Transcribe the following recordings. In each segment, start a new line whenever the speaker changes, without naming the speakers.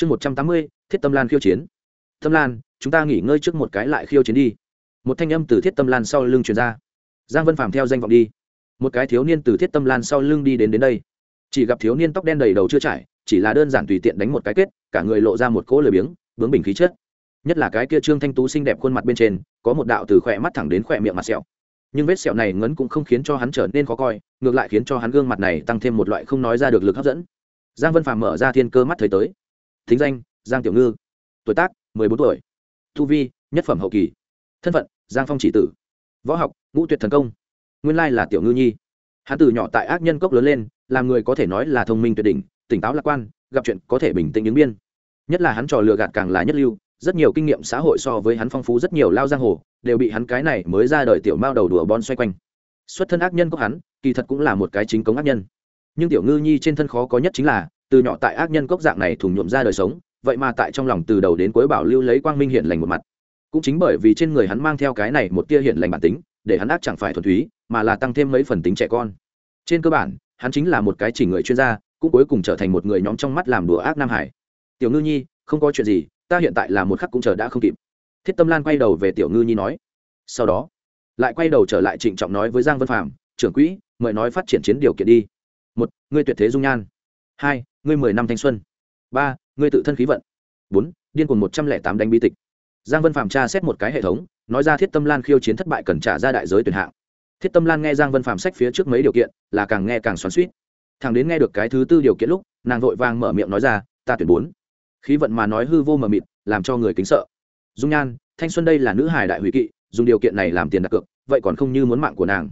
chương một trăm tám mươi, thiết tâm lan khiêu chiến. Tâm lan, chúng ta nghỉ ngơi trước một cái lại khiêu chiến đi. Một thanh âm từ thiết tâm lan sau lưng truyền ra. Giang vân phàm theo danh vọng đi. Một cái thiếu niên từ thiết tâm lan sau lưng đi đến đến đây. Chỉ gặp thiếu niên tóc đen đầy đầu chưa trải, chỉ là đơn giản tùy tiện đánh một cái kết, cả người lộ ra một cỗ lười biếng bướng bình khí chất. Nhất là cái kia trương thanh tú xinh đẹp khuôn mặt bên trên, có một đạo từ khỏe mắt thẳng đến khỏe miệng mặt sẹo. Nhưng vết sẹo này ngấn cũng không khiến cho hắn trở nên khó coi, ngược lại khiến cho hắn gương mặt này tăng thêm một loại không nói ra được lực hấp dẫn. Giang vân phàm mở ra thiên cơ mắt thấy tới thính danh, giang tiểu ngư. Tuổi tác, mười bốn tuổi. Thu vi, nhất phẩm hậu kỳ. Thân phận, giang phong chỉ tử. Võ học, ngũ tuyệt thần công. Nguyên lai là tiểu ngư nhi. Hắn từ nhỏ tại ác nhân cốc lớn lên, làm người có thể nói là thông minh tuyệt đỉnh, tỉnh táo lạc quan, gặp chuyện có thể bình tĩnh ứng biên. Nhất là hắn trò lừa gạt càng là nhất lưu, rất nhiều kinh nghiệm xã hội so với hắn phong phú rất nhiều lao giang hồ, đều bị hắn cái này mới ra đời tiểu mao đầu đùa bon xoay quanh. Xuất thân ác nhân cốc hắn, kỳ thật cũng là một cái chính cống ác nhân. Nhưng tiểu ngư nhi trên thân khó có nhất chính là từ nhỏ tại ác nhân cốc dạng này thủng nhuộm ra đời sống, vậy mà tại trong lòng từ đầu đến cuối bảo lưu lấy quang minh hiện lành một mặt. Cũng chính bởi vì trên người hắn mang theo cái này một tia hiện lành bản tính, để hắn ác chẳng phải thuần túy, mà là tăng thêm mấy phần tính trẻ con. Trên cơ bản, hắn chính là một cái chỉ người chuyên gia, cũng cuối cùng trở thành một người nhóm trong mắt làm đùa ác nam hải. Tiểu ngư nhi, không có chuyện gì, ta hiện tại là một khắc cũng chờ đã không kịp. Thiết tâm lan quay đầu về tiểu ngư nhi nói. Sau đó, lại quay đầu trở lại trịnh trọng nói với giang vân phạm trưởng quỹ, mời nói phát triển chiến điều kiện đi. Một, ngươi tuyệt thế dung nhan. Hai ngươi mười năm thanh xuân. Ba, ngươi tự thân khí vận. Bốn, điên cuồng một trăm lẻ tám đánh bi tịch. Giang vân phạm tra xét một cái hệ thống, nói ra thiết tâm lan khiêu chiến thất bại cần trả ra đại giới tuyển hạng. Thiết tâm lan nghe giang vân phạm sách phía trước mấy điều kiện, là càng nghe càng xoắn suýt thằng đến nghe được cái thứ tư điều kiện lúc, nàng vội vàng mở miệng nói ra, ta tuyển bốn. Khí vận mà nói hư vô mờ mịt, làm cho người kính sợ. Dung nhan, thanh xuân đây là nữ hải đại hủy kỵ, dùng điều kiện này làm tiền đặt cược, vậy còn không như muốn mạng của nàng.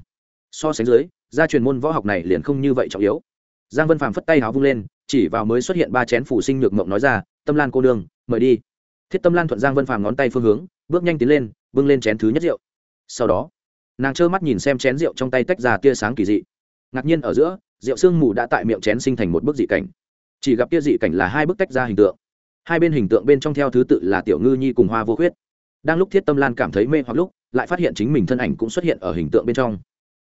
So sánh dưới, gia truyền môn võ học này liền không như vậy trọng yếu. Giang vân phàm phất tay háo vung lên chỉ vào mới xuất hiện ba chén phủ sinh nhược mộng nói ra, tâm lan cô nương, mời đi. Thiết tâm lan thuận giang vân phàm ngón tay phương hướng, bước nhanh tiến lên, bưng lên chén thứ nhất rượu. Sau đó, nàng trơ mắt nhìn xem chén rượu trong tay tách ra tia sáng kỳ dị. Ngạc nhiên ở giữa, rượu sương mù đã tại miệng chén sinh thành một bức dị cảnh. Chỉ gặp tia dị cảnh là hai bức tách ra hình tượng. Hai bên hình tượng bên trong theo thứ tự là tiểu ngư nhi cùng hoa vô khuyết. Đang lúc thiết tâm lan cảm thấy mê hoặc lúc, lại phát hiện chính mình thân ảnh cũng xuất hiện ở hình tượng bên trong.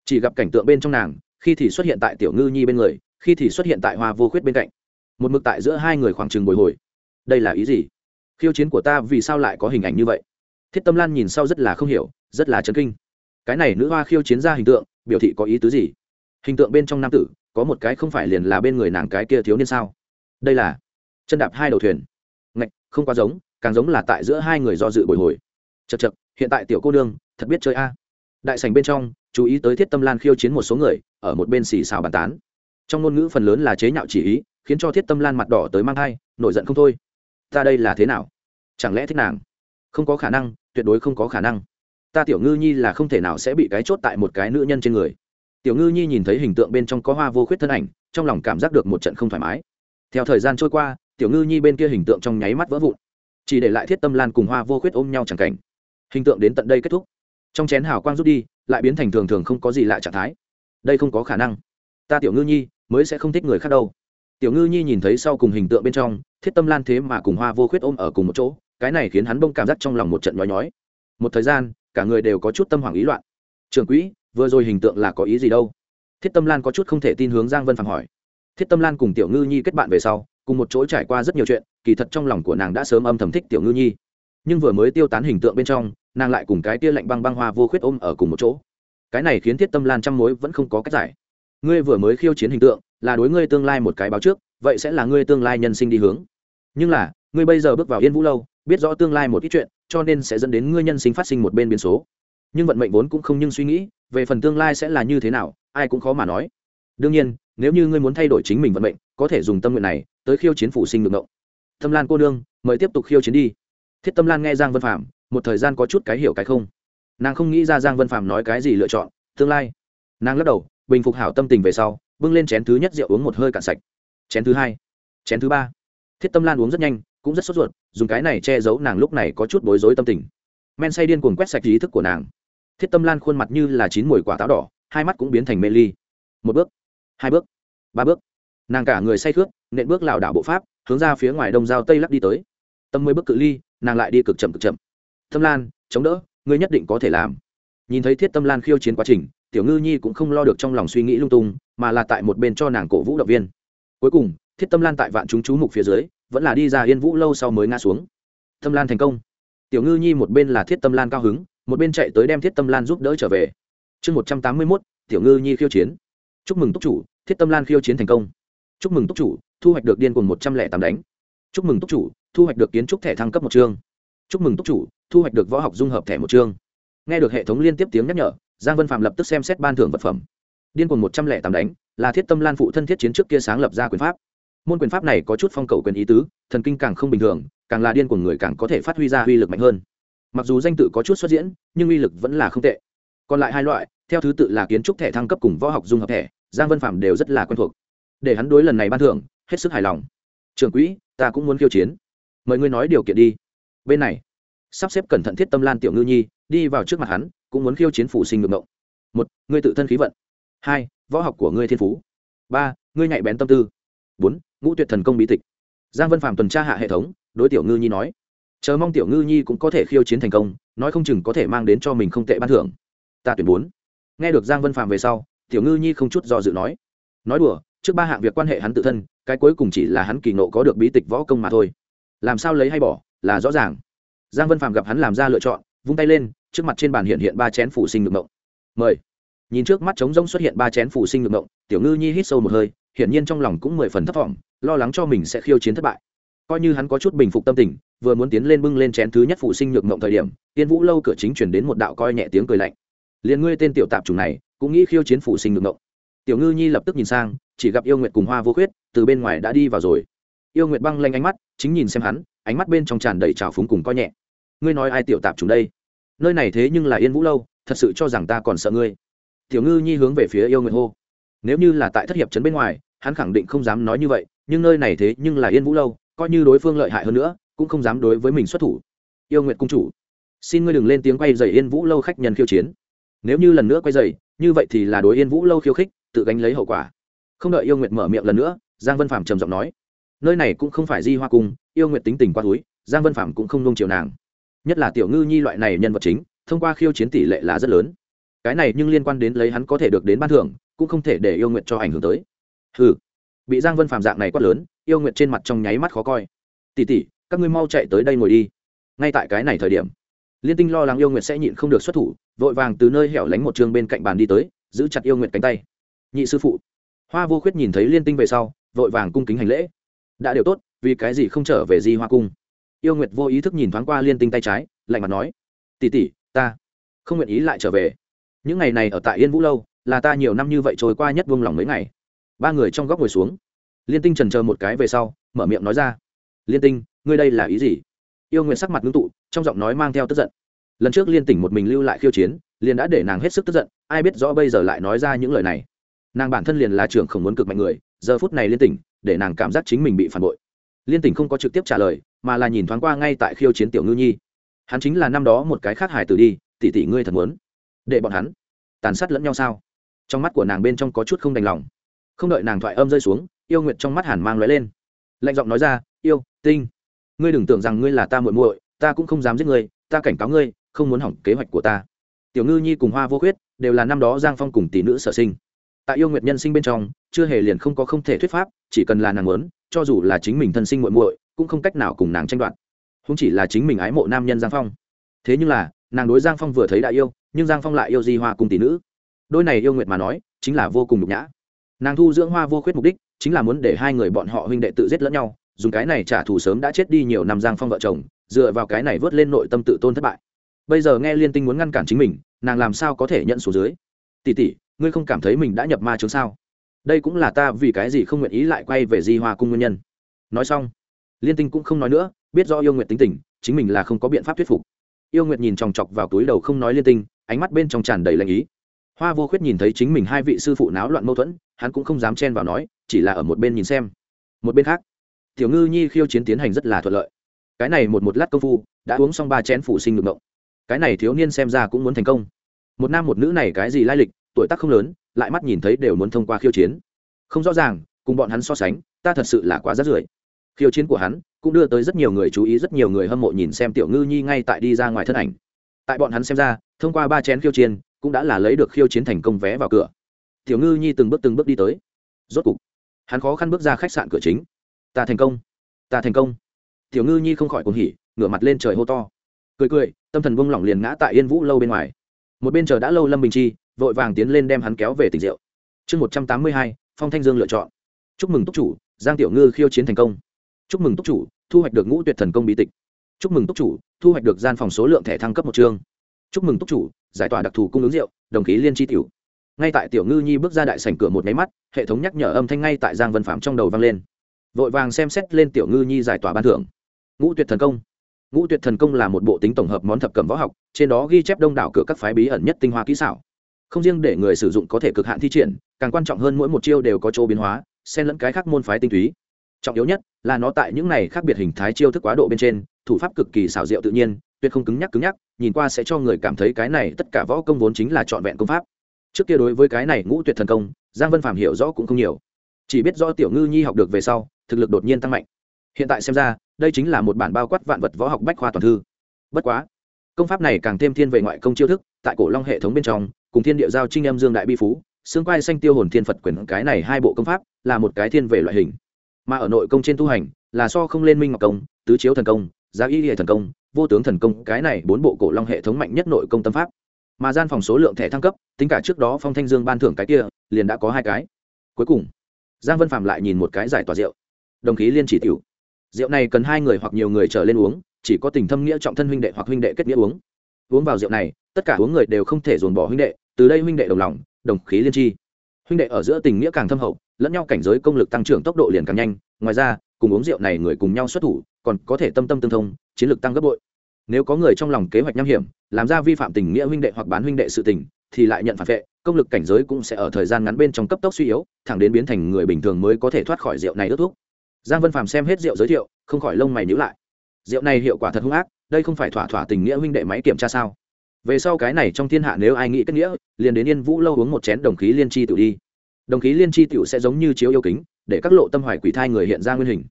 Chỉ gặp cảnh tượng bên trong nàng, khi thì xuất hiện tại tiểu ngư nhi bên người, khi thì xuất hiện tại hoa vô khuyết bên cạnh một mực tại giữa hai người khoảng chừng bồi hồi. Đây là ý gì? Khiêu chiến của ta vì sao lại có hình ảnh như vậy? Thiết tâm lan nhìn sau rất là không hiểu, rất là chấn kinh. Cái này nữ hoa khiêu chiến ra hình tượng, biểu thị có ý tứ gì? Hình tượng bên trong nam tử, có một cái không phải liền là bên người nàng cái kia thiếu niên sao? Đây là chân đạp hai đầu thuyền. Ngạch, không quá giống, càng giống là tại giữa hai người do dự bồi hồi. Chật chật hiện tại tiểu cô nương, thật biết chơi a. Đại sảnh bên trong, chú ý tới thiết tâm lan khiêu chiến một số người, ở một bên xì xào bàn tán. Trong ngôn ngữ phần lớn là chế nhạo chỉ ý khiến cho thiết tâm lan mặt đỏ tới mang thai, nổi giận không thôi. Ta đây là thế nào? Chẳng lẽ thích nàng? Không có khả năng, tuyệt đối không có khả năng. Ta tiểu ngư nhi là không thể nào sẽ bị cái chốt tại một cái nữ nhân trên người. Tiểu ngư nhi nhìn thấy hình tượng bên trong có hoa vô khuyết thân ảnh, trong lòng cảm giác được một trận không thoải mái. Theo thời gian trôi qua, tiểu ngư nhi bên kia hình tượng trong nháy mắt vỡ vụn. Chỉ để lại thiết tâm lan cùng hoa vô khuyết ôm nhau chẳng cảnh. Hình tượng đến tận đây kết thúc. Trong chén hào quang rút đi, lại biến thành thường thường không có gì lạ trạng thái. Đây không có khả năng. Ta tiểu ngư nhi mới sẽ không thích người khác đâu tiểu ngư nhi nhìn thấy sau cùng hình tượng bên trong, thiết tâm lan thế mà cùng hoa vô khuyết ôm ở cùng một chỗ, cái này khiến hắn bông cảm giác trong lòng một trận nhói nhói. Một thời gian, cả người đều có chút tâm hoảng ý loạn. Trường quỹ, vừa rồi hình tượng là có ý gì đâu? Thiết tâm lan có chút không thể tin hướng giang vân phạm hỏi. Thiết tâm lan cùng tiểu ngư nhi kết bạn về sau, cùng một chỗ trải qua rất nhiều chuyện, kỳ thật trong lòng của nàng đã sớm âm thầm thích tiểu ngư nhi. Nhưng vừa mới tiêu tán hình tượng bên trong, nàng lại cùng cái tia lạnh băng băng hoa vô khuyết ôm ở cùng một chỗ. Cái này khiến thiết tâm lan trăm mối vẫn không có cách giải. Ngươi vừa mới khiêu chiến hình tượng là đối ngươi tương lai một cái báo trước, vậy sẽ là ngươi tương lai nhân sinh đi hướng. Nhưng là, ngươi bây giờ bước vào yên vũ lâu, biết rõ tương lai một ít chuyện, cho nên sẽ dẫn đến ngươi nhân sinh phát sinh một bên biến số. Nhưng vận mệnh vốn cũng không nhưng suy nghĩ, về phần tương lai sẽ là như thế nào, ai cũng khó mà nói. Đương nhiên, nếu như ngươi muốn thay đổi chính mình vận mệnh, có thể dùng tâm nguyện này tới khiêu chiến phụ sinh được ngộng. Tâm lan cô nương, mời tiếp tục khiêu chiến đi. Thiết tâm lan nghe giang vân phạm, một thời gian có chút cái hiểu cái không. Nàng không nghĩ ra giang vân phạm nói cái gì lựa chọn, tương lai. Nàng lắc đầu, bình phục hảo tâm tình về sau bưng lên chén thứ nhất rượu uống một hơi cạn sạch. Chén thứ hai, chén thứ ba. Thiết tâm lan uống rất nhanh, cũng rất sốt ruột, dùng cái này che giấu nàng lúc này có chút bối rối tâm tình. Men say điên cuồng quét sạch ý thức của nàng. Thiết tâm lan khuôn mặt như là chín mùi quả táo đỏ, hai mắt cũng biến thành mê ly. Một bước, hai bước, ba bước. Nàng cả người say khướt, nện bước lảo đảo bộ pháp, hướng ra phía ngoài đông giao tây lắc đi tới. Tâm mười bước cự ly, nàng lại đi cực chậm cực chậm. Tâm lan, chống đỡ, ngươi nhất định có thể làm. Nhìn thấy thiết tâm lan khiêu chiến quá trình, tiểu ngư nhi cũng không lo được trong lòng suy nghĩ lung tung mà là tại một bên cho nàng cổ vũ động viên. Cuối cùng, thiết tâm lan tại vạn chúng chú mục phía dưới, vẫn là đi ra yên vũ lâu sau mới ngã xuống. Tâm lan thành công. Tiểu ngư nhi một bên là thiết tâm lan cao hứng, một bên chạy tới đem thiết tâm lan giúp đỡ trở về. Chương một trăm tám mươi mốt, tiểu ngư nhi khiêu chiến. Chúc mừng túc chủ, thiết tâm lan khiêu chiến thành công. Chúc mừng túc chủ, thu hoạch được điên cuồng một trăm lẻ tám đánh. Chúc mừng túc chủ, thu hoạch được kiến trúc thẻ thăng cấp một chương. Chúc mừng túc chủ, thu hoạch được võ học dung hợp thẻ một chương. Nghe được hệ thống liên tiếp tiếng nhắc nhở, giang vân phạm lập tức xem xét ban thưởng vật phẩm điên cuồng một trăm lẻ tám đánh, là thiết tâm lan phụ thân thiết chiến trước kia sáng lập ra quyền pháp. Môn quyền pháp này có chút phong cầu quyền ý tứ, thần kinh càng không bình thường, càng là điên của người càng có thể phát huy ra uy lực mạnh hơn. Mặc dù danh tự có chút xuất diễn, nhưng uy lực vẫn là không tệ. Còn lại hai loại, theo thứ tự là kiến trúc thẻ thăng cấp cùng võ học dung hợp thẻ, giang vân phạm đều rất là quen thuộc. Để hắn đối lần này ban thưởng, hết sức hài lòng. Trường quỹ, ta cũng muốn khiêu chiến. Mời ngươi nói điều kiện đi. Bên này, sắp xếp cẩn thận thiết tâm lan tiểu ngư nhi, đi vào trước mặt hắn, cũng muốn khiêu chiến phủ sinh ngược ngộng. Một, ngươi tự thân khí vận hai, võ học của ngươi thiên phú. Ba, ngươi nhạy bén tâm tư. Bốn, ngũ tuyệt thần công bí tịch. Giang vân phạm tuần tra hạ hệ thống, đối tiểu ngư nhi nói, chờ mong tiểu ngư nhi cũng có thể khiêu chiến thành công, nói không chừng có thể mang đến cho mình không tệ ban thưởng. Ta tuyển bốn. Nghe được giang vân phạm về sau, tiểu ngư nhi không chút do dự nói nói đùa, trước ba hạng việc quan hệ hắn tự thân, cái cuối cùng chỉ là hắn kỳ nộ có được bí tịch võ công mà thôi. Làm sao lấy hay bỏ, là rõ ràng. Giang vân phạm gặp hắn làm ra lựa chọn, vung tay lên, trước mặt trên bàn hiện hiện ba chén phủ sinh ngực mộng. Mời nhìn trước mắt trống rỗng xuất hiện ba chén phụ sinh ngực ngộng, tiểu ngư nhi hít sâu một hơi, hiển nhiên trong lòng cũng mười phần thấp thỏm lo lắng cho mình sẽ khiêu chiến thất bại. Coi như hắn có chút bình phục tâm tình, vừa muốn tiến lên bưng lên chén thứ nhất phụ sinh nhược ngộng thời điểm, tiên vũ lâu cửa chính chuyển đến một đạo coi nhẹ tiếng cười lạnh. Liền ngươi tên tiểu tạp chủng này, cũng nghĩ khiêu chiến phụ sinh nhược ngộng. Tiểu ngư nhi lập tức nhìn sang, chỉ gặp yêu nguyệt cùng hoa vô khuyết từ bên ngoài đã đi vào rồi. Yêu nguyệt băng lanh ánh mắt, chính nhìn xem hắn, ánh mắt bên trong tràn đầy trào phúng cùng coi nhẹ. Ngươi nói ai tiểu tạp chủng đây? Nơi này thế nhưng là yên vũ lâu, thật sự cho rằng ta còn sợ ngươi tiểu ngư nhi hướng về phía yêu nguyệt hô. Nếu như là tại thất hiệp trấn bên ngoài, hắn khẳng định không dám nói như vậy, nhưng nơi này thế nhưng là yên vũ lâu, coi như đối phương lợi hại hơn nữa, cũng không dám đối với mình xuất thủ. Yêu nguyện cung chủ, xin ngươi đừng lên tiếng quay dày yên vũ lâu khách nhân khiêu chiến. Nếu như lần nữa quay dày như vậy thì là đối yên vũ lâu khiêu khích, tự gánh lấy hậu quả. Không đợi yêu nguyện mở miệng lần nữa, giang vân phạm trầm giọng nói, nơi này cũng không phải di hoa cung, yêu nguyện tính tình qua túi, giang vân phạm cũng không nông chiều nàng. Nhất là tiểu ngư nhi loại này nhân vật chính, thông qua khiêu chiến tỷ lệ là rất lớn cái này nhưng liên quan đến lấy hắn có thể được đến ban thưởng, cũng không thể để yêu nguyện cho ảnh hưởng tới. Ừ bị giang vân phạm dạng này quát lớn, yêu nguyệt trên mặt trong nháy mắt khó coi. Tỉ tỉ các ngươi mau chạy tới đây ngồi đi. Ngay tại cái này thời điểm, liên tinh lo lắng yêu nguyệt sẽ nhịn không được xuất thủ, vội vàng từ nơi hẻo lánh một trường bên cạnh bàn đi tới, giữ chặt yêu nguyệt cánh tay. Nhị sư phụ. Hoa vô khuyết nhìn thấy liên tinh về sau, vội vàng cung kính hành lễ. Đã đều tốt, vì cái gì không trở về di hoa cung? Yêu nguyệt vô ý thức nhìn thoáng qua liên tinh tay trái, lạnh mặt nói tỉ tỉ ta không nguyện ý lại trở về những ngày này ở tại yên vũ lâu, là ta nhiều năm như vậy trôi qua nhất vương lòng mấy ngày. Ba người trong góc ngồi xuống. Liên tinh trần chờ một cái về sau, mở miệng nói ra. Liên tinh, ngươi đây là ý gì? Yêu nguyện sắc mặt ngưng tụ, trong giọng nói mang theo tức giận. Lần trước liên tỉnh một mình lưu lại khiêu chiến, liền đã để nàng hết sức tức giận, ai biết rõ bây giờ lại nói ra những lời này. Nàng bản thân liền là trưởng không muốn cực mạnh người, giờ phút này liên tỉnh, để nàng cảm giác chính mình bị phản bội. Liên tỉnh không có trực tiếp trả lời, mà là nhìn thoáng qua ngay tại khiêu chiến tiểu ngư nhi. Hắn chính là năm đó một cái khác hài tử đi, tỷ tỷ ngươi thật muốn để bọn hắn tàn sát lẫn nhau sao? Trong mắt của nàng bên trong có chút không đành lòng. Không đợi nàng thoại âm rơi xuống, yêu nguyệt trong mắt hàn mang lóe lên. Lạnh giọng nói ra, yêu, tinh, ngươi đừng tưởng rằng ngươi là ta muội muội, ta cũng không dám giết ngươi, ta cảnh cáo ngươi, không muốn hỏng kế hoạch của ta. Tiểu ngư nhi cùng hoa vô khuyết đều là năm đó giang phong cùng tỷ nữ sở sinh. Tại yêu nguyệt nhân sinh bên trong, chưa hề liền không có không thể thuyết pháp, chỉ cần là nàng muốn, cho dù là chính mình thân sinh muội muội, cũng không cách nào cùng nàng tranh đoạt. Không chỉ là chính mình ái mộ nam nhân giang phong. Thế nhưng là, nàng đối giang phong vừa thấy đã yêu nhưng giang phong lại yêu di hoa cùng tỷ nữ đôi này yêu nguyệt mà nói chính là vô cùng nhục nhã nàng thu dưỡng hoa vô khuyết mục đích chính là muốn để hai người bọn họ huynh đệ tự giết lẫn nhau dùng cái này trả thù sớm đã chết đi nhiều năm giang phong vợ chồng dựa vào cái này vớt lên nội tâm tự tôn thất bại bây giờ nghe liên tinh muốn ngăn cản chính mình nàng làm sao có thể nhận số dưới tỉ tỉ ngươi không cảm thấy mình đã nhập ma chứng sao đây cũng là ta vì cái gì không nguyện ý lại quay về di hoa cung nguyên nhân nói xong liên tinh cũng không nói nữa biết do yêu nguyện tính tình chính mình là không có biện pháp thuyết phục yêu nguyệt nhìn chòng chọc vào túi đầu không nói liên tinh ánh mắt bên trong tràn đầy lạnh ý. Hoa vô khuyết nhìn thấy chính mình hai vị sư phụ náo loạn mâu thuẫn, hắn cũng không dám chen vào nói, chỉ là ở một bên nhìn xem. Một bên khác, tiểu ngư nhi khiêu chiến tiến hành rất là thuận lợi. Cái này một một lát công phu, đã uống xong ba chén phụ sinh ngược động cái này thiếu niên xem ra cũng muốn thành công. Một nam một nữ này cái gì lai lịch, tuổi tác không lớn, lại mắt nhìn thấy đều muốn thông qua khiêu chiến. Không rõ ràng, cùng bọn hắn so sánh, ta thật sự là quá rát rưởi. Khiêu chiến của hắn cũng đưa tới rất nhiều người chú ý, rất nhiều người hâm mộ nhìn xem tiểu ngư nhi ngay tại đi ra ngoài thân ảnh. Tại bọn hắn xem ra thông qua ba chén khiêu chiến, cũng đã là lấy được khiêu chiến thành công vé vào cửa. Tiểu ngư nhi từng bước từng bước đi tới. Rốt cục, hắn khó khăn bước ra khách sạn cửa chính. Ta thành công, ta thành công. Tiểu ngư nhi không khỏi cuồng hỉ, ngửa mặt lên trời hô to. Cười cười, tâm thần buông lỏng liền ngã tại yên vũ lâu bên ngoài. Một bên chờ đã lâu lâm bình chi, vội vàng tiến lên đem hắn kéo về tỉnh rượu. Chương một trăm tám mươi hai, phong thanh dương lựa chọn. Chúc mừng túc chủ, giang tiểu ngư khiêu chiến thành công. Chúc mừng túc chủ, thu hoạch được ngũ tuyệt thần công bí tịch. Chúc mừng túc chủ, thu hoạch được gian phòng số lượng thẻ thăng cấp một chương chúc mừng túc chủ, giải tỏa đặc thù cung ứng rượu, đồng khí liên tri tiểu. Ngay tại tiểu ngư nhi bước ra đại sảnh cửa một máy mắt, hệ thống nhắc nhở âm thanh ngay tại giang vân phạm trong đầu vang lên. Vội vàng xem xét lên tiểu ngư nhi giải tỏa ban thưởng. Ngũ tuyệt thần công. Ngũ tuyệt thần công là một bộ tính tổng hợp món thập cẩm võ học, trên đó ghi chép đông đảo cửa các phái bí ẩn nhất tinh hoa kỹ xảo. Không riêng để người sử dụng có thể cực hạn thi triển, càng quan trọng hơn mỗi một chiêu đều có chỗ biến hóa, xen lẫn cái khác môn phái tinh túy. Trọng yếu nhất là nó tại những này khác biệt hình thái chiêu thức quá độ bên trên, thủ pháp cực kỳ xảo diệu tự nhiên tuyệt không cứng nhắc cứng nhắc, nhìn qua sẽ cho người cảm thấy cái này tất cả võ công vốn chính là trọn vẹn công pháp. Trước kia đối với cái này ngũ tuyệt thần công, giang vân phạm hiểu rõ cũng không nhiều. Chỉ biết do tiểu ngư nhi học được về sau, thực lực đột nhiên tăng mạnh. Hiện tại xem ra, đây chính là một bản bao quát vạn vật võ học bách khoa toàn thư. Bất quá, công pháp này càng thêm thiên về ngoại công chiêu thức, tại cổ long hệ thống bên trong, cùng thiên địa giao trinh âm dương đại bi phú, xương quai xanh tiêu hồn thiên phật quyền, cái này hai bộ công pháp, là một cái thiên về loại hình. Mà ở nội công trên tu hành, là so không lên minh ngọc công, tứ chiếu thần công, giá y hệ thần công vô tướng thần công, cái này bốn bộ cổ long hệ thống mạnh nhất nội công tâm pháp. Mà gian phòng số lượng thẻ thăng cấp, tính cả trước đó phong thanh dương ban thưởng cái kia, liền đã có hai cái. Cuối cùng, giang vân phạm lại nhìn một cái giải tỏa rượu. Đồng khí liên chỉ tiểu. Rượu này cần hai người hoặc nhiều người trở lên uống, chỉ có tình thâm nghĩa trọng thân huynh đệ hoặc huynh đệ kết nghĩa uống. Uống vào rượu này, tất cả uống người đều không thể dồn bỏ huynh đệ, từ đây huynh đệ đồng lòng, đồng khí liên tri huynh đệ ở giữa tình nghĩa càng thâm hậu, lẫn nhau cảnh giới công lực tăng trưởng tốc độ liền càng nhanh, ngoài ra, cùng uống rượu này người cùng nhau xuất thủ còn có thể tâm tâm tương thông, chiến lược tăng gấp bội. Nếu có người trong lòng kế hoạch nham hiểm, làm ra vi phạm tình nghĩa huynh đệ hoặc bán huynh đệ sự tình, thì lại nhận phản vệ, công lực cảnh giới cũng sẽ ở thời gian ngắn bên trong cấp tốc suy yếu, thẳng đến biến thành người bình thường mới có thể thoát khỏi rượu này ước thuốc giang vân phàm xem hết rượu giới thiệu, không khỏi lông mày nhữ lại. Rượu này hiệu quả thật hung ác, đây không phải thỏa thỏa tình nghĩa huynh đệ máy kiểm tra sao? Về sau cái này trong thiên hạ nếu ai nghĩ kết nghĩa, liền đến yên vũ lâu uống một chén đồng khí liên chi tự đi. Đồng khí liên chi tiểu sẽ giống như chiếu yêu kính, để các lộ tâm hoài quỷ thai người hiện ra nguyên hình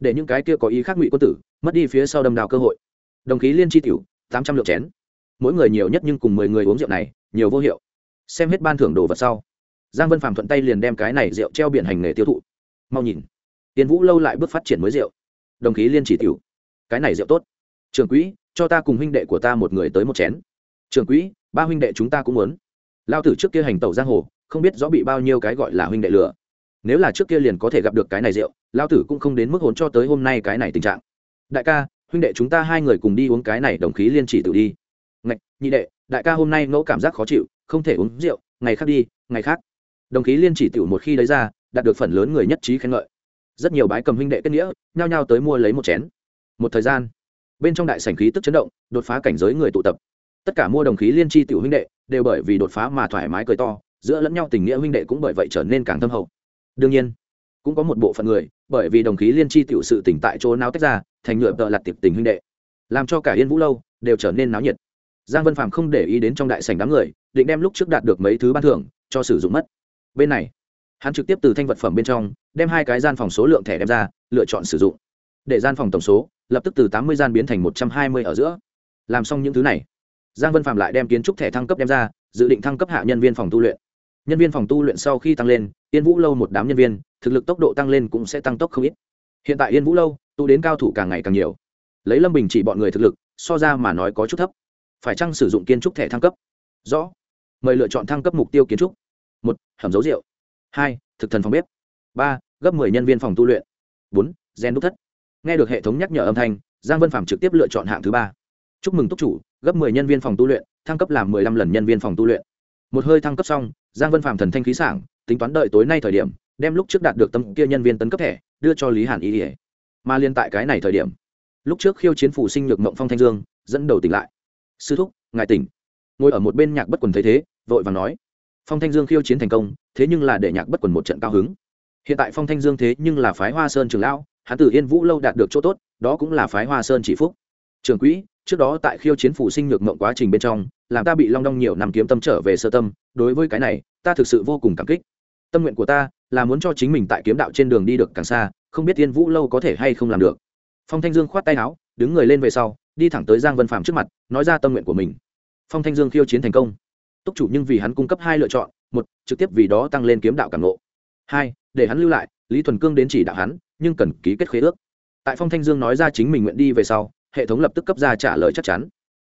để những cái kia có ý khác ngụy quân tử mất đi phía sau đâm đào cơ hội. Đồng khí liên chi tiểu, tám trăm lượng chén. Mỗi người nhiều nhất nhưng cùng mười người uống rượu này, nhiều vô hiệu. Xem hết ban thưởng đồ vật sau, giang vân phàm thuận tay liền đem cái này rượu treo biển hành nghề tiêu thụ. Mau nhìn tiến vũ lâu lại bước phát triển mới rượu. Đồng khí liên chỉ tiểu, cái này rượu tốt. Trường quỹ, cho ta cùng huynh đệ của ta một người tới một chén. Trường quỹ, ba huynh đệ chúng ta cũng muốn. Lao tử trước kia hành tẩu giang hồ, không biết rõ bị bao nhiêu cái gọi là huynh đệ lừa. Nếu là trước kia liền có thể gặp được cái này rượu lao tử cũng không đến mức hồn cho tới hôm nay cái này tình trạng. Đại ca, huynh đệ chúng ta hai người cùng đi uống cái này đồng khí liên chỉ tự đi. Ngạch, nhị đệ, đại ca hôm nay ngẫu cảm giác khó chịu, không thể uống rượu, ngày khác đi, ngày khác. Đồng khí liên chỉ tiểu một khi lấy ra, đạt được phần lớn người nhất trí khen ngợi. Rất nhiều bái cầm huynh đệ kết nghĩa, nhao nhao tới mua lấy một chén. Một thời gian, bên trong đại sảnh khí tức chấn động, đột phá cảnh giới người tụ tập. Tất cả mua đồng khí liên tri tiểu huynh đệ, đều bởi vì đột phá mà thoải mái cười to, giữa lẫn nhau tình nghĩa huynh đệ cũng bởi vậy trở nên càng thâm hậu. Đương nhiên cũng có một bộ phận người, bởi vì đồng khí liên tri tiểu sự tỉnh tại chỗ nào tách ra, thành nhựa tợ lặt tiệp tình huynh đệ. Làm cho cả yên vũ lâu đều trở nên náo nhiệt. Giang vân phạm không để ý đến trong đại sảnh đám người, định đem lúc trước đạt được mấy thứ ban thưởng cho sử dụng mất. Bên này, hắn trực tiếp từ thanh vật phẩm bên trong, đem hai cái gian phòng số lượng thẻ đem ra, lựa chọn sử dụng. Để gian phòng tổng số, lập tức từ tám mươi gian biến thành một trăm hai mươi ở giữa. Làm xong những thứ này, giang vân phạm lại đem kiến trúc thẻ thăng cấp đem ra, dự định thăng cấp hạ nhân viên phòng tu luyện nhân viên phòng tu luyện sau khi tăng lên, yên vũ lâu một đám nhân viên, thực lực tốc độ tăng lên cũng sẽ tăng tốc không ít. Hiện tại yên vũ lâu tụ đến cao thủ càng ngày càng nhiều. Lấy lâm bình chỉ bọn người thực lực, so ra mà nói có chút thấp. Phải chăng sử dụng kiến trúc thẻ thăng cấp? Rõ. Mời lựa chọn thăng cấp mục tiêu kiến trúc. Một, hầm dấu rượu. Hai, thực thần phòng bếp. Ba, gấp mười nhân viên phòng tu luyện. Bốn, gen đúc thất. Nghe được hệ thống nhắc nhở âm thanh, giang vân phạm trực tiếp lựa chọn hạng thứ ba. Chúc mừng túc chủ, gấp mười nhân viên phòng tu luyện, thăng cấp làm mười lăm lần nhân viên phòng tu luyện. Một hơi thăng cấp xong giang vân phạm thần thanh khí sảng, tính toán đợi tối nay thời điểm, đem lúc trước đạt được tâm kia nhân viên tấn cấp thẻ, đưa cho lý hàn ý ỉa mà liên tại cái này thời điểm, lúc trước khiêu chiến phủ sinh nhược mộng phong thanh dương, dẫn đầu tỉnh lại. Sư thúc, ngài tỉnh. Ngồi ở một bên nhạc bất quần thấy thế, vội vàng nói, phong thanh dương khiêu chiến thành công, thế nhưng là để nhạc bất quần một trận cao hứng. Hiện tại phong thanh dương thế nhưng là phái hoa sơn trường lão, hắn từ yên vũ lâu đạt được chỗ tốt, đó cũng là phái hoa sơn chỉ phúc. Trường quỹ trước đó tại khiêu chiến phủ sinh nhược mộng quá trình bên trong, làm ta bị long đong nhiều năm kiếm tâm trở về sơ tâm, đối với cái này, ta thực sự vô cùng cảm kích. Tâm nguyện của ta là muốn cho chính mình tại kiếm đạo trên đường đi được càng xa, không biết tiên vũ lâu có thể hay không làm được. Phong thanh dương khoát tay áo, đứng người lên về sau, đi thẳng tới giang vân phạm trước mặt, nói ra tâm nguyện của mình. Phong thanh dương khiêu chiến thành công. Túc chủ nhưng vì hắn cung cấp hai lựa chọn, một, trực tiếp vì đó tăng lên kiếm đạo càng lộ hai, để hắn lưu lại, lý thuần cương đến chỉ đạo hắn, nhưng cần ký kết khế ước. Tại phong thanh dương nói ra chính mình nguyện đi về sau hệ thống lập tức cấp ra trả lời chắc chắn.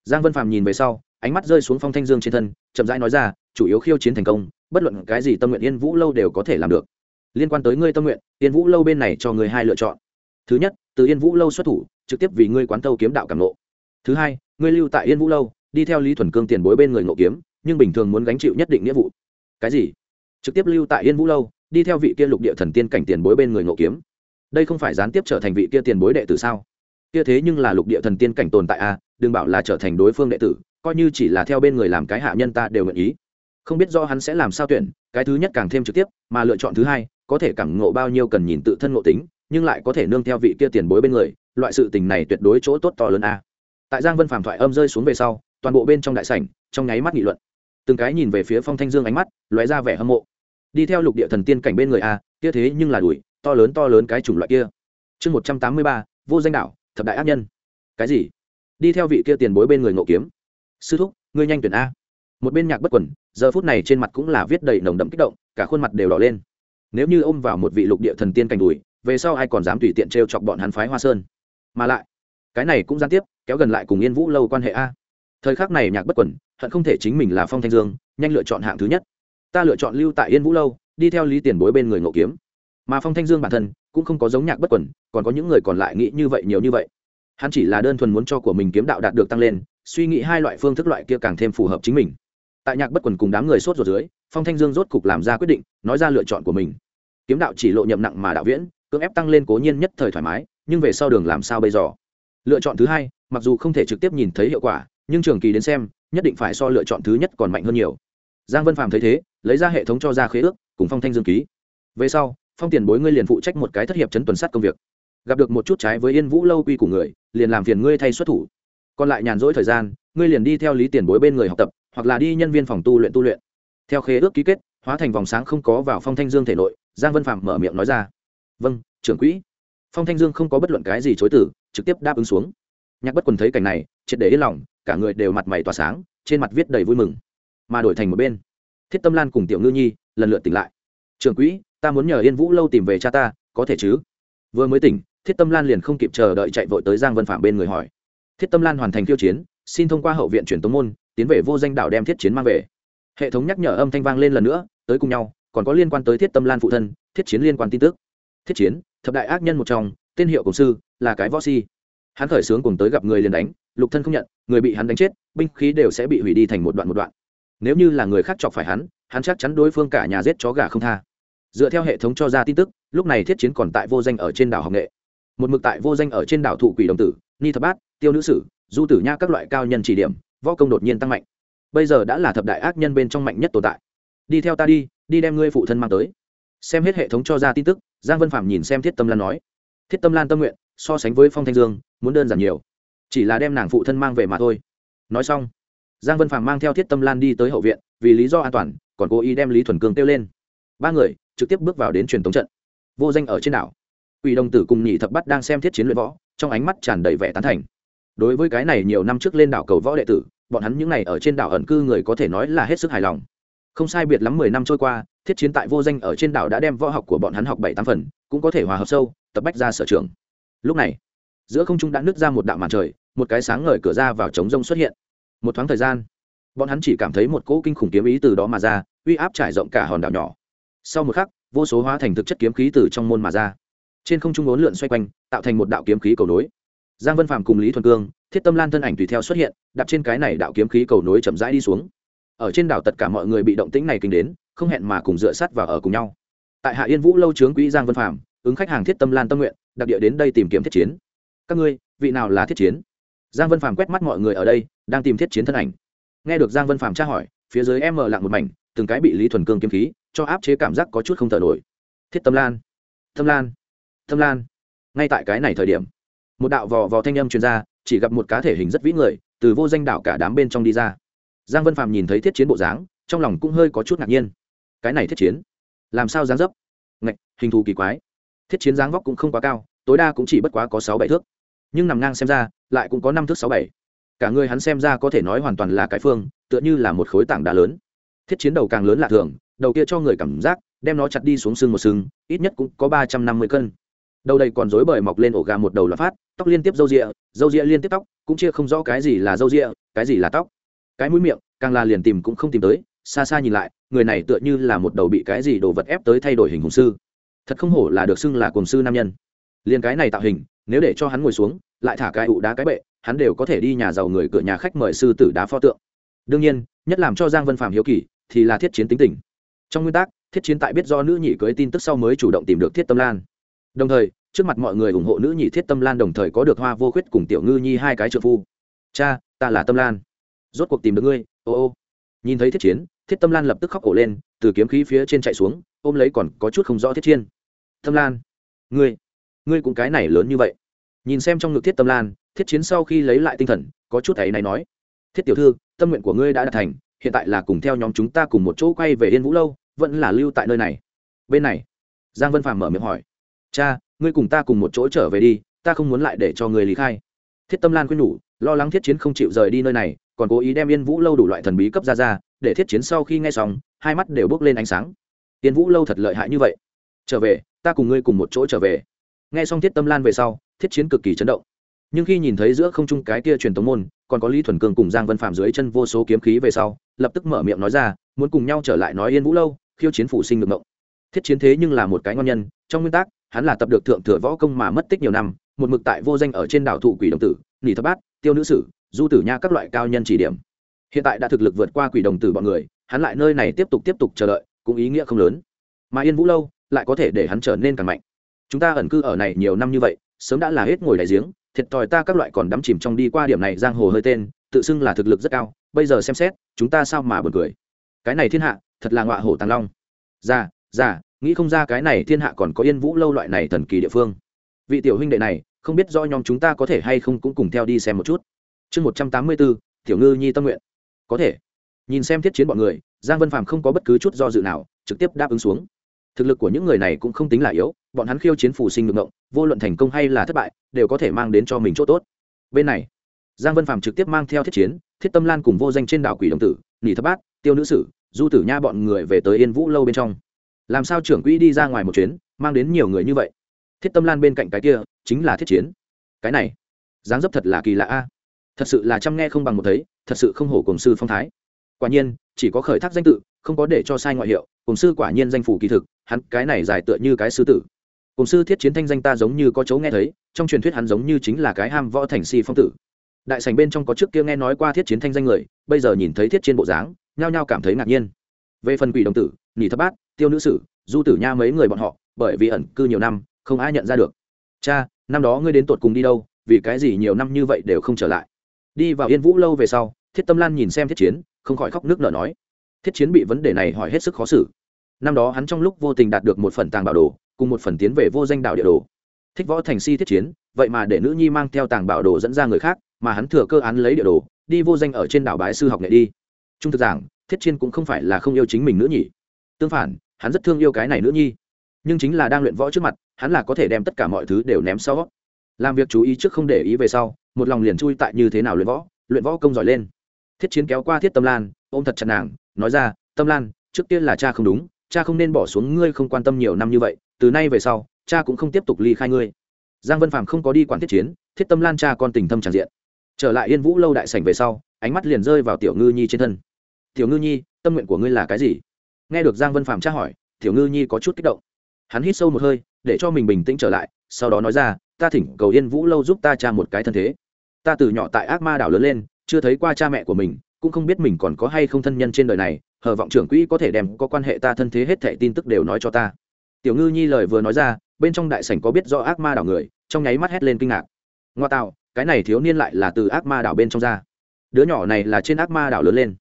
Giang vân phàm nhìn về sau, ánh mắt rơi xuống phong thanh dương trên thân, chậm rãi nói ra, chủ yếu khiêu chiến thành công, bất luận cái gì tâm nguyện yên vũ lâu đều có thể làm được. Liên quan tới ngươi tâm nguyện, yên vũ lâu bên này cho ngươi hai lựa chọn. Thứ nhất, từ yên vũ lâu xuất thủ, trực tiếp vì ngươi quán tâu kiếm đạo cảm nộ thứ hai, ngươi lưu tại yên vũ lâu, đi theo lý thuần cương tiền bối bên người ngộ kiếm, nhưng bình thường muốn gánh chịu nhất định nghĩa vụ. Cái gì? Trực tiếp lưu tại yên vũ lâu, đi theo vị kia lục địa thần tiên cảnh tiền bối bên người ngộ kiếm. Đây không phải gián tiếp trở thành vị kia tiền bối đệ tử sao? Kia thế nhưng là lục địa thần tiên cảnh tồn tại a à, đừng bảo là trở thành đối phương đệ tử coi như chỉ là theo bên người làm cái hạ nhân ta đều nguyện ý. Không biết do hắn sẽ làm sao tuyển cái thứ nhất càng thêm trực tiếp mà lựa chọn thứ hai có thể cảm ngộ bao nhiêu cần nhìn tự thân ngộ tính nhưng lại có thể nương theo vị kia tiền bối bên người loại sự tình này tuyệt đối chỗ tốt to lớn a tại giang vân phàm thoại âm rơi xuống về sau toàn bộ bên trong đại sảnh trong nháy mắt nghị luận. Từng cái nhìn về phía phong thanh dương ánh mắt lóe ra vẻ hâm mộ. Đi theo lục địa thần tiên cảnh bên người a kia thế nhưng là đuổi to lớn to lớn cái chủng loại kia. Chương một trăm tám mươi ba vô danh đạo thập đại ác nhân. Cái gì? Đi theo vị kia tiền bối bên người ngộ kiếm. Sư thúc, ngươi nhanh tuyển a. Một bên nhạc bất quẩn giờ phút này trên mặt cũng là viết đầy nồng đậm kích động, cả khuôn mặt đều đỏ lên. Nếu như ôm vào một vị lục địa thần tiên cành đùi, về sau ai còn dám tùy tiện t r e o chọc bọn hắn phái hoa sơn? Mà lại, cái này cũng gián tiếp, kéo gần lại cùng yên vũ lâu quan hệ a. Thời khắc này nhạc bất quẩn hận không thể chính mình là phong thanh dương, nhanh lựa chọn hạng thứ nhất. Ta lựa chọn lưu tại yên vũ lâu, đi theo lý tiền bối bên người ngộ kiếm mà phong thanh dương bản thân cũng không có giống nhạc bất quẩn, còn có những người còn lại nghĩ như vậy nhiều như vậy. Hắn chỉ là đơn thuần muốn cho của mình kiếm đạo đạt được tăng lên, suy nghĩ hai loại phương thức loại kia càng thêm phù hợp chính mình. Tại nhạc bất quần cùng đám người sốt ruột dưới, phong thanh dương rốt cục làm ra quyết định, nói ra lựa chọn của mình. Kiếm đạo chỉ lộ nhậm nặng mà đạo viễn, cưỡng ép tăng lên cố nhiên nhất thời thoải mái, nhưng về sau đường làm sao bây giờ? Lựa chọn thứ hai, mặc dù không thể trực tiếp nhìn thấy hiệu quả, nhưng trường kỳ đến xem, nhất định phải so lựa chọn thứ nhất còn mạnh hơn nhiều. Giang vân phàm thấy thế, lấy ra hệ thống cho ra khế ước, cùng phong thanh dương ký. Về sau phong tiền bối ngươi liền phụ trách một cái thất hiệp chấn tuần sát công việc. Gặp được một chút trái với yên vũ lâu quy của người, liền làm phiền ngươi thay xuất thủ. Còn lại nhàn rỗi thời gian, ngươi liền đi theo lý tiền bối bên người học tập, hoặc là đi nhân viên phòng tu luyện tu luyện. Theo khế ước ký kết, hóa thành vòng sáng không có vào phong thanh dương thể nội, giang vân phạm mở miệng nói ra. Vâng trưởng quỹ. Phong thanh dương không có bất luận cái gì chối từ, trực tiếp đáp ứng xuống. Nhạc bất quần thấy cảnh này, triệt để yên lòng, cả người đều mặt mày tỏa sáng, trên mặt viết đầy vui mừng. Mà đổi thành một bên, thiết tâm lan cùng tiểu ngư nhi lần lượt tỉnh lại. Trưởng quỹ ta muốn nhờ yên vũ lâu tìm về cha ta, có thể chứ? Vừa mới tỉnh, thiết tâm lan liền không kịp chờ đợi chạy vội tới giang vân phạm bên người hỏi. Thiết tâm lan hoàn thành tiêu chiến, xin thông qua hậu viện truyền tống môn, tiến về vô danh đạo đem thiết chiến mang về. Hệ thống nhắc nhở âm thanh vang lên lần nữa, tới cùng nhau, còn có liên quan tới thiết tâm lan phụ thân, thiết chiến liên quan tin tức. Thiết chiến, thập đại ác nhân một trong, tên hiệu cổ sư, là cái võ si. Hắn khởi sướng cùng tới gặp người liền đánh, lục thân không nhận, người bị hắn đánh chết, binh khí đều sẽ bị hủy đi thành một đoạn một đoạn. Nếu như là người khác chọc phải hắn hắn chắc chắn đối phương cả nhà giết chó gà không tha dựa theo hệ thống cho ra tin tức, lúc này thiết chiến còn tại vô danh ở trên đảo học nghệ. Một mực tại vô danh ở trên đảo thụ quỷ đồng tử, ni thập bát, tiêu nữ sử, du tử nha các loại cao nhân chỉ điểm, võ công đột nhiên tăng mạnh. Bây giờ đã là thập đại ác nhân bên trong mạnh nhất tồn tại. Đi theo ta đi đi đem ngươi phụ thân mang tới. Xem hết hệ thống cho ra tin tức, giang vân phạm nhìn xem thiết tâm lan nói. Thiết tâm lan tâm nguyện, so sánh với phong thanh dương, muốn đơn giản nhiều. Chỉ là đem nàng phụ thân mang về mà thôi. Nói xong, giang vân phạm mang theo thiết tâm lan đi tới hậu viện, vì lý do an toàn, còn cố ý đem lý thuần cường kêu lên. Ba người trực tiếp bước vào đến truyền thống trận vô danh ở trên đảo Quỷ đồng tử cùng nhị thập bắt đang xem thiết chiến luyện võ, trong ánh mắt tràn đầy vẻ tán thành. Đối với cái này nhiều năm trước lên đảo cầu võ đệ tử, bọn hắn những này ở trên đảo ẩn cư người có thể nói là hết sức hài lòng. Không sai biệt lắm mười năm trôi qua, thiết chiến tại vô danh ở trên đảo đã đem võ học của bọn hắn học bảy tám phần, cũng có thể hòa hợp sâu, tập bách ra sở trường. Lúc này, giữa không trung đã nứt ra một đạo màn trời, một cái sáng ngời cửa ra vào trống rông xuất hiện. Một thoáng thời gian, bọn hắn chỉ cảm thấy một cỗ kinh khủng kiếm ý từ đó mà ra, uy áp trải rộng cả hòn đảo nhỏ. Sau một khắc, vô số hóa thành thực chất kiếm khí từ trong môn mà ra. Trên không trung ốn lượn xoay quanh tạo thành một đạo kiếm khí cầu nối. Giang vân phạm cùng lý thuần cương thiết tâm lan thân ảnh tùy theo xuất hiện đạp trên cái này đạo kiếm khí cầu nối chậm rãi đi xuống. Ở trên đảo tất cả mọi người bị động tĩnh này kinh đến không hẹn mà cùng dựa sát vào ở cùng nhau. Tại hạ yên vũ lâu trướng quỹ giang vân phạm ứng khách hàng thiết tâm lan tâm nguyện đặc địa đến đây tìm kiếm thiết chiến. Các ngươi vị nào là thiết chiến? Giang vân phạm quét mắt mọi người ở đây đang tìm thiết chiến thân ảnh. Nghe được giang vân phạm tra hỏi phía dưới em mở lặng một mảnh từng cái bị lý thuần cương kiếm khí, cho áp chế cảm giác có chút không thở nổi. Thiết tâm lan tâm lan tâm lan. Ngay tại cái này thời điểm, một đạo vò vò thanh âm truyền ra, chỉ gặp một cá thể hình rất vĩ người, từ vô danh đạo cả đám bên trong đi ra. Giang vân phạm nhìn thấy thiết chiến bộ dáng, trong lòng cũng hơi có chút ngạc nhiên. Cái này thiết chiến, làm sao dáng dấp? Ngạch, hình thù kỳ quái. Thiết chiến dáng vóc cũng không quá cao, tối đa cũng chỉ bất quá có sáu bảy thước. Nhưng nằm ngang xem ra, lại cũng có năm thước sáu bảy. Cả người hắn xem ra có thể nói hoàn toàn là cái phương, tựa như là một khối tảng đá lớn thiết chiến đầu càng lớn lạ thường, đầu kia cho người cảm giác, đem nó chặt đi xuống sưng một sưng, ít nhất cũng có ba trăm năm mươi cân. Đầu đầy còn rối bời mọc lên ổ gà một đầu là phát, tóc liên tiếp râu rịa râu rịa liên tiếp tóc, cũng chia không rõ cái gì là râu rịa, cái gì là tóc. Cái mũi miệng, càng là liền tìm cũng không tìm tới, xa xa nhìn lại, người này tựa như là một đầu bị cái gì đồ vật ép tới thay đổi hình hùng sư. Thật không hổ là được xưng là cùng sư nam nhân. Liền cái này tạo hình, nếu để cho hắn ngồi xuống, lại thả cái ụ đá cái bệ, hắn đều có thể đi nhà giàu người cửa nhà khách mời sư tử đá pho tượng. Đương nhiên, nhất làm cho giang vân phạm hiếu kỳ thì là thiết chiến tính tình. Trong nguyên tắc, thiết chiến tại biết do nữ nhị cưới tin tức sau mới chủ động tìm được thiết tâm lan. Đồng thời, trước mặt mọi người ủng hộ nữ nhị thiết tâm lan đồng thời có được hoa vô khuyết cùng tiểu ngư nhi hai cái trợ phu. Cha, ta là tâm lan. Rốt cuộc tìm được ngươi, ô ô. Nhìn thấy thiết chiến, thiết tâm lan lập tức khóc ổ lên, từ kiếm khí phía trên chạy xuống, ôm lấy còn có chút không rõ thiết chiên tâm lan, ngươi ngươi cũng cái này lớn như vậy. Nhìn xem trong ngực thiết tâm lan, thiết chiến sau khi lấy lại tinh thần, có chút ấy này nói. Thiết tiểu thư, tâm nguyện của ngươi đã đạt thành hiện tại là cùng theo nhóm chúng ta cùng một chỗ quay về yên vũ lâu, vẫn là lưu tại nơi này. Bên này, giang vân phàm mở miệng hỏi, cha, ngươi cùng ta cùng một chỗ trở về đi, ta không muốn lại để cho người lý khai. Thiết tâm lan khuyên nhủ, lo lắng thiết chiến không chịu rời đi nơi này, còn cố ý đem yên vũ lâu đủ loại thần bí cấp ra ra, để thiết chiến sau khi nghe xong, hai mắt đều bước lên ánh sáng. Yên vũ lâu thật lợi hại như vậy. Trở về, ta cùng ngươi cùng một chỗ trở về. Nghe xong thiết tâm lan về sau, thiết chiến cực kỳ chấn động. Nhưng khi nhìn thấy giữa không trung cái kia truyền tống môn còn có lý thuần cương cùng giang vân phạm dưới chân vô số kiếm khí về sau, lập tức mở miệng nói ra, muốn cùng nhau trở lại nói yên vũ lâu, khiêu chiến phụ sinh ngược ngộng thiết chiến thế nhưng là một cái ngon nhân, trong nguyên tắc, hắn là tập được thượng thừa võ công mà mất tích nhiều năm, một mực tại vô danh ở trên đảo thụ quỷ đồng tử, nỉ thập bát, tiêu nữ sử, du tử nha các loại cao nhân chỉ điểm. Hiện tại đã thực lực vượt qua quỷ đồng tử bọn người, hắn lại nơi này tiếp tục tiếp tục chờ đợi, cũng ý nghĩa không lớn. Mà yên vũ lâu, lại có thể để hắn trở nên càng mạnh. Chúng ta ẩn cư ở này nhiều năm như vậy sớm đã là hết ngồi đại giếng, thiệt thòi ta các loại còn đắm chìm trong đi qua điểm này giang hồ hơi tên, tự xưng là thực lực rất cao, bây giờ xem xét, chúng ta sao mà buồn cười. Cái này thiên hạ, thật là ngọa hổ tàng long. Già già nghĩ không ra cái này thiên hạ còn có yên vũ lâu loại này thần kỳ địa phương. Vị tiểu huynh đệ này, không biết do nhóm chúng ta có thể hay không cũng cùng theo đi xem một chút. Chương một trăm tám mươi bốn tiểu ngư nhi tâm nguyện. Có thể. Nhìn xem thiết chiến bọn người, giang vân phàm không có bất cứ chút do dự nào, trực tiếp đáp ứng xuống thực lực của những người này cũng không tính là yếu, bọn hắn khiêu chiến phù sinh ngược ngộng, vô luận thành công hay là thất bại, đều có thể mang đến cho mình chỗ tốt. Bên này, giang vân Phạm trực tiếp mang theo thiết chiến, thiết tâm lan cùng vô danh trên đảo quỷ đồng tử, nỉ Thất bát, tiêu nữ sử, du tử nha bọn người về tới yên vũ lâu bên trong. Làm sao trưởng quỹ đi ra ngoài một chuyến, mang đến nhiều người như vậy? Thiết tâm lan bên cạnh cái kia, chính là thiết chiến. Cái này, dáng dấp thật là kỳ lạ a. Thật sự là chăm nghe không bằng một thấy, thật sự không hổ cùng sư phong thái. Quả nhiên chỉ có khởi thác danh tự, không có để cho sai ngoại hiệu, cùng sư quả nhiên danh phủ kỳ thực, hắn cái này dài tựa như cái sư tử. Cùng sư thiết chiến thanh danh ta giống như có chấu nghe thấy, trong truyền thuyết hắn giống như chính là cái ham võ thành si phong tử. Đại sành bên trong có trước kia nghe nói qua thiết chiến thanh danh người, bây giờ nhìn thấy thiết chiến bộ dáng, nhao nhao cảm thấy ngạc nhiên. Về phần quỷ đồng tử, nỉ thất bát, tiêu nữ sử, du tử nha mấy người bọn họ, bởi vì ẩn cư nhiều năm, không ai nhận ra được. Cha, năm đó ngươi đến tột cùng đi đâu, vì cái gì nhiều năm như vậy đều không trở lại? Đi vào yên vũ lâu về sau, thiết tâm lan nhìn xem thiết chiến không khỏi khóc nước nở nói. Thiết chiến bị vấn đề này hỏi hết sức khó xử. Năm đó hắn trong lúc vô tình đạt được một phần tàng bảo đồ, cùng một phần tiến về vô danh đảo địa đồ. Thích võ thành si thiết chiến, vậy mà để nữ nhi mang theo tàng bảo đồ dẫn ra người khác, mà hắn thừa cơ án lấy địa đồ, đi vô danh ở trên đảo bái sư học nghệ đi. Trung thực giảng, thiết chiến cũng không phải là không yêu chính mình nữ nhỉ tương phản, hắn rất thương yêu cái này nữ nhi. Nhưng chính là đang luyện võ trước mặt, hắn là có thể đem tất cả mọi thứ đều ném sau. Làm việc chú ý trước không để ý về sau, một lòng liền chui tại như thế nào luyện võ luyện võ công giỏi lên thiết chiến kéo qua thiết tâm lan, ôm thật chặt nàng, nói ra, tâm lan, trước tiên là cha không đúng, cha không nên bỏ xuống ngươi không quan tâm nhiều năm như vậy, từ nay về sau, cha cũng không tiếp tục ly khai ngươi. Giang vân Phạm không có đi quản thiết chiến, thiết tâm lan cha con tình thâm tràn diện. Trở lại yên vũ lâu đại sảnh về sau, ánh mắt liền rơi vào tiểu ngư nhi trên thân. Tiểu ngư nhi, tâm nguyện của ngươi là cái gì? Nghe được giang vân Phạm tra hỏi, tiểu ngư nhi có chút kích động. Hắn hít sâu một hơi, để cho mình bình tĩnh trở lại, sau đó nói ra, ta thỉnh cầu yên vũ lâu giúp ta cha một cái thân thế. Ta từ nhỏ tại ác ma đảo lớn lên chưa thấy qua cha mẹ của mình, cũng không biết mình còn có hay không thân nhân trên đời này, hờ vọng trưởng quỹ có thể đem có quan hệ ta thân thế hết thệ tin tức đều nói cho ta. Tiểu ngư nhi lời vừa nói ra, bên trong đại sảnh có biết do ác ma đảo người, trong nháy mắt hét lên kinh ngạc. Ngoa tạo, cái này thiếu niên lại là từ ác ma đảo bên trong ra. Đứa nhỏ này là trên ác ma đảo lớn lên.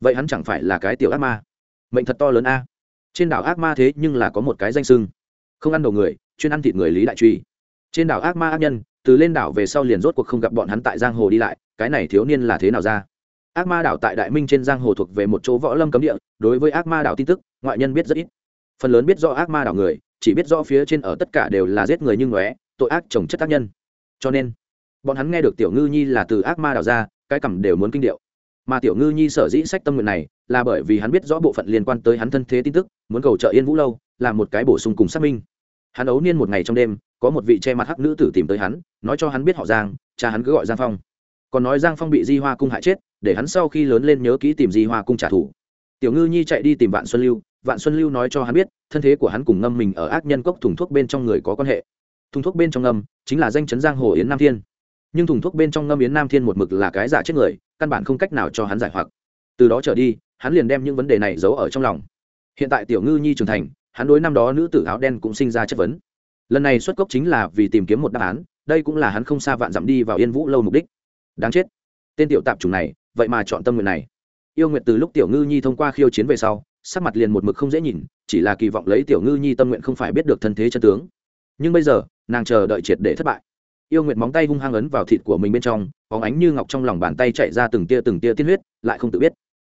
Vậy hắn chẳng phải là cái tiểu ác ma? Mệnh thật to lớn a. Trên đảo ác ma thế nhưng là có một cái danh sưng không ăn đầu người, chuyên ăn thịt người lý đại truy. Trên đảo ác ma ác nhân từ lên đảo về sau liền rốt cuộc không gặp bọn hắn tại giang hồ đi lại, cái này thiếu niên là thế nào ra? Ác ma đảo tại đại minh trên giang hồ thuộc về một chỗ võ lâm cấm địa, đối với ác ma đảo tin tức, ngoại nhân biết rất ít. Phần lớn biết do ác ma đảo người, chỉ biết rõ phía trên ở tất cả đều là giết người như ngóe, tội ác trồng chất tác nhân. Cho nên, bọn hắn nghe được tiểu ngư nhi là từ ác ma đảo ra, cái cằm đều muốn kinh điệu. Mà tiểu ngư nhi sở dĩ sách tâm nguyện này, là bởi vì hắn biết rõ bộ phận liên quan tới hắn thân thế tin tức, muốn cầu trợ yên vũ lâu là một cái bổ sung cùng xác minh. Hắn ấu niên một ngày trong đêm có một vị che mặt hắc nữ tử tìm tới hắn, nói cho hắn biết họ giang, cha hắn cứ gọi giang phong. Còn nói giang phong bị di hoa cung hại chết, để hắn sau khi lớn lên nhớ kỹ tìm di hoa cung trả thù. Tiểu ngư nhi chạy đi tìm vạn xuân lưu, vạn xuân lưu nói cho hắn biết, thân thế của hắn cùng ngâm mình ở ác nhân cốc thùng thuốc bên trong người có quan hệ. Thùng thuốc bên trong ngâm chính là danh chấn giang hồ yến nam thiên. Nhưng thùng thuốc bên trong ngâm yến nam thiên một mực là cái giả chết người, căn bản không cách nào cho hắn giải hoặc. Từ đó trở đi, hắn liền đem những vấn đề này giấu ở trong lòng. Hiện tại tiểu ngư nhi trưởng thành, hắn đối năm đó nữ tử áo đen cũng sinh ra chất vấn lần này xuất cốc chính là vì tìm kiếm một đáp án, đây cũng là hắn không xa vạn dặm đi vào yên vũ lâu mục đích. Đáng chết. Tên tiểu tạp chủng này, vậy mà chọn tâm nguyện này. Yêu nguyện từ lúc tiểu ngư nhi thông qua khiêu chiến về sau, sắc mặt liền một mực không dễ nhìn, chỉ là kỳ vọng lấy tiểu ngư nhi tâm nguyện không phải biết được thân thế chân tướng. Nhưng bây giờ, nàng chờ đợi triệt để thất bại. Yêu nguyện móng tay hung hăng ấn vào thịt của mình bên trong, bóng ánh như ngọc trong lòng bàn tay chạy ra từng tia từng tia tiên huyết, lại không tự biết.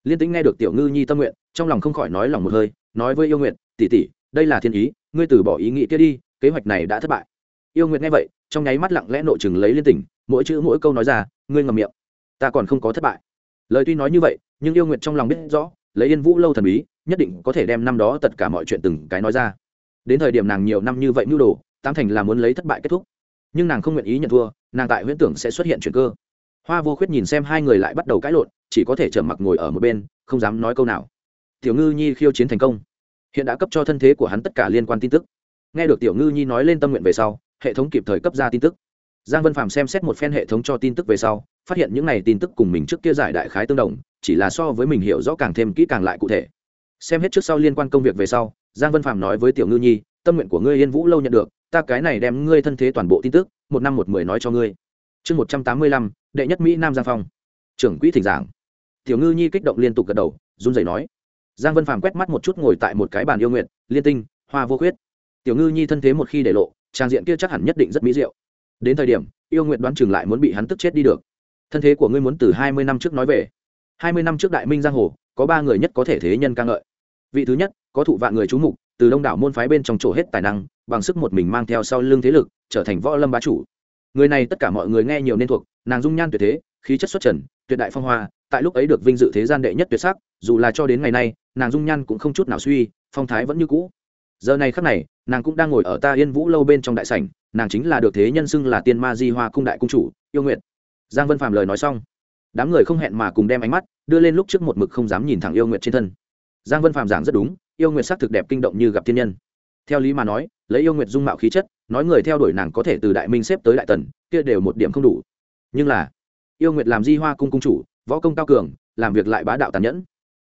Liên tính nghe được tiểu ngư nhi tâm nguyện, trong lòng không khỏi nói lòng một hơi, nói với yêu nguyện tỉ tỉ đây là thiên ý, ngươi từ bỏ ý nghĩ kia đi kế hoạch này đã thất bại. Yêu Nguyệt nghe vậy, trong nháy mắt lặng lẽ nội chừng lấy liên tỉnh, mỗi chữ mỗi câu nói ra, ngươi ngầm miệng, ta còn không có thất bại. Lời tuy nói như vậy, nhưng yêu Nguyệt trong lòng biết rõ, lấy yên vũ lâu thần bí, nhất định có thể đem năm đó tất cả mọi chuyện từng cái nói ra. Đến thời điểm nàng nhiều năm như vậy mưu đồ tam thành là muốn lấy thất bại kết thúc. Nhưng nàng không nguyện ý nhận thua, nàng tại huyễn tưởng sẽ xuất hiện chuyện cơ. Hoa vô khuyết nhìn xem hai người lại bắt đầu cãi lộn, chỉ có thể trở mặc ngồi ở một bên, không dám nói câu nào. Tiểu ngư nhi khiêu chiến thành công. Hiện đã cấp cho thân thế của hắn tất cả liên quan tin tức nghe được tiểu ngư nhi nói lên tâm nguyện về sau, hệ thống kịp thời cấp ra tin tức. Giang vân Phạm xem xét một phen hệ thống cho tin tức về sau, phát hiện những này tin tức cùng mình trước kia giải đại khái tương đồng, chỉ là so với mình hiểu rõ càng thêm kỹ càng lại cụ thể. Xem hết trước sau liên quan công việc về sau, giang vân Phạm nói với tiểu ngư nhi, tâm nguyện của ngươi yên vũ lâu nhận được, ta cái này đem ngươi thân thế toàn bộ tin tức, một năm một mười nói cho ngươi. Chương một trăm tám mươi lăm, đệ nhất mỹ nam giang phong. Trưởng quỹ thỉnh giảng. Tiểu ngư nhi kích động liên tục gật đầu, run rẩy nói. Giang vân phàm quét mắt một chút ngồi tại một cái bàn yêu nguyện, liên tinh, hoa vô khuyết tiểu ngư nhi thân thế một khi để lộ, trang diện kia chắc hẳn nhất định rất mỹ diệu. Đến thời điểm, yêu nguyện đoán chừng lại muốn bị hắn tức chết đi được. Thân thế của ngươi muốn từ hai mươi năm trước nói về. hai mươi năm trước đại minh giang hồ, có ba người nhất có thể thế nhân ca ngợi. Vị thứ nhất, có thụ vạn người trú mục, từ đông đảo môn phái bên trong chỗ hết tài năng, bằng sức một mình mang theo sau lưng thế lực, trở thành võ lâm bá chủ. Người này tất cả mọi người nghe nhiều nên thuộc, nàng dung nhan tuyệt thế, khí chất xuất trần, tuyệt đại phong hoa, tại lúc ấy được vinh dự thế gian đệ nhất tuyệt sắc, dù là cho đến ngày nay, nàng dung nhan cũng không chút nào suy, phong thái vẫn như cũ giờ này khắc này, nàng cũng đang ngồi ở ta yên vũ lâu bên trong đại sảnh, nàng chính là được thế nhân xưng là tiên ma di hoa cung đại cung chủ, yêu nguyện giang vân phàm lời nói xong, đám người không hẹn mà cùng đem ánh mắt đưa lên lúc trước một mực không dám nhìn thẳng yêu nguyện trên thân. Giang vân phàm giảng rất đúng, yêu nguyện sắc thực đẹp kinh động như gặp thiên nhân. Theo lý mà nói, lấy yêu nguyện dung mạo khí chất, nói người theo đuổi nàng có thể từ đại minh xếp tới đại tần, kia đều một điểm không đủ. Nhưng là, yêu nguyện làm di hoa cung cung chủ, võ công cao cường, làm việc lại bá đạo tàn nhẫn.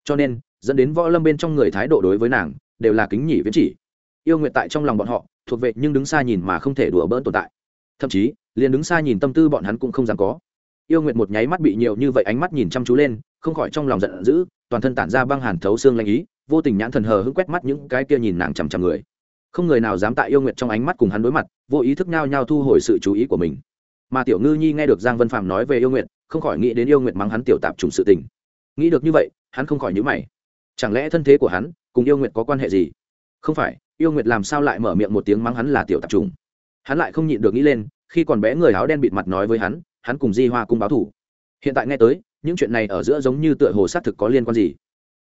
Cho nên, dẫn đến võ lâm bên trong người thái độ đối với nàng, đều là kính nhỉ viễn chỉ yêu nguyện tại trong lòng bọn họ, thuộc về nhưng đứng xa nhìn mà không thể đùa bỡn tồn tại. Thậm chí, liền đứng xa nhìn tâm tư bọn hắn cũng không dám có. Yêu nguyện một nháy mắt bị nhiều như vậy ánh mắt nhìn chăm chú lên, không khỏi trong lòng giận dữ, toàn thân tản ra băng hàn thấu xương lanh ý, vô tình nhãn thần hờ hững quét mắt những cái kia nhìn nàng chằm chằm người. Không người nào dám tại yêu nguyện trong ánh mắt cùng hắn đối mặt, vô ý thức nhao nhao thu hồi sự chú ý của mình. Mà tiểu ngư nhi nghe được giang vân phạm nói về yêu nguyện không khỏi nghĩ đến yêu nguyện mắng hắn tiểu tạp trùng sự tình. Nghĩ được như vậy, hắn không khỏi nhữ mày. Chẳng lẽ thân thế của hắn cùng yêu nguyện có quan hệ gì? Không phải, yêu nguyệt làm sao lại mở miệng một tiếng mắng hắn là tiểu tạp trùng? Hắn lại không nhịn được nghĩ lên, khi còn bé người áo đen bịt mặt nói với hắn hắn cùng di hoa cung báo thủ. Hiện tại nghe tới, những chuyện này ở giữa giống như tựa hồ xác thực có liên quan gì.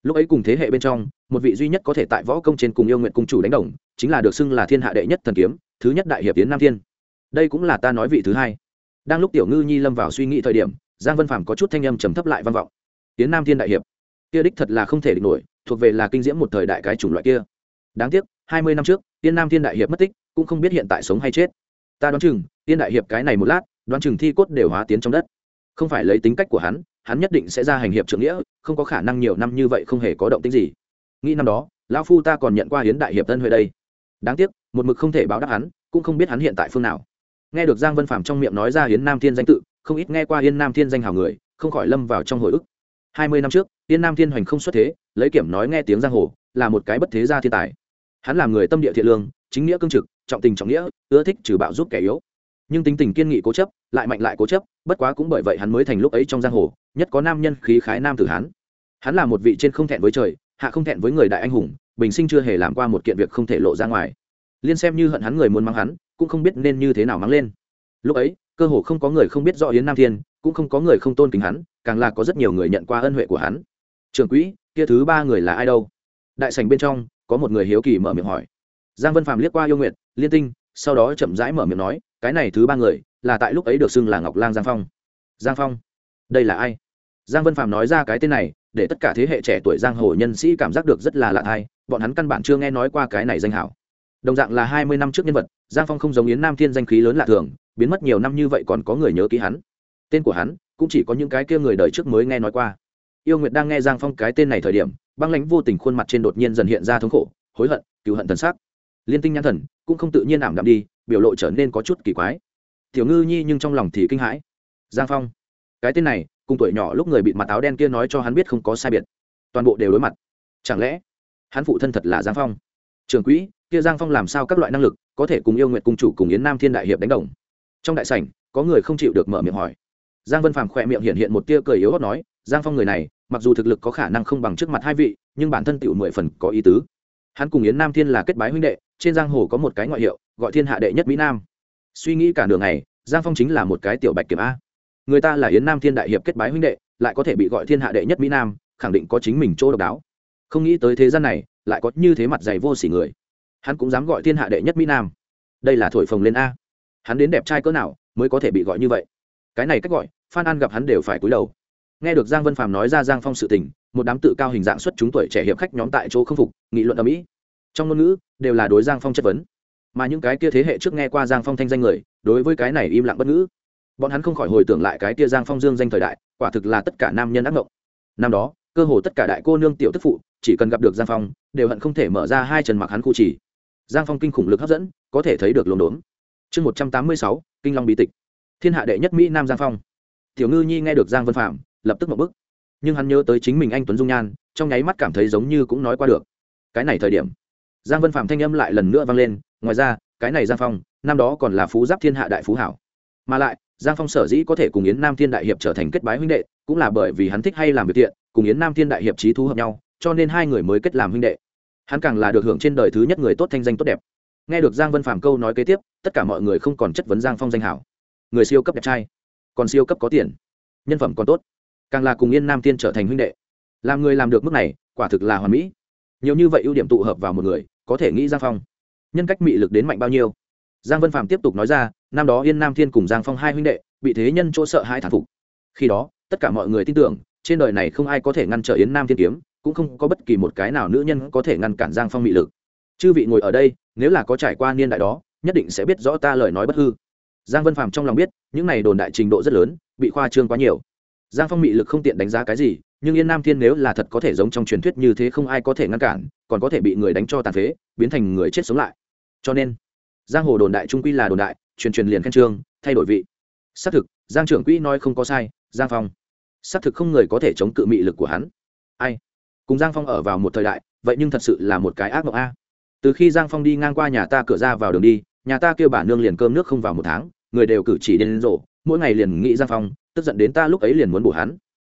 Lúc ấy cùng thế hệ bên trong, một vị duy nhất có thể tại võ công trên cùng yêu nguyện cung chủ đánh đồng, chính là được xưng là thiên hạ đệ nhất thần kiếm, thứ nhất đại hiệp tiến nam thiên. Đây cũng là ta nói vị thứ hai. Đang lúc tiểu ngư nhi lâm vào suy nghĩ thời điểm, giang vân phàm có chút thanh âm trầm thấp lại văn vọng. Tiến nam thiên đại hiệp. Kia đích thật là không thể địch nổi, thuộc về là kinh diễm một thời đại cái chủng loại kia đáng tiếc, hai mươi năm trước tiên nam thiên đại hiệp mất tích, cũng không biết hiện tại sống hay chết. Ta đoán chừng tiên đại hiệp cái này một lát, đoán chừng thi cốt đều hóa tiến trong đất. Không phải lấy tính cách của hắn hắn nhất định sẽ ra hành hiệp trưởng nghĩa, không có khả năng nhiều năm như vậy không hề có động tính gì. Nghĩ năm đó, lão phu ta còn nhận qua hiến đại hiệp tân huệ đây. Đáng tiếc, một mực không thể báo đáp hắn, cũng không biết hắn hiện tại phương nào. Nghe được giang vân phạm trong miệng nói ra hiến nam thiên danh tự, không ít nghe qua hiến nam thiên danh hào người, không khỏi lâm vào trong hồi ức. Hai mươi năm trước, hiến nam thiên hoành không xuất thế, lấy kiểm nói nghe tiếng giang hồ, là một cái bất thế gia thiên tài hắn làm người tâm địa thiện lương, chính nghĩa cương trực, trọng tình trọng nghĩa, ưa thích trừ bạo giúp kẻ yếu. Nhưng tính tình kiên nghị cố chấp, lại mạnh lại cố chấp, bất quá cũng bởi vậy hắn mới thành lúc ấy trong giang hồ, nhất có nam nhân khí khái nam tử hắn hắn là một vị trên không thẹn với trời, hạ không thẹn với người đại anh hùng, bình sinh chưa hề làm qua một kiện việc không thể lộ ra ngoài. Liên xem như hận hắn người muốn mắng hắn, cũng không biết nên như thế nào mắng lên. Lúc ấy, cơ hồ không có người không biết rõ yến nam thiên, cũng không có người không tôn kính hắn, càng là có rất nhiều người nhận qua ân huệ của hắn. Trưởng quỹ, kia thứ ba người là ai đâu? Đại sành bên trong có một người hiếu kỳ mở miệng hỏi. Giang vân phàm liếc qua yêu nguyệt, liên tinh, sau đó chậm rãi mở miệng nói, cái này thứ ba người, là tại lúc ấy được xưng là ngọc lang giang phong. Giang phong? Đây là ai? Giang vân phạm nói ra cái tên này, để tất cả thế hệ trẻ tuổi giang hồ nhân sĩ cảm giác được rất là lạ thai bọn hắn căn bản chưa nghe nói qua cái này danh hảo. Đồng dạng là hai mươi năm trước nhân vật, giang phong không giống yến nam thiên danh khí lớn lạ thường, biến mất nhiều năm như vậy còn có người nhớ ký hắn. Tên của hắn cũng chỉ có những cái kia người đời trước mới nghe nói qua yêu nguyệt đang nghe giang phong cái tên này thời điểm, băng lãnh vô tình khuôn mặt trên đột nhiên dần hiện ra thống khổ, hối hận cứu hận thần sắc. Liên tinh nhãn thần cũng không tự nhiên ảm đạm đi, biểu lộ trở nên có chút kỳ quái. Tiểu ngư nhi nhưng trong lòng thì kinh hãi. Giang phong, cái tên này, cùng tuổi nhỏ lúc người bị mặt áo đen kia nói cho hắn biết không có sai biệt. Toàn bộ đều đối mặt. Chẳng lẽ, hắn phụ thân thật là giang phong? Trường quỹ, kia giang phong làm sao các loại năng lực, có thể cùng yêu nguyện cung chủ cùng yến nam thiên đại hiệp đánh đồng? Trong đại sảnh, có người không chịu được mở miệng hỏi. Giang vân phàm khỏe miệng hiện hiện một tia cười yếu hót nói giang phong người này, mặc dù thực lực có khả năng không bằng trước mặt hai vị, nhưng bản thân tiểu mười phần có ý tứ. Hắn cùng yến nam thiên là kết bái huynh đệ, trên giang hồ có một cái ngoại hiệu, gọi thiên hạ đệ nhất mỹ nam. Suy nghĩ cả đường này giang phong chính là một cái tiểu bạch kiểm a. Người ta là yến nam thiên đại hiệp kết bái huynh đệ, lại có thể bị gọi thiên hạ đệ nhất mỹ nam, khẳng định có chính mình chỗ độc đáo. Không nghĩ tới thế gian này, lại có như thế mặt dày vô sỉ người. Hắn cũng dám gọi thiên hạ đệ nhất mỹ nam. Đây là thổi phồng lên a. Hắn đến đẹp trai cỡ nào, mới có thể bị gọi như vậy. Cái này cách gọi, phan an gặp hắn đều phải cúi đầu nghe được giang vân phàm nói ra giang phong sự tình, một đám tự cao hình dạng xuất chúng tuổi trẻ hiệp khách nhóm tại chỗ không phục, nghị luận ở mỹ. Trong ngôn ngữ, đều là đối giang phong chất vấn. Mà những cái kia thế hệ trước nghe qua giang phong thanh danh người, đối với cái này im lặng bất ngữ. Bọn hắn không khỏi hồi tưởng lại cái kia giang phong dương danh thời đại, quả thực là tất cả nam nhân ác mộng. Năm đó, cơ hồ tất cả đại cô nương tiểu tức phụ, chỉ cần gặp được giang phong, đều hận không thể mở ra hai chân mặc hắn khu chỉ giang phong kinh khủng lực hấp dẫn, có thể thấy được lồn đốn chương một trăm tám mươi sáu, kinh long bí tịch. Thiên hạ đệ nhất mỹ nam giang phong. Tiểu ngư nhi nghe được giang vân phạm lập tức một bức. Nhưng hắn nhớ tới chính mình anh tuấn dung nhan, trong nháy mắt cảm thấy giống như cũng nói qua được. Cái này thời điểm, giang vân phạm thanh âm lại lần nữa vang lên, ngoài ra, cái này giang phong, năm đó còn là phú giáp thiên hạ đại phú hảo. Mà lại, giang phong sở dĩ có thể cùng yến nam thiên đại hiệp trở thành kết bái huynh đệ, cũng là bởi vì hắn thích hay làm việc thiện, cùng yến nam thiên đại hiệp trí thú hợp nhau, cho nên hai người mới kết làm huynh đệ. Hắn càng là được hưởng trên đời thứ nhất người tốt thanh danh tốt đẹp. Nghe được giang vân phạm câu nói kế tiếp, tất cả mọi người không còn chất vấn giang phong danh hảo. Người siêu cấp đẹp trai, còn siêu cấp có tiền, nhân phẩm còn tốt càng là cùng yên nam tiên trở thành huynh đệ làm người làm được mức này quả thực là hoàn mỹ nhiều như vậy ưu điểm tụ hợp vào một người có thể nghĩ giang phong nhân cách mị lực đến mạnh bao nhiêu giang vân phạm tiếp tục nói ra năm đó yên nam thiên cùng giang phong hai huynh đệ bị thế nhân chỗ sợ hai thản phục khi đó tất cả mọi người tin tưởng trên đời này không ai có thể ngăn trở yến nam thiên kiếm cũng không có bất kỳ một cái nào nữ nhân có thể ngăn cản giang phong mị lực chư vị ngồi ở đây nếu là có trải qua niên đại đó nhất định sẽ biết rõ ta lời nói bất hư giang vân phàm trong lòng biết những này đồn đại trình độ rất lớn bị khoa trương quá nhiều giang phong mị lực không tiện đánh giá cái gì, nhưng yên nam thiên nếu là thật có thể giống trong truyền thuyết như thế không ai có thể ngăn cản, còn có thể bị người đánh cho tàn phế, biến thành người chết sống lại. Cho nên, giang hồ đồn đại trung quy là đồn đại, truyền truyền liền khen trương, thay đổi vị. Xác thực, giang trưởng quỹ nói không có sai, giang phong. Xác thực không người có thể chống cự mị lực của hắn. Ai? Cùng giang phong ở vào một thời đại, vậy nhưng thật sự là một cái ác mộng a. Từ khi giang phong đi ngang qua nhà ta, cửa ra vào đường đi, nhà ta kêu bà nương liền cơm nước không vào một tháng, người đều cử chỉ đến rộ mỗi ngày liền nghĩ giang phong, tức giận đến ta lúc ấy liền muốn bổ hắn.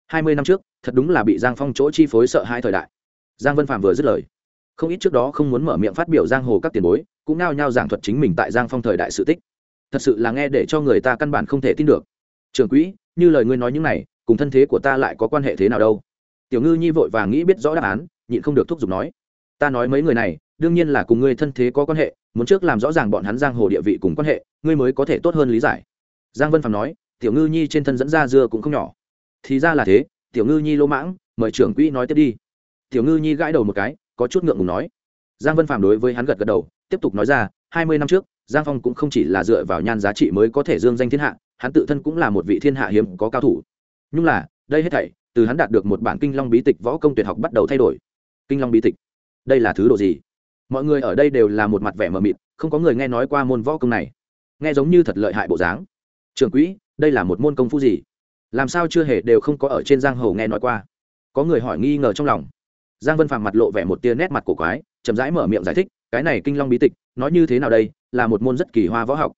Hai mươi năm trước, thật đúng là bị giang phong chỗ chi phối sợ hai thời đại. Giang vân phạm vừa dứt lời. Không ít trước đó không muốn mở miệng phát biểu giang hồ các tiền bối, cũng nao nhao giảng thuật chính mình tại giang phong thời đại sự tích. Thật sự là nghe để cho người ta căn bản không thể tin được. Trường quỹ, như lời ngươi nói những này, cùng thân thế của ta lại có quan hệ thế nào đâu? Tiểu ngư nhi vội và nghĩ biết rõ đáp án, nhịn không được thúc giục nói. Ta nói mấy người này, đương nhiên là cùng ngươi thân thế có quan hệ, muốn trước làm rõ ràng bọn hắn giang hồ địa vị cùng quan hệ, ngươi mới có thể tốt hơn lý giải giang vân phạm nói, tiểu ngư nhi trên thân dẫn ra dưa cũng không nhỏ. Thì ra là thế, tiểu ngư nhi lỗ mãng, mời trưởng quỹ nói tiếp đi. Tiểu ngư nhi gãi đầu một cái, có chút ngượng ngùng nói. Giang vân phạm đối với hắn gật gật đầu, tiếp tục nói ra, hai mươi năm trước, giang phong cũng không chỉ là dựa vào nhan giá trị mới có thể dương danh thiên hạ, hắn tự thân cũng là một vị thiên hạ hiếm có cao thủ. Nhưng là, đây hết thảy, từ hắn đạt được một bản kinh long bí tịch võ công tuyệt học bắt đầu thay đổi. Kinh long bí tịch? Đây là thứ đồ gì? Mọi người ở đây đều là một mặt vẻ mờ mịt, không có người nghe nói qua môn võ công này. Nghe giống như thật lợi hại bộ dáng trường quỹ, đây là một môn công phu gì? Làm sao chưa hề đều không có ở trên giang hồ nghe nói qua? Có người hỏi nghi ngờ trong lòng. Giang vân phàm mặt lộ vẻ một tia nét mặt cổ quái, chậm rãi mở miệng giải thích, cái này kinh long bí tịch, nói như thế nào đây, là một môn rất kỳ hoa võ học.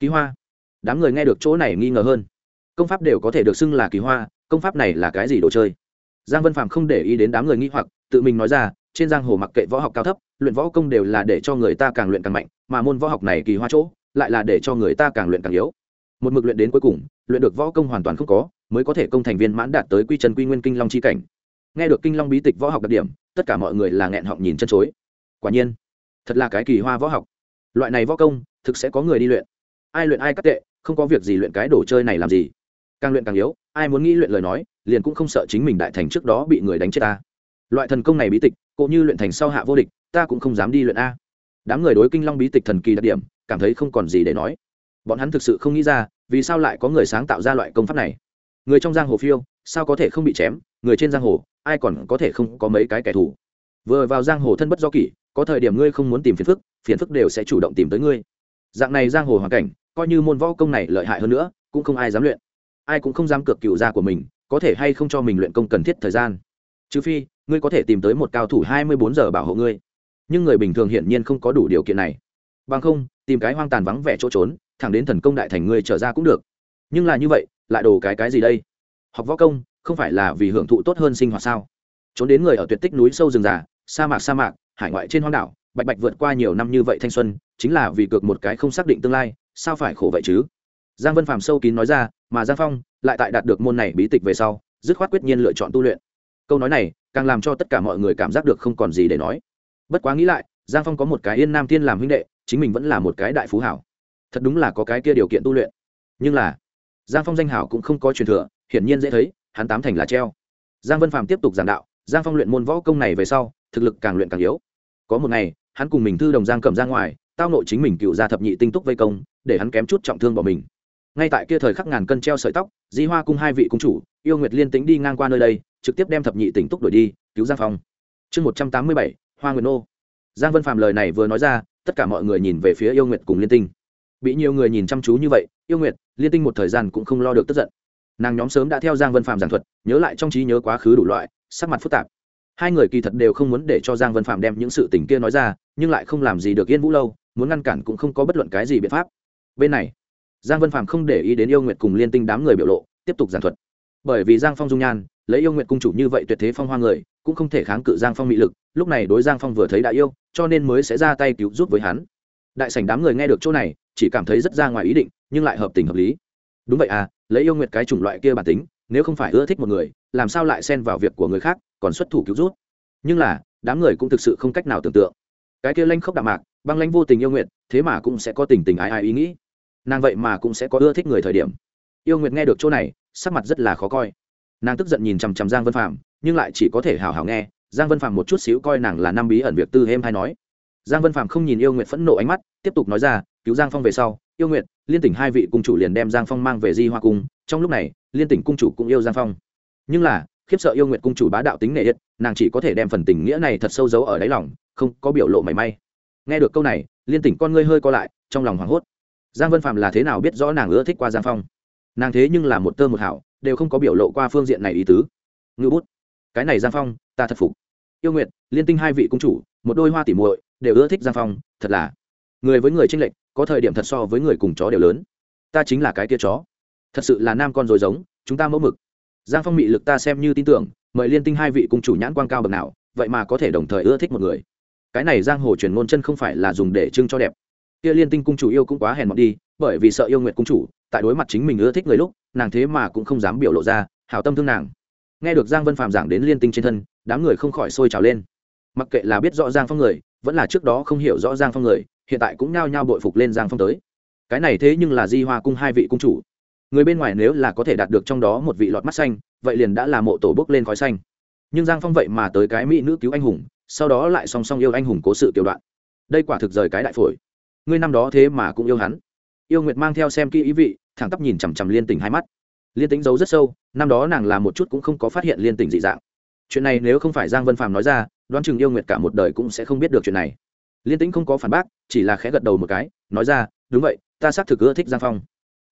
Kỳ hoa? Đám người nghe được chỗ này nghi ngờ hơn. Công pháp đều có thể được xưng là kỳ hoa, công pháp này là cái gì đồ chơi? Giang vân phàm không để ý đến đám người nghi hoặc, tự mình nói ra, trên giang hồ mặc kệ võ học cao thấp, luyện võ công đều là để cho người ta càng luyện càng mạnh, mà môn võ học này kỳ hoa chỗ, lại là để cho người ta càng luyện càng yếu một mực luyện đến cuối cùng, luyện được võ công hoàn toàn không có, mới có thể công thành viên mãn đạt tới quy chân quy nguyên kinh long chi cảnh. Nghe được kinh long bí tịch võ học đặc điểm, tất cả mọi người là nghẹn họng nhìn chân chối. Quả nhiên, thật là cái kỳ hoa võ học. Loại này võ công, thực sẽ có người đi luyện. Ai luyện ai cắt tệ, không có việc gì luyện cái đồ chơi này làm gì. Càng luyện càng yếu, ai muốn nghĩ luyện lời nói, liền cũng không sợ chính mình đại thành trước đó bị người đánh chết ta. Loại thần công này bí tịch cũng như luyện thành sau hạ vô địch, ta cũng không dám đi luyện a. Đám người đối kinh long bí tịch thần kỳ đặc điểm, cảm thấy không còn gì để nói bọn hắn thực sự không nghĩ ra, vì sao lại có người sáng tạo ra loại công pháp này? Người trong giang hồ phiêu, sao có thể không bị chém? Người trên giang hồ, ai còn có thể không có mấy cái kẻ thù? Vừa vào giang hồ thân bất do kỷ, có thời điểm ngươi không muốn tìm phiền phức phiền phức đều sẽ chủ động tìm tới ngươi. Dạng này giang hồ hoàn cảnh, coi như môn võ công này lợi hại hơn nữa, cũng không ai dám luyện. Ai cũng không dám cược cựu gia của mình, có thể hay không cho mình luyện công cần thiết thời gian. Trừ phi, ngươi có thể tìm tới một cao thủ hai mươi bốn giờ bảo hộ ngươi. Nhưng người bình thường hiển nhiên không có đủ điều kiện này. Bằng không, tìm cái hoang tàn vắng vẻ chỗ trốn thẳng đến thần công đại thành ngươi trở ra cũng được. Nhưng là như vậy, lại đồ cái cái gì đây? Học võ công, không phải là vì hưởng thụ tốt hơn sinh hoạt sao? Trốn đến người ở tuyệt tích núi sâu rừng già, sa mạc sa mạc, hải ngoại trên hoang đảo, bạch bạch vượt qua nhiều năm như vậy thanh xuân, chính là vì cược một cái không xác định tương lai, sao phải khổ vậy chứ? Giang vân phàm sâu kín nói ra, mà giang phong lại tại đạt được môn này bí tịch về sau, dứt khoát quyết nhiên lựa chọn tu luyện. Câu nói này càng làm cho tất cả mọi người cảm giác được không còn gì để nói. Bất quá nghĩ lại, giang phong có một cái yên nam tiên làm huynh đệ, chính mình vẫn là một cái đại phú hảo thật đúng là có cái kia điều kiện tu luyện. Nhưng là, giang phong danh hảo cũng không có truyền thừa, hiển nhiên dễ thấy, hắn tám thành là treo. Giang vân phạm tiếp tục giảng đạo, giang phong luyện môn võ công này về sau, thực lực càng luyện càng yếu. Có một ngày, hắn cùng mình thư đồng giang cầm ra ngoài, tao nội chính mình cựu ra thập nhị tinh túc vây công, để hắn kém chút trọng thương bỏ mình. Ngay tại kia thời khắc ngàn cân treo sợi tóc, di hoa cung hai vị cung chủ, yêu nguyệt liên tính đi ngang qua nơi đây, trực tiếp đem thập nhị tỉnh túc đuổi đi, cứu giang phong. Chương một trăm tám mươi bảy, hoa nguyệt nô. Giang vân phạm lời này vừa nói ra, tất cả mọi người nhìn về phía yêu nguyệt cùng liên tinh bị nhiều người nhìn chăm chú như vậy, yêu nguyệt, liên tinh một thời gian cũng không lo được tức giận. Nàng nhóm sớm đã theo giang vân phạm giảng thuật, nhớ lại trong trí nhớ quá khứ đủ loại, sắc mặt phức tạp. Hai người kỳ thật đều không muốn để cho giang vân phạm đem những sự tình kia nói ra, nhưng lại không làm gì được yên vũ lâu, muốn ngăn cản cũng không có bất luận cái gì biện pháp. Bên này, giang vân phạm không để ý đến yêu nguyệt cùng liên tinh đám người biểu lộ, tiếp tục giảng thuật. Bởi vì giang phong dung nhan, lấy yêu nguyệt cung chủ như vậy tuyệt thế phong hoa người, cũng không thể kháng cự giang phong mị lực, lúc này đối giang phong vừa thấy đã yêu, cho nên mới sẽ ra tay cứu giúp với hắn. Đại sảnh đám người nghe được chỗ này chỉ cảm thấy rất ra ngoài ý định, nhưng lại hợp tình hợp lý. Đúng vậy à lấy yêu nguyệt cái chủng loại kia bản tính, nếu không phải ưa thích một người, làm sao lại xen vào việc của người khác, còn xuất thủ cứu rút? Nhưng là, đám người cũng thực sự không cách nào tưởng tượng. Cái kia lanh khốc đạm mạc, băng lanh vô tình yêu nguyệt, thế mà cũng sẽ có tình tình ai ai ý nghĩ. Nàng vậy mà cũng sẽ có ưa thích người thời điểm. Yêu nguyệt nghe được chỗ này, sắc mặt rất là khó coi. Nàng tức giận nhìn chằm chằm giang vân phạm nhưng lại chỉ có thể hào hào nghe. Giang vân phạm một chút xíu coi nàng là năm bí ẩn việc tư êm hay nói. Giang vân phạm không nhìn yêu nguyệt phẫn nộ ánh mắt, tiếp tục nói ra cứu giang phong về sau, yêu nguyệt, liên tỉnh hai vị cung chủ liền đem giang phong mang về di hoa cung. Trong lúc này, liên tỉnh cung chủ cũng yêu giang phong. Nhưng là, khiếp sợ yêu nguyệt cung chủ bá đạo tính nghệ yết, nàng chỉ có thể đem phần tình nghĩa này thật sâu giấu ở đáy lòng, không có biểu lộ mảy may. Nghe được câu này, liên tỉnh con ngươi hơi co lại, trong lòng hoảng hốt. Giang vân phạm là thế nào biết rõ nàng ưa thích qua giang phong? Nàng thế nhưng là một tơ một hảo, đều không có biểu lộ qua phương diện này ý tứ. Ngư bút. Cái này giang phong, ta thật phục. Yêu nguyệt, liên tinh hai vị cung chủ, một đôi hoa tỉ muội, đều ưa thích giang phong, thật là. Người với người tranh lệch có thời điểm thật so với người cùng chó đều lớn. Ta chính là cái kia chó. Thật sự là nam con rồi giống, chúng ta mẫu mực. Giang phong mị lực ta xem như tin tưởng, mời liên tinh hai vị cung chủ nhãn quan cao bậc nào, vậy mà có thể đồng thời ưa thích một người. Cái này giang hồ truyền ngôn chân không phải là dùng để trưng cho đẹp. Kia liên tinh cung chủ yêu cũng quá hèn mọt đi, bởi vì sợ yêu nguyệt cung chủ, tại đối mặt chính mình ưa thích người lúc, nàng thế mà cũng không dám biểu lộ ra hảo tâm thương nàng. Nghe được giang vân phạm giảng đến liên tinh trên thân, đám người không khỏi sôi trào lên. Mặc kệ là biết rõ giang phong người, vẫn là trước đó không hiểu rõ giang phong người hiện tại cũng nhao nhao bội phục lên giang phong tới. Cái này thế nhưng là di hoa cung hai vị cung chủ. Người bên ngoài nếu là có thể đạt được trong đó một vị lọt mắt xanh, vậy liền đã là mộ tổ bốc lên khói xanh. Nhưng giang phong vậy mà tới cái mỹ nữ cứu anh hùng, sau đó lại song song yêu anh hùng cố sự tiểu đoạn. Đây quả thực rời cái đại phổi. Ngươi năm đó thế mà cũng yêu hắn. Yêu nguyệt mang theo xem kỹ ý vị, thẳng tắp nhìn chằm chằm liên tình hai mắt. Liên tính giấu rất sâu, năm đó nàng làm một chút cũng không có phát hiện liên tình dị dạng. Chuyện này nếu không phải giang vân phàm nói ra, đoán chừng yêu nguyệt cả một đời cũng sẽ không biết được chuyện này liên tĩnh không có phản bác, chỉ là khẽ gật đầu một cái, nói ra, đúng vậy, ta xác thực ưa thích giang phong.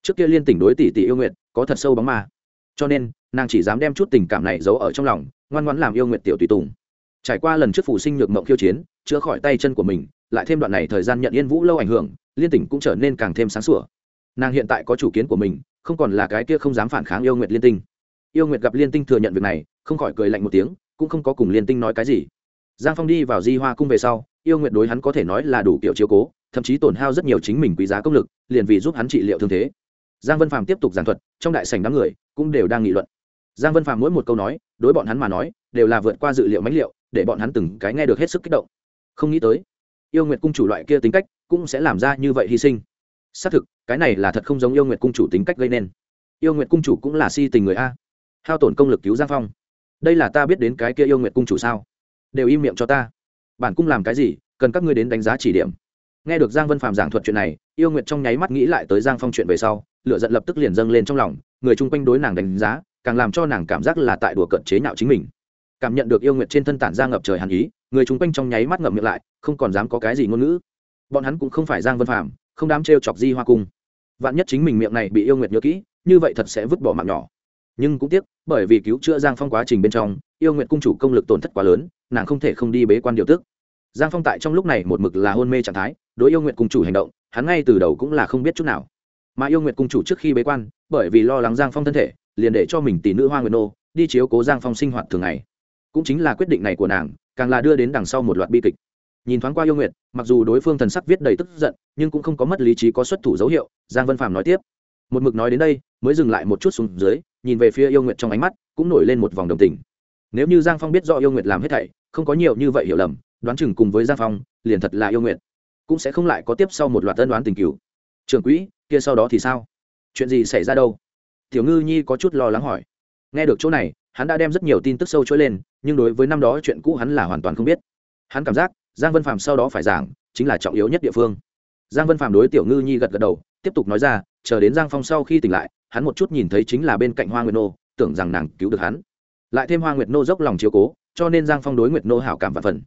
Trước kia liên tỉnh đối tỷ tỷ yêu nguyệt có thật sâu bóng ma. Cho nên, nàng chỉ dám đem chút tình cảm này giấu ở trong lòng, ngoan ngoãn làm yêu nguyệt tiểu tùy tùng. Trải qua lần trước phủ sinh nhược mộng khiêu chiến, chữa khỏi tay chân của mình, lại thêm đoạn này thời gian nhận yên vũ lâu ảnh hưởng, liên tỉnh cũng trở nên càng thêm sáng sủa. Nàng hiện tại có chủ kiến của mình, không còn là cái kia không dám phản kháng yêu nguyệt liên tinh yêu nguyệt gặp liên tinh thừa nhận việc này, không khỏi cười lạnh một tiếng, cũng không có cùng liên tinh nói cái gì giang phong đi vào di hoa cung về sau, yêu nguyệt đối hắn có thể nói là đủ kiểu chiếu cố, thậm chí tổn hao rất nhiều chính mình quý giá công lực, liền vì giúp hắn trị liệu thương thế. Giang vân phàm tiếp tục giảng thuật, trong đại sảnh đám người cũng đều đang nghị luận. Giang vân phàm mỗi một câu nói, đối bọn hắn mà nói, đều là vượt qua dự liệu mãnh liệu để bọn hắn từng cái nghe được hết sức kích động. Không nghĩ tới, yêu nguyệt cung chủ loại kia tính cách cũng sẽ làm ra như vậy hy sinh. Xác thực, cái này là thật không giống yêu nguyệt cung chủ tính cách gây nên. Yêu nguyệt cung chủ cũng là si tình người a. Hao tổn công lực cứu giang phong. Đây là ta biết đến cái kia yêu nguyệt cung chủ sao? Đều im miệng cho ta. Bản cung làm cái gì, cần các ngươi đến đánh giá chỉ điểm. Nghe được giang vân phàm giảng thuật chuyện này, yêu nguyệt trong nháy mắt nghĩ lại tới giang phong chuyện về sau lựa giận lập tức liền dâng lên trong lòng, người chung quanh đối nàng đánh giá, càng làm cho nàng cảm giác là tại đùa cận chế nhạo chính mình. Cảm nhận được yêu nguyệt trên thân tản ra ngập trời hàn ý, người chung quanh trong nháy mắt ngậm miệng lại, không còn dám có cái gì ngôn ngữ. Bọn hắn cũng không phải giang vân phàm, không dám trêu chọc di hoa cung. Vạn nhất chính mình miệng này bị yêu nguyệt nhớ kỹ, như vậy thật sẽ vứt bỏ mạng nhỏ. Nhưng cũng tiếc, bởi vì cứu chữa giang phong quá trình bên trong, yêu nguyệt cung chủ công lực tổn thất quá lớn nàng không thể không đi bế quan điều tức. Giang phong tại trong lúc này một mực là hôn mê trạng thái, đối yêu nguyện cung chủ hành động, hắn ngay từ đầu cũng là không biết chút nào. Mà yêu nguyện cung chủ trước khi bế quan, bởi vì lo lắng giang phong thân thể, liền để cho mình tỷ nữ hoa nguyện nô đi chiếu cố giang phong sinh hoạt thường ngày. Cũng chính là quyết định này của nàng, càng là đưa đến đằng sau một loạt bi kịch. Nhìn thoáng qua yêu nguyệt mặc dù đối phương thần sắc viết đầy tức giận, nhưng cũng không có mất lý trí có xuất thủ dấu hiệu, giang vân phạm nói tiếp. Một mực nói đến đây, mới dừng lại một chút xuống dưới, nhìn về phía yêu nguyệt trong ánh mắt, cũng nổi lên một vòng đồng tình. Nếu như giang phong biết do yêu nguyệt làm hết thảy không có nhiều như vậy hiểu lầm, đoán chừng cùng với giang phong, liền thật là yêu nguyện. Cũng sẽ không lại có tiếp sau một loạt tân đoán tình cứu trưởng quỹ, kia sau đó thì sao? Chuyện gì xảy ra đâu? Tiểu ngư nhi có chút lo lắng hỏi. Nghe được chỗ này, hắn đã đem rất nhiều tin tức sâu trôi lên, nhưng đối với năm đó chuyện cũ hắn là hoàn toàn không biết. Hắn cảm giác, giang vân phạm sau đó phải giảng, chính là trọng yếu nhất địa phương. Giang vân phạm đối tiểu ngư nhi gật gật đầu, tiếp tục nói ra, chờ đến giang phong sau khi tỉnh lại, hắn một chút nhìn thấy chính là bên cạnh hoa nguyệt nô, tưởng rằng nàng cứu được hắn. Lại thêm hoa nguyệt nô dốc lòng chiếu cố cho nên giang phong đối nguyệt nô hảo cảm và phần.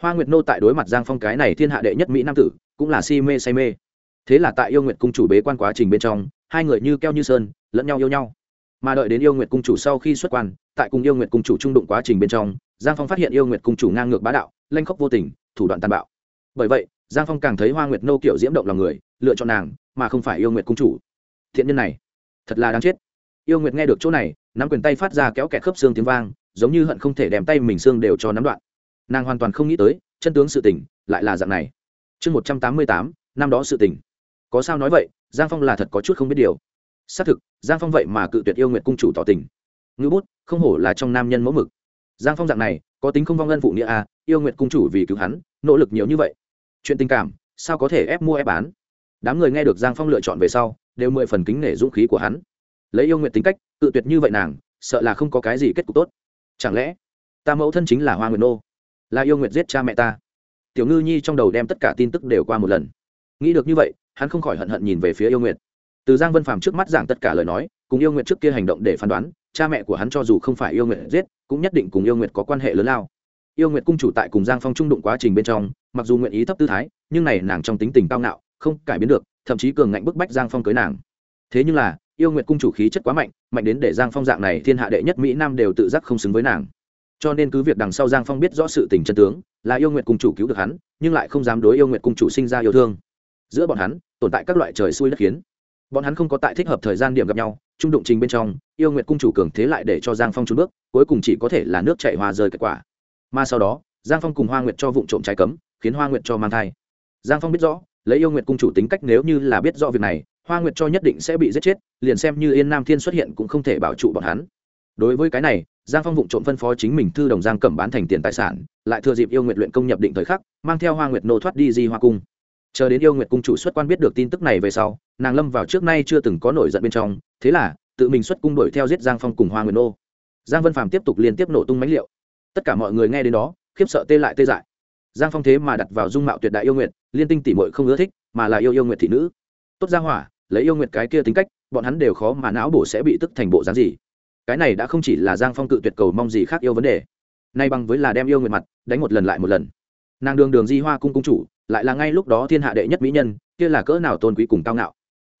Hoa nguyệt nô tại đối mặt giang phong cái này thiên hạ đệ nhất mỹ nam tử, cũng là si mê say mê. Thế là tại yêu nguyệt cung chủ bế quan quá trình bên trong, hai người như keo như sơn, lẫn nhau yêu nhau. Mà đợi đến yêu nguyệt cung chủ sau khi xuất quan, tại cùng yêu nguyệt cung chủ trung đụng quá trình bên trong, giang phong phát hiện yêu nguyệt cung chủ ngang ngược bá đạo, lanh khóc vô tình, thủ đoạn tàn bạo. Bởi vậy, giang phong càng thấy hoa nguyệt nô kiểu diễm động lòng người, lựa chọn nàng, mà không phải yêu nguyệt cung chủ. Thiện nhân này, thật là đáng chết. Yêu nguyệt nghe được chỗ này, nắm quyền tay phát ra kéo kẹt khớp xương tiếng vang giống như hận không thể đem tay mình xương đều cho nắm đoạn. Nàng hoàn toàn không nghĩ tới, chân tướng sự tình lại là dạng này. Chương một trăm tám mươi tám, năm đó sự tình. Có sao nói vậy, giang phong là thật có chút không biết điều. Xác thực, giang phong vậy mà cự tuyệt yêu nguyện cung chủ tỏ tình. Ngữ bút, không hổ là trong nam nhân mẫu mực. Giang phong dạng này, có tính không vong ân phụ nghĩa à yêu nguyện cung chủ vì cứu hắn, nỗ lực nhiều như vậy. Chuyện tình cảm, sao có thể ép mua ép bán? Đám người nghe được giang phong lựa chọn về sau, đều mười phần kính nể dũng khí của hắn. Lấy yêu nguyện tính cách, cự tuyệt như vậy nàng, sợ là không có cái gì kết cục tốt chẳng lẽ ta mẫu thân chính là hoa nguyệt nô? Là yêu nguyệt giết cha mẹ ta? Tiểu ngư nhi trong đầu đem tất cả tin tức đều qua một lần. Nghĩ được như vậy, hắn không khỏi hận hận nhìn về phía yêu nguyệt. Từ giang vân phàm trước mắt giảng tất cả lời nói, cùng yêu nguyệt trước kia hành động để phán đoán, cha mẹ của hắn cho dù không phải yêu nguyệt giết, cũng nhất định cùng yêu nguyệt có quan hệ lớn lao. Yêu nguyệt cung chủ tại cùng giang phong trung đụng quá trình bên trong, mặc dù nguyện ý thấp tư thái, nhưng này nàng trong tính tình cao ngạo, không cải biến được, thậm chí cường ngạnh bức bách giang phong cưới nàng. Thế nhưng là yêu nguyệt cung chủ khí chất quá mạnh mạnh đến để giang phong dạng này thiên hạ đệ nhất mỹ nam đều tự giác không xứng với nàng. Cho nên cứ việc đằng sau giang phong biết rõ sự tình chân tướng, là yêu Nguyệt cung chủ cứu được hắn, nhưng lại không dám đối yêu Nguyệt cung chủ sinh ra yêu thương. Giữa bọn hắn, tồn tại các loại trời xui đất khiến. Bọn hắn không có tại thích hợp thời gian điểm gặp nhau, trung đụng trình bên trong, yêu Nguyệt cung chủ cường thế lại để cho giang phong trốn bước, cuối cùng chỉ có thể là nước chạy hòa rơi kết quả. Mà sau đó, giang phong cùng hoa nguyệt cho vụ trộm trái cấm, khiến hoa nguyệt cho mang thai. Giang phong biết rõ, lấy yêu Nguyệt cung chủ tính cách nếu như là biết rõ việc này hoa nguyệt cho nhất định sẽ bị giết chết, liền xem như yên nam thiên xuất hiện cũng không thể bảo trụ bọn hắn. Đối với cái này, giang phong vụng trộm phân phó chính mình thư đồng giang cẩm bán thành tiền tài sản, lại thừa dịp yêu nguyệt luyện công nhập định thời khắc, mang theo hoa nguyệt nô thoát đi di hoa cung. Chờ đến yêu nguyệt cung chủ xuất quan biết được tin tức này về sau, nàng lâm vào trước nay chưa từng có nổi giận bên trong, thế là, tự mình xuất cung đuổi theo giết giang phong cùng hoa nguyệt nô. Giang vân phàm tiếp tục liên tiếp nổ tung mánh liệu. Tất cả mọi người nghe đến đó, khiếp sợ tê lại tê dại. Giang phong thế mà đặt vào dung mạo tuyệt đại yêu nguyệt, liên tinh tỉ mội không ưa thích, mà là yêu yêu nguyệt thị nữ. Tốt ra hỏa lấy yêu nguyệt cái kia tính cách, bọn hắn đều khó mà não bổ sẽ bị tức thành bộ dáng gì. Cái này đã không chỉ là giang phong cự tuyệt cầu mong gì khác yêu vấn đề. Nay bằng với là đem yêu nguyệt mặt đánh một lần lại một lần. Nàng đường đường di hoa cung cung chủ, lại là ngay lúc đó thiên hạ đệ nhất mỹ nhân, kia là cỡ nào tôn quý cùng cao ngạo.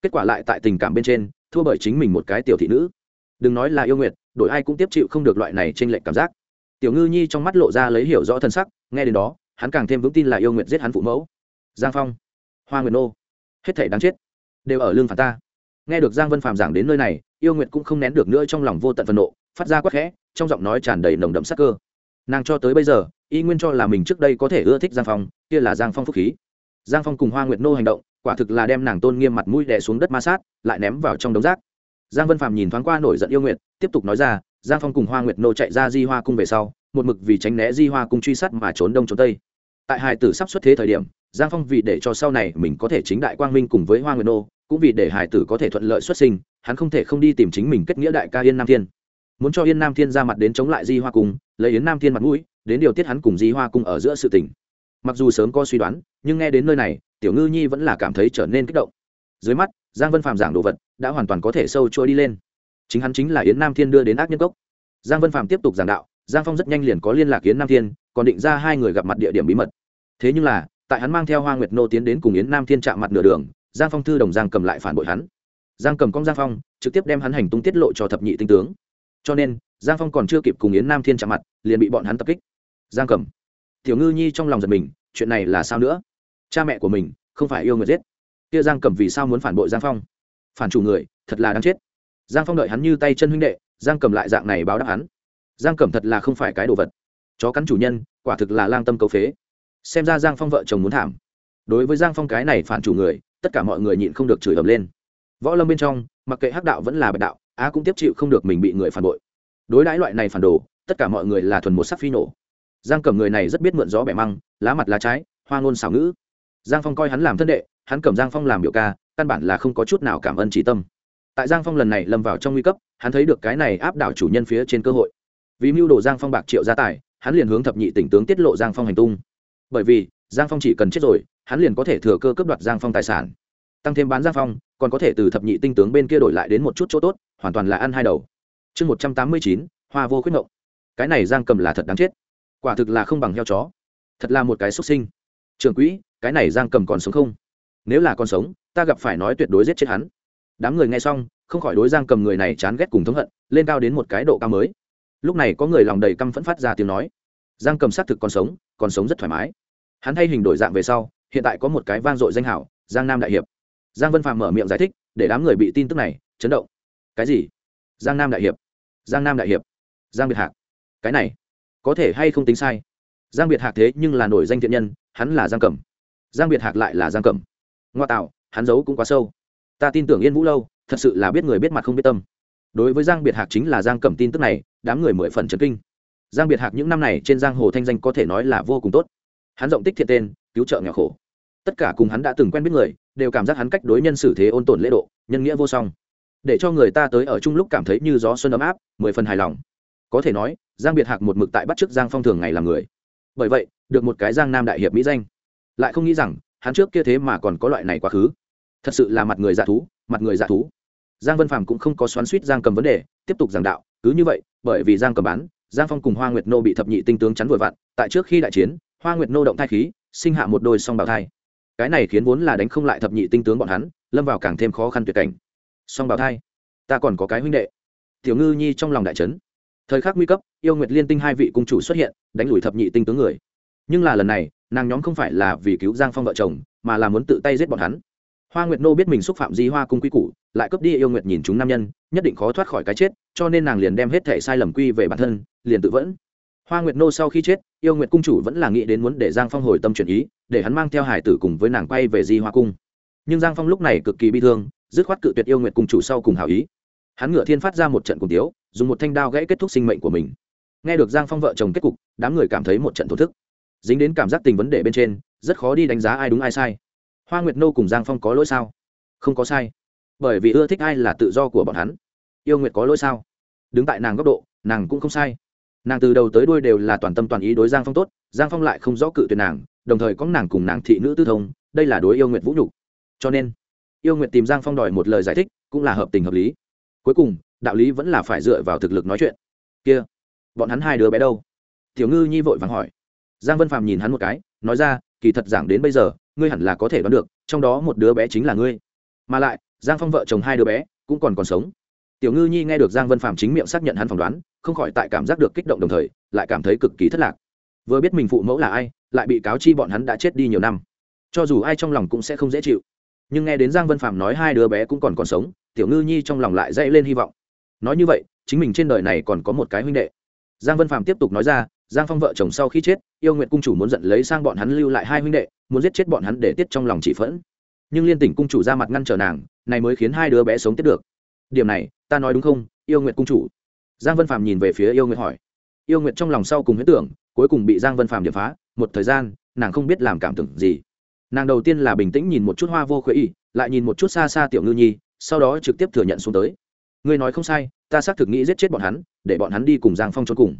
Kết quả lại tại tình cảm bên trên, thua bởi chính mình một cái tiểu thị nữ. Đừng nói là yêu nguyệt, đổi ai cũng tiếp chịu không được loại này trên lệnh cảm giác. Tiểu ngư nhi trong mắt lộ ra lấy hiểu rõ thân sắc, nghe đến đó, hắn càng thêm vững tin là yêu nguyệt giết hắn phụ mẫu. Giang phong, hoa nguyệt nô, hết thể đáng chết đều ở lương phản ta. Nghe được giang vân phàm giảng đến nơi này, yêu nguyệt cũng không nén được nữa trong lòng vô tận phẫn nộ, phát ra quắc khẽ, trong giọng nói tràn đầy nồng đậm sắc cơ. Nàng cho tới bây giờ, y nguyên cho là mình trước đây có thể ưa thích giang phong, kia là giang phong phúc khí. Giang phong cùng hoa nguyệt nô hành động, quả thực là đem nàng tôn nghiêm mặt mũi đè xuống đất ma sát, lại ném vào trong đống rác. Giang vân phàm nhìn thoáng qua nổi giận yêu nguyệt, tiếp tục nói ra, giang phong cùng hoa nguyệt nô chạy ra di hoa cung về sau, một mực vì tránh né di hoa cung truy sát mà trốn đông trốn tây. Tại hải tử sắp xuất thế thời điểm, giang phong vì để cho sau này mình có thể chính đại quang minh cùng với hoa nguyệt nô cũng vì để hải tử có thể thuận lợi xuất sinh, hắn không thể không đi tìm chính mình kết nghĩa đại ca yên nam thiên. Muốn cho yên nam thiên ra mặt đến chống lại di hoa cung, lấy yến nam thiên mặt mũi, đến điều tiết hắn cùng di hoa cung ở giữa sự tỉnh mặc dù sớm có suy đoán, nhưng nghe đến nơi này, tiểu ngư nhi vẫn là cảm thấy trở nên kích động. Dưới mắt, giang vân phạm giảng đồ vật, đã hoàn toàn có thể sâu trôi đi lên. Chính hắn chính là yến nam thiên đưa đến ác nhân cốc. Giang vân phạm tiếp tục giảng đạo, giang phong rất nhanh liền có liên lạc yến nam thiên, còn định ra hai người gặp mặt địa điểm bí mật. Thế nhưng là, tại hắn mang theo hoa nguyệt nô tiến đến cùng yến nam thiên chạm mặt nửa đường giang phong thư đồng giang cầm lại phản bội hắn. Giang cầm cong giang phong, trực tiếp đem hắn hành tung tiết lộ cho thập nhị tinh tướng. Cho nên, giang phong còn chưa kịp cùng yến nam thiên chạm mặt, liền bị bọn hắn tập kích. Giang cầm. Tiểu ngư nhi trong lòng giật mình, chuyện này là sao nữa? Cha mẹ của mình, không phải yêu người giết. Kia giang cầm vì sao muốn phản bội giang phong? Phản chủ người, thật là đáng chết. Giang phong đợi hắn như tay chân huynh đệ, giang cầm lại dạng này báo đáp hắn. Giang cầm thật là không phải cái đồ vật. Chó cắn chủ nhân, quả thực là lang tâm cầu phế. Xem ra giang phong vợ chồng muốn thảm. Đối với giang phong cái này phản chủ người tất cả mọi người nhịn không được chửi ầm lên. Võ lâm bên trong, mặc kệ hắc đạo vẫn là bạch đạo á cũng tiếp chịu không được mình bị người phản bội. Đối đãi loại này phản đồ, tất cả mọi người là thuần một sắc phi nổ. Giang cầm người này rất biết mượn gió bẻ măng, lá mặt lá trái, hoa ngôn xảo ngữ. Giang phong coi hắn làm thân đệ, hắn cầm giang phong làm biểu ca, căn bản là không có chút nào cảm ơn chỉ tâm. Tại giang phong lần này lâm vào trong nguy cấp, hắn thấy được cái này áp đảo chủ nhân phía trên cơ hội. Vì mưu đồ giang phong bạc triệu gia tài, hắn liền hướng thập nhị tỉnh tướng tiết lộ giang phong hành tung. Bởi vì, giang phong chỉ cần chết rồi hắn liền có thể thừa cơ cướp đoạt giang phong tài sản. Tăng thêm bán giang phong, còn có thể từ thập nhị tinh tướng bên kia đổi lại đến một chút chỗ tốt, hoàn toàn là ăn hai đầu. Chương một trăm tám mươi chín, hoa vô khuyết mộng cái này giang cầm là thật đáng chết. Quả thực là không bằng heo chó. Thật là một cái xuất sinh. Trường quỹ, cái này giang cầm còn sống không? Nếu là còn sống, ta gặp phải nói tuyệt đối giết chết hắn. Đám người nghe xong, không khỏi đối giang cầm người này chán ghét cùng thống hận, lên cao đến một cái độ cao mới. Lúc này có người lòng đầy căm phẫn phát ra tiếng nói. Giang cầm xác thực còn sống còn sống rất thoải mái. Hắn thay hình đổi dạng về sau hiện tại có một cái vang dội danh hảo, giang nam đại hiệp. Giang vân phạm mở miệng giải thích, để đám người bị tin tức này chấn động. Cái gì? Giang nam đại hiệp. Giang nam đại hiệp. Giang biệt hạc. Cái này, có thể hay không tính sai? Giang biệt hạc thế nhưng là nổi danh thiện nhân, hắn là giang cẩm. Giang biệt hạc lại là giang cẩm. Ngoa tạo, hắn giấu cũng quá sâu. Ta tin tưởng yên vũ lâu, thật sự là biết người biết mặt không biết tâm. Đối với giang biệt hạc chính là giang cẩm tin tức này, đám người mười phần trấn kinh. Giang biệt hạc những năm này trên giang hồ thanh danh có thể nói là vô cùng tốt. Hắn rộng tích thiện tên cứu trợ nghèo khổ. Tất cả cùng hắn đã từng quen biết người, đều cảm giác hắn cách đối nhân xử thế ôn tồn lễ độ, nhân nghĩa vô song. Để cho người ta tới ở chung lúc cảm thấy như gió xuân ấm áp, mười phần hài lòng. Có thể nói, giang biệt hạc một mực tại bắt chức giang phong thường ngày làm người. Bởi vậy, được một cái giang nam đại hiệp mỹ danh. Lại không nghĩ rằng, hắn trước kia thế mà còn có loại này quá khứ. Thật sự là mặt người dạ thú, mặt người dạ thú. Giang vân phàm cũng không có xoắn suýt giang cầm vấn đề, tiếp tục giảng đạo, cứ như vậy, bởi vì giang cầm bán, giang phong cùng hoa nguyệt nô bị thập nhị tinh tướng chắn vội vặn, tại trước khi đại chiến, hoa nguyệt nô động thai khí sinh hạ một đôi song bào thai. Cái này khiến vốn là đánh không lại thập nhị tinh tướng bọn hắn, lâm vào càng thêm khó khăn tuyệt cảnh. Song bào thai? Ta còn có cái huynh đệ. Tiểu ngư nhi trong lòng đại trấn thời khắc nguy cấp, yêu nguyệt liên tinh hai vị cung chủ xuất hiện, đánh lùi thập nhị tinh tướng người. Nhưng là lần này, nàng nhóm không phải là vì cứu giang phong vợ chồng, mà là muốn tự tay giết bọn hắn. Hoa nguyệt nô biết mình xúc phạm di hoa cung quy củ, lại cướp đi yêu nguyệt nhìn chúng nam nhân, nhất định khó thoát khỏi cái chết, cho nên nàng liền đem hết thể sai lầm quy về bản thân, liền tự vẫn hoa nguyệt nô sau khi chết, yêu nguyệt cung chủ vẫn là nghĩ đến muốn để giang phong hồi tâm chuyển ý, để hắn mang theo hải tử cùng với nàng quay về di hoa cung. Nhưng giang phong lúc này cực kỳ bi thương, dứt khoát cự tuyệt yêu nguyệt cung chủ sau cùng hảo ý. Hắn ngựa thiên phát ra một trận cùng tiếu, dùng một thanh đao gãy kết thúc sinh mệnh của mình. Nghe được giang phong vợ chồng kết cục, đám người cảm thấy một trận thổ thức. Dính đến cảm giác tình vấn đề bên trên, rất khó đi đánh giá ai đúng ai sai. Hoa nguyệt nô cùng giang phong có lỗi sao? Không có sai. Bởi vì ưa thích ai là tự do của bọn hắn. Yêu nguyệt có lỗi sao? Đứng tại nàng góc độ, nàng cũng không sai nàng từ đầu tới đuôi đều là toàn tâm toàn ý đối giang phong tốt, giang phong lại không rõ cự tuyệt nàng, đồng thời có nàng cùng nàng thị nữ tư thông, đây là đối yêu nguyệt vũ nhục. cho nên, yêu nguyệt tìm giang phong đòi một lời giải thích, cũng là hợp tình hợp lý. cuối cùng, đạo lý vẫn là phải dựa vào thực lực nói chuyện. kia, bọn hắn hai đứa bé đâu? tiểu ngư nhi vội vàng hỏi. giang vân phàm nhìn hắn một cái, nói ra, kỳ thật giảng đến bây giờ, ngươi hẳn là có thể đoán được, trong đó một đứa bé chính là ngươi. mà lại, giang phong vợ chồng hai đứa bé cũng còn còn sống. tiểu ngư nhi nghe được giang vân phạm chính miệng xác nhận hắn phỏng đoán không khỏi tại cảm giác được kích động đồng thời, lại cảm thấy cực kỳ thất lạc. Vừa biết mình phụ mẫu là ai, lại bị cáo chi bọn hắn đã chết đi nhiều năm. Cho dù ai trong lòng cũng sẽ không dễ chịu. Nhưng nghe đến giang vân phạm nói hai đứa bé cũng còn còn sống, tiểu ngư nhi trong lòng lại dậy lên hy vọng. Nói như vậy, chính mình trên đời này còn có một cái huynh đệ. Giang vân phạm tiếp tục nói ra, giang phong vợ chồng sau khi chết, yêu nguyện cung chủ muốn giận lấy sang bọn hắn lưu lại hai huynh đệ, muốn giết chết bọn hắn để tiết trong lòng chỉ phẫn. Nhưng liên tỉnh cung chủ ra mặt ngăn trở nàng, này mới khiến hai đứa bé sống tiếp được. Điểm này, ta nói đúng không, yêu nguyện cung chủ? Giang vân phàm nhìn về phía yêu nguyện hỏi. Yêu nguyện trong lòng sau cùng huyết tưởng, cuối cùng bị giang vân phàm điểm phá, một thời gian, nàng không biết làm cảm tưởng gì. Nàng đầu tiên là bình tĩnh nhìn một chút hoa vô khuế y, lại nhìn một chút xa xa tiểu ngư nhi, sau đó trực tiếp thừa nhận xuống tới. Ngươi nói không sai, ta xác thực nghĩ giết chết bọn hắn, để bọn hắn đi cùng giang phong trốn cùng.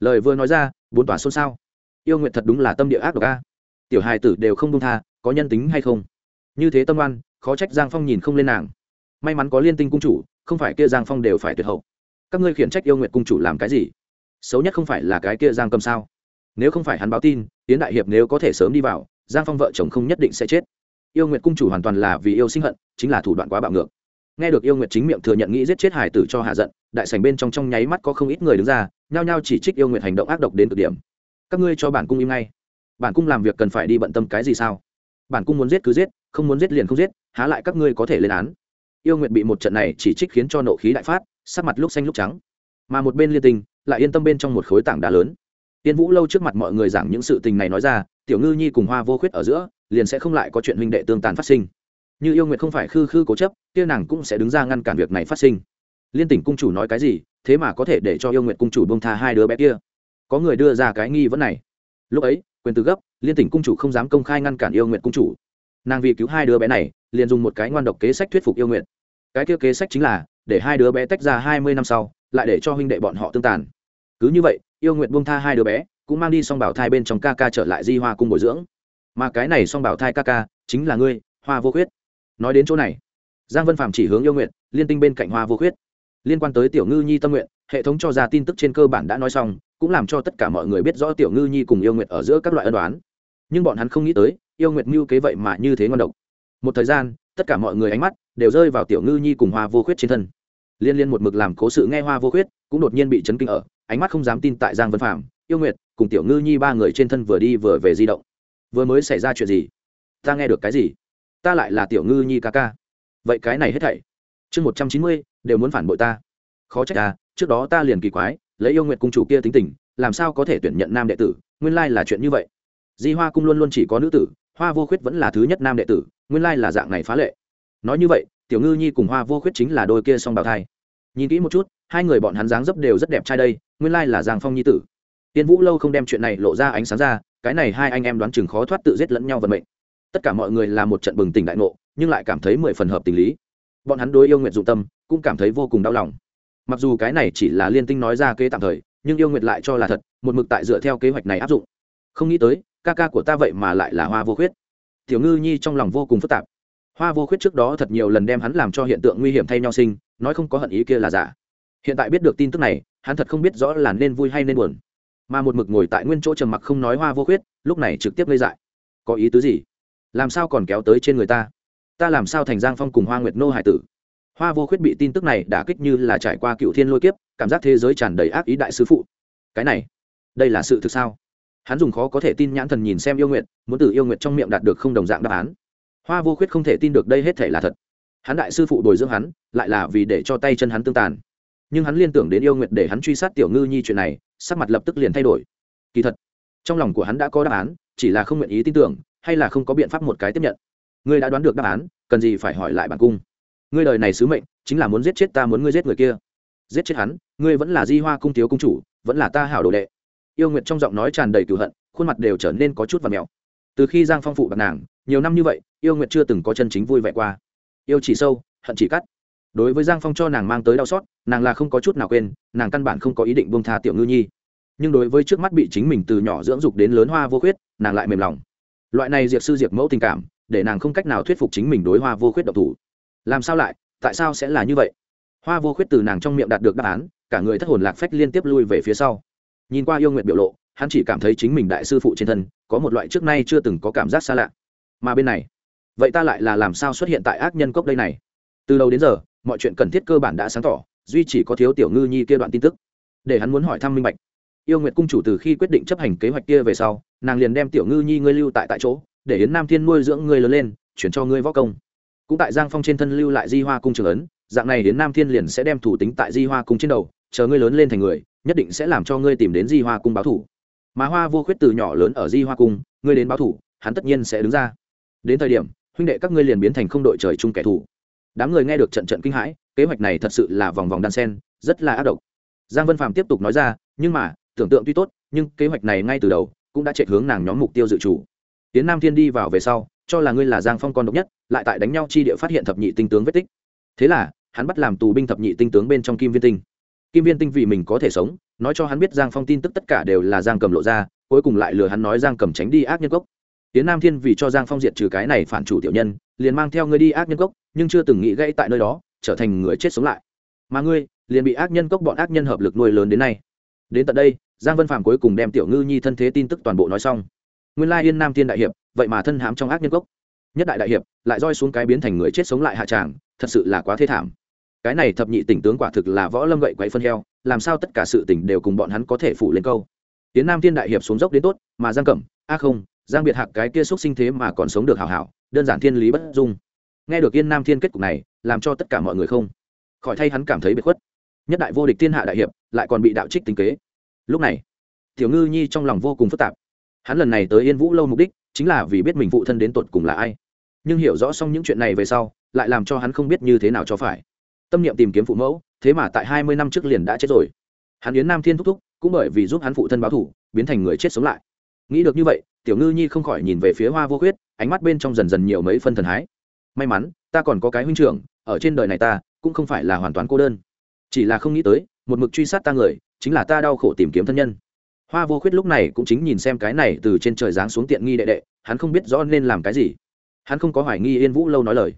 Lời vừa nói ra, bốn tòa xôn xao. Yêu nguyện thật đúng là tâm địa ác độc a. Tiểu hài tử đều không công tha, có nhân tính hay không? Như thế tâm oan, khó trách giang phong nhìn không lên nàng. May mắn có liên tinh cung chủ, không phải kia giang phong đều phải tuyệt hậu các ngươi khiển trách yêu nguyện cung chủ làm cái gì? Xấu nhất không phải là cái kia giang cầm sao? Nếu không phải hắn báo tin tiến đại hiệp nếu có thể sớm đi vào, giang phong vợ chồng không nhất định sẽ chết. Yêu nguyện cung chủ hoàn toàn là vì yêu sinh hận, chính là thủ đoạn quá bạo ngược. Nghe được yêu nguyện chính miệng thừa nhận nghĩ giết chết hải tử cho hạ giận, đại sảnh bên trong trong nháy mắt có không ít người đứng ra, nhao nhao chỉ trích yêu nguyện hành động ác độc đến cực điểm. Các ngươi cho bản cung im ngay. Bản cung làm việc cần phải đi bận tâm cái gì sao? Bản cung muốn giết cứ giết, không muốn giết liền không giết, há lại các ngươi có thể lên án? Yêu nguyện bị một trận này chỉ trích khiến cho nộ khí đại phát, sắc mặt lúc xanh lúc trắng. Mà một bên liên tình lại yên tâm bên trong một khối tảng đá lớn. Tiên vũ lâu trước mặt mọi người giảng những sự tình này nói ra, tiểu ngư nhi cùng hoa vô khuyết ở giữa, liền sẽ không lại có chuyện huynh đệ tương tàn phát sinh. Như yêu nguyện không phải khư khư cố chấp, kia nàng cũng sẽ đứng ra ngăn cản việc này phát sinh. Liên tỉnh cung chủ nói cái gì, thế mà có thể để cho yêu nguyện cung chủ bông tha hai đứa bé kia. Có người đưa ra cái nghi vấn này. Lúc ấy, quyền từ gấp, liên tỉnh cung chủ không dám công khai ngăn cản yêu nguyện cung chủ nàng vì cứu hai đứa bé này, liền dùng một cái ngoan độc kế sách thuyết phục yêu nguyện. Cái kia kế sách chính là, để hai đứa bé tách ra hai mươi năm sau, lại để cho huynh đệ bọn họ tương tàn. Cứ như vậy, yêu nguyện buông tha hai đứa bé, cũng mang đi song bảo thai bên trong ca ca trở lại di hoa cung bồi dưỡng. Mà cái này song bảo thai ca ca, chính là ngươi, hoa vô khuyết. Nói đến chỗ này, giang vân phạm chỉ hướng yêu nguyện, liên tinh bên cạnh hoa vô khuyết. Liên quan tới tiểu ngư nhi tâm nguyện, hệ thống cho ra tin tức trên cơ bản đã nói xong, cũng làm cho tất cả mọi người biết rõ tiểu ngư nhi cùng yêu nguyện ở giữa các loại ân đoán nhưng bọn hắn không nghĩ tới, yêu nguyệt mưu kế vậy mà như thế ngon độc. Một thời gian, tất cả mọi người ánh mắt đều rơi vào tiểu ngư nhi cùng hoa vô khuyết trên thân. Liên liên một mực làm cố sự nghe hoa vô khuyết, cũng đột nhiên bị chấn kinh ở, ánh mắt không dám tin tại giang vân phạm yêu nguyệt cùng tiểu ngư nhi ba người trên thân vừa đi vừa về di động. Vừa mới xảy ra chuyện gì? Ta nghe được cái gì? Ta lại là tiểu ngư nhi ca ca. Vậy cái này hết thảy. Chương một trăm chín mươi, đều muốn phản bội ta. Khó trách ta trước đó ta liền kỳ quái, lấy yêu nguyệt cung chủ kia tính tình, làm sao có thể tuyển nhận nam đệ tử, nguyên lai là chuyện như vậy di hoa cung luôn luôn chỉ có nữ tử, hoa vô khuyết vẫn là thứ nhất nam đệ tử, nguyên lai là dạng này phá lệ. Nói như vậy, tiểu ngư nhi cùng hoa vô khuyết chính là đôi kia song bào thai. Nhìn kỹ một chút, hai người bọn hắn dáng dấp đều rất đẹp trai đây, nguyên lai là giang phong nhi tử. Tiên vũ lâu không đem chuyện này lộ ra ánh sáng ra, cái này hai anh em đoán chừng khó thoát tự giết lẫn nhau vận mệnh. Tất cả mọi người là một trận bừng tỉnh đại ngộ, nhưng lại cảm thấy mười phần hợp tình lý. Bọn hắn đối yêu nguyện dụng tâm, cũng cảm thấy vô cùng đau lòng. Mặc dù cái này chỉ là liên tinh nói ra kế tạm thời, nhưng yêu nguyện lại cho là thật, một mực tại dựa theo kế hoạch này áp dụng. Không nghĩ tới ca ca của ta vậy mà lại là hoa vô khuyết. Tiểu ngư nhi trong lòng vô cùng phức tạp. Hoa vô khuyết trước đó thật nhiều lần đem hắn làm cho hiện tượng nguy hiểm thay nhau sinh, nói không có hận ý kia là giả. Hiện tại biết được tin tức này, hắn thật không biết rõ là nên vui hay nên buồn. Mà một mực ngồi tại nguyên chỗ trầm mặc không nói hoa vô khuyết, lúc này trực tiếp gây dại. Có ý tứ gì? Làm sao còn kéo tới trên người ta? Ta làm sao thành giang phong cùng hoa nguyệt nô hải tử? Hoa vô khuyết bị tin tức này đã kích như là trải qua cựu thiên lôi kiếp, cảm giác thế giới tràn đầy ác ý đại sứ phụ. Cái này, đây là sự thực sao? Hắn dùng khó có thể tin nhãn thần nhìn xem yêu nguyện muốn từ yêu nguyện trong miệng đạt được không đồng dạng đáp án. Hoa vô khuyết không thể tin được đây hết thể là thật. Hắn đại sư phụ bồi dưỡng hắn, lại là vì để cho tay chân hắn tương tàn. Nhưng hắn liên tưởng đến yêu nguyện để hắn truy sát tiểu ngư nhi chuyện này, sắc mặt lập tức liền thay đổi. Kỳ thật, trong lòng của hắn đã có đáp án, chỉ là không nguyện ý tin tưởng, hay là không có biện pháp một cái tiếp nhận. Ngươi đã đoán được đáp án, cần gì phải hỏi lại bản cung. Ngươi đời này sứ mệnh, chính là muốn giết chết ta muốn ngươi giết người kia. Giết chết hắn, ngươi vẫn là di hoa cung thiếu cung chủ, vẫn là ta hảo đồ đệ yêu nguyệt trong giọng nói tràn đầy cửu hận, khuôn mặt đều trở nên có chút và mèo. Từ khi giang phong phụ bạc nàng, nhiều năm như vậy, yêu nguyệt chưa từng có chân chính vui vẻ qua. Yêu chỉ sâu, hận chỉ cắt. Đối với giang phong cho nàng mang tới đau xót, nàng là không có chút nào quên, nàng căn bản không có ý định buông tha tiểu ngư nhi. Nhưng đối với trước mắt bị chính mình từ nhỏ dưỡng dục đến lớn hoa vô khuyết, nàng lại mềm lòng. Loại này diệt sư diệt mẫu tình cảm, để nàng không cách nào thuyết phục chính mình đối hoa vô khuyết độc thủ. Làm sao lại? Tại sao sẽ là như vậy? Hoa vô khuyết từ nàng trong miệng đạt được đáp án, cả người thất hồn lạc phách liên tiếp lui về phía sau nhìn qua yêu nguyện biểu lộ, hắn chỉ cảm thấy chính mình đại sư phụ trên thân có một loại trước nay chưa từng có cảm giác xa lạ. Mà bên này, vậy ta lại là làm sao xuất hiện tại ác nhân cốc đây này? Từ đầu đến giờ, mọi chuyện cần thiết cơ bản đã sáng tỏ, duy chỉ có thiếu tiểu ngư nhi kia đoạn tin tức. Để hắn muốn hỏi thăm minh bạch. Yêu nguyệt cung chủ từ khi quyết định chấp hành kế hoạch kia về sau, nàng liền đem tiểu ngư nhi ngươi lưu tại tại chỗ, để yến nam thiên nuôi dưỡng ngươi lớn lên, chuyển cho ngươi võ công. Cũng tại giang phong trên thân lưu lại di hoa cung trường ấn, dạng này đến nam thiên liền sẽ đem thủ tính tại di hoa cung trên đầu, chờ ngươi lớn lên thành người nhất định sẽ làm cho ngươi tìm đến di hoa cung báo thủ. Mà hoa vô khuyết từ nhỏ lớn ở di hoa cung, ngươi đến báo thủ, hắn tất nhiên sẽ đứng ra. Đến thời điểm, huynh đệ các ngươi liền biến thành không đội trời chung kẻ thù. Đám người nghe được trận trận kinh hãi, kế hoạch này thật sự là vòng vòng đan sen, rất là ác độc. Giang vân phạm tiếp tục nói ra, nhưng mà, tưởng tượng tuy tốt, nhưng kế hoạch này ngay từ đầu cũng đã chạy hướng nàng nhóm mục tiêu dự chủ tiến nam thiên đi vào về sau, cho là ngươi là giang phong con độc nhất, lại tại đánh nhau chi địa phát hiện thập nhị tinh tướng vết tích. Thế là, hắn bắt làm tù binh thập nhị tinh tướng bên trong kim viên tinh kim viên tinh vì mình có thể sống, nói cho hắn biết giang phong tin tức tất cả đều là giang cầm lộ ra, cuối cùng lại lừa hắn nói giang cầm tránh đi ác nhân cốc. Tiến nam thiên vì cho giang phong diệt trừ cái này phản chủ tiểu nhân, liền mang theo ngươi đi ác nhân cốc, nhưng chưa từng nghĩ gãy tại nơi đó, trở thành người chết sống lại. Mà ngươi, liền bị ác nhân cốc bọn ác nhân hợp lực nuôi lớn đến nay. Đến tận đây, giang vân phạm cuối cùng đem tiểu ngư nhi thân thế tin tức toàn bộ nói xong. Nguyên lai yên nam thiên đại hiệp, vậy mà thân hãm trong ác nhân cốc. Nhất đại đại hiệp, lại roi xuống cái biến thành người chết sống lại hạ tràng, thật sự là quá thê thảm cái này thập nhị tỉnh tướng quả thực là võ lâm gậy quậy phân heo, làm sao tất cả sự tỉnh đều cùng bọn hắn có thể phủ lên câu. Tiến nam thiên đại hiệp xuống dốc đến tốt, mà giang cẩm, a không, giang biệt hạc cái kia xúc sinh thế mà còn sống được hảo hảo, đơn giản thiên lý bất dung. Nghe được yên nam thiên kết cục này, làm cho tất cả mọi người không khỏi thay hắn cảm thấy bị khuất. Nhất đại vô địch thiên hạ đại hiệp, lại còn bị đạo trích tính kế. Lúc này, tiểu ngư nhi trong lòng vô cùng phức tạp. Hắn lần này tới yên vũ lâu mục đích chính là vì biết mình phụ thân đến tột cùng là ai. Nhưng hiểu rõ xong những chuyện này về sau, lại làm cho hắn không biết như thế nào cho phải tâm niệm tìm kiếm phụ mẫu, thế mà tại hai mươi năm trước liền đã chết rồi. Hắn yến nam thiên thúc thúc, cũng bởi vì giúp hắn phụ thân báo thủ, biến thành người chết sống lại. Nghĩ được như vậy, tiểu ngư nhi không khỏi nhìn về phía hoa vô khuyết, ánh mắt bên trong dần dần nhiều mấy phân thần hái. May mắn, ta còn có cái huynh trưởng, ở trên đời này ta, cũng không phải là hoàn toàn cô đơn. Chỉ là không nghĩ tới, một mực truy sát ta người, chính là ta đau khổ tìm kiếm thân nhân. Hoa vô khuyết lúc này cũng chính nhìn xem cái này từ trên trời giáng xuống tiện nghi đệ đệ, hắn không biết rõ nên làm cái gì. Hắn không có hoài nghi yên vũ lâu nói lời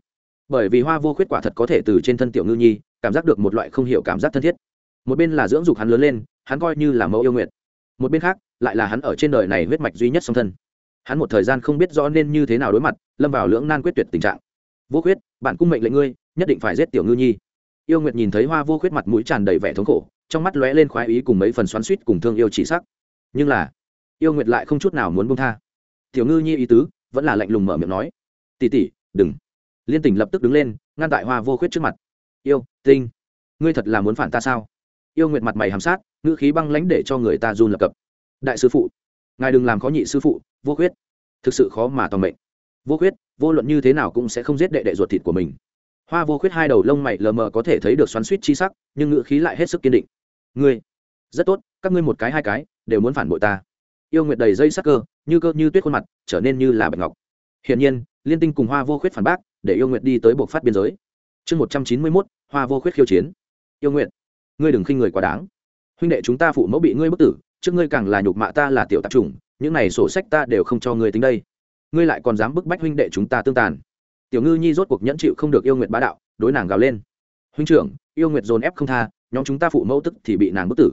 bởi vì hoa vô khuyết quả thật có thể từ trên thân tiểu ngư nhi, cảm giác được một loại không hiểu cảm giác thân thiết. Một bên là dưỡng dục hắn lớn lên, hắn coi như là mẫu yêu nguyện một bên khác, lại là hắn ở trên đời này huyết mạch duy nhất song thân. Hắn một thời gian không biết rõ nên như thế nào đối mặt, lâm vào lưỡng nan quyết tuyệt tình trạng. Vô khuyết, bạn cung mệnh lệnh ngươi, nhất định phải giết tiểu ngư nhi. Yêu nguyệt nhìn thấy hoa vô khuyết mặt mũi tràn đầy vẻ thống khổ, trong mắt lóe lên khoái ý cùng mấy phần xoắn suýt cùng thương yêu chỉ sắc. Nhưng là, yêu nguyệt lại không chút nào muốn buông tha. Tiểu ngư nhi ý tứ, vẫn là lạnh lùng mở miệng nói. Tỉ tỉ đừng liên Tỉnh lập tức đứng lên, ngăn tại hoa vô khuyết trước mặt. Yêu, tinh, ngươi thật là muốn phản ta sao? Yêu nguyệt mặt mày hàm sát, ngữ khí băng lãnh để cho người ta run lập cập. Đại sư phụ, ngài đừng làm khó nhị sư phụ, vô khuyết. Thực sự khó mà toàn mệnh. Vô khuyết, vô luận như thế nào cũng sẽ không giết đệ đệ ruột thịt của mình. Hoa vô khuyết hai đầu lông mày lờ mờ có thể thấy được xoắn suýt chi sắc, nhưng ngữ khí lại hết sức kiên định. Ngươi, rất tốt, các ngươi một cái hai cái, đều muốn phản bội ta. Yêu nguyệt đầy dây sắc cơ, như cơ như tuyết khuôn mặt, trở nên như là bạch ngọc. Hiển nhiên, liên tinh cùng hoa vô khuyết phản bác để yêu nguyệt đi tới buộc phát biên giới. Chương một trăm chín mươi mốt, hoa vô khuyết khiêu chiến. Yêu nguyệt, ngươi đừng khinh người quá đáng. Huynh đệ chúng ta phụ mẫu bị ngươi bức tử, trước ngươi càng là nhục mạ ta là tiểu tạp chủng, những này sổ sách ta đều không cho ngươi tính đây. Ngươi lại còn dám bức bách huynh đệ chúng ta tương tàn. Tiểu ngư nhi rốt cuộc nhẫn chịu không được yêu nguyệt bá đạo, đối nàng gào lên. Huynh trưởng, yêu nguyệt dồn ép không tha, nhóm chúng ta phụ mẫu tức thì bị nàng bức tử.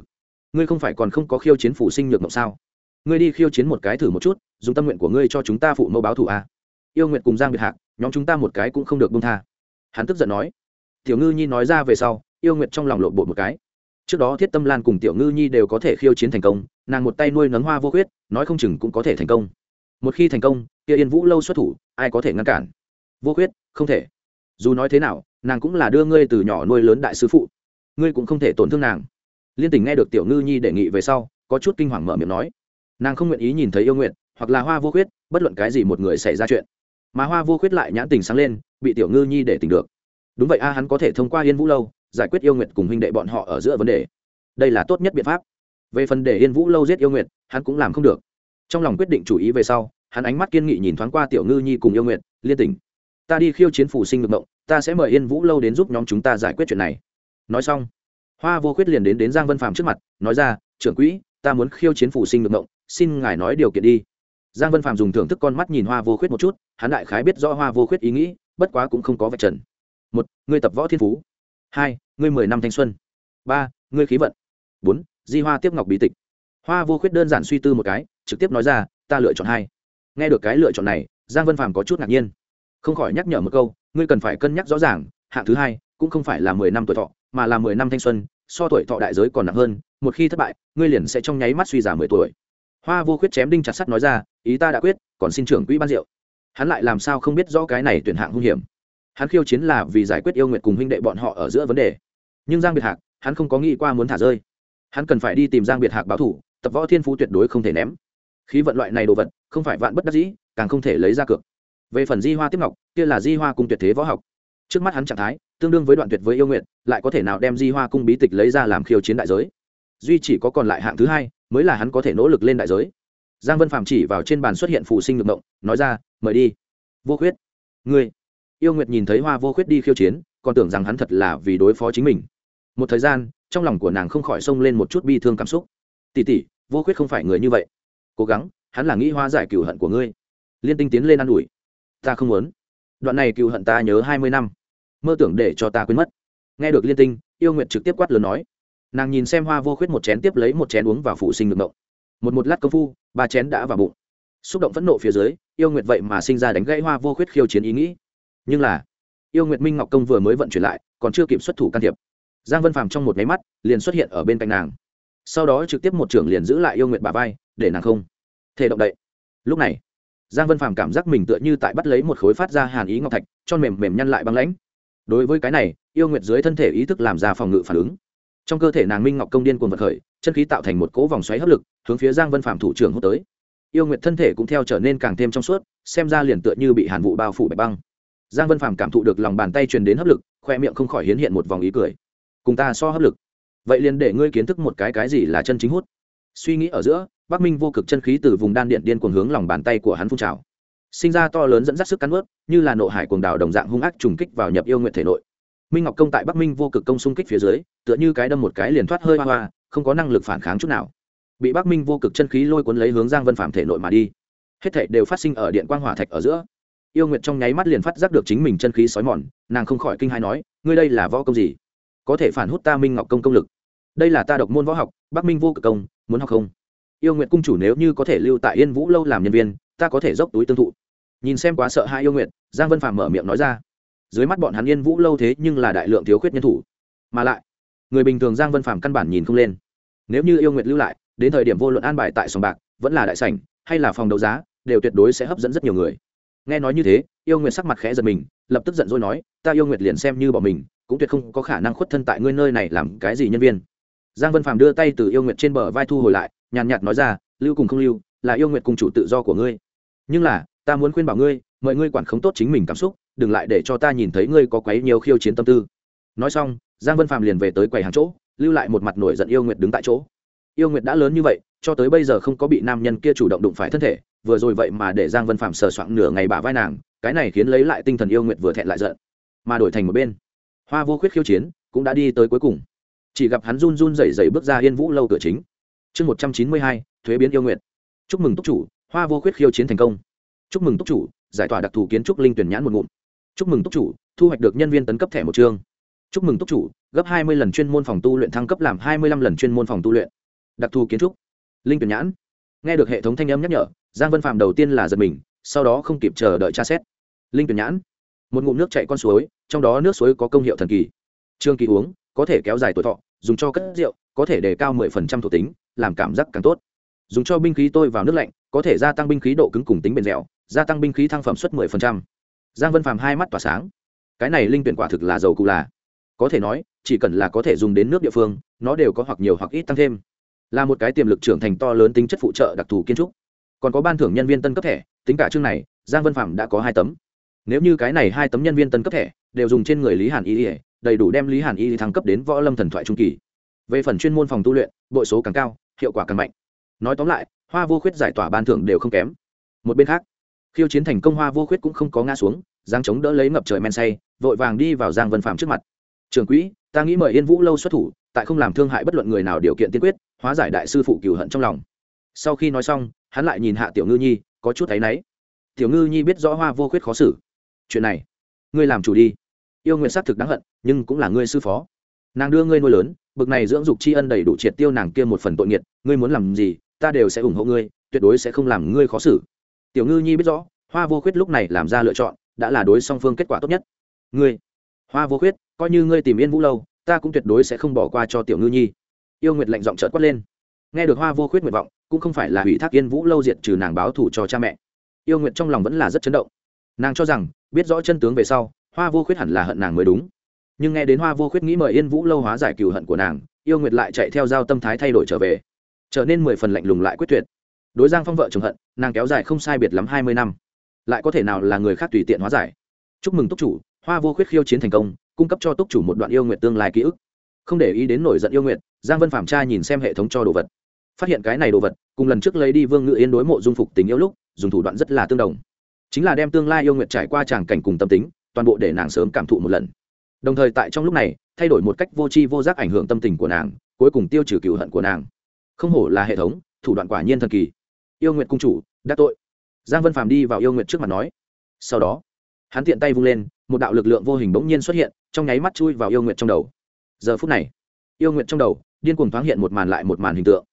Ngươi không phải còn không có khiêu chiến phủ sinh nhược mộng sao? Ngươi đi khiêu chiến một cái thử một chút, dùng tâm nguyện của ngươi cho chúng ta phụ mẫu báo thù à. yêu nguyệt cùng giang biệt hạc nhóm chúng ta một cái cũng không được bông tha. Hắn tức giận nói. Tiểu ngư nhi nói ra về sau, yêu nguyệt trong lòng lộn bột một cái. Trước đó thiết tâm lan cùng tiểu ngư nhi đều có thể khiêu chiến thành công, nàng một tay nuôi nấng hoa vô khuyết, nói không chừng cũng có thể thành công. Một khi thành công, kia yên vũ lâu xuất thủ, ai có thể ngăn cản? Vô khuyết, không thể. Dù nói thế nào, nàng cũng là đưa ngươi từ nhỏ nuôi lớn đại sư phụ. Ngươi cũng không thể tổn thương nàng. Liên tình nghe được tiểu ngư nhi đề nghị về sau, có chút kinh hoàng mở miệng nói. Nàng không nguyện ý nhìn thấy yêu nguyện hoặc là hoa vô khuyết, bất luận cái gì một người xảy ra chuyện mà hoa vô khuyết lại nhãn tình sáng lên bị tiểu ngư nhi để tình được. Đúng vậy a hắn có thể thông qua yên vũ lâu giải quyết yêu nguyệt cùng huynh đệ bọn họ ở giữa vấn đề. Đây là tốt nhất biện pháp. Về phần để yên vũ lâu giết yêu nguyệt, hắn cũng làm không được. Trong lòng quyết định chủ ý về sau hắn ánh mắt kiên nghị nhìn thoáng qua tiểu ngư nhi cùng yêu nguyệt liên tỉnh. Ta đi khiêu chiến phủ sinh ngược mộng ta sẽ mời yên vũ lâu đến giúp nhóm chúng ta giải quyết chuyện này. Nói xong hoa vô khuyết liền đến đến giang vân phàm trước mặt nói ra trưởng quỹ ta muốn khiêu chiến phủ sinh ngược mộng xin ngài nói điều kiện đi giang vân phàm dùng thưởng thức con mắt nhìn hoa vô khuyết một chút, hắn đại khái biết rõ hoa vô khuyết ý nghĩ, bất quá cũng không có vạch trần. Một, ngươi tập võ thiên phú. Hai, ngươi mười năm thanh xuân. Ba, ngươi khí vận. Bốn, di hoa tiếp ngọc bí tịch. Hoa vô khuyết đơn giản suy tư một cái, trực tiếp nói ra, ta lựa chọn hai. Nghe được cái lựa chọn này, giang vân phàm có chút ngạc nhiên. Không khỏi nhắc nhở một câu, ngươi cần phải cân nhắc rõ ràng, hạng thứ hai cũng không phải là mười năm tuổi thọ, mà là mười năm thanh xuân, so tuổi thọ đại giới còn nặng hơn, một khi thất bại, ngươi liền sẽ trong nháy mắt suy giảm mười tuổi hoa vô khuyết chém đinh chặt sắt nói ra, ý ta đã quyết, còn xin trưởng quỹ ban rượu. Hắn lại làm sao không biết rõ cái này tuyển hạng hung hiểm? Hắn khiêu chiến là vì giải quyết yêu nguyện cùng huynh đệ bọn họ ở giữa vấn đề. Nhưng giang biệt hạc, hắn không có nghĩ qua muốn thả rơi. Hắn cần phải đi tìm giang biệt hạc báo thủ, tập võ thiên phú tuyệt đối không thể ném. Khí vận loại này đồ vật, không phải vạn bất đắc dĩ, càng không thể lấy ra cược. Về phần di hoa tiếp ngọc, kia là di hoa cung tuyệt thế võ học. Trước mắt hắn trạng thái, tương đương với đoạn tuyệt với yêu nguyện lại có thể nào đem di hoa cung bí tịch lấy ra làm khiêu chiến đại giới? Duy chỉ có còn lại hạng thứ hai mới là hắn có thể nỗ lực lên đại giới. Giang vân phạm chỉ vào trên bàn xuất hiện phụ sinh ngược động nói ra, mời đi. Vô khuyết. Ngươi. Yêu nguyệt nhìn thấy hoa vô khuyết đi khiêu chiến, còn tưởng rằng hắn thật là vì đối phó chính mình. Một thời gian, trong lòng của nàng không khỏi xông lên một chút bi thương cảm xúc. Tỉ tỉ vô khuyết không phải người như vậy. Cố gắng, hắn là nghĩ hoa giải cựu hận của ngươi. Liên tinh tiến lên ă n ủi, ta không muốn. Đoạn này cựu hận ta nhớ hai mươi năm. Mơ tưởng để cho ta quên mất. Nghe được liên tinh, yêu nguyệt trực tiếp quát lớn nói nàng nhìn xem hoa vô khuyết một chén tiếp lấy một chén uống và phụ sinh ngực ngộng một một lát công phu, ba chén đã vào bụng. Xúc động phẫn nộ phía dưới, yêu nguyệt vậy mà sinh ra đánh gãy hoa vô khuyết khiêu chiến ý nghĩ. Nhưng là, yêu nguyệt minh ngọc công vừa mới vận chuyển lại, còn chưa kịp xuất thủ can thiệp. Giang vân phàm trong một nháy mắt, liền xuất hiện ở bên cạnh nàng. Sau đó trực tiếp một trưởng liền giữ lại yêu nguyệt bà vai, để nàng không thể động đậy. Lúc này, giang vân phàm cảm giác mình tựa như tại bắt lấy một khối phát ra hàn ý ngọc thạch, cho mềm mềm nhăn lại băng lãnh. Đối với cái này, yêu nguyệt dưới thân thể ý thức làm ra phòng ngự phản ứng trong cơ thể nàng minh ngọc công điên cuồng vật khởi chân khí tạo thành một cỗ vòng xoáy hấp lực hướng phía giang vân phạm thủ trưởng hút tới yêu nguyệt thân thể cũng theo trở nên càng thêm trong suốt xem ra liền tựa như bị hàn vụ bao phủ bạch băng giang vân phạm cảm thụ được lòng bàn tay truyền đến hấp lực khoe miệng không khỏi hiến hiện một vòng ý cười cùng ta so hấp lực vậy liền để ngươi kiến thức một cái cái gì là chân chính hút suy nghĩ ở giữa bắc minh vô cực chân khí từ vùng đan điện điên cuồng hướng lòng bàn tay của hắn phun trào sinh ra to lớn dẫn dắt sức cắn ướt như là nộ hải cuồng đảo đồng dạng hung ác trùng kích vào nhập yêu nguyện thể nội minh ngọc công tại bắc minh vô cực công xung kích phía dưới tựa như cái đâm một cái liền thoát hơi hoa hoa không có năng lực phản kháng chút nào bị bắc minh vô cực chân khí lôi cuốn lấy hướng giang vân phạm thể nội mà đi hết thảy đều phát sinh ở điện quang hỏa thạch ở giữa yêu nguyệt trong nháy mắt liền phát giác được chính mình chân khí sói mòn nàng không khỏi kinh hai nói ngươi đây là võ công gì có thể phản hút ta minh ngọc công công lực đây là ta độc môn võ học bắc minh vô cực công muốn học không yêu nguyệt cung chủ nếu như có thể lưu tại yên vũ lâu làm nhân viên ta có thể dốc túi tương thụ nhìn xem quá sợ hai yêu nguyệt giang vân phạm mở miệng nói ra dưới mắt bọn hắn yên vũ lâu thế nhưng là đại lượng thiếu khuyết nhân thủ. Mà lại, người bình thường giang vân phạm căn bản nhìn không lên. Nếu như yêu nguyệt lưu lại, đến thời điểm vô luận an bài tại sòng bạc, vẫn là đại sảnh, hay là phòng đấu giá, đều tuyệt đối sẽ hấp dẫn rất nhiều người. Nghe nói như thế, yêu nguyệt sắc mặt khẽ giật mình, lập tức giận dỗi nói, ta yêu nguyệt liền xem như bọn mình, cũng tuyệt không có khả năng khuất thân tại ngươi nơi này làm cái gì nhân viên. Giang vân phàm đưa tay từ yêu nguyệt trên bờ vai thu hồi lại, nhàn nhạt nói ra, lưu cùng không lưu, là yêu nguyệt cùng chủ tự do của ngươi. Nhưng là, ta muốn khuyên bảo ngươi, mời ngươi quản khống tốt chính mình cảm xúc đừng lại để cho ta nhìn thấy ngươi có quấy nhiều khiêu chiến tâm tư. Nói xong, giang vân phạm liền về tới quầy hàng chỗ, lưu lại một mặt nổi giận yêu nguyệt đứng tại chỗ. Yêu nguyệt đã lớn như vậy, cho tới bây giờ không có bị nam nhân kia chủ động đụng phải thân thể, vừa rồi vậy mà để giang vân phạm sờ soạng nửa ngày bả vai nàng, cái này khiến lấy lại tinh thần yêu nguyệt vừa thẹn lại giận, mà đổi thành một bên. Hoa vô khuyết khiêu chiến cũng đã đi tới cuối cùng. Chỉ gặp hắn run run rẩy rẩy bước ra yên vũ lâu cửa chính. Chương một trăm chín mươi hai, thuế biến yêu nguyệt. Chúc mừng túc chủ, hoa vô khuyết khiêu chiến thành công. Chúc mừng túc chủ, giải tỏa đặc thù kiến trúc linh tuyển nhãn một ngụm chúc mừng túc chủ, thu hoạch được nhân viên tấn cấp thẻ một chương. Chúc mừng túc chủ, gấp hai mươi lần chuyên môn phòng tu luyện thăng cấp làm hai mươi lăm lần chuyên môn phòng tu luyện. Đặc thù kiến trúc. Linh tuyển nhãn. Nghe được hệ thống thanh âm nhắc nhở, giang vân phạm đầu tiên là giật mình, sau đó không kịp chờ đợi tra xét. Linh tuyển nhãn. Một ngụm nước chạy con suối, trong đó nước suối có công hiệu thần kỳ. Trương kỳ uống, có thể kéo dài tuổi thọ, dùng cho cất rượu, có thể đề cao mười phần trăm thuộc tính, làm cảm giác càng tốt. Dùng cho binh khí tôi vào nước lạnh, có thể gia tăng binh khí độ cứng cùng tính bền dẻo, gia tăng binh khí thăng phẩm suất mười phần trăm giang vân phàm hai mắt tỏa sáng. Cái này linh tuyển quả thực là dầu cụ là. Có thể nói, chỉ cần là có thể dùng đến nước địa phương, nó đều có hoặc nhiều hoặc ít tăng thêm. Là một cái tiềm lực trưởng thành to lớn tính chất phụ trợ đặc thù kiến trúc. Còn có ban thưởng nhân viên tân cấp thẻ, tính cả chương này, giang vân phạm đã có hai tấm. Nếu như cái này hai tấm nhân viên tân cấp thẻ đều dùng trên người lý hàn y đầy đủ đem lý hàn y thăng cấp đến võ lâm thần thoại trung kỳ. Về phần chuyên môn phòng tu luyện, bội số càng cao, hiệu quả càng mạnh. Nói tóm lại, hoa vô khuyết giải tỏa ban thưởng đều không kém. Một bên khác khiêu chiến thành công hoa vô khuyết cũng không có ngã xuống giang chống đỡ lấy ngập trời men say, vội vàng đi vào giang vân phạm trước mặt. Trường quỹ, ta nghĩ mời yên vũ lâu xuất thủ, tại không làm thương hại bất luận người nào điều kiện tiên quyết, hóa giải đại sư phụ cửu hận trong lòng. Sau khi nói xong, hắn lại nhìn hạ tiểu ngư nhi, có chút thấy náy. Tiểu ngư nhi biết rõ hoa vô khuyết khó xử. Chuyện này, ngươi làm chủ đi. Yêu nguyện xác thực đáng hận, nhưng cũng là ngươi sư phó. Nàng đưa ngươi nuôi lớn, bực này dưỡng dục tri ân đầy đủ triệt tiêu nàng kia một phần tội nghiệt, ngươi muốn làm gì, ta đều sẽ ủng hộ ngươi, tuyệt đối sẽ không làm ngươi khó xử tiểu ngư nhi biết rõ, hoa vô khuyết lúc này làm ra lựa chọn, đã là đối song phương kết quả tốt nhất. Ngươi, hoa vô khuyết, coi như ngươi tìm yên vũ lâu, ta cũng tuyệt đối sẽ không bỏ qua cho tiểu ngư nhi. Yêu nguyệt lạnh giọng trợt quát lên. Nghe được hoa vô khuyết nguyện vọng, cũng không phải là hủy thác yên vũ lâu diệt trừ nàng báo thủ cho cha mẹ. Yêu nguyệt trong lòng vẫn là rất chấn động. Nàng cho rằng, biết rõ chân tướng về sau, hoa vô khuyết hẳn là hận nàng mới đúng. Nhưng nghe đến hoa vô khuyết nghĩ mời yên vũ lâu hóa giải cừu hận của nàng, yêu nguyệt lại chạy theo giao tâm thái thay đổi trở về. Trở nên mười phần lạnh lùng lại quyết tuyệt đối giang phong vợ chồng hận, nàng kéo dài không sai biệt lắm hai mươi năm. Lại có thể nào là người khác tùy tiện hóa giải? Chúc mừng túc chủ, hoa vô khuyết khiêu chiến thành công, cung cấp cho túc chủ một đoạn yêu nguyện tương lai ký ức. Không để ý đến nổi giận yêu nguyện, giang vân phạm tra nhìn xem hệ thống cho đồ vật. Phát hiện cái này đồ vật, cùng lần trước lấy đi vương ngự yên đối mộ dung phục tình yêu lúc, dùng thủ đoạn rất là tương đồng. Chính là đem tương lai yêu nguyện trải qua tràng cảnh cùng tâm tính, toàn bộ để nàng sớm cảm thụ một lần. Đồng thời tại trong lúc này, thay đổi một cách vô tri vô giác ảnh hưởng tâm tình của nàng, cuối cùng tiêu trừ cựu hận của nàng. Không hổ là hệ thống, thủ đoạn quả nhiên thần kỳ yêu nguyện cung chủ, đã tội. Giang vân phàm đi vào yêu nguyện trước mặt nói. Sau đó, hắn tiện tay vung lên, một đạo lực lượng vô hình bỗng nhiên xuất hiện, trong nháy mắt chui vào yêu nguyện trong đầu. Giờ phút này, yêu nguyện trong đầu, điên cuồng thoáng hiện một màn lại một màn hình tượng.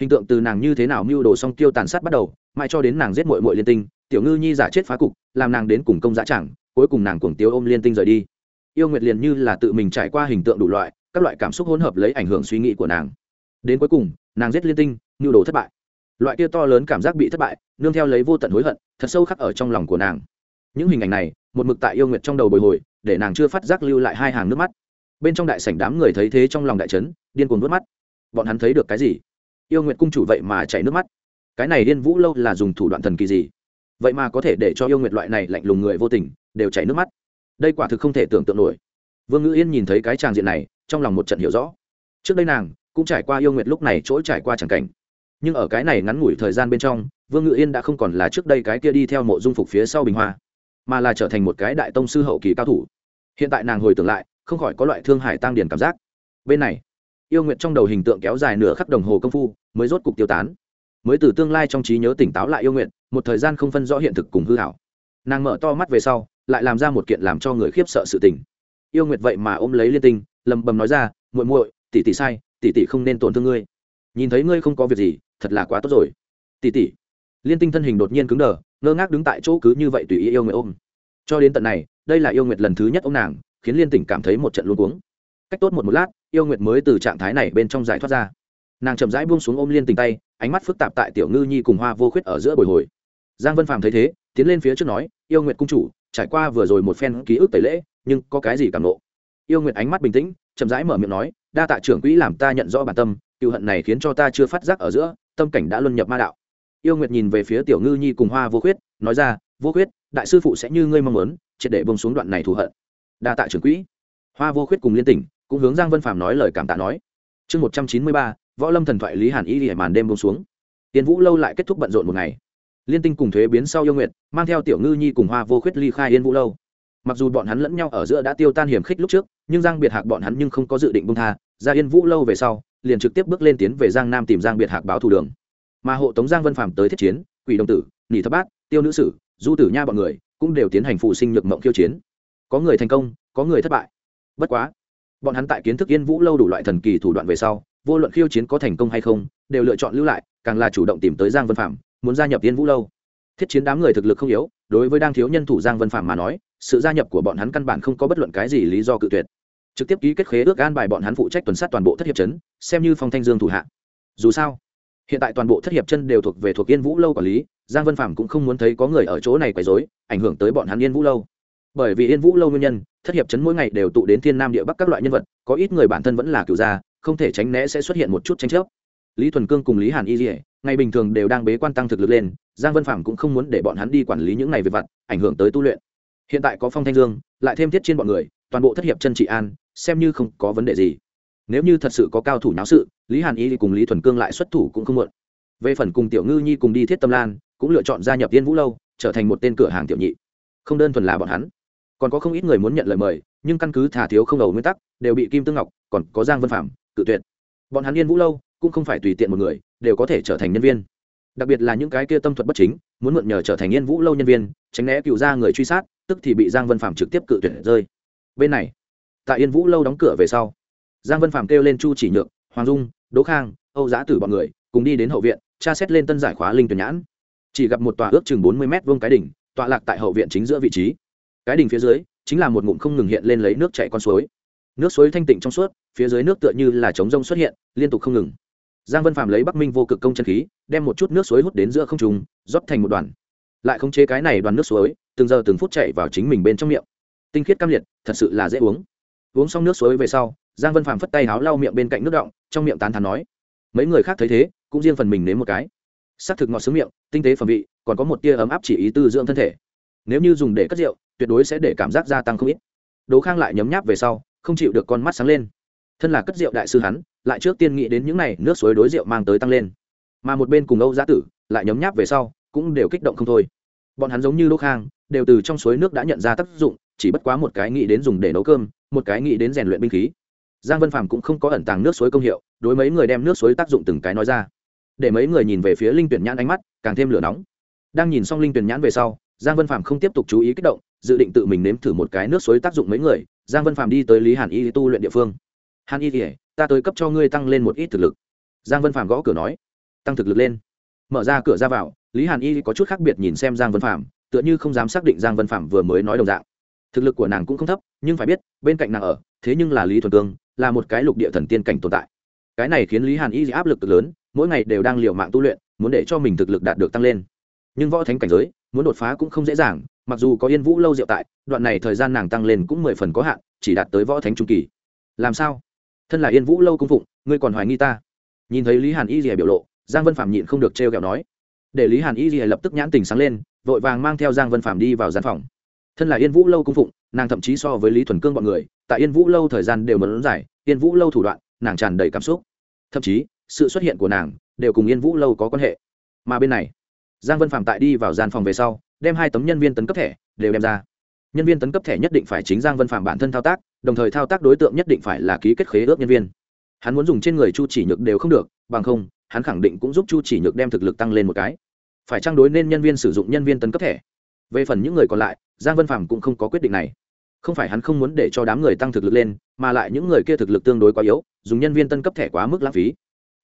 Hình tượng từ nàng như thế nào mưu đồ song tiêu tàn sát bắt đầu, mãi cho đến nàng giết mội mội liên tinh, tiểu ngư nhi giả chết phá cục, làm nàng đến cùng công giá chẳng, cuối cùng nàng cuồng tiêu ôm liên tinh rời đi. Yêu nguyệt liền như là tự mình trải qua hình tượng đủ loại, các loại cảm xúc hỗn hợp lấy ảnh hưởng suy nghĩ của nàng. Đến cuối cùng, nàng giết liên tinh nhu đồ thất bại loại kia to lớn cảm giác bị thất bại, nương theo lấy vô tận hối hận, thật sâu khắc ở trong lòng của nàng. Những hình ảnh này, một mực tại yêu nguyệt trong đầu bồi hồi, để nàng chưa phát giác lưu lại hai hàng nước mắt. Bên trong đại sảnh đám người thấy thế trong lòng đại trấn điên cuồng vớt mắt. Bọn hắn thấy được cái gì? Yêu nguyệt cung chủ vậy mà chảy nước mắt. Cái này điên vũ lâu là dùng thủ đoạn thần kỳ gì? Vậy mà có thể để cho yêu nguyệt loại này lạnh lùng người vô tình, đều chảy nước mắt. Đây quả thực không thể tưởng tượng nổi. Vương ngữ yên nhìn thấy cái tràng diện này, trong lòng một trận hiểu rõ. Trước đây nàng, cũng trải qua yêu nguyệt lúc này chỗ trải qua chẳng cảnh nhưng ở cái này ngắn ngủi thời gian bên trong, vương ngự yên đã không còn là trước đây cái kia đi theo mộ dung phục phía sau bình hoa, mà là trở thành một cái đại tông sư hậu kỳ cao thủ. Hiện tại nàng hồi tưởng lại, không khỏi có loại thương hải tăng điển cảm giác. Bên này, yêu nguyện trong đầu hình tượng kéo dài nửa khắc đồng hồ công phu, mới rốt cục tiêu tán. Mới từ tương lai trong trí nhớ tỉnh táo lại yêu nguyện một thời gian không phân rõ hiện thực cùng hư hảo. Nàng mở to mắt về sau, lại làm ra một kiện làm cho người khiếp sợ sự tình. Yêu nguyệt vậy mà ôm lấy liên tinh, lầm bầm nói ra, muội muội, tỷ tỷ sai, tỷ tỷ không nên tổn thương ngươi. Nhìn thấy ngươi không có việc gì thật là quá tốt rồi. Tỷ tỷ liên tinh thân hình đột nhiên cứng đờ, ngơ ngác đứng tại chỗ cứ như vậy tùy ý yêu nguyệt ôm. Cho đến tận này, đây là yêu nguyệt lần thứ nhất ôm nàng, khiến liên tỉnh cảm thấy một trận luống cuống. Cách tốt một một lát, yêu nguyệt mới từ trạng thái này bên trong giải thoát ra. Nàng chậm rãi buông xuống ôm liên tình tay, ánh mắt phức tạp tại tiểu ngư nhi cùng hoa vô khuyết ở giữa bồi hồi. Giang vân phàm thấy thế, tiến lên phía trước nói, yêu nguyệt cung chủ, trải qua vừa rồi một phen ký ức tẩy lễ, nhưng có cái gì cảm nộ? Yêu nguyệt ánh mắt bình tĩnh, chậm rãi mở miệng nói, đa tạ trưởng quỹ làm ta nhận rõ bản tâm, cựu hận này khiến cho ta chưa phát giác ở giữa tâm cảnh đã luân nhập ma đạo. Yêu nguyệt nhìn về phía tiểu ngư nhi cùng hoa vô khuyết, nói ra, vô khuyết, đại sư phụ sẽ như ngươi mong muốn, triệt để bông xuống đoạn này thù hận. Đa tạ trưởng quỹ. Hoa vô khuyết cùng liên tỉnh cũng hướng giang vân phàm nói lời cảm tạ nói. Chương một trăm chín mươi ba, võ lâm thần thoại lý hàn y lìa màn đêm bông xuống. Tiến vũ lâu lại kết thúc bận rộn một ngày. Liên tinh cùng thuế biến sau yêu nguyệt, mang theo tiểu ngư nhi cùng hoa vô khuyết ly khai yên vũ lâu. Mặc dù bọn hắn lẫn nhau ở giữa đã tiêu tan hiểm khích lúc trước, nhưng giang biệt hạc bọn hắn nhưng không có dự định bông tha ra yên vũ lâu về sau, liền trực tiếp bước lên tiến về giang nam tìm giang biệt hạc báo thủ đường. Mà hộ tống giang vân phàm tới thiết chiến, quỷ đồng tử nỉ thập bát, tiêu nữ sử, du tử nha bọn người cũng đều tiến hành phụ sinh nhược mộng khiêu chiến. Có người thành công, có người thất bại. Bất quá, bọn hắn tại kiến thức yên vũ lâu đủ loại thần kỳ thủ đoạn về sau, vô luận khiêu chiến có thành công hay không, đều lựa chọn lưu lại, càng là chủ động tìm tới giang vân phạm muốn gia nhập yên vũ lâu. Thiết chiến đám người thực lực không yếu, đối với đang thiếu nhân thủ giang vân phạm mà nói, sự gia nhập của bọn hắn căn bản không có bất luận cái gì lý do cự tuyệt trực tiếp ký kết khế ước an bài bọn hắn phụ trách tuần sát toàn bộ thất hiệp chấn, xem như phong thanh dương thủ hạ. Dù sao, hiện tại toàn bộ thất hiệp chân đều thuộc về thuộc yên vũ lâu quản lý, giang vân phạm cũng không muốn thấy có người ở chỗ này quấy dối ảnh hưởng tới bọn hắn yên vũ lâu. Bởi vì yên vũ lâu nguyên nhân, thất hiệp chấn mỗi ngày đều tụ đến thiên nam địa bắc các loại nhân vật, có ít người bản thân vẫn là cựu gia, không thể tránh né sẽ xuất hiện một chút tranh chấp. Lý thuần cương cùng lý hàn y dỉa ngày bình thường đều đang bế quan tăng thực lực lên, giang vân phạm cũng không muốn để bọn hắn đi quản lý những ngày về vặt, ảnh hưởng tới tu luyện hiện tại có phong thanh dương, lại thêm thiết trên bọn người, toàn bộ thất hiệp chân trị an, xem như không có vấn đề gì. Nếu như thật sự có cao thủ náo sự, lý hàn y cùng lý thuần cương lại xuất thủ cũng không muộn. Về phần cùng tiểu ngư nhi cùng đi thiết tâm lan, cũng lựa chọn gia nhập tiên vũ lâu, trở thành một tên cửa hàng tiểu nhị. Không đơn thuần là bọn hắn. Còn có không ít người muốn nhận lời mời, nhưng căn cứ thả thiếu không đầu nguyên tắc, đều bị kim tương ngọc, còn có giang vân phạm cự tuyệt. Bọn hắn yên vũ lâu, cũng không phải tùy tiện một người, đều có thể trở thành nhân viên. Đặc biệt là những cái kia tâm thuật bất chính, muốn mượn nhờ trở thành yên vũ lâu nhân viên, tránh né cựu ra người truy sát tức thì bị giang vân phạm trực tiếp cự tuyển rơi. Bên này, tại yên vũ lâu đóng cửa về sau, giang vân phạm kêu lên chu chỉ nhượng hoàng dung, đỗ khang, âu giã tử bọn người, cùng đi đến hậu viện, tra xét lên tân giải khóa linh tuyển nhãn. Chỉ gặp một tòa ước chừng bốn mươi m vuông cái đỉnh, tọa lạc tại hậu viện chính giữa vị trí. Cái đỉnh phía dưới, chính là một ngụm không ngừng hiện lên lấy nước chạy con suối. Nước suối thanh tịnh trong suốt, phía dưới nước tựa như là trống rông xuất hiện, liên tục không ngừng. Giang vân phạm lấy bắc minh vô cực công chân khí, đem một chút nước suối hút đến giữa không trùng rót thành một đoàn. Lại khống chế cái này đoàn nước suối từng giờ từng phút chạy vào chính mình bên trong miệng. Tinh khiết cam liệt, thật sự là dễ uống. Uống xong nước suối về sau, giang vân phạm phất tay háo lau miệng bên cạnh nước động, trong miệng tán thán nói, mấy người khác thấy thế, cũng riêng phần mình nếm một cái. S ắ c thực ngọt xứ miệng, tinh tế phẩm vị, còn có một tia ấm áp chỉ ý tư dưỡng thân thể. Nếu như dùng để cất rượu, tuyệt đối sẽ để cảm giác gia tăng không ít. Đố khang lại nhấm nháp về sau, không chịu được con mắt sáng lên. Thân là cất rượu đại sư hắn, lại trước tiên nghĩ đến những n à y nước suối đối rượu mang tới tăng lên. Mà một bên cùng âu giá tử, lại nhấm nháp về sau, cũng đều kích động không thôi bọn hắn giống như đỗ khang, đều từ trong suối nước đã nhận ra tác dụng, chỉ bất quá một cái nghĩ đến dùng để nấu cơm, một cái nghĩ đến rèn luyện binh khí. Giang vân phàm cũng không có ẩn tàng nước suối công hiệu, đối mấy người đem nước suối tác dụng từng cái nói ra. Để mấy người nhìn về phía linh tuyển nhãn ánh mắt, càng thêm lửa nóng. Đang nhìn xong linh tuyển nhãn về sau, giang vân phàm không tiếp tục chú ý kích động, dự định tự mình nếm thử một cái nước suối tác dụng mấy người, giang vân phàm đi tới lý hàn y tu luyện địa phương. Hàn y kể ta tới cấp cho ngươi tăng lên một ít thực lực. Giang vân phàm gõ cửa nói. Tăng thực lực lên. Mở ra cửa ra vào lý hàn y có chút khác biệt nhìn xem giang vân Phạm, tựa như không dám xác định giang vân Phạm vừa mới nói đồng dạng. Thực lực của nàng cũng không thấp nhưng phải biết bên cạnh nàng ở thế nhưng là lý thuần cương là một cái lục địa thần tiên cảnh tồn tại. Cái này khiến lý hàn y áp lực lớn mỗi ngày đều đang liều mạng tu luyện muốn để cho mình thực lực đạt được tăng lên. Nhưng võ thánh cảnh giới muốn đột phá cũng không dễ dàng mặc dù có yên vũ lâu diệu tại đoạn này thời gian nàng tăng lên cũng mười phần có hạn chỉ đạt tới võ thánh trung kỳ. Làm sao? Thân là yên vũ lâu cung phụng ngươi còn hoài nghi ta? Nhìn thấy lý hàn y rìa biểu lộ giang vân phạm nhịn không được trêu ghẹo nói để lý hàn y rìa lập tức nhãn tình sáng lên, vội vàng mang theo giang vân phạm đi vào gian phòng. Thân là yên vũ lâu cung phụng, nàng thậm chí so với lý thuần cương b ọ n người, tại yên vũ lâu thời gian đều mẫn giải yên vũ lâu thủ đoạn, nàng tràn đầy cảm xúc. Thậm chí, sự xuất hiện của nàng đều cùng yên vũ lâu có quan hệ. Mà bên này, giang vân phạm tại đi vào gian phòng về sau, đem hai tấm nhân viên tấn cấp thẻ đều đem ra. Nhân viên tấn cấp thẻ nhất định phải chính giang vân phạm bản thân thao tác, đồng thời thao tác đối tượng nhất định phải là ký kết khế ước nhân viên. Hắn muốn dùng trên người chu chỉ nhược đều không được, bằng không hắn khẳng định cũng giúp chu chỉ nhược đem thực lực tăng lên một cái. Phải trang đối nên nhân viên sử dụng nhân viên tấn cấp thẻ? Về phần những người còn lại, giang vân phàm cũng không có quyết định này. Không phải hắn không muốn để cho đám người tăng thực lực lên, mà lại những người kia thực lực tương đối quá yếu, dùng nhân viên tân cấp thẻ quá mức lãng phí.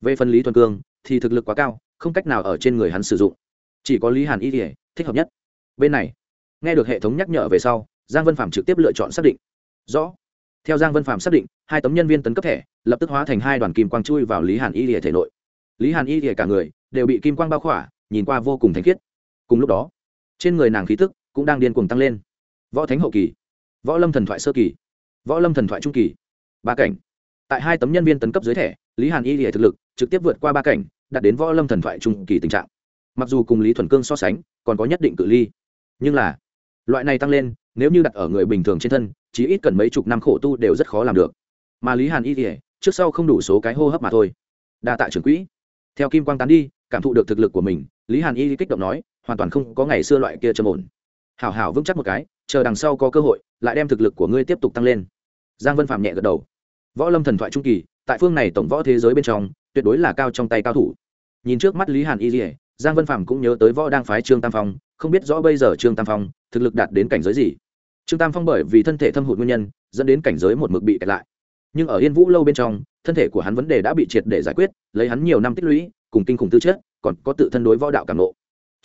Về phần lý thuần cương, thì thực lực quá cao, không cách nào ở trên người hắn sử dụng. Chỉ có lý hàn y thể thích hợp nhất. Bên này, nghe được hệ thống nhắc nhở về sau, giang vân phạm trực tiếp lựa chọn xác định. Rõ. Theo giang vân phạm xác định, hai tấm nhân viên tấn cấp thẻ lập tức hóa thành hai đoàn kim quang chui vào lý hàn y lìa thể nội lý hàn y thì cả người đều bị kim quang bao khỏa, nhìn qua vô cùng thanh khiết. Cùng lúc đó, trên người nàng khí thức cũng đang điên cuồng tăng lên. Võ thánh hậu kỳ, võ lâm thần thoại sơ kỳ, võ lâm thần thoại trung kỳ. Ba cảnh. Tại hai tấm nhân viên tấn cấp dưới thẻ, lý hàn y lìa thực lực trực tiếp vượt qua ba cảnh, đạt đến võ lâm thần thoại trung kỳ tình trạng. Mặc dù cùng lý thuần cương so sánh, còn có nhất định cự ly. Nhưng là, loại này tăng lên, nếu như đặt ở người bình thường trên thân, chỉ ít cần mấy chục năm khổ tu đều rất khó làm được. Mà lý hàn y thì trước sau không đủ số cái hô hấp mà thôi. Đa tạ trưởng quỹ theo kim quang tán đi, cảm thụ được thực lực của mình, lý hàn y kích động nói, hoàn toàn không có ngày xưa loại kia trầm ổn. Hảo hảo vững chắc một cái, chờ đằng sau có cơ hội, lại đem thực lực của ngươi tiếp tục tăng lên. Giang vân phạm nhẹ gật đầu. Võ lâm thần thoại trung kỳ, tại phương này tổng võ thế giới bên trong, tuyệt đối là cao trong tay cao thủ. Nhìn trước mắt lý hàn y dỉa giang vân phạm cũng nhớ tới võ đang phái trương tam phong, không biết rõ bây giờ trương tam phong, thực lực đạt đến cảnh giới gì. Trương tam phong bởi vì thân thể thâm hụt nguyên nhân, dẫn đến cảnh giới một mực bị kẹt lại nhưng ở yên vũ lâu bên trong, thân thể của hắn vấn đề đã bị triệt để giải quyết, lấy hắn nhiều năm tích lũy, cùng kinh khủng tư chất, còn có tự thân đối võ đạo cảm lộ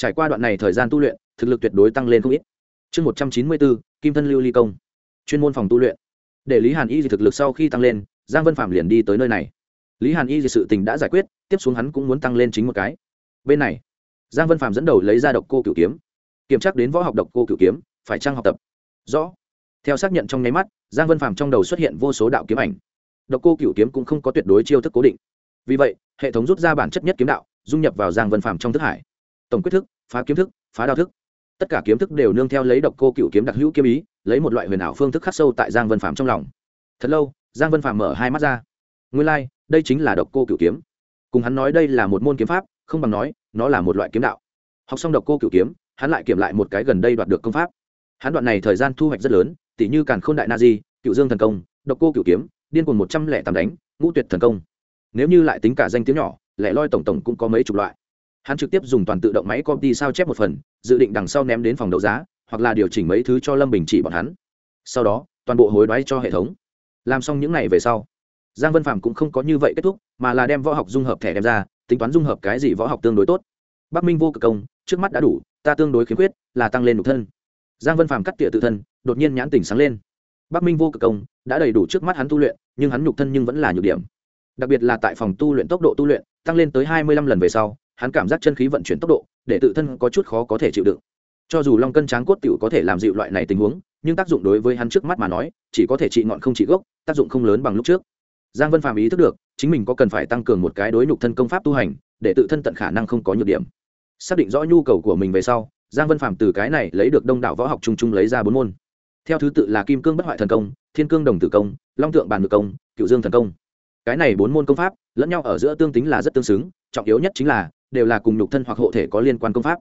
trải qua đoạn này thời gian tu luyện, thực lực tuyệt đối tăng lên không ít. Chương một trăm chín mươi bốn, kim thân lưu ly công. Chuyên môn phòng tu luyện. Để lý hàn y thực lực sau khi tăng lên, giang vân phạm liền đi tới nơi này. Lý hàn y sự tình đã giải quyết, tiếp xuống hắn cũng muốn tăng lên chính một cái. Bên này, giang vân phạm dẫn đầu lấy ra độc cô cửu kiếm. Kiểm tra đến võ học độc cô cửu kiếm, phải trang học tập? Rõ theo xác nhận trong nháy mắt giang vân phàm trong đầu xuất hiện vô số đạo kiếm ảnh. Độc cô cựu kiếm cũng không có tuyệt đối chiêu thức cố định. Vì vậy hệ thống rút ra bản chất nhất kiếm đạo dung nhập vào giang vân phàm trong thức hải. Tổng quyết thức phá kiếm thức phá đao thức. Tất cả kiếm thức đều nương theo lấy độc cô cựu kiếm đặc hữu kiếm ý lấy một loại huyền ảo phương thức khắc sâu tại giang vân phàm trong lòng. Thật lâu giang vân phàm mở hai mắt ra. Nguyên lai、like, đây chính là độc cô cựu kiếm. Cùng hắn nói đây là một môn kiếm pháp không bằng nói nó là một loại kiếm đạo. Học xong độc cô cựu kiếm hắn lại kiểm lại một cái gần đây đoạt được công pháp. Hắn đoạn này thời gian thu hoạch rất lớn tỉ như càn khôn đại na di, cựu dương thần công, độc cô cựu kiếm, điên cuồng một trăm lẻ tám đánh, ngũ tuyệt thần công. Nếu như lại tính cả danh tiếng nhỏ, lẻ loi tổng tổng cũng có mấy chục loại. Hắn trực tiếp dùng toàn tự động máy copy sao chép một phần, dự định đằng sau ném đến phòng đấu giá, hoặc là điều chỉnh mấy thứ cho lâm bình chỉ bọn hắn. Sau đó, toàn bộ hối đoái cho hệ thống. Làm xong những n à y về sau, giang vân phạm cũng không có như vậy kết thúc, mà là đem võ học dung hợp thẻ đem ra, tính toán dung hợp cái gì võ học tương đối tốt. Bắc minh vô cực công, trước mắt đã đủ, ta tương đối khiếm khuyết, là tăng lên nhục thân. Giang vân Phạm cắt tỉa tự thân đột nhiên nhãn tỉnh sáng lên. Bắc minh vô cực công, đã đầy đủ trước mắt hắn tu luyện, nhưng hắn nhục thân nhưng vẫn là nhược điểm. Đặc biệt là tại phòng tu luyện tốc độ tu luyện, tăng lên tới hai mươi lăm lần về sau, hắn cảm giác chân khí vận chuyển tốc độ, để tự thân có chút khó có thể chịu đựng. Cho dù long cân tráng cốt tiểu có thể làm dịu loại này tình huống, nhưng tác dụng đối với hắn trước mắt mà nói, chỉ có thể trị ngọn không trị gốc, tác dụng không lớn bằng lúc trước. Giang vân phàm ý thức được, chính mình có cần phải tăng cường một cái đối nhục thân công pháp tu hành, để tự thân tận khả năng không có nhược điểm. Xác định rõ nhu cầu của mình về sau, giang vân phạm từ cái này lấy được đông đảo võ học chung chung lấy ra bốn môn theo thứ tự là kim cương bất hoại thần công, thiên cương đồng tử công, long tượng bàn ngự công, cựu dương thần công. Cái này bốn môn công pháp, lẫn nhau ở giữa tương tính là rất tương xứng, trọng yếu nhất chính là, đều là cùng nhục thân hoặc hộ thể có liên quan công pháp.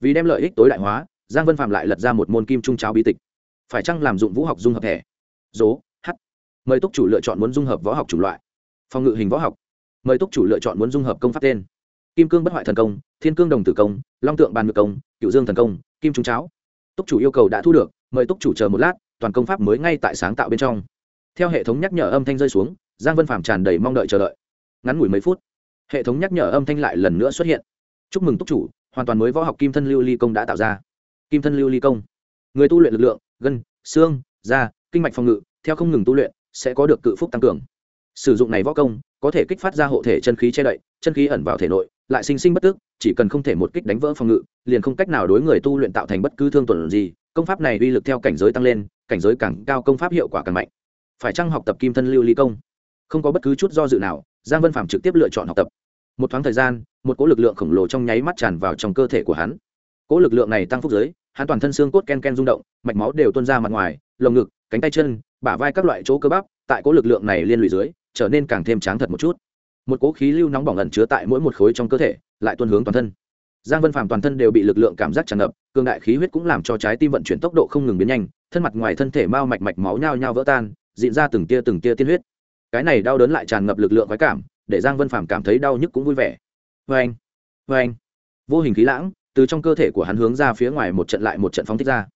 Vì đem lợi ích tối đại hóa, giang vân phạm lại lật ra một môn kim trung cháo bí tịch. Phải chăng làm dụng vũ học dung hợp thẻ dố, h. Mời túc chủ lựa chọn muốn dung hợp võ học chủng loại. Phòng ngự hình võ học. Mời túc chủ lựa chọn muốn dung hợp công pháp tên. Kim cương bất hoại thần công, thiên cương đồng tử công, long tượng bàn ngự công, cựu dương thần công, kim trung cháo. Túc chủ yêu cầu đã thu được mời túc chủ chờ một lát, toàn công pháp mới ngay tại sáng tạo bên trong. Theo hệ thống nhắc nhở âm thanh rơi xuống, giang vân phạm tràn đầy mong đợi chờ đợi. Ngắn ngủi mấy phút, hệ thống nhắc nhở âm thanh lại lần nữa xuất hiện. Chúc mừng túc chủ, hoàn toàn mới võ học kim thân lưu ly công đã tạo ra. Kim thân lưu ly công. Người tu luyện lực lượng, gân, xương, da, kinh mạch phòng ngự, theo không ngừng tu luyện, sẽ có được cự phúc tăng cường. Sử dụng này võ công, có thể kích phát ra hộ thể chân khí che đậy, chân khí ẩn vào thể nội, lại sinh sinh bất tức, chỉ cần không thể một kích đánh vỡ phòng ngự, liền không cách nào đối người tu luyện tạo thành bất cứ thương tổn gì công pháp này uy lực theo cảnh giới tăng lên, cảnh giới càng cao công pháp hiệu quả càng mạnh. Phải chăng học tập kim thân lưu ly công? Không có bất cứ chút do dự nào, giang vân phạm trực tiếp lựa chọn học tập. Một thoáng thời gian, một cỗ lực lượng khổng lồ trong nháy mắt tràn vào trong cơ thể của hắn. Cỗ lực lượng này tăng phúc giới, hắn toàn thân xương cốt ken ken rung động, mạch máu đều tuôn ra mặt ngoài, lồng ngực, cánh tay chân, bả vai các loại chỗ cơ bắp, tại cỗ lực lượng này liên lụy dưới, trở nên càng thêm tráng thật một chút. Một cỗ khí lưu nóng bỏng ẩn chứa tại mỗi một khối trong cơ thể, lại tuôn hướng toàn thân giang vân phàm toàn thân đều bị lực lượng cảm giác tràn ngập, cường đại khí huyết cũng làm cho trái tim vận chuyển tốc độ không ngừng biến nhanh, thân mặt ngoài thân thể mao mạch mạch máu nhao nhao vỡ tan dịn ra từng tia từng tia tiên huyết. Cái này đau đớn lại tràn ngập lực lượng khoái cảm, để giang vân phàm cảm thấy đau nhức cũng vui vẻ. Vê anh vê anh. Vô hình khí lãng, từ trong cơ thể của hắn hướng ra phía ngoài một trận lại một trận phóng thích ra.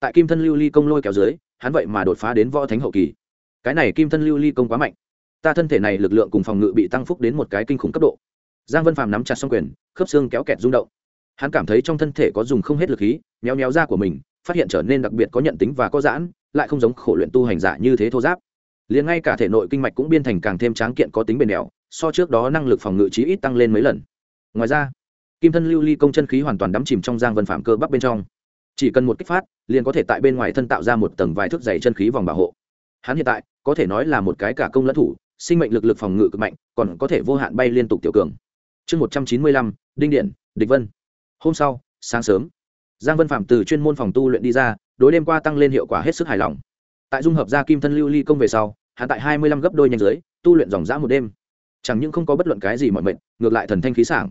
Tại kim thân lưu ly công lôi kéo dưới, hắn vậy mà đột phá đến võ thánh hậu kỳ. Cái này kim thân lưu ly công quá mạnh. Ta thân thể này lực lượng cùng phòng ngự bị tăng phúc đến một cái kinh khủng cấp độ giang vân phàm nắm chặt xong quyền, khớp xương kéo kẹt rung động. Hắn cảm thấy trong thân thể có dùng không hết lực khí, méo méo da của mình, phát hiện trở nên đặc biệt có nhận tính và có giãn, lại không giống khổ luyện tu hành giả như thế thô giáp. Liền ngay cả thể nội kinh mạch cũng biên thành càng thêm tráng kiện có tính bền đèo so trước đó năng lực phòng ngự chí ít tăng lên mấy lần. Ngoài ra, kim thân lưu ly công chân khí hoàn toàn đắm chìm trong giang vân phạm cơ bắp bên trong. Chỉ cần một kích phát, liền có thể tại bên ngoài thân tạo ra một tầng vài thước dày chân khí vòng bảo hộ. Hắn hiện tại, có thể nói là một cái cả công lẫn thủ, sinh mệnh lực lực phòng ngự cực mạnh, còn có thể vô hạn bay liên tục tiểu cường chương một trăm chín mươi lăm, đinh điện, địch vân. Hôm sau, sáng sớm, giang vân phạm từ chuyên môn phòng tu luyện đi ra, đối đêm qua tăng lên hiệu quả hết sức hài lòng. Tại dung hợp gia kim thân lưu ly công về sau hạ tại hai mươi lăm gấp đôi nhanh dưới, tu luyện dòng dã một đêm. Chẳng những không có bất luận cái gì mọi mệnh, ngược lại thần thanh khí sảng.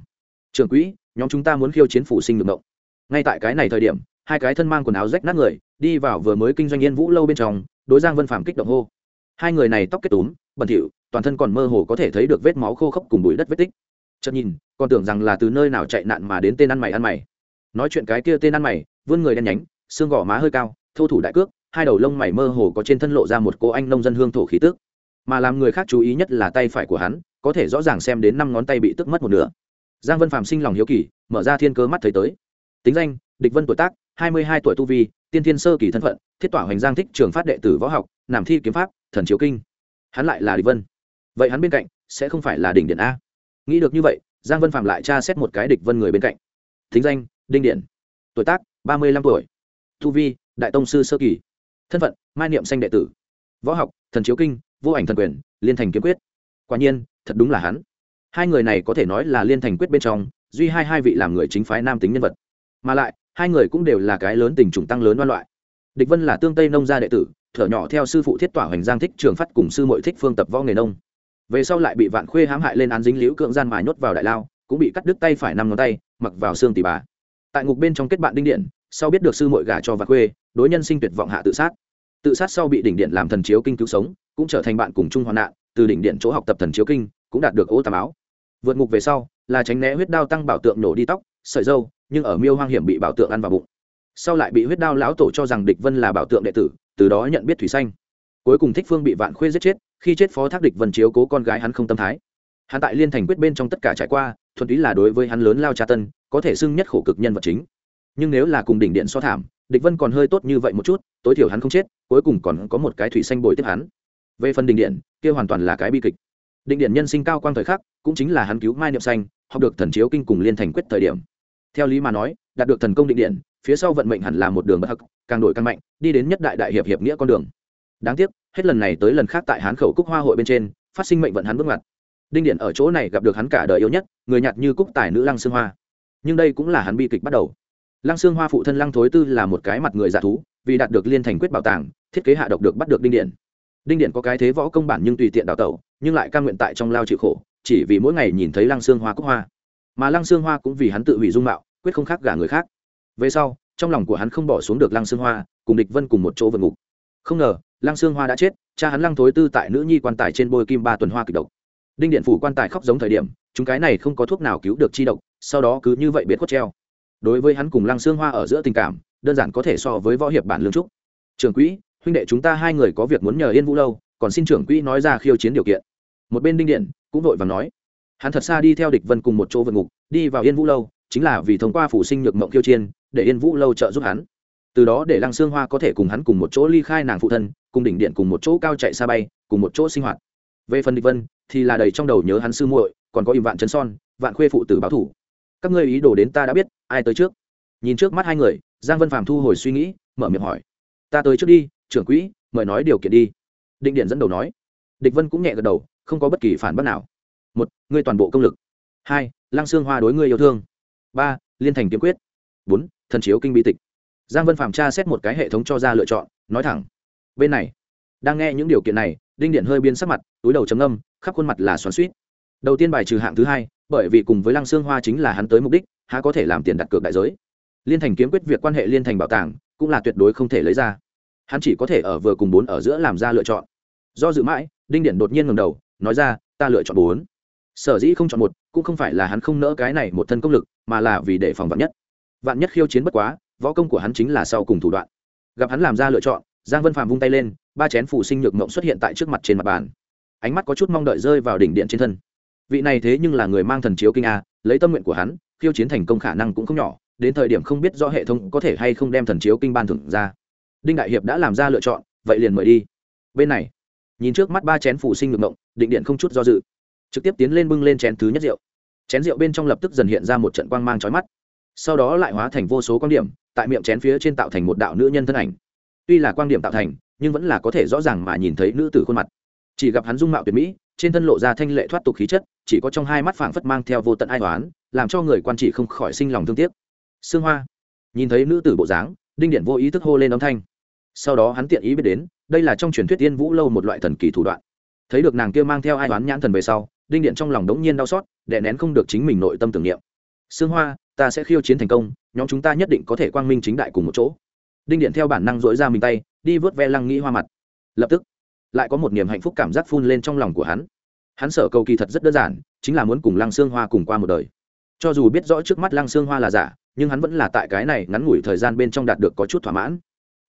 Trường quỹ, nhóm chúng ta muốn khiêu chiến phủ sinh được mộng. Ngay tại cái này thời điểm, hai cái thân mang quần áo rách nát người, đi vào vừa mới kinh doanh yên vũ lâu bên trong, đối giang vân phạm kích động hô. Hai người này tóc kết túm, bẩn thỉu, toàn thân còn mơ hồ có thể thấy được vết máu khô khốc cùng bụi đất vết tích chợt nhìn, còn tưởng rằng là từ nơi nào chạy nạn mà đến tên ăn mày ăn mày. Nói chuyện cái kia tên ăn mày, vươn người đen nhánh, xương gò má hơi cao, thô thủ đại cước, hai đầu lông mày mơ hồ có trên thân lộ ra một cô anh nông dân hương thổ khí tức. Mà làm người khác chú ý nhất là tay phải của hắn, có thể rõ ràng xem đến năm ngón tay bị tức mất một nửa. Giang vân phạm sinh lòng hiếu kỳ, mở ra thiên cơ mắt thấy tới. Tính danh, địch vân tuổi tác, hai mươi hai tuổi tu vi, tiên thiên sơ kỳ thân phận, thiết tỏa hoành giang thích trường phát đệ tử võ học làm thi kiếm pháp, thần chiếu kinh. Hắn lại là địch vân. Vậy hắn bên cạnh, sẽ không phải là đỉnh điện a nghĩ được như vậy, giang vân phạm lại tra xét một cái địch vân người bên cạnh. Thính danh, đinh điện tuổi tác, ba mươi lăm tuổi. Thu vi, đại tông sư sơ kỳ. Thân phận, mai niệm xanh đệ tử. Võ học, thần chiếu kinh, vô ảnh thần quyền, liên thành kiếm quyết. Quả nhiên, thật đúng là hắn. Hai người này có thể nói là liên thành quyết bên trong, duy hai hai vị làm người chính phái nam tính nhân vật. Mà lại, hai người cũng đều là cái lớn tình trùng tăng lớn đoan loại. Địch vân là tương tây nông gia đệ tử, thở nhỏ theo sư phụ thiết tỏa hoành giang thích trường phát cùng sư mội thích phương tập võ nghề nông về sau lại bị vạn khuê hãm hại lên án dính liễu cưỡng gian mài nhốt vào đại lao, cũng bị cắt đứt tay phải năm ngón tay, mặc vào xương tỷ bà. Tại ngục bên trong kết bạn đinh điện, sau biết được sư mội gả cho vạn khuê, đối nhân sinh tuyệt vọng hạ tự sát. Tự sát sau bị đỉnh điện làm thần chiếu kinh cứu sống, cũng trở thành bạn cùng chung hoạn nạn, từ đỉnh điện chỗ học tập thần chiếu kinh, cũng đạt được ô tà áo. Vượt ngục về sau, là tránh né huyết đao tăng bảo tượng nổ đi tóc, sợi dâu, nhưng ở miêu hoang hiểm bị bảo tượng ăn vào bụng. Sau lại bị huyết đao lão tổ cho rằng địch vân là bảo tượng đệ tử, từ đó nhận biết thủy xanh. Cuối cùng thích phương bị vạn khuê giết chết khi chết phó thác địch vân chiếu cố con gái hắn không tâm thái. Hắn tại liên thành quyết bên trong tất cả trải qua, thuần túy là đối với hắn lớn lao tra tân, có thể xưng nhất khổ cực nhân vật chính. Nhưng nếu là cùng đỉnh điện so thảm, địch vân còn hơi tốt như vậy một chút, tối thiểu hắn không chết, cuối cùng còn có một cái thủy xanh bồi tiếp hắn. Về phần Đỉnh điện, kia hoàn toàn là cái bi kịch. Định điện nhân sinh cao quang thời khắc, cũng chính là hắn cứu mai niệm xanh, học được thần chiếu kinh cùng liên thành quyết thời điểm. Theo lý mà nói, đạt được thần công định điện, phía sau vận mệnh hẳn là một đường bất hắc, càng đổi càng mạnh, đi đến nhất đại đại hiệp hiệp nghĩa con đường đáng tiếc, hết lần này tới lần khác tại hán khẩu cúc hoa hội bên trên, phát sinh mệnh vận hắn bước ngoặt. Đinh điện ở chỗ này gặp được hắn cả đời yêu nhất, người nhặt như cúc tài nữ lăng xương hoa. Nhưng đây cũng là hắn bi kịch bắt đầu. Lăng xương hoa phụ thân lăng thối tư là một cái mặt người giả thú, vì đạt được liên thành quyết bảo tàng, thiết kế hạ độc được bắt được đinh điện. Đinh điện có cái thế võ công bản nhưng tùy tiện đào tẩu, nhưng lại ca nguyện tại trong lao chịu khổ, chỉ vì mỗi ngày nhìn thấy lăng xương hoa cúc hoa. Mà lăng xương hoa cũng vì hắn tự hủy dung mạo, quyết không khác gả người khác. Về sau, trong lòng của hắn không bỏ xuống được lăng xương hoa, cùng địch vân cùng một chỗ vượt ngục. Không ngờ lăng xương hoa đã chết, cha hắn lăng thối tư tại nữ nhi quan tài trên bôi kim ba tuần hoa kịch độc. Đinh điện phủ quan tài khóc giống thời điểm, chúng cái này không có thuốc nào cứu được chi độc, sau đó cứ như vậy biệt khuất treo. Đối với hắn cùng lăng xương hoa ở giữa tình cảm, đơn giản có thể so với võ hiệp bản lương trúc. Trưởng quỹ, huynh đệ chúng ta hai người có việc muốn nhờ yên vũ lâu, còn xin trưởng quỹ nói ra khiêu chiến điều kiện. Một bên đinh điện cũng vội và nói, hắn thật xa đi theo địch vân cùng một chỗ vượt ngục, đi vào yên vũ lâu, chính là vì thông qua phủ sinh nhược mộng khiêu chiên để yên vũ lâu trợ giúp hắn từ đó để lăng xương hoa có thể cùng hắn cùng một chỗ ly khai nàng phụ thân, cùng đỉnh điện cùng một chỗ cao chạy xa bay, cùng một chỗ sinh hoạt. Về phần địch vân, thì là đầy trong đầu nhớ hắn sư muội, còn có im vạn chấn son, vạn khuê phụ tử báo thủ. Các ngươi ý đồ đến ta đã biết, ai tới trước? Nhìn trước mắt hai người, giang vân phàm thu hồi suy nghĩ, mở miệng hỏi. Ta tới trước đi, trưởng quỹ, mời nói điều kiện đi. Định điện dẫn đầu nói. Địch vân cũng nhẹ gật đầu, không có bất kỳ phản bác nào. Một, ngươi toàn bộ công lực. Hai, lăng xương hoa đối ngươi yêu thương. Ba, liên thành kiếm quyết. Bốn, thần chiếu kinh bi tịch giang vân phạm tra xét một cái hệ thống cho ra lựa chọn, nói thẳng. Bên này, đang nghe những điều kiện này, đinh điện hơi biến sắc mặt, túi đầu chấm âm khắp khuôn mặt là xoắn suýt đầu tiên bài trừ hạng thứ hai, bởi vì cùng với lăng xương hoa chính là hắn tới mục đích, há có thể làm tiền đặt cược đại giới. Liên thành kiếm quyết việc quan hệ liên thành bảo tàng, cũng là tuyệt đối không thể lấy ra. Hắn chỉ có thể ở vừa cùng bốn ở giữa làm ra lựa chọn. Do dự mãi, đinh điện đột nhiên ngầm đầu, nói ra, ta lựa chọn bốn. Sở dĩ không chọn một, cũng không phải là hắn không nỡ cái này một thân công lực, mà là vì để phòng vạn nhất. Vạn nhất khiêu chiến bất quá võ công của hắn chính là sau cùng thủ đoạn. Gặp hắn làm ra lựa chọn, giang vân phàm vung tay lên, ba chén phủ sinh nhược mộng xuất hiện tại trước mặt trên mặt bàn. Ánh mắt có chút mong đợi rơi vào đỉnh điện trên thân. Vị này thế nhưng là người mang thần chiếu kinh a, lấy tâm nguyện của hắn, khiêu chiến thành công khả năng cũng không nhỏ, đến thời điểm không biết do hệ thống có thể hay không đem thần chiếu kinh ban thưởng ra. Đinh đại hiệp đã làm ra lựa chọn, vậy liền mời đi. Bên này, nhìn trước mắt ba chén phủ sinh nhược ngộng định điện không chút do dự, trực tiếp tiến lên bưng lên chén thứ nhất rượu. Chén rượu bên trong lập tức dần hiện ra một trận quang mang trói mắt. Sau đó lại hóa thành vô số quan điểm tại miệng chén phía trên tạo thành một đạo nữ nhân thân ảnh. Tuy là quan điểm tạo thành, nhưng vẫn là có thể rõ ràng mà nhìn thấy nữ tử khuôn mặt. Chỉ gặp hắn dung mạo tuyệt mỹ, trên thân lộ ra thanh lệ thoát tục khí chất, chỉ có trong hai mắt phảng phất mang theo vô tận ai toán làm cho người quan trị không khỏi sinh lòng thương tiếc. Sương hoa. Nhìn thấy nữ tử bộ dáng, đinh điện vô ý thức hô lên âm thanh. Sau đó hắn tiện ý biết đến, đây là trong truyền thuyết tiên vũ lâu một loại thần kỳ thủ đoạn. Thấy được nàng kia mang theo ai toán nhãn thần về sau, đinh điện trong lòng đống nhiên đau xót, đè nén không được chính mình nội tâm tưởng niệm. Sương hoa ta sẽ khiêu chiến thành công, nhóm chúng ta nhất định có thể quang minh chính đại cùng một chỗ. Đinh điện theo bản năng dỗi ra mình tay, đi vớt ve lăng nghĩ hoa mặt. Lập tức, lại có một niềm hạnh phúc cảm giác phun lên trong lòng của hắn. Hắn sở cầu kỳ thật rất đơn giản, chính là muốn cùng lăng xương hoa cùng qua một đời. Cho dù biết rõ trước mắt lăng xương hoa là giả, nhưng hắn vẫn là tại cái này ngắn ngủi thời gian bên trong đạt được có chút thỏa mãn.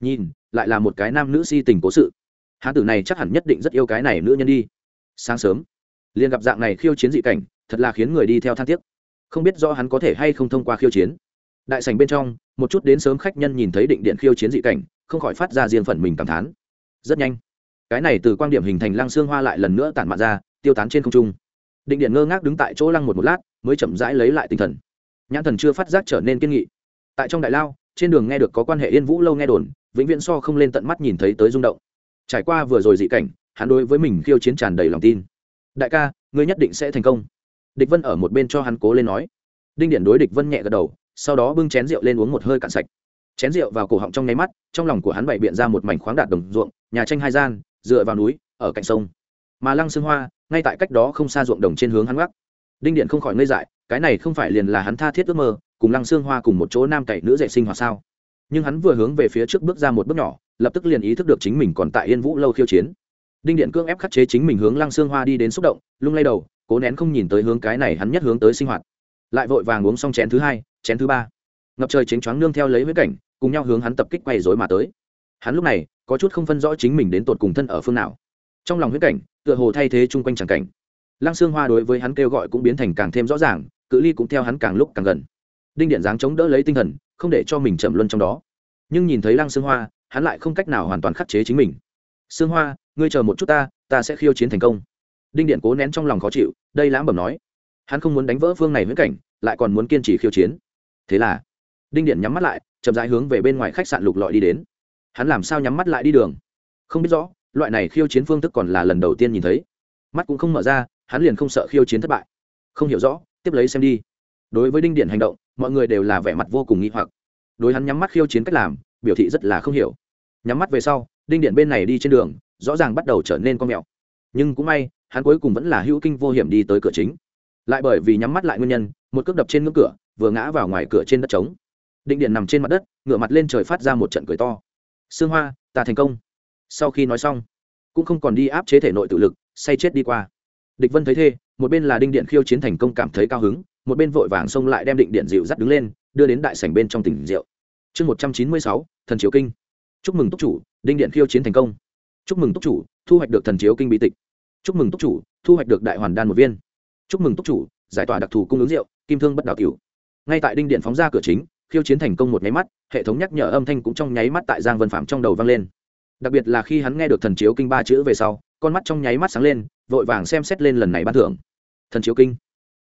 Nhìn, lại là một cái nam nữ si tình cố sự. Hán tử này chắc hẳn nhất định rất yêu cái này nữ nhân đi. Sáng sớm, liền gặp dạng này khiêu chiến dị cảnh, thật là khiến người đi theo than tiếc không biết do hắn có thể hay không thông qua khiêu chiến. Đại sành bên trong, một chút đến sớm khách nhân nhìn thấy định điện khiêu chiến dị cảnh, không khỏi phát ra riêng phần mình cảm thán. Rất nhanh, cái này từ quan điểm hình thành lăng xương hoa lại lần nữa tản mạn ra, tiêu tán trên không trung. Định điện ngơ ngác đứng tại chỗ lăng một một lát, mới chậm rãi lấy lại tinh thần. Nhãn thần chưa phát giác trở nên kiên nghị. Tại trong đại lao, trên đường nghe được có quan hệ yên vũ lâu nghe đồn, vĩnh viễn so không lên tận mắt nhìn thấy tới rung động. Trải qua vừa rồi dị cảnh, hắn đối với mình khiêu chiến tràn đầy lòng tin. Đại ca, ngươi nhất định sẽ thành công địch vân ở một bên cho hắn cố lên nói. Đinh điện đối địch vân nhẹ gật đầu, sau đó bưng chén rượu lên uống một hơi cạn sạch. Chén rượu vào cổ họng trong nháy mắt, trong lòng của hắn bày biện ra một mảnh khoáng đạt đồng ruộng, nhà tranh hai gian, dựa vào núi, ở cạnh sông. Mà lăng xương hoa, ngay tại cách đó không xa ruộng đồng trên hướng hắn gác đinh điện không khỏi ngây dại, cái này không phải liền là hắn tha thiết ước mơ, cùng lăng xương hoa cùng một chỗ nam cậy nữ dạy sinh hoạt sao? Nhưng hắn vừa hướng về phía trước bước ra một bước nhỏ, lập tức liền ý thức được chính mình còn tại yên vũ lâu khiêu chiến. Đinh điện cưỡng ép khắc chế chính mình hướng lăng xương hoa đi đến xúc động, lung lay đầu cố nén không nhìn tới hướng cái này hắn nhất hướng tới sinh hoạt. Lại vội vàng uống xong chén thứ hai, chén thứ ba. Ngập trời chính choáng nương theo lấy với cảnh, cùng nhau hướng hắn tập kích quay dối mà tới. Hắn lúc này, có chút không phân rõ chính mình đến tột cùng thân ở phương nào. Trong lòng huyết cảnh, tựa hồ thay thế chung quanh tràng cảnh. Lăng xương hoa đối với hắn kêu gọi cũng biến thành càng thêm rõ ràng, cự ly cũng theo hắn càng lúc càng gần. Đinh điện dáng chống đỡ lấy tinh thần, không để cho mình chậm luân trong đó. Nhưng nhìn thấy lăng xương hoa, hắn lại không cách nào hoàn toàn khắc chế chính mình. Xương hoa, ngươi chờ một chút ta ta sẽ khiêu chiến thành công đinh điện cố nén trong lòng khó chịu, đây lãm bẩm nói, hắn không muốn đánh vỡ phương này viễn cảnh, lại còn muốn kiên trì khiêu chiến. Thế là, đinh điện nhắm mắt lại, chậm rãi hướng về bên ngoài khách sạn lục lọi đi đến. Hắn làm sao nhắm mắt lại đi đường? Không biết rõ, loại này khiêu chiến phương thức còn là lần đầu tiên nhìn thấy. Mắt cũng không mở ra, hắn liền không sợ khiêu chiến thất bại. Không hiểu rõ, tiếp lấy xem đi. Đối với đinh điện hành động, mọi người đều là vẻ mặt vô cùng nghi hoặc. Đối hắn nhắm mắt khiêu chiến cách làm, biểu thị rất là không hiểu. Nhắm mắt về sau, đinh điện bên này đi trên đường, rõ ràng bắt đầu trở nên con mèo nhưng cũng may, hắn cuối cùng vẫn là hữu kinh vô hiểm đi tới cửa chính. Lại bởi vì nhắm mắt lại nguyên nhân, một cước đập trên ngưỡng cửa, vừa ngã vào ngoài cửa trên đất trống. Định điện nằm trên mặt đất, ngửa mặt lên trời phát ra một trận cười to. Sương hoa, ta thành công. Sau khi nói xong, cũng không còn đi áp chế thể nội tự lực, say chết đi qua. Địch vân thấy thê một bên là đinh điện khiêu chiến thành công cảm thấy cao hứng, một bên vội vàng xông lại đem định điện dịu dắt đứng lên, đưa đến đại sảnh bên trong tỉnh rượu. Chương một trăm chín mươi sáu, thần chiếu kinh. Chúc mừng túc chủ, đinh điện khiêu chiến thành công. Chúc mừng túc chủ, thu hoạch được thần chiếu kinh bí tịch chúc mừng túc chủ thu hoạch được đại hoàn đan một viên. Chúc mừng túc chủ giải tỏa đặc thù cung ứng rượu kim thương bất đảo cửu. Ngay tại đinh điện phóng ra cửa chính khiêu chiến thành công một nháy mắt hệ thống nhắc nhở âm thanh cũng trong nháy mắt tại giang vân phạm trong đầu vang lên. Đặc biệt là khi hắn nghe được thần chiếu kinh ba chữ về sau con mắt trong nháy mắt sáng lên vội vàng xem xét lên lần này ban thưởng. Thần chiếu kinh.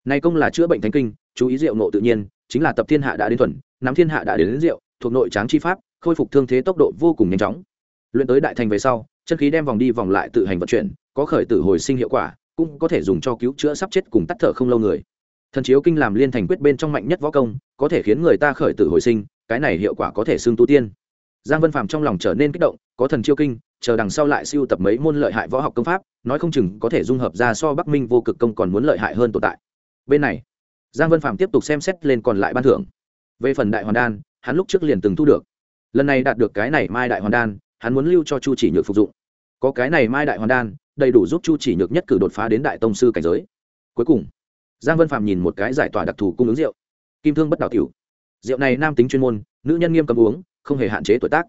Này công là chữa bệnh thánh kinh chú ý rượu nộ tự nhiên chính là tập thiên hạ đã đến thuần nắm thiên hạ đã đến, đến rượu thuộc nội tráng chi pháp khôi phục thương thế tốc độ vô cùng nhanh chóng. Luyện tới đại thành về sau chân khí đem vòng đi vòng lại tự hành vận chuyển có khởi tử hồi sinh hiệu quả, cũng có thể dùng cho cứu chữa sắp chết cùng tắt thở không lâu người. Thần chiếu kinh làm liên thành quyết bên trong mạnh nhất võ công, có thể khiến người ta khởi tử hồi sinh, cái này hiệu quả có thể xưng tu tiên. Giang vân phàm trong lòng trở nên kích động, có thần chiêu kinh, chờ đằng sau lại siêu tập mấy môn lợi hại võ học công pháp, nói không chừng có thể dung hợp ra so bắc minh vô cực công còn muốn lợi hại hơn tồn tại. Bên này, giang vân phàm tiếp tục xem xét lên còn lại ban thưởng. Về phần đại hoàn đan, hắn lúc trước liền từng thu được. Lần này đạt được cái này mai đại hoàn đan, hắn muốn lưu cho chu chỉ nhược phục dụng. Có cái này mai đại hoàn đan đầy đủ giúp chu chỉ nhược nhất cử đột phá đến đại tông sư cảnh giới. Cuối cùng, giang vân phạm nhìn một cái giải tỏa đặc thù cung ứng rượu. Kim thương bất đào tiểu. Rượu này nam tính chuyên môn, nữ nhân nghiêm cấm uống, không hề hạn chế tuổi tác.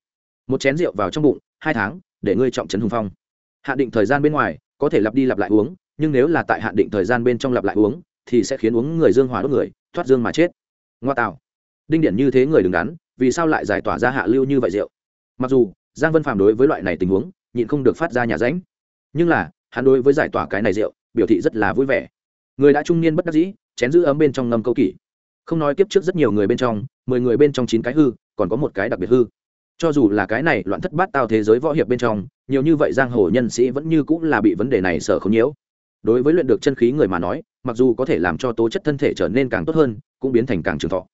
Một chén rượu vào trong bụng, hai tháng, để ngươi trọng trấn hùng phong. Hạn định thời gian bên ngoài, có thể lặp đi lặp lại uống, nhưng nếu là tại hạn định thời gian bên trong lặp lại uống, thì sẽ khiến uống người dương hòa đốt người, thoát dương mà chết. Ngoa tạo. Đinh điển như thế người đứng đắn, vì sao lại giải tỏa ra hạ lưu như vậy rượu? Mặc dù, giang vân phàm đối với loại này tình huống, nhịn không được phát ra nhà ránh nhưng là, hắn đối với giải tỏa cái này rượu, biểu thị rất là vui vẻ. Người đã trung niên bất đắc dĩ, chén giữ ấm bên trong ngâm câu kỷ. Không nói kiếp trước rất nhiều người bên trong, mười người bên trong chín cái hư, còn có một cái đặc biệt hư. Cho dù là cái này loạn thất bát tao thế giới võ hiệp bên trong, nhiều như vậy giang hồ nhân sĩ vẫn như cũng là bị vấn đề này sở không nhiễu. Đối với luyện được chân khí người mà nói, mặc dù có thể làm cho tố chất thân thể trở nên càng tốt hơn, cũng biến thành càng trường thọ.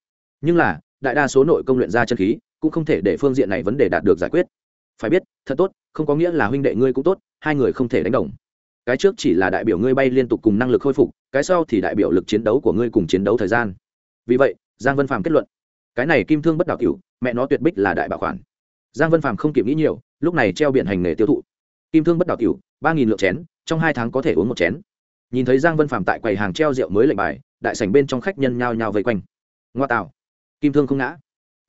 Nhưng là, đại đa số nội công luyện ra chân khí, cũng không thể để phương diện này vấn đề đạt được giải quyết. Phải biết, thật tốt, không có nghĩa là huynh đệ ngươi cũng tốt hai người không thể đánh đồng. Cái trước chỉ là đại biểu ngươi bay liên tục cùng năng lực khôi phục, cái sau thì đại biểu lực chiến đấu của ngươi cùng chiến đấu thời gian. Vì vậy, giang vân phàm kết luận, cái này kim thương bất đạo cửu mẹ nó tuyệt bích là đại bảo khoản. Giang vân phàm không kịp nghĩ nhiều, lúc này treo biển hành nghề tiêu thụ. Kim thương bất đạo cửu ba nghìn lượng chén, trong hai tháng có thể uống một chén. Nhìn thấy giang vân phàm tại quầy hàng treo rượu mới lệnh bài, đại sảnh bên trong khách nhân nhao nhao vây quanh. Ngoa tạo. Kim thương không ngã.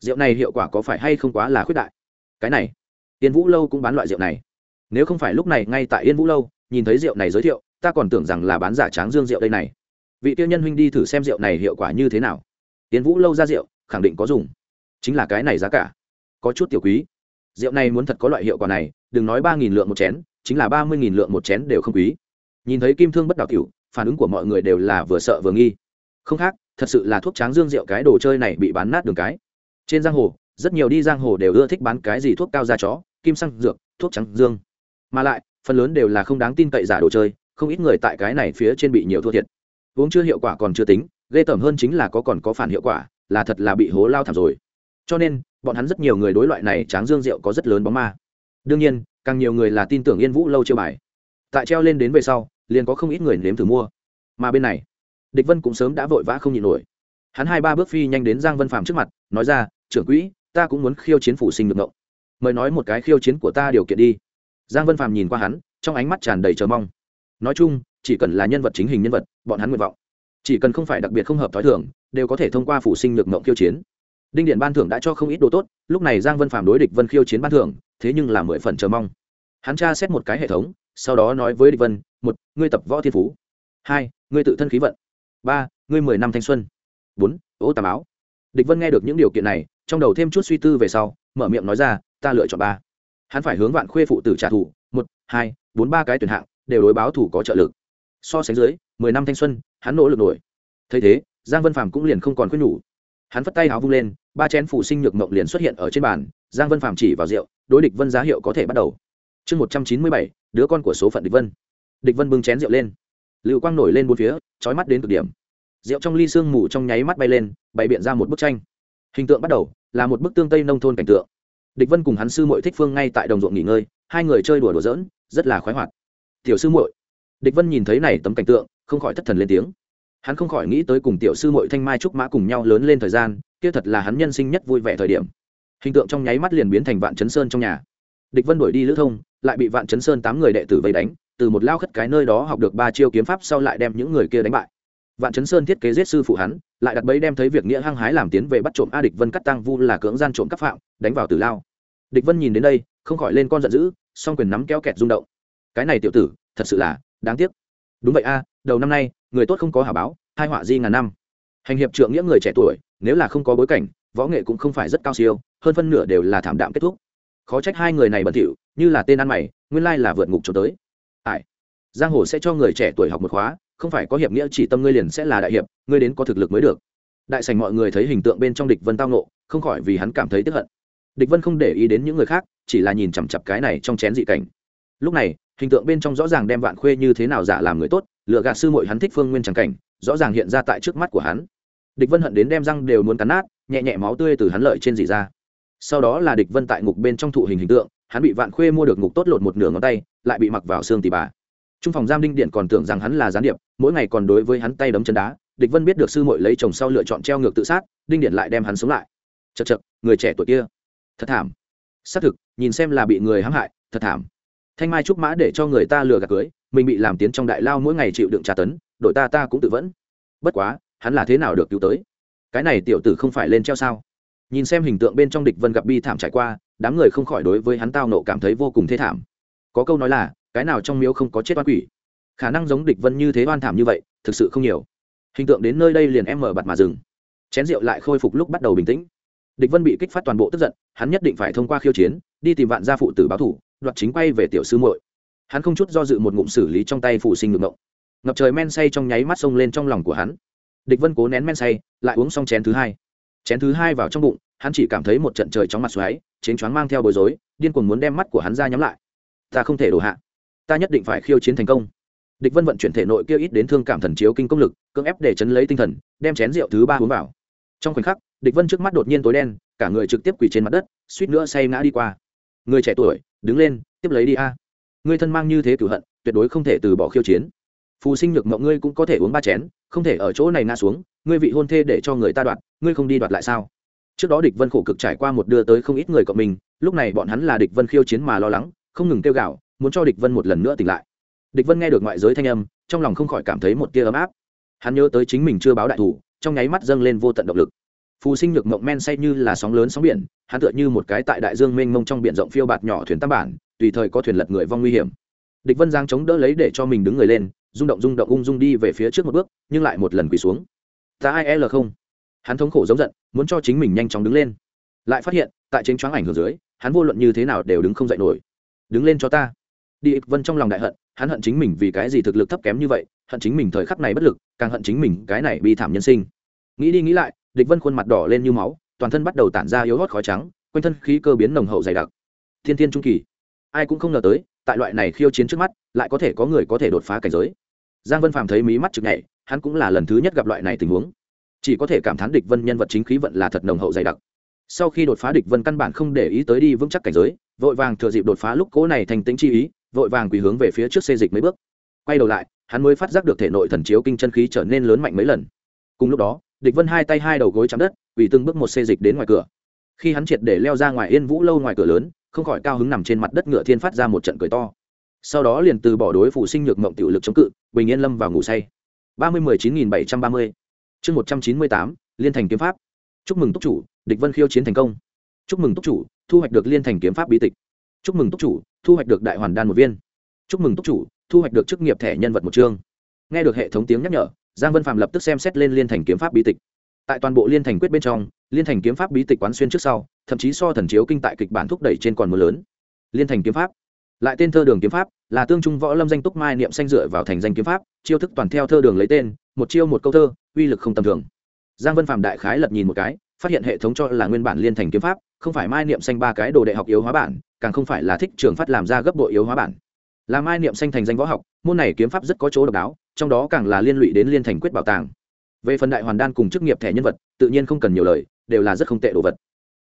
Rượu này hiệu quả có phải hay không quá là khuyết đại? Cái này, tiên vũ lâu cũng bán loại rượu này nếu không phải lúc này ngay tại yên vũ lâu, nhìn thấy rượu này giới thiệu, ta còn tưởng rằng là bán giả tráng dương rượu đây này. Vị tiêu nhân huynh đi thử xem rượu này hiệu quả như thế nào. Yên vũ lâu ra rượu, khẳng định có dùng. Chính là cái này giá cả. Có chút tiểu quý. Rượu này muốn thật có loại hiệu quả này, đừng nói ba nghìn lượng một chén, chính là ba mươi nghìn lượng một chén đều không quý. Nhìn thấy kim thương bất đạo tiểu, phản ứng của mọi người đều là vừa sợ vừa nghi. Không khác, thật sự là thuốc tráng dương rượu cái đồ chơi này bị bán nát đường cái. Trên giang hồ, rất nhiều đi giang hồ đều ưa thích bán cái gì thuốc cao da chó, kim xăng dược, thuốc trắng dương mà lại, phần lớn đều là không đáng tin cậy giả đồ chơi, không ít người tại cái này phía trên bị nhiều thua thiệt. Uống chưa hiệu quả còn chưa tính, ghê tởm hơn chính là có còn có phản hiệu quả, là thật là bị hố lao thảm rồi. Cho nên, bọn hắn rất nhiều người đối loại này tráng dương rượu có rất lớn bóng ma. Đương nhiên, càng nhiều người là tin tưởng yên vũ lâu chưa bài. Tại treo lên đến về sau, liền có không ít người nếm thử mua. Mà bên này, địch vân cũng sớm đã vội vã không nhịn nổi. Hắn hai ba bước phi nhanh đến giang vân phạm trước mặt, nói ra, trưởng quỹ, ta cũng muốn khiêu chiến phủ sinh được ngộng. Mời nói một cái khiêu chiến của ta điều kiện đi giang vân phạm nhìn qua hắn, trong ánh mắt tràn đầy chờ mong. Nói chung, chỉ cần là nhân vật chính hình nhân vật, bọn hắn nguyện vọng. Chỉ cần không phải đặc biệt không hợp t h ó i thưởng đều có thể thông qua phủ sinh lực ngộng khiêu chiến. Đinh điện ban thưởng đã cho không ít đồ tốt, lúc này giang vân phạm đối địch vân khiêu chiến ban thưởng, thế nhưng là mười phần chờ mong. Hắn tra xét một cái hệ thống, sau đó nói với địch vân, một, ngươi tập võ thiên phú. Hai, ngươi tự thân khí vận. Ba, ngươi mười năm thanh xuân. Bốn, ô tà áo địch vân nghe được những điều kiện này, trong đầu thêm chút suy tư về sau, mở miệng nói ra, ta lựa chọn ba hắn phải hướng vạn khuê phụ tử trả thù, một, hai, bốn, ba cái tuyển hạng đều đối báo thủ có trợ lực. So sánh dưới, mười năm thanh xuân, hắn nỗ lực nổi. Thấy thế, giang vân phàm cũng liền không còn khuyên nhủ. Hắn phất tay háo vung lên, ba chén phụ sinh nhược mộng liền xuất hiện ở trên bàn, giang vân phàm chỉ vào rượu, đối địch vân giá hiệu có thể bắt đầu. Chương một trăm chín mươi bảy, đứa con của số phận địch vân. Địch vân bưng chén rượu lên. Lưu quang nổi lên bốn phía trói mắt đến cực điểm. Rượu trong ly sương mù trong nháy mắt bay lên, bày biện ra một bức tranh. Hình tượng bắt đầu là một bức tương tây nông thôn cảnh tượng địch vân cùng hắn sư mội thích phương ngay tại đồng ruộng nghỉ ngơi, hai người chơi đùa đùa giỡn, rất là khoái hoạt. Tiểu sư muội. Địch vân nhìn thấy này tấm cảnh tượng, không khỏi thất thần lên tiếng. Hắn không khỏi nghĩ tới cùng tiểu sư muội thanh mai trúc mã cùng nhau lớn lên thời gian, kia thật là hắn nhân sinh nhất vui vẻ thời điểm. Hình tượng trong nháy mắt liền biến thành vạn chấn sơn trong nhà. Địch vân đuổi đi lữ thông, lại bị vạn chấn sơn tám người đệ tử vây đánh, từ một lao khất cái nơi đó học được ba chiêu kiếm pháp sau lại đem những người kia đánh bại vạn chấn sơn thiết kế giết sư phụ hắn lại đặt bẫy đem thấy việc nghĩa hăng hái làm tiến về bắt trộm a địch vân cắt tăng vu là cưỡng gian trộm các phạm đánh vào tử lao. Địch vân nhìn đến đây không khỏi lên con giận dữ song quyền nắm kéo kẹt rung động. Cái này tiểu tử thật sự là đáng tiếc. Đúng vậy a đầu năm nay người tốt không có hà báo hai họa di ngàn năm. Hành hiệp trượng nghĩa người trẻ tuổi nếu là không có bối cảnh võ nghệ cũng không phải rất cao siêu hơn phân nửa đều là thảm đạm kết thúc. Khó trách hai người này bẩn thỉu như là tên ăn mày nguyên lai là vượt ngục cho tới. Ải, giang hồ sẽ cho người trẻ tuổi học một khóa không phải có hiệp nghĩa chỉ tâm ngươi liền sẽ là đại hiệp, ngươi đến có thực lực mới được. Đại sành mọi người thấy hình tượng bên trong địch vân tao nộ không khỏi vì hắn cảm thấy tức hận. Địch vân không để ý đến những người khác, chỉ là nhìn chằm chặp cái này trong chén dị cảnh. Lúc này, hình tượng bên trong rõ ràng đem vạn khuê như thế nào giả làm người tốt, lựa gạt sư muội hắn thích phương nguyên tràng cảnh, rõ ràng hiện ra tại trước mắt của hắn. Địch vân hận đến đem răng đều muốn cắn nát, nhẹ nhẹ máu tươi từ hắn lợi trên dì ra. Sau đó là địch vân tại ngục bên trong thụ hình hình tượng, hắn bị vạn khuê mua được ngục tốt lột một nửa ngón tay, lại bị mặc vào xương tỉ bà trung phòng giam đinh điện còn tưởng rằng hắn là gián điệp, mỗi ngày còn đối với hắn tay đấm chân đá, địch vân biết được sư muội lấy chồng sau lựa chọn treo ngược tự sát, đinh điện lại đem hắn sống lại. Chật chật người trẻ tuổi kia. Thật thảm. Xác thực, nhìn xem là bị người hãm hại, thật thảm. Thanh mai trúc mã để cho người ta lừa gạt cưới, mình bị làm tiến trong đại lao mỗi ngày chịu đựng tra tấn, đội ta ta cũng tự vẫn. Bất quá, hắn là thế nào được cứu tới? Cái này tiểu tử không phải lên treo sao? Nhìn xem hình tượng bên trong địch vân gặp bi thảm trải qua, đám người không khỏi đối với hắn tao nộ cảm thấy vô cùng thê thảm. Có câu nói là cái nào trong miếu không có chết oan quỷ? Khả năng giống địch vân như thế oan thảm như vậy, thực sự không nhiều. Hình tượng đến nơi đây liền em mở bặt mà dừng. Chén rượu lại khôi phục lúc bắt đầu bình tĩnh. Địch vân bị kích phát toàn bộ tức giận, hắn nhất định phải thông qua khiêu chiến, đi tìm vạn gia phụ tử báo thủ, đoạt chính quay về tiểu sư muội. Hắn không chút do dự một ngụm xử lý trong tay phụ sinh ngực ngộng. Ngập trời men say trong nháy mắt sông lên trong lòng của hắn. Địch vân cố nén men say, lại uống xong chén thứ hai. Chén thứ hai vào trong bụng, hắn chỉ cảm thấy một trận trời chóng mặt xoáy chén choáng mang theo bối rối, điên cuồng muốn đem mắt của hắn ra nhắm lại. Ta không thể đổ hạ ta nhất định phải khiêu chiến thành công. Địch vân vận chuyển thể nội kia ít đến thương cảm thần chiếu kinh công lực, cưỡng ép để chấn lấy tinh thần, đem chén rượu thứ ba uống vào. Trong khoảnh khắc, địch vân trước mắt đột nhiên tối đen, cả người trực tiếp quỳ trên mặt đất, suýt nữa say ngã đi qua. Người trẻ tuổi, đứng lên, tiếp lấy đi a. À. người thân mang như thế cửu hận, tuyệt đối không thể từ bỏ khiêu chiến. Phù sinh nhược mộng ngươi cũng có thể uống ba chén, không thể ở chỗ này ngã xuống, ngươi vị hôn thê để cho người ta đoạt, ngươi không đi đoạt lại sao? Trước đó địch vân khổ cực trải qua một đưa tới không ít người cộng mình, lúc này bọn hắn là địch vân khiêu chiến mà lo lắng, không ngừng kêu gạo muốn cho địch vân một lần nữa tỉnh lại. Địch vân nghe được ngoại giới thanh âm, trong lòng không khỏi cảm thấy một tia ấm áp. Hắn nhớ tới chính mình chưa báo đại thủ, trong nháy mắt dâng lên vô tận động lực. Phù sinh nhược mộng men say như là sóng lớn sóng biển, hắn tựa như một cái tại đại dương mênh mông trong biển rộng phiêu bạt nhỏ thuyền tam bản, tùy thời có thuyền lật người vong nguy hiểm. Địch vân giang chống đỡ lấy để cho mình đứng người lên, rung động rung động ung dung đi về phía trước một bước, nhưng lại một lần quỳ xuống. Ta ai e l không? Hắn thống khổ giống giận, muốn cho chính mình nhanh chóng đứng lên. Lại phát hiện, tại chính choáng ảnh hưởng dưới, hắn vô luận như thế nào đều đứng không dậy nổi. Đứng lên cho ta đi vân trong lòng đại hận, hắn hận chính mình vì cái gì thực lực thấp kém như vậy, hận chính mình thời khắc này bất lực, càng hận chính mình cái này bi thảm nhân sinh. Nghĩ đi nghĩ lại, địch vân khuôn mặt đỏ lên như máu, toàn thân bắt đầu tản ra yếu hót khói trắng, quanh thân khí cơ biến nồng hậu dày đặc. Thiên thiên trung kỳ, ai cũng không ngờ tới, tại loại này khiêu chiến trước mắt, lại có thể có người có thể đột phá cảnh giới. Giang vân phàm thấy mí mắt chực nhảy, hắn cũng là lần thứ nhất gặp loại này tình huống. Chỉ có thể cảm thán địch vân nhân vật chính khí vận là thật nồng hậu dày đặc. Sau khi đột phá địch vân căn bản không để ý tới đi vững chắc cảnh giới, vội vàng thừa dịp đột phá lúc cố này thành tính chi ý vội vàng quỳ hướng về phía trước xê dịch mấy bước. Quay đầu lại, hắn mới phát giác được thể nội thần chiếu kinh chân khí trở nên lớn mạnh mấy lần. Cùng lúc đó, địch vân hai tay hai đầu gối chạm đất vì từng bước một xê dịch đến ngoài cửa. Khi hắn triệt để leo ra ngoài yên vũ lâu ngoài cửa lớn, không khỏi cao hứng nằm trên mặt đất ngựa thiên phát ra một trận cười to. Sau đó liền từ bỏ đối phủ sinh nhược mộng tiểu lực chống cự, bình yên lâm vào ngủ say. Ba mươi mười chín nghìn bảy trăm ba mươi. Chương một trăm chín mươi tám, liên thành kiếm pháp. Chúc mừng túc chủ, địch vân khiêu chiến thành công. Chúc mừng túc chủ, thu hoạch được liên thành kiếm pháp bí tịch chúc mừng túc chủ, thu hoạch được đại hoàn đan một viên. Chúc mừng túc chủ, thu hoạch được chức nghiệp thẻ nhân vật một chương. Nghe được hệ thống tiếng nhắc nhở, giang vân phạm lập tức xem xét lên liên thành kiếm pháp bí tịch. Tại toàn bộ liên thành quyết bên trong, liên thành kiếm pháp bí tịch quán xuyên trước sau, thậm chí so thần chiếu kinh tại kịch bản thúc đẩy trên còn mưa lớn. Liên thành kiếm pháp. Lại tên thơ đường kiếm pháp, là tương trung võ lâm danh túc mai niệm sanh dựa vào thành danh kiếm pháp, chiêu thức toàn theo thơ đường lấy tên, một chiêu một câu thơ, uy lực không tầm thường giang vân phạm đại khái lật nhìn một cái, phát hiện hệ thống cho là nguyên bản liên thành kiếm pháp, không phải mai niệm sanh ba cái đồ đệ học yếu hóa bản, càng không phải là thích trường phát làm ra gấp bộ yếu hóa bản. Là mai niệm sanh thành danh võ học, môn này kiếm pháp rất có chỗ độc đáo, trong đó càng là liên lụy đến liên thành quyết bảo tàng. Về phần đại hoàn đan cùng chức nghiệp thẻ nhân vật, tự nhiên không cần nhiều lời, đều là rất không tệ đồ vật.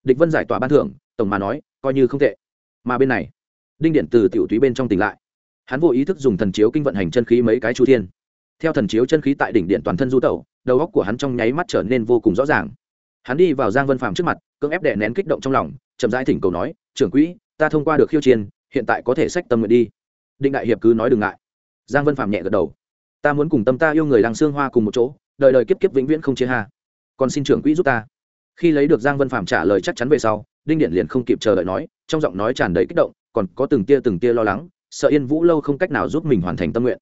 Địch vân giải tỏa ban thưởng, tổng mà nói, coi như không tệ. Mà bên này, đinh điện từ tiểu túy bên trong tỉnh lại. Hắn vô ý thức dùng thần chiếu kinh vận hành chân khí mấy cái chu thiên. Theo thần chiếu chân khí tại đỉnh điện toàn thân du tẩu đầu óc của hắn trong nháy mắt trở nên vô cùng rõ ràng. Hắn đi vào giang vân phạm trước mặt, cưỡng ép đè nén kích động trong lòng, chậm rãi thỉnh cầu nói, trưởng quỹ, ta thông qua được khiêu chiến, hiện tại có thể sách tâm nguyện đi. Định đại hiệp cứ nói đừng ngại. Giang vân phạm nhẹ gật đầu. Ta muốn cùng tâm ta yêu người làng xương hoa cùng một chỗ, đời đời kiếp kiếp vĩnh viễn không chia hà còn xin trưởng quỹ giúp ta. Khi lấy được giang vân phạm trả lời chắc chắn về sau, đinh điện liền không kịp chờ đợi nói, trong giọng nói tràn đầy kích động, còn có từng tia từng tia lo lắng, sợ yên vũ lâu không cách nào giúp mình hoàn thành tâm nguyện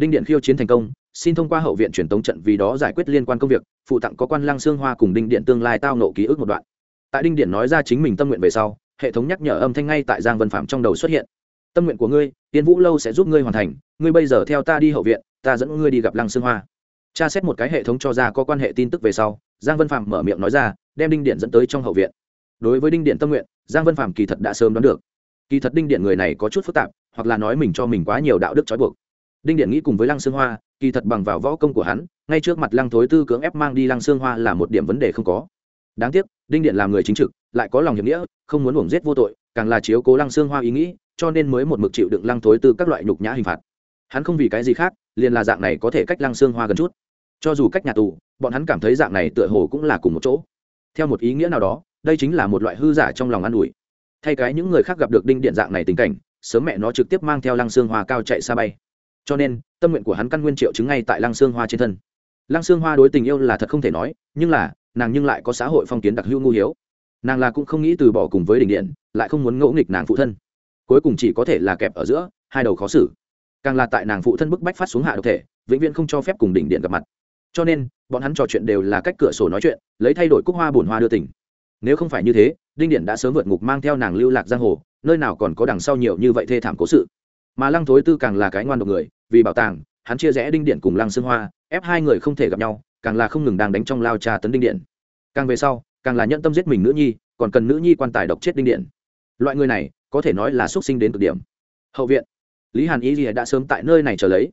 đinh điện khiêu chiến thành công, xin thông qua hậu viện truyền tống trận vì đó giải quyết liên quan công việc, phụ tặng có quan lăng xương hoa cùng đinh điện tương lai tao nộ ký ức một đoạn. Tại đinh điện nói ra chính mình tâm nguyện về sau, hệ thống nhắc nhở âm thanh ngay tại giang vân phạm trong đầu xuất hiện. Tâm nguyện của ngươi tiên vũ lâu sẽ giúp ngươi hoàn thành, ngươi bây giờ theo ta đi hậu viện, ta dẫn ngươi đi gặp lăng xương hoa. Tra xét một cái hệ thống cho ra có quan hệ tin tức về sau, giang vân phạm mở miệng nói ra, đem đinh điện dẫn tới trong hậu viện. Đối với đinh điện tâm nguyện, giang vân phạm kỳ thật đã sớm đoán được. Kỳ thật đinh điện người này có chút phức tạp, hoặc là nói mình cho mình quá nhiều đạo đức trói buộc đinh điện nghĩ cùng với lăng xương hoa, kỳ thật bằng vào võ công của hắn, ngay trước mặt lăng thối tư cưỡng ép mang đi lăng xương hoa là một điểm vấn đề không có. Đáng tiếc, đinh điện làm người chính trực, lại có lòng hiệp nghĩa, không muốn uổng giết vô tội, càng là chiếu cố lăng xương hoa ý nghĩ, cho nên mới một mực chịu đựng lăng thối tư các loại nhục nhã hình phạt. Hắn không vì cái gì khác, liền là dạng này có thể cách lăng xương hoa gần chút. Cho dù cách nhà tù, bọn hắn cảm thấy dạng này tựa hồ cũng là cùng một chỗ. Theo một ý nghĩa nào đó, đây chính là một loại hư giả trong lòng an ủi. Thay cái những người khác gặp được đinh điện dạng này tình cảnh, sớm mẹ nó trực tiếp mang theo lăng xương hoa cao chạy xa bay cho nên, tâm nguyện của hắn căn nguyên triệu chứng ngay tại lăng xương hoa trên thân. Lăng xương hoa đối tình yêu là thật không thể nói, nhưng là, nàng nhưng lại có xã hội phong kiến đặc hữu ngu hiếu. Nàng là cũng không nghĩ từ bỏ cùng với đỉnh điện, lại không muốn ngẫu nghịch nàng phụ thân. Cuối cùng chỉ có thể là kẹp ở giữa, hai đầu khó xử. Càng là tại nàng phụ thân bức bách phát xuống hạ độc thể, vĩnh viễn không cho phép cùng đỉnh điện gặp mặt. Cho nên, bọn hắn trò chuyện đều là cách cửa sổ nói chuyện, lấy thay đổi cúc hoa bùn hoa đưa tỉnh nếu không phải như thế đinh điện đã sớm vượt ngục mang theo nàng lưu lạc giang hồ, nơi nào còn có đằng sau nhiều như vậy thê thảm cố sự mà lăng thối tư càng là cái ngoan độc người, vì bảo tàng, hắn chia rẽ đinh điện cùng lăng xương hoa, ép hai người không thể gặp nhau, càng là không ngừng đang đánh trong lao trà tấn đinh điện. Càng về sau, càng là nhận tâm giết mình nữ nhi, còn cần nữ nhi quan tài độc chết đinh điện. Loại người này, có thể nói là xuất sinh đến cực điểm. Hậu viện, lý hàn y đã sớm tại nơi này trở lấy.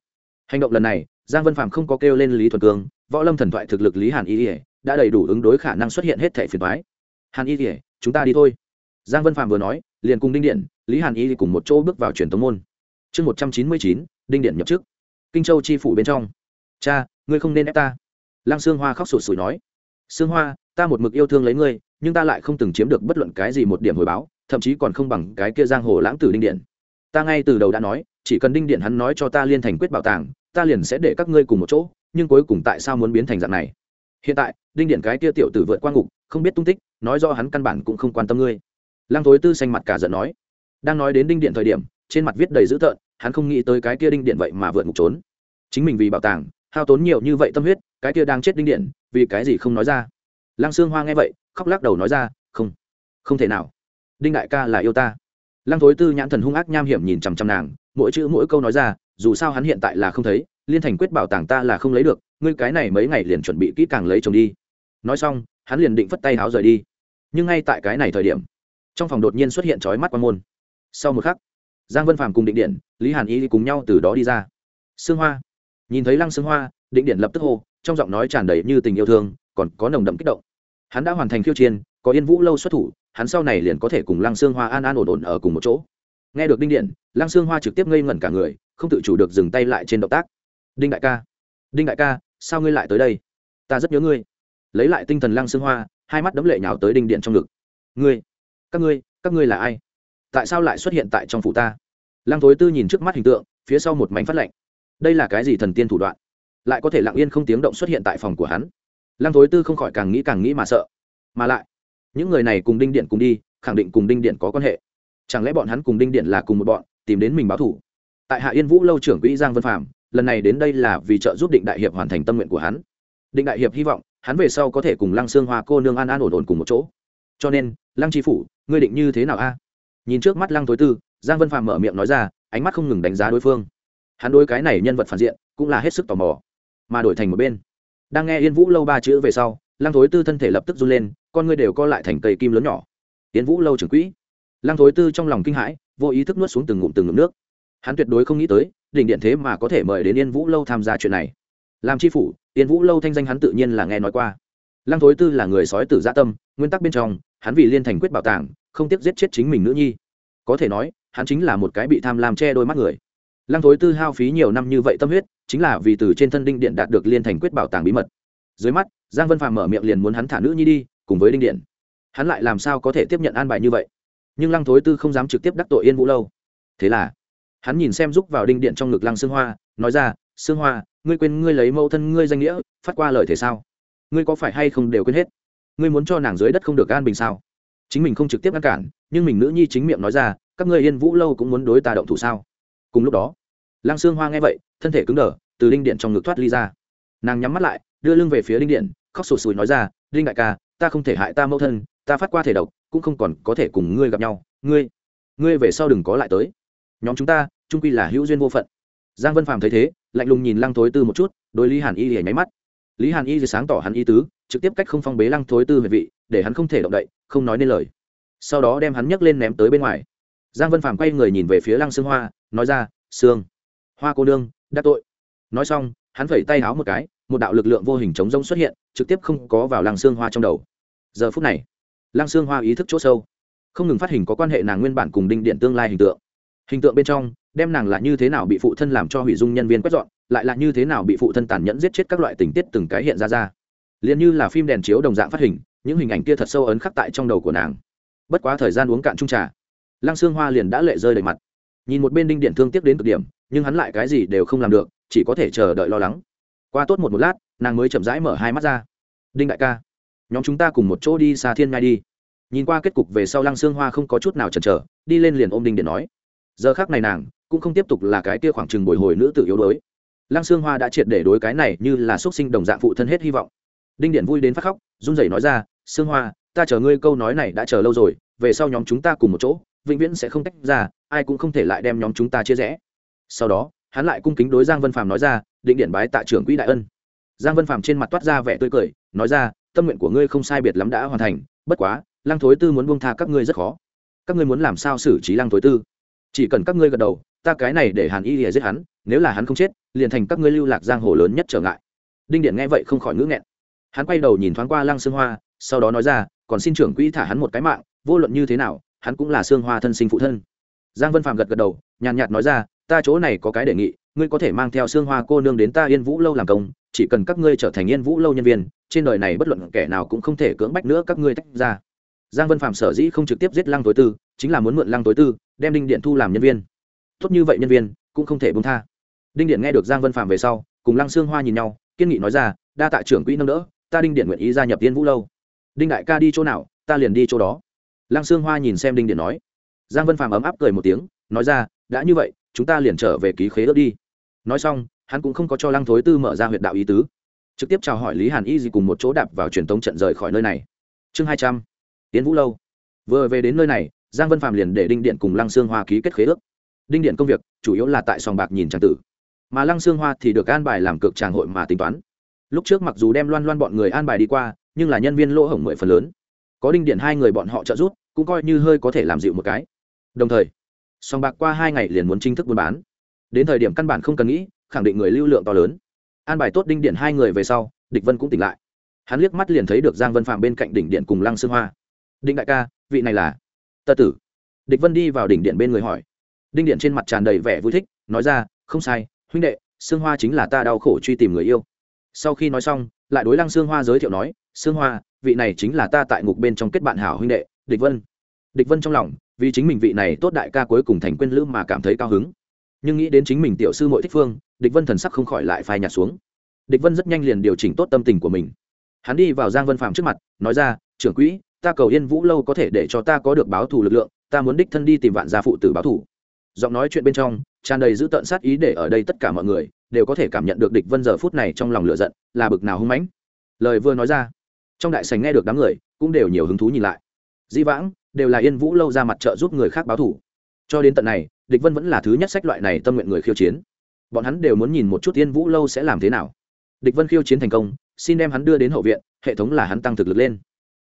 Hành động lần này, giang Văn phạm không có kêu lên lý thuần cương, võ lâm thần thoại thực lực lý hàn y đã đầy đủ ứng đối khả năng xuất hiện hết thể phiền thoái hàn y chúng ta đi thôi. Giang Văn phạm vừa nói, liền cùng đinh điện, lý hàn y cùng một chỗ bước vào truyền tống môn chương một trăm chín mươi chín, đinh điện nhập chức. Kinh châu chi phủ bên trong. Cha, ngươi không nên ép ta. Lăng sương hoa khóc sụt sùi nói. Sương hoa, ta một mực yêu thương lấy ngươi, nhưng ta lại không từng chiếm được bất luận cái gì một điểm hồi báo, thậm chí còn không bằng cái kia giang hồ lãng tử đinh điện. Ta ngay từ đầu đã nói, chỉ cần đinh điện hắn nói cho ta liên thành quyết bảo tàng, ta liền sẽ để các ngươi cùng một chỗ, nhưng cuối cùng tại sao muốn biến thành dạng này? Hiện tại, đinh điện cái kia tiểu tử vượt qua ngục, không biết tung tích, nói do hắn căn bản cũng không quan tâm ngươi. Lăng thối tư xanh mặt cả giận nói. Đang nói đến đinh điện thời điểm trên mặt viết đầy dữ tợn, hắn không nghĩ tới cái kia đinh điện vậy mà vượt ngục trốn. Chính mình vì bảo tàng, hao tốn nhiều như vậy tâm huyết, cái kia đang chết đinh điện, vì cái gì không nói ra? Lăng sương hoa nghe vậy, khóc lắc đầu nói ra, không không thể nào. Đinh đại ca là yêu ta. Lăng thối tư nhãn thần hung ác nham hiểm nhìn chằm chằm nàng, mỗi chữ mỗi câu nói ra, dù sao hắn hiện tại là không thấy, liên thành quyết bảo tàng ta là không lấy được, ngươi cái này mấy ngày liền chuẩn bị kỹ càng lấy chồng đi. Nói xong, hắn liền định phất tay háo rời đi. Nhưng ngay tại cái này thời điểm, trong phòng đột nhiên xuất hiện trói mắt quan môn. Sau một khắc giang vân phàm cùng định điện lý hàn y cùng nhau từ đó đi ra. Sương hoa. Nhìn thấy lăng sương hoa, định điện lập tức hô, trong giọng nói tràn đầy như tình yêu thương, còn có nồng đậm kích động. Hắn đã hoàn thành khiêu chiến, có yên vũ lâu xuất thủ, hắn sau này liền có thể cùng lăng sương hoa an an ổn ổn ở cùng một chỗ. Nghe được đinh điện lăng sương hoa trực tiếp ngây ngẩn cả người, không tự chủ được dừng tay lại trên động tác. Đinh đại ca. Đinh đại ca, sao ngươi lại tới đây? Ta rất nhớ ngươi. Lấy lại tinh thần lăng sương hoa, hai mắt đấm lệ nhào tới đinh điện trong ngực. Ngươi, các ngươi các ngươi là ai? Tại sao lại xuất hiện tại trong phủ ta? Lăng thối tư nhìn trước mắt hình tượng, phía sau một mảnh phát lạnh đây là cái gì thần tiên thủ đoạn? Lại có thể lặng yên không tiếng động xuất hiện tại phòng của hắn? Lăng thối tư không khỏi càng nghĩ càng nghĩ mà sợ. Mà lại, những người này cùng đinh điện cùng đi, khẳng định cùng đinh điện có quan hệ. Chẳng lẽ bọn hắn cùng đinh điện là cùng một bọn, tìm đến mình báo thủ tại hạ yên vũ lâu trưởng quỹ giang vân phạm lần này đến đây là vì trợ giúp định đại hiệp hoàn thành tâm nguyện của hắn. Định đại hiệp hy vọng, hắn về sau có thể cùng lăng sương hoa cô nương an an ổn ổn cùng một chỗ. Cho nên, lăng tri phủ, ngươi định như thế nào a? Nhìn trước mắt lăng thối tư, giang vân phạm mở miệng nói ra, ánh mắt không ngừng đánh giá đối phương. Hắn đối cái này nhân vật phản diện cũng là hết sức tò mò, mà đổi thành một bên. Đang nghe yên vũ lâu ba chữ về sau, lăng thối tư thân thể lập tức run lên, con ngươi đều co lại thành cây kim lớn nhỏ. Yên vũ lâu trưởng quỹ. Lăng thối tư trong lòng kinh hãi, vô ý thức nuốt xuống từng ngụm từng ngụm nước. Hắn tuyệt đối không nghĩ tới, đỉnh điện thế mà có thể mời đến yên vũ lâu tham gia chuyện này. Làm tri phủ, yên vũ lâu thanh danh hắn tự nhiên là nghe nói qua. Lăng thối tư là người sói tử gia tâm, nguyên tắc bên trong, hắn vì liên thành quyết bảo tàng không tiếc giết chết chính mình nữ nhi. Có thể nói, hắn chính là một cái bị tham lam che đôi mắt người. Lăng thối tư hao phí nhiều năm như vậy tâm huyết, chính là vì từ trên thân đinh điện đạt được liên thành quyết bảo tàng bí mật. Dưới mắt, giang vân phàm mở miệng liền muốn hắn thả nữ nhi đi, cùng với đinh điện. Hắn lại làm sao có thể tiếp nhận an bài như vậy? Nhưng lăng thối tư không dám trực tiếp đắc tội yên vũ lâu. Thế là, hắn nhìn xem giúp vào đinh điện trong ngực lăng xương hoa, nói ra xương hoa, ngươi quên ngươi lấy mẫu thân ngươi danh nghĩa, phát qua lời thế sao? Ngươi có phải hay không đều quên hết? Ngươi muốn cho nàng dưới đất không được an bình sao? Chính mình không trực tiếp ngăn cản, nhưng mình nữ nhi chính miệng nói ra, các ngươi yên vũ lâu cũng muốn đối ta động thủ sao? Cùng lúc đó, lăng xương hoa nghe vậy, thân thể cứng đờ, từ linh điện trong ngực thoát ly ra. Nàng nhắm mắt lại, đưa lưng về phía linh điện, khóc sụt sùi nói ra linh đại ca, ta không thể hại ta mẫu thân, ta phát qua thể độc, cũng không còn có thể cùng ngươi gặp nhau. Ngươi ngươi về sau đừng có lại tới. Nhóm chúng ta trung quy là hữu duyên vô phận. Giang vân phàm thấy thế, lạnh lùng nhìn lăng thối tư một chút, đối lý hàn y hề nháy mắt. Lý hàn y thì sáng tỏ hắn y tứ, trực tiếp cách không phong bế lăng thối tư về vị để hắn không thể động đậy, không nói nên lời. Sau đó đem hắn nhấc lên ném tới bên ngoài. Giang vân phàm quay người nhìn về phía lăng sương hoa, nói ra, sương, hoa cô nương, đã tội. Nói xong, hắn phẩy tay háo một cái, một đạo lực lượng vô hình chống rông xuất hiện, trực tiếp không có vào lăng xương hoa trong đầu. Giờ phút này, lăng xương hoa ý thức chỗ sâu, không ngừng phát hình có quan hệ nàng nguyên bản cùng đinh điện tương lai hình tượng. Hình tượng bên trong, đem nàng là như thế nào bị phụ thân làm cho hủy dung nhân viên quét dọn, lại là như thế nào bị phụ thân tàn nhẫn giết chết các loại tình tiết từng cái hiện ra ra. Liền như là phim đèn chiếu đồng dạng phát hình những hình ảnh kia thật sâu ấn khắc tại trong đầu của nàng. Bất quá thời gian uống cạn trung trà, lăng xương hoa liền đã lệ rơi đầy mặt. Nhìn một bên đinh điện thương tiếc đến cực điểm, nhưng hắn lại cái gì đều không làm được, chỉ có thể chờ đợi lo lắng. Qua tốt một một lát, nàng mới chậm rãi mở hai mắt ra. Đinh đại ca, nhóm chúng ta cùng một chỗ đi xa thiên ngai đi. Nhìn qua kết cục về sau lăng xương hoa không có chút nào chần chờ, đi lên liền ôm đinh điện nói. Giờ khác này nàng cũng không tiếp tục là cái kia khoảng chừng bồi hồi nữ tự yếu đuối. Lăng xương hoa đã triệt để đối cái này như là x sinh đồng dạng phụ thân hết hy vọng. Đinh điện vui đến phát khóc, run rẩy nói ra Sương hoa, ta chờ ngươi câu nói này đã chờ lâu rồi, về sau nhóm chúng ta cùng một chỗ, vĩnh viễn sẽ không tách ra, ai cũng không thể lại đem nhóm chúng ta chia rẽ. Sau đó, hắn lại cung kính đối giang vân phàm nói ra, định điện bái tạ trưởng quỹ đại ân. Giang vân phàm trên mặt toát ra vẻ tươi cười, nói ra, tâm nguyện của ngươi không sai biệt lắm đã hoàn thành, bất quá, lăng thối tư muốn buông tha các ngươi rất khó. Các ngươi muốn làm sao xử trí lăng thối tư? Chỉ cần các ngươi gật đầu, ta cái này để hàn y lìa giết hắn, nếu là hắn không chết, liền thành các ngươi lưu lạc giang hồ lớn nhất trở ngại. Đinh điện nghe vậy không khỏi ngữ nghẹn. Hắn quay đầu nhìn thoáng qua lăng sương hoa sau đó nói ra, còn xin trưởng quỹ thả hắn một cái mạng, vô luận như thế nào, hắn cũng là xương hoa thân sinh phụ thân. Giang vân phạm gật gật đầu, nhàn nhạt nói ra, ta chỗ này có cái đề nghị, ngươi có thể mang theo xương hoa cô nương đến ta yên vũ lâu làm công, chỉ cần các ngươi trở thành yên vũ lâu nhân viên, trên đời này bất luận kẻ nào cũng không thể cưỡng bách nữa các ngươi tách ra. Giang vân phạm sở dĩ không trực tiếp giết lăng tối tư, chính là muốn mượn lăng tối tư, đem đinh điện thu làm nhân viên. Tốt như vậy nhân viên, cũng không thể bông tha. Đinh điện nghe được giang vân phạm về sau, cùng lăng sương hoa nhìn nhau, kiên nghị nói ra, đa tạ trưởng quỹ nâng đỡ, ta đinh điện nguyện ý gia nhập yên vũ lâu đinh đại ca đi chỗ nào, ta liền đi chỗ đó. Lăng sương hoa nhìn xem đinh điện nói. Giang vân phàm ấm áp cười một tiếng, nói ra, đã như vậy, chúng ta liền trở về ký khế ước đi. Nói xong, hắn cũng không có cho lăng thối tư mở ra huyện đạo ý tứ. Trực tiếp chào hỏi lý hàn y gì cùng một chỗ đạp vào truyền tống trận rời khỏi nơi này. Chương hai trăm. Tiến vũ lâu. Vừa về đến nơi này, giang vân phạm liền để đinh điện cùng lăng sương hoa ký kết khế ước. Đinh điện công việc, chủ yếu là tại sòng bạc nhìn trang tử. Mà lăng sương hoa thì được an bài làm cực tràng hội mà tính toán. Lúc trước mặc dù đem loan loan bọn người an bài đi qua nhưng là nhân viên lỗ hổng mười phần lớn. Có đinh điện hai người bọn họ trợ giúp, cũng coi như hơi có thể làm dịu một cái. Đồng thời sòng bạc qua hai ngày liền muốn chính thức buôn bán. Đến thời điểm căn bản không cần nghĩ, khẳng định người lưu lượng to lớn. An bài tốt đinh điện hai người về sau, địch vân cũng tỉnh lại. Hắn liếc mắt liền thấy được giang vân phạm bên cạnh đỉnh điện cùng lăng sương hoa. Đinh đại ca, vị này là? Tờ tử. Địch vân đi vào đỉnh điện bên người hỏi. Đinh điện trên mặt tràn đầy vẻ vui thích, nói ra, không sai, huynh đệ, sương hoa chính là ta đau khổ truy tìm người yêu. Sau khi nói xong, lại đối lăng sương hoa giới thiệu nói sương hoa, vị này chính là ta tại ngục bên trong kết bạn hảo huynh đệ, địch vân. Địch vân trong lòng, vì chính mình vị này tốt đại ca cuối cùng thành quên lữ mà cảm thấy cao hứng. Nhưng nghĩ đến chính mình tiểu sư Mội thích phương, địch vân thần sắc không khỏi lại phai nhạt xuống. Địch vân rất nhanh liền điều chỉnh tốt tâm tình của mình. Hắn đi vào giang vân phạm trước mặt, nói ra, trưởng quỹ, ta cầu yên vũ lâu có thể để cho ta có được báo thù lực lượng, ta muốn đích thân đi tìm vạn gia phụ tử báo thù. Giọng nói chuyện bên trong, tràn đầy giữ tợn sát ý để ở đây tất cả mọi người đều có thể cảm nhận được địch vân giờ phút này trong lòng lửa giận, là bực nào hung mãnh. Lời vừa nói ra trong đại sành nghe được đám người, cũng đều nhiều hứng thú nhìn lại. Di vãng, đều là yên vũ lâu ra mặt trợ giúp người khác báo thù cho đến tận này, địch vân vẫn là thứ nhất sách loại này tâm nguyện người khiêu chiến. Bọn hắn đều muốn nhìn một chút yên vũ lâu sẽ làm thế nào. Địch vân khiêu chiến thành công, xin đem hắn đưa đến hậu viện, hệ thống là hắn tăng thực lực lên.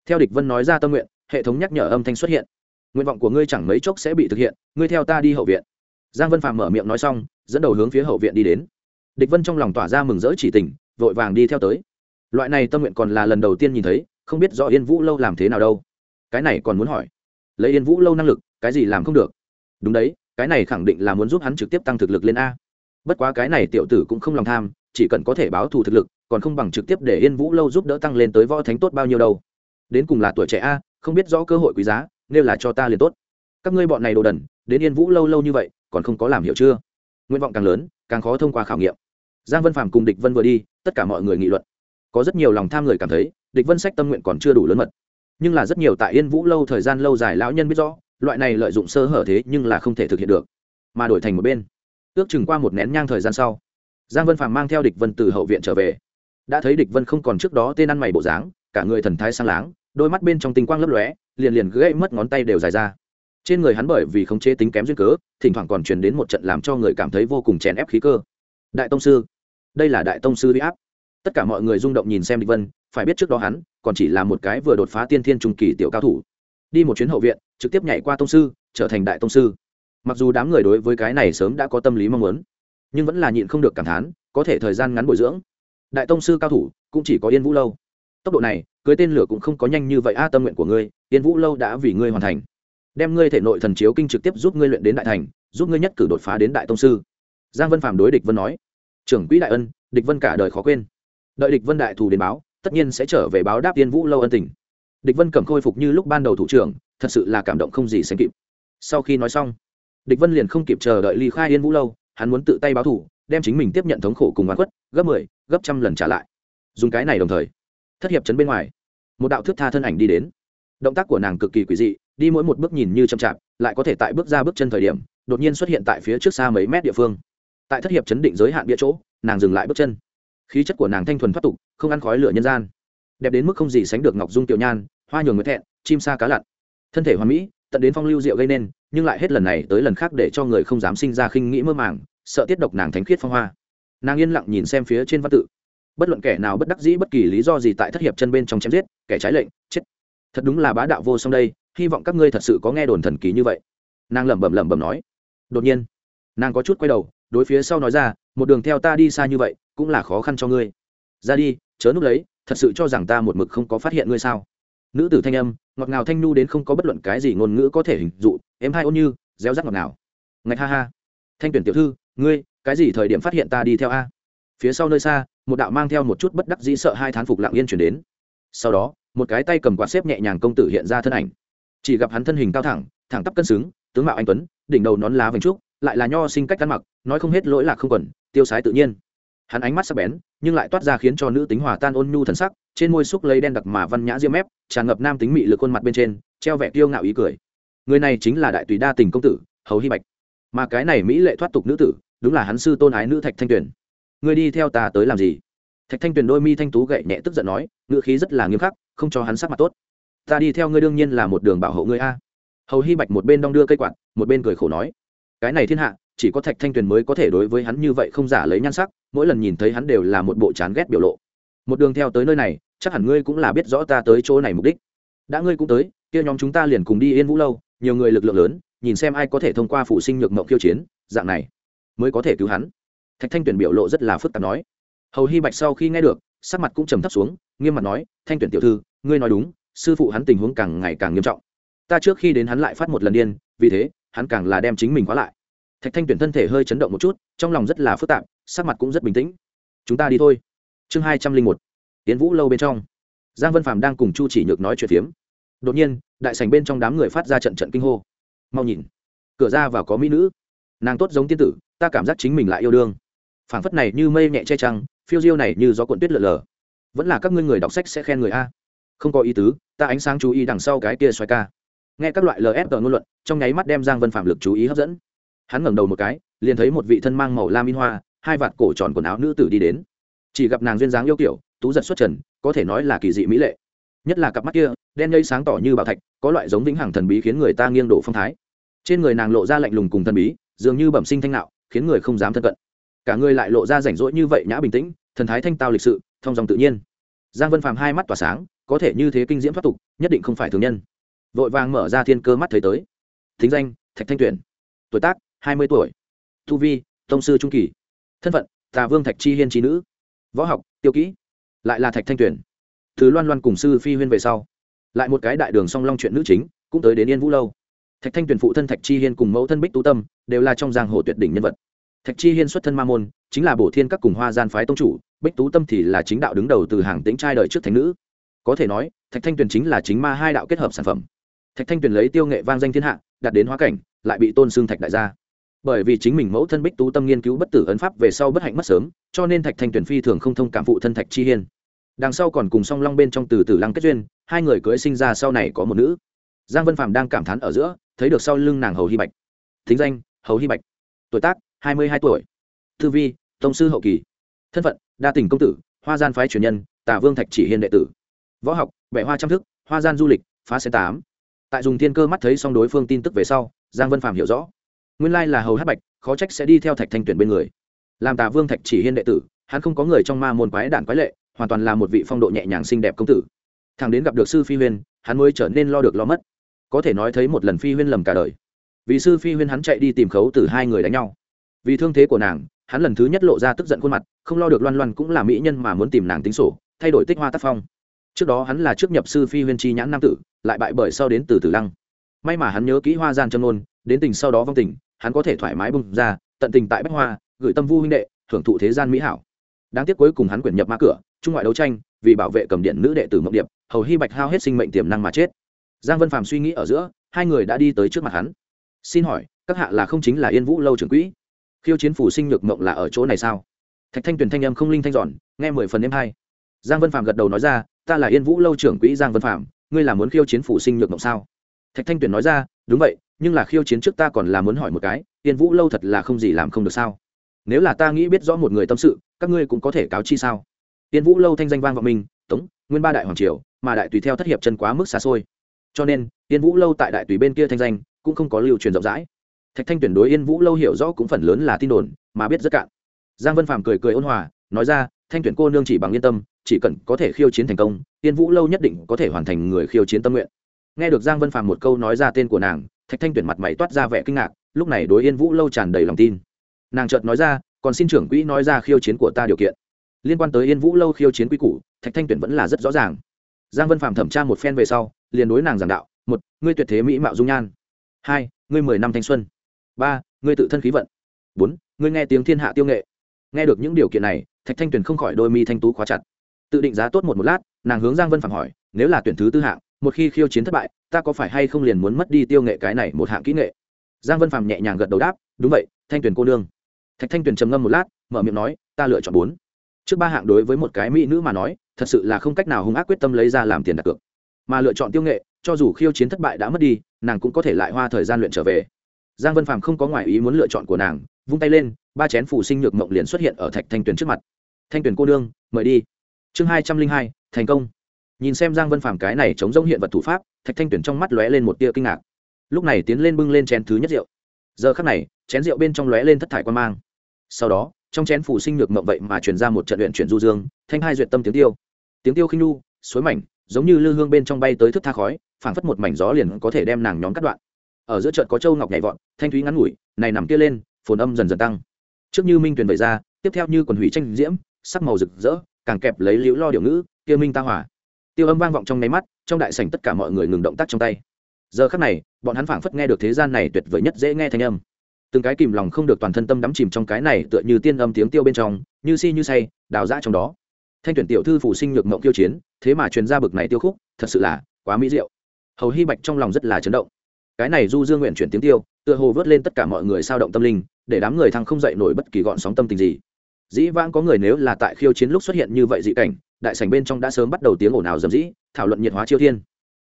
Theo địch vân nói ra tâm nguyện, hệ thống nhắc nhở âm thanh xuất hiện. Nguyện vọng của ngươi chẳng mấy chốc sẽ bị thực hiện, ngươi theo ta đi hậu viện. Giang vân phạm mở miệng nói xong, dẫn đầu hướng phía hậu viện đi đến. Địch vân trong lòng tỏa ra mừng rỡ chỉ tình, vội vàng đi theo tới loại này tâm nguyện còn là lần đầu tiên nhìn thấy, không biết rõ yên vũ lâu làm thế nào đâu. Cái này còn muốn hỏi. Lấy yên vũ lâu năng lực, cái gì làm không được? Đúng đấy, cái này khẳng định là muốn giúp hắn trực tiếp tăng thực lực lên a. Bất quá cái này tiểu tử cũng không lòng tham, chỉ cần có thể báo thù thực lực, còn không bằng trực tiếp để yên vũ lâu giúp đỡ tăng lên tới võ thánh tốt bao nhiêu đâu. Đến cùng là tuổi trẻ a, không biết rõ cơ hội quý giá, nếu là cho ta liền tốt. Các ngươi bọn này đồ đần, đến yên vũ lâu lâu như vậy, còn không có làm hiểu chưa? Nguyện vọng càng lớn, càng khó thông qua khảo nghiệm. Giang vân phạm cùng địch vân vừa đi, tất cả mọi người nghị luận có rất nhiều lòng tham người cảm thấy, địch vân sách tâm nguyện còn chưa đủ lớn mật. Nhưng là rất nhiều tại yên vũ lâu thời gian lâu dài lão nhân biết rõ, loại này lợi dụng sơ hở thế nhưng là không thể thực hiện được, mà đổi thành một bên. Ước chừng qua một nén nhang thời gian sau, giang vân phàm mang theo địch vân từ hậu viện trở về. Đã thấy địch vân không còn trước đó tên ăn mày bộ dáng, cả người thần thái sang láng, đôi mắt bên trong tinh quang lấp lóe, liền liền gãy mất ngón tay đều dài ra. Trên người hắn bởi vì khống chế tính kém duyên cớ, thỉnh thoảng còn truyền đến một trận làm cho người cảm thấy vô cùng chèn ép khí cơ. Đại tông sư, đây là đại tông sư bị áp tất cả mọi người rung động nhìn xem địch vân, phải biết trước đó hắn còn chỉ là một cái vừa đột phá tiên thiên trung kỳ tiểu cao thủ. Đi một chuyến hậu viện, trực tiếp nhảy qua tông sư, trở thành đại tông sư. Mặc dù đám người đối với cái này sớm đã có tâm lý mong muốn, nhưng vẫn là nhịn không được cảm thán, có thể thời gian ngắn bồi dưỡng. Đại tông sư cao thủ cũng chỉ có yên vũ lâu. Tốc độ này, cưới tên lửa cũng không có nhanh như vậy a tâm nguyện của ngươi, yên vũ lâu đã vì ngươi hoàn thành. Đem ngươi thể nội thần chiếu kinh trực tiếp giúp ngươi luyện đến đại thành, giúp ngươi nhất cử đột phá đến đại tông sư. Giang vân phạm đối địch vân nói, trưởng quỹ đại ân, địch vân cả đời khó quên đợi địch vân đại thù đến báo tất nhiên sẽ trở về báo đáp tiên vũ lâu ân tình. Địch vân cẩm khôi phục như lúc ban đầu thủ trưởng thật sự là cảm động không gì sánh kịp. Sau khi nói xong địch vân liền không kịp chờ đợi ly khai yên vũ lâu hắn muốn tự tay báo thủ đem chính mình tiếp nhận thống khổ cùng bán khuất gấp mười 10, gấp trăm lần trả lại. Dùng cái này đồng thời thất hiệp chấn bên ngoài một đạo thước tha thân ảnh đi đến. Động tác của nàng cực kỳ quỷ dị đi mỗi một bước nhìn như chậm chạp lại có thể tại bước ra bước chân thời điểm đột nhiên xuất hiện tại phía trước xa mấy mét địa phương. Tại thất hiệp chấn định giới hạn bia chỗ nàng dừng lại bước chân khí chất của nàng thanh thuần thoát tục, không ăn khói lửa nhân gian. Đẹp đến mức không gì sánh được ngọc dung tiểu nhan, hoa nhường nguyệt thẹn, chim sa cá lặn. Thân thể hoàn mỹ, tận đến phong lưu rượu gây nên, nhưng lại hết lần này tới lần khác để cho người không dám sinh ra khinh nghĩ mơ màng, sợ tiết độc nàng thánh khiết phong hoa. Nàng yên lặng nhìn xem phía trên văn tự. Bất luận kẻ nào bất đắc dĩ bất kỳ lý do gì tại thất hiệp chân bên trong chém giết, kẻ trái lệnh, chết. Thật đúng là bá đạo vô song đây, hy vọng các ngươi thật sự có nghe đồn thần kỳ như vậy. Nàng lẩm bẩm lẩm bẩm nói. Đột nhiên, nàng có chút quay đầu đối phía sau nói ra, một đường theo ta đi xa như vậy, cũng là khó khăn cho ngươi. Ra đi, chớ núp lấy thật sự cho rằng ta một mực không có phát hiện ngươi sao? Nữ tử thanh âm, ngọt ngào thanh nhu đến không có bất luận cái gì ngôn ngữ có thể hình dụ em hai ôn như réo rắt ngọt ngào. Ngạch ha ha. Thanh tuyển tiểu thư, ngươi, cái gì thời điểm phát hiện ta đi theo a? Phía sau nơi xa, một đạo mang theo một chút bất đắc dĩ sợ hai thán phục lặng yên chuyển đến. Sau đó, một cái tay cầm quạt xếp nhẹ nhàng công tử hiện ra thân ảnh. Chỉ gặp hắn thân hình cao thẳng thẳng tắp cân xứng, tướng mạo anh tuấn, đỉnh đầu nón lá vành trúc lại là nho sinh cách ăn mặc, nói không hết lỗi lạc không quẩn, tiêu sái tự nhiên. Hắn ánh mắt sắc bén, nhưng lại toát ra khiến cho nữ tính hòa tan ôn nhu thần sắc, trên môi xúc lấy đen đặc mà văn nhã diêm mép, tràn ngập nam tính mị lực khuôn mặt bên trên, treo vẻ kiêu ngạo ý cười. Người này chính là đại tùy đa tình công tử, hầu hy bạch. Mà cái này mỹ lệ thoát tục nữ tử, đúng là hắn sư tôn ái nữ thạch thanh tuyền. Người đi theo ta tới làm gì? Thạch thanh tuyền đôi mi thanh tú gậy nhẹ tức giận nói, ngữ khí rất là nghiêm khắc, không cho hắn sắc mặt tốt. Ta đi theo ngươi đương nhiên là một đường bảo hộ ngươi a. Hầu hy bạch một bên đong đưa cây quạt, một bên cười khổ nói cái này thiên hạ, chỉ có thạch thanh tuyền mới có thể đối với hắn như vậy không giả lấy nhan sắc, mỗi lần nhìn thấy hắn đều là một bộ chán ghét biểu lộ. Một đường theo tới nơi này, chắc hẳn ngươi cũng là biết rõ ta tới chỗ này mục đích. Đã ngươi cũng tới, kia nhóm chúng ta liền cùng đi yên vũ lâu, nhiều người lực lượng lớn, nhìn xem ai có thể thông qua phụ sinh nhược mộng khiêu chiến, dạng này mới có thể cứu hắn. Thạch thanh tuyển biểu lộ rất là phức tạp nói. Hầu hy bạch sau khi nghe được, sắc mặt cũng trầm thấp xuống, nghiêm mặt nói, thanh tuyển tiểu thư, ngươi nói đúng, sư phụ hắn tình huống càng ngày càng nghiêm trọng. Ta trước khi đến hắn lại phát một lần điên, vì thế hắn càng là đem chính mình khóa lại. Thạch thanh tuyển thân thể hơi chấn động một chút, trong lòng rất là phức tạp, sắc mặt cũng rất bình tĩnh. Chúng ta đi thôi. Chương hai trăm linh một. Tiến vũ lâu bên trong. Giang vân phạm đang cùng chu chỉ nhược nói chuyện phiếm. Đột nhiên, đại sành bên trong đám người phát ra trận trận kinh hô. Mau nhìn. Cửa ra vào có mỹ nữ. Nàng tốt giống tiên tử, ta cảm giác chính mình lại yêu đương. Phảng phất này như mây nhẹ che trăng, phiêu diêu này như gió cuộn tuyết lợn lờ vẫn là các ngươi người đọc sách sẽ khen người a. Không có ý tứ, ta ánh sáng chú ý đằng sau cái kia xoay ca nghe các loại lfg ngôn luận, trong nháy mắt đem giang vân phạm lực chú ý hấp dẫn. Hắn ngẩng đầu một cái, liền thấy một vị thân mang màu lam in hoa, hai vạt cổ tròn quần áo nữ tử đi đến. Chỉ gặp nàng duyên dáng yêu kiểu, tú giật xuất trần, có thể nói là kỳ dị mỹ lệ. Nhất là cặp mắt kia, đen nhây sáng tỏ như bảo thạch, có loại giống vĩnh hằng thần bí khiến người ta nghiêng đổ phong thái. Trên người nàng lộ ra lạnh lùng cùng thần bí, dường như bẩm sinh thanh nạo, khiến người không dám thân cận. Cả người lại lộ ra rảnh rỗi như vậy nhã bình tĩnh, thần thái thanh tao lịch sự, thông dòng tự nhiên. Giang vân phàm hai mắt tỏa sáng, có thể như thế kinh diễm thoát tục, nhất định không phải thường nhân vội vàng mở ra thiên cơ mắt thấy tới. Thính danh, thạch thanh tuyển. Tuổi tác, hai mươi tuổi. Thu vi, tông sư trung kỳ. Thân phận, tà vương thạch chi hiên trí nữ. Võ học, tiêu kỹ. Lại là thạch thanh tuyển. Thứ loan loan cùng sư phi huyên về sau, lại một cái đại đường song long chuyện nữ chính, cũng tới đến yên vũ lâu. Thạch thanh tuyển phụ thân thạch chi hiên cùng mẫu thân bích tú tâm, đều là trong giang hồ tuyệt đỉnh nhân vật. Thạch chi hiên xuất thân ma môn, chính là bổ thiên các cùng hoa gian phái tông chủ, bích tú tâm thì là chính đạo đứng đầu từ hàng tĩnh trai đời trước thánh nữ. Có thể nói, thạch thanh tuyển chính là chính ma hai đạo kết hợp sản phẩm thạch thanh tuyền lấy tiêu nghệ vang danh thiên hạ, đạt đến hóa cảnh, lại bị tôn xương thạch đại gia. Bởi vì chính mình mẫu thân bích tú tâm nghiên cứu bất tử ấn pháp về sau bất hạnh mất sớm, cho nên thạch thanh tuyền phi thường không thông cảm phụ thân thạch chi hiên. Đằng sau còn cùng song long bên trong từ từ lăng kết duyên, hai người cưới sinh ra sau này có một nữ. Giang vân phạm đang cảm thán ở giữa, thấy được sau lưng nàng hầu hy bạch. Thính danh, hầu hy bạch. Tuổi tác, hai mươi hai tuổi. Thư vi, tông sư hậu kỳ. Thân phận, đa tình công tử, hoa gian phái truyền nhân, tả vương thạch chỉ hiên đệ tử. Võ học bệ hoa trăm thức, hoa gian du lịch, phá xe tám tại dùng thiên cơ mắt thấy xong đối phương tin tức về sau, giang vân phạm hiểu rõ. Nguyên lai là hầu hát bạch, khó trách sẽ đi theo thạch thanh tuyển bên người. Làm tà vương thạch chỉ hiên đệ tử, hắn không có người trong ma môn quái đản quái lệ, hoàn toàn là một vị phong độ nhẹ nhàng xinh đẹp công tử. Thằng đến gặp được sư phi huyên, hắn mới trở nên lo được lo mất. Có thể nói thấy một lần phi huyên lầm cả đời. Vì sư phi huyên hắn chạy đi tìm khấu từ hai người đánh nhau. Vì thương thế của nàng, hắn lần thứ nhất lộ ra tức giận khuôn mặt, không lo được loan loan cũng là mỹ nhân mà muốn tìm nàng tính sổ, thay đổi tích hoa tác phong. Trước đó hắn là trước nhập sư phi huyên chi nhãn nam tử lại bại bởi sau đến từ tử lăng. May mà hắn nhớ kỹ hoa gian châm nôn, đến tình sau đó vong tình, hắn có thể thoải mái bung ra, tận tình tại bách hoa, gửi tâm vu huynh đệ, hưởng thụ thế gian mỹ hảo. Đáng tiếc cuối cùng hắn quyển nhập ma cửa, trung ngoại đấu tranh, vì bảo vệ cầm điện nữ đệ tử mộng điệp, hầu hy bạch hao hết sinh mệnh tiềm năng mà chết. Giang vân phàm suy nghĩ ở giữa, hai người đã đi tới trước mặt hắn. Xin hỏi, các hạ là không chính là yên vũ lâu trưởng quỹ? Khiêu chiến phủ sinh nhược mộng là ở chỗ này sao? Thạch thanh tuyền thanh âm không linh thanh giòn, nghe mười phần em hai giang vân phàm gật đầu nói ra, ta là yên vũ lâu trưởng quỹ giang vân phàm ngươi là muốn khiêu chiến phủ sinh nhược mộng sao? Thạch thanh tuyền nói ra, đúng vậy, nhưng là khiêu chiến trước ta còn là muốn hỏi một cái, yên vũ lâu thật là không gì làm không được sao? Nếu là ta nghĩ biết rõ một người tâm sự, các ngươi cũng có thể cáo chi sao? Yên vũ lâu thanh danh vang vọng minh tống, nguyên ba đại hoàng triều, mà đại tùy theo thất hiệp chân quá mức xa xôi. Cho nên, yên vũ lâu tại đại tùy bên kia thanh danh, cũng không có lưu truyền rộng rãi. Thạch thanh tuyển đối yên vũ lâu hiểu rõ cũng phần lớn là tin đồn, mà biết rất cạn. Giang vân phàm cười cười ôn hòa, nói ra thanh tuyển cô nương chỉ bằng yên tâm, chỉ cần có thể khiêu chiến thành công, yên vũ lâu nhất định có thể hoàn thành người khiêu chiến tâm nguyện. Nghe được giang vân phàm một câu nói ra tên của nàng, thạch thanh tuyển mặt mày toát ra vẻ kinh ngạc, lúc này đối yên vũ lâu tràn đầy lòng tin. Nàng chợt nói ra, còn xin trưởng quỹ nói ra khiêu chiến của ta điều kiện. Liên quan tới yên vũ lâu khiêu chiến quy củ, thạch thanh tuyển vẫn là rất rõ ràng. Giang vân phàm thẩm tra một phen về sau, liền đối nàng giảng đạo, một, ngươi tuyệt thế mỹ mạo dung nhan. Hai, ngươi mười năm thanh xuân. Ba, ngươi tự thân khí vận. Bốn, ngươi nghe tiếng thiên hạ tiêu nghệ nghe được những điều kiện này, thạch thanh tuyền không khỏi đôi mi thanh tú khóa chặt. Tự định giá tốt một một lát, nàng hướng giang vân phạm hỏi, nếu là tuyển thứ tư hạng, một khi khiêu chiến thất bại, ta có phải hay không liền muốn mất đi tiêu nghệ cái này một hạng kỹ nghệ? Giang vân phạm nhẹ nhàng gật đầu đáp, đúng vậy, thanh tuyền cô nương. Thạch thanh tuyền trầm ngâm một lát, mở miệng nói, ta lựa chọn bốn. Trước ba hạng đối với một cái mỹ nữ mà nói, thật sự là không cách nào hung ác quyết tâm lấy ra làm tiền đặt cược. Mà lựa chọn tiêu nghệ, cho dù khiêu chiến thất bại đã mất đi, nàng cũng có thể lại hoa thời gian luyện trở về. Giang vân phàm không có ngoại ý muốn lựa chọn của nàng, vung tay lên ba chén phụ sinh nhược mộng liền xuất hiện ở thạch thanh tuyền trước mặt. Thanh tuyền cô đương mời đi. Chương hai trăm linh hai, thành công. Nhìn xem giang vân phàm cái này chống rỗng hiện vật thủ pháp, thạch thanh tuyền trong mắt lóe lên một tia kinh ngạc. Lúc này tiến lên bưng lên chén thứ nhất rượu. Giờ khắc này, chén rượu bên trong lóe lên thất thải quan mang. Sau đó, trong chén phủ sinh nhược mộng vậy mà truyền ra một trận luyện chuyển du dương, thanh hai duyệt tâm tiếng tiêu. Tiếng tiêu khinh nu suối mảnh, giống như lư hương bên trong bay tới thức tha khói, phảng phất một mảnh gió liền có thể đem nàng nhóm cắt đoạn. Ở giữa trận có châu ngọc nhảy vọt, thanh thúy ngắn ngủi, này nằm kia lên, phồn âm dần dần tăng trước như minh tuyền vẩy ra, tiếp theo như quần hủy tranh diễm, sắc màu rực rỡ, càng kẹp lấy liễu lo điệu ngữ kia minh ta hỏa. Tiêu âm vang vọng trong nháy mắt, trong đại sảnh tất cả mọi người ngừng động tác trong tay. Giờ khắc này, bọn hắn phảng phất nghe được thế gian này tuyệt vời nhất dễ nghe thanh âm. Từng cái kìm lòng không được toàn thân tâm đắm chìm trong cái này tựa như tiên âm tiếng tiêu bên trong, như si như say, đào dã trong đó. Thanh tuyển tiểu thư phủ sinh nhược mộng tiêu chiến, thế mà truyền ra bực này tiêu khúc, thật sự là quá mỹ diệu. Hầu hy bạch trong lòng rất là chấn động. Cái này du dương nguyện chuyển tiếng tiêu, tựa hồ vớt lên tất cả mọi người sao động tâm linh để đám người thăng không dậy nổi bất kỳ gọn sóng tâm tình gì. Dĩ vãng có người nếu là tại khiêu chiến lúc xuất hiện như vậy dị cảnh, đại sảnh bên trong đã sớm bắt đầu tiếng ồn ào dầm dĩ thảo luận nhiệt hóa chiêu thiên.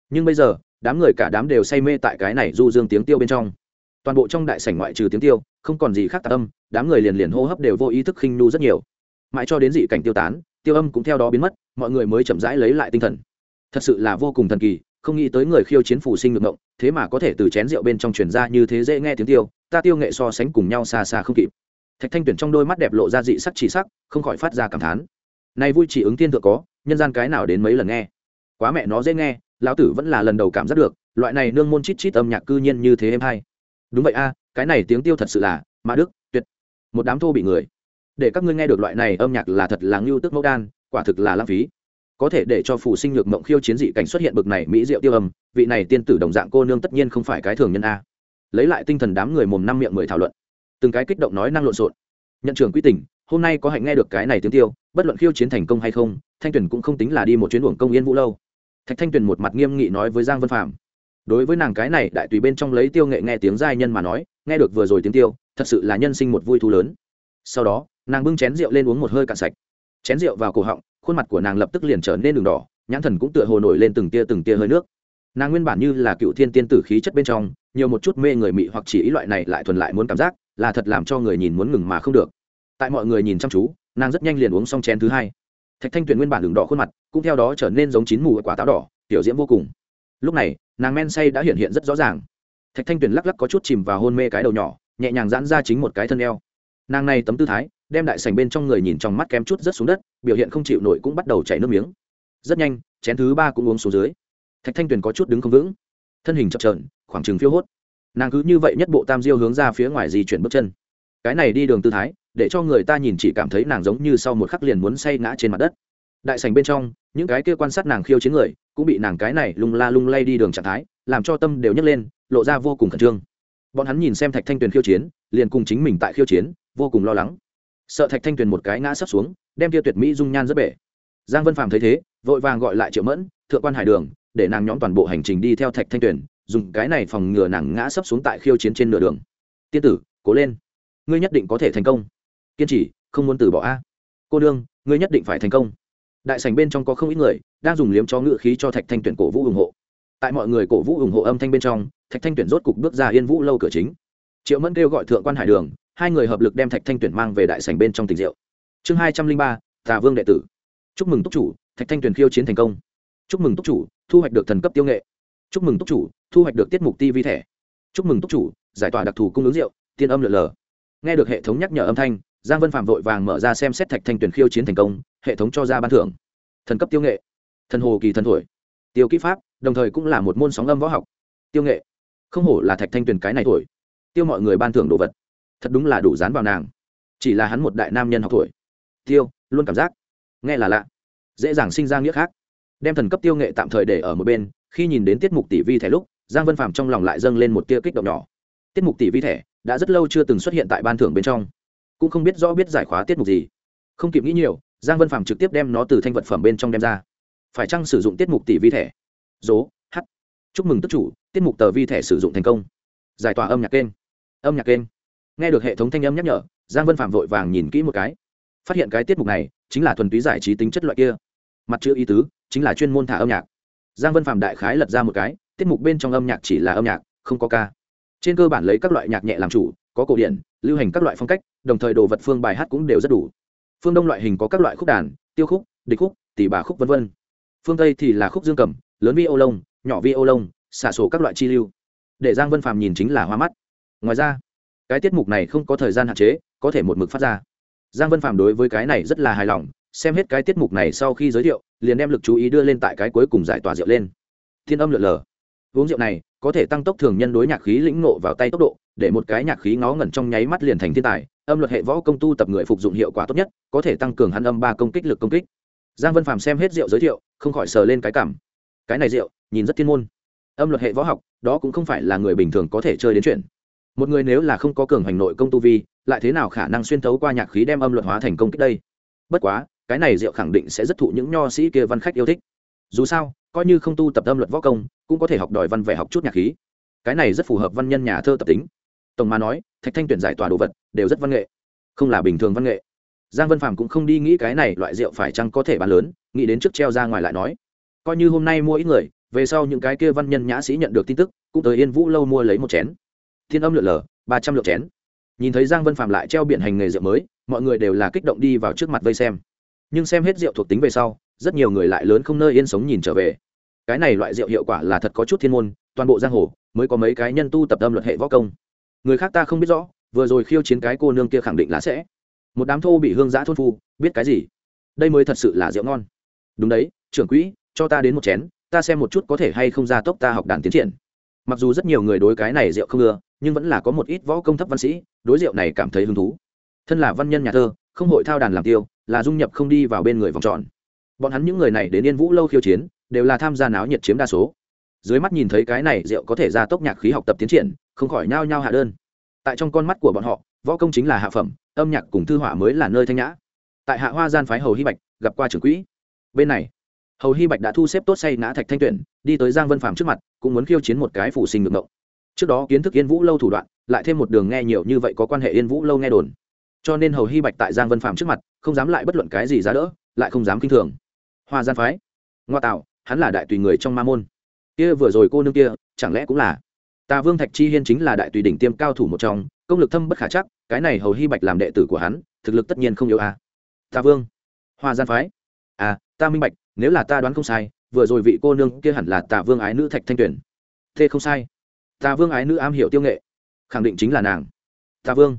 Nhưng bây giờ, đám người cả đám đều say mê tại cái này du dương tiếng tiêu bên trong. Toàn bộ trong đại sảnh ngoại trừ tiếng tiêu, không còn gì khác tạc âm, đám người liền liền hô hấp đều vô ý thức khinh nu rất nhiều. Mãi cho đến dị cảnh tiêu tán, tiêu âm cũng theo đó biến mất, mọi người mới chậm rãi lấy lại tinh thần. Thật sự là vô cùng thần kỳ, không nghĩ tới người khiêu chiến phù sinh ngược ngộng, thế mà có thể từ chén rượu bên trong truyền ra như thế dễ nghe tiếng tiêu ta tiêu nghệ so sánh cùng nhau xa xa không kịp. Thạch thanh tuyển trong đôi mắt đẹp lộ ra dị sắc chỉ sắc, không khỏi phát ra cảm thán. Nay vui chỉ ứng thiên thượng có, nhân gian cái nào đến mấy lần nghe? Quá mẹ nó dễ nghe, lão tử vẫn là lần đầu cảm giác được, loại này nương môn chít chít âm nhạc cư nhiên như thế em hay. Đúng vậy a, cái này tiếng tiêu thật sự là, mã đức, tuyệt. Một đám thô bị người. Để các ngươi nghe được loại này âm nhạc là thật là ngưu tức mẫu đan, quả thực là lãng phí. Có thể để cho phù sinh nhược mộng khiêu chiến dị cảnh xuất hiện bực này mỹ diệu tiêu âm, vị này tiên tử đồng dạng cô nương tất nhiên không phải cái thường nhân a lấy lại tinh thần đám người mồm năm miệng mười thảo luận. Từng cái kích động nói năng lộn xộn. Nhận trường quy tỉnh, hôm nay có hạnh nghe được cái này tiếng tiêu bất luận khiêu chiến thành công hay không thanh Tuyền cũng không tính là đi một chuyến uổng công yên vũ lâu. Thạch thanh tuyền một mặt nghiêm nghị nói với giang vân phạm đối với nàng cái này đại tùy bên trong lấy tiêu nghệ nghe tiếng giai nhân mà nói nghe được vừa rồi tiếng tiêu thật sự là nhân sinh một vui thú lớn. Sau đó nàng bưng chén rượu lên uống một hơi cạn sạch. Chén rượu vào cổ họng khuôn mặt của nàng lập tức liền trở nên đường đỏ nhãn thần cũng tựa hồ nổi lên từng tia từng tia hơi nước nàng nguyên bản như là cựu thiên tiên tử khí chất bên trong, nhiều một chút mê người mị hoặc chỉ ý loại này lại thuần lại muốn cảm giác, là thật làm cho người nhìn muốn ngừng mà không được. Tại mọi người nhìn chăm chú, nàng rất nhanh liền uống xong chén thứ hai. Thạch thanh tuyền nguyên bản đường đỏ khuôn mặt, cũng theo đó trở nên giống chín mù quả táo đỏ, tiểu diễm vô cùng. Lúc này, nàng men say đã hiện hiện rất rõ ràng. Thạch thanh tuyền lắc lắc có chút chìm vào hôn mê cái đầu nhỏ, nhẹ nhàng giãn ra chính một cái thân eo. Nàng này tấm tư thái, đem đại sành bên trong người nhìn trong mắt kém chút rất xuống đất, biểu hiện không chịu nổi cũng bắt đầu chảy nước miếng. Rất nhanh, chén thứ ba cũng uống xuống dưới thạch thanh tuyền có chút đứng không vững. Thân hình chập trờn khoảng chừng phiêu hốt. Nàng cứ như vậy nhất bộ tam diêu hướng ra phía ngoài di chuyển bước chân. Cái này đi đường tư thái, để cho người ta nhìn chỉ cảm thấy nàng giống như sau một khắc liền muốn say ngã trên mặt đất. Đại sành bên trong, những cái kia quan sát nàng khiêu chiến người, cũng bị nàng cái này lung la lung lay đi đường trạng thái, làm cho tâm đều nhấc lên, lộ ra vô cùng khẩn trương. Bọn hắn nhìn xem thạch thanh tuyền khiêu chiến, liền cùng chính mình tại khiêu chiến, vô cùng lo lắng. Sợ thạch thanh tuyền một cái ngã sấp xuống, đem kia tuyệt mỹ dung nhan rất bể. Giang vân phàm thấy thế, vội vàng gọi lại triệu mẫn, thượng quan hải đường để nàng nhóm toàn bộ hành trình đi theo thạch thanh tuyền, dùng cái này phòng ngừa nàng ngã sấp xuống tại khiêu chiến trên nửa đường. Tiên tử, cố lên. Ngươi nhất định có thể thành công. Kiên trì, không muốn từ bỏ a. Cô đương ngươi nhất định phải thành công. Đại sảnh bên trong có không ít người, đang dùng liếm cho ngựa khí cho thạch thanh tuyển cổ vũ ủng hộ. Tại mọi người cổ vũ ủng hộ âm thanh bên trong, thạch thanh tuyển rốt cục bước ra yên vũ lâu cửa chính. Triệu mẫn kêu gọi thượng quan hải đường, hai người hợp lực đem thạch thanh tuyển mang về đại sảnh bên trong tình diệu chương hai trăm linh ba, tà vương đệ tử. Chúc mừng túc chủ, thạch thanh tuyển khiêu chiến thành công. Chúc mừng túc chủ thu hoạch được thần cấp tiêu nghệ. Chúc mừng túc chủ, thu hoạch được tiết mục ti vi thẻ. Chúc mừng túc chủ, giải tỏa đặc thù cung ứng rượu, tiên âm lượn lờ. Nghe được hệ thống nhắc nhở âm thanh, giang vân phạm vội vàng mở ra xem xét thạch thanh tuyển khiêu chiến thành công, hệ thống cho ra ban thưởng. Thần cấp tiêu nghệ. Thần hồ kỳ thần thổi. Tiêu kỹ pháp, đồng thời cũng là một môn sóng âm võ học. Tiêu nghệ. Không hổ là thạch thanh tuyển cái này thổi. Tiêu mọi người ban thưởng đồ vật. Thật đúng là đủ dán vào nàng. Chỉ là hắn một đại nam nhân học thổi. Tiêu, luôn cảm giác. Nghe là lạ. Dễ dàng sinh ra nghĩa khác đem thần cấp tiêu nghệ tạm thời để ở một bên, khi nhìn đến tiết mục tỷ vi thẻ lúc, giang vân phạm trong lòng lại dâng lên một tia kích động nhỏ. Tiết mục tỷ vi thẻ đã rất lâu chưa từng xuất hiện tại ban thưởng bên trong, cũng không biết rõ biết giải khóa tiết mục gì. Không kịp nghĩ nhiều, giang vân phạm trực tiếp đem nó từ thanh vật phẩm bên trong đem ra. Phải chăng sử dụng tiết mục tỷ vi thẻ? Dố, h. Chúc mừng tức chủ, tiết mục tờ vi thẻ sử dụng thành công. Giải tỏa âm nhạc kênh. Âm nhạc kênh. Nghe được hệ thống thanh âm nhắc nhở, giang vân phạm vội vàng nhìn kỹ một cái. Phát hiện cái tiết mục này chính là thuần túy giải trí tính chất loại kia. Mặt chữ ý tứ chính là chuyên môn thả âm nhạc. Giang vân phạm đại khái lật ra một cái, tiết mục bên trong âm nhạc chỉ là âm nhạc, không có ca. Trên cơ bản lấy các loại nhạc nhẹ làm chủ, có cổ điển, lưu hành các loại phong cách, đồng thời đồ vật phương bài hát cũng đều rất đủ. Phương đông loại hình có các loại khúc đàn, tiêu khúc, địch khúc tỷ bà khúc v v phương tây thì là khúc dương cầm, lớn vi ô lông nhỏ vi ô lông xả sổ các loại chi lưu. Để giang vân phàm nhìn chính là hoa mắt. Ngoài ra, cái tiết mục này không có thời gian hạn chế, có thể một mực phát ra. Giang vân phàm đối với cái này rất là hài lòng, xem hết cái tiết mục này sau khi giới thiệu liền đem lực chú ý đưa lên tại cái cuối cùng giải tỏa rượu lên. Thiên âm lượn lờ. Uống rượu này, có thể tăng tốc thường nhân đối nhạc khí lĩnh ngộ vào tay tốc độ, để một cái nhạc khí ngó ngẩn trong nháy mắt liền thành thiên tài, âm luật hệ võ công tu tập người phục dụng hiệu quả tốt nhất, có thể tăng cường hắn âm ba công kích lực công kích. Giang vân phàm xem hết rượu giới thiệu, không khỏi sờ lên cái cảm. Cái này rượu, nhìn rất thiên môn. Âm luật hệ võ học, đó cũng không phải là người bình thường có thể chơi đến chuyện. Một người nếu là không có cường hành nội công tu vi, lại thế nào khả năng xuyên thấu qua nhạc khí đem âm luật hóa thành công kích đây? Bất quá cái này rượu khẳng định sẽ rất thụ những nho sĩ kia văn khách yêu thích. Dù sao, coi như không tu tập âm luật võ công, cũng có thể học đòi văn vẻ học chút nhạc khí. Cái này rất phù hợp văn nhân nhà thơ tập tính. Tổng mà nói, thạch thanh tuyển giải tỏa đồ vật đều rất văn nghệ, không là bình thường văn nghệ. Giang vân phàm cũng không đi nghĩ cái này loại rượu phải chăng có thể bán lớn, nghĩ đến trước treo ra ngoài lại nói. Coi như hôm nay mua ít người, về sau những cái kia văn nhân nhã sĩ nhận được tin tức, cũng tới yên vũ lâu mua lấy một chén. Thiên âm lượn lờ, ba trăm lượng chén. Nhìn thấy giang vân phàm lại treo biển hành nghề rượu mới, mọi người đều là kích động đi vào trước mặt vây xem nhưng xem hết rượu thuộc tính về sau, rất nhiều người lại lớn không nơi yên sống nhìn trở về. Cái này loại rượu hiệu quả là thật có chút thiên môn, toàn bộ giang hồ mới có mấy cái nhân tu tập âm luật hệ võ công. Người khác ta không biết rõ, vừa rồi khiêu chiến cái cô nương kia khẳng định là sẽ. Một đám thô bị hương giã thôn phu, biết cái gì? Đây mới thật sự là rượu ngon. Đúng đấy, trưởng quỹ, cho ta đến một chén, ta xem một chút có thể hay không ra tốc ta học đàn tiến triển. Mặc dù rất nhiều người đối cái này rượu không ưa, nhưng vẫn là có một ít võ công thấp văn sĩ, đối rượu này cảm thấy hứng thú. Thân là văn nhân nhà thơ, không hội thao đàn làm tiêu là dung nhập không đi vào bên người vòng tròn. Bọn hắn những người này đến yên vũ lâu khiêu chiến, đều là tham gia náo nhiệt chiếm đa số. Dưới mắt nhìn thấy cái này, rượu có thể ra tốc nhạc khí học tập tiến triển, không khỏi nhao nhao hạ đơn. Tại trong con mắt của bọn họ, võ công chính là hạ phẩm, âm nhạc cùng thư họa mới là nơi thanh nhã. Tại hạ hoa gian phái hầu hy bạch, gặp qua trưởng quỹ. Bên này, hầu hy bạch đã thu xếp tốt say ngã thạch thanh tuyển, đi tới giang vân phàm trước mặt, cũng muốn khiêu chiến một cái phủ sinh ngược ngộng. Trước đó kiến thức yên vũ lâu thủ đoạn, lại thêm một đường nghe nhiều như vậy có quan hệ yên vũ lâu nghe đồn cho nên hầu hy bạch tại giang vân phạm trước mặt không dám lại bất luận cái gì ra đỡ lại không dám kinh thường hoa gian phái ngoa tạo hắn là đại tùy người trong ma môn kia vừa rồi cô nương kia chẳng lẽ cũng là tà vương thạch chi hiên chính là đại tùy đỉnh tiêm cao thủ một trong công lực thâm bất khả chắc cái này hầu hy bạch làm đệ tử của hắn thực lực tất nhiên không yếu a à. tà vương hoa gian phái à ta minh bạch, nếu là ta đoán không sai, vừa rồi vị cô nương kia hẳn là tà vương ái nữ thạch thanh tuyển. Thế không sai. Tà vương ái nữ am hiểu tiêu nghệ, khẳng định chính là nàng. Tà vương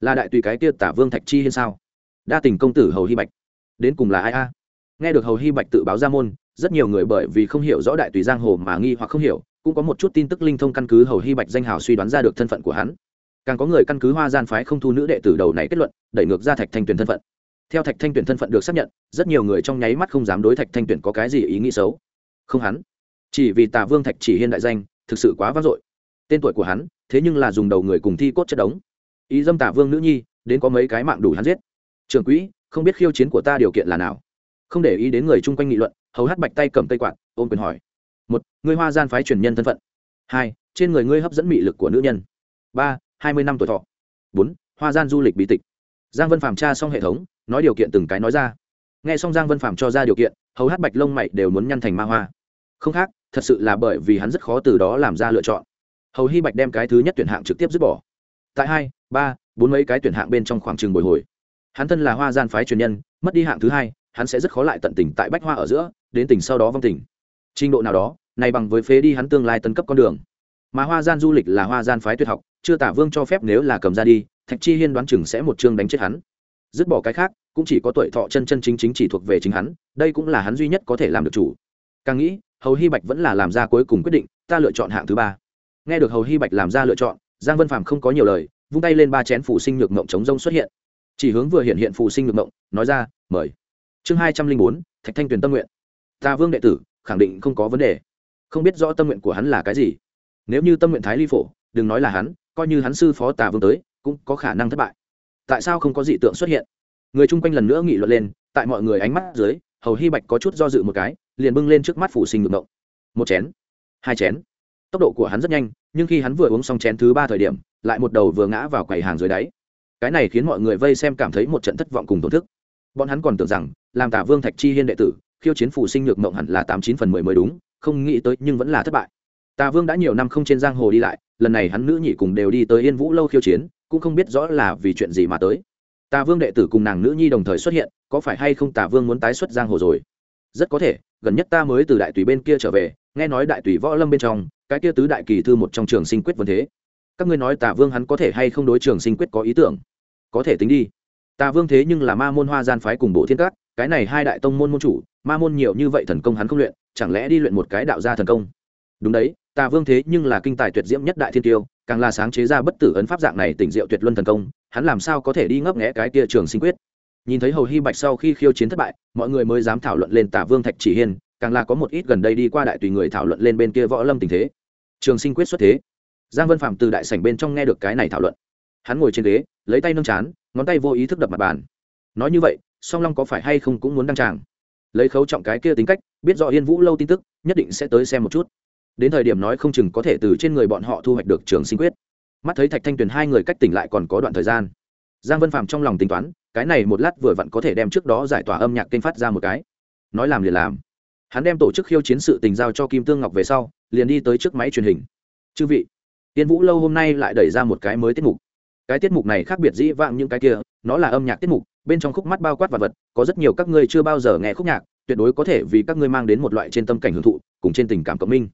là đại tùy cái kia tả vương thạch chi hiên sao? Đa tình công tử hầu hy bạch. Đến cùng là ai a? Nghe được hầu hy bạch tự báo ra môn, rất nhiều người bởi vì không hiểu rõ đại tùy giang hồ mà nghi hoặc không hiểu, cũng có một chút tin tức linh thông căn cứ hầu hy bạch danh hào suy đoán ra được thân phận của hắn. Càng có người căn cứ hoa gian phái không thu nữ đệ tử đầu này kết luận, đẩy ngược ra thạch thanh tuyển thân phận. Theo thạch thanh tuyển thân phận được xác nhận, rất nhiều người trong nháy mắt không dám đối thạch thanh tuyển có cái gì ý nghĩ xấu. Không hắn. Chỉ vì tà vương thạch chỉ hiên đại danh, thực sự quá vang dội. Tên tuổi của hắn, thế nhưng là dùng đầu người cùng thi cốt chất đống ý dâm tả vương nữ nhi, đến có mấy cái mạng đủ hắn giết. Trường quỹ, không biết khiêu chiến của ta điều kiện là nào? Không để ý đến người chung quanh nghị luận, hầu hát bạch tay cầm tay quạt, ôm quyền hỏi. Một người hoa gian phái truyền nhân thân phận. Hai, trên người ngươi hấp dẫn mị lực của nữ nhân. Ba, hai mươi năm tuổi thọ. Bốn, hoa gian du lịch bí tịch. Giang vân phạm tra xong hệ thống, nói điều kiện từng cái nói ra. Nghe xong giang vân phạm cho ra điều kiện, hầu hát bạch lông mày đều muốn nhăn thành ma hoa. Không khác, thật sự là bởi vì hắn rất khó từ đó làm ra lựa chọn. Hầu hy bạch đem cái thứ nhất tuyển hạng trực tiếp dứt bỏ tại hai, ba, bốn mấy cái tuyển hạng bên trong khoảng trường bồi hồi. Hắn thân là hoa gian phái truyền nhân, mất đi hạng thứ hai, hắn sẽ rất khó lại tận tình tại bách hoa ở giữa, đến tỉnh sau đó vong tỉnh trình độ nào đó, này bằng với phế đi hắn tương lai tấn cấp con đường. Mà hoa gian du lịch là hoa gian phái tuyệt học, chưa tả vương cho phép nếu là cầm ra đi, thạch chi hiên đoán chừng sẽ một chương đánh chết hắn. Dứt bỏ cái khác, cũng chỉ có tuổi thọ chân chân chính chính chỉ thuộc về chính hắn, đây cũng là hắn duy nhất có thể làm được chủ. Càng nghĩ, hầu hy bạch vẫn là làm ra cuối cùng quyết định, ta lựa chọn hạng thứ ba. Nghe được hầu hy bạch làm ra lựa chọn giang vân phàm không có nhiều lời, vung tay lên ba chén phụ sinh nhược mộng chống rông xuất hiện. Chỉ hướng vừa hiện hiện phụ sinh nhược mộng, nói ra, mời. Chương hai trăm linh bốn, thạch thanh tuyền tâm nguyện. Ta vương đệ tử, khẳng định không có vấn đề. Không biết rõ tâm nguyện của hắn là cái gì. Nếu như tâm nguyện thái ly phổ, đừng nói là hắn, coi như hắn sư phó tà vương tới, cũng có khả năng thất bại. Tại sao không có dị tượng xuất hiện? Người chung quanh lần nữa nghị luận lên, tại mọi người ánh mắt dưới, hầu hy bạch có chút do dự một cái, liền bưng lên trước mắt phủ sinh ngược mộng. Một chén. Hai chén tốc độ của hắn rất nhanh, nhưng khi hắn vừa uống xong chén thứ ba thời điểm, lại một đầu vừa ngã vào quầy hàng dưới đáy. Cái này khiến mọi người vây xem cảm thấy một trận thất vọng cùng tổn thức. Bọn hắn còn tưởng rằng, làm tả vương thạch chi hiên đệ tử, khiêu chiến phủ sinh nhược mộng hẳn là tám chín phần mười mới đúng, không nghĩ tới nhưng vẫn là thất bại. Tà vương đã nhiều năm không trên giang hồ đi lại, lần này hắn nữ nhị cùng đều đi tới yên vũ lâu khiêu chiến, cũng không biết rõ là vì chuyện gì mà tới. Tà vương đệ tử cùng nàng nữ nhi đồng thời xuất hiện, có phải hay không tà vương muốn tái xuất giang hồ rồi? Rất có thể, gần nhất ta mới từ đại tùy bên kia trở về, nghe nói đại tùy võ lâm bên trong cái kia tứ đại kỳ thư một trong trường sinh quyết vân thế. Các ngươi nói tà vương hắn có thể hay không đối trường sinh quyết có ý tưởng? Có thể tính đi. Tà vương thế nhưng là ma môn hoa gian phái cùng bộ thiên cát cái này hai đại tông môn môn chủ, ma môn nhiều như vậy thần công hắn không luyện, chẳng lẽ đi luyện một cái đạo gia thần công? Đúng đấy, tà vương thế nhưng là kinh tài tuyệt diễm nhất đại thiên tiêu, càng là sáng chế ra bất tử ấn pháp dạng này tỉnh diệu tuyệt luân thần công, hắn làm sao có thể đi ngấp nghẽ cái kia trường sinh quyết? Nhìn thấy hầu hy bạch sau khi khiêu chiến thất bại, mọi người mới dám thảo luận lên tà vương thạch chỉ hiên càng là có một ít gần đây đi qua đại tùy người thảo luận lên bên kia võ lâm tình thế. Trường sinh quyết xuất thế. Giang vân phạm từ đại sảnh bên trong nghe được cái này thảo luận. Hắn ngồi trên ghế, lấy tay nâng chán, ngón tay vô ý thức đập mặt bàn. Nói như vậy, song long có phải hay không cũng muốn đăng tràng? Lấy khấu trọng cái kia tính cách, biết rõ yên vũ lâu tin tức, nhất định sẽ tới xem một chút. Đến thời điểm nói không chừng có thể từ trên người bọn họ thu hoạch được trường sinh quyết. Mắt thấy thạch thanh tuyền hai người cách tỉnh lại còn có đoạn thời gian. Giang vân phạm trong lòng tính toán, cái này một lát vừa vặn có thể đem trước đó giải tỏa âm nhạc kênh phát ra một cái. Nói làm liền làm hắn đem tổ chức khiêu chiến sự tình giao cho kim tương ngọc về sau, liền đi tới trước máy truyền hình. Chư vị tiên vũ lâu hôm nay lại đẩy ra một cái mới tiết mục. Cái tiết mục này khác biệt dĩ vãng những cái kia, nó là âm nhạc tiết mục, bên trong khúc mắt bao quát vật vật, có rất nhiều các ngươi chưa bao giờ nghe khúc nhạc, tuyệt đối có thể vì các ngươi mang đến một loại trên tâm cảnh hưởng thụ, cùng trên tình cảm cộng minh.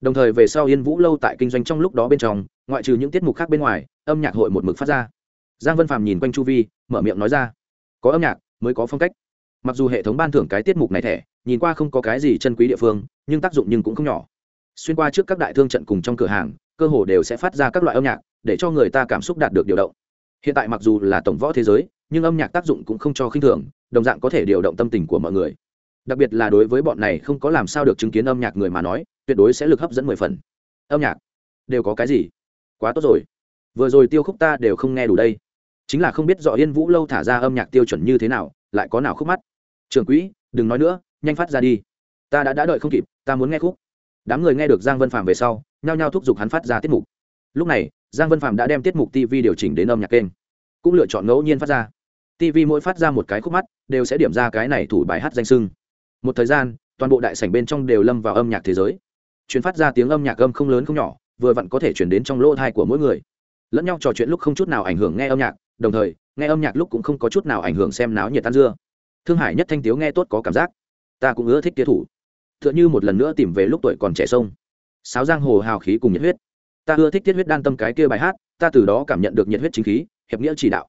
Đồng thời về sau yên vũ lâu tại kinh doanh trong lúc đó bên trong, ngoại trừ những tiết mục khác bên ngoài, âm nhạc hội một mực phát ra. Giang vân phàm nhìn quanh chu vi, mở miệng nói ra, có âm nhạc, mới có phong cách. Mặc dù hệ thống ban thưởng cái tiết mục này thẻ nhìn qua không có cái gì chân quý địa phương, nhưng tác dụng nhưng cũng không nhỏ. Xuyên qua trước các đại thương trận cùng trong cửa hàng, cơ hồ đều sẽ phát ra các loại âm nhạc, để cho người ta cảm xúc đạt được điều động. Hiện tại mặc dù là tổng võ thế giới, nhưng âm nhạc tác dụng cũng không cho khinh thường, đồng dạng có thể điều động tâm tình của mọi người. Đặc biệt là đối với bọn này không có làm sao được chứng kiến âm nhạc người mà nói, tuyệt đối sẽ lực hấp dẫn mười phần. Âm nhạc? Đều có cái gì? Quá tốt rồi. Vừa rồi tiêu khúc ta đều không nghe đủ đây. Chính là không biết rõ yên vũ lâu thả ra âm nhạc tiêu chuẩn như thế nào, lại có nào khúc mắt? Trường quỹ, đừng nói nữa nhanh phát ra đi. Ta đã đã đợi không kịp, ta muốn nghe khúc. Đám người nghe được giang vân phạm về sau, nhao nhao thúc giục hắn phát ra tiết mục. Lúc này, giang vân phạm đã đem tiết mục tv điều chỉnh đến âm nhạc kênh. Cũng lựa chọn ngẫu nhiên phát ra. Tv mỗi phát ra một cái khúc mắt, đều sẽ điểm ra cái này thủ bài hát danh sưng. Một thời gian, toàn bộ đại sảnh bên trong đều lâm vào âm nhạc thế giới. Chuyến phát ra tiếng âm nhạc âm không lớn không nhỏ, vừa vặn có thể chuyển đến trong lỗ thai của mỗi người. Lẫn nhau trò chuyện lúc không chút nào ảnh hưởng nghe âm nhạc, đồng thời, nghe âm nhạc lúc cũng không có chút nào ảnh hưởng xem náo nhiệt tan dưa. Thương hải nhất thanh tiếu nghe tốt có cảm giác ta cũng ưa thích kia thủ. T h ư ợ n h ư một lần nữa tìm về lúc tuổi còn trẻ sông. Sáo giang hồ hào khí cùng nhiệt huyết. Ta ưa thích tiết huyết đan tâm cái kia bài hát, ta từ đó cảm nhận được nhiệt huyết chính khí, hiệp nghĩa chỉ đạo.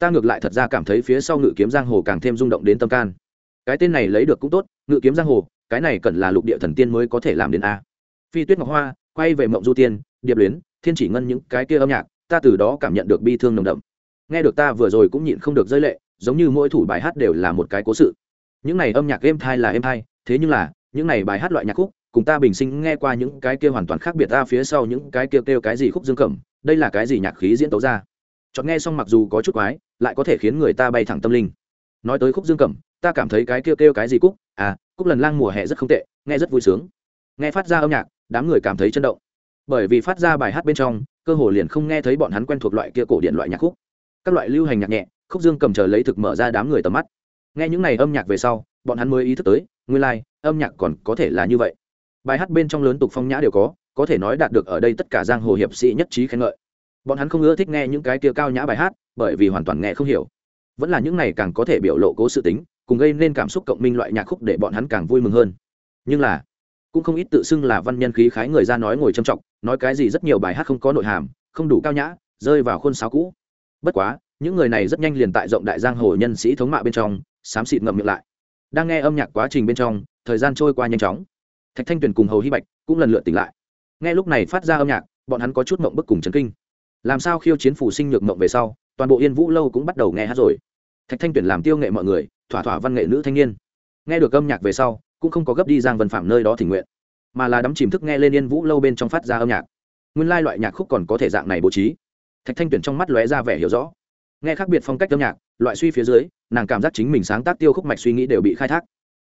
Ta ngược lại thật ra cảm thấy phía sau ngự kiếm giang hồ càng thêm rung động đến tâm can. Cái tên này lấy được cũng tốt, ngự kiếm giang hồ, cái này cần là lục địa thần tiên mới có thể làm đến a. Phi tuyết ngọc hoa, quay về mộng du tiên, điệp luyến, thiên chỉ ngân những cái kia âm nhạc, ta từ đó cảm nhận được bi thương nồng đậm. Nghe được ta vừa rồi cũng nhịn không được rơi lệ, giống như mỗi thủ bài hát đều là một cái cố sự những này âm nhạc êm thai là êm thai, thế nhưng là, những này bài hát loại nhạc khúc, cùng ta bình sinh nghe qua những cái kia hoàn toàn khác biệt ta phía sau những cái kia kêu cái gì khúc dương cẩm, đây là cái gì nhạc khí diễn tấu ra. Chọn nghe xong mặc dù có chút quái, lại có thể khiến người ta bay thẳng tâm linh. Nói tới khúc dương cẩm, ta cảm thấy cái kêu kêu cái gì cúc à cúc lần lang mùa hè rất không tệ, nghe rất vui sướng. Nghe phát ra âm nhạc, đám người cảm thấy chấn động. Bởi vì phát ra bài hát bên trong, cơ hồ liền không nghe thấy bọn hắn quen thuộc loại kia cổ điện loại nhạc khúc. Các loại lưu hành nhạc nhẹ, khúc dương cầm chờ lấy thực mở ra đám người tầm mắt nghe những này âm nhạc về sau bọn hắn mới ý thức tới nguyên lai、like, âm nhạc còn có thể là như vậy. Bài hát bên trong lớn tục phong nhã đều có có thể nói đạt được ở đây tất cả giang hồ hiệp sĩ nhất trí khen ngợi. Bọn hắn không ưa thích nghe những cái kia cao nhã bài hát bởi vì hoàn toàn nghe không hiểu. Vẫn là những này càng có thể biểu lộ cố sự tính cùng gây nên cảm xúc cộng minh loại nhạc khúc để bọn hắn càng vui mừng hơn. Nhưng là cũng không ít tự xưng là văn nhân khí khái người ra nói ngồi trầm trọng nói cái gì rất nhiều bài hát không có nội hàm không đủ cao nhã rơi vào khuôn sáo cũ. Bất quá những người này rất nhanh liền tại rộng đại giang hồ nhân sĩ thống mạ bên trong xám xịt ngậm miệng lại. Đang nghe âm nhạc quá trình bên trong, thời gian trôi qua nhanh chóng. Thạch thanh tuyền cùng hầu hy bạch cũng lần lượt tỉnh lại. Nghe lúc này phát ra âm nhạc, bọn hắn có chút mộng bức cùng chấn kinh. Làm sao khiêu chiến phủ sinh nhược mộng về sau, toàn bộ yên vũ lâu cũng bắt đầu nghe hát rồi. Thạch thanh tuyền làm tiêu nghệ mọi người, thỏa thỏa văn nghệ nữ thanh niên. Nghe được âm nhạc về sau, cũng không có gấp đi giang vân phạm nơi đó thỉnh nguyện, mà là đắm chìm thức nghe lên yên vũ lâu bên trong phát ra âm nhạc. Nguyên lai loại nhạc khúc còn có thể dạng này bố trí. Thạch thanh tuyển trong mắt lóe ra vẻ hiểu rõ. Nghe khác biệt phong cách âm nhạc, loại suy phía dưới nàng cảm giác chính mình sáng tác tiêu khúc mạch suy nghĩ đều bị khai thác.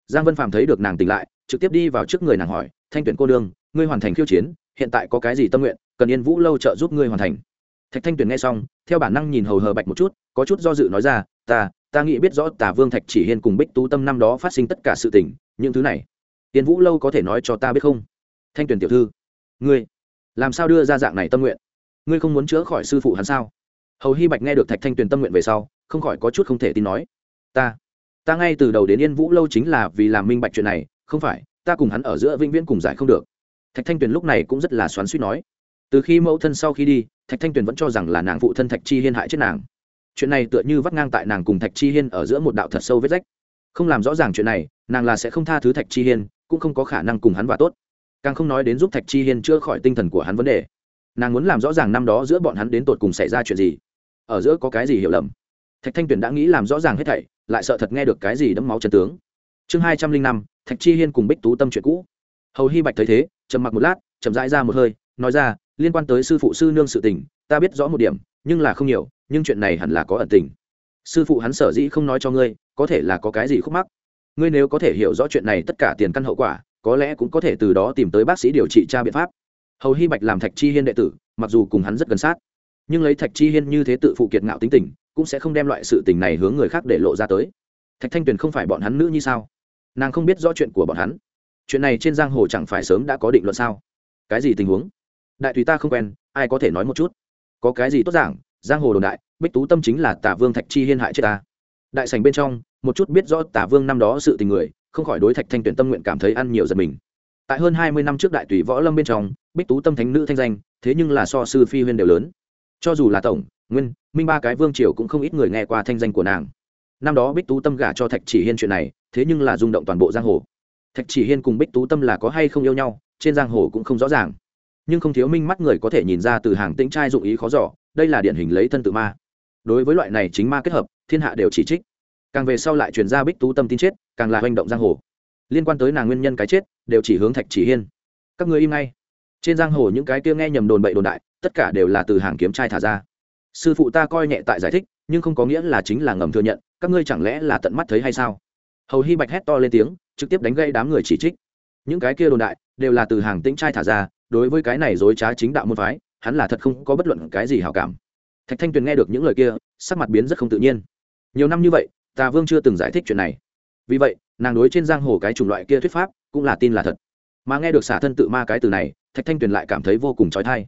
Giang vân phạm thấy được nàng tỉnh lại, trực tiếp đi vào trước người nàng hỏi, thanh tuyển cô đương ngươi hoàn thành khiêu chiến, hiện tại có cái gì tâm nguyện, cần yên vũ lâu trợ giúp ngươi hoàn thành? Thạch thanh tuyển nghe xong, theo bản năng nhìn hầu hờ bạch một chút, có chút do dự nói ra, ta ta nghĩ biết rõ tả vương thạch chỉ hiên cùng bích tú tâm năm đó phát sinh tất cả sự tình, những thứ này, yên vũ lâu có thể nói cho ta biết không? Thanh tuyển tiểu thư, ngươi, làm sao đưa ra dạng này tâm nguyện? Ngươi không muốn chữa khỏi sư phụ hắn sao? Hầu hy bạch nghe được thạch thanh tuyền tâm nguyện về sau không khỏi có chút không thể tin nói. Ta ta ngay từ đầu đến yên vũ lâu chính là vì làm minh bạch chuyện này, không phải, ta cùng hắn ở giữa vĩnh viễn cùng giải không được. Thạch thanh tuyền lúc này cũng rất là xoắn suýt nói. Từ khi mẫu thân sau khi đi, thạch thanh tuyền vẫn cho rằng là nàng phụ thân thạch chi hiên hại chết nàng. Chuyện này tựa như vắt ngang tại nàng cùng thạch chi hiên ở giữa một đạo thật sâu vết rách. Không làm rõ ràng chuyện này, nàng là sẽ không tha thứ thạch chi hiên, cũng không có khả năng cùng hắn và tốt. Càng không nói đến giúp thạch chi hiên chữa khỏi tinh thần của hắn vấn đề. Nàng muốn làm rõ ràng năm đó giữa bọn hắn đến tột cùng xảy ra chuyện gì. Ở giữa có cái gì hiểu lầm? Thạch thanh tuyền đã nghĩ làm rõ ràng hết thảy, lại sợ thật nghe được cái gì đẫm máu chân tướng. Chương hai trăm linh năm, thạch chi hiên cùng bích tú tâm chuyện cũ. Hầu hy bạch thấy thế, trầm mặc một lát, chậm rãi ra một hơi, nói ra, liên quan tới sư phụ sư nương sự tình, ta biết rõ một điểm, nhưng là không nhiều, nhưng chuyện này hẳn là có ẩn tình. Sư phụ hắn sở dĩ không nói cho ngươi, có thể là có cái gì khúc mắc? Ngươi nếu có thể hiểu rõ chuyện này tất cả tiền căn hậu quả, có lẽ cũng có thể từ đó tìm tới bác sĩ điều trị tra biện pháp. Hầu hy bạch làm thạch chi hiên đệ tử, mặc dù cùng hắn rất gần sát, nhưng lấy thạch chi hiên như thế tự phụ kiệt ngạo tính tình cũng sẽ không đem loại sự tình này hướng người khác để lộ ra tới. Thạch thanh tuyền không phải bọn hắn nữ như sao? Nàng không biết rõ chuyện của bọn hắn. Chuyện này trên giang hồ chẳng phải sớm đã có định luận sao? Cái gì tình huống? Đại tùy ta không quen, ai có thể nói một chút? Có cái gì tốt giảng? Giang hồ đồn đại, bích tú tâm chính là tả vương thạch chi hiên hại chết ta. Đại sành bên trong, một chút biết rõ tả vương năm đó sự tình người, không khỏi đối thạch thanh tuyển tâm nguyện cảm thấy ăn nhiều giật mình. Tại hơn hai mươi năm trước đại tùy võ lâm bên trong, bích tú tâm thánh nữ thanh danh, thế nhưng là so sư phi huyên đều lớn. Cho dù là tổng nguyên, minh ba cái vương triều cũng không ít người nghe qua thanh danh của nàng. Năm đó bích tú tâm gả cho thạch chỉ hiên chuyện này, thế nhưng là rung động toàn bộ giang hồ. Thạch chỉ hiên cùng bích tú tâm là có hay không yêu nhau, trên giang hồ cũng không rõ ràng. Nhưng không thiếu minh mắt người có thể nhìn ra từ hàng tĩnh trai dụng ý khó giỏ đây là điển hình lấy thân tự ma. Đối với loại này chính ma kết hợp, thiên hạ đều chỉ trích. Càng về sau lại truyền ra bích tú tâm tin chết, càng là hành động giang hồ. Liên quan tới nàng nguyên nhân cái chết, đều chỉ hướng thạch chỉ hiên. Các người im ngay. Trên giang hồ những cái kia nghe nhầm đồn bậy đồn đại, tất cả đều là từ hàng kiếm trai thả ra sư phụ ta coi nhẹ tại giải thích, nhưng không có nghĩa là chính là ngầm thừa nhận, các ngươi chẳng lẽ là tận mắt thấy hay sao? Hầu hy bạch hét to lên tiếng, trực tiếp đánh gây đám người chỉ trích. Những cái kia đồn đại, đều là từ hàng tĩnh trai thả ra, đối với cái này dối trá chính đạo môn phái, hắn là thật không có bất luận cái gì hảo cảm. Thạch thanh tuyền nghe được những lời kia, sắc mặt biến rất không tự nhiên. Nhiều năm như vậy, tà vương chưa từng giải thích chuyện này. Vì vậy, nàng đối trên giang hồ cái chủng loại kia thuyết pháp, cũng là tin là thật. Mà nghe được xả thân tự ma cái từ này, thạch thanh tuyền lại cảm thấy vô cùng trói thai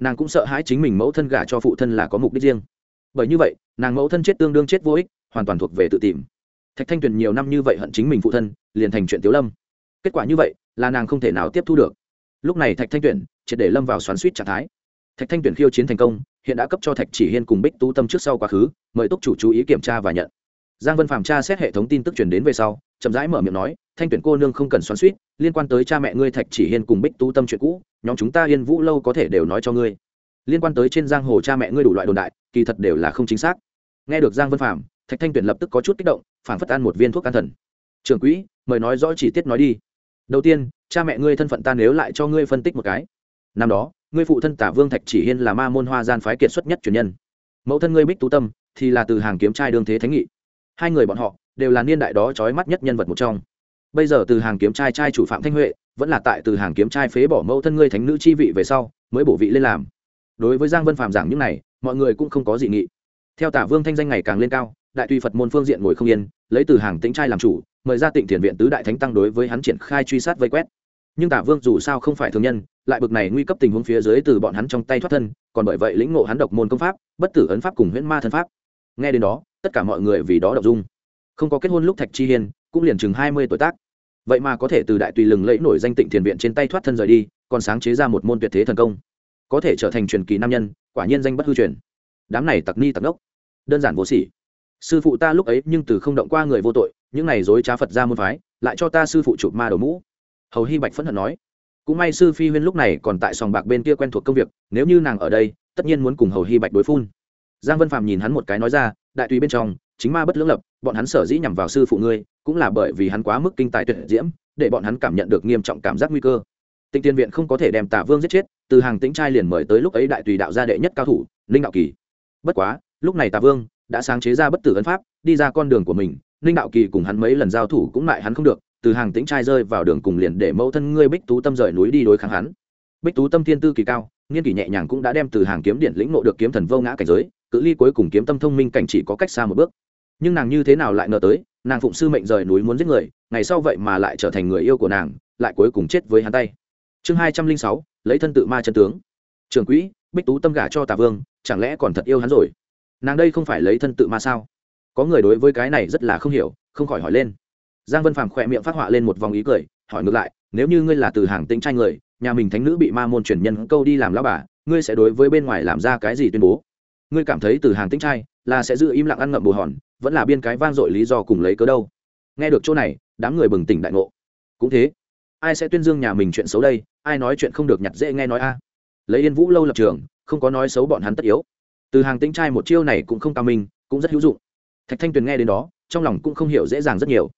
nàng cũng sợ hãi chính mình mẫu thân gả cho phụ thân là có mục đích riêng. Bởi như vậy nàng mẫu thân chết tương đương chết vô ích hoàn toàn thuộc về tự tìm. Thạch thanh tuyền nhiều năm như vậy hận chính mình phụ thân liền thành chuyện tiếu lâm. Kết quả như vậy là nàng không thể nào tiếp thu được. Lúc này thạch thanh Tuyền, triệt để lâm vào xoắn suýt trạng thái. Thạch thanh Tuyền khiêu chiến thành công hiện đã cấp cho thạch chỉ hiên cùng bích tú tâm trước sau quá khứ mời túc chủ chú ý kiểm tra và nhận. Giang vân phàm tra xét hệ thống tin tức truyền đến về sau chậm rãi mở miệng nói thanh tuyển cô nương không cần xoắn suýt liên quan tới cha mẹ ngươi thạch chỉ hiên cùng bích Tu tâm chuyện cũ nhóm chúng ta yên vũ lâu có thể đều nói cho ngươi. Liên quan tới trên giang hồ cha mẹ ngươi đủ loại đồn đại kỳ thật đều là không chính xác. Nghe được giang vân Phạm, thạch thanh tuyển lập tức có chút kích động phản phất ăn một viên thuốc an thần. Trưởng quỹ mời nói rõ chi tiết nói đi. Đầu tiên cha mẹ ngươi thân phận ta nếu lại cho ngươi phân tích một cái. Năm đó ngươi phụ thân tả vương thạch chỉ hiên là ma môn hoa gian phái kiệt xuất nhất truyền nhân. Mẫu thân ngươi bích tú tâm thì là từ hàng kiếm trai đương thế thánh nghị. Hai người bọn họ đều là niên đại đó trói mắt nhất nhân vật một trong bây giờ từ hàng kiếm trai trai chủ phạm thanh huệ, vẫn là tại từ hàng kiếm trai phế bỏ mẫu thân ngươi thánh nữ chi vị về sau, mới bổ vị lên làm. Đối với giang vân phạm giảng những này, mọi người cũng không có dị nghị. Theo tả vương thanh danh ngày càng lên cao, đại tùy phật môn phương diện ngồi không yên, lấy từ hàng tĩnh trai làm chủ, mời ra tịnh thiền viện tứ đại thánh tăng đối với hắn triển khai truy sát vây quét. Nhưng tả vương dù sao không phải thường nhân, lại bực này nguy cấp tình huống phía dưới từ bọn hắn trong tay thoát thân, còn bởi vậy lĩnh ngộ hắn độc môn công pháp, bất tử ấn pháp cùng huyễn ma thân pháp. Nghe đến đó, tất cả mọi người vì đó đọc dung. Không có kết hôn lúc thạch chi hiên cũng liền chừng hai mươi tuổi tác. Vậy mà có thể từ đại tùy lừng lẫy nổi danh tịnh thiền viện trên tay thoát thân rời đi, còn sáng chế ra một môn tuyệt thế thần công. Có thể trở thành truyền kỳ nam nhân, quả nhiên danh bất hư truyền. Đám này tặc ni tặc ngốc. Đơn giản vô sỉ. Sư phụ ta lúc ấy nhưng từ không động qua người vô tội, những này dối trá phật ra môn phái, lại cho ta sư phụ chụp ma đầu mũ. Hầu hy bạch phẫn hận nói. Cũng may sư phi huyên lúc này còn tại sòng bạc bên kia quen thuộc công việc, nếu như nàng ở đây, tất nhiên muốn cùng hầu hy bạch đối phun. Giang vân phàm nhìn hắn một cái nói ra, đại tùy bên trong, chính ma bất lưỡng lập, bọn hắn sở dĩ nhằm vào sư phụ ngươi cũng là bởi vì hắn quá mức kinh tài tuyệt diễm, để bọn hắn cảm nhận được nghiêm trọng cảm giác nguy cơ. Tinh tiên viện không có thể đem tả vương giết chết, từ hàng tĩnh trai liền mời tới lúc ấy đại tùy đạo gia đệ nhất cao thủ linh đạo kỳ. Bất quá, lúc này tả vương đã sáng chế ra bất tử ấn pháp, đi ra con đường của mình, ninh đạo kỳ cùng hắn mấy lần giao thủ cũng lại hắn không được, từ hàng tĩnh trai rơi vào đường cùng liền để mẫu thân ngươi bích tú tâm rời núi đi đối kháng hắn. Bích tú tâm thiên tư kỳ cao, nghiên kỷ nhẹ nhàng cũng đã đem từ hàng kiếm điện lĩnh nộ được kiếm thần vô ngã cảnh giới, cự ly cuối cùng kiếm tâm thông minh cảnh chỉ có cách xa một bước. Nhưng nàng như thế nào lại ngờ tới nàng phụng sư mệnh rời núi muốn giết người, ngày sau vậy mà lại trở thành người yêu của nàng, lại cuối cùng chết với hắn tay. Chương hai trăm linh sáu, lấy thân tự ma chân tướng. Trưởng quỹ, bích tú tâm gả cho tà vương, chẳng lẽ còn thật yêu hắn rồi? Nàng đây không phải lấy thân tự ma sao? Có người đối với cái này rất là không hiểu, không khỏi hỏi lên. Giang vân phàm khỏe miệng phát họa lên một vòng ý cười, hỏi ngược lại, nếu như ngươi là từ hàng tính trai người, nhà mình thánh nữ bị ma môn truyền nhân câu đi làm lao bà, ngươi sẽ đối với bên ngoài làm ra cái gì tuyên bố? Ngươi cảm thấy từ hàng tính trai là sẽ giữ im lặng ăn ngậm bù hòn vẫn là biên cái vang dội lý do cùng lấy cớ đâu. Nghe được chỗ này, đám người bừng tỉnh đại ngộ. Cũng thế, ai sẽ tuyên dương nhà mình chuyện xấu đây? Ai nói chuyện không được nhặt dễ nghe nói a? Lấy yên vũ lâu lập trường, không có nói xấu bọn hắn tất yếu. Từ hàng tính trai một chiêu này cũng không cao minh, cũng rất hữu dụng. Thạch thanh tuyền nghe đến đó, trong lòng cũng không hiểu dễ dàng rất nhiều.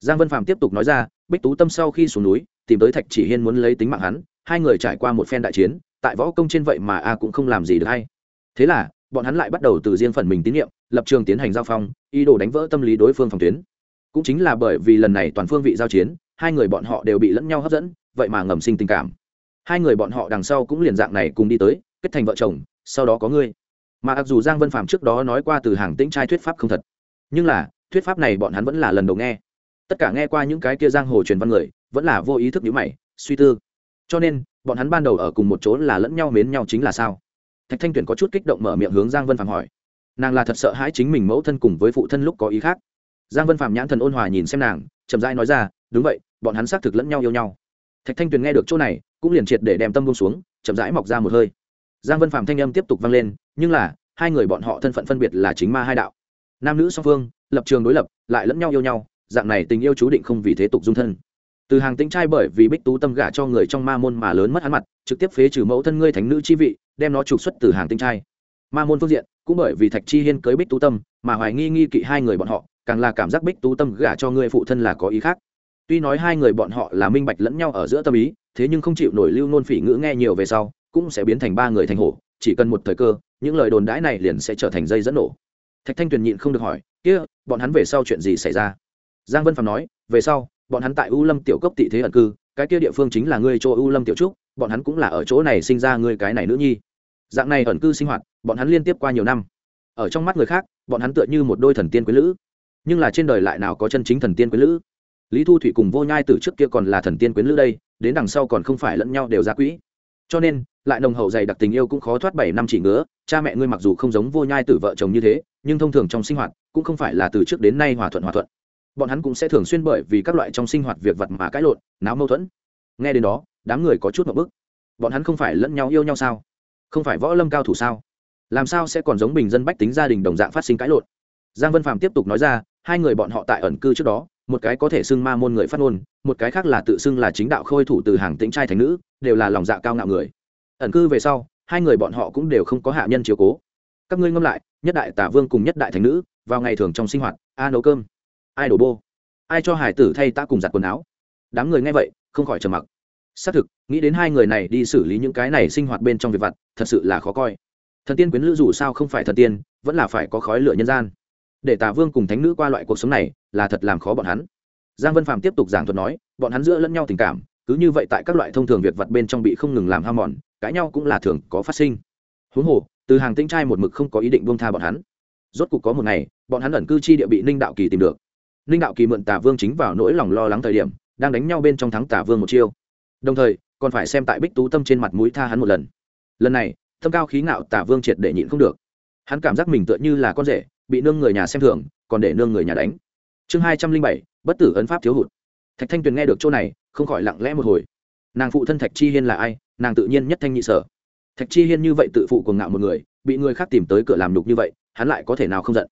Giang vân phạm tiếp tục nói ra, bích tú tâm sau khi xuống núi, tìm tới thạch chỉ hiên muốn lấy tính mạng hắn, hai người trải qua một phen đại chiến, tại võ công trên vậy mà a cũng không làm gì được hay. Thế là, bọn hắn lại bắt đầu từ riêng phần mình tín nhiệm lập trường tiến hành giao phong, ý đồ đánh vỡ tâm lý đối phương phòng tuyến. Cũng chính là bởi vì lần này toàn phương vị giao chiến, hai người bọn họ đều bị lẫn nhau hấp dẫn, vậy mà ngầm sinh tình cảm. Hai người bọn họ đằng sau cũng liền dạng này cùng đi tới, kết thành vợ chồng, sau đó có ngươi. Mà mặc dù giang vân phạm trước đó nói qua từ hàng tĩnh trai thuyết pháp không thật, nhưng là, thuyết pháp này bọn hắn vẫn là lần đầu nghe. Tất cả nghe qua những cái kia giang hồ truyền văn người, vẫn là vô ý thức nhữ mày, suy tư. Cho nên, bọn hắn ban đầu ở cùng một chỗ là lẫn nhau mến nhau chính là sao? Thạch thanh tuyển có chút kích động mở miệng hướng giang vân phạm hỏi nàng là thật sợ hãi chính mình mẫu thân cùng với phụ thân lúc có ý khác. Giang vân phạm nhãn thần ôn hòa nhìn xem nàng, chậm rãi nói ra, đúng vậy, bọn hắn xác thực lẫn nhau yêu nhau. Thạch thanh tuyền nghe được chỗ này, cũng liền triệt để đem tâm bông xuống, chậm rãi mọc ra một hơi. Giang vân phạm thanh âm tiếp tục vang lên, nhưng là, hai người bọn họ thân phận phân biệt là chính ma hai đạo. Nam nữ song phương, lập trường đối lập, lại lẫn nhau yêu nhau, dạng này tình yêu chú định không vì thế tục dung thân. Từ hàng tính trai bởi vì bích tú tâm gả cho người trong ma môn mà lớn mất hắn mặt, trực tiếp phế trừ mẫu thân ngươi thành nữ chi vị, đem nó trục xuất từ hàng tinh trai ma môn phương diện, cũng bởi vì thạch chi hiên cưới bích tú tâm, mà hoài nghi nghi kỵ hai người bọn họ, càng là cảm giác bích tú tâm gả cho người phụ thân là có ý khác. Tuy nói hai người bọn họ là minh bạch lẫn nhau ở giữa tâm ý, thế nhưng không chịu nổi lưu nôn phỉ ngữ nghe nhiều về sau, cũng sẽ biến thành ba người thành hổ, chỉ cần một thời cơ, những lời đồn đãi này liền sẽ trở thành dây dẫn nổ. Thạch thanh tuyền nhịn không được hỏi, kia, bọn hắn về sau chuyện gì xảy ra? Giang vân phạm nói, về sau, bọn hắn tại u lâm tiểu cốc tị thế ẩn cư, cái kia địa phương chính là ngươi chỗ U lâm tiểu trúc, bọn hắn cũng là ở chỗ này sinh ra ngươi cái này nữ nhi dạng này ẩn cư sinh hoạt, bọn hắn liên tiếp qua nhiều năm. Ở trong mắt người khác, bọn hắn tựa như một đôi thần tiên quý lữ. Nhưng là trên đời lại nào có chân chính thần tiên quý lữ? Lý thu thủy cùng vô nhai từ trước kia còn là thần tiên quyến lữ đây, đến đằng sau còn không phải lẫn nhau đều ra quỹ. Cho nên, lại nồng hậu dày đặc tình yêu cũng khó thoát bảy năm chỉ ngứa, cha mẹ ngươi mặc dù không giống vô nhai từ vợ chồng như thế, nhưng thông thường trong sinh hoạt cũng không phải là từ trước đến nay hòa thuận hòa thuận. Bọn hắn cũng sẽ thường xuyên bởi vì các loại trong sinh hoạt việc vật mà cãi lộn, náo mâu thuẫn. Nghe đến đó, đám người có chút một bức. Bọn hắn không phải lẫn nhau yêu nhau sao? Không phải võ lâm cao thủ sao? Làm sao sẽ còn giống bình dân bách tính gia đình đồng dạng phát sinh cãi lộn? Giang vân phạm tiếp tục nói ra, hai người bọn họ tại ẩn cư trước đó, một cái có thể xưng ma môn người phát ngôn, một cái khác là tự xưng là chính đạo khôi thủ từ hàng tĩnh trai thành nữ, đều là lòng dạ cao ngạo người. Ẩn cư về sau, hai người bọn họ cũng đều không có hạ nhân chiếu cố. Các ngươi ngâm lại, nhất đại tả vương cùng nhất đại thành nữ, vào ngày thường trong sinh hoạt, a nấu cơm. Ai đổ bô? Ai cho hải tử thay ta cùng giặt quần áo? Đám người nghe vậy, không khỏi trầm mặc xác thực, nghĩ đến hai người này đi xử lý những cái này sinh hoạt bên trong việc vặt, thật sự là khó coi. Thần tiên quyến lữ dù sao không phải thần tiên, vẫn là phải có khói lửa nhân gian. Để tả vương cùng thánh nữ qua loại cuộc sống này, là thật làm khó bọn hắn. Giang vân phạm tiếp tục giảng thuật nói, bọn hắn giữa lẫn nhau tình cảm, cứ như vậy tại các loại thông thường việc vặt bên trong bị không ngừng làm ham mòn, cãi nhau cũng là thường có phát sinh. Huống hồ, từ hàng tinh trai một mực không có ý định buông tha bọn hắn. Rốt cục có một ngày, bọn hắn ẩn cư chi địa bị ninh đạo kỳ tìm được. Ninh đạo kỳ mượn tả vương chính vào nỗi lòng lo lắng thời điểm, đang đánh nhau bên trong thắng tả vương một chiêu đồng thời, còn phải xem tại bích tú tâm trên mặt mũi tha hắn một lần. Lần này, tâm cao khí ngạo tả vương triệt để nhịn không được. Hắn cảm giác mình tựa như là con rể, bị nương người nhà xem thường, còn để nương người nhà đánh. Chương hai trăm linh bảy, bất tử ấn pháp thiếu hụt. Thạch thanh tuyền nghe được chỗ này, không khỏi lặng lẽ một hồi. Nàng phụ thân thạch chi hiên là ai? Nàng tự nhiên nhất thanh nhị sở. Thạch chi hiên như vậy tự phụ cuồng ngạo một người, bị người khác tìm tới cửa làm đục như vậy, hắn lại có thể nào không giận?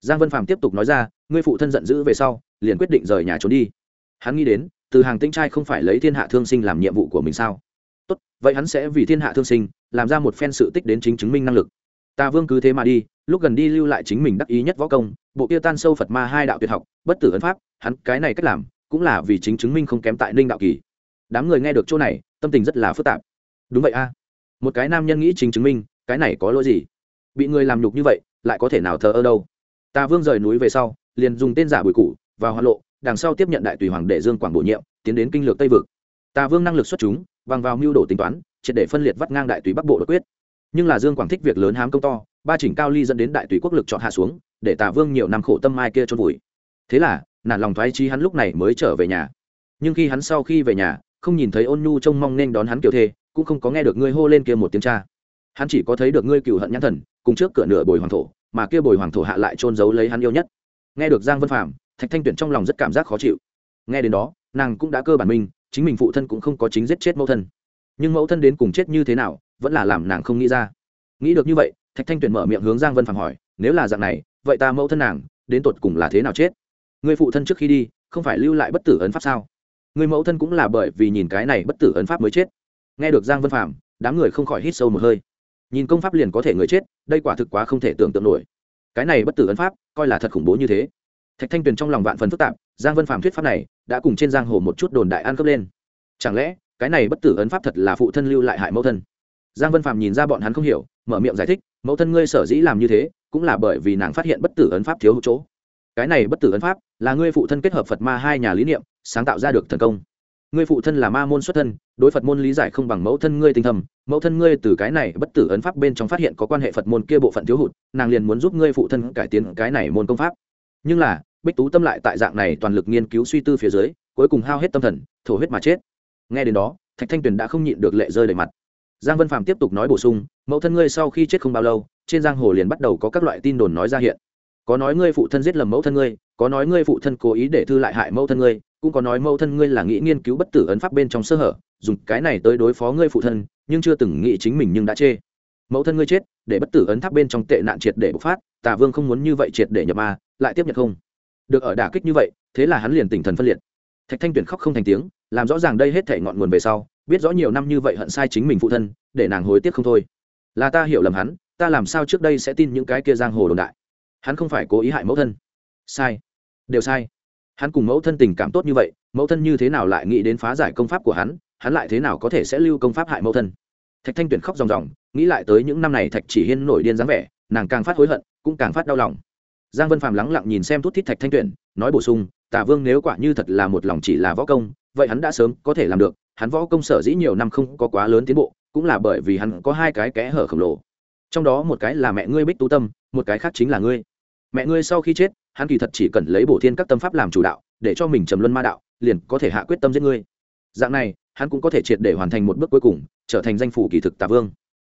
Giang vân phàm tiếp tục nói ra, ngươi phụ thân giận dữ về sau, liền quyết định rời nhà trốn đi. Hắn nghĩ đến từ hàng tinh trai không phải lấy thiên hạ thương sinh làm nhiệm vụ của mình sao? Tốt, vậy hắn sẽ vì thiên hạ thương sinh, làm ra một phen sự tích đến chính chứng minh năng lực. Ta vương cứ thế mà đi, lúc gần đi lưu lại chính mình đắc ý nhất võ công, bộ kia tan sâu phật ma hai đạo tuyệt học, bất tử ấn pháp, hắn cái này cách làm, cũng là vì chính chứng minh không kém tại ninh đạo kỳ. Đám người nghe được chỗ này, tâm tình rất là phức tạp. Đúng vậy a. Một cái nam nhân nghĩ chính chứng minh, cái này có lỗi gì? Bị người làm nhục như vậy, lại có thể nào thờ ơ đâu? Ta vương rời núi về sau, liền dùng tên giả bùi cụ vào hoa lộ đằng sau tiếp nhận đại tùy hoàng đệ dương quảng bổ nhiệm, tiến đến kinh lược tây vực. Ta vương năng lực xuất chúng, bằng vào mưu đồ tính toán, triệt để phân liệt vắt ngang đại tùy bắc bộ đột quyết. Nhưng là dương quảng thích việc lớn hám công to, ba chỉnh cao ly dẫn đến đại tùy quốc lực chọn hạ xuống, để tà vương nhiều năm khổ tâm mai kia trôn vùi. Thế là, nản lòng thoái chi hắn lúc này mới trở về nhà. Nhưng khi hắn sau khi về nhà, không nhìn thấy ôn nhu trông mong nên đón hắn kiểu thê, cũng không có nghe được ngươi hô lên kia một tiếng cha. Hắn chỉ có thấy được ngươi cựu hận nhãn thần, cùng trước cửa nửa bồi hoàng thổ, mà kia bồi hoàng thổ hạ lại trôn giấu lấy hắn yêu nhất. Nghe được giang vân phạm thạch thanh tuyển trong lòng rất cảm giác khó chịu nghe đến đó nàng cũng đã cơ bản mình, chính mình phụ thân cũng không có chính giết chết mẫu thân nhưng mẫu thân đến cùng chết như thế nào vẫn là làm nàng không nghĩ ra nghĩ được như vậy thạch thanh tuyển mở miệng hướng giang vân phạm hỏi nếu là dạng này vậy ta mẫu thân nàng đến tột cùng là thế nào chết người phụ thân trước khi đi không phải lưu lại bất tử ấn pháp sao người mẫu thân cũng là bởi vì nhìn cái này bất tử ấn pháp mới chết nghe được giang vân phạm đám người không khỏi hít sâu một hơi nhìn công pháp liền có thể người chết đây quả thực quá không thể tưởng tượng nổi cái này bất tử ấn pháp coi là thật khủng bố như thế thạch thanh tuyền trong lòng vạn phần phức tạp, giang vân phạm thuyết pháp này đã cùng trên giang hồ một chút đồn đại ăn cấp lên. Chẳng lẽ, cái này bất tử ấn pháp thật là phụ thân lưu lại hại mẫu thân? Giang vân phạm nhìn ra bọn hắn không hiểu, mở miệng giải thích, mẫu thân ngươi sở dĩ làm như thế, cũng là bởi vì nàng phát hiện bất tử ấn pháp thiếu hụt chỗ. Cái này bất tử ấn pháp là ngươi phụ thân kết hợp phật ma hai nhà lý niệm, sáng tạo ra được thần công. Ngươi phụ thân là ma môn xuất thân, đối phật môn lý giải không bằng mẫu thân ngươi tinh thầm, mẫu thân ngươi từ cái này bất tử ấn pháp bên trong phát hiện có quan hệ phật môn kia bộ phận thiếu hụt, nàng liền muốn giúp ngươi phụ thân cải tiến cái này môn công pháp nhưng là, bích tú tâm lại tại dạng này toàn lực nghiên cứu suy tư phía dưới, cuối cùng hao hết tâm thần, thổ huyết mà chết. Nghe đến đó, thạch thanh tuyền đã không nhịn được lệ rơi đầy mặt. Giang vân phạm tiếp tục nói bổ sung, mẫu thân ngươi sau khi chết không bao lâu, trên giang hồ liền bắt đầu có các loại tin đồn nói ra hiện. Có nói ngươi phụ thân giết lầm mẫu thân ngươi, có nói ngươi phụ thân cố ý để thư lại hại mẫu thân ngươi, cũng có nói mẫu thân ngươi là nghĩ nghiên cứu bất tử ấn pháp bên trong sơ hở, dùng cái này tới đối phó ngươi phụ thân, nhưng chưa từng nghĩ chính mình nhưng đã chê. Mẫu thân ngươi chết, để bất tử ấn tháp bên trong tệ nạn triệt để bộc phát tả vương không muốn như vậy triệt để nhập ma lại tiếp nhận không? Được ở đả kích như vậy, thế là hắn liền tỉnh thần phân liệt. Thạch thanh tuyển khóc không thành tiếng, làm rõ ràng đây hết thể ngọn nguồn về sau, biết rõ nhiều năm như vậy hận sai chính mình phụ thân, để nàng hối tiếc không thôi. Là ta hiểu lầm hắn, ta làm sao trước đây sẽ tin những cái kia giang hồ đồn đại? Hắn không phải cố ý hại mẫu thân. Sai. Đều sai. Hắn cùng mẫu thân tình cảm tốt như vậy, mẫu thân như thế nào lại nghĩ đến phá giải công pháp của hắn hắn lại thế nào có thể sẽ lưu công pháp hại mẫu thân? Thạch thanh tuyển khóc ròng ròng, nghĩ lại tới những năm này thạch chỉ hiên nổi điên dáng vẻ, nàng càng phát hối hận, cũng càng phát đau lòng giang vân phàm lắng lặng nhìn xem thút thít thạch thanh tuyển, nói bổ sung tả vương nếu quả như thật là một lòng chỉ là võ công, vậy hắn đã sớm có thể làm được. Hắn võ công sở dĩ nhiều năm không có quá lớn tiến bộ, cũng là bởi vì hắn có hai cái kẽ hở khổng lồ. Trong đó một cái là mẹ ngươi bích tú tâm, một cái khác chính là ngươi. Mẹ ngươi sau khi chết, hắn kỳ thật chỉ cần lấy bổ thiên các tâm pháp làm chủ đạo, để cho mình trầm luân ma đạo, liền có thể hạ quyết tâm giết ngươi. Dạng này, hắn cũng có thể triệt để hoàn thành một bước cuối cùng, trở thành danh phủ kỳ thực tà vương.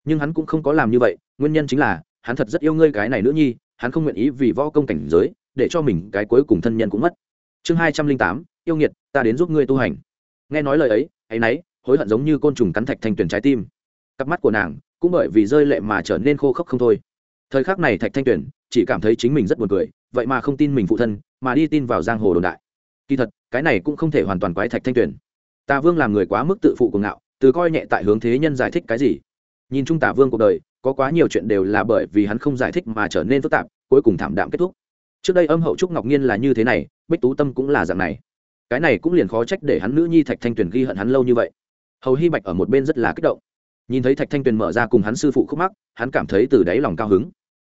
Nhưng hắn cũng không có làm như vậy, nguyên nhân chính là, hắn thật rất yêu ngươi cái này nữ nhi hắn không nguyện ý vì võ công cảnh giới, để cho mình cái cuối cùng thân nhân cũng mất. Chương hai trăm linh tám, yêu nghiệt, ta đến giúp ngươi tu hành. Nghe nói lời ấy hay nấy, hối hận giống như côn trùng cắn thạch thanh tuyển trái tim. Cặp mắt của nàng cũng bởi vì rơi lệ mà trở nên khô khốc không thôi. Thời khắc này thạch thanh tuyển chỉ cảm thấy chính mình rất buồn cười, vậy mà không tin mình phụ thân, mà đi tin vào giang hồ đồn đại. Kỳ thật, cái này cũng không thể hoàn toàn quái thạch thanh tuyển tà vương làm người quá mức tự phụ cuồng ngạo, từ coi nhẹ tại hướng thế nhân giải thích cái gì. Nhìn chung tà vương cuộc đời có quá nhiều chuyện đều là bởi vì hắn không giải thích mà trở nên phức tạp, cuối cùng thảm đạm kết thúc. Trước đây âm hậu trúc ngọc nhiên là như thế này, bích tú tâm cũng là dạng này. Cái này cũng liền khó trách để hắn nữ nhi thạch thanh tuyền ghi hận hắn lâu như vậy. Hầu hy bạch ở một bên rất là kích động. Nhìn thấy thạch thanh tuyền mở ra cùng hắn sư phụ khúc mắc, hắn cảm thấy từ đáy lòng cao hứng.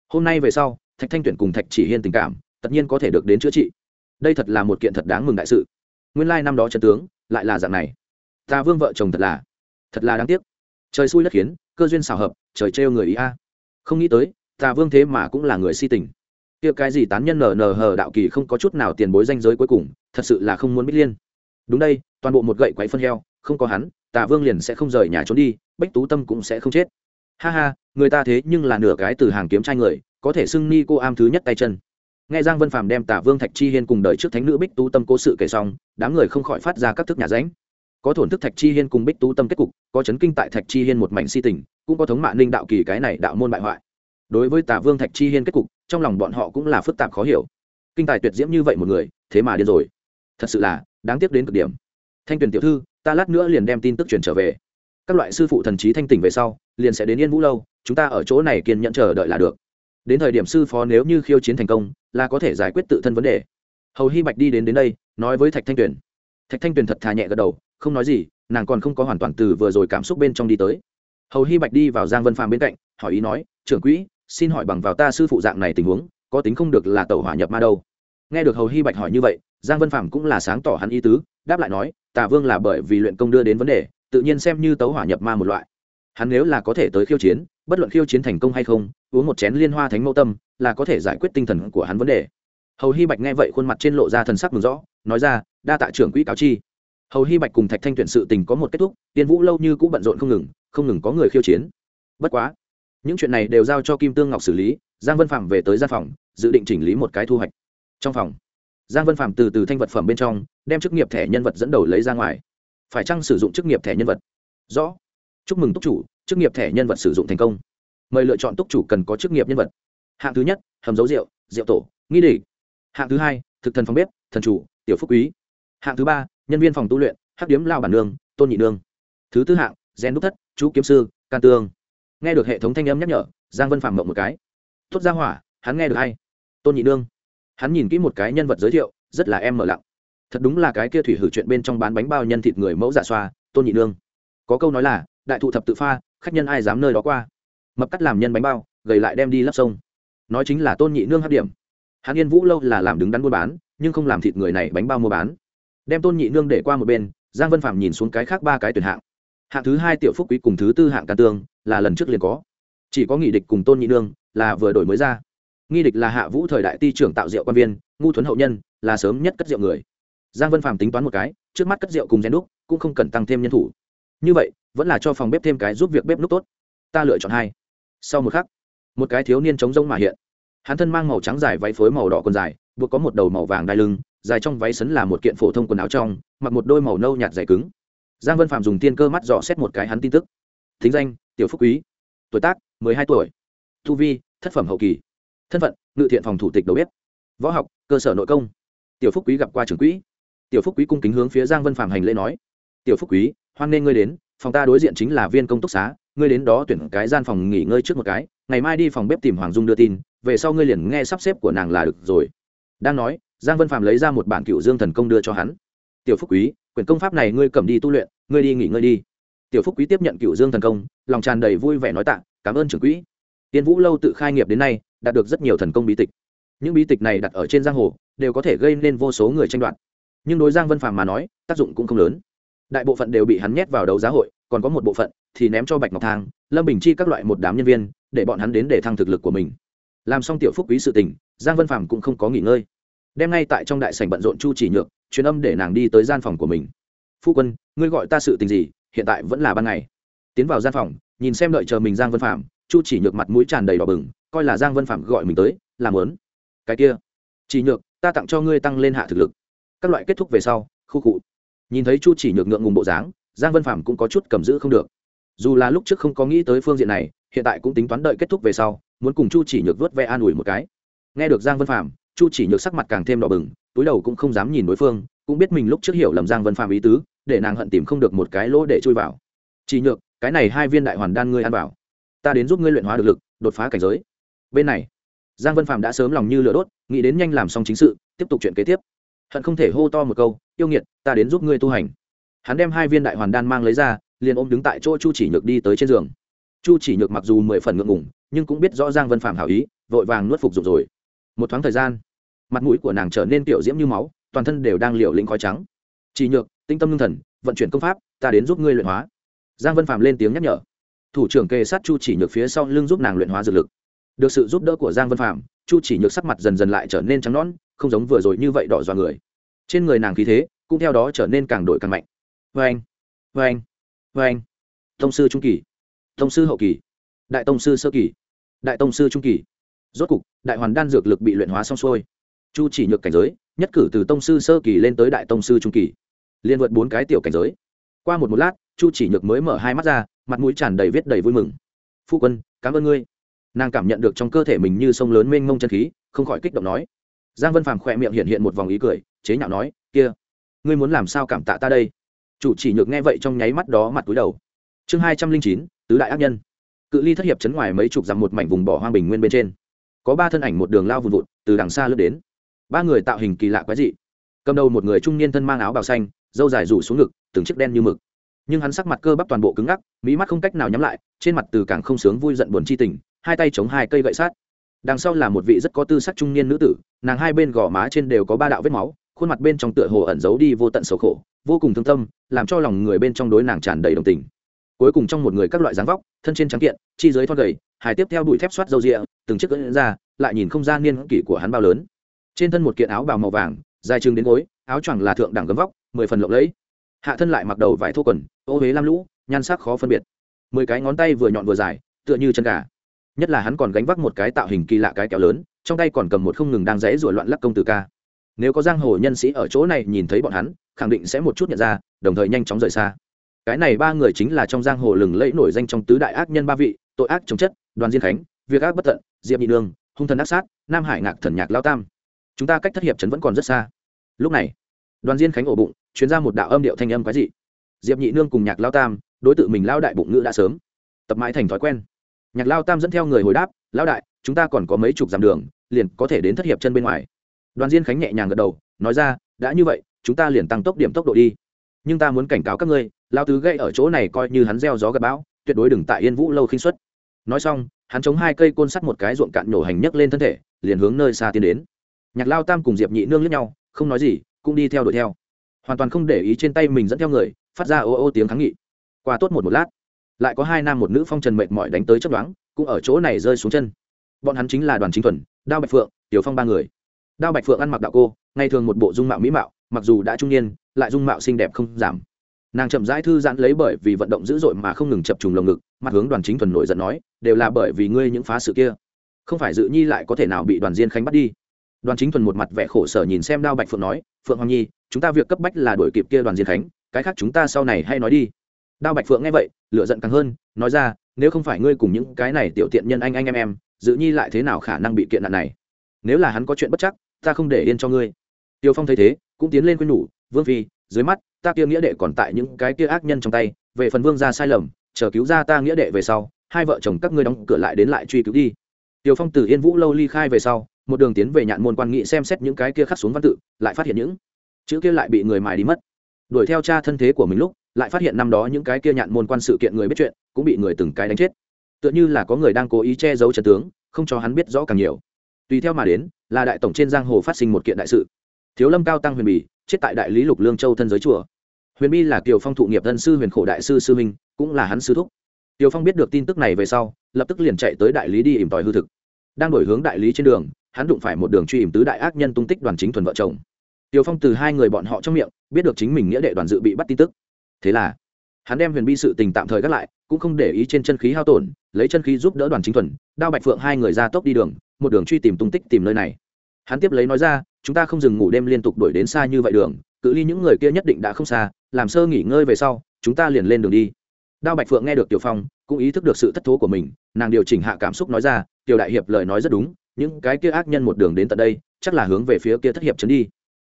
Hôm nay về sau, thạch thanh tuyền cùng thạch chỉ hiên tình cảm, tất nhiên có thể được đến chữa trị. Đây thật là một kiện thật đáng mừng đại sự. Nguyên lai năm đó trần tướng lại là dạng này. Ta vương vợ chồng thật là thật là đáng tiếc. Trời xui đất khiến cơ duyên xào hợp, trời trêu người ý a. Không nghĩ tới ta vương thế mà cũng là người si tình. Kia cái gì tán nhân nờ nờ hờ đạo kỳ không có chút nào tiền bối danh giới cuối cùng, thật sự là không muốn biết liên. Đúng đây, toàn bộ một gậy quấy phân heo, không có hắn, tà vương liền sẽ không rời nhà trốn đi, bách tú tâm cũng sẽ không chết. Ha ha, người ta thế nhưng là nửa cái từ hàng kiếm trai người, có thể xưng ni cô am thứ nhất tay chân. Nghe giang vân phàm đem tả vương thạch chi hiên cùng đời trước thánh nữ bích tú tâm cố sự kể xong, đám người không khỏi phát ra các thức nhà ránh có thổn thức thạch chi hiên cùng bích tú tâm kết cục, có chấn kinh tại thạch chi hiên một mảnh si tình, cũng có thống mạ ninh đạo kỳ cái này đạo môn bại hoại. Đối với tả vương thạch chi hiên kết cục, trong lòng bọn họ cũng là phức tạp khó hiểu. Kinh tài tuyệt diễm như vậy một người, thế mà điên rồi. Thật sự là đáng tiếc đến cực điểm. Thanh tuyền tiểu thư, ta lát nữa liền đem tin tức truyền trở về. Các loại sư phụ thần trí thanh tỉnh về sau, liền sẽ đến yên vũ lâu, chúng ta ở chỗ này kiên nhẫn chờ đợi là được. Đến thời điểm sư phó nếu như khiêu chiến thành công, là có thể giải quyết tự thân vấn đề. Hầu hy bạch đi đến đến đây, nói với thạch thanh tuyền. Thạch thanh tuyền thật thà nhẹ gật đầu không nói gì, nàng còn không có hoàn toàn từ vừa rồi cảm xúc bên trong đi tới. Hầu hy bạch đi vào giang vân phàm bên cạnh, hỏi ý nói, trưởng quỹ, xin hỏi bằng vào ta sư phụ dạng này tình huống, có tính không được là tẩu hỏa nhập ma đâu? Nghe được hầu hy bạch hỏi như vậy, giang vân phàm cũng là sáng tỏ hắn ý tứ, đáp lại nói, tà vương là bởi vì luyện công đưa đến vấn đề, tự nhiên xem như tấu hỏa nhập ma một loại. Hắn nếu là có thể tới khiêu chiến, bất luận khiêu chiến thành công hay không, uống một chén liên hoa thánh mẫu tâm, là có thể giải quyết tinh thần của hắn vấn đề. Hầu hy bạch nghe vậy khuôn mặt trên lộ ra thần sắc mừng rõ nói ra, đa tạ trưởng quỹ cáo chi hầu hy bạch cùng thạch thanh tuyển sự tình có một kết thúc, tiên vũ lâu như cũng bận rộn không ngừng không ngừng có người khiêu chiến. Bất quá, những chuyện này đều giao cho kim tương ngọc xử lý, giang vân phạm về tới gian phòng, dự định chỉnh lý một cái thu hoạch. Trong phòng, giang vân phạm từ từ thanh vật phẩm bên trong, đem chức nghiệp thẻ nhân vật dẫn đầu lấy ra ngoài. Phải chăng sử dụng chức nghiệp thẻ nhân vật? Rõ. Chúc mừng túc chủ, chức nghiệp thẻ nhân vật sử dụng thành công. Mời lựa chọn túc chủ cần có chức nghiệp nhân vật. Hạng thứ nhất, hầm dấu rượu rượu tổ, nghi địch. Hạng thứ hai, thực thần phòng bếp, thần chủ, tiểu phúc quý. Hạng thứ ba nhân viên phòng tu luyện, hắc điếm lao bản nương, tôn nhị nương. Thứ tư hạng, gen đúc thất, chú kiếm sư, can tương. Nghe được hệ thống thanh âm nhắc nhở, giang vân phạm mộng một cái. Thốt ra hỏa, hắn nghe được hay. Tôn nhị nương. Hắn nhìn kỹ một cái nhân vật giới thiệu, rất là em mở lặng. Thật đúng là cái kia thủy hử chuyện bên trong bán bánh bao nhân thịt người mẫu giả xoa, tôn nhị nương. Có câu nói là, đại thụ thập tự pha, khách nhân ai dám nơi đó qua? Mập cắt làm nhân bánh bao, gầy lại đem đi lấp sông. Nói chính là tôn nhị nương hấp điểm. Hắn yên vũ lâu là làm đứng đắn mua bán, nhưng không làm thịt người này bánh bao mua bán đem tôn nhị nương để qua một bên, giang vân phạm nhìn xuống cái khác ba cái tuyển hạng. Hạng thứ hai tiểu phúc quý cùng thứ tư hạng can tương, là lần trước liền có. Chỉ có nghị địch cùng tôn nhị nương là vừa đổi mới ra. Nghi địch là hạ vũ thời đại ti trưởng tạo rượu quan viên, ngu thuấn hậu nhân, là sớm nhất cất rượu người. Giang vân phàm tính toán một cái, trước mắt cất rượu cùng gen đúc, cũng không cần tăng thêm nhân thủ. Như vậy, vẫn là cho phòng bếp thêm cái giúp việc bếp núc tốt. Ta lựa chọn hai. Sau một khắc, một cái thiếu niên chống rông mà hiện. Hắn thân mang màu trắng dài váy phối màu đỏ quần dài, buộc có một đầu màu vàng đai lưng dài trong váy sấn là một kiện phổ thông quần áo trong, mặc một đôi màu nâu nhạt dày cứng. Giang vân phạm dùng tiên cơ mắt dò xét một cái hắn tin tức. Thính danh, tiểu phúc quý. Tuổi tác, mười hai tuổi. Thu vi, thất phẩm hậu kỳ. Thân phận, ngự thiện phòng thủ tịch đầu bếp. Võ học, cơ sở nội công. Tiểu phúc quý gặp qua trưởng quỹ. Tiểu phúc quý cung kính hướng phía giang vân phạm hành lễ nói. Tiểu phúc quý, hoan nghê ngươi đến, phòng ta đối diện chính là viên công túc xá, ngươi đến đó tuyển cái gian phòng nghỉ ngơi trước một cái, ngày mai đi phòng bếp tìm hoàng dung đưa tin, về sau ngươi liền nghe sắp xếp của nàng là được rồi. Đang nói giang vân phạm lấy ra một bản cựu dương thần công đưa cho hắn. Tiểu phúc quý, quyển công pháp này ngươi cầm đi tu luyện, ngươi đi nghỉ ngơi đi. Tiểu phúc quý tiếp nhận cựu dương thần công, lòng tràn đầy vui vẻ nói tạ, cảm ơn trưởng quỹ. Tiên vũ lâu tự khai nghiệp đến nay, đạt được rất nhiều thần công bí tịch. Những bí tịch này đặt ở trên giang hồ, đều có thể gây nên vô số người tranh đoạt. Nhưng đối giang vân phàm mà nói, tác dụng cũng không lớn. Đại bộ phận đều bị hắn nhét vào đấu giá hội, còn có một bộ phận thì ném cho bạch ngọc thang, lâm bình chi các loại một đám nhân viên, để bọn hắn đến để thăng thực lực của mình. Làm xong tiểu phúc quý sự tình, giang vân phàm cũng không có nghỉ ngơi đem ngay tại trong đại sảnh bận rộn chu chỉ nhược, truyền âm để nàng đi tới gian phòng của mình. Phu quân, ngươi gọi ta sự tình gì? Hiện tại vẫn là ban ngày. Tiến vào gian phòng, nhìn xem đợi chờ mình giang vân phạm, chu chỉ nhược mặt mũi tràn đầy đỏ bừng, coi là giang vân phạm gọi mình tới làm lớn cái kia, chỉ nhược, ta tặng cho ngươi tăng lên hạ thực lực. Các loại kết thúc về sau, khu cụ nhìn thấy chu chỉ nhược ngượng ngùng bộ dáng, giang vân phạm cũng có chút cầm giữ không được. Dù là lúc trước không có nghĩ tới phương diện này, hiện tại cũng tính toán đợi kết thúc về sau, muốn cùng chu chỉ nhược vớt ve an ủi một cái. Nghe được giang vân phạm chu chỉ nhược sắc mặt càng thêm đỏ bừng, túi đầu cũng không dám nhìn đối phương, cũng biết mình lúc trước hiểu lầm giang vân phạm ý tứ, để nàng hận tìm không được một cái lỗ để chui vào. Chỉ nhược, cái này hai viên đại hoàn đan ngươi ăn vào. Ta đến giúp ngươi luyện hóa được lực, đột phá cảnh giới. Bên này, giang vân phạm đã sớm lòng như lửa đốt, nghĩ đến nhanh làm xong chính sự, tiếp tục chuyện kế tiếp. Hận không thể hô to một câu, yêu nghiệt, ta đến giúp ngươi tu hành. Hắn đem hai viên đại hoàn đan mang lấy ra, liền ôm đứng tại chỗ chu chỉ nhược đi tới trên giường. Chu chỉ nhược mặc dù mười phần ngượng ngủng nhưng cũng biết rõ giang vân phạm hảo ý, vội vàng nuốt phục dụng rồi một thoáng thời gian, mặt mũi của nàng trở nên tiểu diễm như máu, toàn thân đều đang liều lĩnh khói trắng. Chỉ nhược, tinh tâm lương thần, vận chuyển công pháp, ta đến giúp ngươi luyện hóa. Giang vân phạm lên tiếng nhắc nhở. Thủ trưởng kê sát chu chỉ nhược phía sau lưng giúp nàng luyện hóa dược lực. Được sự giúp đỡ của giang vân phạm chu chỉ nhược sắc mặt dần dần lại trở nên trắng nón không giống vừa rồi như vậy đỏ dọa người. Trên người nàng khí thế cũng theo đó trở nên càng đổi càng mạnh. Vê anh vê anh vê anh. Tông sư trung kỳ, tông sư hậu kỳ, đại tông sư sơ kỳ, đại tông sư trung kỳ rốt cục, đại hoàn đan dược lực bị luyện hóa xong xuôi. Chu chỉ nhược cảnh giới, nhất cử từ tông sư sơ kỳ lên tới đại tông sư trung kỳ. Liên vượt bốn cái tiểu cảnh giới. Qua một một lát, chu chỉ nhược mới mở hai mắt ra, mặt mũi tràn đầy viết đầy vui mừng. Phu quân, cảm ơn ngươi. Nàng cảm nhận được trong cơ thể mình như sông lớn mênh mông chân khí, không khỏi kích động nói. Giang vân phàm khỏe miệng hiện hiện một vòng ý cười, chế nhạo nói, kia, ngươi muốn làm sao cảm tạ ta đây? Chủ chỉ nhược nghe vậy trong nháy mắt đó mặt túi đầu. Chương hai trăm linh chín, tứ đại ác nhân. Cự ly thất hiệp chấn ngoài mấy chục dặm một mảnh vùng bỏ hoang bình nguyên bên trên có ba thân ảnh một đường lao vùn vụt, từ đằng xa lướt đến. Ba người tạo hình kỳ lạ quái dị. Cầm đầu một người trung niên thân mang áo bào xanh dâu dài rủ xuống ngực, từng chiếc đen như mực. Nhưng hắn sắc mặt cơ bắp toàn bộ cứng ngắc mỹ mắt không cách nào nhắm lại, trên mặt từ càng không sướng vui giận buồn chi tình, hai tay chống hai cây gậy sát. Đằng sau là một vị rất có tư sắc trung niên nữ tử, nàng hai bên gò má trên đều có ba đạo vết máu, khuôn mặt bên trong tựa hồ ẩn giấu đi vô tận sầu khổ, vô cùng thương tâm, làm cho lòng người bên trong đối nàng tràn đầy đồng tình. Cuối cùng trong một người các loại dáng vóc, thân trên trắng kiện, chi dưới thon gầy hải tiếp theo đuổi thép xoát dâu rịa, từng chiếc cỡ ra, lại nhìn không gian niên kỷ của hắn bao lớn. Trên thân một kiện áo bào màu vàng, dài chừng đến gối, áo choàng là thượng đẳng gấm vóc, mười phần lộng lẫy. Hạ thân lại mặc đầu vải thô quần, ô huế lam lũ, nhan sắc khó phân biệt. Mười cái ngón tay vừa nhọn vừa dài, tựa như chân gà. Nhất là hắn còn gánh vác một cái tạo hình kỳ lạ cái kéo lớn, trong tay còn cầm một không ngừng đang rẽ rủa loạn lắc công tử ca. Nếu có giang hồ nhân sĩ ở chỗ này nhìn thấy bọn hắn, khẳng định sẽ một chút nhận ra, đồng thời nhanh chóng rời xa. Cái này ba người chính là trong giang hồ lừng lẫy nổi danh trong tứ đại ác nhân ba vị, tội ác chống chất đoàn diên khánh, việc ác bất tận, diệp nhị nương hung thần ác sát, nam hải ngạc thần nhạc lao tam. Chúng ta cách thất hiệp trấn vẫn còn rất xa. Lúc này, đoàn diên khánh ổ bụng chuyến ra một đạo âm điệu thanh âm quái dị. Diệp nhị nương cùng nhạc lao tam, đối tượng mình lao đại bụng ngữ đã sớm, tập mãi thành thói quen. Nhạc lao tam dẫn theo người hồi đáp lao đại, chúng ta còn có mấy chục dặm đường, liền có thể đến thất hiệp chân bên ngoài. Đoàn diên khánh nhẹ nhàng gật đầu, nói ra, đã như vậy, chúng ta liền tăng tốc điểm tốc độ đi. Nhưng ta muốn cảnh cáo các ngươi, lao tứ gây ở chỗ này coi như hắn gieo gió gặp bão, tuyệt đối đừng tại yên vũ lâu khinh xuất nói xong, hắn chống hai cây côn sắt một cái ruộng cạn nổ hành nhấc lên thân thể, liền hướng nơi xa tiến đến. Nhạc lao tam cùng diệp nhị nương lướt nhau, không nói gì, cũng đi theo đuổi theo. Hoàn toàn không để ý trên tay mình dẫn theo người, phát ra ô ô tiếng kháng nghị. Qua tốt một một lát, lại có hai nam một nữ phong trần mệt mỏi đánh tới chấp đoán cũng ở chỗ này rơi xuống chân. Bọn hắn chính là đoàn chính thuần, đao bạch phượng, tiểu phong ba người. Đao bạch phượng ăn mặc đạo cô, ngày thường một bộ dung mạo mỹ mạo, mặc dù đã trung niên, lại dung mạo xinh đẹp không giảm nàng chậm rãi thư giãn lấy bởi vì vận động dữ dội mà không ngừng chập trùng lồng ngực, mặt hướng đoàn chính thuần nổi giận nói, đều là bởi vì ngươi những phá sự kia. Không phải dự nhi lại có thể nào bị đoàn diên khánh bắt đi? Đoàn chính thuần một mặt vẻ khổ sở nhìn xem đao bạch phượng nói, phượng hoàng nhi, chúng ta việc cấp bách là đuổi kịp kia đoàn diên khánh, cái khác chúng ta sau này hay nói đi. Đao bạch phượng nghe vậy lựa giận càng hơn, nói ra, nếu không phải ngươi cùng những cái này tiểu tiện nhân anh anh em em, dự nhi lại thế nào khả năng bị kiện nạn này? Nếu là hắn có chuyện bất chắc, ta không để yên cho ngươi. Tiêu phong thấy thế, cũng tiến lên quên nhủ, vương phi dưới mắt, ta kia nghĩa đệ còn tại những cái kia ác nhân trong tay, về phần vương ra sai lầm, chờ cứu ra ta nghĩa đệ về sau, hai vợ chồng các ngươi đóng cửa lại đến lại truy cứu đi. Tiêu phong từ yên vũ lâu ly khai về sau, một đường tiến về nhạn môn quan nghị xem xét những cái kia khắc xuống văn tự, lại phát hiện những chữ kia lại bị người mài đi mất. Đuổi theo cha thân thế của mình lúc, lại phát hiện năm đó những cái kia nhạn môn quan sự kiện người biết chuyện, cũng bị người từng cái đánh chết. Tựa như là có người đang cố ý che giấu trần tướng, không cho hắn biết rõ càng nhiều. Tùy theo mà đến, là đại tổng trên giang hồ phát sinh một kiện đại sự. Thiếu lâm cao tăng huyền bì chết tại đại lý lục lương châu thân giới chùa. Huyền bi là kiều phong thụ nghiệp thân sư huyền khổ đại sư sư minh cũng là hắn sư thúc. Tiểu phong biết được tin tức này về sau, lập tức liền chạy tới đại lý đi ìm tòi hư thực. Đang đổi hướng đại lý trên đường, hắn đụng phải một đường truy ìm tứ đại ác nhân tung tích đoàn chính thuần vợ chồng. Tiểu phong từ hai người bọn họ trong miệng, biết được chính mình nghĩa đệ đoàn dự bị bắt tin tức. Thế là, hắn đem huyền bi sự tình tạm thời gác lại, cũng không để ý trên chân khí hao tổn, lấy chân khí giúp đỡ đoàn chính thuần, đao bạch phượng hai người ra tốc đi đường, một đường truy tìm tung tích tìm nơi này. Hắn tiếp lấy nói ra chúng ta không dừng ngủ đêm liên tục đuổi đến xa như vậy đường, cự ly những người kia nhất định đã không xa, làm sơ nghỉ ngơi về sau, chúng ta liền lên đường đi. Đao bạch phượng nghe được tiểu phong, cũng ý thức được sự thất thố của mình, nàng điều chỉnh hạ cảm xúc nói ra, tiểu đại hiệp lời nói rất đúng, những cái kia ác nhân một đường đến tận đây, chắc là hướng về phía kia thất hiệp trấn đi.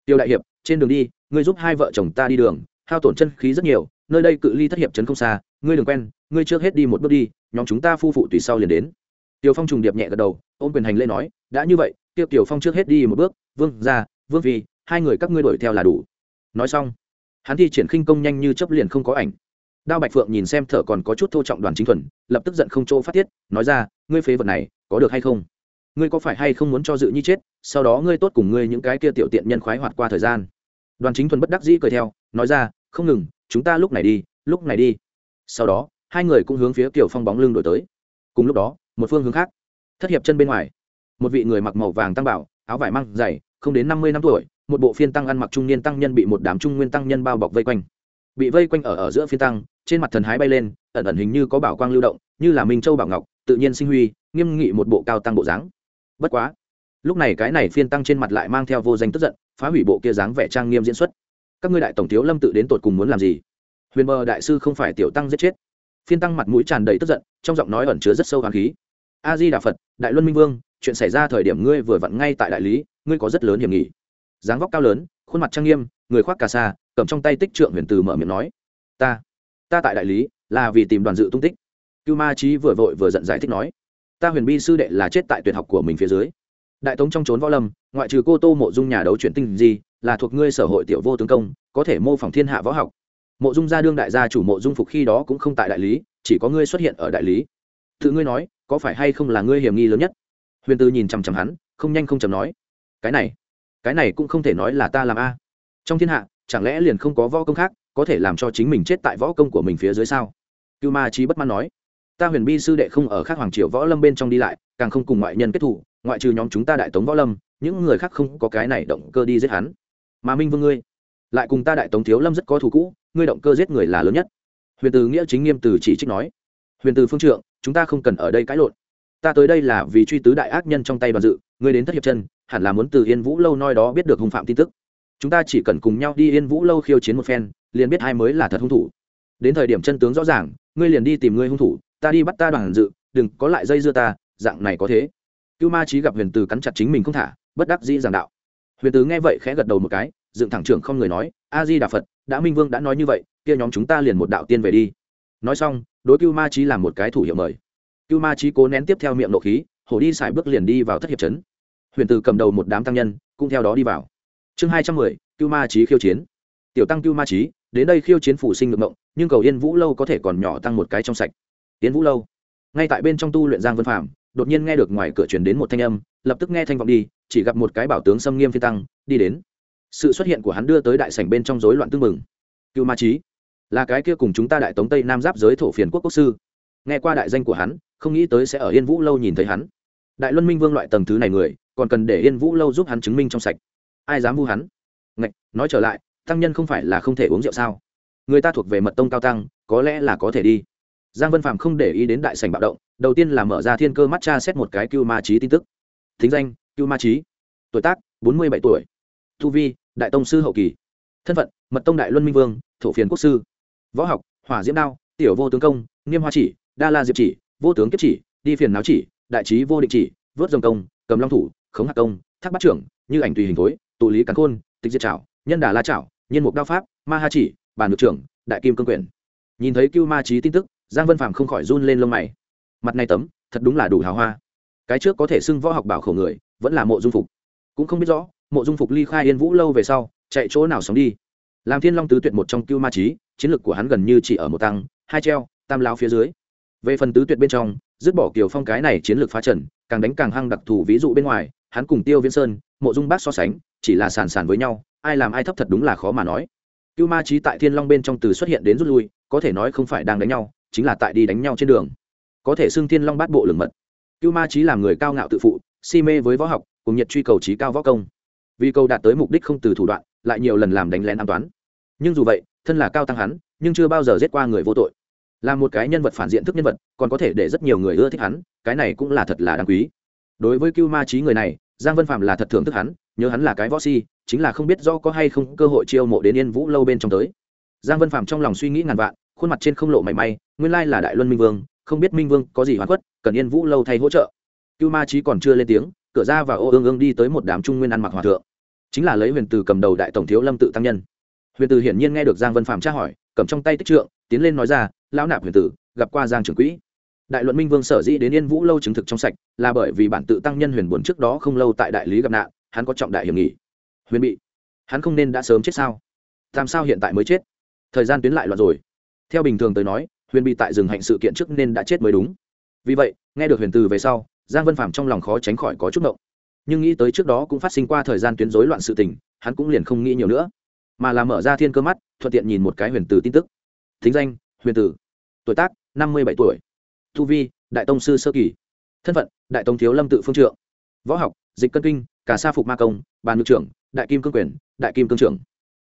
Tiểu đại hiệp, trên đường đi, ngươi giúp hai vợ chồng ta đi đường, hao tổn chân khí rất nhiều, nơi đây cự ly thất hiệp trấn không xa, ngươi đừng quen, ngươi trước hết đi một bước đi, nhóm chúng ta phu phụ tùy sau liền đến. Tiểu phong trùng điệp nhẹ gật đầu ôm quyền hành lễ nói, đã như vậy, tiêu tiểu phong trước hết đi một bước, vương ra vương vì hai người các ngươi đuổi theo là đủ. Nói xong, hắn thi triển khinh công nhanh như chấp liền không có ảnh. Đao bạch phượng nhìn xem thở còn có chút thô trọng đoàn chính thuần, lập tức giận không chỗ phát tiết, nói ra, ngươi phế vật này, có được hay không? Ngươi có phải hay không muốn cho dự nhi chết, sau đó ngươi tốt cùng ngươi những cái kia tiểu tiện nhân khoái hoạt qua thời gian? Đoàn chính thuần bất đắc dĩ cười theo, nói ra, không ngừng, chúng ta lúc này đi, lúc này đi. Sau đó, hai người cũng hướng phía kiểu phong bóng lưng đổi tới. Cùng lúc đó, một phương hướng khác thất hiệp chân bên ngoài. Một vị người mặc màu vàng tăng bảo, áo vải măng dày, không đến năm mươi năm tuổi, một bộ phiên tăng ăn mặc trung niên tăng nhân bị một đám trung nguyên tăng nhân bao bọc vây quanh. Bị vây quanh ở ở giữa phiên tăng, trên mặt thần hái bay lên, ẩn ẩn hình như có bảo quang lưu động, như là minh châu bảo ngọc, tự nhiên sinh huy, nghiêm nghị một bộ cao tăng bộ dáng. Bất quá, lúc này cái này phiên tăng trên mặt lại mang theo vô danh tức giận, phá hủy bộ kia dáng vẻ trang nghiêm diễn xuất. Các ngươi đại tổng thiếu lâm tự đến tột cùng muốn làm gì? Huyền bờ đại sư không phải tiểu tăng giết chết. Phiên tăng mặt mũi tràn đầy tức giận, trong giọng nói ẩn chứa rất sâu hoàng khí a di đà phật, đại luân minh vương, chuyện xảy ra thời điểm ngươi vừa vặn ngay tại đại lý, ngươi có rất lớn hiểm nghị dáng vóc cao lớn, khuôn mặt trang nghiêm, người khoác cà sa, cầm trong tay tích trượng huyền từ mở miệng nói, ta ta tại đại lý, là vì tìm đoàn dự tung tích. Cưu ma trí vừa vội vừa giận giải thích nói, ta huyền bi sư đệ là chết tại tuyệt học của mình phía dưới. Đại tống trong trốn võ lâm, ngoại trừ cô tô mộ dung nhà đấu chuyển tinh gì là thuộc ngươi sở hội tiểu vô tướng công, có thể mô phỏng thiên hạ võ học. Mộ dung gia đương đại gia chủ mộ dung phục khi đó cũng không tại đại lý, chỉ có ngươi xuất hiện ở đại lý. Tự ngươi nói có phải hay không là ngươi hiểm nghi lớn nhất? Huyền tư nhìn chằm chằm hắn, không nhanh không chầm nói, cái này cái này cũng không thể nói là ta làm a. Trong thiên hạ, chẳng lẽ liền không có võ công khác, có thể làm cho chính mình chết tại võ công của mình phía dưới sao? Cưu ma trí bất mãn nói, ta huyền bi sư đệ không ở khác hoàng triều võ lâm bên trong đi lại, càng không cùng ngoại nhân kết thủ ngoại trừ nhóm chúng ta đại tống võ lâm, những người khác không có cái này động cơ đi giết hắn. Mà minh vương ngươi, lại cùng ta đại tống thiếu lâm rất có thù cũ, ngươi động cơ giết người là lớn nhất. Huyền từ nghĩa chính nghiêm từ chỉ trích nói, huyền từ phương trượng chúng ta không cần ở đây cãi lộn. Ta tới đây là vì truy tứ đại ác nhân trong tay đoàn dự, ngươi đến thất hiệp chân, hẳn là muốn từ yên vũ lâu nói đó biết được hung phạm tin tức. Chúng ta chỉ cần cùng nhau đi yên vũ lâu khiêu chiến một phen, liền biết hai mới là thật hung thủ. Đến thời điểm chân tướng rõ ràng, ngươi liền đi tìm ngươi hung thủ, ta đi bắt ta đoàn dự, đừng có lại dây dưa ta, dạng này có thế. Cưu ma trí gặp huyền từ cắn chặt chính mình không thả, bất đắc dĩ giảng đạo. Huyền từ nghe vậy khẽ gật đầu một cái, dựng thẳng trưởng không người nói, a di đà phật, đã minh vương đã nói như vậy, kia nhóm chúng ta liền một đạo tiên về đi. Nói xong đối cưu ma trí làm một cái thủ hiệu mời. Cưu ma trí cố nén tiếp theo miệng nộ khí, hổ đi xài bước liền đi vào thất hiệp trấn. Huyền từ cầm đầu một đám tăng nhân cũng theo đó đi vào. Chương hai trăm mười, cưu ma trí khiêu chiến. Tiểu tăng cưu ma trí đến đây khiêu chiến phủ sinh ngược mộng nhưng cầu yên vũ lâu có thể còn nhỏ tăng một cái trong sạch. Yên vũ lâu. Ngay tại bên trong tu luyện giang vân phạm đột nhiên nghe được ngoài cửa truyền đến một thanh âm, lập tức nghe thanh vọng đi, chỉ gặp một cái bảo tướng xâm nghiêm phi tăng, đi đến. Sự xuất hiện của hắn đưa tới đại sảnh bên trong rối loạn tương mừng cưu ma trí là cái kia cùng chúng ta đại tống tây nam giáp giới thổ phiền quốc quốc sư. Nghe qua đại danh của hắn, không nghĩ tới sẽ ở yên vũ lâu nhìn thấy hắn. Đại luân minh vương loại tầng thứ này người, còn cần để yên vũ lâu giúp hắn chứng minh trong sạch. Ai dám vu hắn? Ngạch, nói trở lại, tăng nhân không phải là không thể uống rượu sao? Người ta thuộc về mật tông cao tăng, có lẽ là có thể đi. Giang vân phạm không để ý đến đại sành bạo động, đầu tiên là mở ra thiên cơ mắt cha xét một cái cưu ma trí tin tức. Thính danh, cưu ma trí tuổi tác, bốn mươi bảy tuổi. Thu vi, đại tông sư hậu kỳ. Thân phận, mật tông đại luân minh vương, thổ phiền quốc sư võ học, hỏa diễm đao, tiểu vô tướng công nghiêm hoa chỉ, đa la diệp chỉ, vô tướng kiếp chỉ, đi phiền náo chỉ, đại trí vô định chỉ, vớt dòng công, cầm long thủ, khống hạ công, thác bắt trưởng, như ảnh tùy hình thối, tụ lý cắn khôn, tịch diệt trảo, nhân đà la trảo nhân mục đao pháp, ma ha chỉ bàn ngược trưởng, đại kim cương quyền. Nhìn thấy cưu ma trí tin tức, giang vân phàm không khỏi run lên lông mày. Mặt này tấm, thật đúng là đủ hào hoa. Cái trước có thể xưng võ học bảo khổ người, vẫn là mộ dung phục. Cũng không biết rõ, mộ dung phục ly khai yên vũ lâu về sau, chạy chỗ nào sống đi làm thiên long tứ tuyệt một trong cưu ma trí, chiến lược của hắn gần như chỉ ở một tăng, hai treo, tam lao phía dưới. Về phần tứ tuyệt bên trong, dứt bỏ kiểu phong cái này chiến lược phá trần, càng đánh càng hăng đặc thù ví dụ bên ngoài, hắn cùng tiêu viễn sơn, mộ dung bác so sánh, chỉ là sàn sàn với nhau, ai làm ai thấp thật đúng là khó mà nói. Cưu ma trí tại thiên long bên trong từ xuất hiện đến rút lui, có thể nói không phải đang đánh nhau, chính là tại đi đánh nhau trên đường. Có thể xưng thiên long bát bộ lửng mật. Cưu ma trí làm người cao ngạo tự phụ, si mê với võ học, cùng nhiệt truy cầu trí cao võ công vì câu đạt tới mục đích không từ thủ đoạn, lại nhiều lần làm đánh lén an toán nhưng dù vậy, thân là cao tăng hắn, nhưng chưa bao giờ giết qua người vô tội. Là một cái nhân vật phản diện thức nhân vật, còn có thể để rất nhiều người ưa thích hắn, cái này cũng là thật là đáng quý. Đối với cưu ma trí người này, giang vân phạm là thật thưởng thức hắn, nhớ hắn là cái võ si, chính là không biết do có hay không cơ hội chiêu mộ đến yên vũ lâu bên trong tới. Giang vân phạm trong lòng suy nghĩ ngàn vạn, khuôn mặt trên không lộ mảy may, nguyên lai là đại luân minh vương, không biết minh vương có gì hoàn khuất, cần yên vũ lâu thay hỗ trợ. Cưu ma trí còn chưa lên tiếng, cửa ra và ô ương ương đi tới một đám trung nguyên ăn mặc hòa thượng chính là lấy huyền từ cầm đầu đại tổng thiếu lâm tự tăng nhân. Huyền từ hiển nhiên nghe được giang vân phạm tra hỏi, cầm trong tay tích trượng, tiến lên nói ra, lão nạp huyền tử, gặp qua giang trưởng quỹ. Đại luận minh vương sở dĩ đến yên vũ lâu chứng thực trong sạch, là bởi vì bản tự tăng nhân huyền buồn trước đó không lâu tại đại lý gặp nạn, hắn có trọng đại hiểm nghỉ huyền bị, hắn không nên đã sớm chết sao? Làm sao hiện tại mới chết? Thời gian tuyến lại loạn rồi. Theo bình thường tới nói, huyền bị tại rừng hạnh sự kiện trước nên đã chết mới đúng. Vì vậy, nghe được huyền từ về sau, giang vân phạm trong lòng khó tránh khỏi có chút động nhưng nghĩ tới trước đó cũng phát sinh qua thời gian tuyến rối loạn sự tình, hắn cũng liền không nghĩ nhiều nữa, mà là mở ra thiên cơ mắt, thuận tiện nhìn một cái huyền tử tin tức. Thính danh, huyền tử. Tuổi tác, năm mươi bảy tuổi. Thu vi, đại tông sư sơ kỳ. Thân phận, đại tông thiếu lâm tự phương trượng. Võ học, dịch cân kinh cả sa phục ma công, bàn ngự trưởng, đại kim cương quyền, đại kim cương trưởng.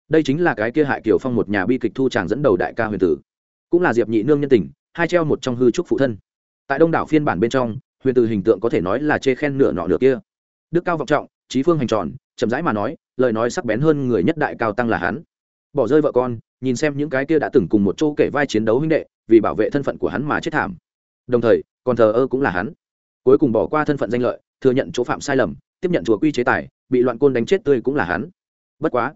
Đây chính là cái kia hại kiều phong một nhà bi kịch thu tràng dẫn đầu đại ca huyền tử. Cũng là diệp nhị nương nhân tình, hai treo một trong hư trúc phụ thân. Tại đông đảo phiên bản bên trong, huyền tử hình tượng có thể nói là chê khen nửa nọ nửa kia đức cao vọng trọng, trí phương hành tròn, chậm rãi mà nói, lời nói sắc bén hơn người nhất đại cao tăng là hắn. Bỏ rơi vợ con, nhìn xem những cái kia đã từng cùng một chỗ kể vai chiến đấu huynh đệ, vì bảo vệ thân phận của hắn mà chết thảm. Đồng thời, còn thờ ơ cũng là hắn. Cuối cùng bỏ qua thân phận danh lợi, thừa nhận chỗ phạm sai lầm, tiếp nhận chùa quy chế tài, bị loạn côn đánh chết tươi cũng là hắn. Bất quá,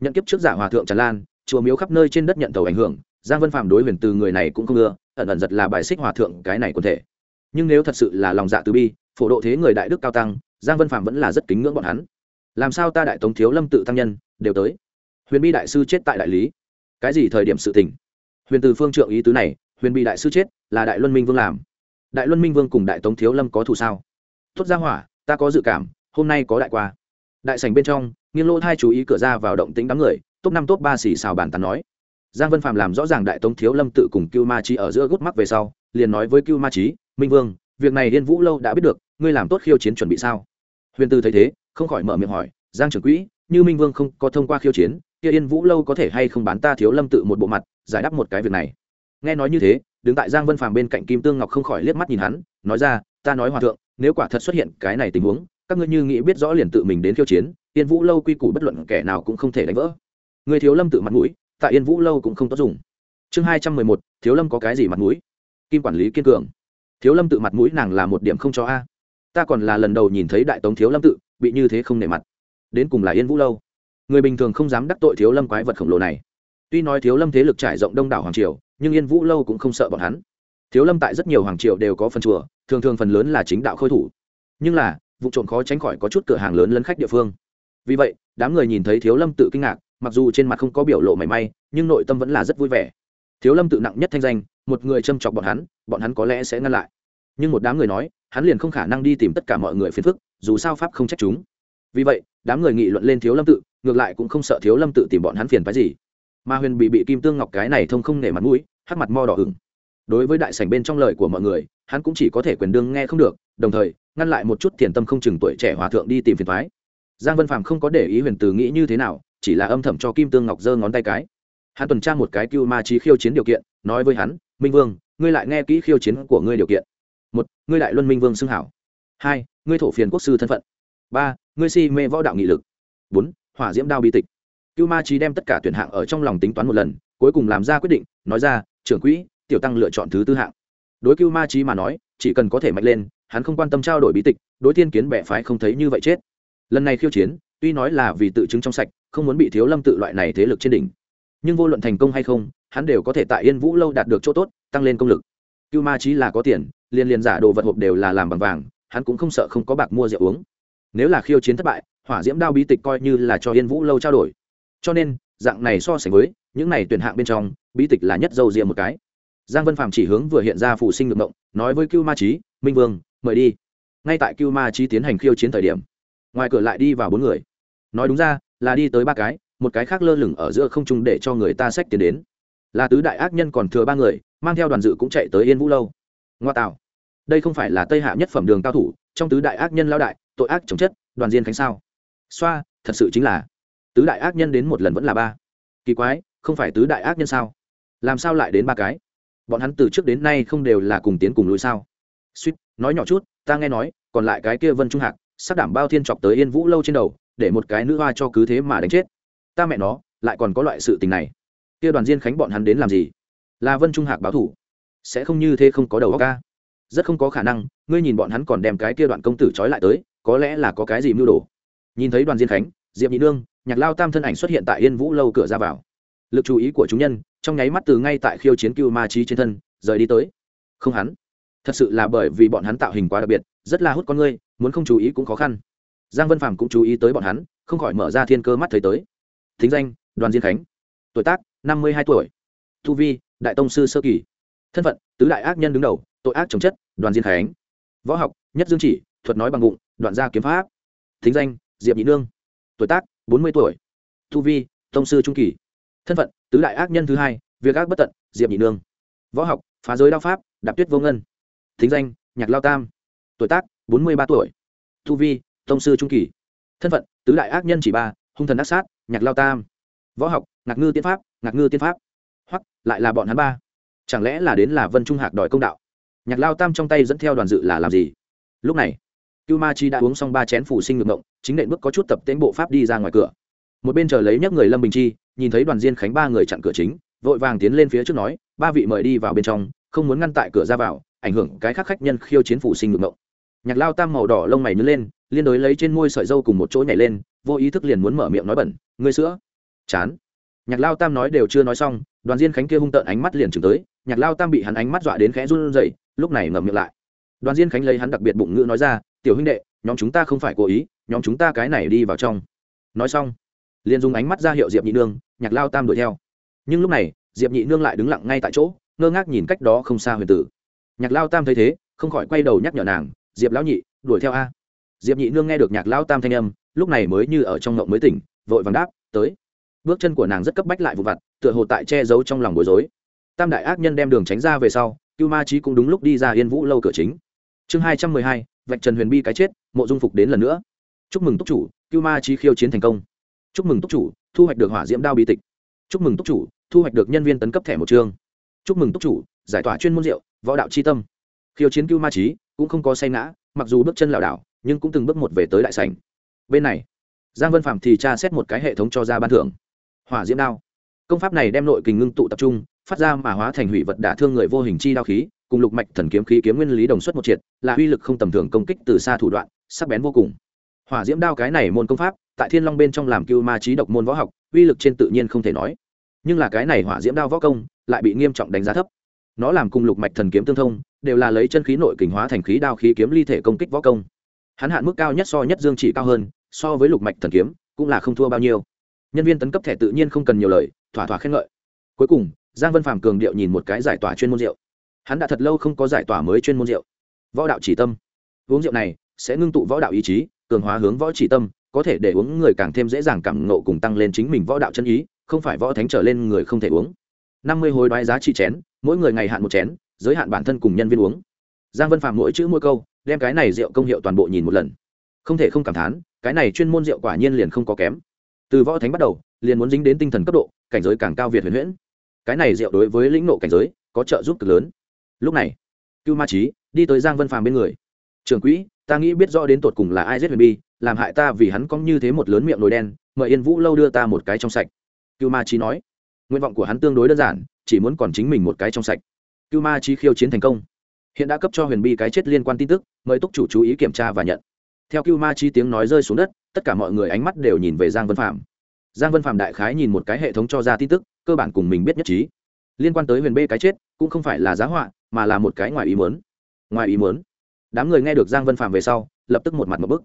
nhận kiếp trước giả hòa thượng tràn lan, chùa miếu khắp nơi trên đất nhận tàu ảnh hưởng, giang vân phạm đối huyền từ người này cũng không ưa, ẩn ẩn giật là bài xích hòa thượng cái này quần thể. Nhưng nếu thật sự là lòng dạ từ bi, phổ độ thế người đại đức cao tăng giang vân phạm vẫn là rất kính ngưỡng bọn hắn. Làm sao ta đại tống thiếu lâm tự tăng nhân, đều tới? Huyền bi đại sư chết tại đại lý. Cái gì thời điểm sự tình? Huyền từ phương trượng ý tứ này, huyền Bi đại sư chết là đại luân minh vương làm. Đại luân minh vương cùng đại tống thiếu lâm có thù sao? Thốt ra hỏa, ta có dự cảm, hôm nay có đại qua. Đại sảnh bên trong nghiêng lỗ thai chú ý cửa ra vào động tính đám người, top năm top ba xì xào bàn tán nói. Giang vân phạm làm rõ ràng đại tống thiếu lâm tự cùng cưu ma trí ở giữa gút mắc về sau, liền nói với cưu ma trí minh vương, việc này liên vũ lâu đã biết được, ngươi làm tốt khiêu chiến chuẩn bị sao? Huyền tư thấy thế, không khỏi mở miệng hỏi, giang trưởng quỹ, như minh vương không có thông qua khiêu chiến, kia yên vũ lâu có thể hay không bán ta thiếu lâm tự một bộ mặt, giải đáp một cái việc này? Nghe nói như thế, đứng tại giang vân phàm bên cạnh kim tương ngọc không khỏi liếc mắt nhìn hắn, nói ra, ta nói hòa thượng, nếu quả thật xuất hiện cái này tình huống, các ngươi như nghĩ biết rõ liền tự mình đến khiêu chiến, yên vũ lâu quy củ bất luận kẻ nào cũng không thể đánh vỡ. Người thiếu lâm tự mặt mũi, tại yên vũ lâu cũng không tốt dùng. Chương hai trăm mười một, thiếu lâm có cái gì mặt mũi? Kim quản lý kiên cường. Thiếu lâm tự mặt mũi nàng là một điểm không cho a ta còn là lần đầu nhìn thấy đại tống thiếu lâm tự, bị như thế không nể mặt. Đến cùng là yên vũ lâu. Người bình thường không dám đắc tội thiếu lâm quái vật khổng lồ này. Tuy nói thiếu lâm thế lực trải rộng đông đảo hoàng triều, nhưng yên vũ lâu cũng không sợ bọn hắn. Thiếu lâm tại rất nhiều hoàng triều đều có phần chùa, thường thường phần lớn là chính đạo khôi thủ. Nhưng là, vụ trộm khó tránh khỏi có chút cửa hàng lớn lấn khách địa phương. Vì vậy, đám người nhìn thấy thiếu lâm tự kinh ngạc, mặc dù trên mặt không có biểu lộ mảy may, nhưng nội tâm vẫn là rất vui vẻ. Thiếu lâm tự nặng nhất thanh danh, một người châm chọc bọn hắn bọn hắn có lẽ sẽ ngăn lại. Nhưng một đám người nói hắn liền không khả năng đi tìm tất cả mọi người phiền phức, dù sao pháp không trách chúng. Vì vậy, đám người nghị luận lên thiếu lâm tự, ngược lại cũng không sợ thiếu lâm tự tìm bọn hắn phiền phái gì. Mà huyền bị bị kim tương ngọc cái này thông không nể mặt mũi, hắc mặt mo đỏ ửng. Đối với đại sảnh bên trong lời của mọi người, hắn cũng chỉ có thể quyền đương nghe không được, đồng thời, ngăn lại một chút tiền tâm không chừng tuổi trẻ hòa thượng đi tìm phiền thoái. Giang vân phàm không có để ý huyền từ nghĩ như thế nào, chỉ là âm thầm cho kim tương ngọc giơ ngón tay cái. Hắn tuần tra một cái cưu ma trí khiêu chiến điều kiện, nói với hắn, minh vương, ngươi lại nghe kỹ khiêu chiến của ngươi điều kiện một, ngươi đại luân minh vương xưng hảo. Hai, ngươi thổ phiền quốc sư thân phận. Ba, ngươi si mê võ đạo nghị lực. Bốn, hỏa diễm đao bi tịch. Cưu ma trí đem tất cả tuyển hạng ở trong lòng tính toán một lần, cuối cùng làm ra quyết định, nói ra, trưởng quỹ, tiểu tăng lựa chọn thứ tư hạng. Đối cưu ma trí mà nói, chỉ cần có thể mạnh lên, hắn không quan tâm trao đổi bí tịch, đối tiên kiến bẻ phái không thấy như vậy chết. Lần này khiêu chiến, tuy nói là vì tự chứng trong sạch, không muốn bị thiếu lâm tự loại này thế lực trên đỉnh. Nhưng vô luận thành công hay không, hắn đều có thể tại yên vũ lâu đạt được chỗ tốt, tăng lên công lực. Cưu ma trí là có tiền liền liền giả đồ vật hộp đều là làm bằng vàng, hắn cũng không sợ không có bạc mua rượu uống. Nếu là khiêu chiến thất bại, hỏa diễm đao bí tịch coi như là cho yên vũ lâu trao đổi. Cho nên, dạng này so sánh với, những này tuyển hạng bên trong, bí tịch là nhất dâu riêng một cái. Giang vân phạm chỉ hướng vừa hiện ra phụ sinh ngược động nói với cưu ma trí minh vương, mời đi. Ngay tại cưu ma trí tiến hành khiêu chiến thời điểm, ngoài cửa lại đi vào bốn người. Nói đúng ra, là đi tới ba cái, một cái khác lơ lửng ở giữa không trung để cho người ta sách tiền đến. Là tứ đại ác nhân còn thừa ba người, mang theo đoàn dự cũng chạy tới yên vũ lâu. Ngoa tạo đây không phải là tây hạ nhất phẩm đường cao thủ, trong tứ đại ác nhân lao đại, tội ác chống chất, đoàn diên khánh sao? Xoa, thật sự chính là, tứ đại ác nhân đến một lần vẫn là ba. Kỳ quái, không phải tứ đại ác nhân sao? Làm sao lại đến ba cái? Bọn hắn từ trước đến nay không đều là cùng tiến cùng lùi sao? Suýt, nói nhỏ chút, ta nghe nói, còn lại cái kia vân trung hạc, sắp đảm bao thiên chọc tới yên vũ lâu trên đầu, để một cái nữ hoa cho cứ thế mà đánh chết. Ta mẹ nó, lại còn có loại sự tình này. Kia đoàn diên khánh bọn hắn đến làm gì? Là vân trung hạc báo thủ, sẽ không như thế không có đầu óc ca rất không có khả năng, ngươi nhìn bọn hắn còn đem cái kia đoạn công tử trói lại tới, có lẽ là có cái gì mưu đồ. Nhìn thấy đoàn diên khánh, diệp nhị nương, nhạc lao tam thân ảnh xuất hiện tại yên vũ lâu cửa ra vào. Lực chú ý của chúng nhân, trong nháy mắt từ ngay tại khiêu chiến cưu ma trí trên thân, rời đi tới. Không hắn. Thật sự là bởi vì bọn hắn tạo hình quá đặc biệt, rất là hút con ngươi, muốn không chú ý cũng khó khăn. Giang vân phàm cũng chú ý tới bọn hắn, không khỏi mở ra thiên cơ mắt thấy tới. Thính danh, đoàn diên khánh. Tuổi tác, năm mươi hai tuổi. Thu vi, đại tông sư sơ kỳ. Thân phận, tứ đại ác nhân đứng đầu, tội ác chống chất đoàn diên khánh. Võ học, nhất dương chỉ, thuật nói bằng bụng, đoạn gia kiếm pháp. Thính danh, diệp nhị nương. Tuổi tác, bốn mươi tuổi. Thu vi, tông sư trung kỳ. Thân phận, tứ đại ác nhân thứ hai, việc ác bất tận, diệp nhị nương. Võ học, phá giới đao pháp, đạp tuyết vô ngân. Thính danh, nhạc lao tam. Tuổi tác, bốn mươi ba tuổi. Thu vi, tông sư trung kỳ. Thân phận, tứ đại ác nhân chỉ ba, hung thần ác sát, nhạc lao tam. Võ học, ngạc ngư tiên pháp, ngạc ngư tiên pháp. Hoặc, lại là bọn hắn ba. Chẳng lẽ là đến là vân trung hạc đòi công đạo? Nhạc lao tam trong tay dẫn theo đoàn dự là làm gì? Lúc này, cưu ma chi đã uống xong ba chén phủ sinh ngược ngộng, chính nện bước có chút tập tễnh bộ pháp đi ra ngoài cửa. Một bên chờ lấy nhấc người lâm bình chi, nhìn thấy đoàn diên khánh ba người chặn cửa chính, vội vàng tiến lên phía trước nói, ba vị mời đi vào bên trong, không muốn ngăn tại cửa ra vào, ảnh hưởng cái khác khách nhân khiêu chiến phủ sinh ngược ngộng. Nhạc lao tam màu đỏ lông mày nhớ lên, liên đối lấy trên môi sợi dâu cùng một chỗ nhảy lên, vô ý thức liền muốn mở miệng nói bẩn, ngươi sữa. Chán. Nhạc lao tam nói đều chưa nói xong, đoàn diên khánh kia hung tợn ánh mắt liền chừng tới, nhạc lao tam bị hắn ánh mắt dọa đến khẽ run rẩy lúc này ngậm miệng lại. Đoàn diên khánh lấy hắn đặc biệt bụng ngữ nói ra, tiểu huynh đệ, nhóm chúng ta không phải cố ý, nhóm chúng ta cái này đi vào trong. Nói xong, liền dùng ánh mắt ra hiệu diệp nhị nương, nhạc lao tam đuổi theo. Nhưng lúc này, diệp nhị nương lại đứng lặng ngay tại chỗ, ngơ ngác nhìn cách đó không xa huyền tử. Nhạc lao tam thấy thế, không khỏi quay đầu nhắc nhở nàng, diệp lão nhị, đuổi theo a. Diệp nhị nương nghe được nhạc lao tam thanh âm, lúc này mới như ở trong ngộng mới tỉnh, vội vàng đáp, tới. Bước chân của nàng rất cấp bách lại vụ vặt, tựa hồ tại che giấu trong lòng bối rối. Tam đại ác nhân đem đường tránh ra về sau cưu ma trí cũng đúng lúc đi ra yên vũ lâu cửa chính. Chương hai trăm mười hai, vạch trần huyền bi cái chết, mộ dung phục đến lần nữa. Chúc mừng túc chủ, cưu ma trí khiêu chiến thành công. Chúc mừng túc chủ, thu hoạch được hỏa diễm đao bi tịch. Chúc mừng túc chủ, thu hoạch được nhân viên tấn cấp thẻ một chương. Chúc mừng túc chủ, giải tỏa chuyên môn rượu, võ đạo c h i tâm. Khiêu chiến cưu ma trí cũng không có say ngã, mặc dù bước chân lảo đảo, nhưng cũng từng bước một về tới đại sảnh. Bên này, giang vân phạm thì tra xét một cái hệ thống cho ra ban thưởng. Hỏa diễm đao. Công pháp này đem nội kình ngưng tụ tập trung phát ra mà hóa thành hủy vật đả thương người vô hình chi đao khí, cùng lục mạch thần kiếm khí kiếm nguyên lý đồng xuất một triệt, là uy lực không tầm thường công kích từ xa thủ đoạn, sắc bén vô cùng. Hỏa diễm đao cái này môn công pháp, tại thiên long bên trong làm cưu ma trí độc môn võ học, uy lực trên tự nhiên không thể nói. Nhưng là cái này hỏa diễm đao võ công, lại bị nghiêm trọng đánh giá thấp. Nó làm cùng lục mạch thần kiếm tương thông, đều là lấy chân khí nội kình hóa thành khí đao khí kiếm ly thể công kích võ công. Hắn hạn mức cao nhất so nhất dương chỉ cao hơn, so với lục mạch thần kiếm, cũng là không thua bao nhiêu. Nhân viên tấn cấp thẻ tự nhiên không cần nhiều lời, thỏa thỏa khen ngợi cuối cùng, giang vân phàm cường điệu nhìn một cái giải tỏa chuyên môn rượu. Hắn đã thật lâu không có giải tỏa mới chuyên môn rượu. Võ đạo chỉ tâm. Uống rượu này sẽ ngưng tụ võ đạo ý chí, cường hóa hướng võ chỉ tâm, có thể để uống người càng thêm dễ dàng cảm nộ cùng tăng lên chính mình võ đạo chân ý, không phải võ thánh trở lên người không thể uống. Năm mươi hối đoái giá trị chén, mỗi người ngày hạn một chén, giới hạn bản thân cùng nhân viên uống. Giang vân phàm mỗi chữ mỗi câu, đem cái này rượu công hiệu toàn bộ nhìn một lần. Không thể không cảm thán, cái này chuyên môn rượu quả nhiên liền không có kém. Từ võ thánh bắt đầu, liền muốn dính đến tinh thần cấp độ, cảnh giới càng cao việt huyền huyễn cái này rượu đối với lĩnh nộ cảnh giới có trợ giúp cực lớn. Lúc này, cưu ma trí đi tới giang vân phàm bên người. Trường quỹ, ta nghĩ biết rõ đến tột cùng là ai giết huyền bi, làm hại ta vì hắn có như thế một lớn miệng nồi đen, mời yên vũ lâu đưa ta một cái trong sạch. Cưu ma trí nói. Nguyện vọng của hắn tương đối đơn giản, chỉ muốn còn chính mình một cái trong sạch. Cưu ma trí khiêu chiến thành công. Hiện đã cấp cho huyền bi cái chết liên quan tin tức, mời túc chủ chú ý kiểm tra và nhận. Theo cưu ma trí tiếng nói rơi xuống đất, tất cả mọi người ánh mắt đều nhìn về giang vân phạm giang vân phạm đại khái nhìn một cái hệ thống cho ra tin tức cơ bản cùng mình biết nhất trí. Liên quan tới huyền Bê cái chết, cũng không phải là giá họa, mà là một cái ngoài ý muốn. Ngoài ý muốn. Đám người nghe được giang vân phạm về sau, lập tức một mặt một bức.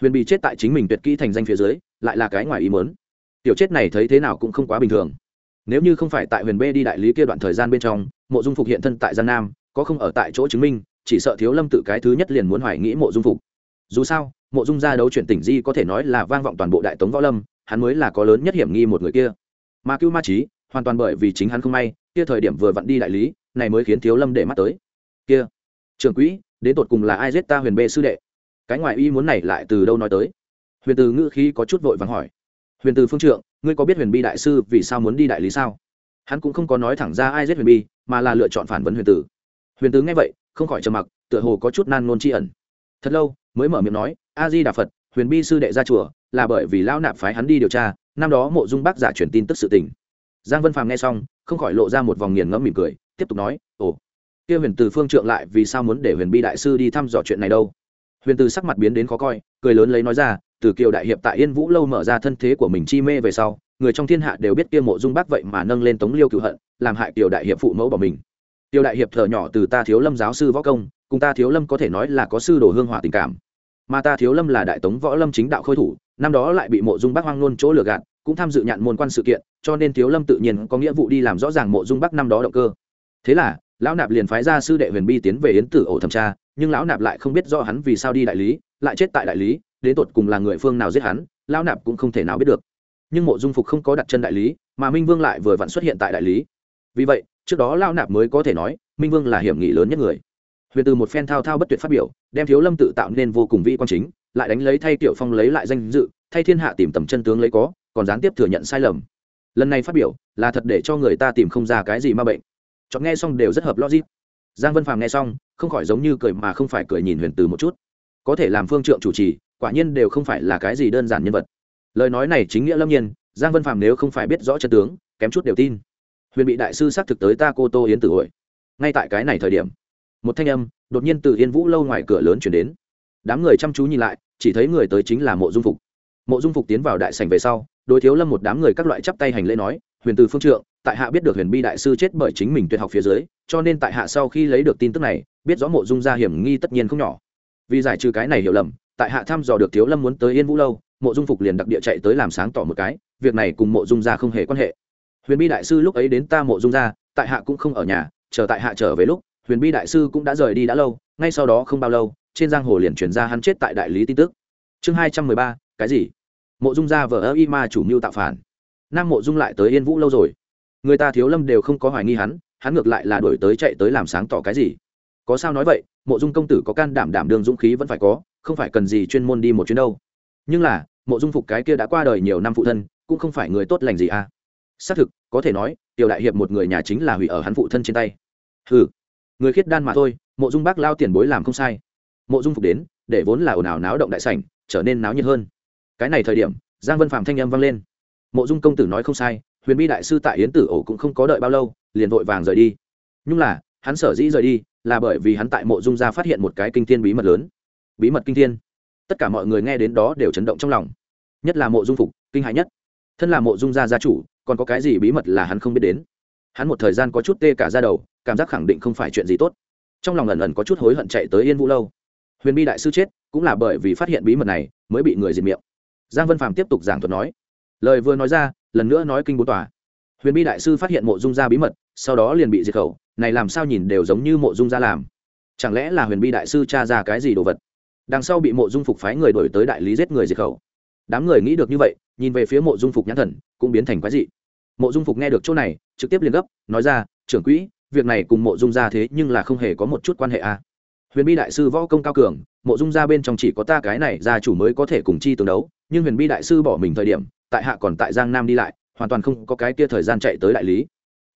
Huyền bị chết tại chính mình tuyệt kỹ thành danh phía dưới, lại là cái ngoài ý muốn. Tiểu chết này thấy thế nào cũng không quá bình thường. Nếu như không phải tại huyền Bê đi đại lý kia đoạn thời gian bên trong, mộ dung phục hiện thân tại gian nam, có không ở tại chỗ chứng minh, chỉ sợ thiếu lâm tự cái thứ nhất liền muốn hoài nghĩ mộ dung phục. Dù sao, mộ dung gia đấu chuyển tỉnh di có thể nói là vang vọng toàn bộ đại tống võ lâm, hắn mới là có lớn nhất hiểm nghi một người kia. Mà cưu ma trí hoàn toàn bởi vì chính hắn không may, kia thời điểm vừa vặn đi đại lý, này mới khiến thiếu lâm để mắt tới. Kia, trưởng quỹ, đến tột cùng là ai giết ta huyền bê sư đệ? Cái ngoại y muốn này lại từ đâu nói tới? Huyền từ ngữ khí có chút vội vàng hỏi. Huyền từ phương trượng ngươi có biết huyền bi đại sư vì sao muốn đi đại lý sao? Hắn cũng không có nói thẳng ra ai giết huyền bi, mà là lựa chọn phản vấn huyền tử huyền tử nghe vậy, không khỏi trầm mặc, tựa hồ có chút nan nôn tri ẩn. Thật lâu, mới mở miệng nói a di đà phật, huyền bi sư đệ ra chùa, là bởi vì lão nạp phái hắn đi điều tra, năm đó mộ dung bác giả truyền tin tức sự tình giang vân phàm nghe xong, không khỏi lộ ra một vòng nghiền ngẫm mỉm cười, tiếp tục nói, ồ, kia huyền từ phương trượng lại vì sao muốn để huyền bi đại sư đi thăm dò chuyện này đâu? Huyền từ sắc mặt biến đến khó coi, cười lớn lấy nói ra, từ kiều đại hiệp tại yên vũ lâu mở ra thân thế của mình chi mê về sau, người trong thiên hạ đều biết kia mộ dung bác vậy mà nâng lên tống liêu cựu hận, làm hại kiều đại hiệp phụ mẫu bỏ mình. Kiều đại hiệp thở nhỏ từ ta thiếu lâm giáo sư võ công, cùng ta thiếu lâm có thể nói là có sư đồ hương hỏa tình cảm. Mà ta thiếu lâm là đại tống võ lâm chính đạo khôi thủ, năm đó lại bị mộ dung bác hoang nôn chỗ lừa gạt cũng tham dự nhạn môn quan sự kiện, cho nên thiếu lâm tự nhiên có nghĩa vụ đi làm rõ ràng mộ dung bắc năm đó động cơ. Thế là, lão nạp liền phái ra sư đệ huyền bi tiến về yến tử ổ thẩm tra, nhưng lão nạp lại không biết do hắn vì sao đi đại lý, lại chết tại đại lý, đến tột cùng là người phương nào giết hắn, lão nạp cũng không thể nào biết được. Nhưng mộ dung phục không có đặt chân đại lý, mà minh vương lại vừa vặn xuất hiện tại đại lý. Vì vậy, trước đó lão nạp mới có thể nói, minh vương là hiểm nghị lớn nhất người. Huyền từ một phen thao thao bất tuyệt phát biểu, đem thiếu lâm tự tạo nên vô cùng vi quan chính, lại đánh lấy thay tiểu phong lấy lại danh dự, thay thiên hạ tìm tầm chân tướng lấy có còn gián tiếp thừa nhận sai lầm. Lần này phát biểu là thật để cho người ta tìm không ra cái gì ma bệnh. Chọn nghe xong đều rất hợp logic. Giang vân phàm nghe xong, không khỏi giống như cười mà không phải cười nhìn huyền từ một chút. Có thể làm phương trượng chủ trì, quả nhiên đều không phải là cái gì đơn giản nhân vật. Lời nói này chính nghĩa lâm nhiên, giang vân phàm nếu không phải biết rõ chân tướng, kém chút đều tin. Huyền bị đại sư xác thực tới ta cô tô yến tử hội. Ngay tại cái này thời điểm, một thanh âm đột nhiên từ yên vũ lâu ngoài cửa lớn chuyển đến. Đám người chăm chú nhìn lại, chỉ thấy người tới chính là mộ dung phục. Mộ dung phục tiến vào đại sành về sau đối thiếu lâm một đám người các loại chắp tay hành lễ nói huyền từ phương trượng tại hạ biết được huyền bi đại sư chết bởi chính mình tuyệt học phía dưới cho nên tại hạ sau khi lấy được tin tức này biết rõ mộ dung gia hiểm nghi tất nhiên không nhỏ. Vì giải trừ cái này hiểu lầm tại hạ thăm dò được thiếu lâm muốn tới yên vũ lâu mộ dung phục liền đặc địa chạy tới làm sáng tỏ một cái việc này cùng mộ dung gia không hề quan hệ. Huyền bi đại sư lúc ấy đến ta mộ dung gia, tại hạ cũng không ở nhà chờ tại hạ trở về lúc huyền bi đại sư cũng đã rời đi đã lâu ngay sau đó không bao lâu trên giang hồ liền chuyển ra hắn chết tại đại lý tin tức. Chương hai trăm mười ba cái gì? Mộ dung ra vợ ơ y ma chủ mưu tạo phản. Nam mộ dung lại tới yên vũ lâu rồi. Người ta thiếu lâm đều không có hoài nghi hắn hắn ngược lại là đổi tới chạy tới làm sáng tỏ cái gì. Có sao nói vậy, mộ dung công tử có can đảm đảm đường dũng khí vẫn phải có, không phải cần gì chuyên môn đi một chuyến đâu. Nhưng là, mộ dung phục cái kia đã qua đời nhiều năm phụ thân, cũng không phải người tốt lành gì à. Xác thực, có thể nói, tiểu đại hiệp một người nhà chính là hủy ở hắn phụ thân trên tay. Ừ người khiết đan mà thôi, mộ dung bác lao tiền bối làm không sai. Mộ dung phục đến, để vốn là ồn ào náo động đại sảnh, trở nên náo nhiệt hơn cái này thời điểm, giang vân phạm thanh âm vang lên. Mộ dung công tử nói không sai, huyền bi đại sư tại yến tử ổ cũng không có đợi bao lâu, liền vội vàng rời đi. Nhưng là, hắn sở dĩ rời đi, là bởi vì hắn tại mộ dung gia phát hiện một cái kinh thiên bí mật lớn. Bí mật kinh thiên. Tất cả mọi người nghe đến đó đều chấn động trong lòng. Nhất là mộ dung phục, kinh hại nhất. Thân là mộ dung gia gia chủ, còn có cái gì bí mật là hắn không biết đến? Hắn một thời gian có chút tê cả ra đầu, cảm giác khẳng định không phải chuyện gì tốt. Trong lòng ẩn ẩn có chút hối hận chạy tới yên vũ lâu. Huyền bi đại sư chết, cũng là bởi vì phát hiện bí mật này, mới bị người diệt miệng giang vân phàm tiếp tục giảng thuật nói. Lời vừa nói ra, lần nữa nói kinh bốn tòa. Huyền bi đại sư phát hiện mộ dung gia bí mật, sau đó liền bị diệt khẩu, này làm sao nhìn đều giống như mộ dung gia làm. Chẳng lẽ là huyền bi đại sư tra ra cái gì đồ vật? Đằng sau bị mộ dung phục phái người đổi tới đại lý giết người diệt khẩu. Đám người nghĩ được như vậy, nhìn về phía mộ dung phục nhãn thần, cũng biến thành quái dị. Mộ dung phục nghe được chỗ này, trực tiếp liền gấp, nói ra, trưởng quỹ, việc này cùng mộ dung gia thế nhưng là không hề có một chút quan hệ a à. huyền bi đại sư võ công cao cường, mộ dung gia bên trong chỉ có ta cái này gia chủ mới có thể cùng chi tương đấu nhưng huyền bi đại sư bỏ mình thời điểm, tại hạ còn tại giang nam đi lại, hoàn toàn không có cái kia thời gian chạy tới đại lý.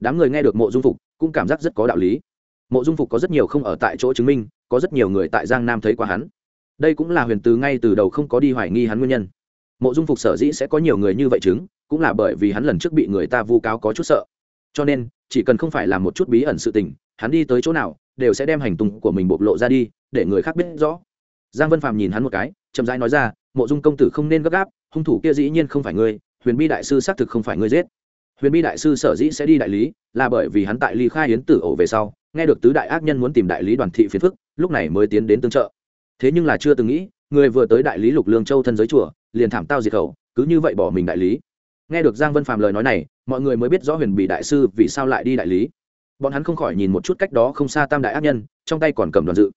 Đám người nghe được mộ dung phục, cũng cảm giác rất có đạo lý. Mộ dung phục có rất nhiều không ở tại chỗ chứng minh, có rất nhiều người tại giang nam thấy qua hắn. Đây cũng là huyền từ ngay từ đầu không có đi hoài nghi hắn nguyên nhân. Mộ dung phục sở dĩ sẽ có nhiều người như vậy chứng, cũng là bởi vì hắn lần trước bị người ta vu cáo có chút sợ. Cho nên, chỉ cần không phải làm một chút bí ẩn sự tình, hắn đi tới chỗ nào, đều sẽ đem hành tung của mình bộc lộ ra đi, để người khác biết rõ. Giang vân phàm nhìn hắn một cái, chậm rãi nói ra mộ dung công tử không nên gấp gáp, hung thủ kia dĩ nhiên không phải ngươi, huyền bi đại sư xác thực không phải ngươi giết. Huyền bi đại sư sở dĩ sẽ đi đại lý, là bởi vì hắn tại ly khai hiến tử ổ về sau, nghe được tứ đại ác nhân muốn tìm đại lý đoàn thị phiền phức, lúc này mới tiến đến tương trợ. Thế nhưng là chưa từng nghĩ, người vừa tới đại lý lục lương châu thân giới chùa, liền thảm tao diệt khẩu, cứ như vậy bỏ mình đại lý. Nghe được giang vân phàm lời nói này, mọi người mới biết rõ huyền bị đại sư vì sao lại đi đại lý. Bọn hắn không khỏi nhìn một chút cách đó không xa tam đại ác nhân, trong tay còn cầm đoàn dự.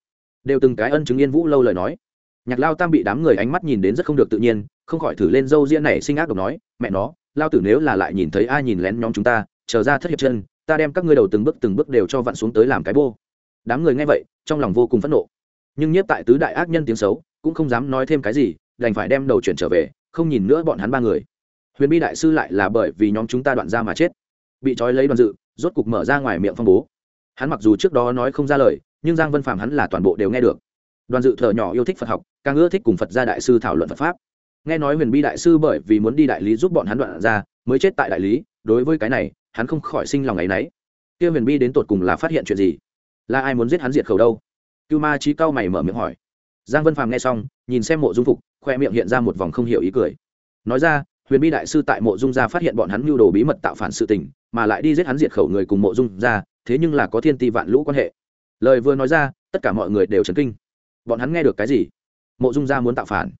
Đều từng cái ân chứng yên vũ lâu lời nói nhạc lao tam bị đám người ánh mắt nhìn đến rất không được tự nhiên, không khỏi thử lên dâu diễn này sinh ác độc nói, mẹ nó, lao tử nếu là lại nhìn thấy ai nhìn lén nhóm chúng ta trở ra thất hiệp chân, ta đem các ngươi đầu từng bước từng bước đều cho vặn xuống tới làm cái bô. Đám người nghe vậy, trong lòng vô cùng phẫn nộ. Nhưng nhiếp tại tứ đại ác nhân tiếng xấu, cũng không dám nói thêm cái gì, đành phải đem đầu chuyển trở về, không nhìn nữa bọn hắn ba người. Huyền bi đại sư lại là bởi vì nhóm chúng ta đoạn ra mà chết. Bị trói lấy đoàn dự, rốt cục mở ra ngoài miệng phong bố. Hắn mặc dù trước đó nói không ra lời, nhưng giang vân phạm hắn là toàn bộ đều nghe được đoàn dự thợ nhỏ yêu thích phật học, càng ưa thích cùng phật gia đại sư thảo luận phật pháp. Nghe nói huyền bi đại sư bởi vì muốn đi đại lý giúp bọn hắn đoạn ra, mới chết tại đại lý, đối với cái này, hắn không khỏi sinh lòng ấ y n ấ y kia huyền bi đến tột cùng là phát hiện chuyện gì? Là ai muốn giết hắn diệt khẩu đâu? Cưu ma trí cao mày mở miệng hỏi. Giang vân phàm nghe xong, nhìn xem mộ dung phục, khoe miệng hiện ra một vòng không hiểu ý cười. Nói ra, huyền bi đại sư tại mộ dung gia phát hiện bọn hắn mưu đồ bí mật tạo phản sự tình, mà lại đi giết hắn diệt khẩu người cùng mộ dung gia, thế nhưng là có thiên ti vạn lũ quan hệ. Lời vừa nói ra, tất cả mọi người đều chấn kinh bọn hắn nghe được cái gì? Mộ dung gia muốn tạo phản.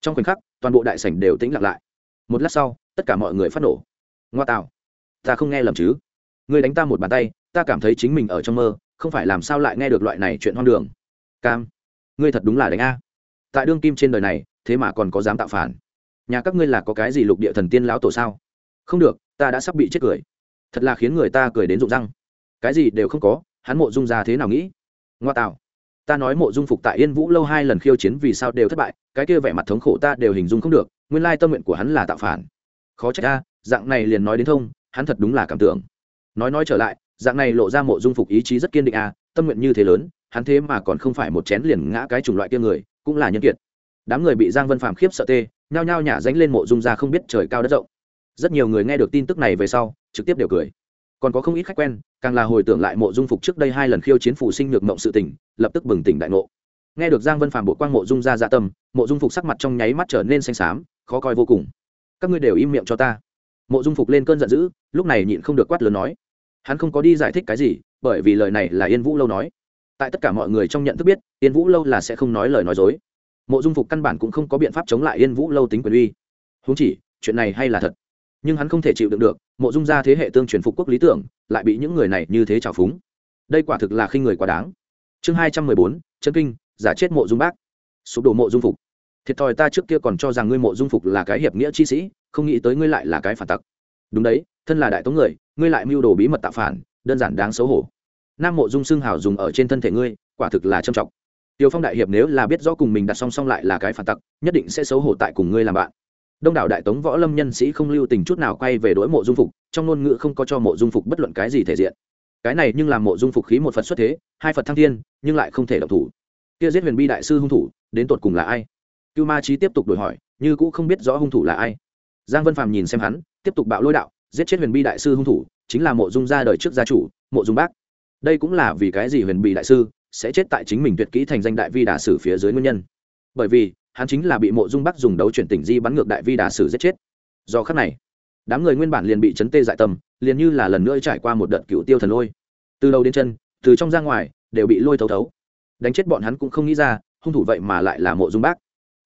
Trong khoảnh khắc, toàn bộ đại sảnh đều tĩnh lặng lại. Một lát sau, tất cả mọi người phát nổ. Ngoa tạo. Ta không nghe lầm chứ? Ngươi đánh ta một bàn tay, ta cảm thấy chính mình ở trong mơ, không phải làm sao lại nghe được loại này chuyện hoang đường. Cam, ngươi thật đúng là đánh a. Tại đương kim trên đời này, thế mà còn có dám tạo phản. Nhà các ngươi là có cái gì lục địa thần tiên lão tổ sao? Không được, ta đã sắp bị chết cười. Thật là khiến người ta cười đến rụng răng. Cái gì đều không có, hắn mộ dung ra thế nào nghĩ? Ngoa tạo ta nói mộ dung phục tại yên vũ lâu hai lần khiêu chiến vì sao đều thất bại, cái kia vẻ mặt thống khổ ta đều hình dung không được, nguyên lai tâm nguyện của hắn là tạo phản. Khó trách ta, dạng này liền nói đến thông, hắn thật đúng là cảm tưởng. Nói nói trở lại, dạng này lộ ra mộ dung phục ý chí rất kiên định à tâm nguyện như thế lớn, hắn thế mà còn không phải một chén liền ngã cái chủng loại kia người, cũng là nhân kiệt. Đám người bị giang vân phàm khiếp sợ tê, nhao nhao nhả dánh lên mộ dung ra không biết trời cao đất rộng. Rất nhiều người nghe được tin tức này về sau, trực tiếp đều cười còn có không ít khách quen, càng là hồi tưởng lại mộ dung phục trước đây hai lần khiêu chiến phủ sinh nhược mộng sự tỉnh lập tức bừng tỉnh đại ngộ. Nghe được giang vân phàm bộ quang mộ dung ra dạ tâm, mộ dung phục sắc mặt trong nháy mắt trở nên xanh xám, khó coi vô cùng. Các ngươi đều im miệng cho ta. Mộ dung phục lên cơn giận dữ, lúc này nhịn không được quát lớn nói. Hắn không có đi giải thích cái gì, bởi vì lời này là yên vũ lâu nói. Tại tất cả mọi người trong nhận thức biết, yên vũ lâu là sẽ không nói lời nói dối. Mộ dung phục căn bản cũng không có biện pháp chống lại yên vũ lâu tính quyền uy. Húng chỉ, chuyện này hay là thật. Nhưng hắn không thể chịu đựng được mộ dung ra thế hệ tương truyền phục quốc lý tưởng, lại bị những người này như thế trào phúng. Đây quả thực là khi người quá đáng. Chương hai trăm mười bốn, chân kinh, giả chết mộ dung bác. Sụp đổ mộ dung phục. Thiệt thòi ta trước kia còn cho rằng ngươi mộ dung phục là cái hiệp nghĩa chi sĩ, không nghĩ tới ngươi lại là cái phản tặc. Đúng đấy, thân là đại tống người, ngươi lại mưu đồ bí mật tạo phản, đơn giản đáng xấu hổ. Nam mộ dung xưng hào dùng ở trên thân thể ngươi, quả thực là trầm trọng. Tiêu phong đại hiệp nếu là biết rõ cùng mình đặt song song lại là cái phản tặc, nhất định sẽ xấu hổ tại cùng ngươi làm bạn đông đảo đại tống võ lâm nhân sĩ không lưu tình chút nào quay về đối mộ dung phục, trong ngôn ngữ không có cho mộ dung phục bất luận cái gì thể diện. Cái này nhưng làm mộ dung phục khí một phật xuất thế, hai phật thăng thiên, nhưng lại không thể động thủ. Kia giết huyền bi đại sư hung thủ, đến tột cùng là ai? Cưu ma trí tiếp tục đổi hỏi, như cũ không biết rõ hung thủ là ai. Giang vân phàm nhìn xem hắn, tiếp tục bạo lôi đạo, giết chết huyền bi đại sư hung thủ, chính là mộ dung ra đời trước gia chủ, mộ dung bác. Đây cũng là vì cái gì huyền bi đại sư sẽ chết tại chính mình tuyệt kỹ thành danh đại vi đà sử phía dưới nguyên nhân? Bởi vì hắn chính là bị mộ dung bắc dùng đấu chuyển tỉnh di bắn ngược đại vi đà sử giết chết. Do khắc này, đám người nguyên bản liền bị chấn tê dại tâm, liền như là lần nữa trải qua một đợt cựu tiêu thần lôi. Từ đầu đến chân, từ trong ra ngoài, đều bị lôi thấu thấu. Đánh chết bọn hắn cũng không nghĩ ra, hung thủ vậy mà lại là mộ dung bắc.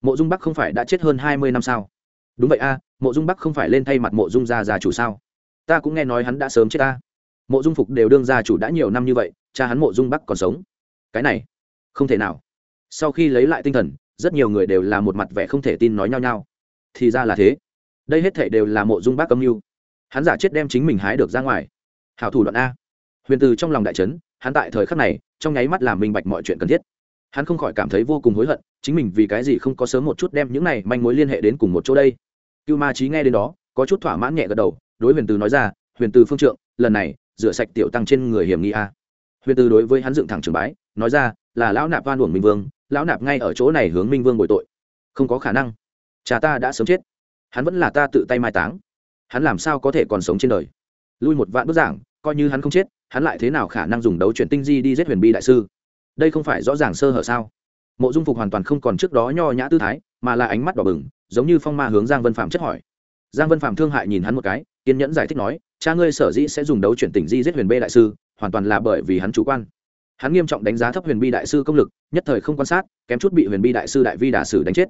Mộ dung bắc không phải đã chết hơn hai mươi năm sao? Đúng vậy a, mộ dung bắc không phải lên thay mặt mộ dung gia già chủ sao? Ta cũng nghe nói hắn đã sớm chết ta. Mộ dung phục đều đương gia chủ đã nhiều năm như vậy, cha hắn mộ dung bắc còn sống. Cái này, không thể nào. Sau khi lấy lại tinh thần rất nhiều người đều là một mặt vẻ không thể tin nói nhau nhau. Thì ra là thế. Đây hết thể đều là mộ dung bác âm mưu. Hắn giả chết đem chính mình hái được ra ngoài. Hảo thủ đoạn a. Huyền từ trong lòng đại trấn hắn tại thời khắc này, trong nháy mắt làm minh bạch mọi chuyện cần thiết. Hắn không khỏi cảm thấy vô cùng hối hận, chính mình vì cái gì không có sớm một chút đem những này manh mối liên hệ đến cùng một chỗ đây. Cưu ma trí nghe đến đó, có chút thỏa mãn nhẹ gật đầu, đối huyền từ nói ra, huyền từ phương trượng, lần này, rửa sạch tiểu tăng trên người hiểm nghi a. Huyền từ đối với hắn dựng thẳng trường bái, nói ra, là lão nạp van uổng minh vương lão nạp ngay ở chỗ này hướng minh vương bồi tội. Không có khả năng. Cha ta đã sớm chết. Hắn vẫn là ta tự tay mai táng. Hắn làm sao có thể còn sống trên đời? Lui một vạn bức giảng, coi như hắn không chết, hắn lại thế nào khả năng dùng đấu chuyển tinh di đi giết huyền bi đại sư? Đây không phải rõ ràng sơ hở sao? Mộ dung phục hoàn toàn không còn trước đó nho nhã tư thái, mà là ánh mắt đỏ bừng, giống như phong ma hướng giang vân phạm chất hỏi. Giang vân phạm thương hại nhìn hắn một cái, kiên nhẫn giải thích nói, cha ngươi sở dĩ sẽ dùng đấu chuyển tình di giết huyền bê đại sư, hoàn toàn là bởi vì hắn chủ quan hắn nghiêm trọng đánh giá thấp huyền bi đại sư công lực, nhất thời không quan sát, kém chút bị huyền bi đại sư đại vi đà sử đánh chết.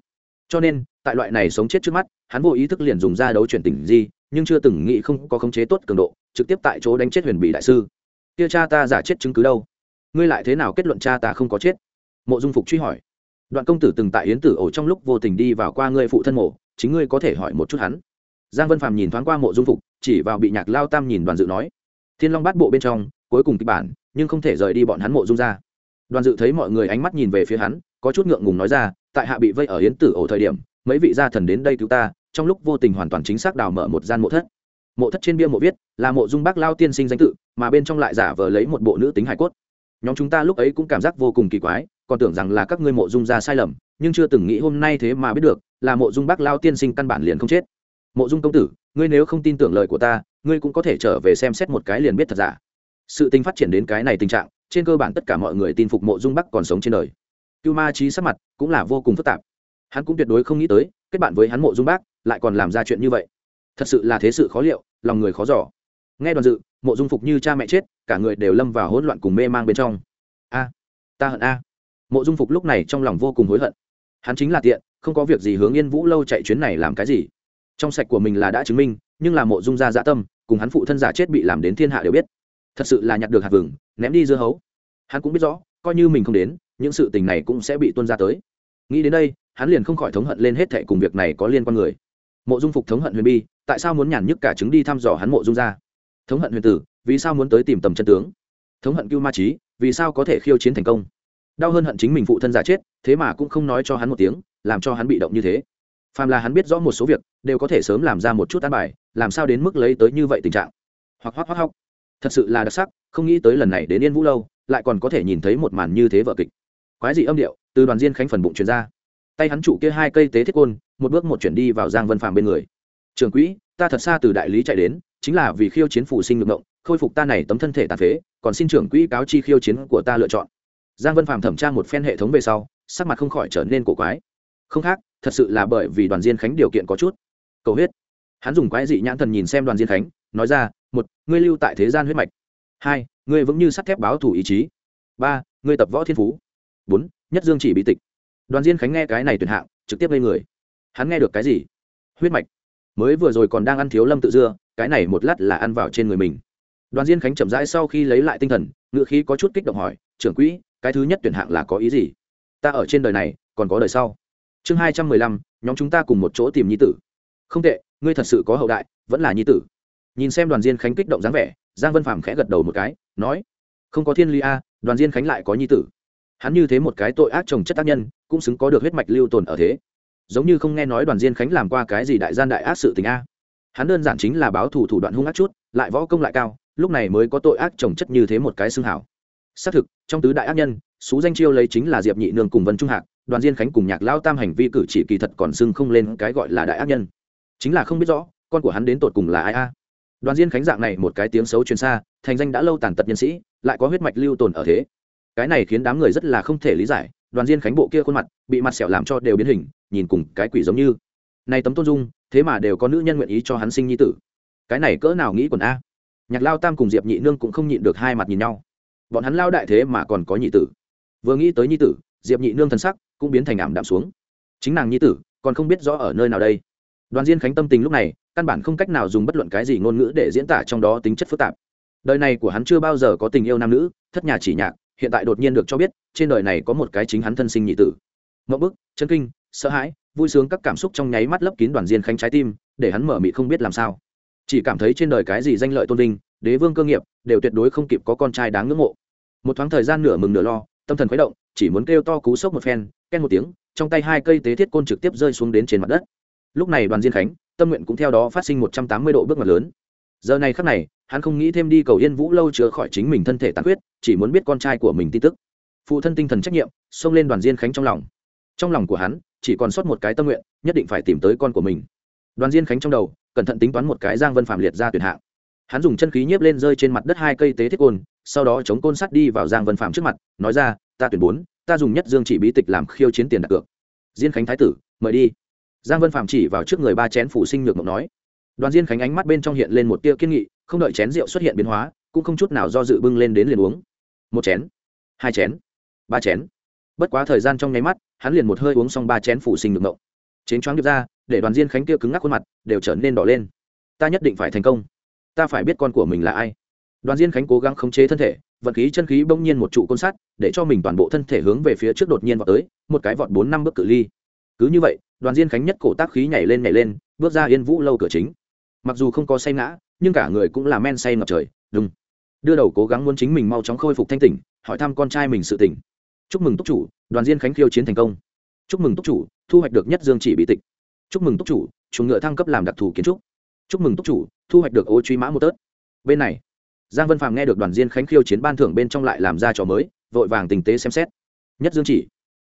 Cho nên, tại loại này sống chết trước mắt, hắn vô ý thức liền dùng ra đấu chuyển tỉnh di, nhưng chưa từng nghĩ không có khống chế tốt cường độ, trực tiếp tại chỗ đánh chết huyền bị đại sư. Kia cha ta giả chết chứng cứ đâu? Ngươi lại thế nào kết luận cha ta không có chết? Mộ dung phục truy hỏi. Đoạn công tử từng tại yến tử ổ trong lúc vô tình đi vào qua ngươi phụ thân mộ, chính ngươi có thể hỏi một chút hắn. Giang vân phàm nhìn thoáng qua mộ dung phục, chỉ vào bị nhạc lao tam nhìn đoàn dự nói. Thiên long bát bộ bên trong cuối cùng kịch bản, nhưng không thể rời đi bọn hắn mộ dung ra. Đoàn dự thấy mọi người ánh mắt nhìn về phía hắn, có chút ngượng ngùng nói ra, tại hạ bị vây ở yến tử ổ thời điểm, mấy vị gia thần đến đây cứu ta, trong lúc vô tình hoàn toàn chính xác đào mở một gian mộ thất. Mộ thất trên bia mộ viết, là mộ dung bác lao tiên sinh danh tự, mà bên trong lại giả vờ lấy một bộ nữ tính hải cốt. Nhóm chúng ta lúc ấy cũng cảm giác vô cùng kỳ quái, còn tưởng rằng là các ngươi mộ dung ra sai lầm, nhưng chưa từng nghĩ hôm nay thế mà biết được, là mộ dung bác lao tiên sinh căn bản liền không chết. Mộ dung công tử, ngươi nếu không tin tưởng lời của ta, ngươi cũng có thể trở về xem xét một cái liền biết thật giả sự tình phát triển đến cái này tình trạng, trên cơ bản tất cả mọi người tin phục mộ dung bắc còn sống trên đời. Cưu ma trí sắc mặt cũng là vô cùng phức tạp. Hắn cũng tuyệt đối không nghĩ tới, kết bạn với hắn mộ dung bác lại còn làm ra chuyện như vậy. Thật sự là thế sự khó liệu, lòng người khó giỏ nghe đoàn dự, mộ dung phục như cha mẹ chết, cả người đều lâm vào hỗn loạn cùng mê mang bên trong. A, ta hận a. Mộ dung phục lúc này trong lòng vô cùng hối hận. Hắn chính là tiện, không có việc gì hướng yên vũ lâu chạy chuyến này làm cái gì. Trong sạch của mình là đã chứng minh, nhưng là mộ dung gia dạ tâm, cùng hắn phụ thân giả chết bị làm đến thiên hạ đều biết thật sự là nhặt được hạt vừng, ném đi dưa hấu. Hắn cũng biết rõ, coi như mình không đến, những sự tình này cũng sẽ bị tuân ra tới. Nghĩ đến đây, hắn liền không khỏi thống hận lên hết thệ cùng việc này có liên quan người. Mộ dung phục thống hận huyền bi, tại sao muốn nhàn nhức cả chứng đi thăm dò hắn mộ dung ra thống hận huyền tử, vì sao muốn tới tìm tầm chân tướng? Thống hận cưu ma trí vì sao có thể khiêu chiến thành công? Đau hơn hận chính mình phụ thân giả chết, thế mà cũng không nói cho hắn một tiếng, làm cho hắn bị động như thế. Phàm là hắn biết rõ một số việc, đều có thể sớm làm ra một chút tan bài, làm sao đến mức lấy tới như vậy tình trạng? Hoặc hoác hoác hóc thật sự là đặc sắc, không nghĩ tới lần này đến yên vũ lâu, lại còn có thể nhìn thấy một màn như thế vợ kịch. Quái dị âm điệu, từ đoàn diên khánh phần bụng truyền ra. Tay hắn trụ kia hai cây tế thiết côn, một bước một chuyển đi vào giang vân phàm bên người. Trường quỹ, ta thật xa từ đại lý chạy đến, chính là vì khiêu chiến phụ sinh lực động khôi phục ta này tấm thân thể tàn phế, còn xin trưởng quỹ cáo chi khiêu chiến của ta lựa chọn. Giang vân phàm thẩm tra một phen hệ thống về sau, sắc mặt không khỏi trở nên cổ quái. Không khác, thật sự là bởi vì đoàn diên khánh điều kiện có chút. Cầu huyết. Hắn dùng quái dị nhãn thần nhìn xem đoàn diên khánh, nói ra một, ngươi lưu tại thế gian huyết mạch. Hai, ngươi vững như sắt thép báo thủ ý chí. Ba, ngươi tập võ thiên phú. Bốn, nhất dương chỉ bị tịch. Đoàn diên khánh nghe cái này tuyệt hạng, trực tiếp lên người. Hắn nghe được cái gì? Huyết mạch. Mới vừa rồi còn đang ăn thiếu lâm tự dưa, cái này một lát là ăn vào trên người mình. Đoàn diên khánh chậm rãi sau khi lấy lại tinh thần ngự khí có chút kích động hỏi, trưởng quỹ, cái thứ nhất tuyển hạng là có ý gì? Ta ở trên đời này, còn có đời sau. Chương hai trăm mười lăm, nhóm chúng ta cùng một chỗ tìm nhi tử. Không tệ, ngươi thật sự có hậu đại, vẫn là nhi tử nhìn xem đoàn diên khánh kích động dáng vẻ, giang vân phàm khẽ gật đầu một cái, nói, không có thiên ly a, đoàn diên khánh lại có nhi tử. Hắn như thế một cái tội ác trồng chất tác nhân, cũng xứng có được huyết mạch lưu tồn ở thế. Giống như không nghe nói đoàn diên khánh làm qua cái gì đại gian đại ác sự tình a. Hắn đơn giản chính là báo thủ thủ đoạn hung ác chút, lại võ công lại cao, lúc này mới có tội ác trồng chất như thế một cái xương hảo. Xác thực, trong tứ đại ác nhân, xú danh chiêu lấy chính là diệp nhị nương cùng vân trung hạc, đoàn diên khánh cùng nhạc lao tam hành vi cử chỉ kỳ thật còn xưng không lên cái gọi là đại ác nhân. Chính là không biết rõ, con của hắn đến tột cùng là ai a đoàn diên khánh dạng này một cái tiếng xấu truyền xa, thành danh đã lâu tàn tật nhân sĩ, lại có huyết mạch lưu tồn ở thế. Cái này khiến đám người rất là không thể lý giải, đoàn diên khánh bộ kia khuôn mặt, bị mặt sẹo làm cho đều biến hình, nhìn cùng cái quỷ giống như. Này tấm tôn dung, thế mà đều có nữ nhân nguyện ý cho hắn sinh nhi tử. Cái này cỡ nào nghĩ quần a? Nhạc lao tam cùng diệp nhị nương cũng không nhịn được hai mặt nhìn nhau. Bọn hắn lao đại thế mà còn có nhị tử. Vừa nghĩ tới nhi tử, diệp nhị nương thân sắc cũng biến thành ảm đạm xuống. Chính nàng nhi tử còn không biết rõ ở nơi nào đây. Đoàn diên khánh tâm tình lúc này căn bản không cách nào dùng bất luận cái gì ngôn ngữ để diễn tả trong đó tính chất phức tạp. Đời này của hắn chưa bao giờ có tình yêu nam nữ, thất nhà chỉ nhạc, hiện tại đột nhiên được cho biết, trên đời này có một cái chính hắn thân sinh nhị tử. Mẫu bức, chân kinh, sợ hãi, vui sướng các cảm xúc trong nháy mắt lấp kín đoàn diên khánh trái tim, để hắn mở mị không biết làm sao. Chỉ cảm thấy trên đời cái gì danh lợi tôn vinh, đế vương cơ nghiệp, đều tuyệt đối không kịp có con trai đáng ngưỡng mộ. Một thoáng thời gian nửa mừng nửa lo, tâm thần khuấy động, chỉ muốn kêu to cú sốc một phen ken một tiếng, trong tay hai cây tế thiết côn trực tiếp rơi xuống đến trên mặt đất. Lúc này đoàn diên khánh tâm nguyện cũng theo đó phát sinh một trăm tám mươi độ bước ngoặt lớn. Giờ này khắc này, hắn không nghĩ thêm đi cầu yên vũ lâu chữa khỏi chính mình thân thể tàn huyết chỉ muốn biết con trai của mình tin tức. Phụ thân tinh thần trách nhiệm, xông lên đoàn diên khánh trong lòng. Trong lòng của hắn, chỉ còn sót một cái tâm nguyện, nhất định phải tìm tới con của mình. Đoàn diên khánh trong đầu, cẩn thận tính toán một cái giang vân phạm liệt ra tuyển hạng. Hắn dùng chân khí nhiếp lên rơi trên mặt đất hai cây tế thiết côn, sau đó chống côn sắt đi vào giang vân phạm trước mặt, nói ra, ta tuyển bốn, ta dùng nhất dương chỉ bí tịch làm khiêu chiến tiền đặt cược. Diên khánh thái tử, mời đi giang vân phạm chỉ vào trước người ba chén phủ sinh nhược mộng nói, đoàn diên khánh ánh mắt bên trong hiện lên một tia kiên nghị, không đợi chén rượu xuất hiện biến hóa, cũng không chút nào do dự bưng lên đến liền uống. Một chén, hai chén, ba chén. Bất quá thời gian trong nháy mắt, hắn liền một hơi uống xong ba chén phủ sinh nhược mộng. Chén choáng được ra, để đoàn diên khánh kia cứng ngắc khuôn mặt đều trở nên đỏ lên. Ta nhất định phải thành công. Ta phải biết con của mình là ai. Đoàn diên khánh cố gắng khống chế thân thể vật khí chân khí bỗng nhiên một trụ côn sắt để cho mình toàn bộ thân thể hướng về phía trước đột nhiên vọt tới, một cái vọt bốn năm bước cự ly. Cứ như vậy đoàn diên khánh nhất cổ tác khí nhảy lên nhảy lên, bước ra yên vũ lâu cửa chính. Mặc dù không có say ngã, nhưng cả người cũng là men say ngập trời đúng đưa đầu cố gắng muốn chính mình mau chóng khôi phục thanh tỉnh, hỏi thăm con trai mình sự tỉnh chúc mừng túc chủ, đoàn diên khánh khiêu chiến thành công. Chúc mừng túc chủ, thu hoạch được nhất dương chỉ bị tịch. Chúc mừng túc chủ, chuồng ngựa thăng cấp làm đặc thù kiến trúc. Chúc mừng túc chủ, thu hoạch được ô truy mã một tớt. Bên này, giang vân Phàm nghe được đoàn diên khánh khiêu chiến ban thưởng bên trong lại làm ra trò mới, vội vàng tình tế xem xét. Nhất dương chỉ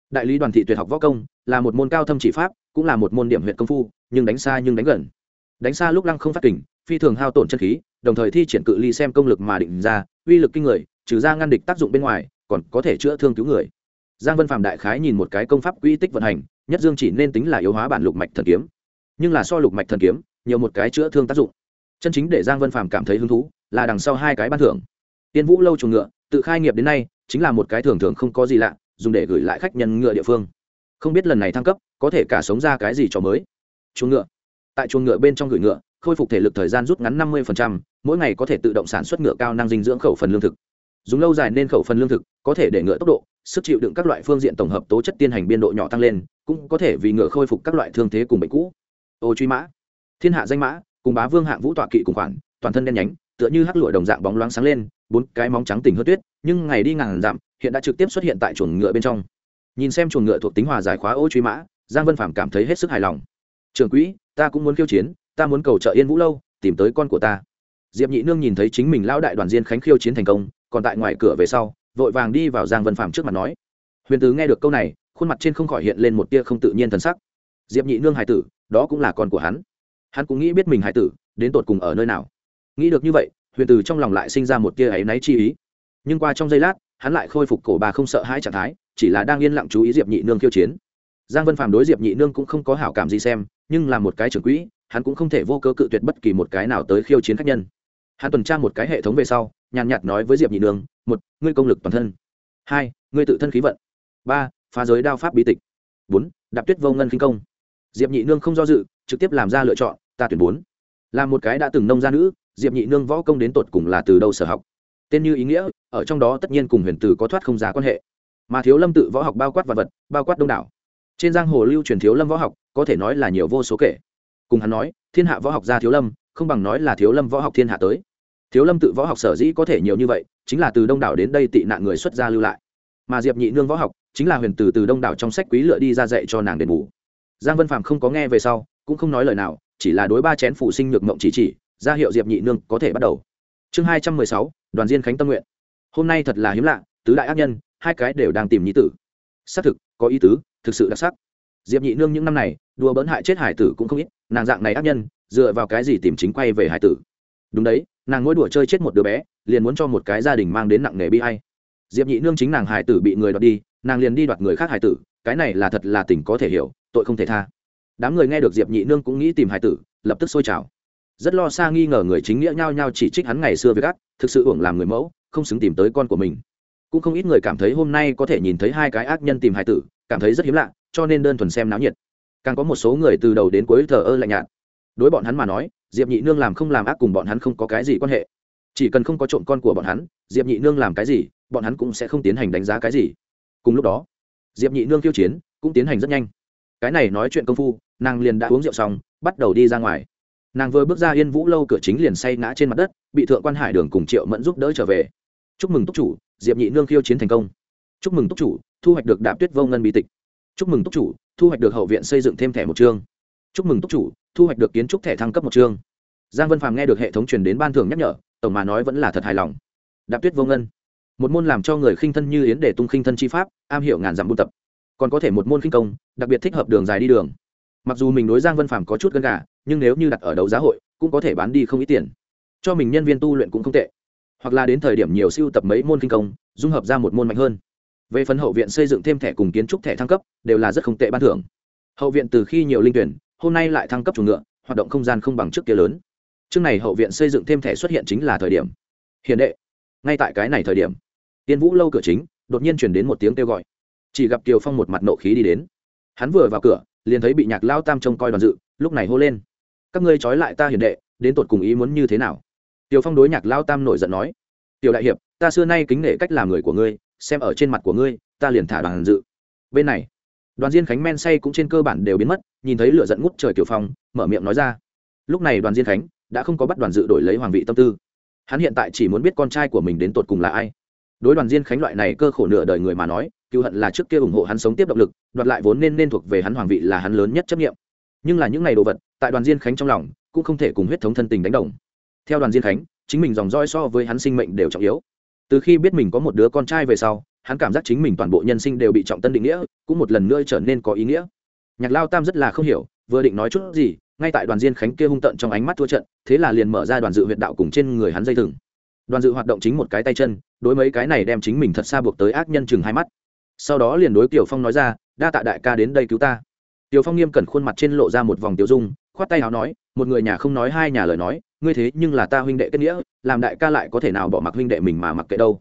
đại lý đoàn thị tuyệt học võ công, là một môn cao thâm chỉ pháp, cũng là một môn điểm huyện công phu, nhưng đánh xa nhưng đánh gần. Đánh xa lúc lăng không phát kình, phi thường hao tổn chân khí, đồng thời thi triển cự ly xem công lực mà định ra, uy lực kinh người, trừ ra ngăn địch tác dụng bên ngoài, còn có thể chữa thương cứu người. Giang vân phạm đại khái nhìn một cái công pháp quy tích vận hành, nhất dương chỉ nên tính là yếu hóa bản lục mạch thần kiếm. Nhưng là so lục mạch thần kiếm, nhiều một cái chữa thương tác dụng. Chân chính để giang vân phạm cảm thấy hứng thú, là đằng sau hai cái ban thưởng. Tiên vũ lâu chuồng ngựa, tự khai nghiệp đến nay, chính là một cái thường thường không có gì lạ dùng để gửi lại khách nhân ngựa địa phương. Không biết lần này thăng cấp, có thể cả sống ra cái gì cho mới? Chuồng ngựa. Tại chuồng ngựa bên trong gửi ngựa, khôi phục thể lực thời gian rút ngắn năm mươi mỗi ngày có thể tự động sản xuất ngựa cao năng dinh dưỡng khẩu phần lương thực. Dùng lâu dài nên khẩu phần lương thực, có thể để ngựa tốc độ, sức chịu đựng các loại phương diện tổng hợp tố chất tiên hành biên độ nhỏ tăng lên, cũng có thể vì ngựa khôi phục các loại thương thế cùng bệnh cũ. Ô truy mã. Thiên hạ danh mã, cùng bá vương hạng vũ tọa kỵ cùng khoản, toàn thân đen nhánh, tựa như hắc lụa đồng dạng bóng loáng sáng lên bốn cái móng trắng tỉnh hơn tuyết, nhưng ngày đi ngàn dặm, hiện đã trực tiếp xuất hiện tại chuồng ngựa bên trong. Nhìn xem chuồng ngựa thuộc tính hòa giải khóa ô truy mã, giang vân phạm cảm thấy hết sức hài lòng. Trường quỹ, ta cũng muốn khiêu chiến, ta muốn cầu trợ yên vũ lâu, tìm tới con của ta. Diệp nhị nương nhìn thấy chính mình lão đại đoàn diên khánh khiêu chiến thành công, còn tại ngoài cửa về sau, vội vàng đi vào giang vân phạm trước mặt nói, huyền tứ nghe được câu này, khuôn mặt trên không khỏi hiện lên một tia không tự nhiên thần sắc. Diệp nhị nương hải tử, đó cũng là con của hắn. Hắn cũng nghĩ biết mình hải tử, đến tột cùng ở nơi nào. Nghĩ được như vậy huyền từ trong lòng lại sinh ra một tia áy náy chi ý. Nhưng qua trong giây lát, hắn lại khôi phục cổ bà không sợ hãi trạng thái, chỉ là đang yên lặng chú ý diệp nhị nương khiêu chiến. Giang vân phàm đối diệp nhị nương cũng không có hảo cảm gì xem, nhưng là một cái trưởng quỹ, hắn cũng không thể vô cơ cự tuyệt bất kỳ một cái nào tới khiêu chiến khách nhân. Hắn tuần tra một cái hệ thống về sau, nhàn nhạt nói với diệp nhị nương, một, ngươi công lực toàn thân. Hai, ngươi tự thân khí vận. Ba, phá giới đao pháp bí tịch. Bốn, đạp tuyết vô ngân kinh công. Diệp nhị nương không do dự, trực tiếp làm ra lựa chọn, ta tuyển bốn. Là một cái đã từng nông gia nữ diệp nhị nương võ công đến tột cùng là từ đâu sở học? Tên như ý nghĩa, ở trong đó tất nhiên cùng huyền tử có thoát không giá quan hệ. Mà thiếu lâm tự võ học bao quát vật vật, bao quát đông đảo. Trên giang hồ lưu truyền thiếu lâm võ học, có thể nói là nhiều vô số kể. Cùng hắn nói, thiên hạ võ học ra thiếu lâm, không bằng nói là thiếu lâm võ học thiên hạ tới. Thiếu lâm tự võ học sở dĩ có thể nhiều như vậy, chính là từ đông đảo đến đây tị nạn người xuất gia lưu lại. Mà diệp nhị nương võ học, chính là huyền từ từ đông đảo trong sách quý lựa đi ra dạy cho nàng đền bù. Giang vân phạm không có nghe về sau, cũng không nói lời nào, chỉ là đối ba chén phụ sinh nhược mộng chỉ chỉ ra hiệu diệp nhị nương có thể bắt đầu. Chương hai trăm mười sáu, đoàn diên khánh tâm nguyện. Hôm nay thật là hiếm lạ, tứ đại ác nhân, hai cái đều đang tìm nhị tử. Xác thực, có ý tứ, thực sự đặc sắc. Diệp nhị nương những năm này, đùa bỡn hại chết hải tử cũng không ít, nàng dạng này ác nhân, dựa vào cái gì tìm chính quay về hải tử? Đúng đấy, nàng mỗi đùa chơi chết một đứa bé, liền muốn cho một cái gia đình mang đến nặng nề bi hay diệp nhị nương chính nàng hải tử bị người đoạt đi, nàng liền đi đoạt người khác hải tử, cái này là thật là tình có thể hiểu, tội không thể tha. Đám người nghe được diệp nhị nương cũng nghĩ tìm hải tử, lập tức sôi trào rất lo xa nghi ngờ người chính nghĩa nhao nhao chỉ trích hắn ngày xưa với gắt thực sự uổng làm người mẫu, không xứng tìm tới con của mình. Cũng không ít người cảm thấy hôm nay có thể nhìn thấy hai cái ác nhân tìm hài tử, cảm thấy rất hiếm lạ, cho nên đơn thuần xem náo nhiệt. Càng có một số người từ đầu đến cuối thờ ơ lạnh nhạt. Đối bọn hắn mà nói, diệp nhị nương làm không làm ác cùng bọn hắn không có cái gì quan hệ. Chỉ cần không có trộm con của bọn hắn, diệp nhị nương làm cái gì, bọn hắn cũng sẽ không tiến hành đánh giá cái gì. Cùng lúc đó, diệp nhị nương tiêu chiến, cũng tiến hành rất nhanh. Cái này nói chuyện công phu, nàng liền đã uống rượu xong, bắt đầu đi ra ngoài nàng vừa bước ra yên vũ lâu cửa chính liền say ngã trên mặt đất, bị thượng quan hải đường cùng triệu mẫn giúp đỡ trở về. Chúc mừng túc chủ, diệp nhị nương khiêu chiến thành công. Chúc mừng túc chủ, thu hoạch được đạp tuyết vô ngân bí tịch. Chúc mừng túc chủ, thu hoạch được hậu viện xây dựng thêm thẻ một chương. Chúc mừng túc chủ, thu hoạch được kiến trúc thẻ thăng cấp một chương. Giang vân phàm nghe được hệ thống truyền đến ban thưởng nhắc nhở, tổng mà nói vẫn là thật hài lòng. Đạp tuyết vô ngân. Một môn làm cho người khinh thân như yến để tung khinh thân chi pháp, am hiểu ngàn dặm buôn tập. Còn có thể một môn khinh công, đặc biệt thích hợp đường dài đi đường. Mặc dù mình đối giang vân phàm có chút gân gà nhưng nếu như đặt ở đấu giá hội, cũng có thể bán đi không ít tiền. Cho mình nhân viên tu luyện cũng không tệ. Hoặc là đến thời điểm nhiều siêu tập mấy môn kinh công, dung hợp ra một môn mạnh hơn. Về phần hậu viện xây dựng thêm thẻ cùng kiến trúc thẻ thăng cấp, đều là rất không tệ ban thưởng. Hậu viện từ khi nhiều linh tuyển, hôm nay lại thăng cấp chủ ngựa, hoạt động không gian không bằng trước kia lớn. Trước này hậu viện xây dựng thêm thẻ xuất hiện chính là thời điểm. Hiện đệ, ngay tại cái này thời điểm, tiên vũ lâu cửa chính, đột nhiên chuyển đến một tiếng kêu gọi. Chỉ gặp kiều phong một mặt nộ khí đi đến. Hắn vừa vào cửa, liền thấy bị nhạc lao tam trông coi đoàn dự, lúc này hô lên các ngươi trói lại ta hiền đệ, đến tột cùng ý muốn như thế nào? Tiểu phong đối nhạc lao tam nổi giận nói, tiểu đại hiệp, ta xưa nay kính nể cách làm người của ngươi, xem ở trên mặt của ngươi, ta liền thả đoàn dự. Bên này, đoàn diên khánh men say cũng trên cơ bản đều biến mất, nhìn thấy lửa giận ngút trời tiểu phong, mở miệng nói ra, lúc này đoàn diên khánh đã không có bắt đoàn dự đổi lấy hoàng vị tâm tư. Hắn hiện tại chỉ muốn biết con trai của mình đến tột cùng là ai. Đối đoàn diên khánh loại này cơ khổ nửa đời người mà nói cựu hận là trước kia ủng hộ hắn sống tiếp động lực, đoạt lại vốn nên nên thuộc về hắn hoàng vị là hắn lớn nhất chấp nghiệm nhưng là những ngày đồ vật, tại đoàn diên khánh trong lòng, cũng không thể cùng huyết thống thân tình đánh đồng. Theo đoàn diên khánh, chính mình dòng roi so với hắn sinh mệnh đều trọng yếu. Từ khi biết mình có một đứa con trai về sau, hắn cảm giác chính mình toàn bộ nhân sinh đều bị trọng tân định nghĩa, cũng một lần nữa trở nên có ý nghĩa. Nhạc lao tam rất là không hiểu, vừa định nói chút gì, ngay tại đoàn diên khánh kia hung tận trong ánh mắt thua trận, thế là liền mở ra đoàn dự huyện đạo cùng trên người hắn dây thừng. Đoàn dự hoạt động chính một cái tay chân, đối mấy cái này đem chính mình thật xa buộc tới ác nhân chừng hai mắt. Sau đó liền đối Tiểu phong nói ra, đa tạ đại ca đến đây cứu ta. Tiểu phong nghiêm cẩn khuôn mặt trên lộ ra một vòng tiêu dung, khoát tay áo nói, một người nhà không nói hai nhà lời nói, ngươi thế nhưng là ta huynh đệ kết nghĩa, làm đại ca lại có thể nào bỏ mặc huynh đệ mình mà mặc kệ đâu.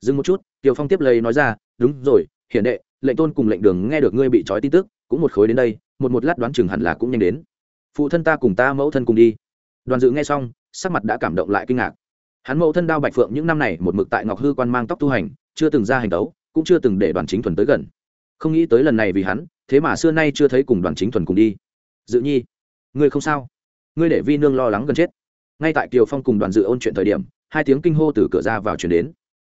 Dừng một chút, Tiểu phong tiếp lấy nói ra, đúng rồi hiển đệ, lệnh tôn cùng lệnh đường nghe được ngươi bị trói tin tức, cũng một khối đến đây, một một lát đoán chừng hẳn là cũng nhanh đến. Phụ thân ta cùng ta mẫu thân cùng đi. Đoàn dự nghe xong, sắc mặt đã cảm động lại kinh ngạc. Hắn mẫu thân đao bạch phượng những năm này một mực tại ngọc hư quan mang tóc tu hành, chưa từng ra hành đấu cũng chưa từng để đoàn chính thuần tới gần không nghĩ tới lần này vì hắn, thế mà xưa nay chưa thấy cùng đoàn chính thuần cùng đi. Dự nhi, ngươi không sao? Ngươi để vi nương lo lắng gần chết. Ngay tại kiều phong cùng đoàn dự ôn chuyện thời điểm, hai tiếng kinh hô từ cửa ra vào chuyển đến.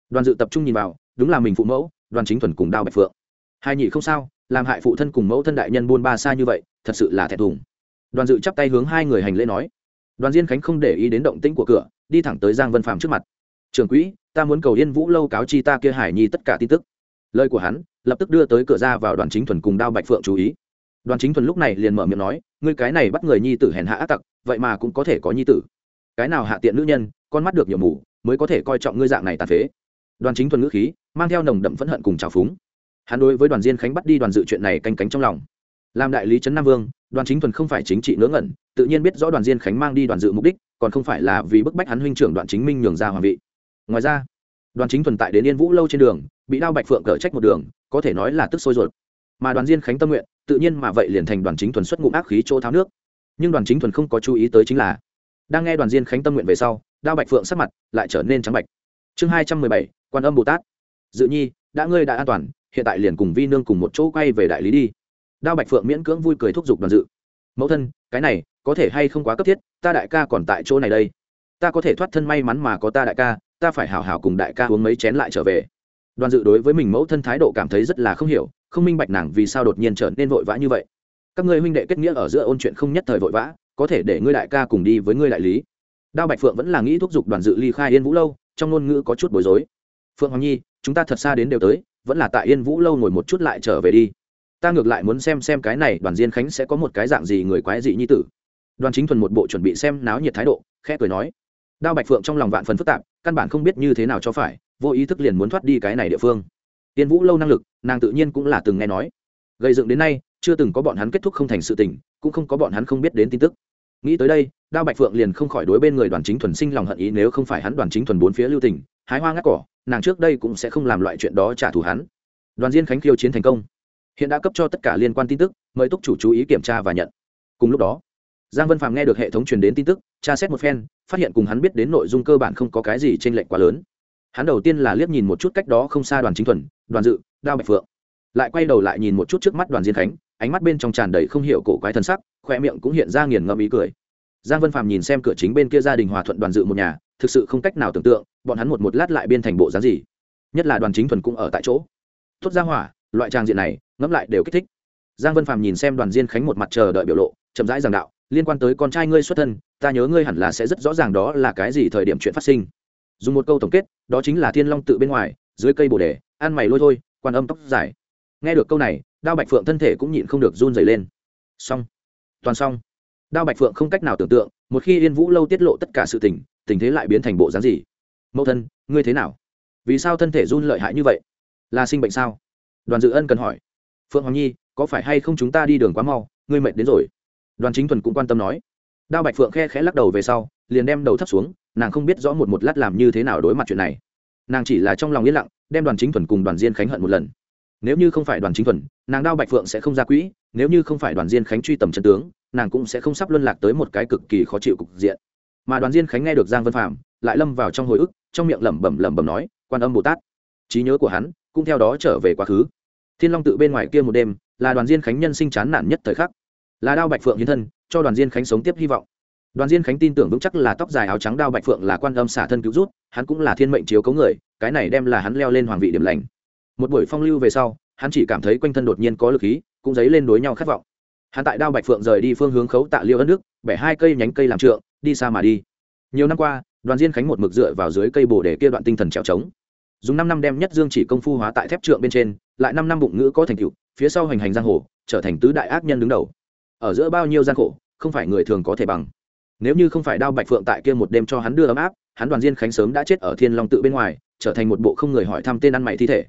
Đoàn dự tập trung nhìn vào, đúng là mình phụ mẫu, đoàn chính thuần cùng đao bạch phượng. Hai nhị không sao, làm hại phụ thân cùng mẫu thân đại nhân buôn ba xa như vậy, thật sự là thẹn thùng. Đoàn dự chắp tay hướng hai người hành lễ nói. Đoàn diên khánh không để ý đến động tĩnh của cửa, đi thẳng tới giang vân phàm trước mặt. Trường quỹ, ta muốn cầu yên vũ lâu cáo chi ta kia hải nhi tất cả tin tức lời của hắn, lập tức đưa tới cửa ra vào đoàn chính thuần cùng đao bạch phượng chú ý. Đoàn chính thuần lúc này liền mở miệng nói, ngươi cái này bắt người nhi tử hèn hạ ác tặc, vậy mà cũng có thể có nhi tử. Cái nào hạ tiện nữ nhân, con mắt được nhiều mù, mới có thể coi trọng ngươi dạng này tàn phế. Đoàn chính thuần ngữ khí, mang theo nồng đậm phẫn hận cùng trào phúng. Hắn đối với đoàn diên khánh bắt đi đoàn dự chuyện này canh cánh trong lòng. Làm đại lý trấn nam vương, đoàn chính thuần không phải chính trị ngớ ngẩn, tự nhiên biết rõ đoàn diên khánh mang đi đoàn dự mục đích, còn không phải là vì bức bách hắn huynh trưởng đoàn chính minh nhường ra hoàng vị. Ngoài ra, đoàn chính thuần tại đến yên vũ lâu trên đường bị đao bạch phượng cở trách một đường, có thể nói là tức sôi ruột. Mà đoàn diên khánh tâm nguyện, tự nhiên mà vậy liền thành đoàn chính thuần xuất ngụm ác khí chỗ tháo nước. Nhưng đoàn chính thuần không có chú ý tới chính là, đang nghe đoàn diên khánh tâm nguyện về sau, đao bạch phượng sắc mặt lại trở nên trắng bạch. Chương hai trăm mười bảy, quan âm bồ tát. Dự nhi, đã ngươi đã an toàn, hiện tại liền cùng vi nương cùng một chỗ quay về đại lý đi. Đao bạch phượng miễn cưỡng vui cười thúc giục đoàn dự. Mẫu thân, cái này, có thể hay không quá cấp thiết, ta đại ca còn tại chỗ này đây. Ta có thể thoát thân may mắn mà có ta đại ca, ta phải hảo hảo cùng đại ca uống mấy chén lại trở về đoàn dự đối với mình mẫu thân thái độ cảm thấy rất là không hiểu, không minh bạch nàng vì sao đột nhiên trở nên vội vã như vậy. Các ngươi huynh đệ kết nghĩa ở giữa ôn chuyện không nhất thời vội vã, có thể để ngươi đại ca cùng đi với ngươi đại lý. Đao bạch phượng vẫn là nghĩ thúc giục đoàn dự ly khai yên vũ lâu, trong ngôn ngữ có chút bối rối. Phượng hoàng nhi, chúng ta thật xa đến đều tới, vẫn là tại yên vũ lâu ngồi một chút lại trở về đi. Ta ngược lại muốn xem xem cái này, đoàn diên khánh sẽ có một cái dạng gì người quái dị như tử. Đoàn chính thuần một bộ chuẩn bị xem náo nhiệt thái độ, khẽ cười nói. Đao bạch phượng trong lòng vạn phần phức tạp, căn bản không biết như thế nào cho phải vô ý thức liền muốn thoát đi cái này địa phương. Tiên vũ lâu năng lực, nàng tự nhiên cũng là từng nghe nói. Gây dựng đến nay, chưa từng có bọn hắn kết thúc không thành sự tình, cũng không có bọn hắn không biết đến tin tức. Nghĩ tới đây, đao bạch phượng liền không khỏi đối bên người đoàn chính thuần sinh lòng hận ý nếu không phải hắn đoàn chính thuần bốn phía lưu tình, hái hoa ngắt cỏ, nàng trước đây cũng sẽ không làm loại chuyện đó trả thù hắn. Đoàn diên khánh khiêu chiến thành công. Hiện đã cấp cho tất cả liên quan tin tức, mời túc chủ chú ý kiểm tra và nhận. Cùng lúc đó, giang vân phàm nghe được hệ thống truyền đến tin tức, tra xét một phen, phát hiện cùng hắn biết đến nội dung cơ bản không có cái gì t r ê n lệch quá lớn hắn đầu tiên là liếc nhìn một chút cách đó không xa đoàn chính thuần, đoàn dự, đao bạch phượng. Lại quay đầu lại nhìn một chút trước mắt đoàn diên khánh, ánh mắt bên trong tràn đầy không hiểu cổ quái thân sắc khoe miệng cũng hiện ra nghiền ngẫm ý cười. Giang vân phàm nhìn xem cửa chính bên kia gia đình hòa thuận đoàn dự một nhà, thực sự không cách nào tưởng tượng, bọn hắn một một lát lại biên thành bộ dáng gì. Nhất là đoàn chính thuần cũng ở tại chỗ. Thốt ra hỏa, loại trang diện này, ngẫm lại đều kích thích. Giang vân phàm nhìn xem đoàn diên khánh một mặt chờ đợi biểu lộ, chậm rãi giảng đạo, liên quan tới con trai ngươi xuất thân, ta nhớ ngươi hẳn là sẽ rất rõ ràng đó là cái gì thời điểm chuyện phát sinh dùng một câu tổng kết, đó chính là thiên long tự bên ngoài, dưới cây bồ đề, ăn mày lôi thôi, quan âm tóc dài. Nghe được câu này, đao bạch phượng thân thể cũng nhịn không được run dày lên. Xong. Toàn xong. Đao bạch phượng không cách nào tưởng tượng, một khi yên vũ lâu tiết lộ tất cả sự tình tình thế lại biến thành bộ dáng gì? Mẫu thân, ngươi thế nào? Vì sao thân thể run lợi hại như vậy? Là sinh bệnh sao? Đoàn dự ân cần hỏi. Phượng hoàng nhi, có phải hay không chúng ta đi đường quá mau, ngươi mệt đến rồi? Đoàn chính thuần cũng quan tâm nói đao bạch phượng khe khẽ lắc đầu về sau, liền đem đầu thấp xuống, nàng không biết rõ một một lát làm như thế nào đối mặt chuyện này. Nàng chỉ là trong lòng yên lặng, đem đoàn chính thuần cùng đoàn diên khánh hận một lần. Nếu như không phải đoàn chính thuần, nàng đao bạch phượng sẽ không ra quỹ, nếu như không phải đoàn diên khánh truy tầm chân tướng, nàng cũng sẽ không sắp luân lạc tới một cái cực kỳ khó chịu cục diện. Mà đoàn diên khánh nghe được giang vân phạm lại lâm vào trong hồi ức, trong miệng lẩm bẩm lẩm bẩm nói, quan âm bồ tát. Trí nhớ của hắn cũng theo đó trở về quá khứ. Thiên long tự bên ngoài kia một đêm, là đoàn diên khánh nhân sinh chán nản nhất thời khắc là đao bạch phượng hiến thân, cho đoàn diên khánh sống tiếp hy vọng. Đoàn diên khánh tin tưởng vững chắc là tóc dài áo trắng đao bạch phượng là quan âm xả thân cứu rút, hắn cũng là thiên mệnh chiếu cấu người, cái này đem là hắn leo lên hoàng vị điểm lành. Một buổi phong lưu về sau, hắn chỉ cảm thấy quanh thân đột nhiên có lực khí, cũng dấy lên đối nhau khát vọng. Hắn tại đao bạch phượng rời đi phương hướng khấu tạ liêu ân đức, bẻ hai cây nhánh cây làm trượng, đi xa mà đi. Nhiều năm qua, đoàn diên khánh một mực dựa vào dưới cây bồ để kia đoạn tinh thần trèo trống. Dùng năm năm đem nhất dương chỉ công phu hóa tại thép trượng bên trên, lại năm năm bụng ngữ có thành tựu, phía sau hành hành giang hồ, trở thành tứ đại ác nhân đứng đầu ở giữa bao nhiêu gian khổ, không phải người thường có thể bằng. Nếu như không phải đao bạch phượng tại kia một đêm cho hắn đưa ấm áp, hắn đoàn diên khánh sớm đã chết ở thiên long tự bên ngoài, trở thành một bộ không người hỏi thăm tên ăn mày thi thể.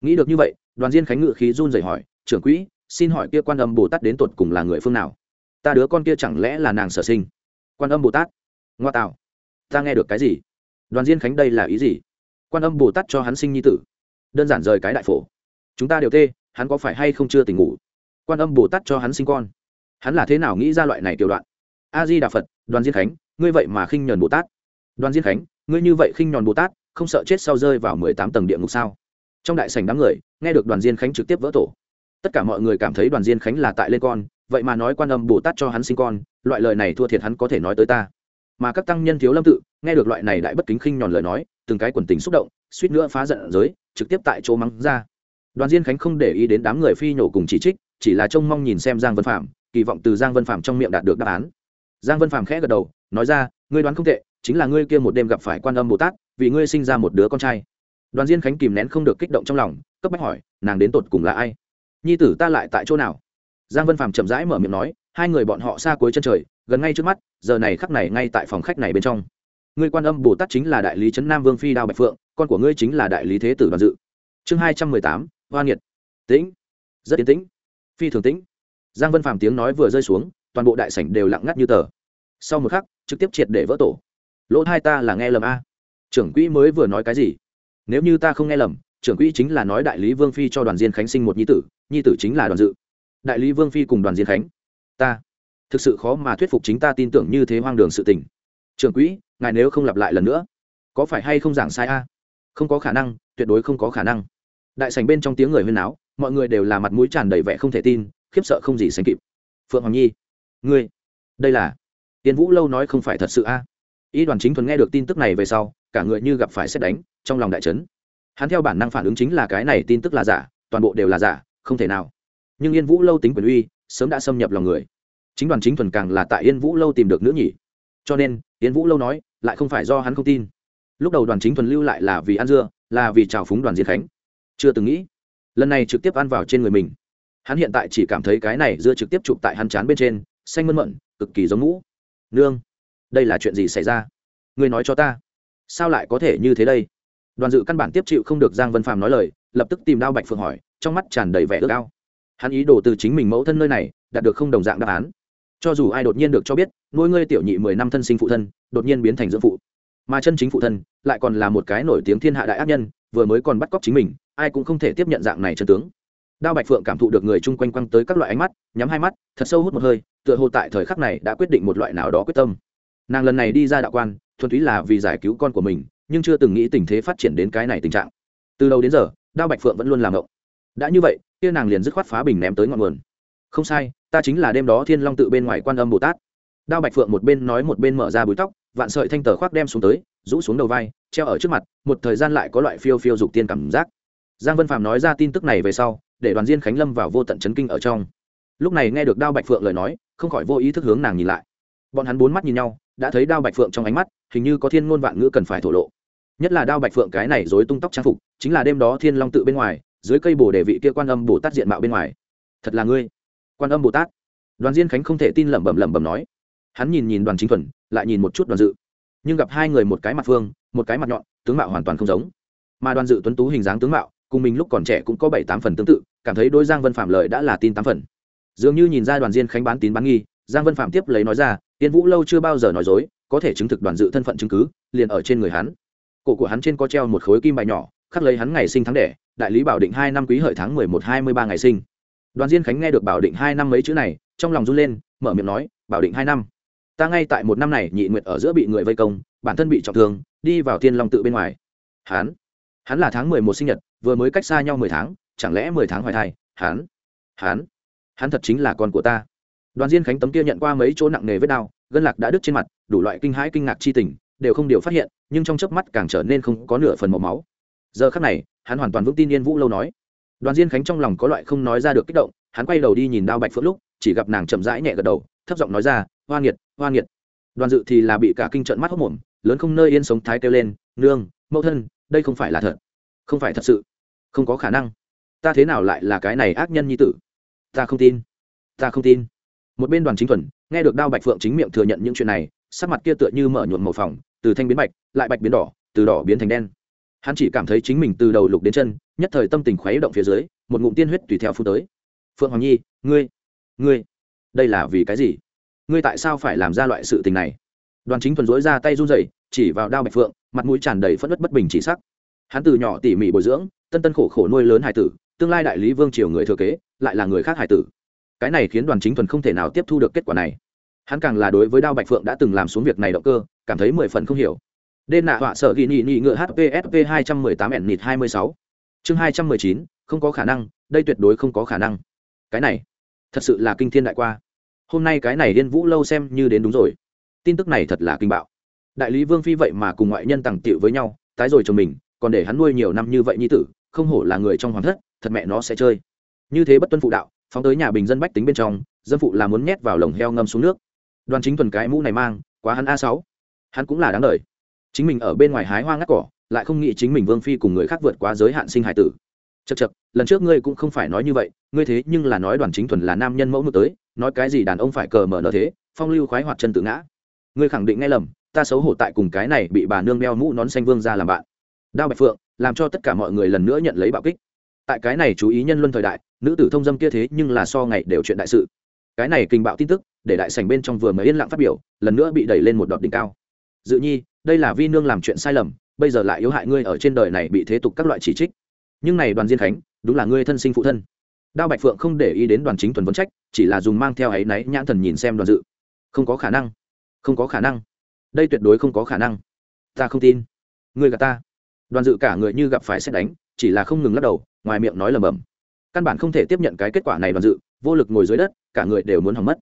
Nghĩ được như vậy, đoàn diên khánh ngự khí run rẩy hỏi, trưởng quỹ, xin hỏi kia quan âm bồ tát đến tột cùng là người phương nào? Ta đứa con kia chẳng lẽ là nàng sở sinh? Quan âm bồ tát. Ngoa tạo. Ta nghe được cái gì? Đoàn diên khánh đây là ý gì? Quan âm bồ tát cho hắn sinh nhi tử. Đơn giản rời cái đại phổ. Chúng ta đều tê, hắn có phải hay không chưa tỉnh ngủ? Quan âm bồ tát cho hắn sinh con hắn là thế nào nghĩ ra loại này tiểu đoạn? A di đà phật đoàn diên khánh, ngươi vậy mà khinh nhờn bồ tát đoàn diên khánh, ngươi như vậy khinh nhòn bồ tát không sợ chết sau rơi vào mười tám tầng địa ngục sao? Trong đại sảnh đám người, nghe được đoàn diên khánh trực tiếp vỡ tổ. Tất cả mọi người cảm thấy đoàn diên khánh là tại lên con, vậy mà nói quan âm bồ tát cho hắn sinh con, loại lời này thua thiệt hắn có thể nói tới ta. Mà các tăng nhân thiếu lâm tự, nghe được loại này lại bất kính khinh nhòn lời nói, từng cái quần tình xúc động, suýt nữa phá giận giới, trực tiếp tại chỗ mắng ra. Đoàn diên khánh không để ý đến đám người phi nhổ cùng chỉ trích, chỉ là trông mong nhìn xem giang vân phạm kỳ vọng từ giang vân phạm trong miệng đạt được đáp án. Giang vân phạm khẽ gật đầu, nói ra, ngươi đoán không tệ, chính là ngươi kia một đêm gặp phải quan âm bồ tát, vì ngươi sinh ra một đứa con trai. Đoàn diên khánh kìm nén không được kích động trong lòng, cấp bách hỏi, nàng đến tột cùng là ai? Nhi tử ta lại tại chỗ nào? Giang vân phạm chậm rãi mở miệng nói, hai người bọn họ xa cuối chân trời, gần ngay trước mắt, giờ này khắc này ngay tại phòng khách này bên trong. Ngươi quan âm bồ tát chính là đại lý trấn nam vương phi đao bạch phượng, con của ngươi chính là đại lý thế tử đoàn dự. Chương hai trăm mười tám, hoa nghiệt. Tĩnh. Rất yên tĩnh. Phi thường tĩnh giang vân phàm tiếng nói vừa rơi xuống, toàn bộ đại sảnh đều lặng ngắt như tờ. Sau một khắc, trực tiếp triệt để vỡ tổ. Lỗ hai ta là nghe lầm a. Trưởng quỹ mới vừa nói cái gì? Nếu như ta không nghe lầm, trưởng quỹ chính là nói đại lý vương phi cho đoàn diên khánh sinh một nhi tử nhi tử chính là đoàn dự. Đại lý vương phi cùng đoàn diên khánh. Ta. Thực sự khó mà thuyết phục chính ta tin tưởng như thế hoang đường sự tình. Trưởng quỹ, ngài nếu không lặp lại lần nữa, có phải hay không giảng sai a? Không có khả năng, tuyệt đối không có khả năng. Đại sành bên trong tiếng người huyên náo, mọi người đều là mặt mũi tràn đầy vẻ không thể tin khiếp sợ không gì sánh kịp. Phượng hoàng nhi, ngươi, đây là, tiên vũ lâu nói không phải thật sự a. À? đoàn chính thuần nghe được tin tức này về sau, cả người như gặp phải xét đánh, trong lòng đại trấn hắn theo bản năng phản ứng chính là cái này tin tức là giả, toàn bộ đều là giả, không thể nào. Nhưng yên vũ lâu tính quyền uy, sớm đã xâm nhập lòng người. Chính đoàn chính thuần càng là tại yên vũ lâu tìm được nữ nhỉ cho nên, yên vũ lâu nói, lại không phải do hắn không tin. Lúc đầu đoàn chính thuần lưu lại là vì ăn dưa, là vì trào phúng đoàn diệt khánh. Chưa từng nghĩ, lần này trực tiếp ăn vào trên người mình hắn hiện tại chỉ cảm thấy cái này dưa trực tiếp chụp tại hắn chán bên trên, xanh mơn mận, cực kỳ giống mũ nương, đây là chuyện gì xảy ra? Ngươi nói cho ta. Sao lại có thể như thế đây? Đoàn dự căn bản tiếp chịu không được giang vân phàm nói lời, lập tức tìm đao bạch phượng hỏi, trong mắt tràn đầy vẻ ước ao. Hắn ý đồ từ chính mình mẫu thân nơi này, đạt được không đồng dạng đáp án. Cho dù ai đột nhiên được cho biết, nuôi ngươi tiểu nhị mười năm thân sinh phụ thân, đột nhiên biến thành dưỡng phụ. Mà chân chính phụ thân, lại còn là một cái nổi tiếng thiên hạ đại ác nhân, vừa mới còn bắt cóc chính mình, ai cũng không thể tiếp nhận dạng này chân tướng đao bạch phượng cảm thụ được người chung quanh quăng tới các loại ánh mắt, nhắm hai mắt, thật sâu hút một hơi, tựa hồ tại thời khắc này đã quyết định một loại nào đó quyết tâm. Nàng lần này đi ra đạo quan, thuần túy là vì giải cứu con của mình, nhưng chưa từng nghĩ tình thế phát triển đến cái này tình trạng. Từ đầu đến giờ, đao bạch phượng vẫn luôn làm ngộng. Đã như vậy, kia nàng liền dứt khoát phá bình ném tới ngọn nguồn. Không sai, ta chính là đêm đó thiên long tự bên ngoài quan âm bồ tát. Đao bạch phượng một bên nói một bên mở ra búi tóc, vạn sợi thanh tờ khoác đem xuống tới, rũ xuống đầu vai, treo ở trước mặt, một thời gian lại có loại phiêu phiêu dục tiên cảm giác. Giang vân phạm nói ra tin tức này về sau để đoàn diên khánh lâm vào vô tận chấn kinh ở trong. Lúc này nghe được đao bạch phượng lời nói, không khỏi vô ý thức hướng nàng nhìn lại. Bọn hắn bốn mắt nhìn nhau, đã thấy đao bạch phượng trong ánh mắt, hình như có thiên ngôn vạn ngữ cần phải thổ lộ. Nhất là đao bạch phượng cái này dối tung tóc trang phục, chính là đêm đó thiên long tự bên ngoài, dưới cây bồ đề vị kia quan âm bồ tát diện mạo bên ngoài. Thật là ngươi. Quan âm bồ tát. Đoàn diên khánh không thể tin lẩm bẩm lẩm bẩm nói. Hắn nhìn nhìn đoàn chính thuần, lại nhìn một chút đoàn dự. Nhưng gặp hai người một cái mặt phương, một cái mặt nhọn, tướng mạo hoàn toàn không giống. Mà đoàn dự tuấn tú hình dáng tướng mạo, cùng mình lúc còn trẻ cũng có bảy tám phần tương tự cảm thấy đôi giang vân phạm lợi đã là tin tám phần. Dường như nhìn ra đoàn diên khánh bán tín bán nghi, giang vân phạm tiếp lấy nói ra, tiên vũ lâu chưa bao giờ nói dối, có thể chứng thực đoàn dự thân phận chứng cứ, liền ở trên người hắn. Cổ của hắn trên có treo một khối kim bài nhỏ, khắc lấy hắn ngày sinh tháng đẻ, đại lý bảo định hai năm quý hợi tháng mười một hai mươi ba ngày sinh. Đoàn diên khánh nghe được bảo định hai năm mấy chữ này, trong lòng run lên, mở miệng nói, bảo định hai năm? Ta ngay tại một năm này nhị nguyệt ở giữa bị người vây công, bản thân bị trọng thương, đi vào thiên long tự bên ngoài. Hắn hắn là tháng mười một sinh nhật, vừa mới cách xa nhau mười tháng chẳng lẽ mười tháng hoài thai? Hắn hắn hắn thật chính là con của ta. Đoàn diên khánh tấm kia nhận qua mấy chỗ nặng nề vết đau, gân lạc đã đứt trên mặt, đủ loại kinh hãi kinh ngạc chi tình, đều không điều phát hiện, nhưng trong chớp mắt càng trở nên không có nửa phần màu máu. Giờ khắc này, hắn hoàn toàn vững tin yên vũ lâu nói. Đoàn diên khánh trong lòng có loại không nói ra được kích động, hắn quay đầu đi nhìn đao bạch phượng lúc, chỉ gặp nàng chậm rãi nhẹ gật đầu, thấp giọng nói ra, hoa nghiệt hoa nghiệt. Đoàn dự thì là bị cả kinh trận mắt hốc mồm lớn không nơi yên sống thái kêu lên, nương, mẫu thân, đây không phải là thật. Không phải thật sự. Không có khả năng ta thế nào lại là cái này ác nhân nhi tử? Ta không tin. Ta không tin. Một bên đoàn chính thuần, nghe được đao bạch phượng chính miệng thừa nhận những chuyện này, sắc mặt kia tựa như mở nhuộm màu phòng từ thanh biến bạch, lại bạch biến đỏ, từ đỏ biến thành đen. Hắn chỉ cảm thấy chính mình từ đầu lục đến chân, nhất thời tâm tình khuấy động phía dưới, một ngụm tiên huyết tùy theo phu tới. Phượng hoàng nhi, ngươi ngươi, đây là vì cái gì? Ngươi tại sao phải làm ra loại sự tình này? Đoàn chính thuần dối ra tay run rẩy, chỉ vào đao bạch phượng, mặt mũi tràn đầy phẫn đất bất bình chỉ sắc. Hắn từ nhỏ tỉ mỉ bồi dưỡng, tân tân khổ khổ nuôi lớn hải tử tương lai đại lý vương triều người thừa kế, lại là người khác hải tử. Cái này khiến đoàn chính thuần không thể nào tiếp thu được kết quả này. Hắn càng là đối với đao bạch phượng đã từng làm xuống việc này động cơ, cảm thấy mười phần không hiểu. Đêm nạ họa sợ ghi nhị nhị ngựa hpsp hai trăm mười tám ẻn nịt hai mươi sáu. Chương hai trăm mười chín, không có khả năng, đây tuyệt đối không có khả năng. Cái này, thật sự là kinh thiên đại qua. Hôm nay cái này điên vũ lâu xem như đến đúng rồi. Tin tức này thật là kinh bạo. Đại lý vương phi vậy mà cùng ngoại nhân tàng tiệu với nhau, tái rồi chồng mình, còn để hắn nuôi nhiều năm như vậy như tử, không hổ là người trong hoàng thất thật mẹ nó sẽ chơi. Như thế bất tuân phụ đạo, phóng tới nhà bình dân bách tính bên trong, dân phụ là muốn nhét vào lồng heo ngâm xuống nước. Đoàn chính tuần cái mũ này mang, quá hắn a sáu. Hắn cũng là đáng lời chính mình ở bên ngoài hái hoa ngắt cỏ, lại không nghĩ chính mình vương phi cùng người khác vượt quá giới hạn sinh hải tử. Chật chật lần trước ngươi cũng không phải nói như vậy, ngươi thế nhưng là nói đoàn chính thuần là nam nhân mẫu mực tới, nói cái gì đàn ông phải cờ mở nở thế, phong lưu khoái hoạt chân tự ngã. Ngươi khẳng định nghe lầm, ta xấu hổ tại cùng cái này bị bà nương đeo mũ nón xanh vương ra làm bạn. Đao bạch phượng, làm cho tất cả mọi người lần nữa nhận lấy bạo kích tại cái này chú ý nhân luân thời đại, nữ tử thông dâm kia thế nhưng là so ngày đều chuyện đại sự. Cái này kinh bạo tin tức, để đại sảnh bên trong vừa mới yên lặng phát biểu, lần nữa bị đẩy lên một đọt đỉnh cao. Dự nhi, đây là vi nương làm chuyện sai lầm, bây giờ lại yếu hại ngươi ở trên đời này bị thế tục các loại chỉ trích. Nhưng này đoàn diên khánh, đúng là ngươi thân sinh phụ thân. Đao bạch phượng không để ý đến đoàn chính thuần vấn trách, chỉ là dùng mang theo áy náy nhãn thần nhìn xem đoàn dự. Không có khả năng. Không có khả năng. Đây tuyệt đối không có khả năng. Ta không tin. Ngươi gặp ta. Đoàn dự cả người như gặp phải xét đánh, chỉ là không ngừng lắc đầu ngoài miệng nói lầm bầm căn bản không thể tiếp nhận cái kết quả này đoàn dự vô lực ngồi dưới đất cả người đều muốn hỏng mất.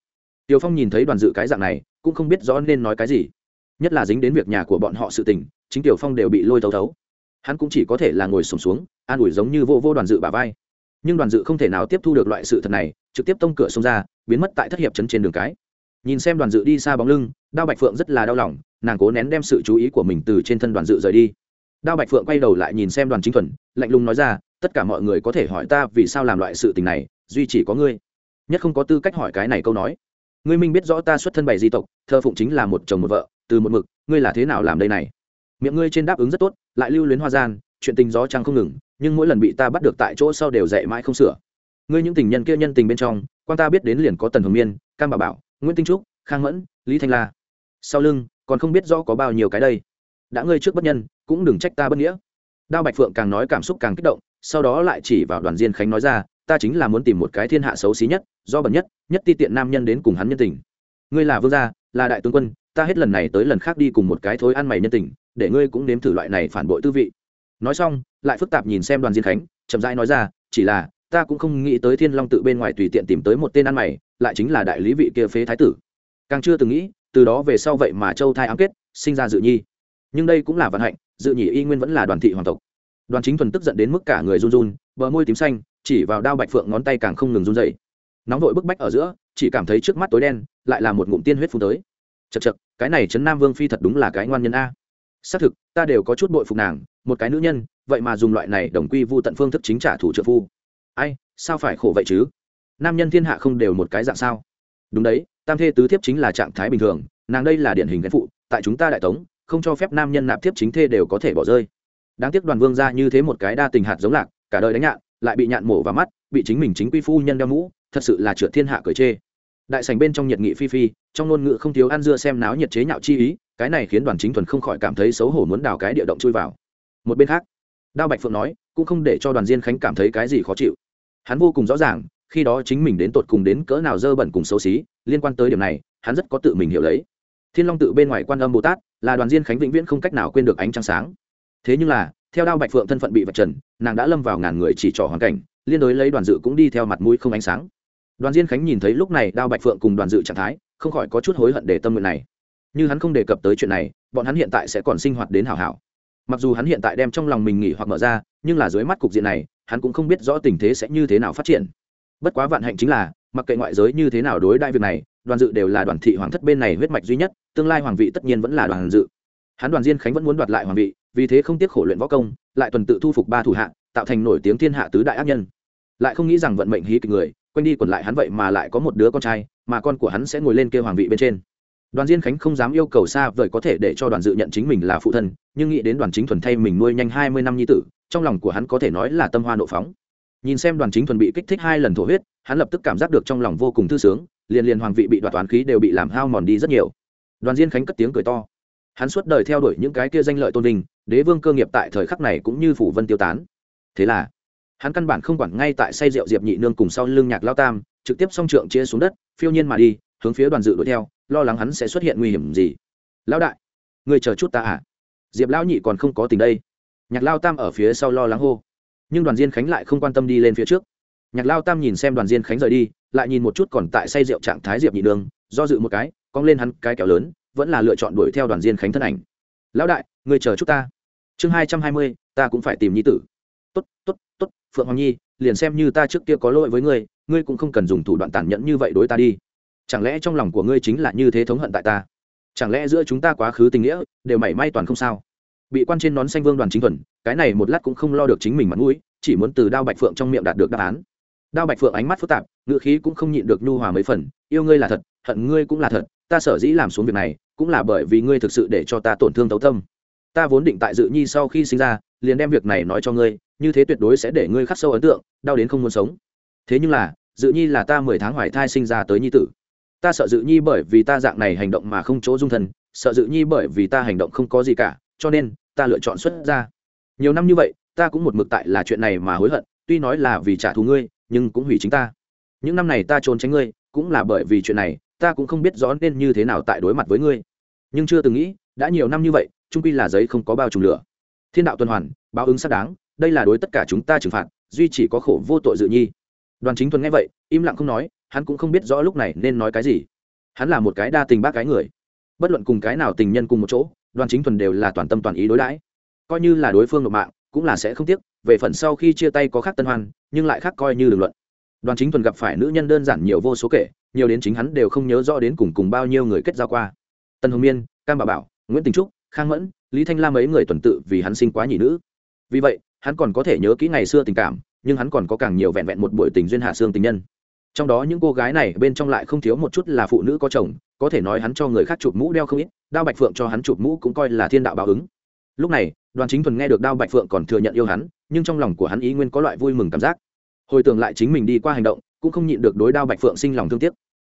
Tiều phong nhìn thấy đoàn dự cái dạng này cũng không biết rõ nên nói cái gì. Nhất là dính đến việc nhà của bọn họ sự tình chính tiểu phong đều bị lôi thấu thấu. Hắn cũng chỉ có thể là ngồi sùng xuống, xuống an ủi giống như vô vô đoàn dự bà vai. Nhưng đoàn dự không thể nào tiếp thu được loại sự thật này trực tiếp tông cửa xông ra biến mất tại thất hiệp chấn trên đường cái. Nhìn xem đoàn dự đi xa bóng lưng đao bạch phượng rất là đau lòng nàng cố nén đem sự chú ý của mình từ trên thân đoàn dự rời đi. Đao bạch phượng quay đầu lại nhìn xem đoàn chính thuần lạnh lùng nói ra tất cả mọi người có thể hỏi ta vì sao làm loại sự tình này, duy chỉ có ngươi. Nhất không có tư cách hỏi cái này câu nói. Ngươi minh biết rõ ta xuất thân bày di tộc thơ phụng chính là một chồng một vợ, từ một mực, ngươi là thế nào làm đây này? Miệng ngươi trên đáp ứng rất tốt, lại lưu luyến hoa gian, chuyện tình gió trăng không ngừng, nhưng mỗi lần bị ta bắt được tại chỗ sau đều dạy mãi không sửa. Ngươi những tình nhân kia nhân tình bên trong, quan ta biết đến liền có tần hồng miên, cam bà bảo, nguyễn tinh trúc, khang mẫn, lý thanh la. Sau lưng, còn không biết rõ có bao nhiêu cái đây. Đã ngươi trước bất nhân, cũng đừng trách ta bất nghĩa. Đao bạch phượng càng nói cảm xúc càng kích động sau đó lại chỉ vào đoàn diên khánh nói ra, ta chính là muốn tìm một cái thiên hạ xấu xí nhất, do bẩn nhất nhất ti tiện nam nhân đến cùng hắn nhân tình. Ngươi là vương gia, là đại tướng quân, ta hết lần này tới lần khác đi cùng một cái thối ăn mày nhân tình, để ngươi cũng nếm thử loại này phản bội tư vị. Nói xong, lại phức tạp nhìn xem đoàn diên khánh, chậm rãi nói ra, chỉ là, ta cũng không nghĩ tới thiên long tự bên ngoài tùy tiện tìm tới một tên ăn mày, lại chính là đại lý vị kia phế thái tử. Càng chưa từng nghĩ, từ đó về sau vậy mà châu thai ám kết, sinh ra dự nhi. Nhưng đây cũng là vận hạnh, dự nhị y nguyên vẫn là đoàn thị hoàng tộc đoàn chính thuần tức giận đến mức cả người run run, bờ môi tím xanh, chỉ vào đao bạch phượng ngón tay càng không ngừng run dậy nóng vội bức bách ở giữa, chỉ cảm thấy trước mắt tối đen, lại là một ngụm tiên huyết phun tới. Chật chật cái này trấn nam vương phi thật đúng là cái ngoan nhân a. Xác thực, ta đều có chút bội phục nàng, một cái nữ nhân, vậy mà dùng loại này đồng quy vu tận phương thức chính trả thủ trợ phu. Ai, sao phải khổ vậy chứ? Nam nhân thiên hạ không đều một cái dạng sao? Đúng đấy, tam thê tứ thiếp chính là trạng thái bình thường, nàng đây là điển hình ghen phụ, tại chúng ta đại tống, không cho phép nam nhân nạp thiếp chính thê đều có thể bỏ rơi đáng tiếc đoàn vương ra như thế một cái đa tình hạt giống lạc, cả đời đánh nhạn, lại bị nhạn mổ vào mắt, bị chính mình chính quy phu nhân đeo mũ, thật sự là trượt thiên hạ cởi chê. Đại sành bên trong nhiệt nghị phi phi, trong ngôn ngữ không thiếu ăn dưa xem náo nhiệt chế nhạo chi ý, cái này khiến đoàn chính thuần không khỏi cảm thấy xấu hổ muốn đào cái địa động chui vào. Một bên khác, đao bạch phượng nói, cũng không để cho đoàn diên khánh cảm thấy cái gì khó chịu. Hắn vô cùng rõ ràng, khi đó chính mình đến tột cùng đến cỡ nào dơ bẩn cùng xấu xí, liên quan tới điểm này, hắn rất có tự mình hiểu lấy. Thiên long tự bên ngoài quan âm bồ tát, là đoàn diên khánh vĩnh viễn không cách nào quên được ánh trăng sáng thế nhưng là, theo đao bạch phượng thân phận bị vạch trần, nàng đã lâm vào ngàn người chỉ trỏ hoàn cảnh, liên đối lấy đoàn dự cũng đi theo mặt mũi không ánh sáng. Đoàn diên khánh nhìn thấy lúc này đao bạch phượng cùng đoàn dự trạng thái, không khỏi có chút hối hận để tâm nguyện này. Như hắn không đề cập tới chuyện này, bọn hắn hiện tại sẽ còn sinh hoạt đến hảo hảo. Mặc dù hắn hiện tại đem trong lòng mình nghỉ hoặc mở ra, nhưng là dưới mắt cục diện này, hắn cũng không biết rõ tình thế sẽ như thế nào phát triển. Bất quá vạn hạnh chính là, mặc kệ ngoại giới như thế nào đối đại việc này, đoàn dự đều là đoàn thị hoàng thất bên này huyết mạch duy nhất, tương lai hoàng vị tất nhiên vẫn là đoàn dự. Hắn đoàn diên khánh vẫn muốn đoạt lại hoàng vị vì thế không tiếc khổ luyện võ công, lại tuần tự thu phục ba thủ hạ, tạo thành nổi tiếng thiên hạ tứ đại ác nhân. Lại không nghĩ rằng vận mệnh hí kịch người, quanh đi còn lại hắn vậy mà lại có một đứa con trai, mà con của hắn sẽ ngồi lên kêu hoàng vị bên trên. Đoàn diên khánh không dám yêu cầu xa vời có thể để cho đoàn dự nhận chính mình là phụ thân, nhưng nghĩ đến đoàn chính thuần thay mình nuôi nhanh hai mươi năm nhi tử, trong lòng của hắn có thể nói là tâm hoa nộ phóng. Nhìn xem đoàn chính thuần bị kích thích hai lần thổ huyết, hắn lập tức cảm giác được trong lòng vô cùng thư sướng, liền liền hoàng vị bị đoạt toán khí đều bị làm hao mòn đi rất nhiều. Đoàn diên khánh cất tiếng cười to hắn suốt đời theo đuổi những cái kia danh lợi tôn đình đế vương cơ nghiệp tại thời khắc này cũng như phủ vân tiêu tán. Thế là, hắn căn bản không quản ngay tại say rượu diệp nhị nương cùng sau lưng nhạc lao tam, trực tiếp song trượng chia xuống đất, phiêu nhiên mà đi, hướng phía đoàn dự đuổi theo, lo lắng hắn sẽ xuất hiện nguy hiểm gì. Lão đại người chờ chút ta à? Diệp lão nhị còn không có tình đây. Nhạc lao tam ở phía sau lo lắng hô. Nhưng đoàn diên khánh lại không quan tâm đi lên phía trước. Nhạc lao tam nhìn xem đoàn diên khánh rời đi, lại nhìn một chút còn tại say rượu trạng thái diệp nhị đường do dự một cái, cong lên hắn cái kéo lớn vẫn là lựa chọn đuổi theo đoàn diên khánh thân ảnh. Lão đại, người chờ chút ta. Chương hai trăm hai mươi, ta cũng phải tìm nhi tử. Tốt tốt tốt, phượng hoàng nhi, liền xem như ta trước kia có lỗi với ngươi ngươi cũng không cần dùng thủ đoạn tàn nhẫn như vậy đối ta đi. Chẳng lẽ trong lòng của ngươi chính là như thế thống hận tại ta? Chẳng lẽ giữa chúng ta quá khứ tình nghĩa, đều mảy may toàn không sao? Bị quan trên nón xanh vương đoàn chính thuần, cái này một lát cũng không lo được chính mình mặt mũi, chỉ muốn từ đao bạch phượng trong miệng đạt được đáp án. Đao bạch phượng ánh mắt phức tạp ngự khí cũng không nhịn được nhu hòa mấy phần, yêu ngươi là thật, hận ngươi cũng là thật ta sở dĩ làm xuống việc này, cũng là bởi vì ngươi thực sự để cho ta tổn thương tấu tâm. Ta vốn định tại dự nhi sau khi sinh ra, liền đem việc này nói cho ngươi, như thế tuyệt đối sẽ để ngươi khắc sâu ấn tượng, đau đến không muốn sống. Thế nhưng là, dự nhi là ta mười tháng hoài thai sinh ra tới nhi tử. Ta sợ dự nhi bởi vì ta dạng này hành động mà không chỗ dung thân, sợ dự nhi bởi vì ta hành động không có gì cả, cho nên, ta lựa chọn xuất ra nhiều năm như vậy, ta cũng một mực tại là chuyện này mà hối hận, tuy nói là vì trả thù ngươi, nhưng cũng hủy chính ta. Những năm này ta trốn tránh ngươi, cũng là bởi vì chuyện này ta cũng không biết rõ nên như thế nào tại đối mặt với ngươi. Nhưng chưa từng nghĩ, đã nhiều năm như vậy, trung quy là giấy không có bao trùm lửa. Thiên đạo tuần hoàn, báo ứng xác đáng, đây là đối tất cả chúng ta trừng phạt, duy chỉ có khổ vô tội dự nhi. Đoàn chính thuần nghe vậy, im lặng không nói, hắn cũng không biết rõ lúc này nên nói cái gì. Hắn là một cái đa tình bác cái người. Bất luận cùng cái nào tình nhân cùng một chỗ, đoàn chính thuần đều là toàn tâm toàn ý đối đãi. Coi như là đối phương nộp mạng, cũng là sẽ không tiếc, về phần sau khi chia tay có khác tân hoan, nhưng lại khác coi như đường luận đoàn chính thuần gặp phải nữ nhân đơn giản nhiều vô số kể, nhiều đến chính hắn đều không nhớ rõ đến cùng cùng bao nhiêu người kết giao qua. Tân hồng miên, cam bà bảo, nguyễn tình trúc, khang mẫn, lý thanh Lam mấy người tuần tự vì hắn sinh quá nhỉ nữ. Vì vậy, hắn còn có thể nhớ kỹ ngày xưa tình cảm, nhưng hắn còn có càng nhiều vẹn vẹn một buổi tình duyên hạ xương tình nhân. Trong đó những cô gái này bên trong lại không thiếu một chút là phụ nữ có chồng, có thể nói hắn cho người khác chụp mũ đeo không ít, đao bạch phượng cho hắn chụp mũ cũng coi là thiên đạo báo ứng. Lúc này, đoàn chính thuần nghe được đao bạch phượng còn thừa nhận yêu hắn, nhưng trong lòng của hắn ý nguyên có loại vui mừng cảm giác hồi tưởng lại chính mình đi qua hành động, cũng không nhịn được đối đao bạch phượng sinh lòng thương tiếc.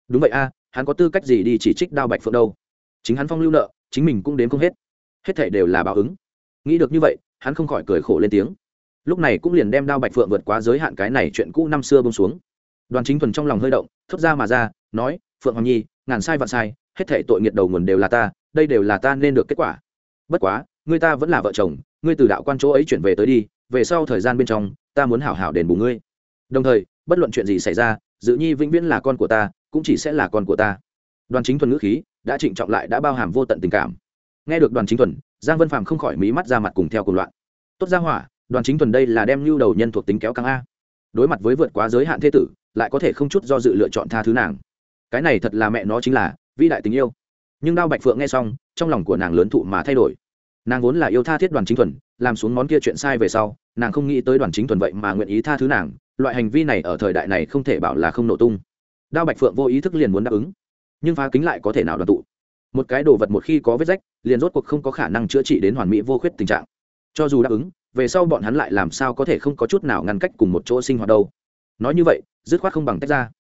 Đúng vậy a, hắn có tư cách gì đi chỉ trích đao bạch phượng đâu? Chính hắn phong lưu nợ, chính mình cũng đến không hết. Hết thể đều là báo ứng. Nghĩ được như vậy, hắn không khỏi cười khổ lên tiếng. Lúc này cũng liền đem đao bạch phượng vượt quá giới hạn cái này chuyện cũ năm xưa bông xuống. Đoàn chính thuần trong lòng hơi động, thốt ra mà ra, nói, phượng hoàng nhi, ngàn sai vạn sai, hết thể tội nghiệt đầu nguồn đều là ta, đây đều là ta nên được kết quả. Bất quá, người ta vẫn là vợ chồng, ngươi từ đạo quan chỗ ấy chuyển về tới đi, về sau thời gian bên trong, ta muốn hảo hảo đền bù ngươi đồng thời, bất luận chuyện gì xảy ra, dự nhi vĩnh viễn là con của ta, cũng chỉ sẽ là con của ta. Đoàn chính thuần ngữ khí đã trịnh trọng lại đã bao hàm vô tận tình cảm. Nghe được đoàn chính thuần, giang vân phàm không khỏi mí mắt ra mặt cùng theo cùng loạn. Tốt ra hỏa, đoàn chính thuần đây là đem lưu đầu nhân thuộc tính kéo căng a. Đối mặt với vượt quá giới hạn thế tử, lại có thể không chút do dự lựa chọn tha thứ nàng. Cái này thật là mẹ nó chính là vĩ đại tình yêu. Nhưng đao bạch phượng nghe xong, trong lòng của nàng lớn thụ mà thay đổi. Nàng vốn là yêu tha thiết đoàn chính thuần, làm xuống món kia chuyện sai về sau nàng không nghĩ tới đoàn chính thuần vậy mà nguyện ý tha thứ nàng, loại hành vi này ở thời đại này không thể bảo là không nổ tung. Đao bạch phượng vô ý thức liền muốn đáp ứng, nhưng phá kính lại có thể nào đoàn tụ? Một cái đồ vật một khi có vết rách, liền rốt cuộc không có khả năng chữa trị đến hoàn mỹ vô khuyết tình trạng. Cho dù đáp ứng, về sau bọn hắn lại làm sao có thể không có chút nào ngăn cách cùng một chỗ sinh hoạt đâu. Nói như vậy, dứt khoát không bằng tách ra.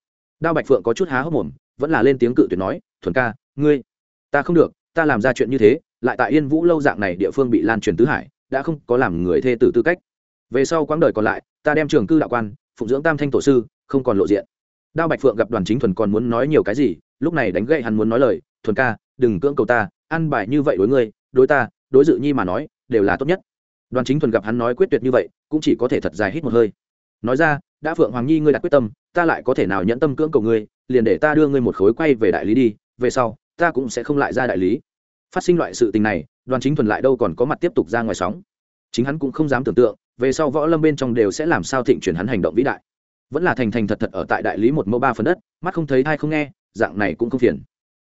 Đao bạch phượng có chút há hốc mồm, vẫn là lên tiếng cự tuyệt nói, thuần ca, ngươi, ta không được, ta làm ra chuyện như thế, lại tại yên vũ lâu dạng này địa phương bị lan truyền tứ hải, đã không có làm người thê tử tư cách về sau quãng đời còn lại, ta đem trường cư đạo quan, phụng dưỡng tam thanh tổ sư, không còn lộ diện. Đao bạch phượng gặp đoàn chính thuần còn muốn nói nhiều cái gì, lúc này đánh gậy hắn muốn nói lời, thuần ca, đừng cưỡng cầu ta ăn bài như vậy đối ngươi, đối ta, đối dự nhi mà nói, đều là tốt nhất. Đoàn chính thuần gặp hắn nói quyết tuyệt như vậy, cũng chỉ có thể thật dài hít một hơi. Nói ra, đã phượng hoàng nhi ngươi đặt quyết tâm, ta lại có thể nào nhẫn tâm cưỡng cầu ngươi, liền để ta đưa ngươi một khối quay về đại lý đi, về sau, ta cũng sẽ không lại ra đại lý. Phát sinh loại sự tình này, đoàn chính thuần lại đâu còn có mặt tiếp tục ra ngoài sóng. Chính hắn cũng không dám tưởng tượng về sau võ lâm bên trong đều sẽ làm sao thịnh chuyển hắn hành động vĩ đại. Vẫn là thành thành thật thật ở tại đại lý một mẫu ba phần đất, mắt không thấy ai không nghe, dạng này cũng không phiền.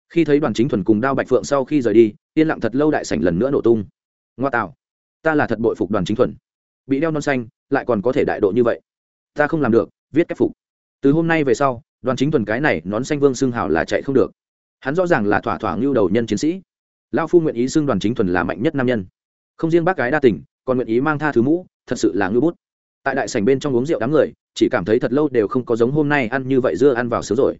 Khi thấy đoàn chính thuần cùng đao bạch phượng sau khi rời đi, yên lặng thật lâu đại sảnh lần nữa nổ tung. Ngoa tạo, ta là thật bội phục đoàn chính thuần. Bị đeo non xanh, lại còn có thể đại độ như vậy. Ta không làm được, viết cách phục. Từ hôm nay về sau, đoàn chính thuần cái này nón xanh vương xưng hảo là chạy không được. Hắn rõ ràng là thỏa thỏa ngưu đầu nhân chiến sĩ. Lao phu nguyện ý xưng đoàn chính thuần là mạnh nhất nam nhân. Không riêng bác gái đa tình còn nguyện ý mang tha thứ mũ, thật sự là ngư bút. Tại đại sảnh bên trong uống rượu đám người, chỉ cảm thấy thật lâu đều không có giống hôm nay ăn như vậy dưa ăn vào sớm rồi.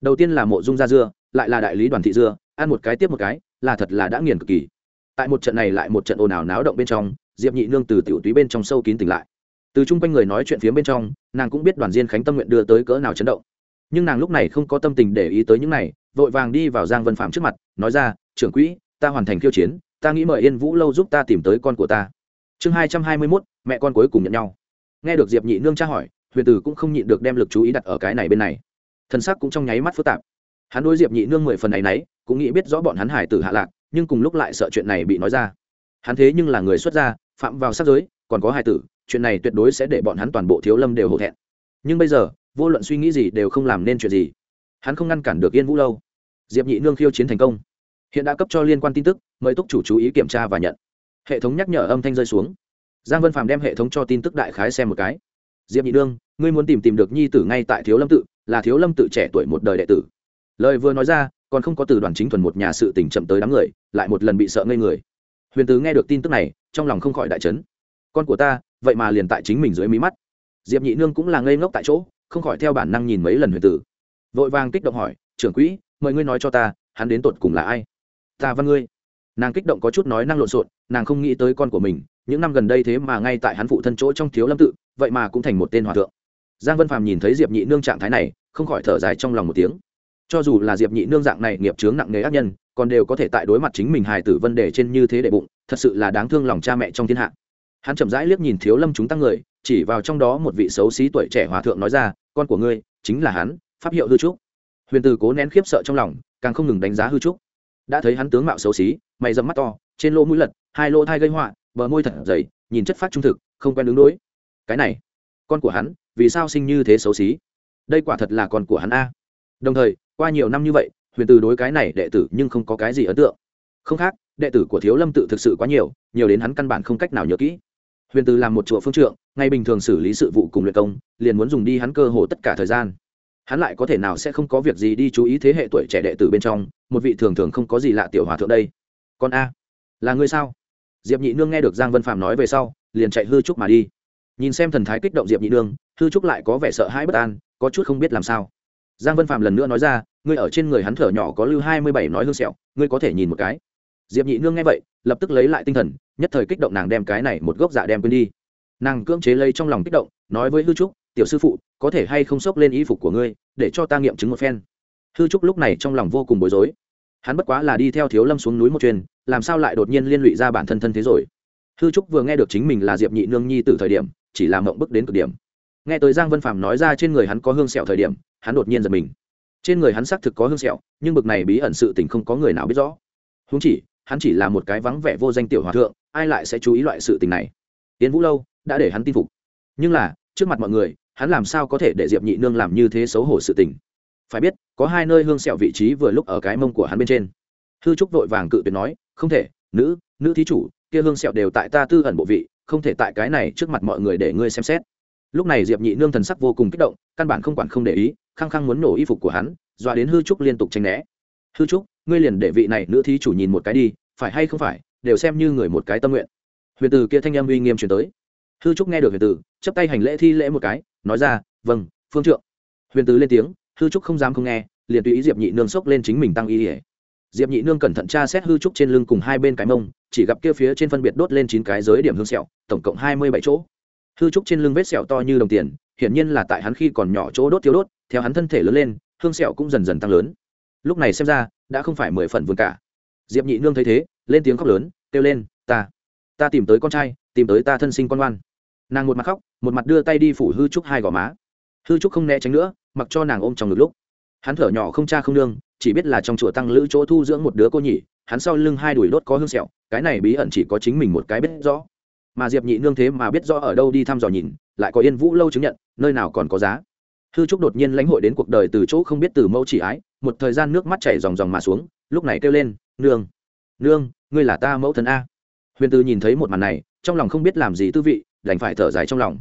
Đầu tiên là mộ dung ra dưa, lại là đại lý đoàn thị dưa, ăn một cái tiếp một cái, là thật là đã nghiền cực kỳ. Tại một trận này lại một trận ồn ào náo động bên trong, diệp nhị nương từ tiểu túy bên trong sâu kín tỉnh lại. Từ chung quanh người nói chuyện phía bên trong, nàng cũng biết đoàn diên khánh tâm nguyện đưa tới cỡ nào chấn động. Nhưng nàng lúc này không có tâm tình để ý tới những này, vội vàng đi vào giang vân phạm trước mặt, nói ra, trưởng quỹ, ta hoàn thành khiêu chiến, ta nghĩ mời yên vũ lâu giúp ta tìm tới con của ta chương hai trăm hai mươi mốt, mẹ con cuối cùng nhận nhau. Nghe được diệp nhị nương tra hỏi, huyền tử cũng không nhịn được đem lực chú ý đặt ở cái này bên này. Thân sắc cũng trong nháy mắt phức tạp. Hắn đối diệp nhị nương mười phần ấ y n ấ y cũng nghĩ biết rõ bọn hắn hải tử hạ lạc, nhưng cùng lúc lại sợ chuyện này bị nói ra. Hắn thế nhưng là người xuất gia, phạm vào sát giới, còn có hải tử, chuyện này tuyệt đối sẽ để bọn hắn toàn bộ thiếu lâm đều hổ thẹn. Nhưng bây giờ, vô luận suy nghĩ gì đều không làm nên chuyện gì. Hắn không ngăn cản được yên vũ lâu. Diệp nhị nương khiêu chiến thành công. Hiện đã cấp cho liên quan tin tức, mời túc chủ chú ý kiểm tra và nhận hệ thống nhắc nhở âm thanh rơi xuống. Giang vân phàm đem hệ thống cho tin tức đại khái xem một cái. Diệp nhị nương ngươi muốn tìm tìm được nhi tử ngay tại thiếu lâm tự, là thiếu lâm tự trẻ tuổi một đời đệ tử. Lời vừa nói ra, còn không có từ đoàn chính thuần một nhà sự tình chậm tới đám người, lại một lần bị sợ ngây người. Huyền tứ nghe được tin tức này, trong lòng không khỏi đại chấn. Con của ta, vậy mà liền tại chính mình dưới mí mắt. Diệp nhị nương cũng là ngây ngốc tại chỗ, không khỏi theo bản năng nhìn mấy lần huyền tử. Vội vàng kích động hỏi, trưởng quỹ, mời ngươi nói cho ta, hắn đến tột cùng là ai? Ta văn ngươi nàng kích động có chút nói năng lộn xộn, nàng không nghĩ tới con của mình, những năm gần đây thế mà ngay tại hắn phụ thân chỗ trong thiếu lâm tự, vậy mà cũng thành một tên hòa thượng. Giang vân phàm nhìn thấy diệp nhị nương trạng thái này, không khỏi thở dài trong lòng một tiếng. Cho dù là diệp nhị nương dạng này nghiệp chướng nặng nề ác nhân, còn đều có thể tại đối mặt chính mình hài tử vấn đề trên như thế đệ bụng, thật sự là đáng thương lòng cha mẹ trong thiên hạ. Hắn chậm rãi liếc nhìn thiếu lâm chúng tăng người, chỉ vào trong đó một vị xấu xí tuổi trẻ hòa thượng nói ra, con của ngươi chính là hắn, pháp hiệu hư trúc. Huyền từ cố nén khiếp sợ trong lòng, càng không ngừng đánh giá hư trúc. Đã thấy hắn tướng mạo xấu xí mày dầm mắt to, trên lỗ mũi lật, hai lỗ thai gây họa, bờ môi thật dày, nhìn chất phát trung thực, không quen đứng đối. Cái này, con của hắn, vì sao sinh như thế xấu xí? Đây quả thật là con của hắn a. Đồng thời, qua nhiều năm như vậy, huyền từ đối cái này đệ tử nhưng không có cái gì ấn tượng. Không khác, đệ tử của thiếu lâm tự thực sự quá nhiều nhiều đến hắn căn bản không cách nào nhớ kỹ. Huyền từ làm một chùa phương trượng, ngày bình thường xử lý sự vụ cùng luyện công, liền muốn dùng đi hắn cơ hồ tất cả thời gian. Hắn lại có thể nào sẽ không có việc gì đi chú ý thế hệ tuổi trẻ đệ tử bên trong, một vị thường thường không có gì lạ tiểu hòa thượng đây con a, là ngươi sao? Diệp nhị nương nghe được giang vân phạm nói về sau, liền chạy hư trúc mà đi. Nhìn xem thần thái kích động diệp nhị nương, hư trúc lại có vẻ sợ hãi bất an, có chút không biết làm sao. Giang vân phạm lần nữa nói ra, ngươi ở trên người hắn thở nhỏ có lưu hai mươi bảy nói hương sẹo, ngươi có thể nhìn một cái. Diệp nhị nương nghe vậy, lập tức lấy lại tinh thần, nhất thời kích động nàng đem cái này một gốc dạ đem quên đi. Nàng cưỡng chế lấy trong lòng kích động, nói với hư trúc, tiểu sư phụ, có thể hay không xốc lên y phục của ngươi, để cho ta nghiệm chứng một phen. Hư trúc lúc này trong lòng vô cùng bối rối hắn bất quá là đi theo thiếu lâm xuống núi một chuyên làm sao lại đột nhiên liên lụy ra bản thân thân thế rồi? Hư trúc vừa nghe được chính mình là diệp nhị nương nhi từ thời điểm, chỉ là mộng bức đến cực điểm. Nghe tới giang vân phạm nói ra trên người hắn có hương sẹo thời điểm, hắn đột nhiên giật mình. Trên người hắn xác thực có hương sẹo, nhưng bực này bí ẩn sự tình không có người nào biết rõ. Húng chỉ, hắn chỉ là một cái vắng vẻ vô danh tiểu hòa thượng, ai lại sẽ chú ý loại sự tình này? Tiến vũ lâu đã để hắn tin phục. Nhưng là, trước mặt mọi người, hắn làm sao có thể để diệp nhị nương làm như thế xấu hổ sự tình? Phải biết, có hai nơi hương sẹo vị trí vừa lúc ở cái mông của hắn bên trên. Hư trúc vội vàng cự tuyệt nói, không thể, nữ nữ thí chủ, kia hương sẹo đều tại ta tư ẩn bộ vị, không thể tại cái này trước mặt mọi người để ngươi xem xét. Lúc này diệp nhị nương thần sắc vô cùng kích động, căn bản không quản không để ý, khăng khăng muốn nổ y phục của hắn, dọa đến hư trúc liên tục tranh né. Hư trúc, ngươi liền để vị này nữ thí chủ nhìn một cái đi, phải hay không phải, đều xem như người một cái tâm nguyện. Huyền từ kia thanh âm uy nghiêm truyền tới. Hư trúc nghe được huyền từ chấp tay hành lễ thi lễ một cái, nói ra vâng phương trượng. Huyền từ lên tiếng hư trúc không dám không nghe, liền tùy ý diệp nhị nương xốc lên chính mình tăng y ỉa diệp nhị nương cẩn thận tra xét hư trúc trên lưng cùng hai bên cái mông, chỉ gặp kia phía trên phân biệt đốt lên chín cái giới điểm hương sẹo, tổng cộng hai mươi bảy chỗ. Hư trúc trên lưng vết sẹo to như đồng tiền, hiển nhiên là tại hắn khi còn nhỏ chỗ đốt thiếu đốt, theo hắn thân thể lớn lên, hương sẹo cũng dần dần tăng lớn. Lúc này xem ra, đã không phải mười phần vườn cả. Diệp nhị nương thấy thế, lên tiếng khóc lớn, kêu lên, ta ta tìm tới con trai, tìm tới ta thân sinh con oan nàng một mặt khóc, một mặt đưa tay đi phủ hư trúc hai gò má. Hư trúc không né tránh nữa mặc cho nàng ôm trong ngực lúc. Hắn thở nhỏ không cha không nương, chỉ biết là trong chùa tăng lữ chỗ thu dưỡng một đứa cô nhỉ, hắn sau lưng hai đùi đốt có hương sẹo, cái này bí ẩn chỉ có chính mình một cái biết rõ. Mà diệp nhị nương thế mà biết rõ ở đâu đi thăm dò nhìn, lại có yên vũ lâu chứng nhận, nơi nào còn có giá. Hư trúc đột nhiên lãnh hội đến cuộc đời từ chỗ không biết từ mẫu chỉ ái, một thời gian nước mắt chảy ròng ròng mà xuống, lúc này kêu lên, nương nương, ngươi là ta mẫu thần a. Huyền tư nhìn thấy một màn này, trong lòng không biết làm gì tư vị, đành phải thở dài trong lòng.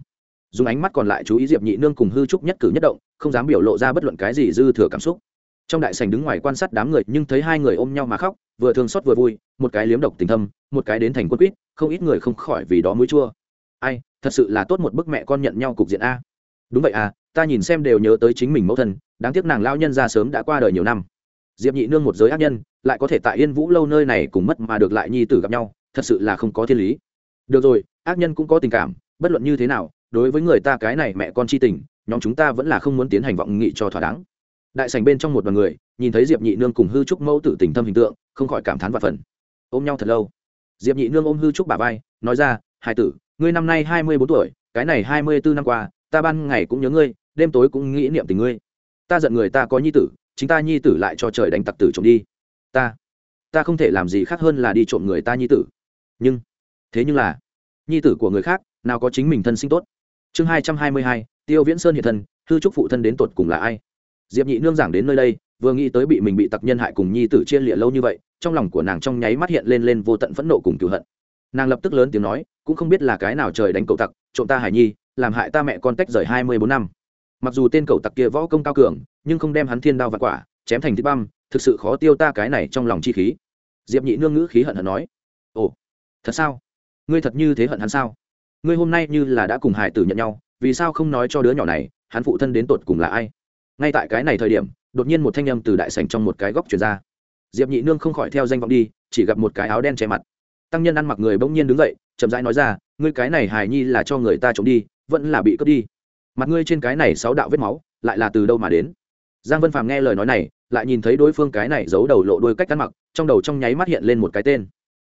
Dùng ánh mắt còn lại chú ý diệp nhị nương cùng hư trúc nhất cử nhất động không dám biểu lộ ra bất luận cái gì dư thừa cảm xúc. Trong đại sành đứng ngoài quan sát đám người, nhưng thấy hai người ôm nhau mà khóc, vừa thương xót vừa vui, một cái liếm độc tình thâm, một cái đến thành quân quýt, không ít người không khỏi vì đó mũi chua. Ai, thật sự là tốt một bức mẹ con nhận nhau cục diện a. Đúng vậy à ta nhìn xem đều nhớ tới chính mình mẫu thân, đáng tiếc nàng lao nhân ra sớm đã qua đời nhiều năm. Diệp nhị nương một giới ác nhân, lại có thể tại yên vũ lâu nơi này cùng mất mà được lại nhi tử gặp nhau, thật sự là không có thiên lý. Được rồi, ác nhân cũng có tình cảm, bất luận như thế nào, đối với người ta cái này mẹ con chi tình nhóm chúng ta vẫn là không muốn tiến hành vọng nghị cho thỏa đáng. Đại sành bên trong một đoàn người, nhìn thấy diệp nhị nương cùng hư trúc mẫu tử tình thâm hình tượng, không khỏi cảm thán và phần ôm nhau thật lâu. Diệp nhị nương ôm hư trúc bà vai, nói ra hai tử, ngươi năm nay hai mươi bốn tuổi, cái này hai mươi bốn năm qua, ta ban ngày cũng nhớ ngươi, đêm tối cũng nghĩ niệm tình ngươi. Ta giận người ta có nhi tử, chính ta nhi tử lại cho trời đánh tặc tử trộm đi. Ta ta không thể làm gì khác hơn là đi trộm người ta nhi tử. Nhưng, thế nhưng là, nhi tử của người khác, nào có chính mình thân sinh tốt. Chương hai trăm hai mươi hai tiêu viễn sơn hiện thân, hư trúc phụ thân đến tột cùng là ai? Diệp nhị nương giảng đến nơi đây, vừa nghĩ tới bị mình bị tặc nhân hại cùng nhi tử chia lịa lâu như vậy, trong lòng của nàng trong nháy mắt hiện lên lên vô tận phẫn nộ cùng cựu hận. Nàng lập tức lớn tiếng nói, cũng không biết là cái nào trời đánh cậu tặc, trộm ta hải nhi, làm hại ta mẹ con tách rời hai mươi bốn năm. Mặc dù tên cậu tặc kia võ công cao cường, nhưng không đem hắn thiên đao và quả, chém thành thịt băm, thực sự khó tiêu ta cái này trong lòng chi khí. Diệp nhị nương ngữ khí hận hận nói, ồ, thật sao? Ngươi thật như thế hận hắn sao? Ngươi hôm nay như là đã cùng hải tử nhận nhau vì sao không nói cho đứa nhỏ này, hắn phụ thân đến tột cùng là ai? Ngay tại cái này thời điểm, đột nhiên một thanh âm từ đại sảnh trong một cái góc chuyển ra. Diệp nhị nương không khỏi theo danh vọng đi, chỉ gặp một cái áo đen che mặt. Tăng nhân ăn mặc người bỗng nhiên đứng dậy, chậm rãi nói ra, ngươi cái này hài nhi là cho người ta trộm đi, vẫn là bị cướp đi. Mặt ngươi trên cái này sáu đạo vết máu, lại là từ đâu mà đến? Giang vân phàm nghe lời nói này, lại nhìn thấy đối phương cái này giấu đầu lộ đôi cách ăn mặc, trong đầu trong nháy mắt hiện lên một cái tên.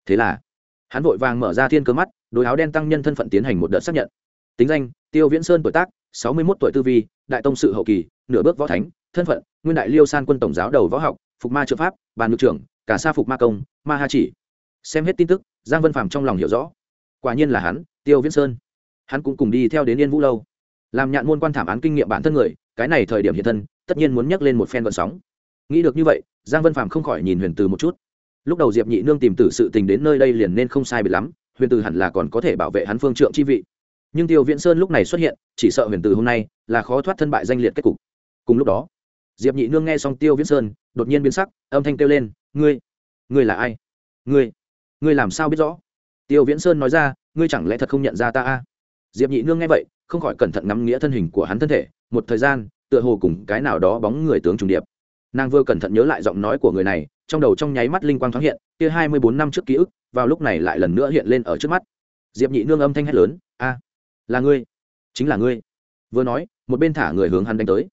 Thế là, hắn vội vàng mở ra thiên cơ mắt đôi áo đen tăng nhân thân phận tiến hành một đợt xác nhận. Tính danh tiêu viễn sơn tuổi tác, sáu mươi một tuổi tư vi, đại tông sự hậu kỳ, nửa bước võ thánh, thân phận, nguyên đại liêu san quân tổng giáo đầu võ học, phục ma trợ pháp, bàn ngự trưởng, cả sa phục ma công, ma ha chỉ. Xem hết tin tức, giang vân phàm trong lòng hiểu rõ. Quả nhiên là hắn, tiêu viễn sơn. Hắn cũng cùng đi theo đến yên vũ lâu. Làm nhạn môn quan thảm án kinh nghiệm bản thân người, cái này thời điểm hiện thân, tất nhiên muốn nhắc lên một phen vận sóng. Nghĩ được như vậy, giang vân phàm không khỏi nhìn huyền từ một chút. Lúc đầu diệp nhị nương tìm tử sự tình đến nơi đây liền nên không sai bị lắm, huyền từ hẳn là còn có thể bảo vệ hắn phương trượng chi vị nhưng tiêu viễn sơn lúc này xuất hiện, chỉ sợ huyền từ hôm nay là khó thoát thân bại danh liệt kết cục. Cùng lúc đó, diệp nhị nương nghe xong tiêu viễn sơn, đột nhiên biến sắc, âm thanh kêu lên, ngươi ngươi là ai? Ngươi ngươi làm sao biết rõ? Tiêu viễn sơn nói ra, ngươi chẳng lẽ thật không nhận ra ta a? Diệp nhị nương nghe vậy, không khỏi cẩn thận ngắm nghĩa thân hình của hắn thân thể, một thời gian, tựa hồ cùng cái nào đó bóng người tướng trùng điệp. Nàng vừa cẩn thận nhớ lại giọng nói của người này, trong đầu trong nháy mắt linh quang thoáng hiện, kia hai mươi bốn năm trước ký ức, vào lúc này lại lần nữa hiện lên ở trước mắt. Diệp nhị nương âm thanh hét lớn, a là ngươi. Chính là ngươi. Vừa nói, một bên thả người hướng hắn đánh tới.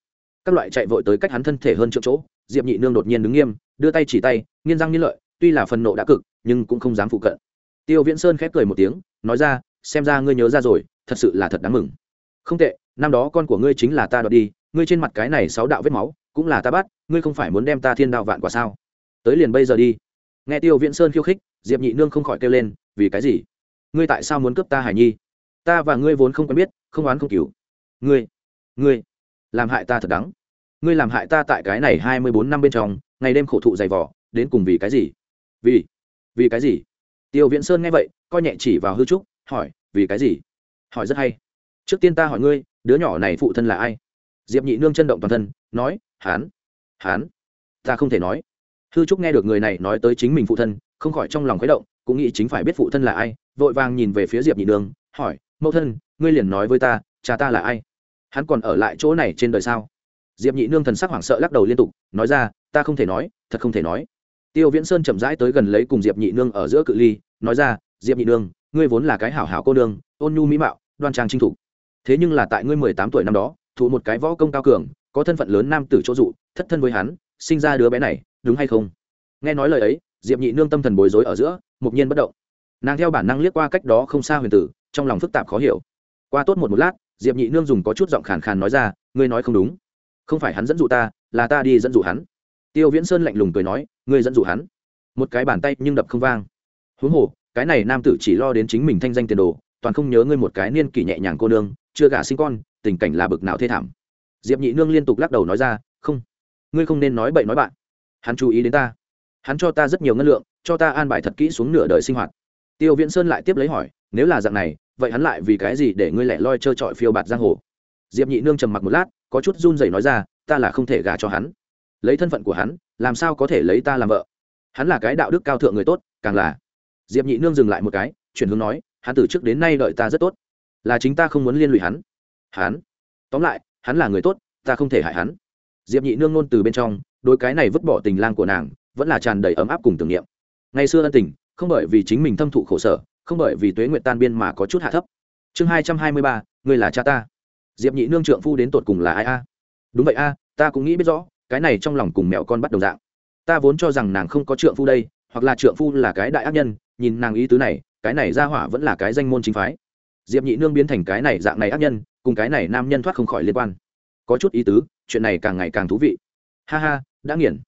Các loại chạy vội tới cách hắn thân thể hơn chỗ chỗ, diệp nhị nương đột nhiên đứng nghiêm, đưa tay chỉ tay, nghiên răng nghiên lợi, tuy là phần nộ đã cực, nhưng cũng không dám phụ cận. Tiêu viễn sơn khép cười một tiếng, nói ra, xem ra ngươi nhớ ra rồi, thật sự là thật đáng mừng. Không tệ, năm đó con của ngươi chính là ta đoạt đi, ngươi trên mặt cái này sáu đạo vết máu, cũng là ta bắt, ngươi không phải muốn đem ta thiên đạo vạn quả sao? Tới liền bây giờ đi. Nghe tiêu viễn sơn khiêu khích, diệp nhị nương không khỏi kêu lên, vì cái gì? Ngươi tại sao muốn cướp ta hải nhi? Ta và ngươi vốn không quen biết, không oán không cứu ngươi ngươi, làm hại ta thật đắng. Ngươi làm hại ta tại cái này hai mươi bốn năm bên trong, ngày đêm khổ thụ dày vỏ đến cùng vì cái gì? Vì vì cái gì? Tiêu viễn sơn nghe vậy, coi nhẹ chỉ vào hư trúc, hỏi, vì cái gì? Hỏi rất hay. Trước tiên ta hỏi ngươi, đứa nhỏ này phụ thân là ai? Diệp nhị nương chân động toàn thân, nói hán hán ta không thể nói. Hư trúc nghe được người này nói tới chính mình phụ thân, không khỏi trong lòng khuấy động, cũng nghĩ chính phải biết phụ thân là ai, vội vàng nhìn về phía diệp nhị nương, hỏi mẫu thân, ngươi liền nói với ta, cha ta là ai? Hắn còn ở lại chỗ này trên đời sao? Diệp nhị nương thần sắc hoảng sợ lắc đầu liên tục, nói ra, ta không thể nói, thật không thể nói. Tiêu viễn sơn chậm rãi tới gần lấy cùng diệp nhị nương ở giữa cự ly, nói ra, diệp nhị nương, ngươi vốn là cái hảo hảo cô nương, ôn nhu mỹ mạo, đoan trang trinh thủ thế nhưng là tại ngươi mười tám tuổi năm đó thụ một cái võ công cao cường, có thân phận lớn nam tử chỗ dụ, thất thân với hắn, sinh ra đứa bé này, đúng hay không? Nghe nói lời ấy, diệp nhị nương tâm thần bối rối ở giữa, mục nhiên bất động. Nàng theo bản năng liếc qua cách đó không xa huyền tử trong lòng phức tạp khó hiểu. Qua tốt một một lát, diệp nhị nương dùng có chút giọng khàn khàn nói ra, ngươi nói không đúng. Không phải hắn dẫn dụ ta, là ta đi dẫn dụ hắn. Tiêu viễn sơn lạnh lùng cười nói, ngươi dẫn dụ hắn? Một cái bàn tay nhưng đập không vang. Huống hồ, cái này nam tử chỉ lo đến chính mình thanh danh tiền đồ, toàn không nhớ ngươi một cái niên kỷ nhẹ nhàng cô nương, chưa gả sinh con, tình cảnh là bực nào thê thảm. Diệp nhị nương liên tục lắc đầu nói ra, không, ngươi không nên nói bậy nói bạn. Hắn chú ý đến ta. Hắn cho ta rất nhiều ngân lượng, cho ta an bài thật kỹ xuống nửa đời sinh hoạt. Tiêu viễn sơn lại tiếp lấy hỏi nếu là dạng này, vậy hắn lại vì cái gì để ngươi lẻ loi trơ trọi phiêu bạt giang hồ? Diệp nhị nương trầm mặc một lát, có chút run rẩy nói ra, ta là không thể gả cho hắn. Lấy thân phận của hắn, làm sao có thể lấy ta làm vợ? Hắn là cái đạo đức cao thượng người tốt, càng là. Diệp nhị nương dừng lại một cái, chuyển hướng nói, hắn từ trước đến nay đợi ta rất tốt. Là chính ta không muốn liên lụy hắn. Hắn? Tóm lại, hắn là người tốt, ta không thể hại hắn. Diệp nhị nương nôn từ bên trong, đôi cái này vứt bỏ tình lang của nàng, vẫn là tràn đầy ấm áp cùng tưởng niệm. Ngày xưa ân tình, không bởi vì chính mình thâm thụ khổ sở không bởi vì tuế nguyện tan biên mà có chút hạ thấp. Chương hai trăm hai mươi ba người là cha ta. Diệp nhị nương trượng phu đến tột cùng là ai a? Đúng vậy a, ta cũng nghĩ biết rõ, cái này trong lòng cùng mẹo con bắt đầu dạng. Ta vốn cho rằng nàng không có trượng phu đây, hoặc là trượng phu là cái đại ác nhân, nhìn nàng ý tứ này, cái này ra hỏa vẫn là cái danh môn chính phái. Diệp nhị nương biến thành cái này dạng này ác nhân, cùng cái này nam nhân thoát không khỏi liên quan. Có chút ý tứ, chuyện này càng ngày càng thú vị. Ha ha, đã nghiền.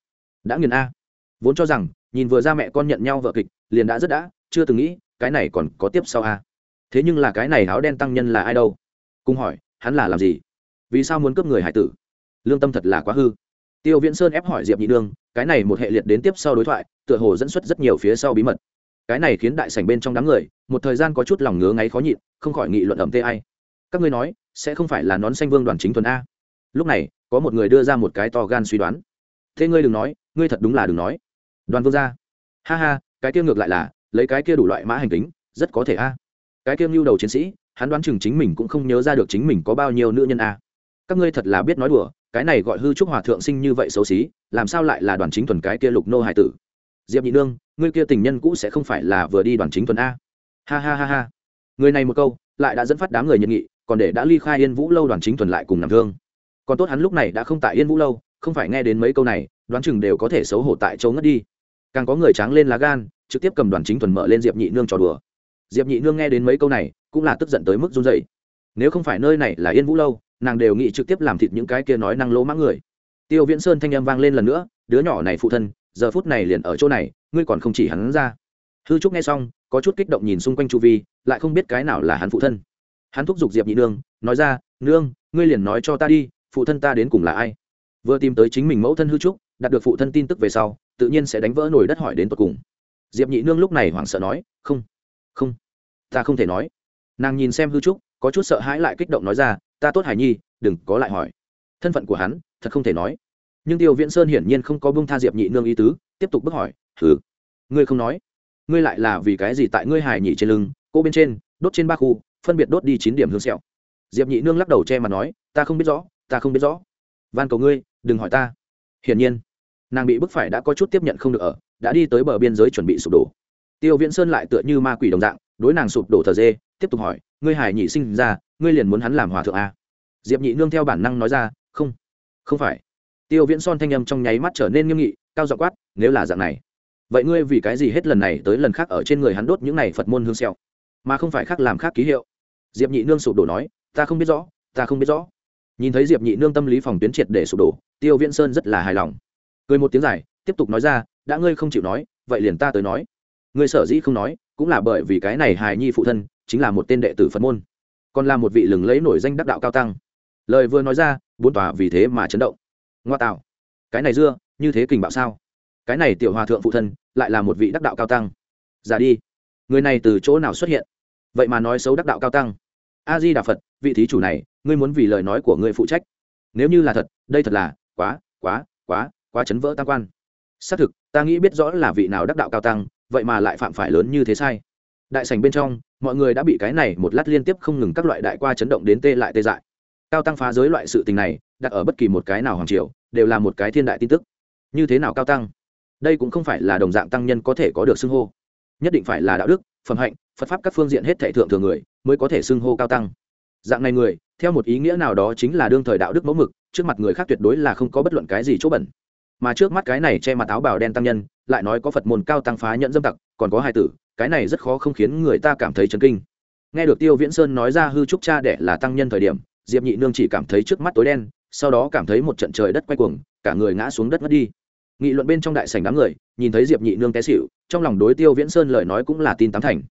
Đã nghiền a. Vốn cho rằng, nhìn vừa ra mẹ con nhận nhau vợ kịch, liền đã rất đã, chưa từng nghĩ cái này còn có tiếp sau a? Thế nhưng là cái này áo đen tăng nhân là ai đâu? Cùng hỏi, hắn là làm gì? Vì sao muốn cướp người hải tử? Lương tâm thật là quá hư. Tiêu viễn sơn ép hỏi diệp nhị đương cái này một hệ liệt đến tiếp sau đối thoại, tựa hồ dẫn xuất rất nhiều phía sau bí mật. Cái này khiến đại sảnh bên trong đám người, một thời gian có chút lòng ngứa ngáy khó nhịn, không khỏi nghị luận ẩm tê ai. Các ngươi nói, sẽ không phải là nón xanh vương đoàn chính thuần a? Lúc này, có một người đưa ra một cái to gan suy đoán. Thế ngươi đừng nói, ngươi thật đúng là đừng nói. Đoàn vương gia. Ha ha, cái tiêu ngược lại là lấy cái kia đủ loại mã hành tính rất có thể a. Cái kia mưu đầu chiến sĩ, hắn đoán chừng chính mình cũng không nhớ ra được chính mình có bao nhiêu nữ nhân a. Các ngươi thật là biết nói đùa, cái này gọi hư trúc hòa thượng sinh như vậy xấu xí, làm sao lại là đoàn chính thuần cái kia lục nô hải tử? Diệp nhị nương, ngươi kia tình nhân cũ sẽ không phải là vừa đi đoàn chính thuần a. Ha ha ha ha. Người này một câu, lại đã dẫn phát đám người nhận nghị, còn để đã ly khai yên vũ lâu đoàn chính thuần lại cùng nằm thương. Còn tốt hắn lúc này đã không tại yên vũ lâu, không phải nghe đến mấy câu này, đoán chừng đều có thể xấu hổ tại chỗ ngất đi. Càng có người tráng lên lá gan trực tiếp cầm đoàn chính thuần mở lên diệp nhị nương trò đùa. Diệp nhị nương nghe đến mấy câu này, cũng là tức giận tới mức run dậy nếu không phải nơi này là yên vũ lâu, nàng đều nghĩ trực tiếp làm thịt những cái kia nói năng lỗ mãng người. Tiêu viễn sơn thanh â m vang lên lần nữa, đứa nhỏ này phụ thân, giờ phút này liền ở chỗ này, ngươi còn không chỉ hắn ra. Hư trúc nghe xong, có chút kích động nhìn xung quanh chu vi, lại không biết cái nào là hắn phụ thân. Hắn thúc giục diệp nhị nương, nói ra, nương, ngươi liền nói cho ta đi, phụ thân ta đến cùng là ai? Vừa tìm tới chính mình mẫu thân hư trúc, đạt được phụ thân tin tức về sau, tự nhiên sẽ đánh vỡ nổi đất hỏi đến tột cùng diệp nhị nương lúc này hoảng sợ nói, không không, ta không thể nói. Nàng nhìn xem hư trúc, có chút sợ hãi lại kích động nói ra, ta tốt hải nhi, đừng có lại hỏi. Thân phận của hắn, thật không thể nói. Nhưng tiêu viễn sơn hiển nhiên không có bông tha diệp nhị nương ý tứ, tiếp tục bước hỏi thử ngươi không nói. Ngươi lại là vì cái gì tại ngươi hải nhị trên lưng, cô bên trên, đốt trên ba khu, phân biệt đốt đi chín điểm hương sẹo? Diệp nhị nương lắc đầu che mặt nói, ta không biết rõ, ta không biết rõ. Van cầu ngươi, đừng hỏi ta. Hiển nhiên, nàng bị bức phải đã có chút tiếp nhận không được ở đã đi tới bờ biên giới chuẩn bị sụp đổ. Tiêu viễn sơn lại tựa như ma quỷ đồng dạng, đối nàng sụp đổ thờ dê, tiếp tục hỏi, ngươi hải nhị sinh ra, ngươi liền muốn hắn làm hòa thượng a diệp nhị nương theo bản năng nói ra, không không phải. Tiêu viễn son thanh âm trong nháy mắt trở nên nghiêm nghị, cao dọ quát, nếu là dạng này, vậy ngươi vì cái gì hết lần này tới lần khác ở trên người hắn đốt những này phật môn hương xeo mà không phải khác làm khác ký hiệu? Diệp nhị nương sụp đổ nói, ta không biết rõ, ta không biết rõ. Nhìn thấy diệp nhị nương tâm lý phòng tuyến triệt để sụp đổ, tiêu viễn sơn rất là hài lòng. Cười một tiếng dài tiếp tục nói ra, đã ngươi không chịu nói, vậy liền ta tới nói. Ngươi sở dĩ không nói, cũng là bởi vì cái này hài nhi phụ thân chính là một tên đệ tử phật môn, còn là một vị lừng lấy nổi danh đắc đạo cao tăng. Lời vừa nói ra, bốn tòa vì thế mà chấn động. Ngoa tạo. Cái này dưa, như thế kình bạo sao? Cái này tiểu hòa thượng phụ thân lại là một vị đắc đạo cao tăng. Giả đi. Người này từ chỗ nào xuất hiện? Vậy mà nói xấu đắc đạo cao tăng. A di đà phật, vị thí chủ này, ngươi muốn vì lời nói của ngươi phụ trách. Nếu như là thật, đây thật là quá quá quá quá chấn vỡ tam quan xác thực, ta nghĩ biết rõ là vị nào đắc đạo cao tăng, vậy mà lại phạm phải lớn như thế sai. Đại sành bên trong, mọi người đã bị cái này một lát liên tiếp không ngừng các loại đại qua chấn động đến tê lại tê dại. Cao tăng phá giới loại sự tình này, đặt ở bất kỳ một cái nào hoàng triều, đều là một cái thiên đại tin tức. Như thế nào cao tăng? Đây cũng không phải là đồng dạng tăng nhân có thể có được xưng hô. Nhất định phải là đạo đức, phẩm hạnh, phật pháp các phương diện hết thể thượng thừa người mới có thể xưng hô cao tăng. Dạng này người, theo một ý nghĩa nào đó chính là đương thời đạo đức mẫu mực, trước mặt người khác tuyệt đối là không có bất luận cái gì chỗ bẩn mà trước mắt cái này che mặt áo bào đen tăng nhân, lại nói có phật môn cao tăng phá nhận dâm tặc, còn có hai tử, cái này rất khó không khiến người ta cảm thấy chấn kinh. Nghe được tiêu viễn sơn nói ra hư trúc cha đẻ là tăng nhân thời điểm, diệp nhị nương chỉ cảm thấy trước mắt tối đen, sau đó cảm thấy một trận trời đất quay cuồng, cả người ngã xuống đất mất đi. Nghị luận bên trong đại sảnh đám người, nhìn thấy diệp nhị nương té xịu trong lòng đối tiêu viễn sơn lời nói cũng là tin tám thành.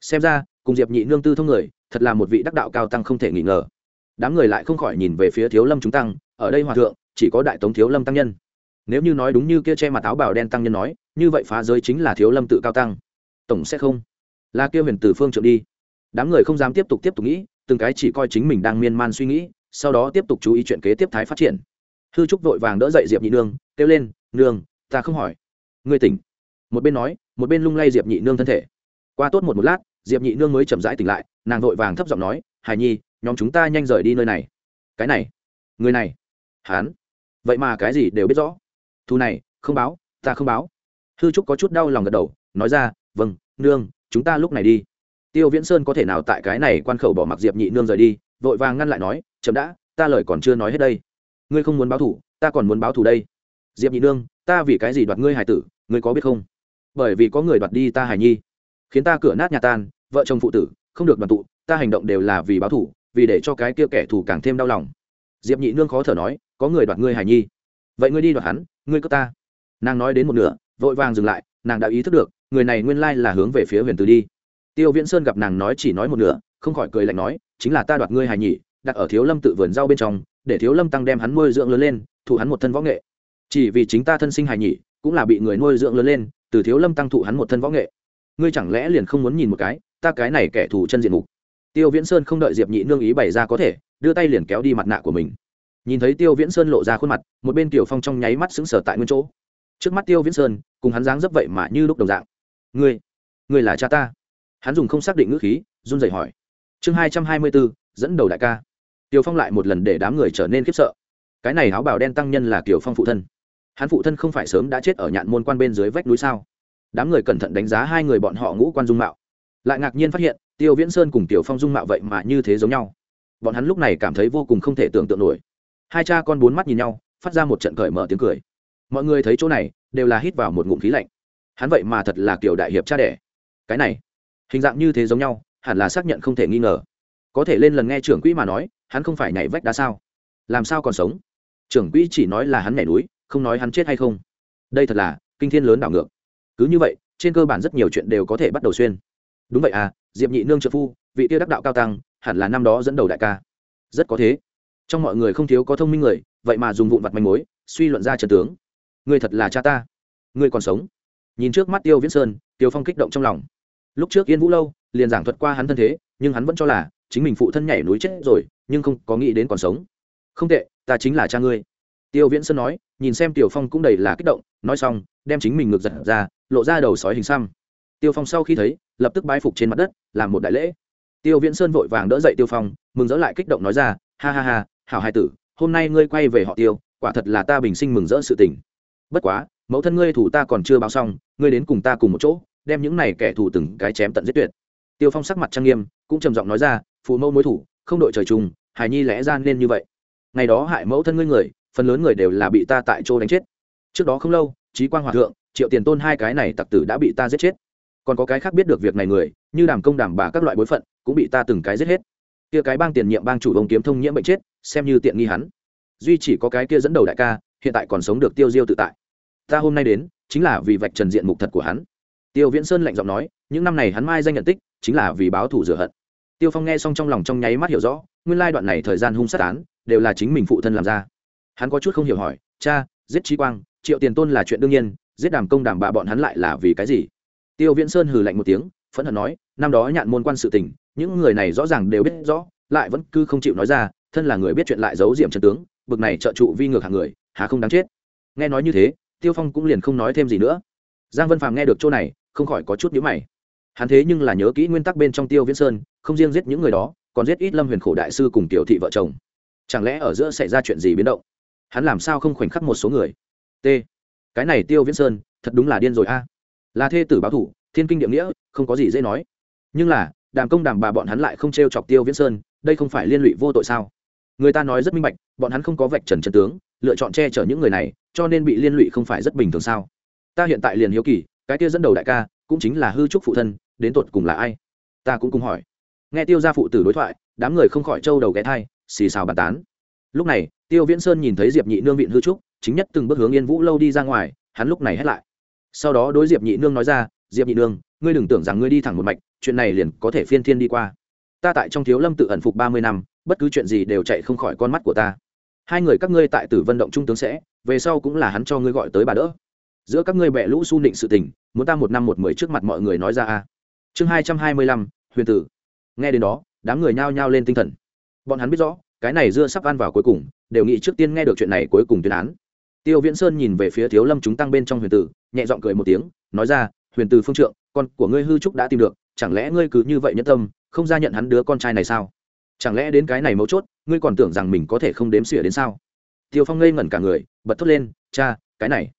Xem ra, cùng diệp nhị nương tư thông người, thật là một vị đắc đạo cao tăng không thể nghi ngờ. Đám người lại không khỏi nhìn về phía thiếu lâm chúng tăng, ở đây hòa thượng, chỉ có đại tống thiếu lâm tăng nhân nếu như nói đúng như kia che mặt áo bào đen tăng nhân nói, như vậy phá giới chính là thiếu lâm tự cao tăng. Tổng sẽ không. Là kia huyền tử phương trượng đi. Đám người không dám tiếp tục tiếp tục nghĩ, từng cái chỉ coi chính mình đang miên man suy nghĩ, sau đó tiếp tục chú ý chuyện kế tiếp thái phát triển. Hư trúc vội vàng đỡ dậy diệp nhị nương, kêu lên, nương, ta không hỏi. Ngươi tỉnh. Một bên nói, một bên lung lay diệp nhị nương thân thể. Qua tốt một một lát, diệp nhị nương mới chậm rãi tỉnh lại, nàng vội vàng thấp giọng nói hài nhi, nhóm chúng ta nhanh rời đi nơi này. Cái này. Người này. Hán vậy mà cái gì đều biết rõ thu này, không báo, ta không báo. Hư trúc có chút đau lòng gật đầu, nói ra vâng nương, chúng ta lúc này đi. Tiêu viễn sơn có thể nào tại cái này quan khẩu bỏ mặc diệp nhị nương rời đi, vội vàng ngăn lại nói, chậm đã, ta lời còn chưa nói hết đây. Ngươi không muốn báo thủ, ta còn muốn báo thủ đây. Diệp nhị nương, ta vì cái gì đoạt ngươi hải tử, ngươi có biết không? Bởi vì có người đoạt đi ta hải nhi. Khiến ta cửa nát nhà tan, vợ chồng phụ tử, không được đoàn tụ, ta hành động đều là vì báo thủ, vì để cho cái kia kẻ thù càng thêm đau lòng. Diệp nhị nương khó thở nói, có người đoạt ngươi hải nhi vậy ngươi đi đoạt hắn, ngươi cướp ta. Nàng nói đến một nửa, vội vàng dừng lại, nàng đã ý thức được, người này nguyên lai là hướng về phía huyền từ đi. Tiêu viễn sơn gặp nàng nói chỉ nói một nửa, không khỏi cười lạnh nói, chính là ta đoạt ngươi hài nhỉ, đặt ở thiếu lâm tự vườn rau bên trong, để thiếu lâm tăng đem hắn nuôi dưỡng lớn lên, thụ hắn một thân võ nghệ. Chỉ vì chính ta thân sinh hài nhỉ, cũng là bị người nuôi dưỡng lớn lên, từ thiếu lâm tăng thụ hắn một thân võ nghệ. Ngươi chẳng lẽ liền không muốn nhìn một cái, ta cái này kẻ thù chân diện mục? Tiêu viễn sơn không đợi diệp nhị nương ý bày ra có thể, đưa tay liền kéo đi mặt nạ của mình nhìn thấy tiêu viễn sơn lộ ra khuôn mặt, một bên tiểu phong trong nháy mắt sững sờ tại nguyên chỗ. Trước mắt tiêu viễn sơn, cùng hắn dáng dấp vậy mà như lúc đồng dạng. Ngươi ngươi là cha ta? Hắn dùng không xác định ngữ khí, run rẩy hỏi. Chương hai trăm hai mươi bốn, dẫn đầu đại ca. Tiểu phong lại một lần để đám người trở nên khiếp sợ. Cái này áo bào đen tăng nhân là tiểu phong phụ thân. Hắn phụ thân không phải sớm đã chết ở nhạn môn quan bên dưới vách núi sao? Đám người cẩn thận đánh giá hai người bọn họ ngũ quan dung mạo. Lại ngạc nhiên phát hiện, tiêu viễn sơn cùng tiểu phong dung mạo vậy mà như thế giống nhau. Bọn hắn lúc này cảm thấy vô cùng không thể tưởng tượng nổi hai cha con bốn mắt nhìn nhau, phát ra một trận cởi mở tiếng cười. Mọi người thấy chỗ này, đều là hít vào một ngụm khí lạnh. Hắn vậy mà thật là kiểu đại hiệp cha đẻ. Cái này, hình dạng như thế giống nhau, hẳn là xác nhận không thể nghi ngờ. Có thể lên lần nghe trưởng quỹ mà nói, hắn không phải nhảy vách đá sao? Làm sao còn sống? Trưởng quỹ chỉ nói là hắn nhảy núi, không nói hắn chết hay không. Đây thật là kinh thiên lớn đảo ngược. Cứ như vậy, trên cơ bản rất nhiều chuyện đều có thể bắt đầu xuyên. Đúng vậy à diệp nhị nương trợ phu, vị tiêu đắc đạo cao tăng, hẳn là năm đó dẫn đầu đại ca. Rất có thế trong mọi người không thiếu có thông minh người, vậy mà dùng vụn vặt manh mối, suy luận ra trận tướng. Người thật là cha ta. Người còn sống. Nhìn trước mắt tiêu viễn sơn, tiêu phong kích động trong lòng. Lúc trước yên vũ lâu, liền giảng thuật qua hắn thân thế, nhưng hắn vẫn cho là chính mình phụ thân nhảy núi chết rồi, nhưng không có nghĩ đến còn sống. Không tệ, ta chính là cha ngươi. Tiêu viễn sơn nói, nhìn xem tiểu phong cũng đầy là kích động, nói xong, đem chính mình ngược giật ra, lộ ra đầu sói hình xăm. Tiêu phong sau khi thấy, lập tức bái phục trên mặt đất, làm một đại lễ. Tiêu viễn sơn vội vàng đỡ dậy tiêu phong, mừng dỡ lại kích động nói ra, ha ha ha hảo hai tử, hôm nay ngươi quay về họ tiêu, quả thật là ta bình sinh mừng rỡ sự tình. Bất quá, mẫu thân ngươi thủ ta còn chưa báo xong, ngươi đến cùng ta cùng một chỗ, đem những này kẻ thù từng cái chém tận giết tuyệt. Tiêu phong sắc mặt trang nghiêm, cũng trầm giọng nói ra, phụ mẫu mối thủ, không đội trời chung, hài nhi lẽ ra nên như vậy. Ngày đó hại mẫu thân ngươi người, phần lớn người đều là bị ta tại chỗ đánh chết. Trước đó không lâu trí quang hòa thượng, triệu tiền tôn hai cái này tặc tử đã bị ta giết chết. Còn có cái khác biết được việc này người, như đàm công đàm bà các loại bối phận, cũng bị ta từng cái giết hết. Kia cái bang tiền nhiệm bang chủ ông kiếm thông nhiễm bệnh chết xem như tiện nghi hắn. Duy chỉ có cái kia dẫn đầu đại ca, hiện tại còn sống được tiêu diêu tự tại. Ta hôm nay đến, chính là vì vạch trần diện mục thật của hắn. Tiêu viễn sơn lạnh giọng nói, những năm này hắn mai danh nhận tích, chính là vì báo thù rửa hận. Tiêu phong nghe xong trong lòng trong nháy mắt hiểu rõ, nguyên lai đoạn này thời gian hung sát án, đều là chính mình phụ thân làm ra. Hắn có chút không hiểu hỏi, cha, giết trí quang, triệu tiền tôn là chuyện đương nhiên, giết đàm công đàm bà bọn hắn lại là vì cái gì? Tiêu viễn sơn hừ lạnh một tiếng, phẫn hận nói, năm đó nhạn môn quan sự tình, những người này rõ ràng đều biết rõ lại vẫn cứ không chịu nói ra, thân là người biết chuyện lại giấu diệm trần tướng, bực này trợ trụ vi ngược hàng người, há không đáng chết. Nghe nói như thế, tiêu phong cũng liền không nói thêm gì nữa. Giang vân phàm nghe được chỗ này, không khỏi có chút nhữ mày. Hắn thế nhưng là nhớ kỹ nguyên tắc bên trong tiêu viễn sơn, không riêng giết những người đó, còn giết ít lâm huyền khổ đại sư cùng tiểu thị vợ chồng. Chẳng lẽ ở giữa xảy ra chuyện gì biến động? Hắn làm sao không khoảnh khắc một số người? T. Cái này tiêu viễn sơn, thật đúng là điên rồi a. Là thê tử báo thủ, thiên kinh địa nghĩa, không có gì dễ nói. Nhưng là, đàm công đàm bà bọn hắn lại không t r e o chọc tiêu viễn sơn đây không phải liên lụy vô tội sao? Người ta nói rất minh bạch, bọn hắn không có vạch trần trần tướng, lựa chọn che chở những người này, cho nên bị liên lụy không phải rất bình thường sao? Ta hiện tại liền hiếu kỳ, cái kia dẫn đầu đại ca, cũng chính là hư trúc phụ thân, đến tột cùng là ai? Ta cũng cùng hỏi. Nghe tiêu gia phụ tử đối thoại, đám người không khỏi trâu đầu ghé thai, xì xào bàn tán. Lúc này, tiêu viễn sơn nhìn thấy diệp nhị nương viện hư trúc, chính nhất từng bước hướng yên vũ lâu đi ra ngoài, hắn lúc này hét lại. Sau đó đối diệp nhị nương nói ra, diệp nhị nương, ngươi đừng tưởng rằng ngươi đi thẳng một mạch, chuyện này liền có thể phiên thiên đi qua ta tại trong thiếu lâm tự ẩn phục ba mươi năm, bất cứ chuyện gì đều chạy không khỏi con mắt của ta. Hai người các ngươi tại tử vận động trung tướng sẽ, về sau cũng là hắn cho ngươi gọi tới bà đỡ. Giữa các ngươi bẹ lũ su nịnh sự tình, muốn ta một năm một mười trước mặt mọi người nói ra a. Chương hai trăm hai mươi lăm, huyền tử. Nghe đến đó, đám người nhao nhao lên tinh thần. Bọn hắn biết rõ, cái này dưa sắp ăn vào cuối cùng, đều nghĩ trước tiên nghe được chuyện này cuối cùng tuyên án. Tiêu viễn sơn nhìn về phía thiếu lâm chúng tăng bên trong huyền tử, nhẹ giọng cười một tiếng, nói ra, huyền tử phương trượng, con của ngươi hư trúc đã tìm được, chẳng lẽ ngươi cứ như vậy nhẫn tâm không ra nhận hắn đứa con trai này sao? Chẳng lẽ đến cái này mấu chốt, ngươi còn tưởng rằng mình có thể không đếm xỉa đến sao? Tiêu phong ngây ngẩn cả người, bật thốt lên, cha, cái này,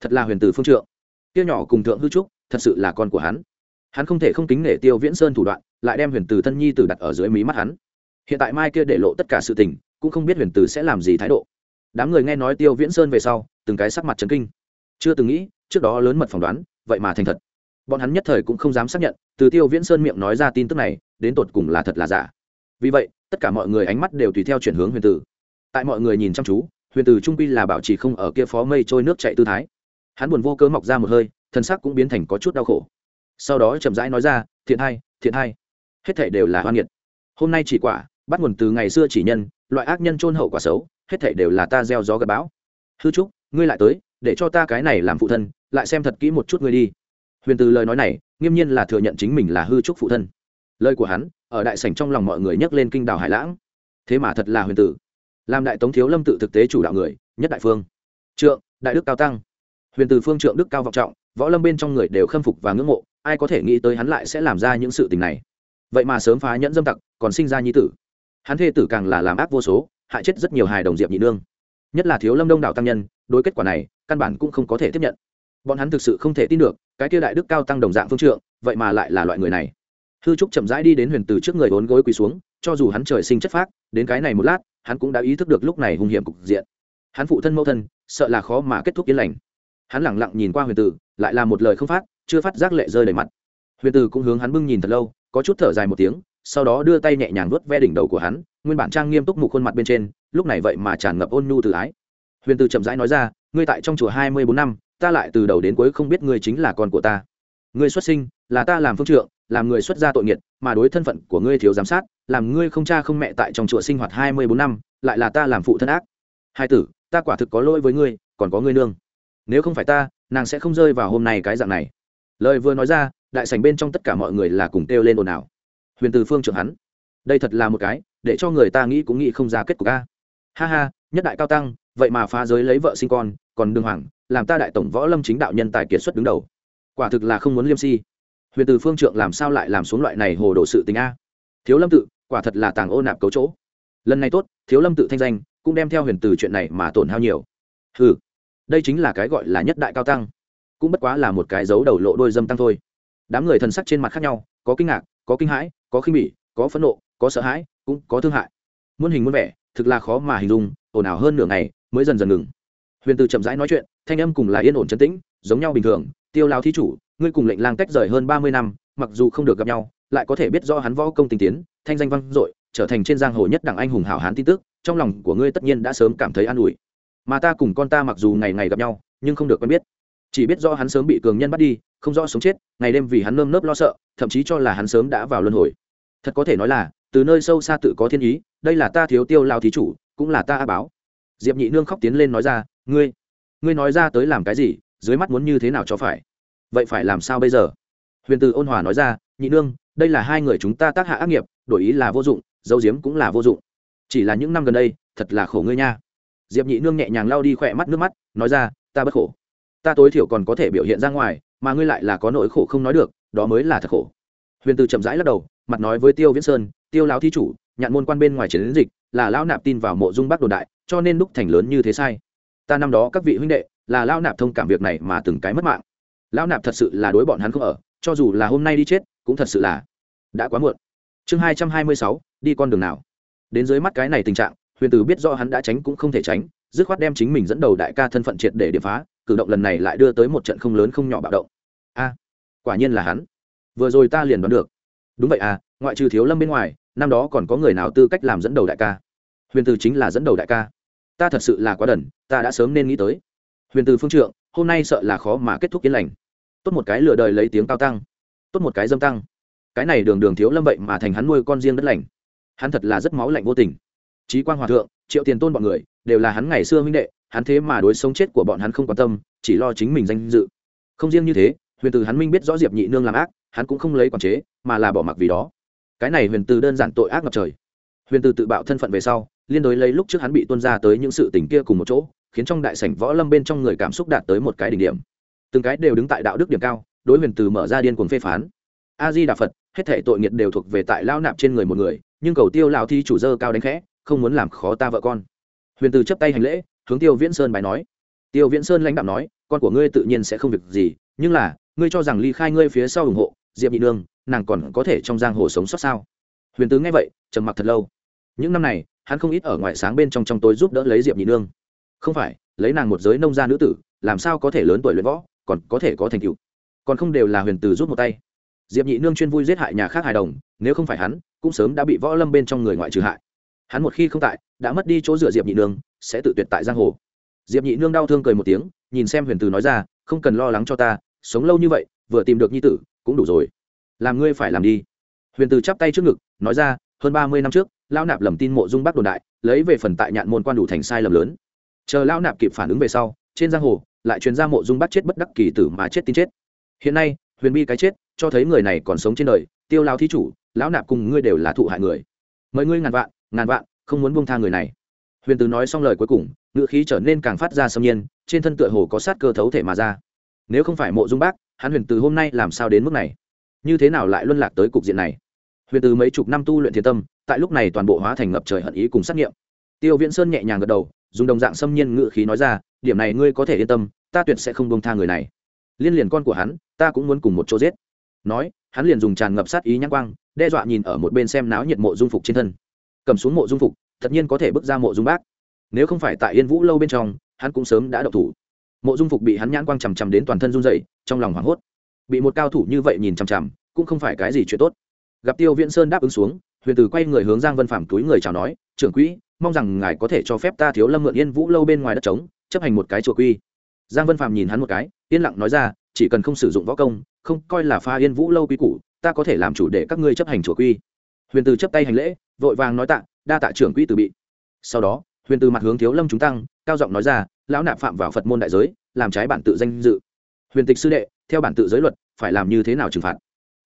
thật là huyền tử phương trượng. Tiêu nhỏ cùng thượng hư trúc, thật sự là con của hắn. Hắn không thể không kính nể tiêu viễn sơn thủ đoạn, lại đem huyền tử thân nhi tử đặt ở dưới mí mắt hắn. Hiện tại mai kia để lộ tất cả sự tình, cũng không biết huyền tử sẽ làm gì thái độ. Đám người nghe nói tiêu viễn sơn về sau, từng cái sắc mặt trấn kinh. Chưa từng nghĩ, trước đó lớn mật phỏng đoán, vậy mà thành thật bọn hắn nhất thời cũng không dám xác nhận, từ tiêu viễn sơn miệng nói ra tin tức này, đến tột cùng là thật là giả. Vì vậy, tất cả mọi người ánh mắt đều tùy theo chuyển hướng huyền tử. Tại mọi người nhìn chăm chú, huyền tử trung pi là bảo trì không ở kia phó mây trôi nước chạy tư thái. Hắn buồn vô cớ mọc ra một hơi, thân xác cũng biến thành có chút đau khổ. Sau đó chậm rãi nói ra, thiện hai thiện hai. Hết thể đều là hoan nghiệt. Hôm nay chỉ quả, bắt nguồn từ ngày xưa chỉ nhân, loại ác nhân trôn hậu quả xấu, hết thể đều là ta gieo gió gặp bão. Hư trúc, ngươi lại tới, để cho ta cái này làm phụ thân, lại xem thật kỹ một chút ngươi đi huyền từ lời nói này, nghiêm nhiên là thừa nhận chính mình là hư trúc phụ thân. Lời của hắn, ở đại sảnh trong lòng mọi người nhắc lên kinh đào hải lãng. Thế mà thật là huyền tử làm đại tống thiếu lâm tự thực tế chủ đạo người, nhất đại phương. Trượng, đại đức cao tăng. Huyền từ phương trượng đức cao vọng trọng, võ lâm bên trong người đều khâm phục và ngưỡng mộ, ai có thể nghĩ tới hắn lại sẽ làm ra những sự tình này. Vậy mà sớm phá nhẫn dâm tặc, còn sinh ra nhi tử. Hắn thê tử càng là làm ác vô số, hại chết rất nhiều hài đồng diệp nhị nương. Nhất là thiếu lâm đông đảo tăng nhân, đối kết quả này, căn bản cũng không có thể tiếp nhận bọn hắn thực sự không thể tin được, cái kia đại đức cao tăng đồng dạng phương trượng, vậy mà lại là loại người này. Hư trúc chậm rãi đi đến huyền từ trước người bốn gối quỳ xuống, cho dù hắn trời sinh chất phác, đến cái này một lát, hắn cũng đã ý thức được lúc này hung hiểm cục diện. Hắn phụ thân mẫu thân, sợ là khó mà kết thúc yên lành. Hắn lẳng lặng nhìn qua huyền tử lại là một lời không phát, chưa phát giác lệ rơi đầy mặt. Huyền tử cũng hướng hắn bưng nhìn thật lâu, có chút thở dài một tiếng, sau đó đưa tay nhẹ nhàng vuốt ve đỉnh đầu của hắn, nguyên bản trang nghiêm túc mục khuôn mặt bên trên, lúc này vậy mà tràn ngập ôn nhu từ ái. Huyền tử chậm rãi nói ra, ngươi tại trong chùa hai mươi bốn năm ta lại từ đầu đến cuối không biết ngươi chính là con của ta. Ngươi xuất sinh, là ta làm phương trượng, làm người xuất gia tội nghiệt, mà đối thân phận của ngươi thiếu giám sát, làm ngươi không cha không mẹ tại trong chùa sinh hoạt hai mươi bốn năm, lại là ta làm phụ thân ác. Hai tử, ta quả thực có lỗi với ngươi, còn có ngươi nương. Nếu không phải ta, nàng sẽ không rơi vào hôm nay cái dạng này. Lời vừa nói ra, đại sảnh bên trong tất cả mọi người là cùng kêu lên ồn ào. Huyền từ phương trưởng hắn, đây thật là một cái, để cho người ta nghĩ cũng nghĩ không ra kết cục a. Ha ha, nhất đại cao tăng, vậy mà phá giới lấy vợ sinh con, còn đường hoàng làm ta đại tổng võ lâm chính đạo nhân tài kiệt xuất đứng đầu. Quả thực là không muốn liêm si. Huyền từ phương trượng làm sao lại làm xuống loại này hồ đồ sự tình a? Thiếu lâm tự, quả thật là tàng ô nạp cấu chỗ. Lần này tốt, thiếu lâm tự thanh danh, cũng đem theo huyền từ chuyện này mà tổn hao nhiều. Ừ đây chính là cái gọi là nhất đại cao tăng. Cũng bất quá là một cái dấu đầu lộ đôi dâm tăng thôi. Đám người thần sắc trên mặt khác nhau, có kinh ngạc, có kinh hãi, có khinh bỉ, có phẫn nộ, có sợ hãi, cũng có thương hại. Muôn hình muôn vẻ, thực là khó mà hình dung, ồn ào hơn nửa ngày mới dần dần ngừng. Huyền từ chậm rãi nói chuyện thanh âm cùng là yên ổn chấn tĩnh, giống nhau bình thường, tiêu lao thí chủ, ngươi cùng lệnh lang tách rời hơn ba mươi năm, mặc dù không được gặp nhau, lại có thể biết do hắn võ công tinh tiến, thanh danh vang dội, trở thành trên giang hồ nhất đẳng anh hùng hảo hán tin tức, trong lòng của ngươi tất nhiên đã sớm cảm thấy an ủi. Mà ta cùng con ta mặc dù ngày ngày gặp nhau, nhưng không được quen biết. Chỉ biết do hắn sớm bị cường nhân bắt đi, không rõ sống chết, ngày đêm vì hắn nơm nớp lo sợ, thậm chí cho là hắn sớm đã vào luân hồi. Thật có thể nói là, từ nơi sâu xa tự có thiên ý, đây là ta thiếu tiêu lao thí chủ, cũng là ta a báo. Diệp nhị nương khóc tiến lên nói ra, ngươi ngươi nói ra tới làm cái gì, dưới mắt muốn như thế nào cho phải? Vậy phải làm sao bây giờ? Huyền từ ôn hòa nói ra, nhị nương, đây là hai người chúng ta tác hạ ác nghiệp, đổi ý là vô dụng, dấu diếm cũng là vô dụng. Chỉ là những năm gần đây, thật là khổ ngươi nha. Diệp nhị nương nhẹ nhàng lao đi khỏe mắt nước mắt, nói ra, ta bất khổ. Ta tối thiểu còn có thể biểu hiện ra ngoài, mà ngươi lại là có nỗi khổ không nói được, đó mới là thật khổ. Huyền từ chậm rãi lắc đầu, mặt nói với tiêu viễn sơn, tiêu lão thí chủ, nhạn môn quan bên ngoài chiến dịch, là lão nạp tin vào mộ dung bắc đồn đại, cho nên đúc thành lớn như thế sai ta năm đó các vị huynh đệ là lão nạp thông cảm việc này mà từng cái mất mạng. Lão nạp thật sự là đối bọn hắn không ở, cho dù là hôm nay đi chết, cũng thật sự là đã quá muộn. Chương hai trăm hai mươi sáu, đi con đường nào? Đến dưới mắt cái này tình trạng, huyền tử biết do hắn đã tránh cũng không thể tránh, dứt khoát đem chính mình dẫn đầu đại ca thân phận triệt để điệp phá, cử động lần này lại đưa tới một trận không lớn không nhỏ bạo động. A, quả nhiên là hắn. Vừa rồi ta liền đoán được. Đúng vậy à ngoại trừ thiếu lâm bên ngoài, năm đó còn có người nào tư cách làm dẫn đầu đại ca? Huyền tử chính là dẫn đầu đại ca ta thật sự là quá đần, ta đã sớm nên nghĩ tới. Huyền từ phương trượng, hôm nay sợ là khó mà kết thúc yên lành. Tốt một cái lừa đời lấy tiếng cao tăng. Tốt một cái dâm tăng. Cái này đường đường thiếu lâm vậy mà thành hắn nuôi con riêng đất lành. Hắn thật là rất máu lạnh vô tình. Trí quang hòa thượng, triệu tiền tôn bọn người, đều là hắn ngày xưa huynh đệ, hắn thế mà đối sống chết của bọn hắn không quan tâm, chỉ lo chính mình danh dự. Không riêng như thế, huyền từ hắn minh biết rõ diệp nhị nương làm ác, hắn cũng không lấy quản chế, mà là bỏ mặc vì đó. Cái này huyền từ đơn giản tội ác ngập trời huyền từ tự bạo thân phận về sau, liên đối lấy lúc trước hắn bị tuân ra tới những sự tình kia cùng một chỗ, khiến trong đại sảnh võ lâm bên trong người cảm xúc đạt tới một cái đỉnh điểm. Từng cái đều đứng tại đạo đức điểm cao, đối huyền từ mở ra điên cuồng phê phán. A di đà phật, hết thể tội nghiệt đều thuộc về tại lao nạp trên người một người, nhưng cầu tiêu lao thi chủ dơ cao đánh khẽ, không muốn làm khó ta vợ con. Huyền từ chấp tay hành lễ, hướng tiêu viễn sơn bài nói. Tiêu viễn sơn lãnh đạo nói, con của ngươi tự nhiên sẽ không việc gì, nhưng là, ngươi cho rằng ly khai ngươi phía sau ủng hộ, diệp nhị nương nàng còn có thể trong giang hồ sống sót sao? Huyền tứ nghe vậy, trầm mặc thật lâu. Những năm này, hắn không ít ở ngoài sáng bên trong trong tối giúp đỡ lấy diệp nhị nương. Không phải, lấy nàng một giới nông gia nữ tử, làm sao có thể lớn tuổi luyện võ, còn có thể có thành tựu. Còn không đều là huyền tử giúp một tay. Diệp nhị nương chuyên vui giết hại nhà khác hài đồng, nếu không phải hắn, cũng sớm đã bị võ lâm bên trong người ngoại trừ hại. Hắn một khi không tại, đã mất đi chỗ dựa diệp nhị nương, sẽ tự tuyệt tại giang hồ. Diệp nhị nương đau thương cười một tiếng, nhìn xem huyền tử nói ra, không cần lo lắng cho ta, sống lâu như vậy, vừa tìm được nhi tử, cũng đủ rồi. Làm ngươi phải làm đi huyền từ chắp tay trước ngực, nói ra, hơn ba mươi năm trước, lão nạp lầm tin mộ dung bắc đồn đại, lấy về phần tại nhạn môn quan đủ thành sai lầm lớn. Chờ lão nạp kịp phản ứng về sau, trên giang hồ, lại truyền ra mộ dung bắc chết bất đắc kỳ tử mà chết tin chết. Hiện nay, huyền bi cái chết, cho thấy người này còn sống trên đời, tiêu lao thí chủ, lão nạp cùng ngươi đều là thụ hại người. Mời ngươi ngàn vạn ngàn vạn, không muốn buông tha người này. Huyền từ nói xong lời cuối cùng ngựa khí trở nên càng phát ra xâm nhiên, trên thân tựa hồ có sát cơ thấu thể mà ra. Nếu không phải mộ dung bác hắn huyền từ hôm nay làm sao đến mức này? Như thế nào lại luân lạc tới cục diện này? Huyền từ mấy chục năm tu luyện thiền tâm, tại lúc này toàn bộ hóa thành ngập trời hận ý cùng sát nghiệm. Tiêu viễn sơn nhẹ nhàng gật đầu, dùng đồng dạng xâm nhiên ngự khí nói ra, điểm này ngươi có thể yên tâm, ta tuyệt sẽ không bông tha người này. Liên liền con của hắn, ta cũng muốn cùng một chỗ giết. Nói, hắn liền dùng tràn ngập sát ý nhãn quang, đe dọa nhìn ở một bên xem náo nhiệt mộ dung phục trên thân. Cầm xuống mộ dung phục, tất nhiên có thể bước ra mộ dung bác. Nếu không phải tại yên vũ lâu bên trong, hắn cũng sớm đã độc thủ. Mộ dung phục bị hắn nhãn quang chằm chằm đến toàn thân run dậy trong lòng hoảng hốt. Bị một cao thủ như vậy nhìn chằm chằm, cũng không phải cái gì chuyện tốt gặp tiêu viễn sơn đáp ứng xuống, huyền từ quay người hướng giang vân phạm túi người chào nói, trưởng quỹ, mong rằng ngài có thể cho phép ta thiếu lâm mượn yên vũ lâu bên ngoài đất trống, chấp hành một cái chùa quy. Giang vân phạm nhìn hắn một cái, yên lặng nói ra, chỉ cần không sử dụng võ công, không coi là pha yên vũ lâu quy củ, ta có thể làm chủ để các ngươi chấp hành chùa quy. Huyền từ chấp tay hành lễ, vội vàng nói tạ, đa tạ trưởng quỹ từ bị. Sau đó, huyền từ mặt hướng thiếu lâm chúng tăng, cao giọng nói ra, lão nạp phạm vào phật môn đại giới, làm trái bản tự danh dự. Huyền tịch sư đệ, theo bản tự giới luật, phải làm như thế nào trừng phạt?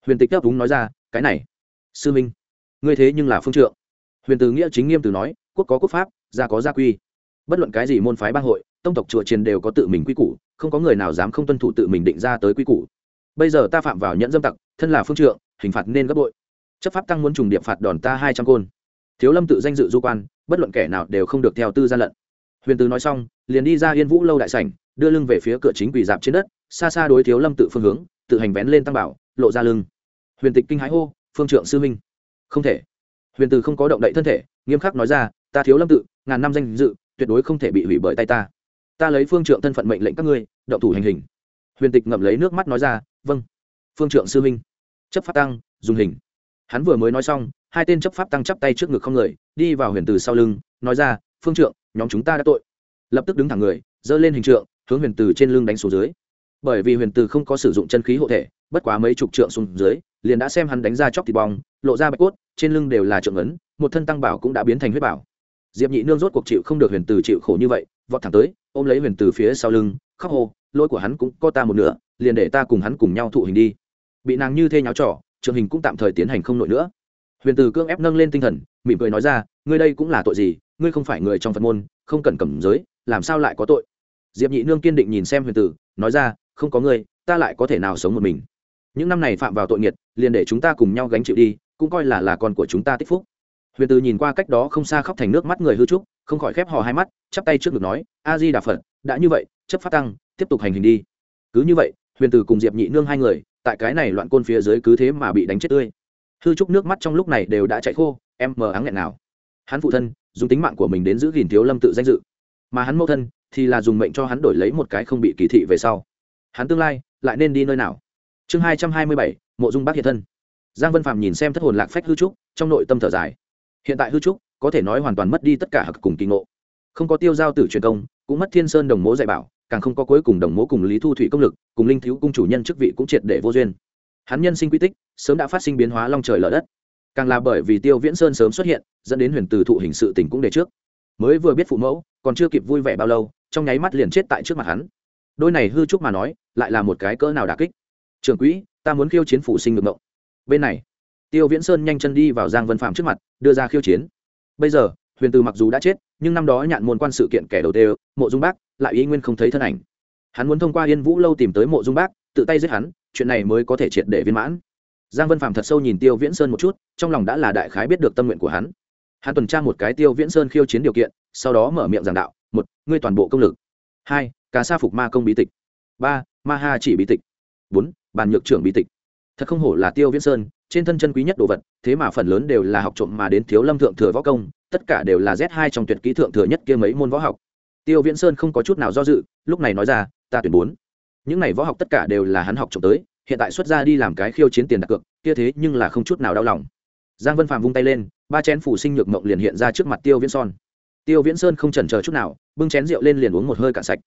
Huyền tịch đáp đúng nói ra cái này, sư minh, ngươi thế nhưng là phương trượng. Huyền từ nghĩa chính nghiêm từ nói, quốc có quốc pháp, gia có gia quy. Bất luận cái gì môn phái bang hội, tông tộc chùa triền đều có tự mình quy củ, không có người nào dám không tuân thủ tự mình định ra tới quy củ. Bây giờ ta phạm vào nhẫn dâm tặc, thân là phương trượng, hình phạt nên gấp bội. Chấp pháp tăng muốn trùng điệp phạt đòn ta hai trăm côn. Thiếu lâm tự danh dự du quan, bất luận kẻ nào đều không được theo tư gian lận. Huyền từ nói xong, liền đi ra yên vũ lâu đại sảnh, đưa lưng về phía cửa chính quỳ dạp trên đất, xa xa đối thiếu lâm tự phương hướng, tự hành vén lên tăng bảo, lộ ra lưng huyền tịch kinh hãi hô, phương trượng sư minh không thể. Huyền từ không có động đậy thân thể, nghiêm khắc nói ra, ta thiếu lâm tự, ngàn năm danh dự, tuyệt đối không thể bị hủy bởi tay ta. Ta lấy phương trượng thân phận mệnh lệnh các ngươi, động thủ hành hình. Huyền tịch ngậm lấy nước mắt nói ra vâng. Phương trượng sư minh chấp pháp tăng, dùng hình. Hắn vừa mới nói xong, hai tên chấp pháp tăng chắp tay trước ngực không người, đi vào huyền từ sau lưng, nói ra, phương trượng, nhóm chúng ta đã tội. Lập tức đứng thẳng người, giơ lên hình trượng, hướng huyền từ trên lưng đánh xuống dưới. Bởi vì huyền từ không có sử dụng chân khí hộ thể, bất quá mấy chục trượng xuống dưới liền đã xem hắn đánh ra chóc thịt bong, lộ ra bạch cốt, trên lưng đều là trượng ấn, một thân tăng bảo cũng đã biến thành huyết bảo. Diệp nhị nương rốt cuộc chịu không được huyền từ chịu khổ như vậy, vọt thẳng tới, ôm lấy huyền từ phía sau lưng, khóc hô, lỗi của hắn cũng có ta một nửa, liền để ta cùng hắn cùng nhau thụ hình đi. Bị nàng như thê nháo trỏ trường hình cũng tạm thời tiến hành không nổi nữa. Huyền từ cưỡng ép nâng lên tinh thần, mỉm cười nói ra, ngươi đây cũng là tội gì, ngươi không phải người trong phật môn, không cần cầm giới, làm sao lại có tội? Diệp nhị nương kiên định nhìn xem huyền tử, nói ra, không có ngươi, ta lại có thể nào sống một mình những năm này phạm vào tội nghiệt, liền để chúng ta cùng nhau gánh chịu đi, cũng coi là là con của chúng ta tích phúc. Huyền từ nhìn qua cách đó không xa khóc thành nước mắt người hư trúc, không khỏi khép hò hai mắt, chắp tay trước ngực nói, a di đà phật, đã như vậy, chấp phát tăng, tiếp tục hành hình đi. Cứ như vậy, huyền từ cùng diệp nhị nương hai người, tại cái này loạn côn phía dưới cứ thế mà bị đánh chết tươi. Hư trúc nước mắt trong lúc này đều đã chạy khô, em mờ áng nghẹn nào hắn phụ thân, dùng tính mạng của mình đến giữ gìn thiếu lâm tự danh dự. Mà hắn mẫu thân, thì là dùng mệnh cho hắn đổi lấy một cái không bị kỳ thị về sau. Hắn tương lai, lại nên đi nơi nào? Chương hai trăm hai mươi bảy, mộ dung bác hiện thân. Giang vân phạm nhìn xem thất hồn lạc phách hư trúc, trong nội tâm thở dài. Hiện tại hư trúc, có thể nói hoàn toàn mất đi tất cả hặc cùng kỳ ngộ. Không có tiêu giao tử truyền công, cũng mất thiên sơn đồng mố dạy bảo, càng không có cuối cùng đồng mố cùng lý thu thủy công lực, cùng linh thiếu cung chủ nhân chức vị cũng triệt để vô duyên. Hắn nhân sinh quy tích, sớm đã phát sinh biến hóa long trời lở đất. Càng là bởi vì tiêu viễn sơn sớm xuất hiện, dẫn đến huyền từ thụ hình sự tỉnh cũng để trước. Mới vừa biết phụ mẫu, còn chưa kịp vui vẻ bao lâu, trong nháy mắt liền chết tại trước mặt hắn. Đôi này hư trúc mà nói, lại là một cái cỡ nào đà kích trưởng quỹ, ta muốn khiêu chiến phủ sinh ngược mộng bên này, tiêu viễn sơn nhanh chân đi vào giang vân phạm trước mặt, đưa ra khiêu chiến. Bây giờ, huyền từ mặc dù đã chết, nhưng năm đó nhạn môn quan sự kiện kẻ đầu tiên mộ dung bác lại ý nguyên không thấy thân ảnh. Hắn muốn thông qua yên vũ lâu tìm tới mộ dung bác, tự tay giết hắn, chuyện này mới có thể triệt để viên mãn. Giang vân phạm thật sâu nhìn tiêu viễn sơn một chút, trong lòng đã là đại khái biết được tâm nguyện của hắn. Hắn tuần tra một cái tiêu viễn sơn khiêu chiến điều kiện, sau đó mở miệng giảng đạo, một, ngươi toàn bộ công lực. Hai cá sa phục ma công bí tịch. Ba, ma ha chỉ bí tịch. Bốn bàn nhược trưởng bí tịch. Thật không hổ là tiêu viễn sơn, trên thân chân quý nhất đồ vật, thế mà phần lớn đều là học trộm mà đến thiếu lâm thượng thừa võ công, tất cả đều là z hai trong tuyệt kỹ thượng thừa nhất kia mấy môn võ học. Tiêu viễn sơn không có chút nào do dự, lúc này nói ra, ta tuyển bốn. Những này võ học tất cả đều là hắn học trộm tới, hiện tại xuất ra đi làm cái khiêu chiến tiền đặt cược, kia thế nhưng là không chút nào đau lòng. Giang vân phàm vung tay lên, ba chén phủ sinh nhược mộng liền hiện ra trước mặt tiêu viễn son tiêu viễn sơn không chần chờ chút nào, bưng chén rượu lên liền uống một hơi cạn sạch.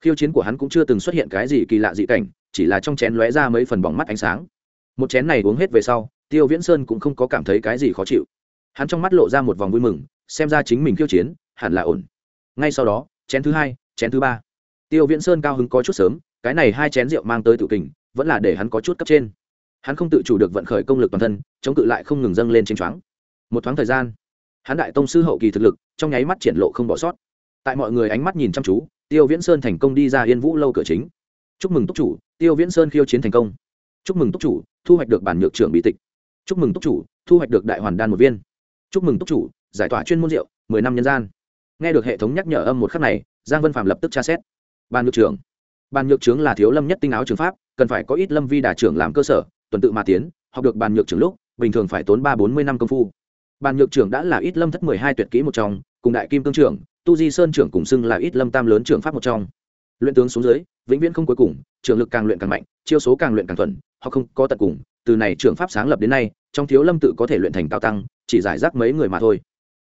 Khiêu chiến của hắn cũng chưa từng xuất hiện cái gì kỳ lạ dị cảnh chỉ là trong chén lóe ra mấy phần bỏng mắt ánh sáng. Một chén này uống hết về sau, tiêu viễn sơn cũng không có cảm thấy cái gì khó chịu. Hắn trong mắt lộ ra một vòng vui mừng, xem ra chính mình khiêu chiến, hẳn là ổn. Ngay sau đó, chén thứ hai, chén thứ ba. Tiêu viễn sơn cao hứng có chút sớm, cái này hai chén rượu mang tới tự kình, vẫn là để hắn có chút cấp trên. Hắn không tự chủ được vận khởi công lực toàn thân, chống cự lại không ngừng dâng lên trên choáng. Một thoáng thời gian, hắn đại tông sư hậu kỳ thực lực, trong nháy mắt triển lộ không bỏ sót. Tại mọi người ánh mắt nhìn chăm chú, tiêu viễn sơn thành công đi ra yên vũ lâu cửa chính chúc mừng túc chủ, tiêu viễn sơn khiêu chiến thành công. Chúc mừng túc chủ, thu hoạch được bản nhược trưởng bị tịch. Chúc mừng túc chủ, thu hoạch được đại hoàn đan một viên. Chúc mừng túc chủ, giải tỏa chuyên môn rượu, mười năm nhân gian. Nghe được hệ thống nhắc nhở âm một khắc này, giang vân phạm lập tức tra xét. Bàn nhược trưởng. Bàn nhược trưởng là thiếu lâm nhất tinh áo trường pháp, cần phải có ít lâm vi đà trưởng làm cơ sở, tuần tự mà tiến, học được bàn nhược trưởng lúc, bình thường phải tốn ba bốn mươi năm công phu. Bàn nhược trưởng đã là ít lâm thất mười hai tuyệt kỹ một trong, cùng đại kim cương trưởng, tu di sơn trưởng cùng xưng là ít lâm tam lớn trưởng pháp một trong. Luyện tướng xuống dưới vĩnh viễn không cuối cùng, trường lực càng luyện càng mạnh, chiêu số càng luyện càng thuần, họ không có tận cùng, từ này trưởng pháp sáng lập đến nay, trong thiếu lâm tự có thể luyện thành cao tăng, chỉ giải rác mấy người mà thôi.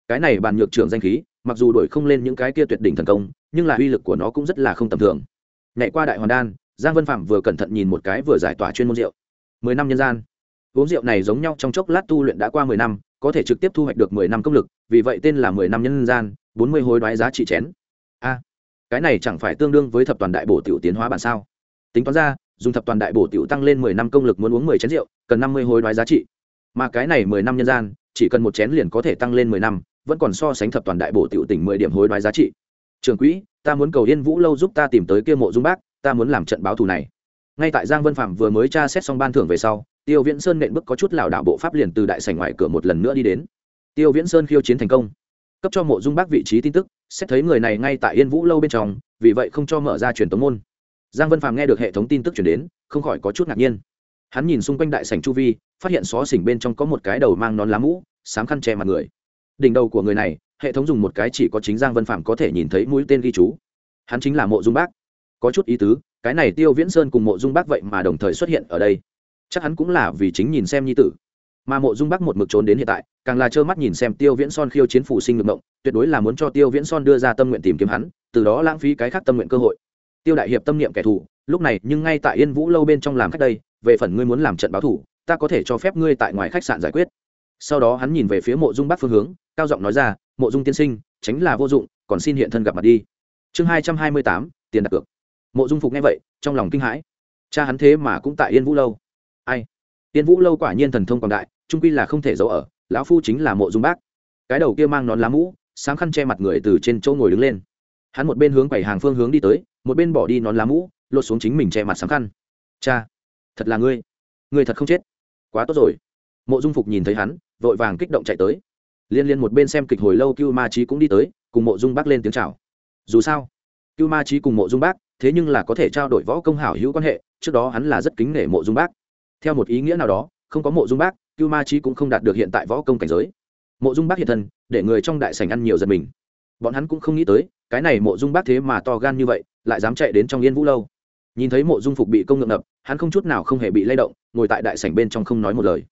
Cái này bàn nhược trưởng danh khí, mặc dù đổi không lên những cái kia tuyệt đỉnh thần công, nhưng là uy lực của nó cũng rất là không tầm thường. Nhảy qua đại hoàn đan, giang vân phạm vừa cẩn thận nhìn một cái vừa giải tỏa chuyên môn rượu. Mười năm nhân gian. Uống rượu này giống nhau trong chốc lát tu luyện đã qua mười năm, có thể trực tiếp thu hoạch được mười năm công lực, vì vậy tên là mười năm nhân gian, bốn mươi hối đoái giá trị chén. A cái này chẳng phải tương đương với thập toàn đại bổ tiểu tiến hóa bản sao? Tính toán ra, dùng thập toàn đại bổ tiểu tăng lên mười năm công lực muốn uống mười chén rượu, cần năm mươi hối đoái giá trị. Mà cái này mười năm nhân gian, chỉ cần một chén liền có thể tăng lên mười năm, vẫn còn so sánh thập toàn đại bổ tiểu tỉnh mười điểm hối đoái giá trị. Trường quỹ, ta muốn cầu yên vũ lâu giúp ta tìm tới kia mộ dung bác, ta muốn làm trận báo thù này. Ngay tại giang vân phạm vừa mới tra xét xong ban thưởng về sau, tiêu viễn sơn nện bước có chút lảo đảo bộ pháp liền từ đại sảnh ngoài cửa một lần nữa đi đến. Tiêu viễn sơn khiêu chiến thành công, cấp cho mộ dung bác vị trí tin tức xét thấy người này ngay tại yên vũ lâu bên trong, vì vậy không cho mở ra truyền tống môn. Giang vân Phàm nghe được hệ thống tin tức chuyển đến, không khỏi có chút ngạc nhiên. Hắn nhìn xung quanh đại sảnh chu vi, phát hiện xó xỉnh bên trong có một cái đầu mang nón lá mũ, sám khăn che mặt người. Đỉnh đầu của người này, hệ thống dùng một cái chỉ có chính giang vân phạm có thể nhìn thấy mũi tên ghi chú. Hắn chính là mộ dung bác. Có chút ý tứ, cái này tiêu viễn sơn cùng mộ dung bác vậy mà đồng thời xuất hiện ở đây. Chắc hắn cũng là vì chính nhìn xem nhi tử mà mộ dung bắc một mực trốn đến hiện tại, càng là trơ mắt nhìn xem tiêu viễn son khiêu chiến phủ sinh ngược mộng, tuyệt đối là muốn cho tiêu viễn son đưa ra tâm nguyện tìm kiếm hắn, từ đó lãng phí cái khác tâm nguyện cơ hội. Tiêu đại hiệp tâm niệm kẻ thù, lúc này, nhưng ngay tại yên vũ lâu bên trong làm khách đây, về phần ngươi muốn làm trận báo thủ, ta có thể cho phép ngươi tại ngoài khách sạn giải quyết. Sau đó hắn nhìn về phía mộ dung bắc phương hướng, cao giọng nói ra, mộ dung tiên sinh, tránh là vô dụng, còn xin hiện thân gặp mặt đi. Chương hai trăm hai mươi tám, tiền đặt cược. Mộ dung phục nghe vậy, trong lòng kinh hãi. Cha hắn thế mà cũng tại yên vũ lâu. Ai? Yên vũ lâu quả nhiên thần thông quảng đại trung quy là không thể giấu ở, lão phu chính là mộ dung bác. Cái đầu kia mang nón lá mũ, sáng khăn che mặt người từ trên chỗ ngồi đứng lên. Hắn một bên hướng quầy hàng phương hướng đi tới, một bên bỏ đi nón lá mũ, lột xuống chính mình che mặt sáng khăn. Cha, thật là ngươi ngươi thật không chết. Quá tốt rồi. Mộ dung phục nhìn thấy hắn, vội vàng kích động chạy tới. Liên liên một bên xem kịch hồi lâu cưu ma trí cũng đi tới, cùng mộ dung bác lên tiếng chào. Dù sao, cưu ma trí cùng mộ dung bác, thế nhưng là có thể trao đổi võ công hảo hữu quan hệ, trước đó hắn là rất kính nể mộ dung bác. Theo một ý nghĩa nào đó, không có mộ dung bác cưu ma trí cũng không đạt được hiện tại võ công cảnh giới. Mộ dung bác hiện thân, để người trong đại sành ăn nhiều giật mình. Bọn hắn cũng không nghĩ tới, cái này mộ dung bác thế mà to gan như vậy, lại dám chạy đến trong yên vũ lâu. Nhìn thấy mộ dung phục bị công ngượng ngập, hắn không chút nào không hề bị lay động, ngồi tại đại sảnh bên trong không nói một lời.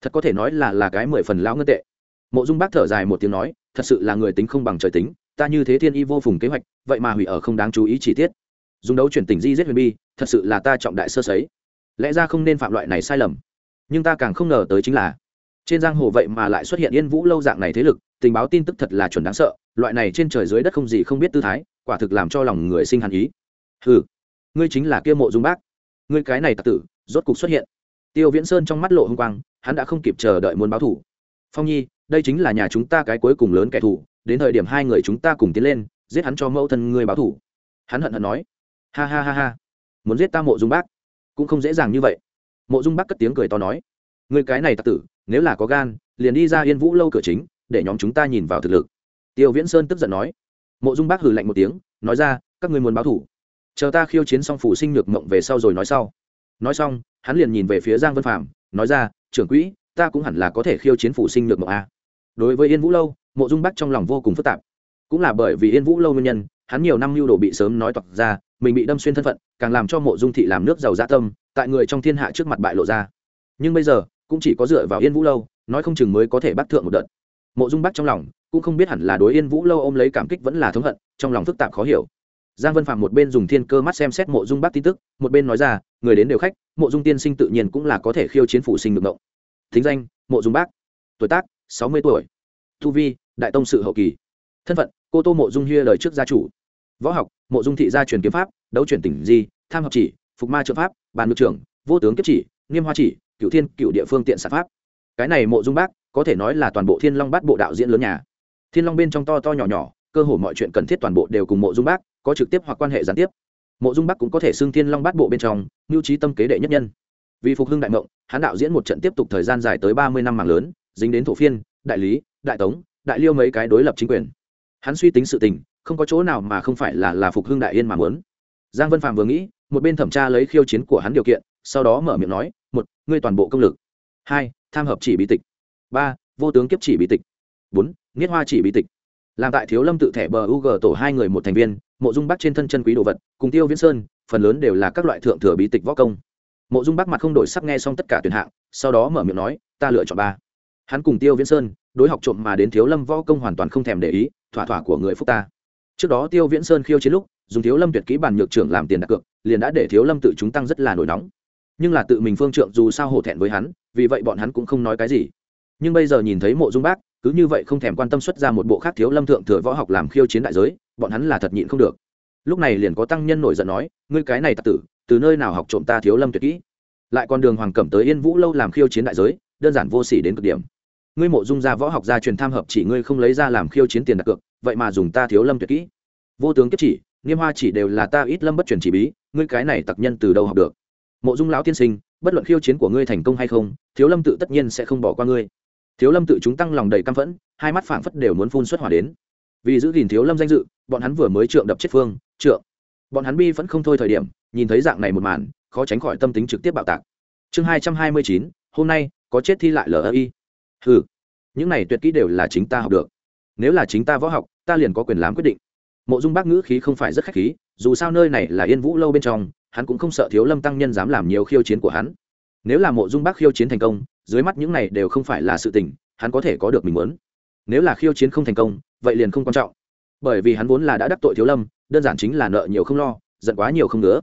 Thật có thể nói là là cái mười phần lão ngân tệ. Mộ dung bác thở dài một tiếng nói, thật sự là người tính không bằng trời tính, ta như thế thiên y vô phùng kế hoạch, vậy mà hủy ở không đáng chú ý chi tiết. Dùng đấu chuyển tình di giết huyền bi, thật sự là ta trọng đại sơ sấy. Lẽ ra không nên phạm loại này sai lầm nhưng ta càng không ngờ tới chính là trên giang hồ vậy mà lại xuất hiện yên vũ lâu dạng này thế lực, tình báo tin tức thật là chuẩn đáng sợ, loại này trên trời dưới đất không gì không biết tư thái, quả thực làm cho lòng người sinh hàn ý. Ừ ngươi chính là kia mộ dung bác. Ngươi cái này tặc tử, rốt cục xuất hiện. Tiêu viễn sơn trong mắt lộ h ư n g quang, hắn đã không kịp chờ đợi muốn báo thủ. Phong nhi, đây chính là nhà chúng ta cái cuối cùng lớn kẻ thù, đến thời điểm hai người chúng ta cùng tiến lên, giết hắn cho mẫu thân ngươi báo thủ. Hắn hận hận nói, ha ha ha ha, muốn giết ta mộ dung bác? Cũng không dễ dàng như vậy mộ dung Bắc cất tiếng cười to nói, người cái này tặc tử, nếu là có gan, liền đi ra yên vũ lâu cửa chính, để nhóm chúng ta nhìn vào thực lực. Tiêu viễn sơn tức giận nói. Mộ dung Bắc hừ lạnh một tiếng, nói ra, các ngươi muốn báo thủ. Chờ ta khiêu chiến xong phủ sinh nhược mộng về sau rồi nói sau. Nói xong, hắn liền nhìn về phía giang vân phạm nói ra, trưởng quỹ, ta cũng hẳn là có thể khiêu chiến phủ sinh nhược mộng a. Đối với yên vũ lâu, mộ dung bắc trong lòng vô cùng phức tạp. Cũng là bởi vì yên vũ lâu nguyên nhân hắn nhiều năm lưu đồ bị sớm nói toạc ra, mình bị đâm xuyên thân phận, càng làm cho mộ dung thị làm nước giàu gia tâm, tại người trong thiên hạ trước mặt bại lộ ra. Nhưng bây giờ, cũng chỉ có dựa vào yên vũ lâu, nói không chừng mới có thể bắt thượng một đợt. Mộ dung bắc trong lòng, cũng không biết hẳn là đối yên vũ lâu ôm lấy cảm kích vẫn là thống hận, trong lòng phức tạp khó hiểu. Giang vân phạm một bên dùng thiên cơ mắt xem xét mộ dung bác tin tức, một bên nói ra, người đến đều khách, mộ dung tiên sinh tự nhiên cũng là có thể khiêu chiến phụ sinh được động. Thính danh, mộ dung bác. Tuổi tác, sáu mươi tuổi. Thu vi, đại tông sự hậu kỳ. Thân phận, cô tô mộ dung hia lời trước gia chủ võ học, mộ dung thị gia truyền kiếm pháp, đấu chuyển tỉnh di, tham học chỉ, phục ma trợ pháp, bàn ngược trưởng, vô tướng kiếp chỉ, nghiêm hoa chỉ cựu thiên cựu địa phương tiện sản pháp. Cái này mộ dung bác, có thể nói là toàn bộ thiên long bát bộ đạo diễn lớn nhà. Thiên long bên trong to to nhỏ nhỏ, cơ hồ mọi chuyện cần thiết toàn bộ đều cùng mộ dung bác, có trực tiếp hoặc quan hệ gián tiếp. Mộ dung bắc cũng có thể xưng thiên long bát bộ bên trong, mưu trí tâm kế đệ nhất nhân. Vì phục hưng đại mộng, hắn đạo diễn một trận tiếp tục thời gian dài tới ba mươi năm mạng lớn, dính đến thổ phiên, đại lý, đại tống, đại liêu mấy cái đối lập chính quyền. Hắn suy tính sự tình không có chỗ nào mà không phải là là phục hưng đại yên mà muốn. Giang vân phạm vừa nghĩ, một bên thẩm tra lấy khiêu chiến của hắn điều kiện, sau đó mở miệng nói, một, ngươi toàn bộ công lực. Hai, tham hợp chỉ bí tịch. Ba, vô tướng kiếp chỉ bí tịch. Bốn, nghiết hoa chỉ bí tịch. Làm tại thiếu lâm tự thẻ bờ u g tổ hai người một thành viên, mộ dung bắc trên thân chân quý đồ vật, cùng tiêu viễn sơn, phần lớn đều là các loại thượng thừa bí tịch võ công. Mộ dung bắc mặt không đổi sắc nghe xong tất cả tuyển hạng, sau đó mở miệng nói, ta lựa chọn ba. Hắn cùng tiêu viễn sơn, đối học trộm mà đến thiếu lâm võ công hoàn toàn không thèm để ý, thỏa thỏa của người phúc ta trước đó tiêu viễn sơn khiêu chiến lúc, dùng thiếu lâm tuyệt kỹ bản nhược trưởng làm tiền đặt cược, liền đã để thiếu lâm tự chúng tăng rất là nổi nóng. Nhưng là tự mình phương trượng dù sao hổ thẹn với hắn, vì vậy bọn hắn cũng không nói cái gì. Nhưng bây giờ nhìn thấy mộ dung bác, cứ như vậy không thèm quan tâm xuất ra một bộ khác thiếu lâm thượng thừa võ học làm khiêu chiến đại giới, bọn hắn là thật nhịn không được. Lúc này liền có tăng nhân nổi giận nói, ngươi cái này tặc tử, từ nơi nào học trộm ta thiếu lâm tuyệt kỹ? Lại còn đường hoàng cẩm tới yên vũ lâu làm khiêu chiến đại giới, đơn giản vô sỉ đến cực điểm. Ngươi mộ dung ra võ học gia truyền tham hợp chỉ ngươi không lấy ra làm khiêu chiến tiền đặt cược vậy mà dùng ta thiếu lâm tuyệt kỹ. Vô tướng kiếp chỉ niêm hoa chỉ đều là ta ít lâm bất truyền chỉ bí, ngươi cái này tặc nhân từ đâu học được? Mộ dung lão tiên sinh, bất luận khiêu chiến của ngươi thành công hay không, thiếu lâm tự tất nhiên sẽ không bỏ qua ngươi. Thiếu lâm tự chúng tăng lòng đầy căm phẫn, hai mắt phảng phất đều muốn phun xuất hỏa đến. Vì giữ gìn thiếu lâm danh dự, bọn hắn vừa mới trượng đập chết phương, trượng. Bọn hắn bi vẫn không thôi thời điểm, nhìn thấy dạng này một màn, khó tránh khỏi tâm tính trực tiếp bạo tạc. Chương hai trăm hai mươi chín, hôm nay, có chết thi lại li ừ những này tuyệt kỹ đều là chính ta học được nếu là chính ta võ học, ta liền có quyền làm quyết định. Mộ dung bác ngữ khí không phải rất khách khí, dù sao nơi này là yên vũ lâu bên trong, hắn cũng không sợ thiếu lâm tăng nhân dám làm nhiều khiêu chiến của hắn. Nếu là mộ dung bác khiêu chiến thành công, dưới mắt những này đều không phải là sự tình, hắn có thể có được mình muốn. Nếu là khiêu chiến không thành công, vậy liền không quan trọng. Bởi vì hắn vốn là đã đắc tội thiếu lâm, đơn giản chính là nợ nhiều không lo, giận quá nhiều không nữa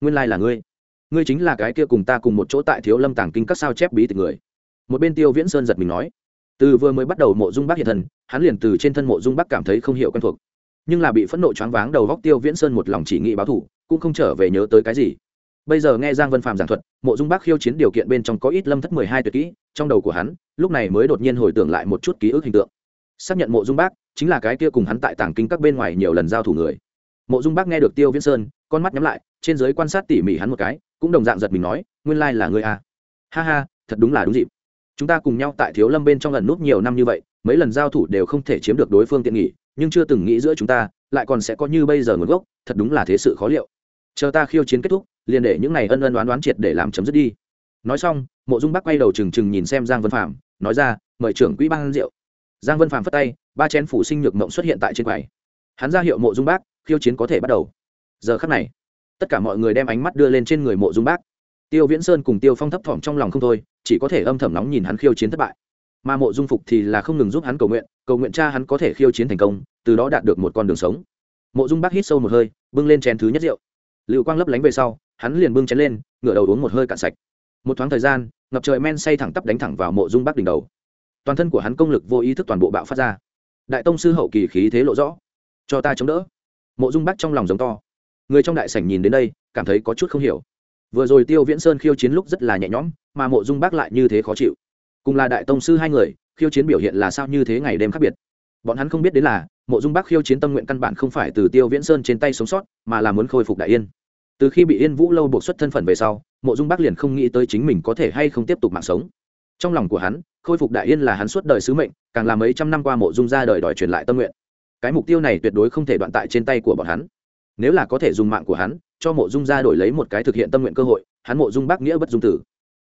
nguyên lai là ngươi. Ngươi chính là cái kia cùng ta cùng một chỗ tại thiếu lâm tàng kinh các sao chép bí tịch người. Một bên tiêu viễn sơn giật mình nói từ vừa mới bắt đầu mộ dung bắc hiện thần hắn liền từ trên thân mộ dung bắc cảm thấy không hiểu quen thuộc. Nhưng là bị phẫn nộ choáng váng đầu góc tiêu viễn sơn một lòng chỉ nghĩ báo thủ cũng không trở về nhớ tới cái gì. Bây giờ nghe giang vân phạm giảng thuật, mộ dung bắc khiêu chiến điều kiện bên trong có ít lâm thất mười hai tuyệt kỹ, trong đầu của hắn, lúc này mới đột nhiên hồi tưởng lại một chút ký ức hình tượng. Xác nhận mộ dung bác chính là cái kia cùng hắn tại tảng kinh các bên ngoài nhiều lần giao thủ người. Mộ dung bác nghe được tiêu viễn sơn, con mắt nhắm lại, trên giới quan sát tỉ mỉ hắn một cái, cũng đồng dạng giật mình nói, nguyên lai là người a à. ha ha, thật đúng là đúng dịp chúng ta cùng nhau tại thiếu lâm bên trong lần núp nhiều năm như vậy, mấy lần giao thủ đều không thể chiếm được đối phương tiện nghỉ nhưng chưa từng nghĩ giữa chúng ta, lại còn sẽ có như bây giờ nguồn gốc, thật đúng là thế sự khó liệu. Chờ ta khiêu chiến kết thúc, liền để những này ân ân đoán đoán triệt để làm chấm dứt đi. Nói xong, mộ dung bắc quay đầu trừng trừng nhìn xem giang vân phạm nói ra, mời trưởng quỹ ban rượu. Giang vân phạm phất tay, ba chén phủ sinh nhược mộng xuất hiện tại trên quầy. Hắn ra hiệu mộ dung bác khiêu chiến có thể bắt đầu. Giờ khắc này, tất cả mọi người đem ánh mắt đưa lên trên người mộ dung bác tiêu viễn sơn cùng tiêu phong thấp thỏm trong lòng không thôi chỉ có thể âm thầm nóng nhìn hắn khiêu chiến thất bại. Mà mộ dung phục thì là không ngừng giúp hắn cầu nguyện cầu nguyện cha hắn có thể khiêu chiến thành công, từ đó đạt được một con đường sống. Mộ dung bác hít sâu một hơi, bưng lên chén thứ nhất rượu. Liệu quang lấp lánh về sau, hắn liền bưng chén lên, ngửa đầu uống một hơi cạn sạch. Một thoáng thời gian, ngập trời men say thẳng tắp đánh thẳng vào mộ dung bác đỉnh đầu. Toàn thân của hắn công lực vô ý thức toàn bộ bạo phát ra. Đại tông sư hậu kỳ khí thế lộ rõ. Cho ta chống đỡ. Mộ dung bác trong lòng giống to. Người trong đại sảnh nhìn đến đây, cảm thấy có chút không hiểu. Vừa rồi tiêu viễn sơn khiêu chiến lúc rất là nhẹ nhõm mà mộ dung bác lại như thế khó chịu. Cùng là đại tông sư hai người, khiêu chiến biểu hiện là sao như thế ngày đêm khác biệt. Bọn hắn không biết đến là, mộ dung bác khiêu chiến tâm nguyện căn bản không phải từ tiêu viễn sơn trên tay sống sót, mà là muốn khôi phục đại yên. Từ khi bị yên vũ lâu buộc xuất thân phận về sau, mộ dung bác liền không nghĩ tới chính mình có thể hay không tiếp tục mạng sống. Trong lòng của hắn, khôi phục đại yên là hắn suốt đời sứ mệnh, càng là mấy trăm năm qua mộ dung ra đời đòi truyền lại tâm nguyện. Cái mục tiêu này tuyệt đối không thể đoạn tại trên tay của bọn hắn. Nếu là có thể dùng mạng của hắn, cho mộ dung ra đổi lấy một cái thực hiện tâm nguyện cơ hội, hắn mộ dung bác nghĩa bất dung tử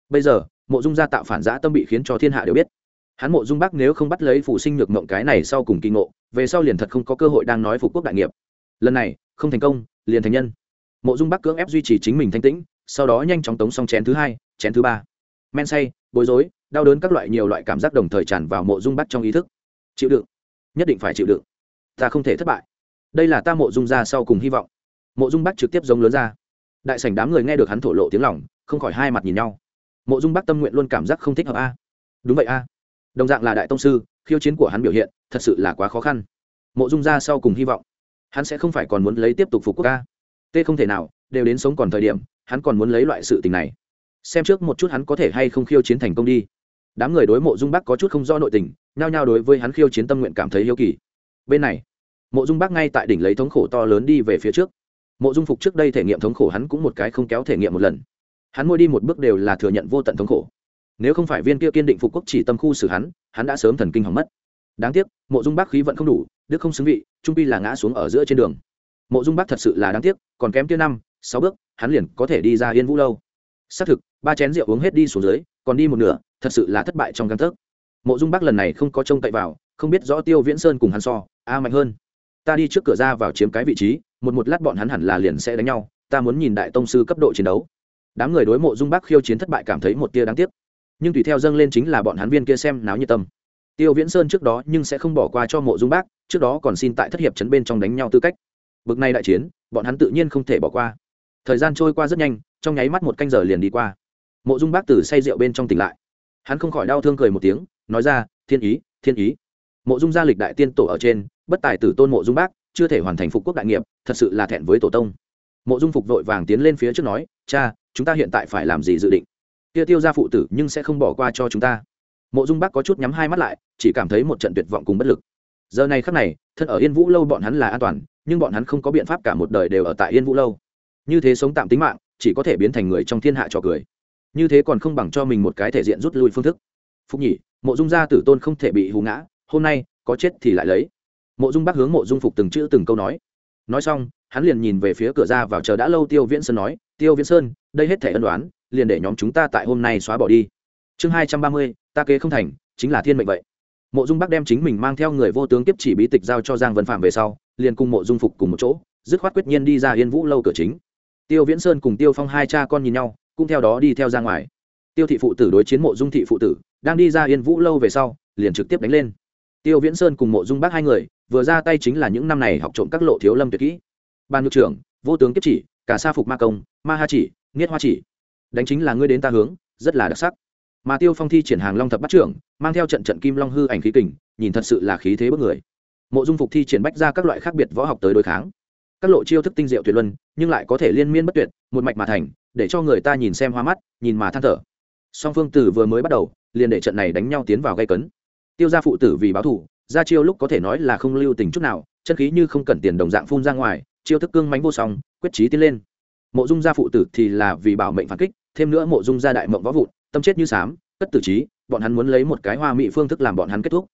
bây giờ, mộ dung gia tạo phản giã tâm bị khiến cho thiên hạ đều biết. Hắn mộ dung bác nếu không bắt lấy phụ sinh nhược mộng cái này sau cùng kinh ngộ, về sau liền thật không có cơ hội đang nói phục quốc đại nghiệp. Lần này, không thành công, liền thành nhân. Mộ dung bác cưỡng ép duy trì chính mình thanh tĩnh, sau đó nhanh chóng tống xong chén thứ hai, chén thứ ba. Men say, bối rối, đau đớn các loại nhiều loại cảm giác đồng thời tràn vào mộ dung bác trong ý thức. Chịu đựng. Nhất định phải chịu đựng. Ta không thể thất bại. Đây là ta mộ dung ra sau cùng hy vọng. Mộ dung bác trực tiếp giống lớn ra. Đại sảnh đám người nghe được hắn thổ lộ tiếng lòng, không khỏi hai mặt nhìn nhau mộ dung bác tâm nguyện luôn cảm giác không thích hợp a. Đúng vậy a. Đồng dạng là đại tông sư, khiêu chiến của hắn biểu hiện, thật sự là quá khó khăn. Mộ dung ra sau cùng hy vọng. Hắn sẽ không phải còn muốn lấy tiếp tục phục quốc ca t không thể nào, đều đến sống còn thời điểm, hắn còn muốn lấy loại sự tình này. Xem trước một chút hắn có thể hay không khiêu chiến thành công đi. Đám người đối mộ dung bắc có chút không do nội tình, nhao nhao đối với hắn khiêu chiến tâm nguyện cảm thấy hiếu kỳ. Bên này, mộ dung bắc ngay tại đỉnh lấy thống khổ to lớn đi về phía trước. Mộ dung phục trước đây thể nghiệm thống khổ hắn cũng một cái không kéo thể nghiệm một lần hắn mỗi đi một bước đều là thừa nhận vô tận thống khổ. Nếu không phải viên kia kiên định phục quốc chỉ tâm khu xử hắn hắn đã sớm thần kinh hỏng mất. Đáng tiếc, mộ dung bác khí vận không đủ, đức không xứng vị, trung pi là ngã xuống ở giữa trên đường. Mộ dung bác thật sự là đáng tiếc, còn kém kia năm, sáu bước, hắn liền có thể đi ra yên vũ lâu. Xác thực, ba chén rượu uống hết đi xuống dưới, còn đi một nửa, thật sự là thất bại trong căn thức mộ dung bác lần này không có trông cậy vào, không biết rõ tiêu viễn sơn cùng hắn so, a mạnh hơn. Ta đi trước cửa ra vào chiếm cái vị trí, một một lát bọn hắn hẳn là liền sẽ đánh nhau, ta muốn nhìn đại tông sư cấp độ chiến đấu đám người đối mộ dung bác khiêu chiến thất bại cảm thấy một tia đáng tiếc. Nhưng tùy theo dâng lên chính là bọn hắn viên kia xem náo nhiệt tâm. Tiêu viễn sơn trước đó nhưng sẽ không bỏ qua cho mộ dung bác, trước đó còn xin tại thất hiệp chấn bên trong đánh nhau tư cách. Bực này đại chiến, bọn hắn tự nhiên không thể bỏ qua. Thời gian trôi qua rất nhanh, trong nháy mắt một canh giờ liền đi qua. Mộ dung bác từ say rượu bên trong tỉnh lại. Hắn không khỏi đau thương cười một tiếng, nói ra, thiên ý thiên ý. Mộ dung gia lịch đại tiên tổ ở trên, bất tài tử tôn mộ dung bác, chưa thể hoàn thành phục quốc đại nghiệp, thật sự là thẹn với tổ tông. Mộ dung phục vội vàng tiến lên phía trước nói, cha chúng ta hiện tại phải làm gì dự định? Kia tiêu ra phụ tử nhưng sẽ không bỏ qua cho chúng ta. Mộ dung bác có chút nhắm hai mắt lại, chỉ cảm thấy một trận tuyệt vọng cùng bất lực. Giờ này khắc này, thân ở yên vũ lâu bọn hắn là an toàn, nhưng bọn hắn không có biện pháp cả một đời đều ở tại yên vũ lâu. Như thế sống tạm tính mạng, chỉ có thể biến thành người trong thiên hạ trò cười. Như thế còn không bằng cho mình một cái thể diện rút lui phương thức. Phúc nhỉ mộ dung gia tử tôn không thể bị hù ngã, hôm nay, có chết thì lại lấy. Mộ dung bác hướng mộ dung phục từng chữ từng câu nói. Nói xong, hắn liền nhìn về phía cửa ra vào chờ đã lâu tiêu viễn sơn nói tiêu viễn sơn, đây hết thể ân đoán liền để nhóm chúng ta tại hôm nay xóa bỏ đi. Chương hai trăm ba mươi, ta kế không thành, chính là thiên mệnh vậy. Mộ dung bắc đem chính mình mang theo người vô tướng tiếp chỉ bí tịch giao cho giang vân phạm về sau, liền cùng mộ dung phục cùng một chỗ, dứt khoát quyết nhiên đi ra yên vũ lâu cửa chính. Tiêu viễn sơn cùng tiêu phong hai cha con nhìn nhau, cũng theo đó đi theo ra ngoài. Tiêu thị phụ tử đối chiến mộ dung thị phụ tử, đang đi ra yên vũ lâu về sau, liền trực tiếp đánh lên. Tiêu viễn sơn cùng mộ dung bác hai người, vừa ra tay chính là những năm này học trộm các lộ thiếu lâm tuyệt kỹ. Ban nhược trưởng, vô tướng kiếp chỉ cả sa phục ma công, ma ha chỉ, nghiết hoa chỉ. Đánh chính là ngươi đến ta hướng, rất là đặc sắc. Mà tiêu phong thi triển hàng long thập bắt trưởng, mang theo trận trận kim long hư ảnh khí kình, nhìn thật sự là khí thế bất người. Mộ dung phục thi triển bách ra các loại khác biệt võ học tới đối kháng. Các lộ chiêu thức tinh diệu tuyệt luân, nhưng lại có thể liên miên bất tuyệt, một mạch mà thành, để cho người ta nhìn xem hoa mắt, nhìn mà than thở. Song phương tử vừa mới bắt đầu, liền để trận này đánh nhau tiến vào gây cấn. Tiêu gia phụ tử vì báo thủ ra chiêu lúc có thể nói là không lưu tình chút nào, chân khí như không cần tiền đồng dạng phun ra ngoài chiêu thức cương mánh vô song, quyết trí tiến lên. Mộ dung gia phụ tử thì là vì bảo mệnh phản kích, thêm nữa mộ dung gia đại mộng võ vụn, tâm chết như sám, cất tử trí, bọn hắn muốn lấy một cái hoa mỹ phương thức làm bọn hắn kết thúc.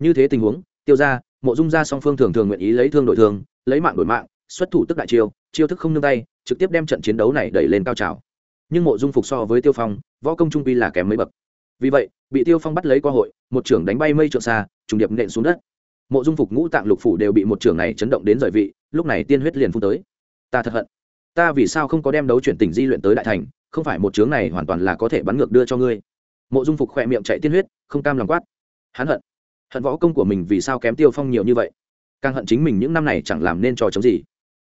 Như thế tình huống, tiêu ra mộ dung gia song phương thường thường nguyện ý lấy thương đổi thương lấy mạng đổi mạng, xuất thủ tức đại chiêu chiêu thức không nương tay, trực tiếp đem trận chiến đấu này đẩy lên cao trào. Nhưng mộ dung phục so với tiêu phong, võ công trung vi là kém mấy bậc. Vì vậy, bị tiêu phong bắt lấy qua hội, một trưởng đánh bay mây trượng xa, trùng điệp nện xuống đất. Mộ dung phục ngũ tạng lục phủ đều bị một trưởng này chấn động đến rời vị lúc này tiên huyết liền phun tới. Ta thật hận. Ta vì sao không có đem đấu chuyển tỉnh di luyện tới đại thành, không phải một chướng này hoàn toàn là có thể bắn ngược đưa cho ngươi. Mộ dung phục khỏe miệng chạy tiên huyết, không cam lòng quát. Hắn hận. Hận võ công của mình vì sao kém tiêu phong nhiều như vậy? Càng hận chính mình những năm này chẳng làm nên trò chống gì.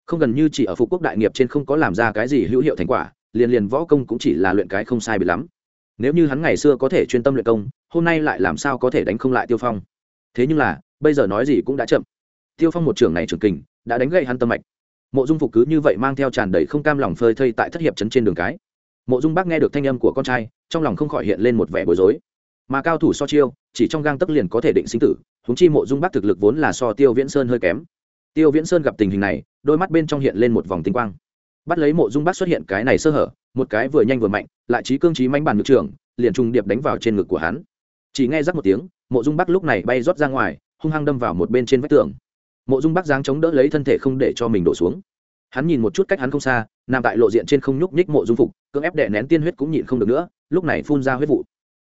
Không gần như chỉ ở phục quốc đại nghiệp trên không có làm ra cái gì hữu hiệu thành quả, liền liền võ công cũng chỉ là luyện cái không sai bị lắm. Nếu như hắn ngày xưa có thể chuyên tâm luyện công, hôm nay lại làm sao có thể đánh không lại tiêu phong? Thế nhưng là, bây giờ nói gì cũng đã chậm. Tiêu phong một trường này trưởng kình đã đánh gậy hắn tâm mạch. Mộ dung phục cứ như vậy mang theo tràn đầy không cam lòng phơi thây tại thất hiệp trấn trên đường cái. Mộ dung bác nghe được thanh âm của con trai, trong lòng không khỏi hiện lên một vẻ bối rối. Mà cao thủ so chiêu, chỉ trong gang tấc liền có thể định sinh tử húng chi mộ dung bác thực lực vốn là so tiêu viễn sơn hơi kém. Tiêu viễn sơn gặp tình hình này, đôi mắt bên trong hiện lên một vòng tinh quang. Bắt lấy mộ dung bác xuất hiện cái này sơ hở, một cái vừa nhanh vừa mạnh, lại trí cương trí manh bàn ngực trưởng, liền trùng điệp đánh vào trên ngực của hắn. Chỉ nghe rắc một tiếng, mộ dung bác lúc này bay rót ra ngoài, hung hăng đâm vào một bên trên vách tường mộ dung Bắc giáng chống đỡ lấy thân thể không để cho mình đổ xuống. Hắn nhìn một chút cách hắn không xa, nằm tại lộ diện trên không nhúc nhích mộ dung phục, cưỡng ép đệ nén tiên huyết cũng nhịn không được nữa, lúc này phun ra huyết vụ.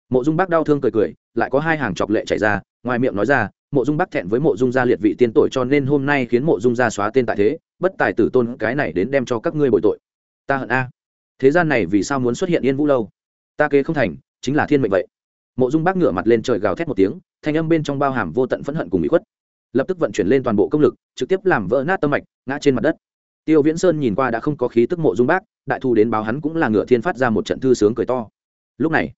Mộ dung Bắc đau thương cười cười, lại có hai hàng chọc lệ chảy ra, ngoài miệng nói ra, mộ dung Bắc thẹn với mộ dung gia liệt vị tiên tội cho nên hôm nay khiến mộ dung gia xóa tên tại thế, bất tài tử tôn cái này đến đem cho các ngươi bội tội. Ta hận a. Thế gian này vì sao muốn xuất hiện yên vũ lâu? Ta kế không thành, chính là thiên mệnh vậy. Mộ dung bác ngửa mặt lên trời gào thét một tiếng, thanh âm bên trong bao hàm vô tận phẫn hận cùng bị khuất lập tức vận chuyển lên toàn bộ công lực, trực tiếp làm vỡ nát tâm mạch, ngã trên mặt đất. Tiêu viễn sơn nhìn qua đã không có khí tức mộ dung bác, đại thu đến báo hắn cũng là ngựa thiên phát ra một trận thư sướng cười to. Lúc này,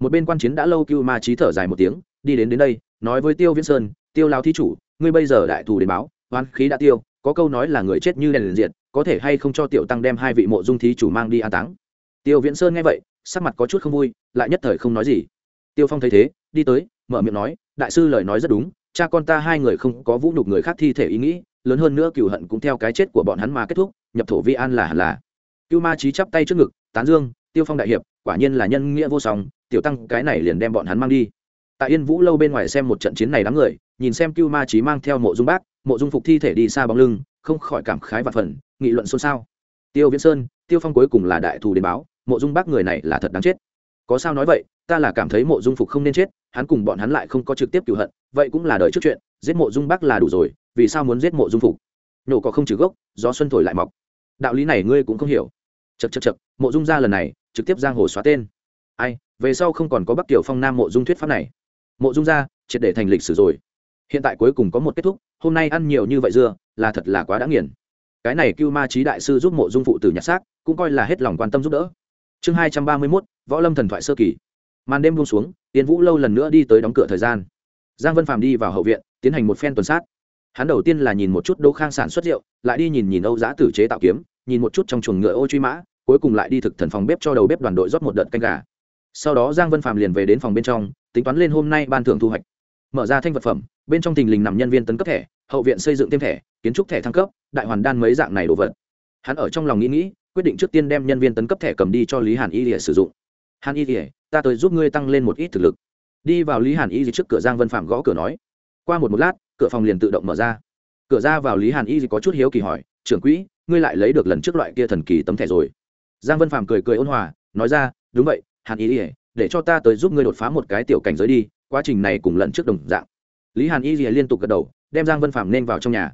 một bên quan chiến đã lâu cưu ma trí thở dài một tiếng, đi đến đến đây, nói với tiêu viễn sơn, tiêu lao thí chủ, ngươi bây giờ đại thù đến báo hoán khí đã tiêu, có câu nói là người chết như đèn liền diệt, có thể hay không cho tiểu tăng đem hai vị mộ dung thí chủ mang đi an táng? Tiêu viễn sơn nghe vậy, sắc mặt có chút không vui, lại nhất thời không nói gì. Tiêu phong thấy thế, đi tới, mở miệng nói, đại sư lời nói rất đúng cha con ta hai người không có vũ nhục người khác thi thể ý nghĩ, lớn hơn nữa cựu hận cũng theo cái chết của bọn hắn mà kết thúc, nhập thổ vi an là hẳn là. Cưu ma trí chắp tay trước ngực, tán dương, tiêu phong đại hiệp, quả nhiên là nhân nghĩa vô song, tiểu tăng cái này liền đem bọn hắn mang đi. Tại yên vũ lâu bên ngoài xem một trận chiến này đám người, nhìn xem cưu ma trí mang theo mộ dung bác, mộ dung phục thi thể đi xa bóng lưng, không khỏi cảm khái và phần nghị luận xôn xao. Tiêu viễn sơn, tiêu phong cuối cùng là đại thù đến báo, mộ dung bác người này là thật đáng chết. Có sao nói vậy, ta là cảm thấy mộ dung phục không nên chết, hắn cùng bọn hắn lại không có trực tiếp cựu hận vậy cũng là đời trước chuyện, giết mộ dung bác là đủ rồi, vì sao muốn giết mộ dung phục? Nổ có không trừ gốc, gió xuân thổi lại mọc. Đạo lý này ngươi cũng không hiểu. Chật chật chật mộ dung ra lần này, trực tiếp giang hồ xóa tên. Ai, về sau không còn có bắc tiểu phong nam mộ dung thuyết pháp này. Mộ dung ra, triệt để thành lịch sử rồi. Hiện tại cuối cùng có một kết thúc, hôm nay ăn nhiều như vậy dưa, là thật là quá đã nghiền. Cái này cưu ma trí đại sư giúp mộ dung phụ tử nhặt xác, cũng coi là hết lòng quan tâm giúp đỡ. Chương hai trăm ba mươi mốt, võ lâm thần thoại sơ kỳ. Màn đêm buông xuống tiến vũ lâu lần nữa đi tới đóng cửa thời gian giang vân phàm đi vào hậu viện, tiến hành một phen tuần sát. Hắn đầu tiên là nhìn một chút đỗ khang sản xuất rượu, lại đi nhìn nhìn âu giã tử chế tạo kiếm, nhìn một chút trong chuồng ngựa ô truy mã, cuối cùng lại đi thực thần phòng bếp cho đầu bếp đoàn đội rót một đợt canh gà. Sau đó giang vân phàm liền về đến phòng bên trong, tính toán lên hôm nay ban thưởng thu hoạch. Mở ra thanh vật phẩm, bên trong thình lình nằm nhân viên tấn cấp thẻ, hậu viện xây dựng thêm thẻ, kiến trúc thẻ thăng cấp, đại hoàn đan mấy dạng này đồ vật. Hắn ở trong lòng nghĩ nghĩ, quyết định trước tiên đem nhân viên tấn cấp thẻ cầm đi cho lý hàn y để sử dụng. Hàn y để ta tới giúp ngươi tăng lên một ít thực lực đi vào lý hàn y trước cửa giang vân phạm gõ cửa nói. Qua một một lát, cửa phòng liền tự động mở ra. Cửa ra vào lý hàn y có chút hiếu kỳ hỏi, trưởng quỹ, ngươi lại lấy được lần trước loại kia thần kỳ tấm thẻ rồi? Giang vân phạm cười cười ôn hòa, nói ra, đúng vậy, hàn y để cho ta tới giúp ngươi đột phá một cái tiểu cảnh giới đi, quá trình này cùng lần trước đồng dạng. Lý hàn y liên tục gật đầu, đem giang vân phạm nên vào trong nhà.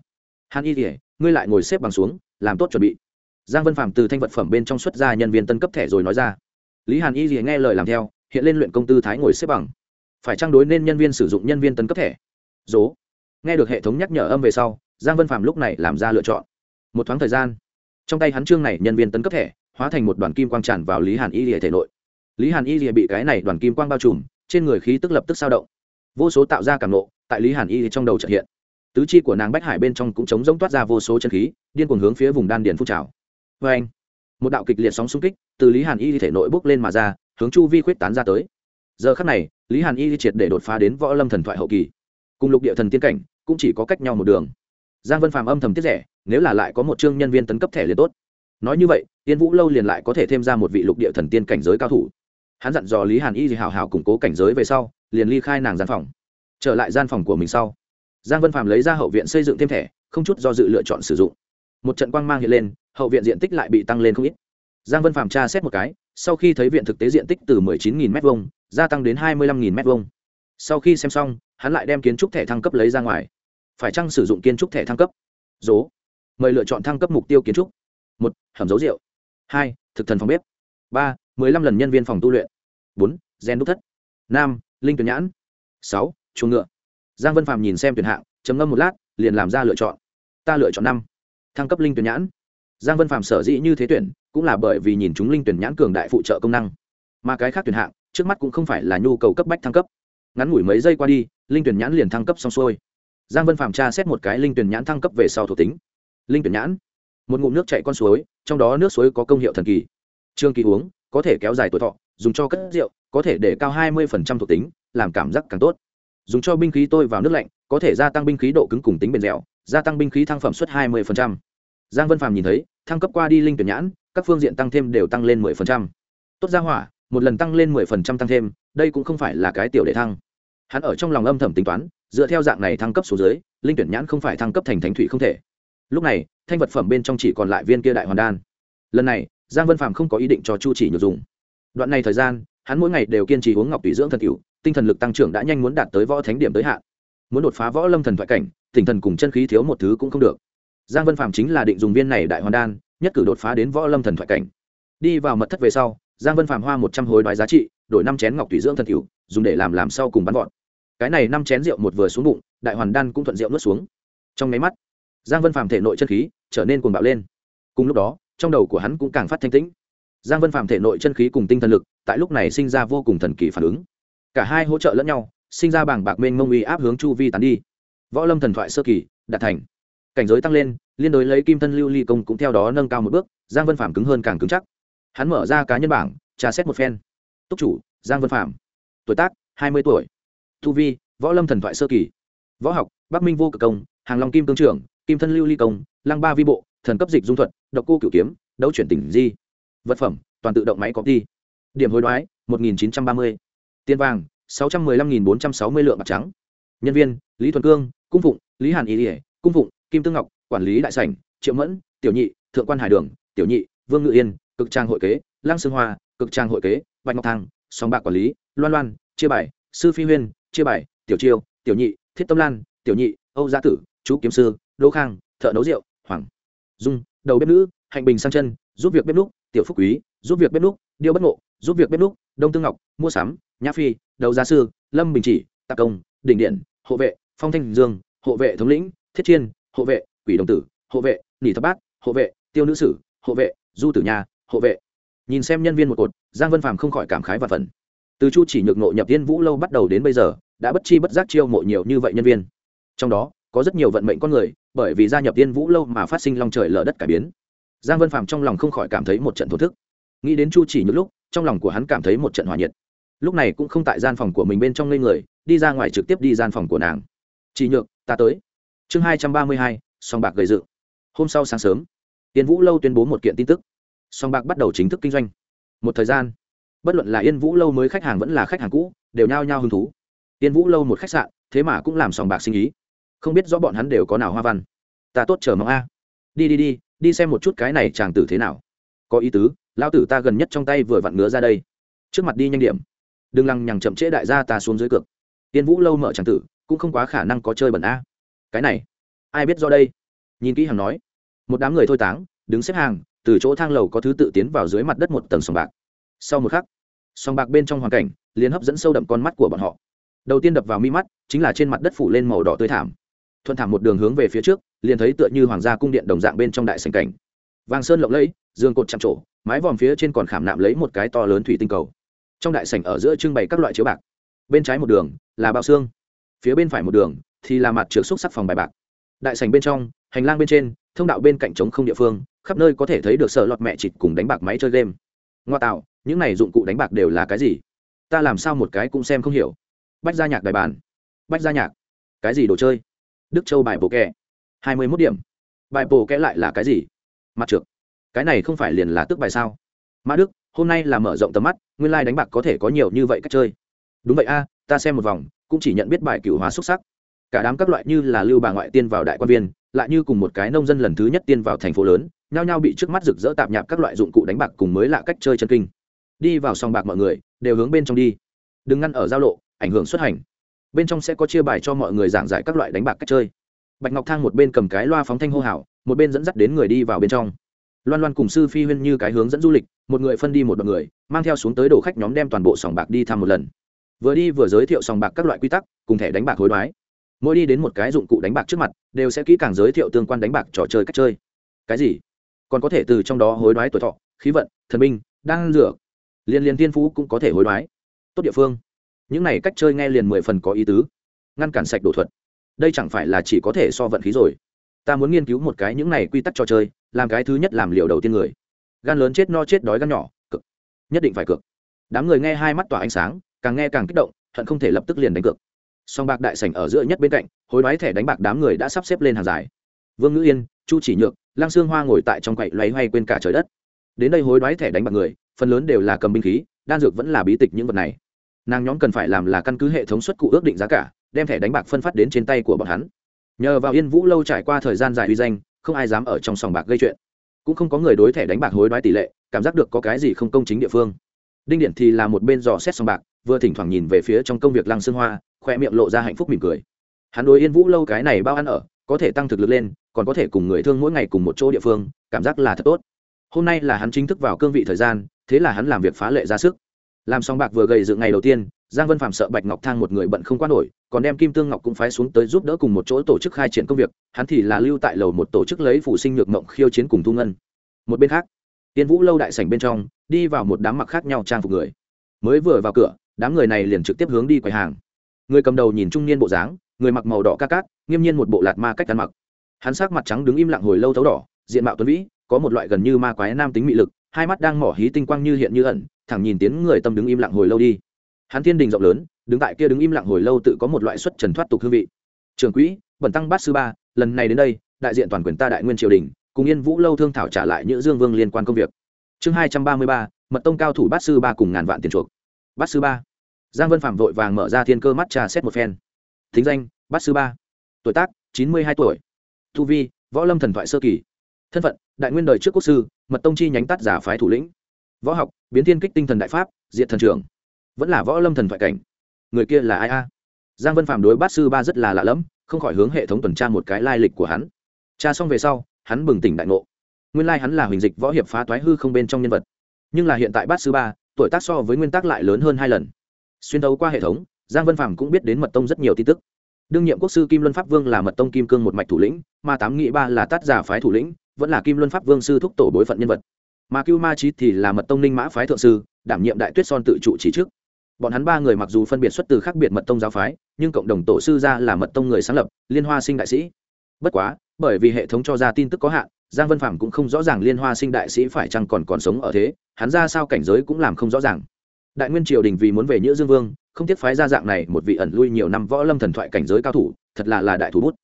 Hàn y ngươi lại ngồi xếp bằng xuống, làm tốt chuẩn bị. Giang vân phạm từ thanh vật phẩm bên trong xuất ra nhân viên tân cấp thẻ rồi nói ra. Lý hàn y nghe lời làm theo, hiện lên luyện công tư thái ngồi xếp bằng phải trang đối nên nhân viên sử dụng nhân viên tấn cấp thẻ? Dố. Nghe được hệ thống nhắc nhở âm về sau, giang vân phạm lúc này làm ra lựa chọn. Một thoáng thời gian, trong tay hắn trương này nhân viên tấn cấp thẻ, hóa thành một đoàn kim quang tràn vào lý hàn y lìa thể nội. Lý hàn y lìa bị cái này đoàn kim quang bao trùm, trên người khí tức lập tức sao động. Vô số tạo ra cảm nộ tại lý hàn y trong đầu trợ hiện. Tứ chi của nàng bách hải bên trong cũng chống giống toát ra vô số chân khí, điên cuồng hướng phía vùng đan điền phun trào. Vê anh, một đạo kịch liệt sóng xung kích từ lý hàn y thể nội bốc lên mà ra, hướng chu vi khuyết tán ra tới. Giờ khắc này lý hàn y triệt để đột phá đến võ lâm thần thoại hậu kỳ cùng lục địa thần tiên cảnh cũng chỉ có cách nhau một đường giang vân phàm âm thầm tiết rẻ nếu là lại có một chương nhân viên tấn cấp thẻ liền tốt nói như vậy tiên vũ lâu liền lại có thể thêm ra một vị lục địa thần tiên cảnh giới cao thủ hắn dặn dò lý hàn y gì hào hào củng cố cảnh giới về sau liền ly khai nàng gian phòng trở lại gian phòng của mình sau giang vân phàm lấy ra hậu viện xây dựng thêm thẻ không chút do dự lựa chọn sử dụng một trận quang mang hiện lên hậu viện diện tích lại bị tăng lên không ít giang vân phàm tra xét một cái sau khi thấy viện thực tế diện tích từ 19.000 m hai gia tăng đến 25.000 m hai sau khi xem xong, hắn lại đem kiến trúc thẻ thăng cấp lấy ra ngoài. Phải chăng sử dụng kiến trúc thẻ thăng cấp? Dố. Mời lựa chọn thăng cấp mục tiêu kiến trúc. Một, hầm dấu rượu. Hai, thực thần phòng bếp. Ba, mười lăm lần nhân viên phòng tu luyện. Bốn, gen đúc thất. Năm, linh tuyển nhãn. Sáu, chuồng ngựa. Giang vân phạm nhìn xem tuyển hạng chấm ngâm một lát, liền làm ra lựa chọn. Ta lựa chọn năm, thăng cấp linh tuyển nhãn. Giang vân phạm sở dĩ như thế tuyển, cũng là bởi vì nhìn chúng linh tuyển nhãn cường đại phụ trợ công năng. Mà cái khác tuyển hạng trước mắt cũng không phải là nhu cầu cấp bách thăng cấp. Ngắn ngủi mấy giây qua đi, linh tuyển nhãn liền thăng cấp xong xuôi. Giang vân phạm tra xét một cái linh tuyển nhãn thăng cấp về sau thuộc tính. Linh tuyển nhãn. Một ngụm nước chạy con suối, trong đó nước suối có công hiệu thần kỳ. Trương kỳ uống, có thể kéo dài tuổi thọ, dùng cho cất rượu, có thể để cao hai mươi thuộc tính, làm cảm giác càng tốt. Dùng cho binh khí tôi vào nước lạnh, có thể gia tăng binh khí độ cứng cùng tính bền dẻo, gia tăng binh khí thăng phẩm suất hai mươi giang vân phàm nhìn thấy, thăng cấp qua đi linh tuyển nhãn, các phương diện tăng thêm đều tăng lên 10%. tốt ra hỏa một lần tăng lên 10% tăng thêm, đây cũng không phải là cái tiểu để thăng. Hắn ở trong lòng âm thầm tính toán, dựa theo dạng này thăng cấp số dưới, linh tuyển nhãn không phải thăng cấp thành thánh thủy không thể. Lúc này, thanh vật phẩm bên trong chỉ còn lại viên kia đại hoàn đan. Lần này, giang vân phàm không có ý định cho chu chỉ nhược dùng. Đoạn này thời gian, hắn mỗi ngày đều kiên trì uống ngọc tùy dưỡng thần cửu, tinh thần lực tăng trưởng đã nhanh muốn đạt tới võ thánh điểm tới hạn. Muốn đột phá võ lâm thần thoại cảnh, tinh thần cùng chân khí thiếu một thứ cũng không được. Giang vân phạm chính là định dùng viên này đại hoàn đan, nhất cử đột phá đến võ lâm thần thoại cảnh. Đi vào mật thất về sau giang vân phạm hoa một trăm hối đoái giá trị, đổi năm chén ngọc thủy dưỡng thần cửu, dùng để làm làm sau cùng bắn vọt. Cái này năm chén rượu một vừa xuống bụng, đại hoàn đan cũng thuận rượu nuốt xuống. Trong máy mắt, giang vân phạm thể nội chân khí trở nên cuồng bạo lên. Cùng lúc đó, trong đầu của hắn cũng càng phát thanh tĩnh. Giang vân phạm thể nội chân khí cùng tinh thần lực tại lúc này sinh ra vô cùng thần kỳ phản ứng. Cả hai hỗ trợ lẫn nhau, sinh ra bảng bạc mênh mông uy áp hướng chu vi tán đi. Võ lâm thần thoại sơ kỳ, đạt thành. Cảnh giới tăng lên, liên đối lấy kim thân lưu ly công cũng theo đó nâng cao một bước, giang vân phạm cứng hơn càng cứng chắc hắn mở ra cá nhân bảng trà xét một phen. Túc chủ, giang vân phạm. Tuổi tác, hai mươi tuổi. Thu vi, võ lâm thần thoại sơ kỳ. Võ học, bắc minh vô cực công, hàng long kim tương trưởng, kim thân lưu ly công, lăng ba vi bộ, thần cấp dịch dung thuật, độc cô cửu kiếm, đấu chuyển tỉnh di. Vật phẩm, toàn tự động máy có đi. Điểm hối đoái, một nghìn chín trăm ba mươi. Tiền vàng, sáu trăm mười lăm nghìn bốn trăm sáu mươi lượng bạc trắng. Nhân viên, lý thuần cương, cung phụng, lý hàn ý ỉa cung phụng, kim tương ngọc, quản lý đại sảnh, triệu mẫn, tiểu nhị, thượng quan hải đường, tiểu nhị, vương ngự yên cực trang hội kế, lăng sương hoa, cực trang hội kế, bạch ngọc thang song bạc quản lý, loan loan, chia bài, sư phi huyên, chia bài, tiểu chiêu, tiểu nhị, thiết tâm lan, tiểu nhị, âu gia tử, chú kiếm sư, đỗ khang, thợ nấu rượu, hoàng dung, đầu bếp nữ, hạnh bình sang chân, giúp việc bếp núc, tiểu phúc quý, giúp việc bếp núc, điêu bất ngộ, giúp việc bếp núc, đông tương ngọc, mua sắm, nhã phi, đầu gia sư, lâm bình chỉ tạc công, đỉnh điện, hộ vệ, phong thanh dương, hộ vệ thống lĩnh, thiết chiên, hộ vệ, quỷ đồng tử, hộ vệ, nỉ thập bát, hộ vệ, tiêu nữ sử, hộ vệ, du tử nhà hộ vệ. Nhìn xem nhân viên một cột, giang vân phàm không khỏi cảm khái và phần từ chu chỉ nhược nội nhập tiên vũ lâu bắt đầu đến bây giờ, đã bất chi bất giác chiêu mộ nhiều như vậy nhân viên. Trong đó, có rất nhiều vận mệnh con người, bởi vì gia nhập tiên vũ lâu mà phát sinh long trời lở đất cải biến. Giang vân phàm trong lòng không khỏi cảm thấy một trận thổ thức. Nghĩ đến chu chỉ nhược lúc, trong lòng của hắn cảm thấy một trận hòa nhiệt. Lúc này cũng không tại gian phòng của mình bên trong ngây người, đi ra ngoài trực tiếp đi gian phòng của nàng. Chỉ nhược, ta tới. Chương hai trăm ba mươi hai song bạc gầy dự. Hôm sau sáng sớm tiên vũ lâu tuyên bố một kiện tin tức song bạc bắt đầu chính thức kinh doanh. Một thời gian, bất luận là yên vũ lâu mới khách hàng vẫn là khách hàng cũ, đều nhao nhao hứng thú. Yên vũ lâu một khách sạn, thế mà cũng làm sòng bạc sinh ý. Không biết rõ bọn hắn đều có nào hoa văn. Ta tốt chờ mong a. Đi đi đi đi xem một chút cái này chàng tử thế nào. Có ý tứ lao tử ta gần nhất trong tay vừa vặn ngứa ra đây. Trước mặt đi nhanh điểm. Đừng lăng nhằng chậm trễ đại gia ta xuống dưới cược. Tiên vũ lâu mở chàng tử, cũng không quá khả năng có chơi bẩn a. Cái này, ai biết do đây? Nhìn kỹ hàng nói. Một đám người thôi táng, đứng xếp hàng từ chỗ thang lầu có thứ tự tiến vào dưới mặt đất một tầng sòng bạc. Sau một khắc, sòng bạc bên trong hoàn cảnh liền hấp dẫn sâu đậm con mắt của bọn họ. Đầu tiên đập vào mi mắt, chính là trên mặt đất phủ lên màu đỏ tươi thảm. Thuận thảm một đường hướng về phía trước, liền thấy tựa như hoàng gia cung điện đồng dạng bên trong đại sành cảnh. Vàng sơn lộng lẫy, dương cột chạm trổ, mái vòm phía trên còn khảm nạm lấy một cái to lớn thủy tinh cầu. Trong đại sảnh ở giữa trưng bày các loại chiếu bạc. Bên trái một đường là bao xương, phía bên phải một đường thì là mặt trượt xúc sắc phòng bài bạc. Đại sảnh bên trong, hành lang bên trên, thông đạo bên cạnh trống không địa phương khắp nơi có thể thấy được sợ lọt mẹ chịt cùng đánh bạc máy chơi game. Ngoa tạo, những này dụng cụ đánh bạc đều là cái gì? Ta làm sao một cái cũng xem không hiểu. Bách gia nhạc đài bàn bách gia nhạc. Cái gì đồ chơi? Đức châu bài bộ kẹ. Hai mươi mốt điểm. Bài bộ kẽ lại là cái gì? Mặt trượt cái này không phải liền là tước bài sao? Mã đức, hôm nay là mở rộng tầm mắt, nguyên lai đánh bạc có thể có nhiều như vậy cách chơi. Đúng vậy a, ta xem một vòng, cũng chỉ nhận biết bài cựu hóa xuất sắc. Cả đám các loại như là lưu bà ngoại tiên vào đại quan viên, lại như cùng một cái nông dân lần thứ nhất tiên vào thành phố lớn nhao nhao bị trước mắt rực rỡ tạp nhạp các loại dụng cụ đánh bạc cùng mới lạ cách chơi chân kinh. Đi vào sòng bạc mọi người, đều hướng bên trong đi. Đừng ngăn ở giao lộ, ảnh hưởng xuất hành. Bên trong sẽ có chia bài cho mọi người giảng giải các loại đánh bạc cách chơi. Bạch ngọc thang một bên cầm cái loa phóng thanh hô hào, một bên dẫn dắt đến người đi vào bên trong. Loan loan cùng sư phi huyên như cái hướng dẫn du lịch, một người phân đi một đ người, mang theo xuống tới đồ khách nhóm đem toàn bộ sòng bạc đi thăm một lần. Vừa đi vừa giới thiệu sòng bạc các loại quy tắc, cùng thẻ đánh bạc hối đoái. Mỗi đi đến một cái dụng cụ đánh bạc trước mặt, đều sẽ kỹ càng giới thiệu tương quan đánh bạc trò chơi cách chơi. Cái gì? Còn có thể từ trong đó hối đoái tuổi thọ khí vận thần minh, đang rửa liên liên thiên phú cũng có thể hối đoái. Tốt địa phương. Những này cách chơi nghe liền mười phần có ý tứ. Ngăn cản sạch đổ thuật. Đây chẳng phải là chỉ có thể so vận khí rồi. Ta muốn nghiên cứu một cái những này quy tắc trò chơi làm cái thứ nhất làm liều đầu tiên người. Gan lớn chết no chết đói gan nhỏ cực. Nhất định phải cực. Đám người nghe hai mắt tỏa ánh sáng càng nghe càng kích động thận không thể lập tức liền đánh cược. Song bạc đại sảnh ở giữa nhất bên cạnh hối đoái thẻ đánh bạc đám người đã sắp xếp lên hàng dài. Vương ngữ yên chu chỉ nhược lang xương hoa ngồi tại trong quậy loay hoay quên cả trời đất. Đến đây hối đoái thẻ đánh bạc người, phần lớn đều là cầm binh khí, đan dược vẫn là bí tịch những vật này. Nàng nhóm cần phải làm là căn cứ hệ thống xuất cụ ước định giá cả, đem thẻ đánh bạc phân phát đến trên tay của bọn hắn. Nhờ vào yên vũ lâu trải qua thời gian dài uy danh, không ai dám ở trong sòng bạc gây chuyện. Cũng không có người đối thẻ đánh bạc hối đoái tỷ lệ, cảm giác được có cái gì không công chính địa phương. Đinh điện thì là một bên dò xét sòng bạc, vừa thỉnh thoảng nhìn về phía trong công việc lăng xương hoa, khoe miệng lộ ra hạnh phúc mỉm cười. Hắn đối yên vũ lâu cái này bao ăn ở có thể tăng thực lực lên, còn có thể cùng người thương mỗi ngày cùng một chỗ địa phương, cảm giác là thật tốt. Hôm nay là hắn chính thức vào cương vị thời gian, thế là hắn làm việc phá lệ ra sức. Làm xong bạc vừa gầy dựng ngày đầu tiên, giang vân phạm sợ bạch ngọc thang một người bận không qua nổi, còn đem kim tương ngọc cũng phái xuống tới giúp đỡ cùng một chỗ tổ chức khai triển công việc, hắn thì là lưu tại lầu một tổ chức lấy phủ sinh nhược mộng khiêu chiến cùng thu ngân. Một bên khác, tiên vũ lâu đại sảnh bên trong, đi vào một đám mặc khác nhau trang phục người. Mới vừa vào cửa, đám người này liền trực tiếp hướng đi quầy hàng. Người cầm đầu nhìn trung niên bộ dáng người mặc màu đỏ ca cát, nghiêm nhiên một bộ lạt ma cách ăn mặc. Hắn sắc mặt trắng đứng im lặng hồi lâu thấu đỏ, diện mạo tuấn vĩ có một loại gần như ma quái nam tính mị lực, hai mắt đang mỏ hí tinh quang như hiện như ẩn, thẳng nhìn tiến người tâm đứng im lặng hồi lâu đi. Hắn thiên đình rộng lớn, đứng tại kia đứng im lặng hồi lâu tự có một loại xuất trần thoát tục hương vị. Trường quỹ bẩn tăng bát sư ba, lần này đến đây, đại diện toàn quyền ta đại nguyên triều đình, cùng yên vũ lâu thương thảo trả lại những dương vương liên quan công việc. Chương hai trăm ba mươi ba, mật tông cao thủ bát sư ba cùng ngàn vạn tiền chuộc. Bát sư ba. Giang vân phạm vội vàng mở ra thiên cơ mắt trà xét một phen thính danh, bát sư ba. Tuổi tác, chín mươi hai tuổi. Thu vi, võ lâm thần thoại sơ kỳ. Thân phận, đại nguyên đời trước quốc sư, mật tông chi nhánh tắt giả phái thủ lĩnh. Võ học, biến thiên kích tinh thần đại pháp diện thần trưởng. Vẫn là võ lâm thần thoại cảnh. Người kia là ai a? Giang vân phạm đối bát sư ba rất là lạ lẫm, không khỏi hướng hệ thống tuần tra một cái lai lịch của hắn. Tra xong về sau, hắn bừng tỉnh đại ngộ. Nguyên lai hắn là huỳnh dịch võ hiệp phá toái hư không bên trong nhân vật. Nhưng là hiện tại bát sư ba, tuổi tác so với nguyên tắc lại lớn hơn hai lần. Xuyên đấu qua hệ thống giang vân phàm cũng biết đến mật tông rất nhiều tin tức. Đương nhiệm quốc sư kim luân pháp vương là mật tông kim cương một mạch thủ lĩnh, mà tám nghị ba là tát giả phái thủ lĩnh, vẫn là kim luân pháp vương sư thúc tổ bối phận nhân vật. Mà cưu ma trí thì là mật tông ninh mã phái thượng sư, đảm nhiệm đại tuyết son tự trụ chỉ trước. Bọn hắn ba người mặc dù phân biệt xuất từ khác biệt mật tông giáo phái, nhưng cộng đồng tổ sư ra là mật tông người sáng lập, liên hoa sinh đại sĩ. Bất quá, bởi vì hệ thống cho ra tin tức có hạn, giang vân phạm cũng không rõ ràng liên hoa sinh đại sĩ phải chăng còn còn sống ở thế, hắn ra sao cảnh giới cũng làm không rõ ràng. Đại nguyên triều đình vì muốn về nhữ dương vương không tiếc phái ra dạng này một vị ẩn lui nhiều năm võ lâm thần thoại cảnh giới cao thủ, thật là là đại thủ bút.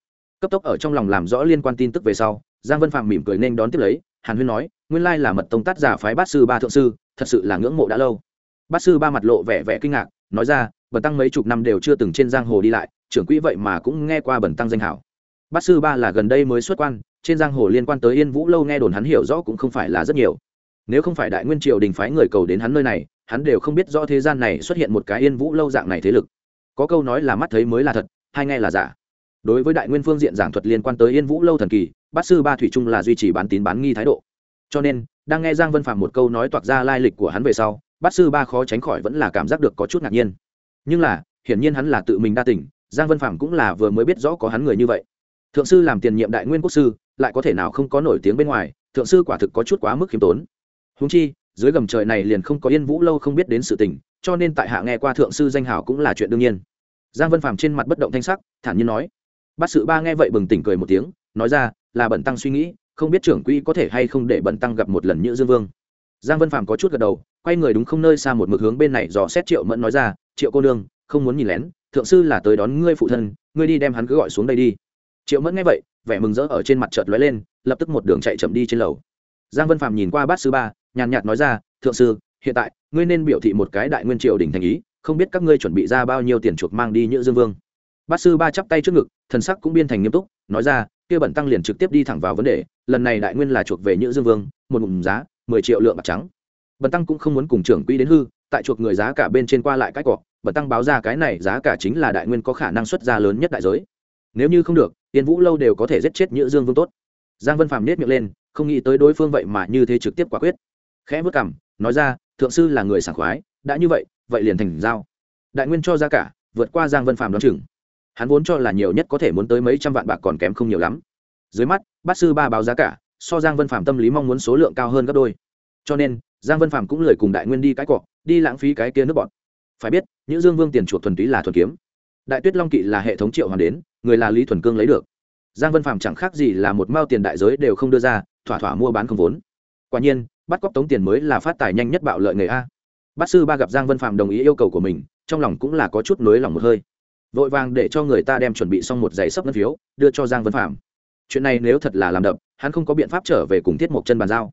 Cấp tốc ở trong lòng làm rõ liên quan tin tức về sau, giang vân phạm mỉm cười nên đón tiếp lấy, hàn huyên nói, nguyên lai là mật tông tác giả phái bát sư ba thượng sư, thật sự là ngưỡng mộ đã lâu. Bát sư ba mặt lộ vẻ vẻ kinh ngạc, nói ra, bần tăng mấy chục năm đều chưa từng trên giang hồ đi lại, trưởng quỹ vậy mà cũng nghe qua bần tăng danh hảo. Bát sư ba là gần đây mới xuất quan, trên giang hồ liên quan tới yên vũ lâu nghe đồn hắn hiểu rõ cũng không phải là rất nhiều nếu không phải đại nguyên triều đình phái người cầu đến hắn nơi này, hắn đều không biết rõ thế gian này xuất hiện một cái yên vũ lâu dạng này thế lực. Có câu nói là mắt thấy mới là thật hay nghe là giả. Đối với đại nguyên phương diện giảng thuật liên quan tới yên vũ lâu thần kỳ, bát sư ba thủy trung là duy trì bán tín bán nghi thái độ. Cho nên, đang nghe giang vân phạm một câu nói toạc ra lai lịch của hắn về sau, bát sư ba khó tránh khỏi vẫn là cảm giác được có chút ngạc nhiên. Nhưng là, hiển nhiên hắn là tự mình đa tỉnh, giang vân phạm cũng là vừa mới biết rõ có hắn người như vậy. Thượng sư làm tiền nhiệm đại nguyên quốc sư, lại có thể nào không có nổi tiếng bên ngoài, thượng sư quả thực có chút quá mức khiêm tốn húng chi, dưới gầm trời này liền không có yên vũ lâu không biết đến sự tình, cho nên tại hạ nghe qua thượng sư danh hảo cũng là chuyện đương nhiên. Giang vân phàm trên mặt bất động thanh sắc, thản nhiên nói. Bát sự ba nghe vậy bừng tỉnh cười một tiếng, nói ra, là bẩn tăng suy nghĩ, không biết trưởng quỹ có thể hay không để bẩn tăng gặp một lần như dương vương. Giang vân phàm có chút gật đầu, quay người đúng không nơi xa một mực hướng bên này dò xét triệu mẫn nói ra, triệu cô nương, không muốn nhìn lén, thượng sư là tới đón ngươi phụ thân, ngươi đi đem hắn cứ gọi xuống đây đi. Triệu mẫn nghe vậy, vẻ mừng rỡ ở trên mặt chợt lóe lên, lập tức một đường chạy chậm đi trên lầu. Giang vân phàm nhìn qua bát sư ba nhàn nhạt nói ra, thượng sư, hiện tại, ngươi nên biểu thị một cái đại nguyên triều đình thành ý, không biết các ngươi chuẩn bị ra bao nhiêu tiền chuộc mang đi nhữ dương vương. Bát sư ba chắp tay trước ngực, thần sắc cũng biên thành nghiêm túc, nói ra, kia bẩn tăng liền trực tiếp đi thẳng vào vấn đề, lần này đại nguyên là chuộc về nhữ dương vương, một ngụm giá, mười triệu lượng bạc trắng. Bẩn tăng cũng không muốn cùng trưởng quỹ đến hư, tại chuộc người giá cả bên trên qua lại cái cọ, bẩn tăng báo ra cái này giá cả chính là đại nguyên có khả năng xuất ra lớn nhất đại giới. Nếu như không được tiên vũ lâu đều có thể giết chết nhữ dương vương tốt. Giang vân phàm nết miệng lên, không nghĩ tới đối phương vậy mà như thế trực tiếp quả quyết khẽ vất cảm nói ra, thượng sư là người sảng khoái, đã như vậy vậy liền thành giao. Đại nguyên cho giá cả, vượt qua giang vân phàm đón chừng. Hắn vốn cho là nhiều nhất có thể muốn tới mấy trăm vạn bạc còn kém không nhiều lắm. Dưới mắt, bát sư ba báo giá cả, so giang vân phàm tâm lý mong muốn số lượng cao hơn gấp đôi. Cho nên, giang vân phàm cũng lời cùng đại nguyên đi cái cọ, đi lãng phí cái kia nước bọn phải biết, những dương vương tiền chuộc thuần túy là thuần kiếm. Đại tuyết long kỵ là hệ thống triệu hoàn đến, người là lý thuần cương lấy được. Giang vân phàm chẳng khác gì là một mao tiền đại giới đều không đưa ra, thỏa thỏa mua bán không vốn. Quả nhiên bắt cóc tống tiền mới là phát tài nhanh nhất bạo lợi nghề a. Bát sư ba gặp giang vân phạm đồng ý yêu cầu của mình, trong lòng cũng là có chút nới lòng một hơi. Vội vàng để cho người ta đem chuẩn bị xong một giày sấp ngân phiếu, đưa cho giang vân phạm. Chuyện này nếu thật là làm đập, hắn không có biện pháp trở về cùng thiết một chân bàn giao.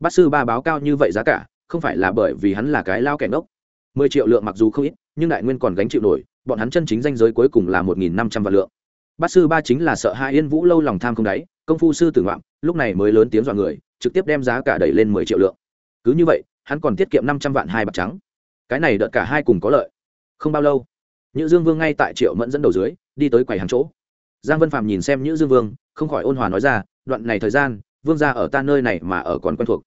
Bát sư ba báo cao như vậy giá cả, không phải là bởi vì hắn là cái lao kẻ ngốc. Mười triệu lượng mặc dù không ít, nhưng đại nguyên còn gánh chịu nổi, bọn hắn chân chính danh giới cuối cùng là một nghìn năm trăm vạn lượng. Bát sư ba chính là sợ hai yên vũ lâu lòng tham không đáy, công phu sư tử ngoạm, lúc này mới lớn tiếng dọa người trực tiếp đem giá cả đẩy lên mười triệu lượng. Cứ như vậy, hắn còn tiết kiệm năm trăm vạn hai bạc trắng. Cái này đợt cả hai cùng có lợi. Không bao lâu, nhữ dương vương ngay tại triệu mẫn dẫn đầu dưới, đi tới quầy hàng chỗ. Giang vân phạm nhìn xem nhữ dương vương, không khỏi ôn hòa nói ra, đoạn này thời gian, vương gia ở ta nơi này mà ở còn quen thuộc.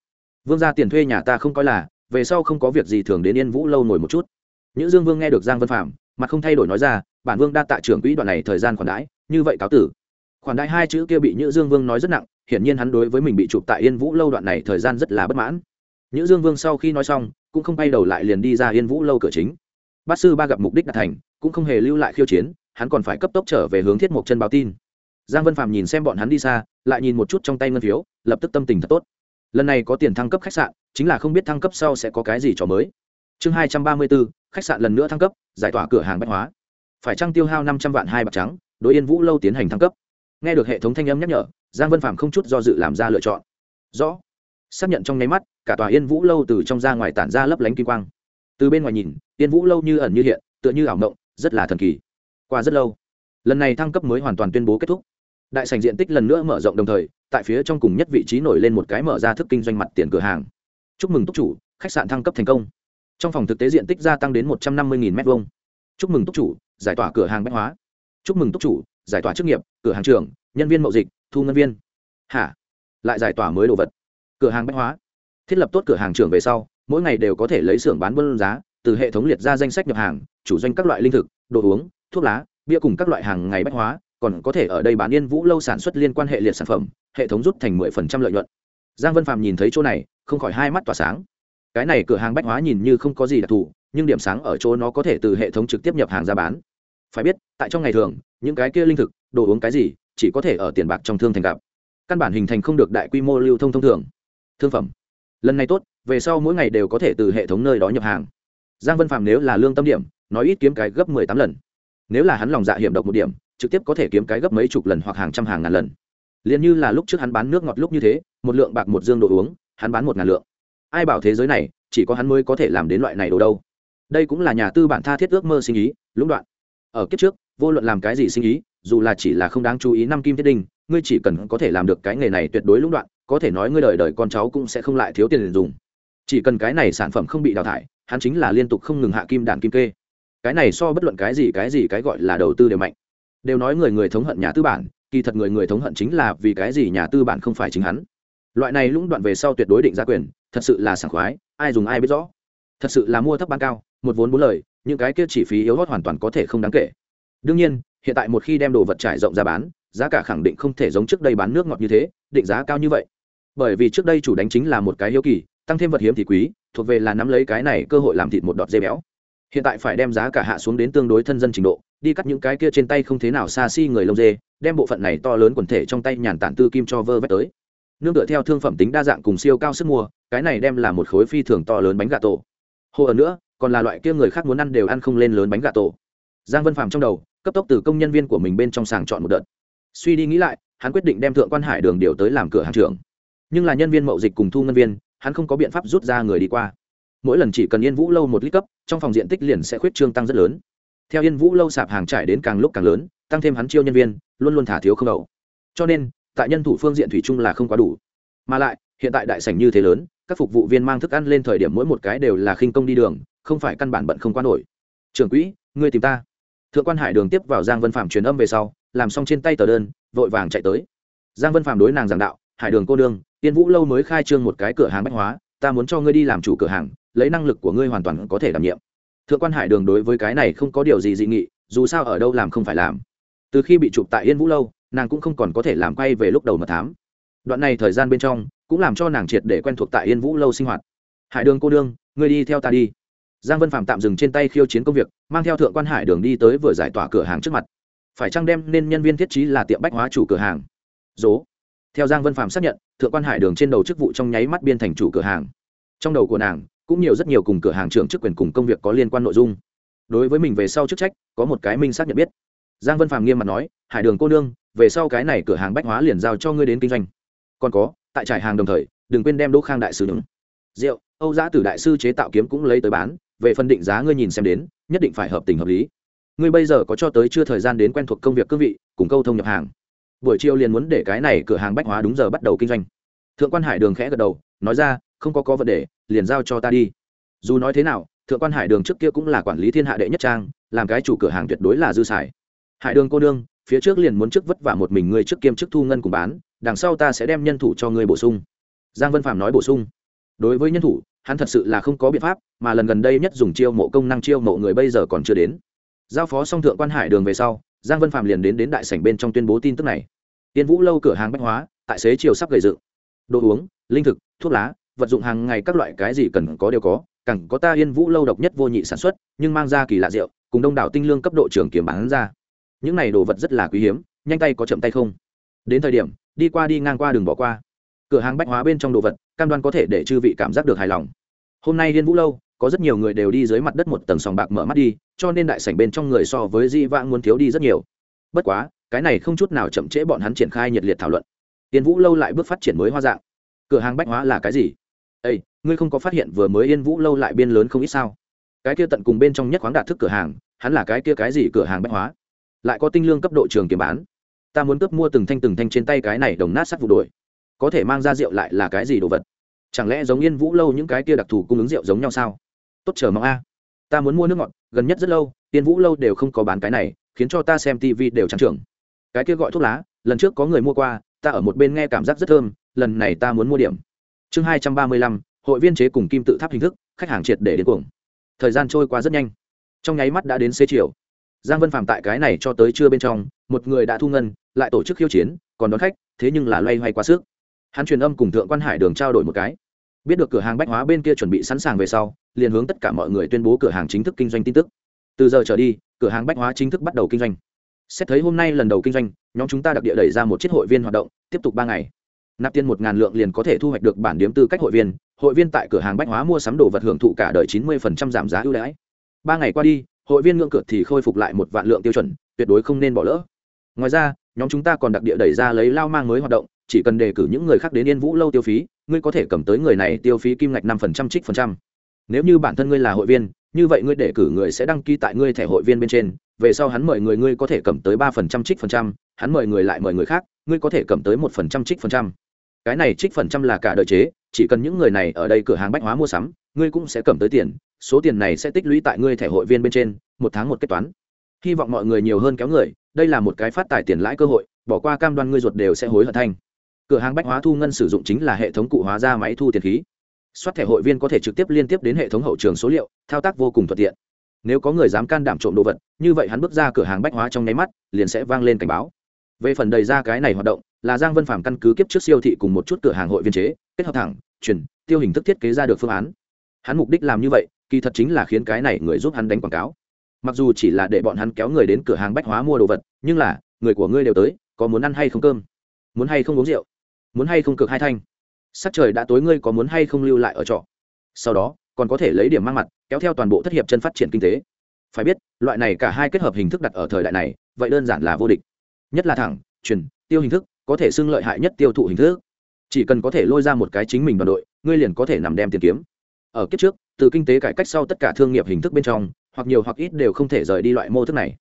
Vương gia tiền thuê nhà ta không coi là, về sau không có việc gì thường đến yên vũ lâu ngồi một chút. Nhữ dương vương nghe được giang vân phạm mặt không thay đổi nói ra, bản vương đa tạ trưởng quỹ đoạn này thời gian khoản đãi, như vậy cáo tử. Khoản đãi hai chữ kia bị nhữ dương vương nói rất nặng hiển nhiên hắn đối với mình bị chụp tại yên vũ lâu đoạn này thời gian rất là bất mãn. Nhữ dương vương sau khi nói xong, cũng không bay đầu lại liền đi ra yên vũ lâu cửa chính. Bát sư ba gặp mục đích đạt thành, cũng không hề lưu lại khiêu chiến, hắn còn phải cấp tốc trở về hướng thiết mộc chân báo tin. Giang vân phạm nhìn xem bọn hắn đi xa, lại nhìn một chút trong tay ngân phiếu, lập tức tâm tình thật tốt. Lần này có tiền thăng cấp khách sạn, chính là không biết thăng cấp sau sẽ có cái gì cho mới. Chương hai trăm ba mươi bốn, khách sạn lần nữa thăng cấp, giải tỏa cửa hàng bách hóa. Phải trăng tiêu hao năm trăm vạn hai bạc trắng, đối yên vũ lâu tiến hành thăng cấp? Nghe được hệ thống thanh âm nhắc nhở giang vân phạm không chút do dự làm ra lựa chọn. Rõ. Xác nhận trong nháy mắt, cả tòa yên vũ lâu từ trong ra ngoài tản ra lấp lánh kim quang. Từ bên ngoài nhìn, yên vũ lâu như ẩn như hiện, tựa như ảo mộng, rất là thần kỳ. Qua rất lâu, lần này thăng cấp mới hoàn toàn tuyên bố kết thúc. Đại sành diện tích lần nữa mở rộng đồng thời, tại phía trong cùng nhất vị trí nổi lên một cái mở ra thức kinh doanh mặt tiền cửa hàng. Chúc mừng túc chủ, khách sạn thăng cấp thành công. Trong phòng thực tế diện tích gia tăng đến một trăm năm mươi m hai chúc mừng túc chủ, giải tỏa cửa hàng bách hóa. Chúc mừng túc chủ, giải tỏa chức nghiệp, cửa hàng trường nhân viên mậu dịch, thu ngân viên. Hả? Lại giải tỏa mới đồ vật. Cửa hàng bách hóa. Thiết lập tốt cửa hàng trưởng về sau, mỗi ngày đều có thể lấy xưởng bán buôn giá, từ hệ thống liệt ra danh sách nhập hàng, chủ doanh các loại linh thực, đồ uống, thuốc lá, bia cùng các loại hàng ngày bách hóa, còn có thể ở đây bán yên vũ lâu sản xuất liên quan hệ liệt sản phẩm, hệ thống rút thành mười phần trăm lợi nhuận. Giang vân Phạm nhìn thấy chỗ này, không khỏi hai mắt tỏa sáng. Cái này cửa hàng bách hóa nhìn như không có gì đặc thù, nhưng điểm sáng ở chỗ nó có thể từ hệ thống trực tiếp nhập hàng ra bán. Phải biết, tại trong ngày thường, những cái kia linh thực, đồ uống cái gì chỉ có thể ở tiền bạc trong thương thành gặp. Căn bản hình thành không được đại quy mô lưu thông thông thường. Thương phẩm. Lần này tốt, về sau mỗi ngày đều có thể từ hệ thống nơi đó nhập hàng. Giang vân phạm nếu là lương tâm điểm, nói ít kiếm cái gấp mười tám lần. Nếu là hắn lòng dạ hiểm độc một điểm, trực tiếp có thể kiếm cái gấp mấy chục lần hoặc hàng trăm hàng ngàn lần. Liền như là lúc trước hắn bán nước ngọt lúc như thế, một lượng bạc một dương đồ uống, hắn bán một ngàn lượng. Ai bảo thế giới này, chỉ có hắn mới có thể làm đến loại này đồ đâu. Đây cũng là nhà tư bản tha thiết ước mơ sinh ý, lũng đoạn. Ở kiếp trước, vô luận làm cái gì sinh ý dù là chỉ là không đáng chú ý năm kim thiết đinh, ngươi chỉ cần có thể làm được cái nghề này tuyệt đối lũng đoạn, có thể nói ngươi đời đời con cháu cũng sẽ không lại thiếu tiền dùng. Chỉ cần cái này sản phẩm không bị đào thải, hắn chính là liên tục không ngừng hạ kim đàn kim kê. Cái này so bất luận cái gì cái gì cái gọi là đầu tư đều mạnh. Đều nói người người thống hận nhà tư bản, kỳ thật người người thống hận chính là vì cái gì nhà tư bản không phải chính hắn. Loại này lũng đoạn về sau tuyệt đối định ra quyền, thật sự là sảng khoái, ai dùng ai biết rõ. Thật sự là mua thấp bán cao, một vốn bốn lời, những cái kia chỉ phí yếu hót hoàn toàn có thể không đáng kể. Đương nhiên hiện tại một khi đem đồ vật trải rộng ra bán, giá cả khẳng định không thể giống trước đây bán nước ngọt như thế, định giá cao như vậy. Bởi vì trước đây chủ đánh chính là một cái hiếu kỳ, tăng thêm vật hiếm thì quý, thuộc về là nắm lấy cái này cơ hội làm thịt một đọt dây béo. Hiện tại phải đem giá cả hạ xuống đến tương đối thân dân trình độ, đi cắt những cái kia trên tay không thế nào xa xi người lông dê, đem bộ phận này to lớn quần thể trong tay nhàn tản tư kim cho vơ vét tới. Nương tựa theo thương phẩm tính đa dạng cùng siêu cao sức mua, cái này đem là một khối phi thường to lớn bánh gà tổ. Hồ ở nữa, còn là loại kia người khác muốn ăn đều ăn không lên lớn bánh gà tổ. Giang vân phàm trong đầu cấp tốc từ công nhân viên của mình bên trong sàng chọn một đợt. Suy đi nghĩ lại, hắn quyết định đem thượng quan hải đường điều tới làm cửa hàng trưởng. Nhưng là nhân viên mậu dịch cùng thu ngân viên, hắn không có biện pháp rút ra người đi qua. Mỗi lần chỉ cần yên vũ lâu một lít cấp, trong phòng diện tích liền sẽ khuyết trương tăng rất lớn. Theo yên vũ lâu sạp hàng trải đến càng lúc càng lớn, tăng thêm hắn chiêu nhân viên, luôn luôn thả thiếu không đầu cho nên, tại nhân thủ phương diện thủy chung là không quá đủ. Mà lại, hiện tại đại sảnh như thế lớn, các phục vụ viên mang thức ăn lên thời điểm mỗi một cái đều là khinh công đi đường, không phải căn bản bận không qua nổi. Trưởng quỹ, ngươi tìm ta thượng quan hải đường tiếp vào giang vân phạm truyền âm về sau làm xong trên tay tờ đơn vội vàng chạy tới. Giang vân phạm đối nàng giảng đạo hải đường cô đương, tiên vũ lâu mới khai trương một cái cửa hàng bách hóa ta muốn cho ngươi đi làm chủ cửa hàng lấy năng lực của ngươi hoàn toàn có thể đảm nhiệm. Thượng quan hải đường đối với cái này không có điều gì dị nghị dù sao ở đâu làm không phải làm. Từ khi bị chụp tại yên vũ lâu nàng cũng không còn có thể làm quay về lúc đầu mật thám. Đoạn này thời gian bên trong cũng làm cho nàng triệt để quen thuộc tại yên vũ lâu sinh hoạt. Hải đường cô đương ngươi đi theo ta đi giang vân phạm tạm dừng trên tay khiêu chiến công việc, mang theo thượng quan hải đường đi tới vừa giải tỏa cửa hàng trước mặt. Phải chăng đem nên nhân viên thiết trí là tiệm bách hóa chủ cửa hàng? Dố. Theo giang vân phạm xác nhận, thượng quan hải đường trên đầu chức vụ trong nháy mắt biên thành chủ cửa hàng. Trong đầu của nàng, cũng nhiều rất nhiều cùng cửa hàng trưởng chức quyền cùng công việc có liên quan nội dung. Đối với mình về sau chức trách, có một cái minh xác nhận biết. Giang vân phạm nghiêm mặt nói, hải đường cô nương, về sau cái này cửa hàng bách hóa liền giao cho ngươi đến kinh doanh. Còn có, tại trải hàng đồng thời, đừng quên đem đỗ khang đại sứ đứng rượu, âu giã tử đại sư chế tạo kiếm cũng lấy tới bán về phân định giá ngươi nhìn xem đến, nhất định phải hợp tình hợp lý. Ngươi bây giờ có cho tới chưa thời gian đến quen thuộc công việc cương vị, cùng câu thông nhập hàng. Buổi chiều liền muốn để cái này cửa hàng bách hóa đúng giờ bắt đầu kinh doanh. Thượng quan hải đường khẽ gật đầu, nói ra, không có có vấn đề, liền giao cho ta đi. Dù nói thế nào, thượng quan hải đường trước kia cũng là quản lý thiên hạ đệ nhất trang, làm cái chủ cửa hàng tuyệt đối là dư xài. Hải đường cô đương phía trước liền muốn trước vất vả một mình ngươi trước kiêm chức thu ngân cùng bán, đằng sau ta sẽ đem nhân thủ cho ngươi bổ sung. Giang vân phạm nói bổ sung. Đối với nhân thủ hắn thật sự là không có biện pháp, mà lần gần đây nhất dùng chiêu mộ công năng chiêu mộ người bây giờ còn chưa đến. Giao phó song thượng quan hải đường về sau, giang vân phạm liền đến đến đại sảnh bên trong tuyên bố tin tức này. Tiên vũ lâu cửa hàng bách hóa, tại xế chiều sắp gầy dựng. Đồ uống, linh thực, thuốc lá, vật dụng hàng ngày các loại cái gì cần có đều có cẳng có ta yên vũ lâu độc nhất vô nhị sản xuất, nhưng mang ra kỳ lạ rượu, cùng đông đảo tinh lương cấp độ trưởng kiểm bán ra. Những này đồ vật rất là quý hiếm, nhanh tay có chậm tay không. Đến thời điểm, đi qua đi ngang qua đường bỏ qua. Cửa hàng bách hóa bên trong đồ vật cam đoan có thể để chư vị cảm giác được hài lòng. Hôm nay liên vũ lâu, có rất nhiều người đều đi dưới mặt đất một tầng sòng bạc mở mắt đi, cho nên đại sảnh bên trong người so với di vãng muốn thiếu đi rất nhiều. Bất quá, cái này không chút nào chậm trễ bọn hắn triển khai nhiệt liệt thảo luận. Yên vũ lâu lại bước phát triển mới hoa dạng. Cửa hàng bách hóa là cái gì? Ây ngươi không có phát hiện vừa mới yên vũ lâu lại biên lớn không ít sao? Cái kia tận cùng bên trong nhất khoáng đạt thức cửa hàng, hắn là cái kia cái gì cửa hàng bách hóa? Lại có tinh lương cấp độ trường kiếm bán. Ta muốn cướp mua từng thanh từng thanh trên tay cái này đồng nát sắt vụ đổi có thể mang ra rượu lại là cái gì đồ vật? Chẳng lẽ giống yên vũ lâu những cái kia đặc thù cung ứng rượu giống nhau sao? Tốt chờ mong a. Ta muốn mua nước ngọt, gần nhất rất lâu, yên vũ lâu đều không có bán cái này, khiến cho ta xem tv đều trắng trưởng. Cái kia gọi thuốc lá, lần trước có người mua qua, ta ở một bên nghe cảm giác rất thơm, lần này ta muốn mua điểm. Chương hai trăm ba mươi lăm, hội viên chế cùng kim tự tháp hình thức, khách hàng triệt để đến cuồng. Thời gian trôi qua rất nhanh. Trong nháy mắt đã đến xế chiều. Giang vân phạm tại cái này cho tới trưa bên trong, một người đã thu ngân, lại tổ chức khiêu chiến, còn đón khách, thế nhưng là loay hoay quá sức hắn truyền âm cùng thượng quan hải đường trao đổi một cái. Biết được cửa hàng bách hóa bên kia chuẩn bị sẵn sàng về sau, liền hướng tất cả mọi người tuyên bố cửa hàng chính thức kinh doanh tin tức. Từ giờ trở đi, cửa hàng bách hóa chính thức bắt đầu kinh doanh. Xét thấy hôm nay lần đầu kinh doanh, nhóm chúng ta đặc địa đẩy ra một chiếc hội viên hoạt động, tiếp tục ba ngày. Nạp tiền một ngàn lượng liền có thể thu hoạch được bản điếm tư cách hội viên hội viên tại cửa hàng bách hóa mua sắm đồ vật hưởng thụ cả đời chín mươi giảm giá ưu đãi. Ba ngày qua đi, hội viên ngưỡng cửa thì khôi phục lại một vạn lượng tiêu chuẩn, tuyệt đối không nên bỏ lỡ. Ngoài ra, nhóm chúng ta còn đặc địa đẩy ra lấy lao mang mới hoạt động chỉ cần đề cử những người khác đến yên vũ lâu tiêu phí, ngươi có thể cầm tới người này tiêu phí kim ngạch năm phần trăm, trích phần trăm. Nếu như bản thân ngươi là hội viên, như vậy ngươi đề cử người sẽ đăng ký tại ngươi thẻ hội viên bên trên. Về sau hắn mời người ngươi có thể cầm tới ba phần trăm, trích phần trăm. Hắn mời người lại mời người khác, ngươi có thể cầm tới một phần trăm, trích phần trăm. Cái này trích phần trăm là cả đợi chế, chỉ cần những người này ở đây cửa hàng bách hóa mua sắm, ngươi cũng sẽ cầm tới tiền. Số tiền này sẽ tích lũy tại ngươi thẻ hội viên bên trên, một tháng một kết toán. Hy vọng mọi người nhiều hơn kéo người, đây là một cái phát tài tiền lãi cơ hội, bỏ qua cam đoan ngươi ruột đều sẽ hối hận thanh cửa hàng bách hóa thu ngân sử dụng chính là hệ thống cụ hóa ra máy thu tiền khí. Soát thẻ hội viên có thể trực tiếp liên tiếp đến hệ thống hậu trường số liệu, thao tác vô cùng thuận tiện. Nếu có người dám can đảm trộm đồ vật, như vậy hắn bước ra cửa hàng bách hóa trong nháy mắt, liền sẽ vang lên cảnh báo. Về phần đầy ra cái này hoạt động, là giang vân phạm căn cứ kiếp trước siêu thị cùng một chút cửa hàng hội viên chế, kết hợp thẳng, chuyển, tiêu hình thức thiết kế ra được phương án. Hắn mục đích làm như vậy, kỳ thật chính là khiến cái này người giúp hắn đánh quảng cáo. Mặc dù chỉ là để bọn hắn kéo người đến cửa hàng bách hóa mua đồ vật, nhưng là, người của ngươi đều tới, có muốn ăn hay không cơm? Muốn hay không uống rượu? Muốn hay không cực hai thanh. Sắc trời đã tối, ngươi có muốn hay không lưu lại ở trọ? Sau đó, còn có thể lấy điểm mang mặt, kéo theo toàn bộ thất hiệp chân phát triển kinh tế. Phải biết, loại này cả hai kết hợp hình thức đặt ở thời đại này, vậy đơn giản là vô địch. Nhất là thẳng truyền tiêu hình thức, có thể xưng lợi hại nhất tiêu thụ hình thức. Chỉ cần có thể lôi ra một cái chính mình đoàn đội, ngươi liền có thể nằm đem tiền kiếm. Ở kiếp trước, từ kinh tế cải cách sau tất cả thương nghiệp hình thức bên trong, hoặc nhiều hoặc ít đều không thể rời đi loại mô thức này.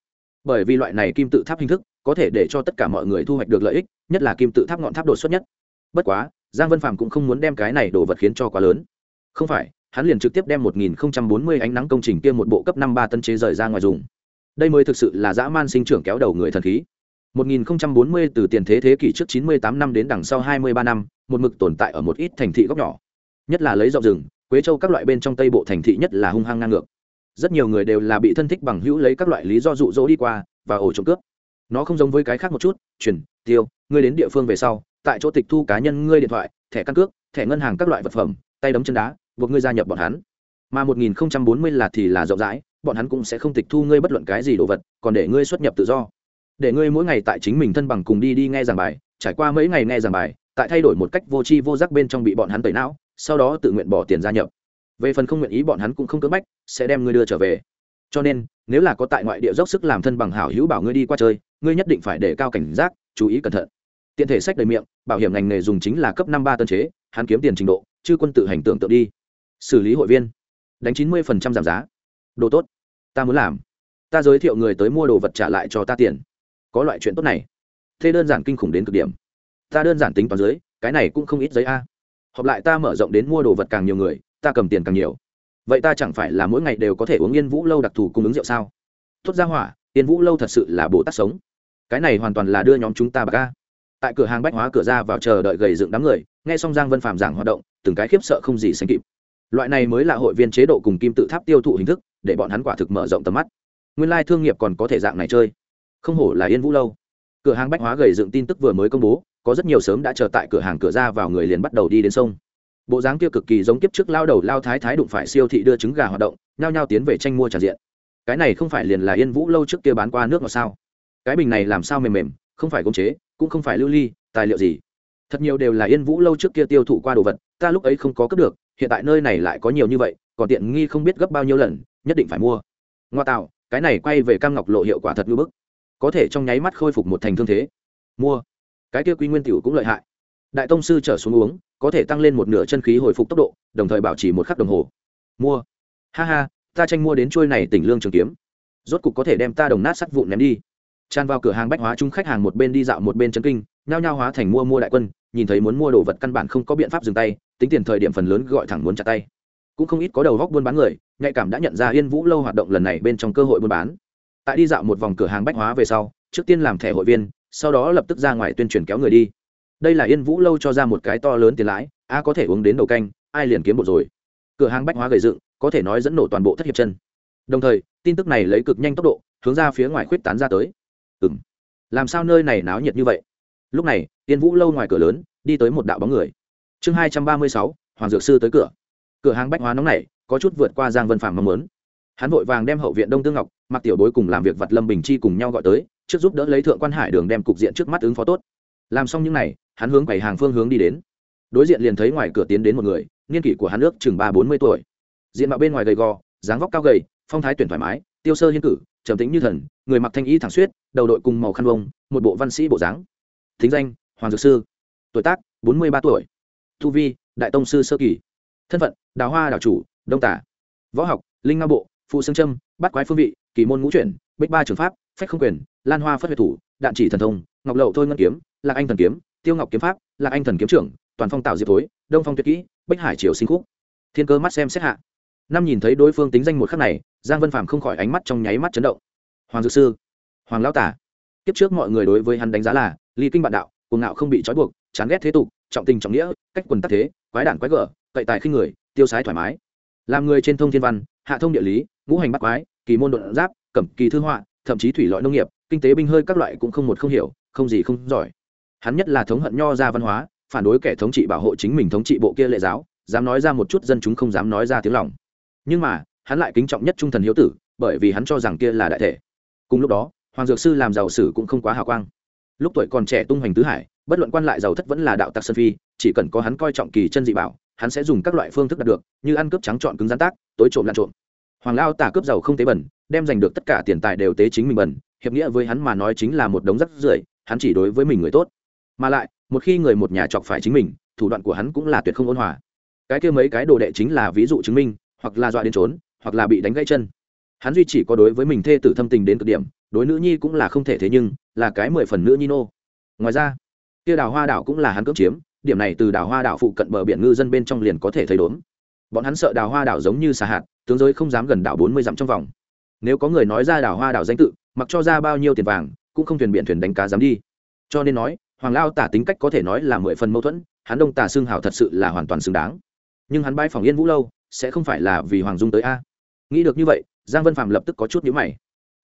Bởi vì loại này kim tự tháp hình thức, có thể để cho tất cả mọi người thu hoạch được lợi ích, nhất là kim tự tháp ngọn tháp đột xuất nhất bất quá giang vân phạm cũng không muốn đem cái này đổ vật khiến cho quá lớn không phải hắn liền trực tiếp đem một nghìn bốn mươi ánh nắng công trình kia một bộ cấp năm ba tân chế rời ra ngoài dùng đây mới thực sự là dã man sinh trưởng kéo đầu người thần khí 1040 từ tiền thế thế kỷ trước 98 năm đến đằng sau 23 năm, một mực tồn tại ở một ít thành thị góc nhỏ. Nhất là lấy rộng rừng, Quế Châu các loại bên trong Tây Bộ thành thị nhất là hung hăng ngang ngược. Rất nhiều người đều là bị thân thích bằng hữu lấy các loại lý do dụ dỗ đi qua và ổ trộm cướp. Nó không giống với cái khác một chút, chuyển, tiêu, ngươi đến địa phương về sau, tại chỗ tịch thu cá nhân ngươi điện thoại, thẻ căn cước, thẻ ngân hàng các loại vật phẩm, tay đấm chân đá, buộc ngươi gia nhập bọn hắn. Mà 1040 là thì là rộng rãi, bọn hắn cũng sẽ không tịch thu ngươi bất luận cái gì đồ vật, còn để ngươi xuất nhập tự do. Để ngươi mỗi ngày tại chính mình thân bằng cùng đi đi nghe giảng bài trải qua mấy ngày nghe giảng bài tại thay đổi một cách vô tri vô giác bên trong bị bọn hắn tẩy não sau đó tự nguyện bỏ tiền gia nhập. Về phần không nguyện ý bọn hắn cũng không cưỡng bách sẽ đem ngươi đưa trở về. Cho nên nếu là có tại ngoại địa dốc sức làm thân bằng hảo hữu bảo ngươi đi qua chơi ngươi nhất định phải để cao cảnh giác chú ý cẩn thận tiện thể sách đầy miệng, bảo hiểm ngành nghề dùng chính là cấp năm ba tân chế, hắn kiếm tiền trình độ chứ quân tự hành tưởng tượng đi. Xử lý hội viên, đánh chín mươi giảm giá. Đồ tốt, ta muốn làm. Ta giới thiệu người tới mua đồ vật trả lại cho ta tiền. Có loại chuyện tốt này. Thế đơn giản kinh khủng đến cực điểm. Ta đơn giản tính toán dưới, cái này cũng không ít giấy a. Họp lại ta mở rộng đến mua đồ vật càng nhiều người, ta cầm tiền càng nhiều. Vậy ta chẳng phải là mỗi ngày đều có thể uống yên vũ lâu đặc thù cung ứng rượu sao? Tốt ra hỏa, yên vũ lâu thật sự là bồ tát sống. Cái này hoàn toàn là đưa nhóm chúng ta bạc ca tại cửa hàng bách hóa cửa ra vào chờ đợi gầy dựng đám người, nghe xong giang vân phạm giảng hoạt động, từng cái khiếp sợ không gì sánh kịp. Loại này mới là hội viên chế độ cùng kim tự tháp tiêu thụ hình thức, để bọn hắn quả thực mở rộng tầm mắt. Nguyên lai thương nghiệp còn có thể dạng này chơi. Không hổ là yên vũ lâu. Cửa hàng bách hóa gầy dựng tin tức vừa mới công bố, có rất nhiều sớm đã chờ tại cửa hàng cửa ra vào người liền bắt đầu đi đến sông. Bộ dáng kia cực kỳ giống kiếp trước lao đầu lao thái thái đụng phải siêu thị đưa trứng gà hoạt động, nhao nhao tiến về tranh mua tràn diện. Cái này không phải liền là yên vũ lâu trước kia bán qua nước ngọt sao? Cái bình này làm sao mềm mềm, không phải công chế cũng không phải lưu ly, tài liệu gì. Thật nhiều đều là yên vũ lâu trước kia tiêu thụ qua đồ vật, ta lúc ấy không có cướp được, hiện tại nơi này lại có nhiều như vậy, còn tiện nghi không biết gấp bao nhiêu lần, nhất định phải mua. Ngoa tạo, cái này quay về cam ngọc lộ hiệu quả thật ngưỡng bức. Có thể trong nháy mắt khôi phục một thành thương thế. Mua. Cái kia quy nguyên tiểu cũng lợi hại. Đại tông sư trở xuống uống, có thể tăng lên một nửa chân khí hồi phục tốc độ, đồng thời bảo trì một khắc đồng hồ. Mua. Ha ha, ta tranh mua đến trôi này tỉnh lương trường kiếm. Rốt cục có thể đem ta đồng nát sắt vụn ném đi tràn vào cửa hàng bách hóa chung khách hàng một bên đi dạo một bên chấn kinh, nhao nhao hóa thành mua mua đại quân, nhìn thấy muốn mua đồ vật căn bản không có biện pháp dừng tay, tính tiền thời điểm phần lớn gọi thẳng muốn chặt tay. Cũng không ít có đầu góc buôn bán người, nhạy cảm đã nhận ra yên vũ lâu hoạt động lần này bên trong cơ hội buôn bán. Tại đi dạo một vòng cửa hàng bách hóa về sau, trước tiên làm thẻ hội viên, sau đó lập tức ra ngoài tuyên truyền kéo người đi. Đây là yên vũ lâu cho ra một cái to lớn tiền lãi, a có thể uống đến đầu canh, ai liền kiếm một rồi. Cửa hàng bách hóa gầy dựng, có thể nói dẫn nổ toàn bộ thất hiệp chân. Đồng thời, tin tức này lấy cực nhanh tốc độ, hướng ra phía ngoài khuyết tán ra tới ừ m làm sao nơi này náo nhiệt như vậy? Lúc này, tiên vũ lâu ngoài cửa lớn, đi tới một đạo bóng người. Chương hai trăm ba mươi sáu, hoàng dược sư tới cửa. Cửa hàng bách hóa nóng này có chút vượt qua giang vân phàm mong muốn. Hắn vội vàng đem hậu viện đông tương ngọc mặc tiểu bối cùng làm việc vật lâm bình chi cùng nhau gọi tới, trước giúp đỡ lấy thượng quan hải đường đem cục diện trước mắt ứng phó tốt. Làm xong những n à y hắn hướng quầy hàng phương hướng đi đến. Đối diện liền thấy ngoài cửa tiến đến một người, niên kỷ của hắn ước chừng ba bốn mươi tuổi. Diện mạo bên ngoài gầy gò, dáng vóc cao gầy, phong thái tuyển thoải mái, tiêu sơ hiên cử trầm tính như thần, người mặc thanh y thẳng suết đầu đội cùng màu khăn vông một bộ văn sĩ bộ dáng. Thính danh, hoàng dược sư. Tuổi tác, bốn mươi ba tuổi. Thu vi, đại tông sư sơ kỳ. Thân phận, đào hoa đào chủ, đông tả. Võ học, linh nga bộ, phụ xương trâm bắt quái phương vị, kỳ môn ngũ chuyển, bích ba trường pháp, phách không quyền, lan hoa phất huyệt thủ, đạn chỉ thần thông, ngọc lậu thôi ngân kiếm, lạc anh thần kiếm, tiêu ngọc kiếm pháp, lạc anh thần kiếm trưởng, toàn phong tạo diệp tối đông phong tuyệt kỹ, bích hải triều sinh khúc. Thiên cơ mắt xem xét hạ năm nhìn thấy đối phương tính danh một khắc này, giang vân phạm không khỏi ánh mắt trong nháy mắt chấn động. Hoàng dược sư, hoàng lão tả. Kiếp trước mọi người đối với hắn đánh giá là, ly kinh bạn đạo, cuồng ngạo không bị trói buộc, chán ghét thế tục, trọng tình trọng nghĩa, cách quần tắc thế, quái đản quái gở, cậy tài khinh người, tiêu sái thoải mái. Làm người trên thông thiên văn, hạ thông địa lý, ngũ hành bắt quái, kỳ môn đột giáp, cẩm kỳ thư họa, thậm chí thủy loại nông nghiệp, kinh tế binh hơi các loại cũng không một không hiểu, không gì không giỏi. Hắn nhất là thống hận nho ra văn hóa, phản đối kẻ thống trị bảo hộ chính mình thống trị bộ kia lệ giáo, dám nói ra một chút dân chúng không dám nói ra tiếng lòng nhưng mà, hắn lại kính trọng nhất trung thần hiếu tử, bởi vì hắn cho rằng kia là đại thể. Cùng lúc đó, hoàng dược sư làm giàu sử cũng không quá hào quang. Lúc tuổi còn trẻ tung hoành tứ hải, bất luận quan lại giàu thất vẫn là đạo tặc sơn phi, chỉ cần có hắn coi trọng kỳ chân dị bảo, hắn sẽ dùng các loại phương thức đạt được, như ăn cướp trắng trọn cứng gián tác, tối trộm lặn trộm. Hoàng lao tả cướp giàu không tế bẩn, đem giành được tất cả tiền tài đều tế chính mình bẩn, hiệp nghĩa với hắn mà nói chính là một đống rắc rưởi, hắn chỉ đối với mình người tốt. Mà lại, một khi người một nhà chọc phải chính mình, thủ đoạn của hắn cũng là tuyệt không ôn hòa. Cái kia mấy cái đồ đệ chính là ví dụ chứng minh hoặc là dọa đến trốn, hoặc là bị đánh gãy chân. Hắn duy chỉ có đối với mình thê tử thâm tình đến cực điểm, đối nữ nhi cũng là không thể thế nhưng, là cái mười phần nữ nhi nô. Ngoài ra, kia đào hoa đảo cũng là hắn cưỡng chiếm, điểm này từ đào hoa đảo phụ cận bờ biển ngư dân bên trong liền có thể thấy đốn bọn hắn sợ đào hoa đảo giống như xà hạt, tướng giới không dám gần đảo bốn mươi dặm trong vòng. Nếu có người nói ra đảo hoa đảo danh tự, mặc cho ra bao nhiêu tiền vàng, cũng không thuyền biển thuyền đánh cá dám đi. Cho nên nói, hoàng lao tả tính cách có thể nói là mười phần mâu thuẫn, hắn đông tả xương hào thật sự là hoàn toàn xứng đáng. Nhưng hắn bãi phòng yên vũ lâu sẽ không phải là vì hoàng dung tới a nghĩ được như vậy, giang vân phạm lập tức có chút nhíu mày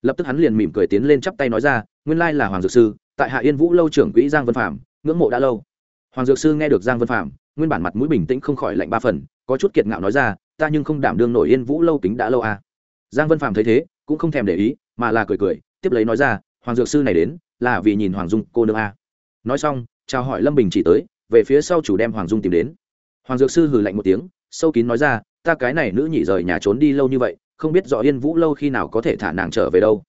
lập tức hắn liền mỉm cười tiến lên chắp tay nói ra, nguyên lai là hoàng dược sư, tại hạ yên vũ lâu trưởng quỹ giang vân phạm ngưỡng mộ đã lâu hoàng dược sư nghe được giang vân phạm nguyên bản mặt mũi bình tĩnh không khỏi lạnh ba phần, có chút kiệt ngạo nói ra, ta nhưng không đảm đương nổi yên vũ lâu kính đã lâu à. giang vân phạm thấy thế, cũng không thèm để ý, mà là cười cười, tiếp lấy nói ra, hoàng dược sư này đến, là vì nhìn hoàng dung cô nương a à. nói xong, chào hỏi lâm bình chỉ tới, về phía sau chủ đem hoàng dung tìm đến hoàng dược sư hừ lạnh một tiếng, sâu kín nói ra ta cái này nữ nhị rời nhà trốn đi lâu như vậy, không biết rõ yên vũ lâu khi nào có thể thả nàng trở về đâu.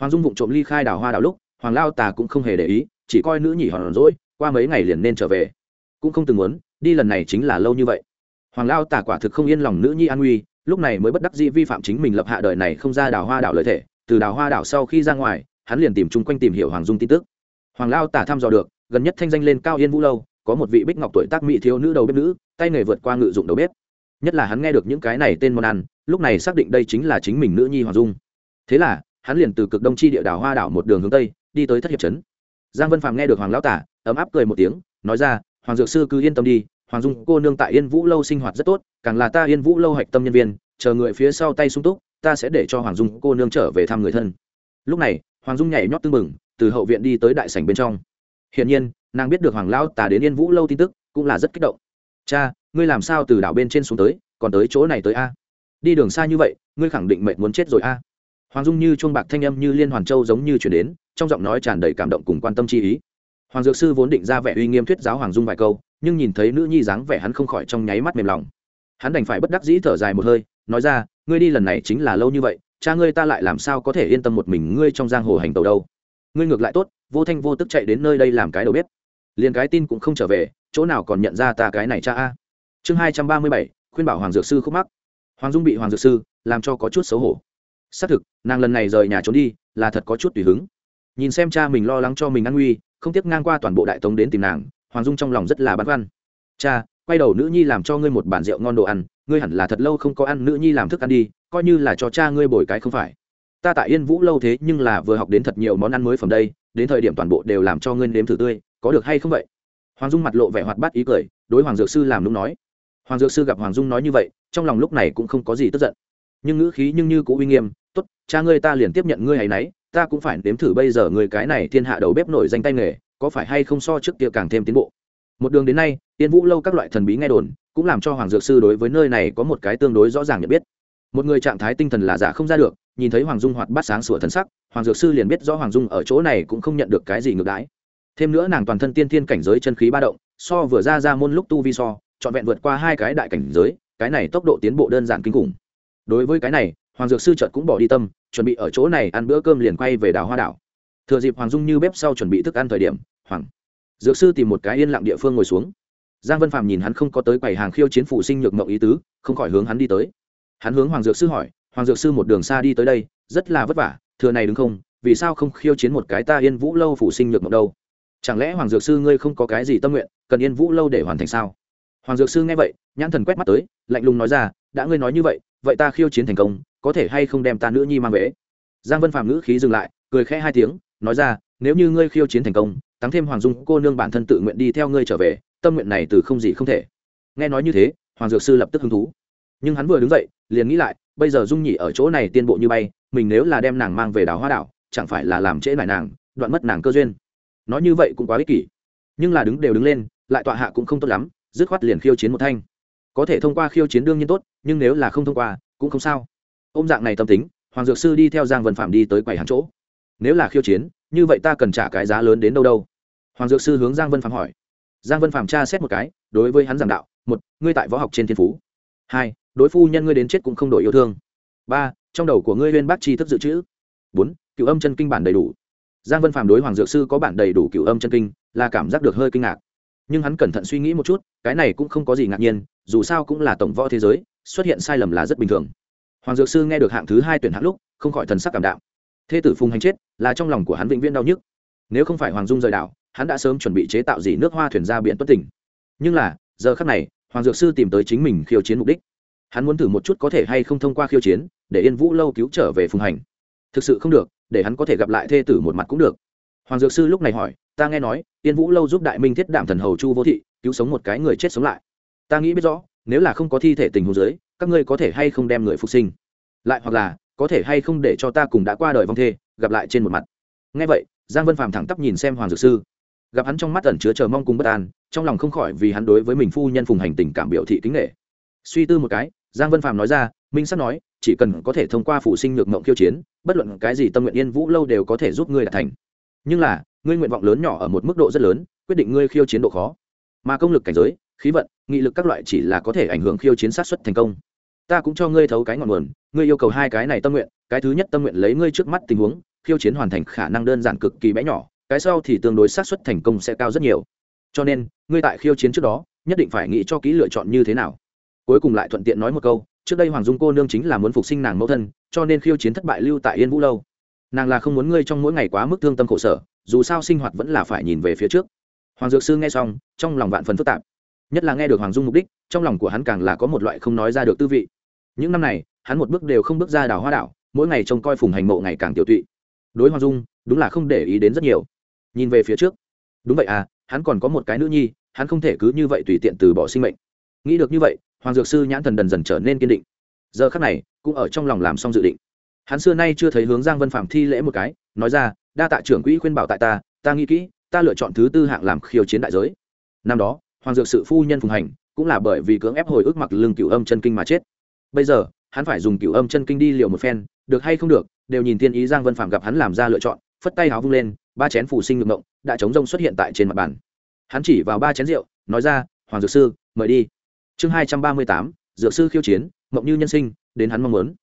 Hoàng dung vụng trộm ly khai đào hoa đào lúc, hoàng lao tà cũng không hề để ý, chỉ coi nữ nhị hòn rỗi qua mấy ngày liền nên trở về. Cũng không từng muốn, đi lần này chính là lâu như vậy. Hoàng lao tà quả thực không yên lòng nữ nhi an nguy, lúc này mới bất đắc dĩ vi phạm chính mình lập hạ đời này không ra đào hoa đảo lợi thể từ đào hoa đảo sau khi ra ngoài, hắn liền tìm chung quanh tìm hiểu hoàng dung tin tức. Hoàng lao tả thăm dò được, gần nhất thanh danh lên cao yên vũ lâu, có một vị bích ngọc tuổi tác mỹ thiếu nữ đầu bếp nữ, tay nghề vượt qua ngự dụng đầu bếp nhất là hắn nghe được những cái này tên món ăn, lúc này xác định đây chính là chính mình nữ nhi hoàng dung. Thế là, hắn liền từ cực đông chi địa đảo hoa đảo một đường hướng tây, đi tới thất hiệp trấn. Giang vân Phàm nghe được hoàng lão tả, ấm áp cười một tiếng, nói ra, hoàng dược sư cứ yên tâm đi, hoàng dung cô nương tại yên vũ lâu sinh hoạt rất tốt, càng là ta yên vũ lâu hạch tâm nhân viên, chờ người phía sau tay sung túc, ta sẽ để cho hoàng dung cô nương trở về thăm người thân. Lúc này, hoàng dung nhảy nhót tưng bừng, từ hậu viện đi tới đại sảnh bên trong. Hiển nhiên, nàng biết được hoàng lão tả đến yên vũ lâu tin tức, cũng là rất kích động. Cha ngươi làm sao từ đảo bên trên xuống tới, còn tới chỗ này tới a? Đi đường xa như vậy, ngươi khẳng định mệnh muốn chết rồi a. Hoàng dung như chuông bạc thanh âm như liên hoàn châu giống như chuyển đến, trong giọng nói tràn đầy cảm động cùng quan tâm chi ý. Hoàng dược sư vốn định ra vẻ uy nghiêm thuyết giáo hoàng dung vài câu, nhưng nhìn thấy nữ nhi dáng vẻ hắn không khỏi trong nháy mắt mềm lòng. Hắn đành phải bất đắc dĩ thở dài một hơi, nói ra, ngươi đi lần này chính là lâu như vậy, cha ngươi ta lại làm sao có thể yên tâm một mình ngươi trong giang hồ hành tàu đâu? Ngươi ngược lại tốt, vô thanh vô tức chạy đến nơi đây làm cái đầu bếp. Liền cái tin cũng không trở về, chỗ nào còn nhận ra ta cái này cha a? Chương hai trăm ba mươi bảy, khuyên bảo hoàng dược sư khúc mắc. Hoàng dung bị hoàng dược sư làm cho có chút xấu hổ. Xác thực, nàng lần này rời nhà trốn đi là thật có chút tùy hứng. Nhìn xem cha mình lo lắng cho mình an nguy, không tiếc ngang qua toàn bộ đại tống đến tìm nàng, hoàng dung trong lòng rất là băn khoăn. Cha, quay đầu nữ nhi làm cho ngươi một bản rượu ngon đồ ăn, ngươi hẳn là thật lâu không có ăn nữ nhi làm thức ăn đi, coi như là cho cha ngươi bồi cái không phải. Ta tại yên vũ lâu thế nhưng là vừa học đến thật nhiều món ăn mới phẩm đây, đến thời điểm toàn bộ đều làm cho ngươi nếm thử tươi, có được hay không vậy? Hoàng dung mặt lộ vẻ hoạt bát ý cười, đối hoàng dược sư làm đúng nói hoàng dược sư gặp hoàng dung nói như vậy, trong lòng lúc này cũng không có gì tức giận. Nhưng ngữ khí nhưng như cũ uy nghiêm, tốt, cha ngươi ta liền tiếp nhận ngươi hay nấy, ta cũng phải nếm thử bây giờ người cái này thiên hạ đầu bếp nổi danh tay nghề, có phải hay không so trước kia càng thêm tiến bộ? Một đường đến nay tiên vũ lâu các loại thần bí nghe đồn, cũng làm cho hoàng dược sư đối với nơi này có một cái tương đối rõ ràng nhận biết. Một người trạng thái tinh thần là giả không ra được, nhìn thấy hoàng dung hoạt bát sáng sủa thần sắc, hoàng dược sư liền biết rõ hoàng dung ở chỗ này cũng không nhận được cái gì ngược đãi. Thêm nữa nàng toàn thân tiên thiên cảnh giới chân khí ba động, so vừa ra ra môn lúc tu vi so trọn vẹn vượt qua hai cái đại cảnh giới, cái này tốc độ tiến bộ đơn giản kinh khủng. Đối với cái này, hoàng dược sư chợt cũng bỏ đi tâm, chuẩn bị ở chỗ này ăn bữa cơm liền quay về đảo hoa đảo. Thừa dịp hoàng dung như bếp sau chuẩn bị thức ăn thời điểm, hoàng dược sư tìm một cái yên lặng địa phương ngồi xuống. Giang vân phạm nhìn hắn không có tới quầy hàng khiêu chiến phụ sinh nhược mộng ý tứ, không khỏi hướng hắn đi tới. Hắn hướng hoàng dược sư hỏi, hoàng dược sư một đường xa đi tới đây, rất là vất vả, thừa này đúng không, vì sao không khiêu chiến một cái ta yên vũ lâu phụ sinh nhược mộng đâu? Chẳng lẽ hoàng dược sư ngươi không có cái gì tâm nguyện, cần yên vũ lâu để hoàn thành sao? Hoàng dược sư nghe vậy, nhãn thần quét mắt tới, lạnh lùng nói ra, đã ngươi nói như vậy vậy ta khiêu chiến thành công, có thể hay không đem ta nữ nhi mang về? Giang vân phạm ngữ khí dừng lại, cười khẽ hai tiếng, nói ra, nếu như ngươi khiêu chiến thành công tăng thêm hoàng dung cô nương bản thân tự nguyện đi theo ngươi trở về, tâm nguyện này từ không gì không thể. Nghe nói như thế, hoàng dược sư lập tức hứng thú. Nhưng hắn vừa đứng dậy, liền nghĩ lại, bây giờ dung nhị ở chỗ này tiên bộ như bay, mình nếu là đem nàng mang về đảo hoa đảo, chẳng phải là làm trễ lại nàng, đoạn mất nàng cơ duyên. Nói như vậy cũng quá ích kỷ. Nhưng là đứng đều đứng lên, lại tọa hạ cũng không tốt lắm dứt khoát liền khiêu chiến một thanh. Có thể thông qua khiêu chiến đương nhiên tốt, nhưng nếu là không thông qua, cũng không sao. Ôm dạng này tâm tính, hoàng dược sư đi theo giang vân phạm đi tới quầy hàng chỗ. Nếu là khiêu chiến, như vậy ta cần trả cái giá lớn đến đâu đâu? Hoàng dược sư hướng giang vân phạm hỏi. Giang vân phạm tra xét một cái, đối với hắn giảng đạo, một, ngươi tại võ học trên thiên phú. Hai, đối phu nhân ngươi đến chết cũng không đổi yêu thương. Ba, trong đầu của ngươi lên bác tri thức dự trữ. Bốn cựu âm chân kinh bản đầy đủ. Giang vân phạm đối hoàng dược sư có bản đầy đủ cựu âm chân kinh, là cảm giác được hơi kinh ngạc nhưng hắn cẩn thận suy nghĩ một chút, cái này cũng không có gì ngạc nhiên, dù sao cũng là tổng võ thế giới, xuất hiện sai lầm là rất bình thường. Hoàng dược sư nghe được hạng thứ hai tuyển hạng lúc, không khỏi thần sắc cảm đạo thê tử phùng hành chết, là trong lòng của hắn vĩnh viễn đau nhức. Nếu không phải hoàng dung rời đảo, hắn đã sớm chuẩn bị chế tạo gì nước hoa thuyền ra biển tuất tỉnh. Nhưng là, giờ khắc này, hoàng dược sư tìm tới chính mình khiêu chiến mục đích. Hắn muốn thử một chút có thể hay không thông qua khiêu chiến, để yên vũ lâu cứu trở về phùng hành. Thực sự không được, để hắn có thể gặp lại thê tử một mặt cũng được hoàng dược sư lúc này hỏi, ta nghe nói tiên vũ lâu giúp đại minh thiết đạm thần hầu chu vô thị cứu sống một cái người chết sống lại. Ta nghĩ biết rõ, nếu là không có thi thể tình huống dưới, các ngươi có thể hay không đem người phục sinh? Lại hoặc là, có thể hay không để cho ta cùng đã qua đời vong thê, gặp lại trên một mặt? Nghe vậy, giang vân phàm thẳng tắp nhìn xem hoàng dược sư. Gặp hắn trong mắt ẩn chứa chờ mong cùng bất an, trong lòng không khỏi vì hắn đối với mình phu nhân phùng hành tình cảm biểu thị kính nghệ suy tư một cái, giang vân phàm nói ra, minh sắp nói, chỉ cần có thể thông qua phụ sinh nhược mộng khiêu chiến, bất luận cái gì tâm nguyện yên vũ lâu đều có thể giúp ngươi đạt thành nhưng là, ngươi nguyện vọng lớn nhỏ ở một mức độ rất lớn, quyết định ngươi khiêu chiến độ khó. Mà công lực cảnh giới, khí vận, nghị lực các loại chỉ là có thể ảnh hưởng khiêu chiến sát xuất thành công. Ta cũng cho ngươi thấu cái ngọn nguồn, ngươi yêu cầu hai cái này tâm nguyện, cái thứ nhất tâm nguyện lấy ngươi trước mắt tình huống, khiêu chiến hoàn thành khả năng đơn giản cực kỳ bé nhỏ, cái sau thì tương đối sát suất thành công sẽ cao rất nhiều. Cho nên, ngươi tại khiêu chiến trước đó, nhất định phải nghĩ cho kỹ lựa chọn như thế nào. Cuối cùng lại thuận tiện nói một câu, trước đây hoàng dung cô nương chính là muốn phục sinh nàng mẫu thân, cho nên khiêu chiến thất bại lưu tại yên vũ lâu nàng là không muốn ngươi trong mỗi ngày quá mức thương tâm khổ sở, dù sao sinh hoạt vẫn là phải nhìn về phía trước. Hoàng dược sư nghe xong, trong lòng vạn phần phức tạp. Nhất là nghe được hoàng dung mục đích, trong lòng của hắn càng là có một loại không nói ra được tư vị. Những năm này, hắn một bước đều không bước ra đảo hoa đảo, mỗi ngày trông coi phùng hành mộ ngày càng tiểu tụy. Đối hoàng dung, đúng là không để ý đến rất nhiều. Nhìn về phía trước. Đúng vậy à hắn còn có một cái nữ nhi, hắn không thể cứ như vậy tùy tiện từ bỏ sinh mệnh. Nghĩ được như vậy, hoàng dược sư nhãn thần dần dần trở nên kiên định. Giờ khắc này, cũng ở trong lòng làm xong dự định hắn xưa nay chưa thấy hướng giang vân phạm thi lễ một cái, nói ra, đa tạ trưởng quỹ khuyên bảo tại ta ta nghĩ kỹ, ta lựa chọn thứ tư hạng làm khiêu chiến đại giới. Năm đó, hoàng dược sự phu nhân phùng hành cũng là bởi vì cưỡng ép hồi ức mặc lương cựu âm chân kinh mà chết. Bây giờ, hắn phải dùng cựu âm chân kinh đi liều một phen, được hay không được, đều nhìn tiên ý giang vân phạm gặp hắn làm ra lựa chọn, phất tay háo vung lên, ba chén phủ sinh ngược ngộng đã chống rông xuất hiện tại trên mặt bàn. Hắn chỉ vào ba chén rượu, nói ra, hoàng dược sư, mời đi. Chương hai trăm ba mươi tám, dược sư khiêu chiến, mộng như nhân sinh, đến hắn mong muốn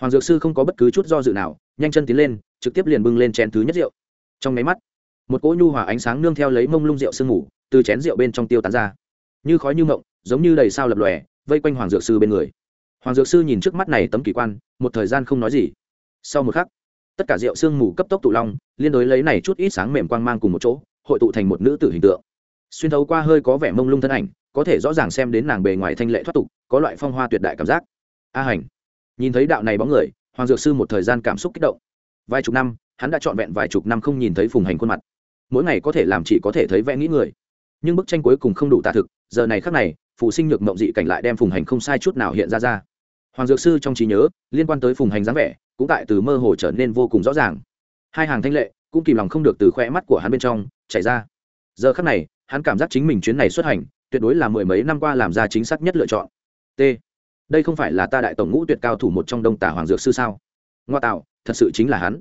hoàng dược sư không có bất cứ chút do dự nào, nhanh chân tiến lên, trực tiếp liền bưng lên chén thứ nhất rượu. Trong máy mắt, một cỗ nhu hòa ánh sáng nương theo lấy mông lung rượu sương mù, từ chén rượu bên trong tiêu tán ra. Như khói như mộng, giống như đầy sao lập lòe, vây quanh hoàng dược sư bên người. Hoàng dược sư nhìn trước mắt này tấm kỳ quan, một thời gian không nói gì. Sau một khắc, tất cả rượu sương mù cấp tốc tụ long, liên đối lấy này chút ít sáng mềm quang mang cùng một chỗ, hội tụ thành một nữ tử hình tượng. Xuyên thấu qua hơi có vẻ mông lung thân ảnh, có thể rõ ràng xem đến nàng bề ngoài thanh lệ thoát tục, có loại phong hoa tuyệt đại cảm giác. A hành nhìn thấy đạo này bóng người, hoàng dược sư một thời gian cảm xúc kích động. Vài chục năm, hắn đã trọn vẹn vài chục năm không nhìn thấy phùng hành khuôn mặt. Mỗi ngày có thể làm chỉ có thể thấy vẽ nghĩ người. Nhưng bức tranh cuối cùng không đủ tạ thực, giờ này khác này, phụ sinh nhược mộng dị cảnh lại đem phùng hành không sai chút nào hiện ra ra. Hoàng dược sư trong trí nhớ, liên quan tới phùng hành dáng vẻ, cũng tại từ mơ hồ trở nên vô cùng rõ ràng. Hai hàng thanh lệ, cũng kìm lòng không được từ khoe mắt của hắn bên trong chảy ra. Giờ khắc này, hắn cảm giác chính mình chuyến này xuất hành, tuyệt đối là mười mấy năm qua làm ra chính xác nhất lựa chọn. T đây không phải là ta đại tổng ngũ tuyệt cao thủ một trong đông tả hoàng dược sư sao? Ngoa tạo, thật sự chính là hắn.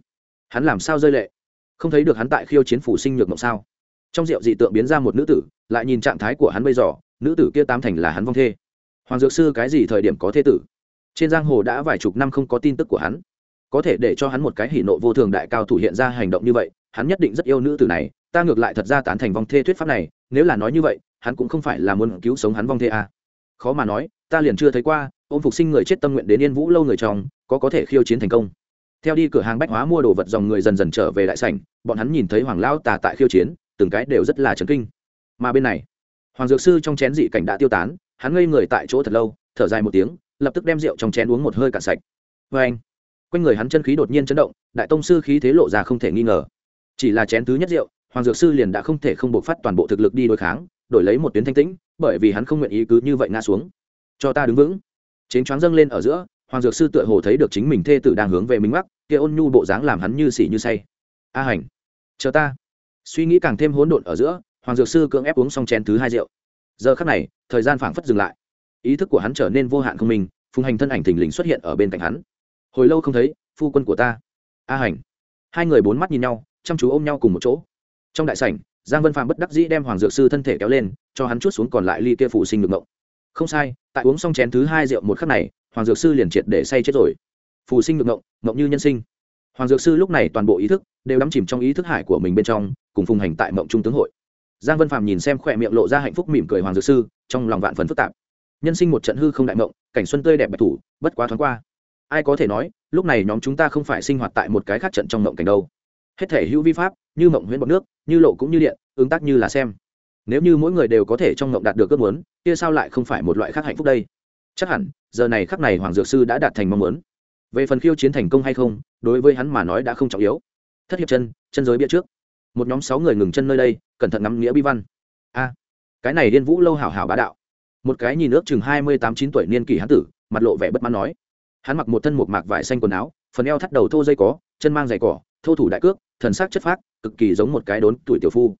Hắn làm sao rơi lệ? Không thấy được hắn tại khiêu chiến phủ sinh nhược mộng sao? Trong rượu dị tượng biến ra một nữ tử, lại nhìn trạng thái của hắn bây giờ, nữ tử kia tám thành là hắn vong thê. Hoàng dược sư cái gì thời điểm có thế tử? Trên giang hồ đã vài chục năm không có tin tức của hắn. Có thể để cho hắn một cái hỉ nộ vô thường đại cao thủ hiện ra hành động như vậy, hắn nhất định rất yêu nữ tử này, ta ngược lại thật ra tán thành vong thê thuyết pháp này, nếu là nói như vậy, hắn cũng không phải là muốn cứu sống hắn vong thê à. khó mà nói, ta liền chưa thấy qua ôm phục sinh người chết tâm nguyện đến yên vũ lâu người trong, có có thể khiêu chiến thành công. Theo đi cửa hàng bách hóa mua đồ vật dòng người dần dần trở về đại sảnh, bọn hắn nhìn thấy hoàng lao tà tại khiêu chiến, từng cái đều rất là chấn kinh. Mà bên này, hoàng dược sư trong chén dị cảnh đã tiêu tán, hắn ngây người tại chỗ thật lâu, thở dài một tiếng, lập tức đem rượu trong chén uống một hơi cạn sạch. Vê anh, quanh người hắn chân khí đột nhiên chấn động, đại tông sư khí thế lộ ra không thể nghi ngờ. Chỉ là chén thứ nhất rượu, hoàng dược sư liền đã không thể không buộc phát toàn bộ thực lực đi đối kháng, đổi lấy một tuyến thanh tĩnh, bởi vì hắn không nguyện ý cứ như vậy ngã xuống. Cho ta đứng vững chén choáng dâng lên ở giữa, hoàng dược sư tựa hồ thấy được chính mình thê tử đang hướng về mình mắc kia ôn nhu bộ dáng làm hắn như xỉ như say. A hành, chờ ta. Suy nghĩ càng thêm hỗn độn ở giữa, hoàng dược sư cưỡng ép uống xong chén thứ hai rượu. Giờ khắc này, thời gian phảng phất dừng lại. Ý thức của hắn trở nên vô hạn không minh phùng hành thân ảnh thình lình xuất hiện ở bên cạnh hắn. Hồi lâu không thấy, phu quân của ta. A hành. Hai người bốn mắt nhìn nhau, chăm chú ôm nhau cùng một chỗ. Trong đại sảnh, giang vân phạm bất đắc dĩ đem hoàng dược sư thân thể kéo lên, cho hắn chút xuống còn lại ly kia phụ sinh được mộng không sai, tại uống xong chén thứ hai rượu một khắc này, hoàng dược sư liền triệt để say chết rồi. Phù sinh được ngộng ngộng như nhân sinh. Hoàng dược sư lúc này toàn bộ ý thức đều đắm chìm trong ý thức hải của mình bên trong, cùng phùng hành tại mộng trung tướng hội. Giang vân phạm nhìn xem khỏe miệng lộ ra hạnh phúc mỉm cười hoàng dược sư, trong lòng vạn phần phức tạp. Nhân sinh một trận hư không đại mộng, cảnh xuân tươi đẹp bạch thủ, bất quá thoáng qua. Ai có thể nói, lúc này nhóm chúng ta không phải sinh hoạt tại một cái khác trận trong mộng cảnh đâu. Hết thể hữu vi pháp, như mộng huyễn bọc nước, như lộ cũng như điện, ứng tác như là xem nếu như mỗi người đều có thể trong ngộng đạt được ước muốn, kia sao lại không phải một loại khác hạnh phúc đây? Chắc hẳn, giờ này khắc này hoàng dược sư đã đạt thành mong muốn. Về phần khiêu chiến thành công hay không, đối với hắn mà nói đã không trọng yếu. Thất hiệp chân chân giới bia trước. Một nhóm sáu người ngừng chân nơi đây, cẩn thận ngắm nghĩa bi văn. A, cái này điên vũ lâu hảo hảo bá đạo. Một cái nhìn ước chừng hai mươi tám chín tuổi niên kỷ hán tử, mặt lộ vẻ bất mãn nói. Hắn mặc một thân một mạc vải xanh quần áo, phần eo thắt đầu thô dây có chân mang giày cỏ, thô thủ đại cước, thần sắc chất phác, cực kỳ giống một cái đốn tuổi tiểu phu.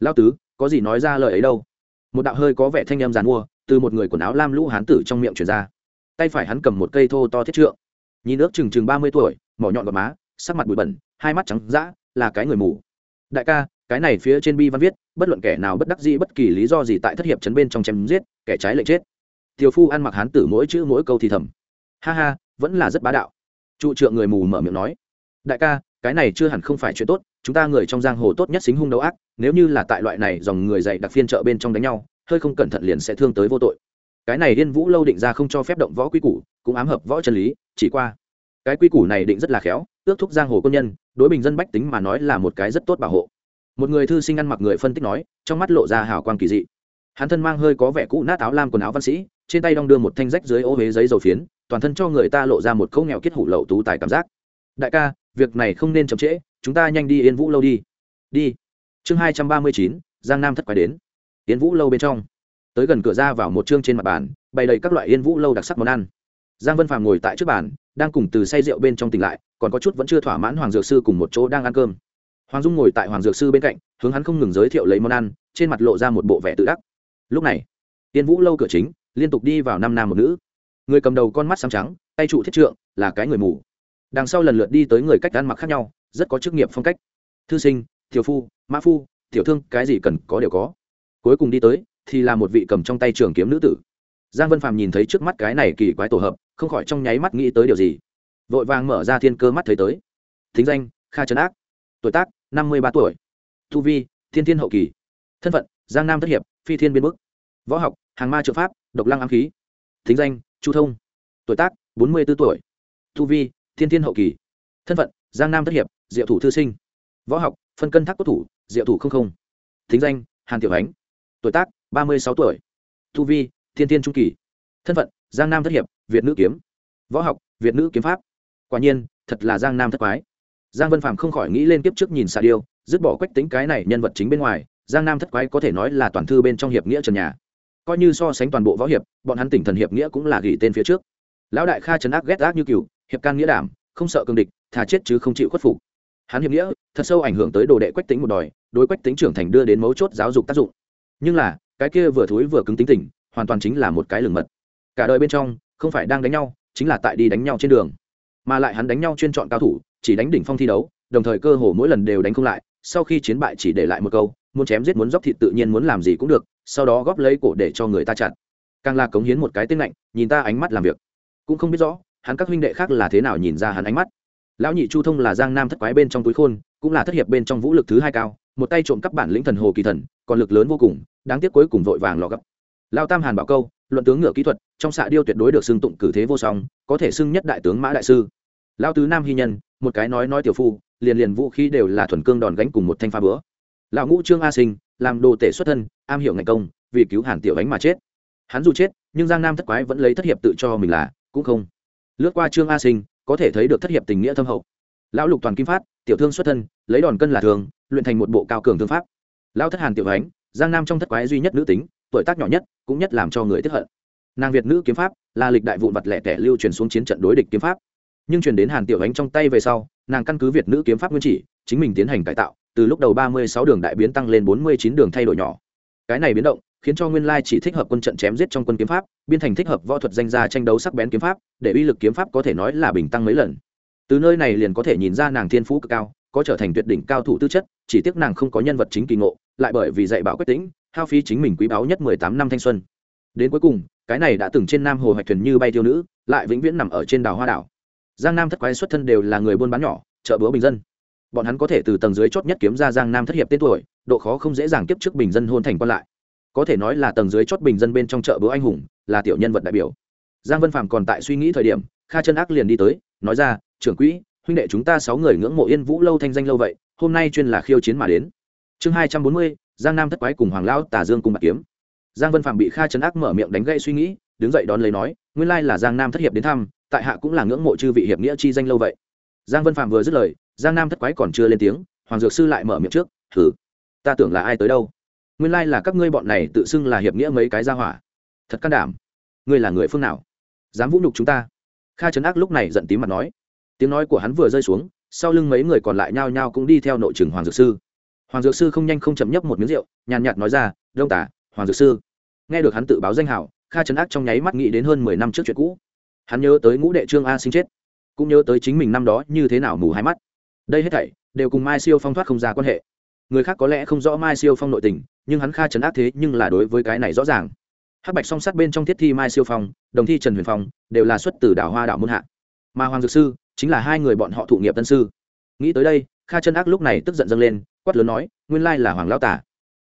Lao tứ có gì nói ra lời ấy đâu. Một đạo hơi có vẻ thanh em dàn mua, từ một người quần áo lam lũ hán tử trong miệng truyền ra. Tay phải hắn cầm một cây thô to thiết trượng. Nhìn ước chừng chừng ba mươi tuổi, mỏ nhọn gọt má, sắc mặt bụi bẩn, hai mắt trắng d là cái người mù. Đại ca, cái này phía trên bi văn viết, bất luận kẻ nào bất đắc dĩ bất kỳ lý do gì tại thất hiệp chấn bên trong chém giết, kẻ trái lệnh chết. Tiểu phu ăn mặc hán tử mỗi chữ mỗi câu thì thầm. Ha ha, vẫn là rất bá đạo. Trụ trượng người mù mở miệng nói. Đại ca cái này chưa hẳn không phải chuyện tốt, chúng ta người trong giang hồ tốt nhất xính hung đấu ác, nếu như là tại loại này dòng người dạy đặc phiên chợ bên trong đánh nhau, hơi không cẩn thận liền sẽ thương tới vô tội. Cái này điên vũ lâu định ra không cho phép động võ quy củ, cũng ám hợp võ chân lý, chỉ qua. Cái quy củ này định rất là khéo, ước thúc giang hồ quân nhân, đối bình dân bách tính mà nói là một cái rất tốt bảo hộ. Một người thư sinh ăn mặc người phân tích nói, trong mắt lộ ra hào quang kỳ dị. Hắn thân mang hơi có vẻ cũ nát áo lam quần áo văn sĩ, trên tay đong đưa một thanh rách dưới ô huế giấy dầu phiến, toàn thân cho người ta lộ ra một câu nghèo kết hủ lậu tú tài cảm giác. Đại ca việc này không nên chậm trễ, chúng ta nhanh đi yên vũ lâu đi. Đi. Chương hai trăm ba mươi chín, giang nam thất quái đến. Yên vũ lâu bên trong. Tới gần cửa ra vào một chương trên mặt bàn, bày đầy các loại yên vũ lâu đặc sắc món ăn. Giang vân phàm ngồi tại trước bàn, đang cùng từ say rượu bên trong tỉnh lại, còn có chút vẫn chưa thỏa mãn hoàng dược sư cùng một chỗ đang ăn cơm. Hoàng dung ngồi tại hoàng dược sư bên cạnh, hướng hắn không ngừng giới thiệu lấy món ăn, trên mặt lộ ra một bộ vẻ tự đắc. Lúc này, yên vũ lâu cửa chính, liên tục đi vào năm nam một nữ. Người cầm đầu con mắt sáng trắng, tay trụ thiết trượng, là cái người mù đằng sau lần lượt đi tới người cách ăn mặc khác nhau, rất có chức nghiệp phong cách. Thư sinh, tiểu phu, mã phu, tiểu thương, cái gì cần có đều có. Cuối cùng đi tới, thì là một vị cầm trong tay trường kiếm nữ tử. Giang vân phàm nhìn thấy trước mắt cái này kỳ quái tổ hợp, không khỏi trong nháy mắt nghĩ tới điều gì. Vội vàng mở ra thiên cơ mắt thấy tới. Thính danh, kha trấn ác. Tuổi tác, năm mươi ba tuổi. Tu vi, thiên thiên hậu kỳ. Thân phận, giang nam thất hiệp, phi thiên biên bức. Võ học, hàng ma trợ pháp, độc lăng ám khí. Thính danh, chu thông. Tuổi tác, bốn mươi b ố tuổi. Tu vi thiên thiên hậu kỳ. Thân phận, giang nam thất hiệp, diệu thủ thư sinh. Võ học, phân cân thác cốt thủ, diệu thủ không không. Thính danh, hàn tiểu ánh. Tuổi tác, ba mươi sáu tuổi. Thu vi, thiên thiên trung kỳ. Thân phận, giang nam thất hiệp, việt nữ kiếm. Võ học, việt nữ kiếm pháp. Quả nhiên, thật là giang nam thất quái. Giang vân phạm không khỏi nghĩ lên kiếp trước nhìn xà điêu, dứt bỏ quách tính cái này nhân vật chính bên ngoài, giang nam thất quái có thể nói là toàn thư bên trong hiệp nghĩa trần nhà. Coi như so sánh toàn bộ võ hiệp, bọn hắn tỉnh thần hiệp nghĩa cũng là gỉ tên phía trước. Lão đại kha trấn ác ghét ác như cựu hiệp can nghĩa đảm, không sợ cương địch, thà chết chứ không chịu khuất phục. Hắn hiệp nghĩa, thật sâu ảnh hưởng tới đồ đệ quách tính một đòi, đối quách tính trưởng thành đưa đến mấu chốt giáo dục tác dụng. Nhưng là, cái kia vừa thúi vừa cứng tính tình, hoàn toàn chính là một cái lường mật. Cả đời bên trong, không phải đang đánh nhau, chính là tại đi đánh nhau trên đường. Mà lại hắn đánh nhau chuyên chọn cao thủ, chỉ đánh đỉnh phong thi đấu, đồng thời cơ hồ mỗi lần đều đánh không lại, sau khi chiến bại chỉ để lại một câu, muốn chém giết muốn dốc thịt tự nhiên muốn làm gì cũng được, sau đó góp lấy cổ để cho người ta chặn càng là cống hiến một cái tên lạnh, nhìn ta ánh mắt làm việc. Cũng không biết rõ hắn các huynh đệ khác là thế nào nhìn ra hắn ánh mắt? Lão nhị chu thông là giang nam thất quái bên trong túi khôn, cũng là thất hiệp bên trong vũ lực thứ hai cao, một tay trộm cắp bản lĩnh thần hồ kỳ thần, còn lực lớn vô cùng, đáng tiếc cuối cùng vội vàng lò gấp. Lao tam hàn bảo câu, luận tướng ngựa kỹ thuật, trong xạ điêu tuyệt đối được xưng tụng cử thế vô song, có thể xưng nhất đại tướng mã đại sư. Lao tứ nam hy nhân, một cái nói nói tiểu phu, liền liền vũ khí đều là thuần cương đòn gánh cùng một thanh pha bữa. Lão ngũ trương a sinh, làm đồ tể xuất thân, am hiểu ngành công, vì cứu hàn tiểu ánh mà chết. Hắn dù chết, nhưng giang nam thất quái vẫn lấy thất hiệp tự cho mình là, cũng không lướt qua trương a sinh, có thể thấy được thất hiệp tình nghĩa thâm hậu. Lão lục toàn kim phát, tiểu thương xuất thân, lấy đòn cân là thường, luyện thành một bộ cao cường thương pháp. Lão thất hàn tiểu ánh giang nam trong thất quái duy nhất nữ tính, tuổi tác nhỏ nhất, cũng nhất làm cho người tiếp hận. Nàng việt nữ kiếm pháp, là lịch đại vụn vật lẻ tẻ lưu truyền xuống chiến trận đối địch kiếm pháp. Nhưng truyền đến hàn tiểu ánh trong tay về sau, nàng căn cứ việt nữ kiếm pháp nguyên chỉ, chính mình tiến hành cải tạo, từ lúc đầu ba mươi sáu đường đại biến tăng lên bốn mươi chín đường thay đổi nhỏ. Cái này biến động khiến cho nguyên lai chỉ thích hợp quân trận chém giết trong quân kiếm pháp, biên thành thích hợp võ thuật danh gia tranh đấu sắc bén kiếm pháp, để uy lực kiếm pháp có thể nói là bình tăng mấy lần. Từ nơi này liền có thể nhìn ra nàng thiên phú cực cao, có trở thành tuyệt đỉnh cao thủ tư chất, chỉ tiếc nàng không có nhân vật chính kỳ ngộ, lại bởi vì dạy bảo quyết tĩnh, hao phí chính mình quý báu nhất mười tám năm thanh xuân. Đến cuối cùng, cái này đã từng trên nam hồ hoạch thuyền như bay tiêu nữ, lại vĩnh viễn nằm ở trên đảo hoa đảo. Giang nam thất quái xuất thân đều là người buôn bán nhỏ, chợ búa bình dân. Bọn hắn có thể từ tầng dưới chót nhất kiếm ra giang nam thất hiệp tên tuổi, độ khó không dễ dàng tiếp trước bình dân hôn thành quan lại có thể nói là tầng dưới chót bình dân bên trong chợ bữa anh hùng, là tiểu nhân vật đại biểu. Giang vân phạm còn tại suy nghĩ thời điểm, kha chân ác liền đi tới, nói ra, trưởng quỹ, huynh đệ chúng ta sáu người ngưỡng mộ yên vũ lâu thanh danh lâu vậy, hôm nay chuyên là khiêu chiến mà đến. Chương hai trăm bốn mươi, giang nam thất quái cùng hoàng lão tả dương cùng bạc kiếm. Giang vân phạm bị kha chân ác mở miệng đánh gậy suy nghĩ, đứng dậy đón lấy nói, nguyên lai là giang nam thất hiệp đến thăm, tại hạ cũng là ngưỡng mộ chư vị hiệp nghĩa chi danh lâu vậy. Giang vân phạm vừa dứt lời, giang nam thất quái còn chưa lên tiếng, hoàng dược sư lại mở miệng trước thử ta tưởng là ai tới đâu? Nguyên lai là các ngươi bọn này tự xưng là hiệp nghĩa mấy cái gia hỏa. Thật can đảm. Ngươi là người phương nào? Dám vũ nhục chúng ta? Kha trấn ác lúc này giận tím mặt nói. Tiếng nói của hắn vừa rơi xuống, sau lưng mấy người còn lại nhao nhao cũng đi theo nội trường hoàng dược sư. Hoàng dược sư không nhanh không chậm nhấp một miếng rượu, nhàn nhạt nói ra, đông tả hoàng dược sư. Nghe được hắn tự báo danh hảo, kha trấn ác trong nháy mắt nghĩ đến hơn mười năm trước chuyện cũ. Hắn nhớ tới ngũ đệ trương a sinh chết, cũng nhớ tới chính mình năm đó như thế nào mù hai mắt. Đây hết thảy đều cùng mai siêu phong thoát không ra quan hệ người khác có lẽ không rõ mai siêu phong nội tình, nhưng hắn kha trấn ác thế nhưng là đối với cái này rõ ràng. Hắc bạch song sát bên trong thiết thi mai siêu phong, đồng thi trần huyền phong, đều là xuất từ đảo hoa đảo môn hạ. Mà hoàng dược sư chính là hai người bọn họ thụ nghiệp tân sư. Nghĩ tới đây, kha chân ác lúc này tức giận dâng lên, quát lớn nói, nguyên lai là hoàng lão tả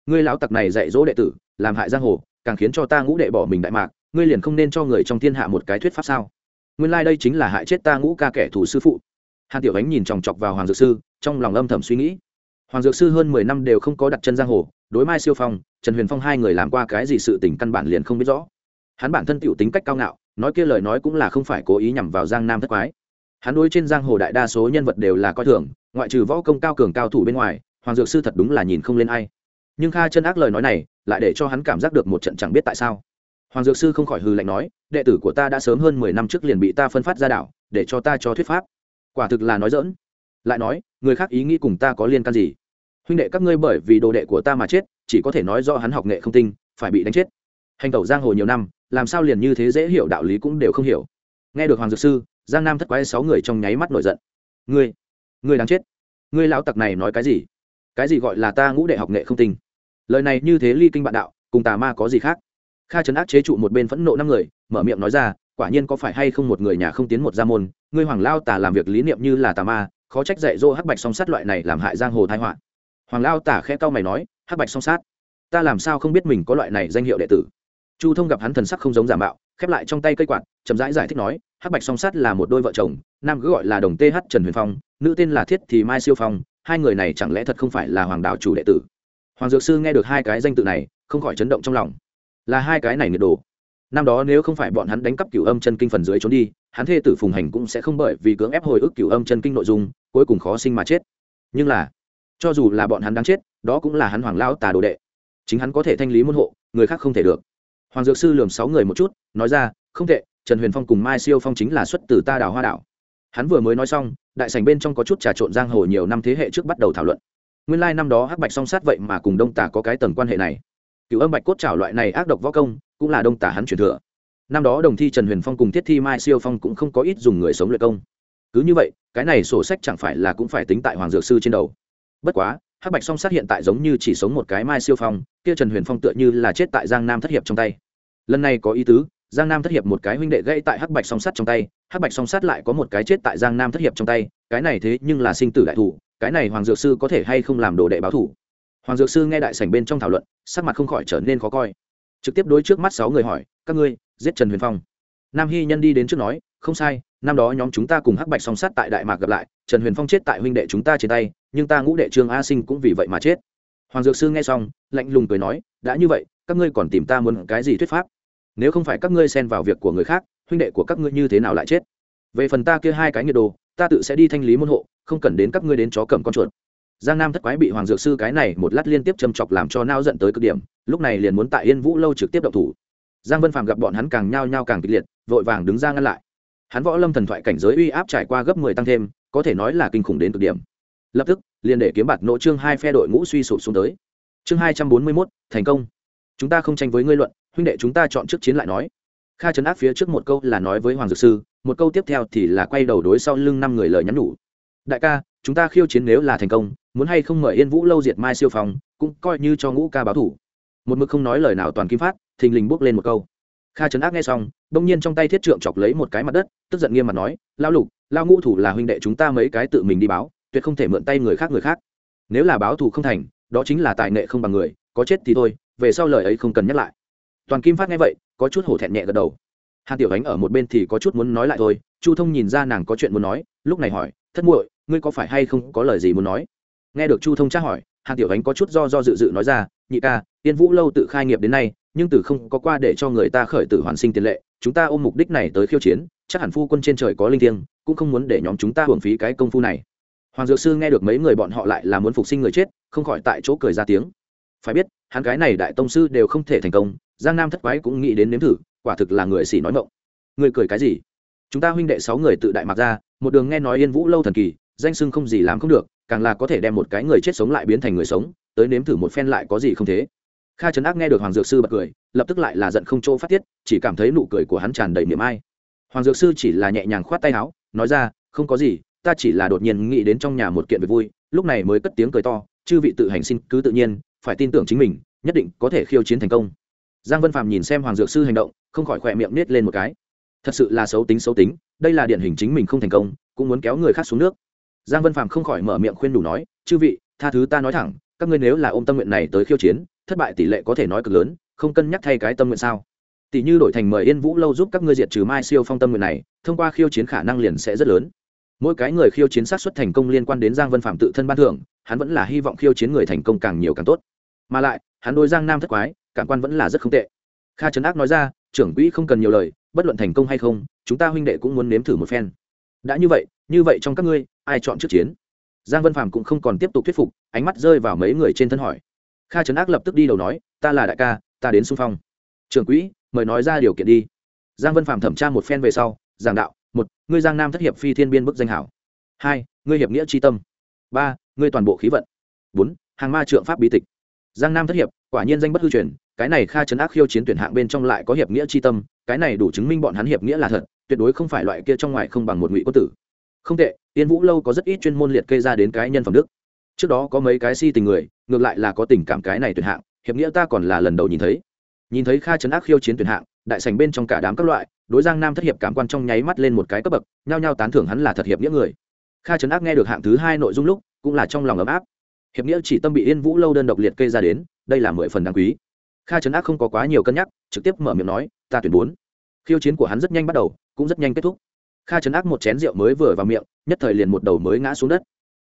ngươi lão tặc này dạy dỗ đệ tử, làm hại giang hồ, càng khiến cho ta ngũ đệ bỏ mình đại mạc, ngươi liền không nên cho người trong thiên hạ một cái thuyết pháp sao? Nguyên lai đây chính là hại chết ta ngũ ca kẻ thù sư phụ. Hàn tiểu ánh nhìn chòng chọc vào hoàng dược sư, trong lòng âm thầm suy nghĩ hoàng dược sư hơn mười năm đều không có đặt chân giang hồ, đối mai siêu phong, trần huyền phong hai người làm qua cái gì sự tình căn bản liền không biết rõ. Hắn bản thân t tính cách cao ngạo, nói kia lời nói cũng là không phải cố ý nhằm vào giang nam thất quái. Hắn đối trên giang hồ đại đa số nhân vật đều là coi thường, ngoại trừ võ công cao cường cao thủ bên ngoài, hoàng dược sư thật đúng là nhìn không lên ai. Nhưng kha chân ác lời nói này, lại để cho hắn cảm giác được một trận chẳng biết tại sao. Hoàng dược sư không khỏi hư lạnh nói, đệ tử của ta đã sớm hơn mười năm trước liền bị ta phân phát ra đảo để cho ta cho thuyết pháp. Quả thực là nói dỡn lại nói, người khác ý nghĩ cùng ta có liên can gì? Huynh đệ các ngươi bởi vì đồ đệ của ta mà chết, chỉ có thể nói do hắn học nghệ không tinh, phải bị đánh chết. Hành tẩu giang hồ nhiều năm, làm sao liền như thế dễ hiểu đạo lý cũng đều không hiểu. Nghe được hoàng dược sư, giang nam thất quái sáu người trong nháy mắt nổi giận. Ngươi ngươi đáng chết. Ngươi lão tặc này nói cái gì? Cái gì gọi là ta ngũ đệ học nghệ không tinh? Lời này như thế ly kinh bạn đạo, cùng tà ma có gì khác? Kha trấn ác chế trụ một bên phẫn nộ năm người, mở miệng nói ra, quả nhiên có phải hay không một người nhà không tiến một gia môn, ngươi hoàng lao tà làm việc lý niệm như là tà ma khó trách dạy dỗ hắc bạch song sát loại này làm hại giang hồ thái họa. Hoàng lao tả khẽ cau mày nói hắc bạch song sát? Ta làm sao không biết mình có loại này danh hiệu đệ tử? Chu thông gặp hắn thần sắc không giống giả mạo khép lại trong tay cây quạt chậm rãi giải, giải thích nói hắc bạch song sát là một đôi vợ chồng nam cứ gọi là đồng th trần huyền phong nữ tên là thiết thì mai siêu phong hai người này chẳng lẽ thật không phải là hoàng đạo chủ đệ tử? Hoàng dược sư nghe được hai cái danh tự này không khỏi chấn động trong lòng. Là hai cái này nghiệt đồ năm đó nếu không phải bọn hắn đánh cắp cửu âm chân kinh phần dưới trốn đi, hắn thê tử phùng hành cũng sẽ không bởi vì cưỡng ép hồi ức cửu âm chân kinh nội dung, cuối cùng khó sinh mà chết. Nhưng là, cho dù là bọn hắn đang chết, đó cũng là hắn hoàng lao tà đồ đệ. Chính hắn có thể thanh lý môn hộ, người khác không thể được. Hoàng dược sư lườm sáu người một chút, nói ra, không tệ, trần huyền phong cùng mai siêu phong chính là xuất từ ta đào hoa đảo. Hắn vừa mới nói xong, đại sành bên trong có chút trà trộn giang hồ nhiều năm thế hệ trước bắt đầu thảo luận. Nguyên lai năm đó hắc bạch song sát vậy mà cùng đông tả có cái tầng quan hệ này cựu âm bạch cốt trảo loại này ác độc võ công, cũng là đông tả hắn truyền thừa. Năm đó đồng thi trần huyền phong cùng thiết thi mai siêu phong cũng không có ít dùng người sống luyện công. Cứ như vậy, cái này sổ sách chẳng phải là cũng phải tính tại hoàng dược sư trên đầu. Bất quá, hắc bạch song sát hiện tại giống như chỉ sống một cái mai siêu phong, kia trần huyền phong tựa như là chết tại giang nam thất hiệp trong tay. Lần này có ý tứ, giang nam thất hiệp một cái huynh đệ gây tại hắc bạch song sát trong tay, hắc bạch song sát lại có một cái chết tại giang nam thất hiệp trong tay, cái này thế nhưng là sinh tử đại thủ, cái này hoàng dược sư có thể hay không làm đồ đệ báo thủ? Hoàng dược sư nghe đại sảnh bên trong thảo luận, sắc mặt không khỏi trở nên khó coi. Trực tiếp đối trước mắt sáu người hỏi, các ngươi, giết trần huyền phong? Nam hy nhân đi đến trước nói, không sai, năm đó nhóm chúng ta cùng hắc bạch song sát tại đại mạc gặp lại, trần huyền phong chết tại huynh đệ chúng ta trên tay, nhưng ta ngũ đệ trương a sinh cũng vì vậy mà chết. Hoàng dược sư nghe xong, lạnh lùng cười nói, đã như vậy, các ngươi còn tìm ta muốn cái gì thuyết pháp? Nếu không phải các ngươi xen vào việc của người khác, huynh đệ của các ngươi như thế nào lại chết? Về phần ta kia hai cái nhiệt đồ, ta tự sẽ đi thanh lý môn hộ, không cần đến các ngươi đến chó cầm con chuột giang nam thất quái bị hoàng dược sư cái này một lát liên tiếp châm chọc làm cho nao giận tới cực điểm, lúc này liền muốn tại yên vũ lâu trực tiếp động thủ. Giang vân phàm gặp bọn hắn càng nhao nhao càng kịch liệt, vội vàng đứng ra ngăn lại. Hắn võ lâm thần thoại cảnh giới uy áp trải qua gấp mười tăng thêm, có thể nói là kinh khủng đến cực điểm. Lập tức, liền để kiếm bạt nỗ trương hai phe đội ngũ suy sụp xuống tới. Chương hai trăm bốn mươi mốt, thành công. Chúng ta không tranh với ngươi luận, huynh đệ chúng ta chọn trước chiến lại nói. Kha trấn áp phía trước một câu là nói với hoàng dược sư, một câu tiếp theo thì là quay đầu đối sau lưng năm người lời nhắn nhủ. Đại ca, chúng ta khiêu chiến nếu là thành công muốn hay không mời yên vũ lâu diệt mai siêu phòng cũng coi như cho ngũ ca báo thủ. Một mực không nói lời nào toàn kim phát, thình lình bước lên một câu. Kha trấn ác nghe xong, đông nhiên trong tay thiết trượng chọc lấy một cái mặt đất, tức giận nghiêm mặt nói lao lục lao ngũ thủ là huynh đệ chúng ta mấy cái tự mình đi báo, tuyệt không thể mượn tay người khác người khác. Nếu là báo thù không thành, đó chính là tài nghệ không bằng người, có chết thì thôi, về sau lời ấy không cần nhắc lại. Toàn kim phát nghe vậy, có chút hổ thẹn nhẹ gật đầu. Hàn tiểu ánh ở một bên thì có chút muốn nói lại thôi, chu thông nhìn ra nàng có chuyện muốn nói, lúc này hỏi, thất muội, ngươi có phải hay không có lời gì muốn nói? Nghe được chu thông tra hỏi, hàn tiểu ánh có chút do do dự dự nói ra, nhị ca tiên vũ lâu tự khai nghiệp đến nay, nhưng từ không có qua để cho người ta khởi tử hoàn sinh tiền lệ, chúng ta ôm mục đích này tới khiêu chiến, chắc hẳn phu quân trên trời có linh thiêng, cũng không muốn để nhóm chúng ta hưởng phí cái công phu này. Hoàng dược sư nghe được mấy người bọn họ lại là muốn phục sinh người chết, không khỏi tại chỗ cười ra tiếng. Phải biết, hắn cái này đại tông sư đều không thể thành công, giang nam thất quái cũng nghĩ đến nếm thử, quả thực là người xỉ nói mộng. Người cười cái gì? Chúng ta huynh đệ sáu người tự đại mặc ra, một đường nghe nói yên vũ lâu thần kỳ, danh sưng không gì làm không được càng là có thể đem một cái người chết sống lại biến thành người sống, tới nếm thử một phen lại có gì không thế. Kha trấn ác nghe được hoàng dược sư bật cười, lập tức lại là giận không chỗ phát tiết, chỉ cảm thấy nụ cười của hắn tràn đầy niềm ai. Hoàng dược sư chỉ là nhẹ nhàng khoát tay áo, nói ra, không có gì, ta chỉ là đột nhiên nghĩ đến trong nhà một kiện việc vui, lúc này mới cất tiếng cười to, chư vị tự hành xin cứ tự nhiên, phải tin tưởng chính mình, nhất định có thể khiêu chiến thành công. Giang vân phạm nhìn xem hoàng dược sư hành động, không khỏi khỏe miệng nết lên một cái. Thật sự là xấu tính xấu tính, đây là điển hình chính mình không thành công, cũng muốn kéo người khác xuống nước giang vân phạm không khỏi mở miệng khuyên đủ nói, chư vị, tha thứ ta nói thẳng, các ngươi nếu là ôm tâm nguyện này tới khiêu chiến, thất bại tỷ lệ có thể nói cực lớn, không cân nhắc thay cái tâm nguyện sao? Tỷ như đổi thành mời yên vũ lâu giúp các ngươi diệt trừ mai siêu phong tâm nguyện này, thông qua khiêu chiến khả năng liền sẽ rất lớn. Mỗi cái người khiêu chiến sát xuất thành công liên quan đến giang vân phạm tự thân ban thưởng, hắn vẫn là hy vọng khiêu chiến người thành công càng nhiều càng tốt. Mà lại, hắn đối giang nam thất quái, cảm quan vẫn là rất không tệ. Kha trấn ác nói ra, trưởng quỹ không cần nhiều lời, bất luận thành công hay không, chúng ta huynh đệ cũng muốn nếm thử một phen. Đã như vậy như vậy trong các ngươi, ai chọn trước chiến? Giang vân phạm cũng không còn tiếp tục thuyết phục, ánh mắt rơi vào mấy người trên thân hỏi. Kha trấn ác lập tức đi đầu nói, ta là đại ca, ta đến xung phong. Trưởng quỹ, mời nói ra điều kiện đi. Giang vân phạm thẩm tra một phen về sau, giảng đạo, một, ngươi giang nam thất hiệp phi thiên biên bức danh hảo. Hai, ngươi hiệp nghĩa tri tâm. Ba, ngươi toàn bộ khí vận. Bốn, hàng ma trượng pháp bí tịch. Giang nam thất hiệp, quả nhiên danh bất hư truyền, cái này kha trấn ác khiêu chiến tuyển hạng bên trong lại có hiệp nghĩa tri tâm, cái này đủ chứng minh bọn hắn hiệp nghĩa là thật, tuyệt đối không phải loại kia trong ngoài không bằng một ngụy quân tử không tệ tiên vũ lâu có rất ít chuyên môn liệt kê ra đến cái nhân phẩm đức. Trước đó có mấy cái si tình người, ngược lại là có tình cảm cái này tuyệt hạng, hiệp nghĩa ta còn là lần đầu nhìn thấy. Nhìn thấy kha chấn ác khiêu chiến tuyệt hạng, đại sành bên trong cả đám các loại, đối giang nam thất hiệp cảm quan trong nháy mắt lên một cái cấp bậc, nhao nhao tán thưởng hắn là thật hiệp nghĩa người. Kha trấn ác nghe được hạng thứ hai nội dung lúc, cũng là trong lòng ấm áp. Hiệp nghĩa chỉ tâm bị yên vũ lâu đơn độc liệt kê ra đến, đây là mười phần đáng quý. Kha trấn ác không có quá nhiều cân nhắc, trực tiếp mở miệng nói, ta tuyển bốn. Khiêu chiến của hắn rất nhanh bắt đầu, cũng rất nhanh kết thúc kha chấn ác một chén rượu mới vừa vào miệng, nhất thời liền một đầu mới ngã xuống đất.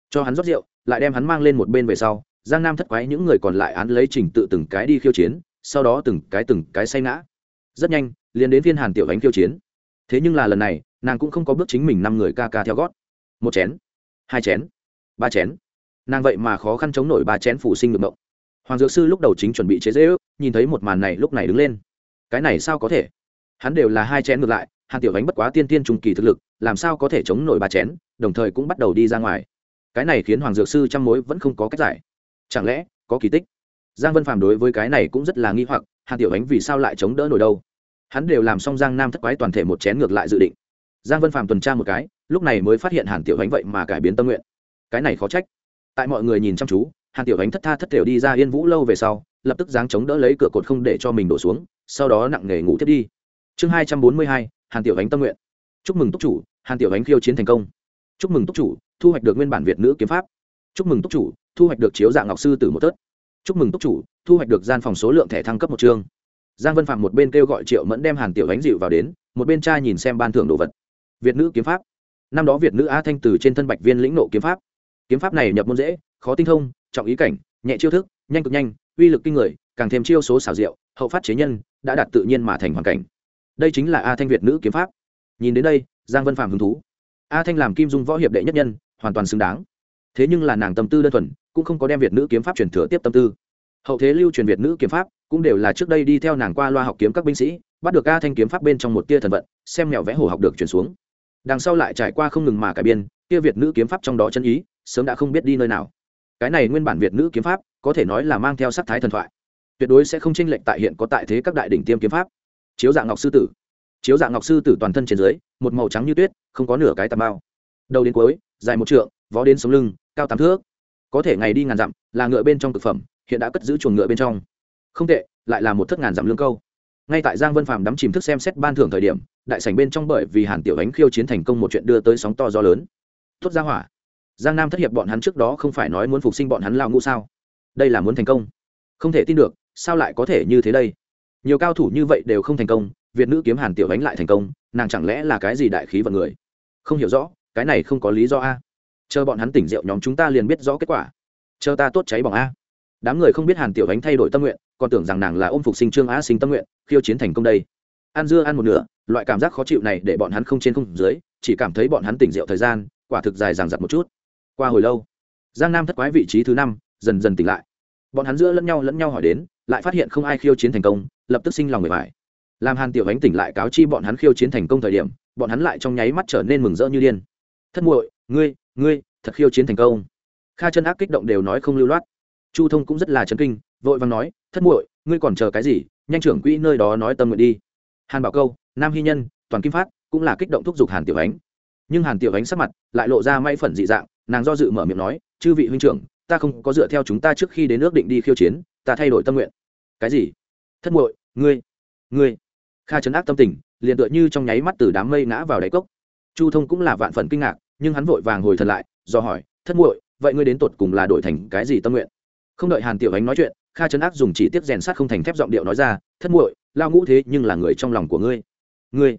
Cho hắn rót rượu, lại đem hắn mang lên một bên về sau, giang nam thất quái những người còn lại án lấy trình tự từng cái đi khiêu chiến, sau đó từng cái từng cái say ngã. Rất nhanh, liền đến phiên hàn tiểu ánh khiêu chiến. Thế nhưng là lần này, nàng cũng không có bước chính mình năm người ca ca theo gót. Một chén, hai chén, ba chén. Nàng vậy mà khó khăn chống nổi ba chén phụ sinh được mộng hoàng dược sư lúc đầu chính chuẩn bị chế dễ ước, nhìn thấy một màn này lúc này đứng lên. Cái này sao có thể? Hắn đều là hai chén ngược lại hàn tiểu ánh bất quá tiên tiên trung kỳ thực lực, làm sao có thể chống nổi ba chén, đồng thời cũng bắt đầu đi ra ngoài. Cái này khiến hoàng dược sư chăm mối vẫn không có cách giải. Chẳng lẽ, có kỳ tích? Giang vân phàm đối với cái này cũng rất là nghi hoặc, hàn tiểu ánh vì sao lại chống đỡ nổi đâu? Hắn đều làm xong giang nam thất quái toàn thể một chén ngược lại dự định. Giang vân phàm tuần tra một cái, lúc này mới phát hiện hàn tiểu ánh vậy mà cải biến tâm nguyện. Cái này khó trách. Tại mọi người nhìn chăm chú, hàn tiểu ánh thất tha thất thểu đi ra yên vũ lâu về sau, lập tức giáng chống đỡ lấy cửa cột không để cho mình đổ xuống, sau đó nặng nề ngủ tiếp đi. Chương hai trăm bốn mươi hai hàn tiểu ánh tâm nguyện. Chúc mừng túc chủ, hàn tiểu ánh khiêu chiến thành công. Chúc mừng túc chủ, thu hoạch được nguyên bản việt nữ kiếm pháp. Chúc mừng túc chủ, thu hoạch được chiếu dạng ngọc sư từ một tớt. Chúc mừng túc chủ, thu hoạch được gian phòng số lượng thẻ thăng cấp một chương. Giang vân phạm một bên kêu gọi triệu mẫn đem hàn tiểu ánh dịu vào đến, một bên trai nhìn xem ban thưởng đồ vật. Việt nữ kiếm pháp. Năm đó việt nữ a thanh từ trên thân bạch viên lĩnh nộ kiếm pháp. Kiếm pháp này nhập môn dễ, khó tinh thông, trọng ý cảnh, nhẹ chiêu thức, nhanh cực nhanh, uy lực kinh người, càng thêm chiêu số xảo diệu, hậu phát chế nhân, đã đạt tự nhiên mà thành hoàn cảnh đây chính là a thanh việt nữ kiếm pháp. Nhìn đến đây, giang vân phạm hứng thú. A thanh làm kim dung võ hiệp đệ nhất nhân, hoàn toàn xứng đáng. Thế nhưng là nàng tâm tư đơn thuần, cũng không có đem việt nữ kiếm pháp truyền thừa tiếp tâm tư. Hậu thế lưu truyền việt nữ kiếm pháp, cũng đều là trước đây đi theo nàng qua loa học kiếm các binh sĩ, bắt được a thanh kiếm pháp bên trong một tia thần vận, xem mèo vẽ hồ học được truyền xuống. Đằng sau lại trải qua không ngừng mà cải biên, tia việt nữ kiếm pháp trong đó chân ý, sớm đã không biết đi nơi nào. Cái này nguyên bản việt nữ kiếm pháp, có thể nói là mang theo sắc thái thần thoại. Tuyệt đối sẽ không tranh lệch tại hiện có tại thế các đại đỉnh tiêm kiếm pháp chiếu dạng ngọc sư tử. Chiếu dạng ngọc sư tử toàn thân trên dưới, một màu trắng như tuyết, không có nửa cái tà bao đầu đến cuối, dài một trượng, vó đến sống lưng, cao tám thước. Có thể ngày đi ngàn dặm, là ngựa bên trong thực phẩm, hiện đã cất giữ chuồng ngựa bên trong. Không tệ, lại là một thất ngàn dặm lương câu. Ngay tại giang vân phàm đắm chìm thức xem xét ban thưởng thời điểm, đại sảnh bên trong bởi vì hàn tiểu ánh khiêu chiến thành công một chuyện đưa tới sóng to gió lớn. Thốt ra hỏa. Giang nam thất hiệp bọn hắn trước đó không phải nói muốn phục sinh bọn hắn lao ngũ sao? Đây là muốn thành công. Không thể tin được, sao lại có thể như thế đây? Nhiều cao thủ như vậy đều không thành công, việt nữ kiếm hàn tiểu ánh lại thành công, nàng chẳng lẽ là cái gì đại khí vận người? Không hiểu rõ, cái này không có lý do a. Chờ bọn hắn tỉnh rượu nhóm chúng ta liền biết rõ kết quả. Chờ ta tốt cháy bỏng a. Đám người không biết hàn tiểu ánh thay đổi tâm nguyện, còn tưởng rằng nàng là ôm phục sinh trương á sinh tâm nguyện, khiêu chiến thành công đây. Ăn dưa ăn một nửa, loại cảm giác khó chịu này để bọn hắn không trên không dưới, chỉ cảm thấy bọn hắn tỉnh rượu thời gian, quả thực dài dằng dặc một chút. Qua hồi lâu, giang nam thất quái vị trí thứ năm, dần dần tỉnh lại. Bọn hắn giữa lẫn nhau lẫn nhau hỏi đến, lại phát hiện không ai khiêu chiến thành công lập tức sinh lòng người vải làm hàn tiểu ánh tỉnh lại cáo chi bọn hắn khiêu chiến thành công thời điểm, bọn hắn lại trong nháy mắt trở nên mừng rỡ như điên. Thất muội, ngươi ngươi, thật khiêu chiến thành công. Kha chân ác kích động đều nói không lưu loát. Chu thông cũng rất là chấn kinh, vội vàng nói, thất muội, ngươi còn chờ cái gì? Nhanh trưởng quỹ nơi đó nói tâm nguyện đi. Hàn bảo câu, nam hy nhân, toàn kim phát cũng là kích động thúc giục hàn tiểu ánh. Nhưng hàn tiểu ánh sắc mặt lại lộ ra may phần dị dạng, nàng do dự mở miệng nói, chư vị huynh trưởng, ta không có dựa theo chúng ta trước khi đến nước định đi khiêu chiến, ta thay đổi tâm nguyện. Cái gì? Thất muội, ngươi ngươi. Kha chấn ác tâm tình, liền tựa như trong nháy mắt từ đám mây ngã vào đáy cốc. Chu thông cũng là vạn phần kinh ngạc, nhưng hắn vội vàng hồi thật lại, do hỏi, thất muội, vậy ngươi đến tột cùng là đổi thành cái gì tâm nguyện? Không đợi hàn tiểu ánh nói chuyện, kha chấn ác dùng chỉ tiếp rèn sát không thành thép giọng điệu nói ra, thất muội lao ngũ thế nhưng là người trong lòng của ngươi. Ngươi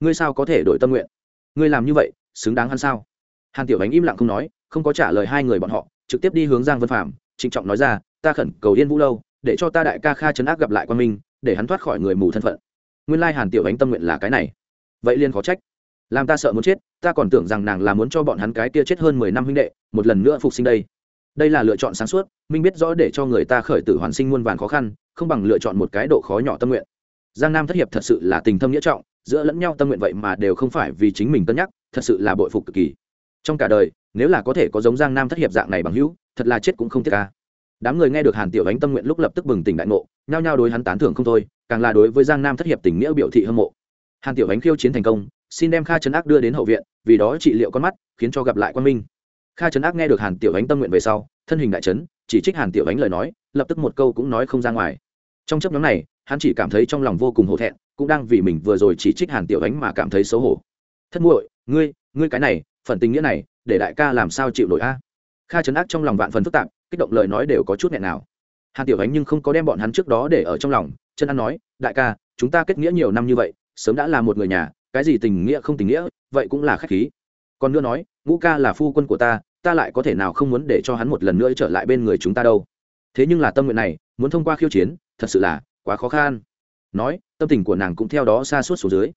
ngươi sao có thể đổi tâm nguyện? Ngươi làm như vậy, xứng đáng hắn sao? Hàn tiểu ánh im lặng không nói, không có trả lời hai người bọn họ, trực tiếp đi hướng giang vân phạm trịnh trọng nói ra, ta khẩn cầu yên vũ lâu để cho ta đại ca kha chấn ác gặp lại quan minh, để hắn thoát khỏi người mù thân phận. Nguyên lai hàn tiểu ánh tâm nguyện là cái này. Vậy liên khó trách. Làm ta sợ muốn chết, ta còn tưởng rằng nàng là muốn cho bọn hắn cái kia chết hơn mười năm huynh đệ, một lần nữa phục sinh đây. Đây là lựa chọn sáng suốt, minh biết rõ để cho người ta khởi tử hoàn sinh muôn vàn khó khăn, không bằng lựa chọn một cái độ khó nhỏ tâm nguyện. Giang nam thất hiệp thật sự là tình thâm nghĩa trọng, giữa lẫn nhau tâm nguyện vậy mà đều không phải vì chính mình cân nhắc, thật sự là bội phục cực kỳ. Trong cả đời, nếu là có thể có giống giang nam thất hiệp dạng này bằng hữu, thật là chết cũng không tiếc ca đám người nghe được hàn tiểu ánh tâm nguyện lúc lập tức bừng tỉnh đại ngộ, nhao nhao đối hắn tán thưởng không thôi, càng là đối với giang nam thất hiệp tình nghĩa biểu thị hâm mộ. Hàn tiểu ánh khiêu chiến thành công, xin đem kha trấn ác đưa đến hậu viện, vì đó trị liệu con mắt, khiến cho gặp lại quan minh. Kha trấn ác nghe được hàn tiểu ánh tâm nguyện về sau, thân hình đại trấn chỉ trích hàn tiểu ánh lời nói, lập tức một câu cũng nói không ra ngoài. Trong chấp nhóm này, hắn chỉ cảm thấy trong lòng vô cùng hổ thẹn, cũng đang vì mình vừa rồi chỉ trích hàn tiểu ánh mà cảm thấy xấu hổ. Thất muội, ngươi ngươi cái này, phần tình nghĩa này, để đại ca làm sao chịu nổi a? Kha trấn ác trong lòng vạn phần phức tạp kích động lời nói đều có chút nghẹn nào. Hàn tiểu ánh nhưng không có đem bọn hắn trước đó để ở trong lòng, chân ăn nói, đại ca, chúng ta kết nghĩa nhiều năm như vậy, sớm đã là một người nhà, cái gì tình nghĩa không tình nghĩa, vậy cũng là khách khí. Còn nữa nói, ngũ ca là phu quân của ta ta lại có thể nào không muốn để cho hắn một lần nữa trở lại bên người chúng ta đâu? Thế nhưng là tâm nguyện này, muốn thông qua khiêu chiến, thật sự là quá khó khăn. Nói, tâm tình của nàng cũng theo đó xa suốt xuống dưới.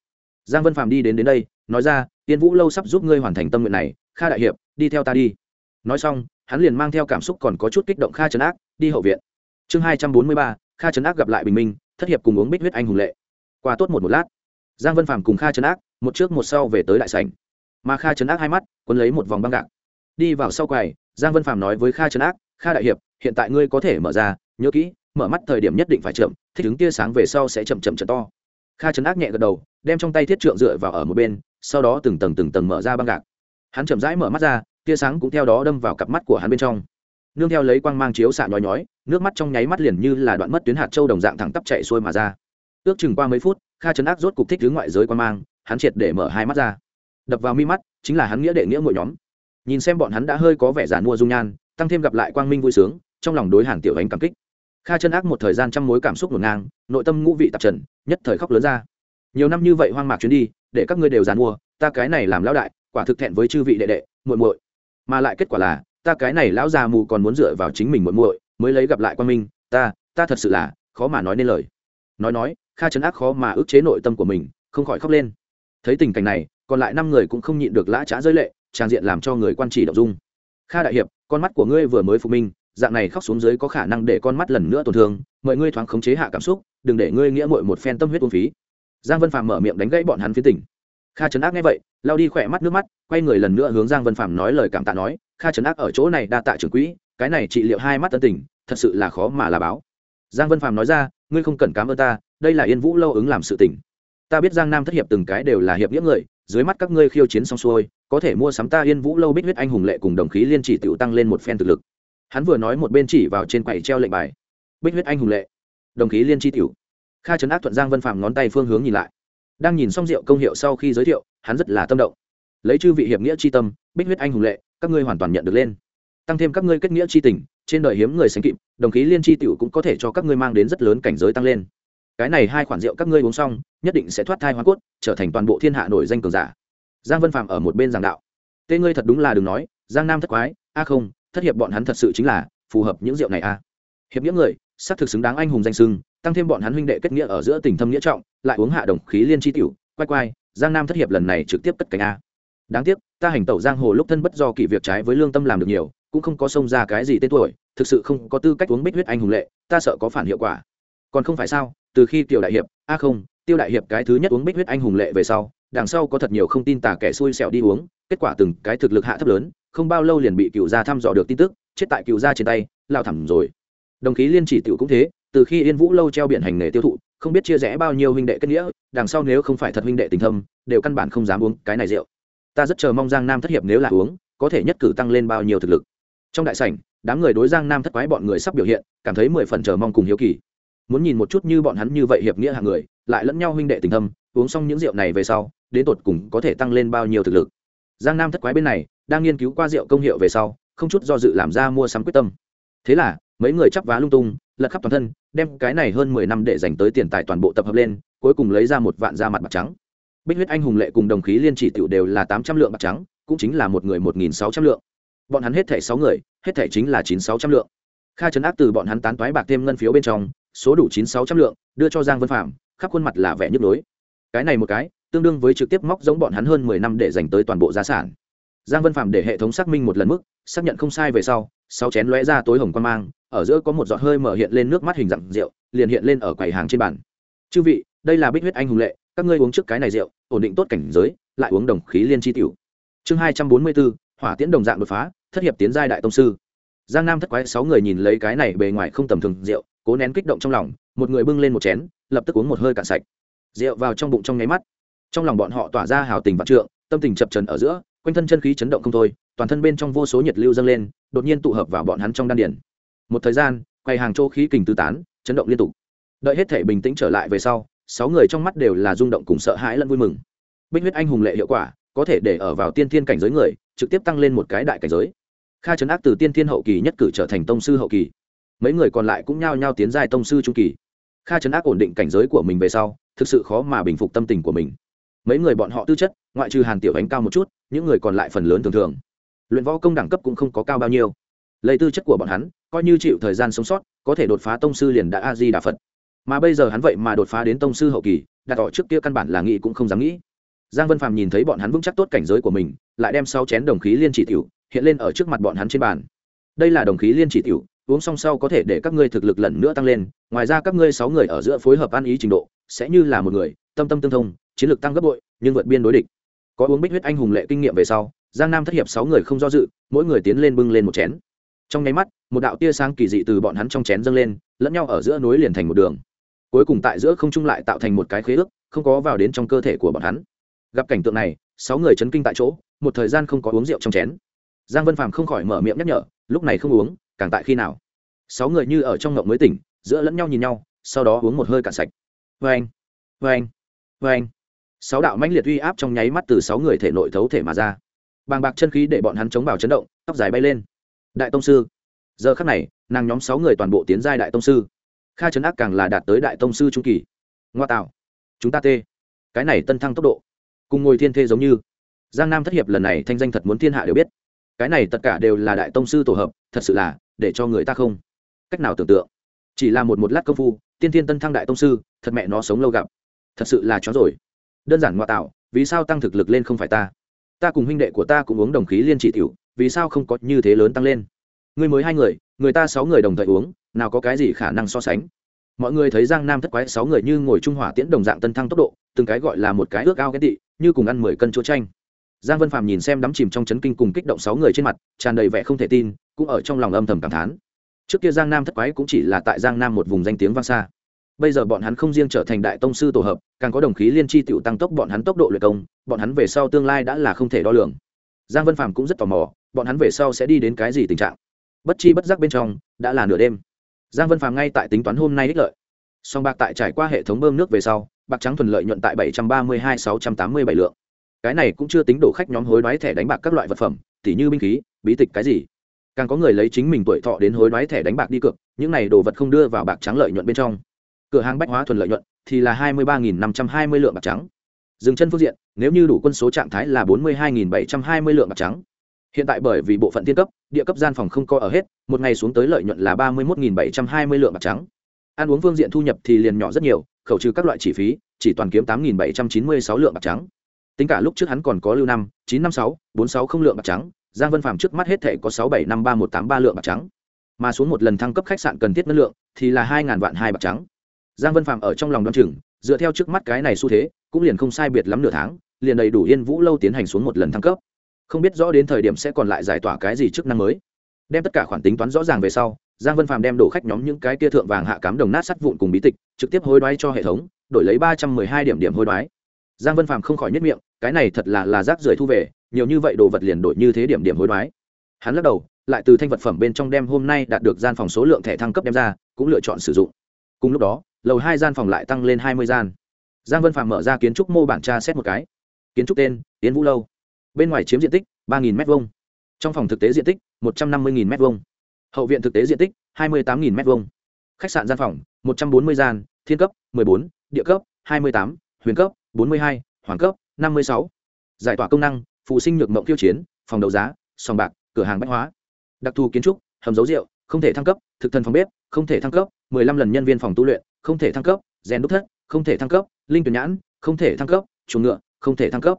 Giang vân phạm đi đến đến đây, nói ra tiên vũ lâu sắp giúp ngươi hoàn thành tâm nguyện này, kha đại hiệp, đi theo ta đi. Nói xong hắn liền mang theo cảm xúc còn có chút kích động kha trấn ác, đi hậu viện. Chương hai trăm bốn mươi ba, kha trấn ác gặp lại bình minh, thất hiệp cùng uống bích huyết anh hùng lệ. Qua tốt một một lát, giang vân phàm cùng kha trấn ác, một trước một sau về tới đại sảnh. Mà kha trấn ác hai mắt quân lấy một vòng băng gạc. Đi vào sau quầy, giang vân phàm nói với kha trấn ác, kha đại hiệp, hiện tại ngươi có thể mở ra, nhớ kỹ, mở mắt thời điểm nhất định phải chậm, thích ứng tia sáng về sau sẽ chậm chậm chậm to. Kha trấn ác nhẹ gật đầu, đem trong tay thiết trượng dựa vào ở một bên, sau đó từng tầng từng tầng mở ra băng gạc. Hắn chậm rãi mở mắt ra tia sáng cũng theo đó đâm vào cặp mắt của hắn bên trong. Nương theo lấy quang mang chiếu xạ nhói nhói, nước mắt trong nháy mắt liền như là đoạn mất tuyến hạt châu đồng dạng thẳng tắp chạy xuôi mà ra. Ước chừng qua mấy phút, kha trấn ác rốt cục thích thứ ngoại giới quang mang, hắn triệt để mở hai mắt ra. Đập vào mi mắt, chính là hắn nghĩa đệ nghĩa mỗi nhóm. Nhìn xem bọn hắn đã hơi có vẻ giản mua dung nhan, tăng thêm gặp lại quang minh vui sướng, trong lòng đối hàn tiểu ánh cảm kích. Kha chân ác một thời gian trăm mối cảm xúc ngổn ngang, nội tâm ngũ vị tạp trần, nhất thời khóc lớn ra. Nhiều năm như vậy hoang mạc chuyến đi, để các ngươi đều giàn mua ta cái này làm lão đại, quả thực thẹn với chư vị đệ đệ, muội muội mà lại kết quả là, ta cái này lão già mù còn muốn dựa vào chính mình muội muội, mới lấy gặp lại quan minh, ta ta thật sự là, khó mà nói nên lời. Nói nói, kha trấn ác khó mà ức chế nội tâm của mình, không khỏi khóc lên. Thấy tình cảnh này, còn lại năm người cũng không nhịn được lã trá rơi lệ, trang diện làm cho người quan chỉ đậu dung. Kha đại hiệp, con mắt của ngươi vừa mới phục minh, dạng này khóc xuống dưới có khả năng để con mắt lần nữa tổn thương, Mọi ngươi thoáng khống chế hạ cảm xúc, đừng để ngươi nghĩa mội một phen tâm huyết uống phí. Giang vân phàm mở miệng đánh gãy bọn hắn phía tỉnh kha trấn ác nghe vậy, lao đi khỏe mắt nước mắt, quay người lần nữa hướng giang vân phàm nói lời cảm tạ nói, kha trấn ác ở chỗ này đa tạ trưởng quỹ, cái này trị liệu hai mắt tân tình, thật sự là khó mà là báo. Giang vân phàm nói ra, ngươi không cần cám ơn ta, đây là yên vũ lâu ứng làm sự tình. Ta biết giang nam thất hiệp từng cái đều là hiệp nghĩa người, dưới mắt các ngươi khiêu chiến xong xuôi, có thể mua sắm ta yên vũ lâu bích huyết anh hùng lệ cùng đồng khí liên chỉ tiểu tăng lên một phen thực lực. Hắn vừa nói một bên chỉ vào trên quầy treo lệnh bài. Bích huyết anh hùng lệ, đồng khí liên chi tiểu. Kha trấn ác thuận giang vân phàm ngón tay phương hướng nhìn lại đang nhìn xong rượu công hiệu sau khi giới thiệu, hắn rất là tâm động. Lấy chư vị hiệp nghĩa chi tâm, bích huyết anh hùng lệ, các ngươi hoàn toàn nhận được lên. Tăng thêm các ngươi kết nghĩa chi tình, trên đời hiếm người sánh kịp, đồng khí liên chi tiểu cũng có thể cho các ngươi mang đến rất lớn cảnh giới tăng lên. Cái này hai khoản rượu các ngươi uống xong, nhất định sẽ thoát thai hoa cốt, trở thành toàn bộ thiên hạ nổi danh cường giả. Giang vân phạm ở một bên giảng đạo. Tên ngươi thật đúng là đừng nói, giang nam thất quái, a không, thất hiệp bọn hắn thật sự chính là phù hợp những rượu này a. Hiệp nghĩa người, xác thực xứng đáng anh hùng danh sưng tăng thêm bọn hắn huynh đệ kết nghĩa ở giữa tình thâm nghĩa trọng, lại uống hạ đồng khí liên chi tiểu, quay quay, giang nam thất hiệp lần này trực tiếp cất cánh a. Đáng tiếc, ta hành tẩu giang hồ lúc thân bất do kỷ việc trái với lương tâm làm được nhiều, cũng không có xông ra cái gì tên tuổi, thực sự không có tư cách uống bích huyết anh hùng lệ, ta sợ có phản hiệu quả. Còn không phải sao, từ khi tiểu đại hiệp, a không, tiêu đại hiệp cái thứ nhất uống bích huyết anh hùng lệ về sau, đằng sau có thật nhiều không tin tà kẻ xui xẻo đi uống, kết quả từng cái thực lực hạ thấp lớn, không bao lâu liền bị cựu gia thăm dò được tin tức, chết tại cựu gia trên tay, lao thẳm rồi. Đồng khí liên chỉ tiểu cũng thế từ khi yên vũ lâu treo biển hành nghề tiêu thụ, không biết chia rẽ bao nhiêu huynh đệ kết nghĩa, đằng sau nếu không phải thật huynh đệ tình thâm, đều căn bản không dám uống cái này rượu. Ta rất chờ mong giang nam thất hiệp nếu là uống, có thể nhất cử tăng lên bao nhiêu thực lực. Trong đại sảnh, đám người đối giang nam thất quái bọn người sắp biểu hiện, cảm thấy mười phần chờ mong cùng hiếu kỳ. Muốn nhìn một chút như bọn hắn như vậy hiệp nghĩa hàng người, lại lẫn nhau huynh đệ tình thâm, uống xong những rượu này về sau, đến tột cùng có thể tăng lên bao nhiêu thực lực. Giang nam thất quái bên này, đang nghiên cứu qua rượu công hiệu về sau, không chút do dự làm ra mua sắm quyết tâm. Thế là, mấy người chắp vá lung tung lật khắp toàn thân, đem cái này hơn mười năm để dành tới tiền tài toàn bộ tập hợp lên, cuối cùng lấy ra một vạn da mặt bạc trắng. Bích huyết anh hùng lệ cùng đồng khí liên chỉ tiểu đều là tám trăm lượng bạc trắng, cũng chính là một người một nghìn sáu trăm lượng. Bọn hắn hết thẻ sáu người, hết thẻ chính là chín sáu trăm lượng. Kha trấn áp từ bọn hắn tán toái bạc thêm ngân phiếu bên trong, số đủ chín sáu trăm lượng, đưa cho giang vân phạm, khắp khuôn mặt là vẻ nhức nhối. Cái này một cái, tương đương với trực tiếp móc giống bọn hắn hơn mười năm để dành tới toàn bộ gia sản. Giang vân phạm để hệ thống xác minh một lần mức, xác nhận không sai về sau sau chén lóe ra tối hồng quan mang ở giữa có một giọt hơi mở hiện lên nước mắt hình dạng rượu, liền hiện lên ở quầy hàng trên bàn. Chư vị, đây là bích huyết anh hùng lệ, các ngươi uống trước cái này rượu, ổn định tốt cảnh giới, lại uống đồng khí liên chi tiểu. Chương hai trăm bốn mươi bốn, hỏa tiễn đồng dạng đột phá, thất hiệp tiến giai đại tông sư. Giang nam thất quái sáu người nhìn lấy cái này bề ngoài không tầm thường rượu, cố nén kích động trong lòng, một người bưng lên một chén, lập tức uống một hơi cạn sạch. Rượu vào trong bụng trong nháy mắt. Trong lòng bọn họ tỏa ra hào tình vạn trượng, tâm tình chập trần ở giữa, quanh thân chân khí chấn động không thôi, toàn thân bên trong vô số nhiệt lưu dâng lên, đột nhiên tụ hợp vào bọn hắn trong đan điển một thời gian quầy hàng chỗ khí kình tứ tán, chấn động liên tục. Đợi hết thể bình tĩnh trở lại về sau, sáu người trong mắt đều là rung động cùng sợ hãi lẫn vui mừng. Bích huyết anh hùng lệ hiệu quả, có thể để ở vào tiên thiên cảnh giới người, trực tiếp tăng lên một cái đại cảnh giới. Kha trấn ác từ tiên thiên hậu kỳ nhất cử trở thành tông sư hậu kỳ. Mấy người còn lại cũng nhao nhao tiến giai tông sư trung kỳ. Kha trấn ác ổn định cảnh giới của mình về sau, thực sự khó mà bình phục tâm tình của mình. Mấy người bọn họ tư chất, ngoại trừ hàn tiểu ánh cao một chút, những người còn lại phần lớn thường thường. Luyện võ công đẳng cấp cũng không có cao bao nhiêu. Lấy tư chất của bọn hắn coi như chịu thời gian sống sót, có thể đột phá tông sư liền đã a di đà phật. Mà bây giờ hắn vậy mà đột phá đến tông sư hậu kỳ, đặt ở trước kia căn bản là nghĩ cũng không dám nghĩ. Giang vân phàm nhìn thấy bọn hắn vững chắc tốt cảnh giới của mình, lại đem sáu chén đồng khí liên chỉ tiểu hiện lên ở trước mặt bọn hắn trên bàn. Đây là đồng khí liên chỉ tiểu, uống xong sau có thể để các ngươi thực lực lần nữa tăng lên, ngoài ra các ngươi sáu người ở giữa phối hợp ăn ý trình độ, sẽ như là một người, tâm tâm tương thông, chiến lược tăng gấp bội, nhưng vượt biên đối địch. Có uống bích huyết anh hùng lệ kinh nghiệm về sau, giang nam thất hiệp sáu người không do dự, mỗi người tiến lên bưng lên một chén trong nháy mắt, một đạo tia sáng kỳ dị từ bọn hắn trong chén dâng lên, lẫn nhau ở giữa núi liền thành một đường. Cuối cùng tại giữa không trung lại tạo thành một cái khế ước, không có vào đến trong cơ thể của bọn hắn. Gặp cảnh tượng này, sáu người chấn kinh tại chỗ, một thời gian không có uống rượu trong chén. Giang vân phàm không khỏi mở miệng nhắc nhở, lúc này không uống, càng tại khi nào? Sáu người như ở trong ngộng mới tỉnh, giữa lẫn nhau nhìn nhau, sau đó uống một hơi cạn sạch. Vê anh vê anh vê anh sáu đạo mãnh liệt uy áp trong nháy mắt từ sáu người thể nội thấu thể mà ra. Bàng bạc chân khí để bọn hắn chống vào chấn động, tóc dài bay lên đại tông sư. Giờ khắc này, nàng nhóm sáu người toàn bộ tiến giai đại tông sư. Kha trấn ác càng là đạt tới đại tông sư trung kỳ. Ngoa tạo. Chúng ta tê. Cái này tân thăng tốc độ. Cùng ngồi thiên thê giống như. Giang nam thất hiệp lần này thanh danh thật muốn thiên hạ đều biết. Cái này tất cả đều là đại tông sư tổ hợp, thật sự là, để cho người ta không cách nào tưởng tượng. Chỉ là một một lát công phu, tiên thiên tân thăng đại tông sư, thật mẹ nó sống lâu gặp. Thật sự là chó rồi. Đơn giản ngoại tạo, vì sao tăng thực lực lên không phải ta? Ta cùng huynh đệ của ta cũng uống đồng khí liên trị tiểu vì sao không có như thế lớn tăng lên? Người mới hai người người ta sáu người đồng thời uống, nào có cái gì khả năng so sánh? Mọi người thấy giang nam thất quái sáu người như ngồi trung hỏa tiễn đồng dạng tân thăng tốc độ, từng cái gọi là một cái ước ao ghét tị, như cùng ăn mười cân chỗ tranh giang vân phàm nhìn xem đắm chìm trong chấn kinh cùng kích động sáu người trên mặt, tràn đầy vẻ không thể tin, cũng ở trong lòng âm thầm cảm thán. Trước kia giang nam thất quái cũng chỉ là tại giang nam một vùng danh tiếng vang xa. Bây giờ bọn hắn không riêng trở thành đại tông sư tổ hợp, càng có đồng khí liên tri tiểu tăng tốc bọn hắn tốc độ luyện công, bọn hắn về sau tương lai đã là không thể đo lường. Giang vân phàm cũng rất tò mò bọn hắn về sau sẽ đi đến cái gì tình trạng? Bất chi bất giác bên trong, đã là nửa đêm. Giang vân phàm ngay tại tính toán hôm nay ích lợi. Song bạc tại trải qua hệ thống bơm nước về sau, bạc trắng thuần lợi nhuận tại bảy trăm ba mươi hai sáu trăm tám mươi bảy lượng. Cái này cũng chưa tính đổ khách nhóm hối đoái thẻ đánh bạc các loại vật phẩm, tỉ như binh khí, bí tịch cái gì. Càng có người lấy chính mình tuổi thọ đến hối đoái thẻ đánh bạc đi cược, những này đồ vật không đưa vào bạc trắng lợi nhuận bên trong. Cửa hàng bách hóa thuần lợi nhuận thì là hai mươi ba năm trăm hai mươi lượng bạc trắng. Dừng chân phương diện, nếu như đủ quân số trạng thái là bốn mươi hai bảy trăm hai mươi lượng bạc trắng hiện tại bởi vì bộ phận tiên cấp, địa cấp gian phòng không co ở hết, một ngày xuống tới lợi nhuận là ba mươi một bảy trăm hai mươi lượng bạc trắng. Ăn uống phương diện thu nhập thì liền nhỏ rất nhiều, khẩu trừ các loại chi phí, chỉ toàn kiếm tám bảy trăm chín mươi sáu lượng bạc trắng. Tính cả lúc trước hắn còn có lưu năm, chín năm sáu, bốn sáu không lượng bạc trắng, giang vân phạm trước mắt hết thể có sáu bảy năm ba một tám ba lượng bạc trắng. Mà xuống một lần thăng cấp khách sạn cần thiết năng lượng thì là hai ngàn vạn hai bạc trắng. Giang vân phạm ở trong lòng đ o á n chừng, dựa theo trước mắt cái này xu thế, cũng liền không sai biệt lắm nửa tháng, liền đầy đủ yên vũ lâu tiến hành xuống một lần thăng cấp không biết rõ đến thời điểm sẽ còn lại giải tỏa cái gì chức năng mới. Đem tất cả khoản tính toán rõ ràng về sau, giang vân phạm đem đổ khách nhóm những cái kia thượng vàng hạ cám đồng nát sắt vụn cùng bí tịch, trực tiếp hối đoái cho hệ thống, đổi lấy ba trăm mười hai điểm điểm hối đoái. Giang vân phạm không khỏi nhất miệng, cái này thật là là rác rưởi thu về, nhiều như vậy đồ vật liền đổi như thế điểm điểm hối đoái. Hắn lắc đầu, lại từ thanh vật phẩm bên trong đem hôm nay đạt được gian phòng số lượng thẻ thăng cấp đem ra, cũng lựa chọn sử dụng. Cùng lúc đó, lầu hai gian phòng lại tăng lên hai mươi gian. Giang vân phạm mở ra kiến trúc mô bản tra xét một cái. Kiến trúc tên tiến vũ lâu bên ngoài chiếm diện tích ba m hai trong phòng thực tế diện tích một trăm năm mươi m hai hậu viện thực tế diện tích hai mươi tám m hai khách sạn gian phòng một trăm bốn mươi gian, thiên cấp bốn, địa cấp hai mươi tám, huyền cấp bốn mươi hai, hoàng cấp năm mươi sáu. Giải tỏa công năng, phụ sinh nhược mộng tiêu chiến, phòng đấu giá, sòng bạc, cửa hàng bách hóa. Đặc thù kiến trúc, hầm dấu rượu, không thể thăng cấp, thực thần phòng bếp, không thể thăng cấp, mười lăm lần nhân viên phòng tu luyện, không thể thăng cấp, rèn đúc thất, không thể thăng cấp, linh tuyển nhãn, không thể thăng cấp, chuồng ngựa, không thể thăng cấp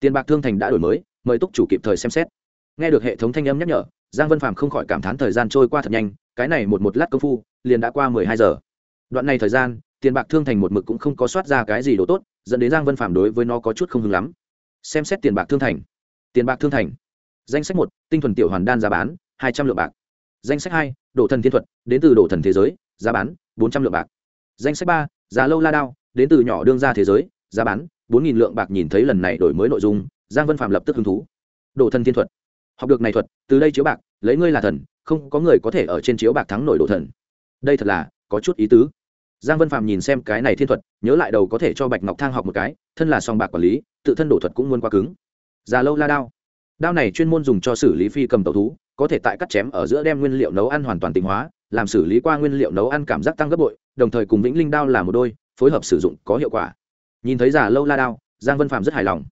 tiền bạc thương thành đã đổi mới, mời túc chủ kịp thời xem xét. Nghe được hệ thống thanh âm nhắc nhở, giang vân Phạm không khỏi cảm thán thời gian trôi qua thật nhanh, cái này một một lát công phu, liền đã qua mười hai giờ. Đoạn này thời gian, tiền bạc thương thành một mực cũng không có soát ra cái gì đồ tốt, dẫn đến giang vân phạm đối với nó có chút không hứng lắm. Xem xét tiền bạc thương thành. Tiền bạc thương thành. Danh sách một, tinh thuần tiểu hoàn đan giá bán, hai trăm lượng bạc. Danh sách hai đổ thần thiên thuật, đến từ đổ thần thế giới, giá bán, bốn trăm lượng bạc. Danh sách ba, giá lâu la đao, đến từ nhỏ đương ra thế giới, giá bán bốn nghìn lượng bạc nhìn thấy lần này đổi mới nội dung, giang vân phạm lập tức hứng thú. Đổ thần thiên thuật. Học được này thuật, từ đây chiếu bạc, lấy ngươi là thần, không có người có thể ở trên chiếu bạc thắng nổi đổ thần. Đây thật là, có chút ý tứ. Giang vân phạm nhìn xem cái này thiên thuật, nhớ lại đầu có thể cho bạch ngọc thang học một cái, thân là song bạc quản lý, tự thân đổ thuật cũng muốn quá cứng. Già lâu la đao. Đao này chuyên môn dùng cho xử lý phi cầm tẩu thú, có thể tại cắt chém ở giữa đem nguyên liệu nấu ăn hoàn toàn tịnh hóa, làm xử lý qua nguyên liệu nấu ăn cảm giác tăng gấp bội, đồng thời cùng vĩnh linh đao là một đôi, phối hợp sử dụng có hiệu quả nhìn thấy giả lâu la đao, giang vân phạm rất hài lòng.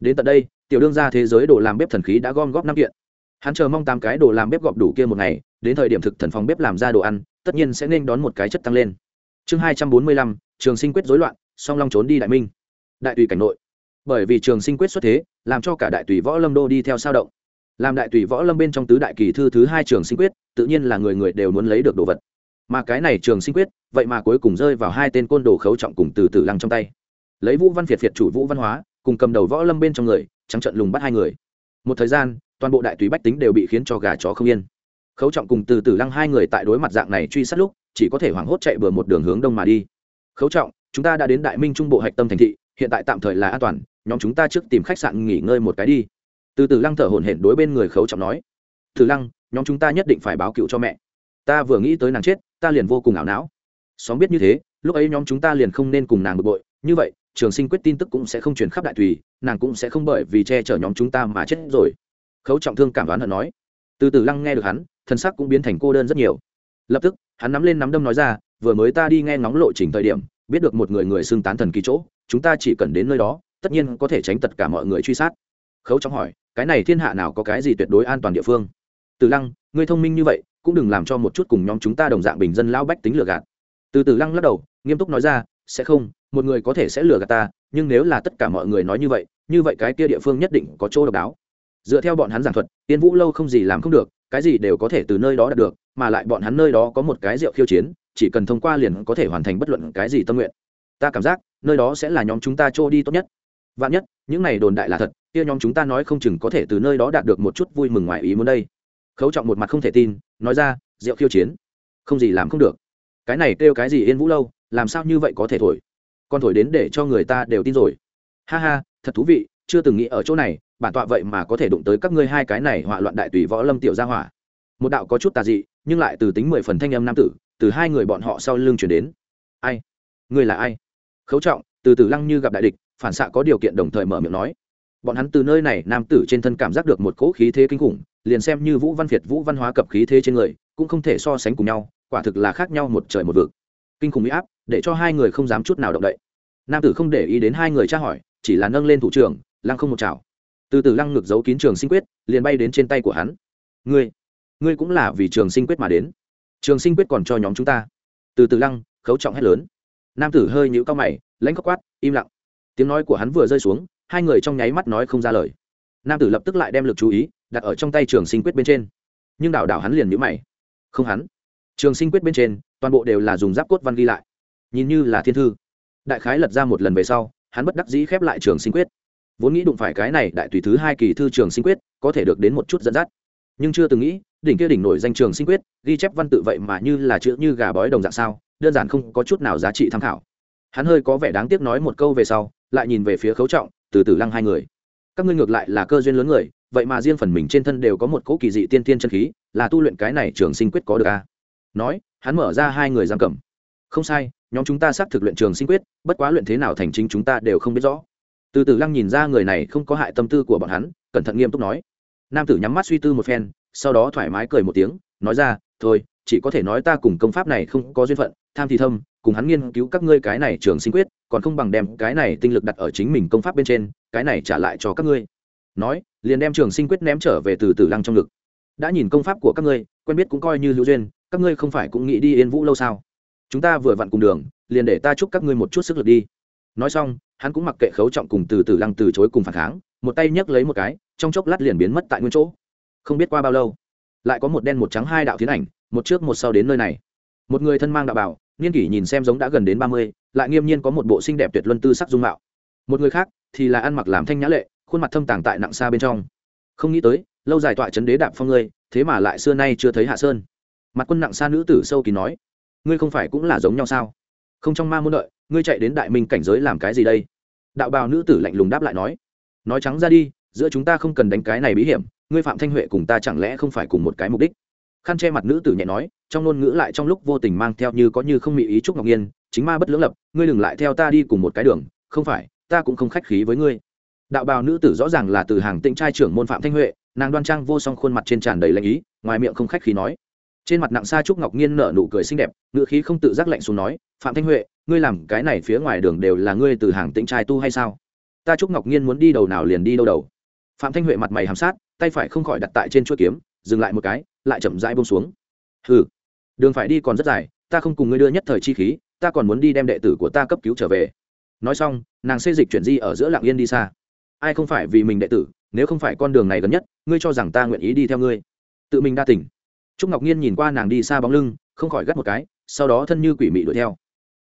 Đến tận đây, tiểu đương gia thế giới đồ làm bếp thần khí đã gom góp năm kiện. Hắn chờ mong tám cái đồ làm bếp gọp đủ kia một ngày, đến thời điểm thực thần phòng bếp làm ra đồ ăn, tất nhiên sẽ nên đón một cái chất tăng lên. Chương hai trăm bốn mươi lăm, trường sinh quyết rối loạn, song long trốn đi đại minh. Đại tùy cảnh nội. Bởi vì trường sinh quyết xuất thế, làm cho cả đại tùy võ lâm đô đi theo sao động. Làm đại tùy võ lâm bên trong tứ đại kỳ thư thứ hai trường sinh quyết, tự nhiên là người người đều muốn lấy được đồ vật. Mà cái này trường sinh quyết, vậy mà cuối cùng rơi vào hai tên côn đồ khấu trọng cùng từ từ lăng trong tay lấy vũ văn việt việt chủ vũ văn hóa, cùng cầm đầu võ lâm bên trong người, trắng trận lùng bắt hai người. Một thời gian, toàn bộ đại tùy bách tính đều bị khiến cho gà chó không yên. Khấu trọng cùng từ từ lăng hai người tại đối mặt dạng này truy sát lúc, chỉ có thể hoảng hốt chạy bừa một đường hướng đông mà đi. Khấu trọng, chúng ta đã đến đại minh trung bộ hạch tâm thành thị, hiện tại tạm thời là an toàn, nhóm chúng ta trước tìm khách sạn nghỉ ngơi một cái đi. Từ từ lăng thở hổn hển đối bên người khấu trọng nói. Từ lăng, nhóm chúng ta nhất định phải báo cựu cho mẹ. Ta vừa nghĩ tới nàng chết, ta liền vô cùng ảo não. Xóm biết như thế, lúc ấy nhóm chúng ta liền không nên cùng nàng bực bội, như vậy trường sinh quyết tin tức cũng sẽ không truyền khắp đại tùy nàng cũng sẽ không bởi vì che chở nhóm chúng ta mà chết rồi. Khấu trọng thương cảm đoán hận nói. Từ từ lăng nghe được hắn thân sắc cũng biến thành cô đơn rất nhiều. Lập tức, hắn nắm lên nắm đâm nói ra, vừa mới ta đi nghe ngóng lộ trình thời điểm, biết được một người người xưng tán thần kỳ chỗ, chúng ta chỉ cần đến nơi đó, tất nhiên có thể tránh tất cả mọi người truy sát. Khấu trọng hỏi, cái này thiên hạ nào có cái gì tuyệt đối an toàn địa phương? Từ lăng, ngươi thông minh như vậy, cũng đừng làm cho một chút cùng nhóm chúng ta đồng dạng bình dân lao bách tính lừa gạt. Từ từ lăng lắc đầu, nghiêm túc nói ra, sẽ không một người có thể sẽ lừa gạt ta, nhưng nếu là tất cả mọi người nói như vậy như vậy cái kia địa phương nhất định có chỗ độc đáo. Dựa theo bọn hắn giảng thuật, tiên vũ lâu không gì làm không được, cái gì đều có thể từ nơi đó đạt được, mà lại bọn hắn nơi đó có một cái rượu khiêu chiến, chỉ cần thông qua liền có thể hoàn thành bất luận cái gì tâm nguyện. Ta cảm giác, nơi đó sẽ là nhóm chúng ta trôi đi tốt nhất. Vạn nhất, những này đồn đại là thật, kia nhóm chúng ta nói không chừng có thể từ nơi đó đạt được một chút vui mừng ngoài ý muốn đây. Khấu trọng một mặt không thể tin, nói ra, rượu khiêu chiến, không gì làm không được. Cái này kêu cái gì yên vũ lâu, làm sao như vậy có thể thổi? Còn thổi đến để cho người ta đều tin rồi. Ha ha, thật thú vị, chưa từng nghĩ ở chỗ này, bản tọa vậy mà có thể đụng tới các ngươi hai cái này họa loạn đại tùy võ lâm tiểu gia hỏa. Một đạo có chút tà dị, nhưng lại từ tính mười phần thanh âm nam tử, từ hai người bọn họ sau lưng chuyển đến. Ai? Ngươi là ai? Khấu trọng, từ từ lăng như gặp đại địch, phản xạ có điều kiện đồng thời mở miệng nói. Bọn hắn từ nơi này, nam tử trên thân cảm giác được một cỗ khí thế kinh khủng, liền xem như vũ văn việt vũ văn hóa cập khí thế trên người, cũng không thể so sánh cùng nhau, quả thực là khác nhau một trời một vực kinh khủng huy áp, để cho hai người không dám chút nào động đậy. Nam tử không để ý đến hai người tra hỏi, chỉ là nâng lên thủ trưởng, lăng không một chảo. Từ từ lăng ngực giấu kín trường sinh quyết, liền bay đến trên tay của hắn. Ngươi ngươi cũng là vì trường sinh quyết mà đến. Trường sinh quyết còn cho nhóm chúng ta. Từ từ lăng, khấu trọng hét lớn. Nam tử hơi nhũ cao mày, lãnh khóc quát, im lặng. Tiếng nói của hắn vừa rơi xuống, hai người trong nháy mắt nói không ra lời. Nam tử lập tức lại đem lực chú ý, đặt ở trong tay trường sinh quyết bên trên. Nhưng đảo đảo hắn liền nhũ mày. Không hắn. Trường sinh quyết bên trên toàn bộ đều là dùng giáp cốt văn ghi lại. Nhìn như là thiên thư. Đại khái lật ra một lần về sau, hắn bất đắc dĩ khép lại trường sinh quyết. Vốn nghĩ đụng phải cái này đại tùy thứ hai kỳ thư trường sinh quyết, có thể được đến một chút dẫn dắt. Nhưng chưa từng nghĩ, đỉnh kia đỉnh nổi danh trường sinh quyết, ghi chép văn tự vậy mà như là chữ như gà bói đồng dạng sao, đơn giản không có chút nào giá trị tham khảo. Hắn hơi có vẻ đáng tiếc nói một câu về sau, lại nhìn về phía khấu trọng, từ từ lăng hai người. Các ngươi ngược lại là cơ duyên lớn người, vậy mà riêng phần mình trên thân đều có một cỗ kỳ dị tiên tiên chân khí, là tu luyện cái này trường sinh quyết có được à? nói hắn mở ra hai người giam cầm. Không sai, nhóm chúng ta xác thực luyện trường sinh quyết, bất quá luyện thế nào thành chính chúng ta đều không biết rõ. Từ từ lăng nhìn ra người này không có hại tâm tư của bọn hắn, cẩn thận nghiêm túc nói. Nam tử nhắm mắt suy tư một phen, sau đó thoải mái cười một tiếng, nói ra, thôi, chỉ có thể nói ta cùng công pháp này không có duyên phận, tham thì thâm, cùng hắn nghiên cứu các ngươi cái này trường sinh quyết, còn không bằng đem cái này tinh lực đặt ở chính mình công pháp bên trên, cái này trả lại cho các ngươi. Nói, liền đem trường sinh quyết ném trở về từ từ lăng trong ngực. Đã nhìn công pháp của các ngươi, quen biết cũng coi như hữu duyên các ngươi không phải cũng nghĩ đi yên vũ lâu sao? Chúng ta vừa vặn cùng đường, liền để ta chúc các ngươi một chút sức lực đi. Nói xong, hắn cũng mặc kệ khấu trọng cùng từ từ lăng từ chối cùng phản kháng, một tay nhấc lấy một cái, trong chốc lát liền biến mất tại nguyên chỗ. Không biết qua bao lâu, lại có một đen một trắng hai đạo tiến ảnh, một trước một sau đến nơi này. Một người thân mang đạo bảo, niên kỷ nhìn xem giống đã gần đến ba mươi, lại nghiêm nhiên có một bộ xinh đẹp tuyệt luân tư sắc dung mạo. Một người khác thì là ăn mặc làm thanh nhã lệ, khuôn mặt thâm tàng tại nặng xa bên trong. Không nghĩ tới, lâu dài tọa chấn đế đạp phong ngươi, thế mà lại xưa nay chưa thấy hạ sơn mặt quân nặng xa nữ tử sâu kỳ nói, ngươi không phải cũng là giống nhau sao? Không trong ma môn đợi, ngươi chạy đến đại minh cảnh giới làm cái gì đây? Đạo bào nữ tử lạnh lùng đáp lại nói nói trắng ra đi, giữa chúng ta không cần đánh cái này bí hiểm, ngươi phạm thanh huệ cùng ta chẳng lẽ không phải cùng một cái mục đích? Khăn che mặt nữ tử nhẹ nói, trong ngôn ngữ lại trong lúc vô tình mang theo như có như không mị ý trúc ngọc nhiên, chính ma bất lưỡng lập, ngươi đừng lại theo ta đi cùng một cái đường, không phải, ta cũng không khách khí với ngươi. Đạo bào nữ tử rõ ràng là từ hàng tinh trai trưởng môn phạm thanh huệ, nàng đoan trang vô song khuôn mặt trên tràn đầy lạnh ý, ngoài miệng không khách khí nói trên mặt nặng xa trúc ngọc nhiên nở nụ cười xinh đẹp ngựa khí không tự giác lạnh xuống nói, phạm thanh huệ, ngươi làm cái này phía ngoài đường đều là ngươi từ hàng tĩnh trai tu hay sao? Ta trúc ngọc nhiên muốn đi đầu nào liền đi đâu đầu. Phạm thanh huệ mặt mày hàm sát, tay phải không khỏi đặt tại trên chuỗi kiếm, dừng lại một cái, lại chậm rãi bông xuống. Hừ, đường phải đi còn rất dài, ta không cùng ngươi đưa nhất thời chi khí, ta còn muốn đi đem đệ tử của ta cấp cứu trở về. Nói xong, nàng xê dịch chuyển di ở giữa lạng yên đi xa. Ai không phải vì mình đệ tử, nếu không phải con đường này gần nhất, ngươi cho rằng ta nguyện ý đi theo ngươi? Tự mình đa tỉnh trúc ngọc nhiên nhìn qua nàng đi xa bóng lưng, không khỏi gắt một cái, sau đó thân như quỷ mị đuổi theo.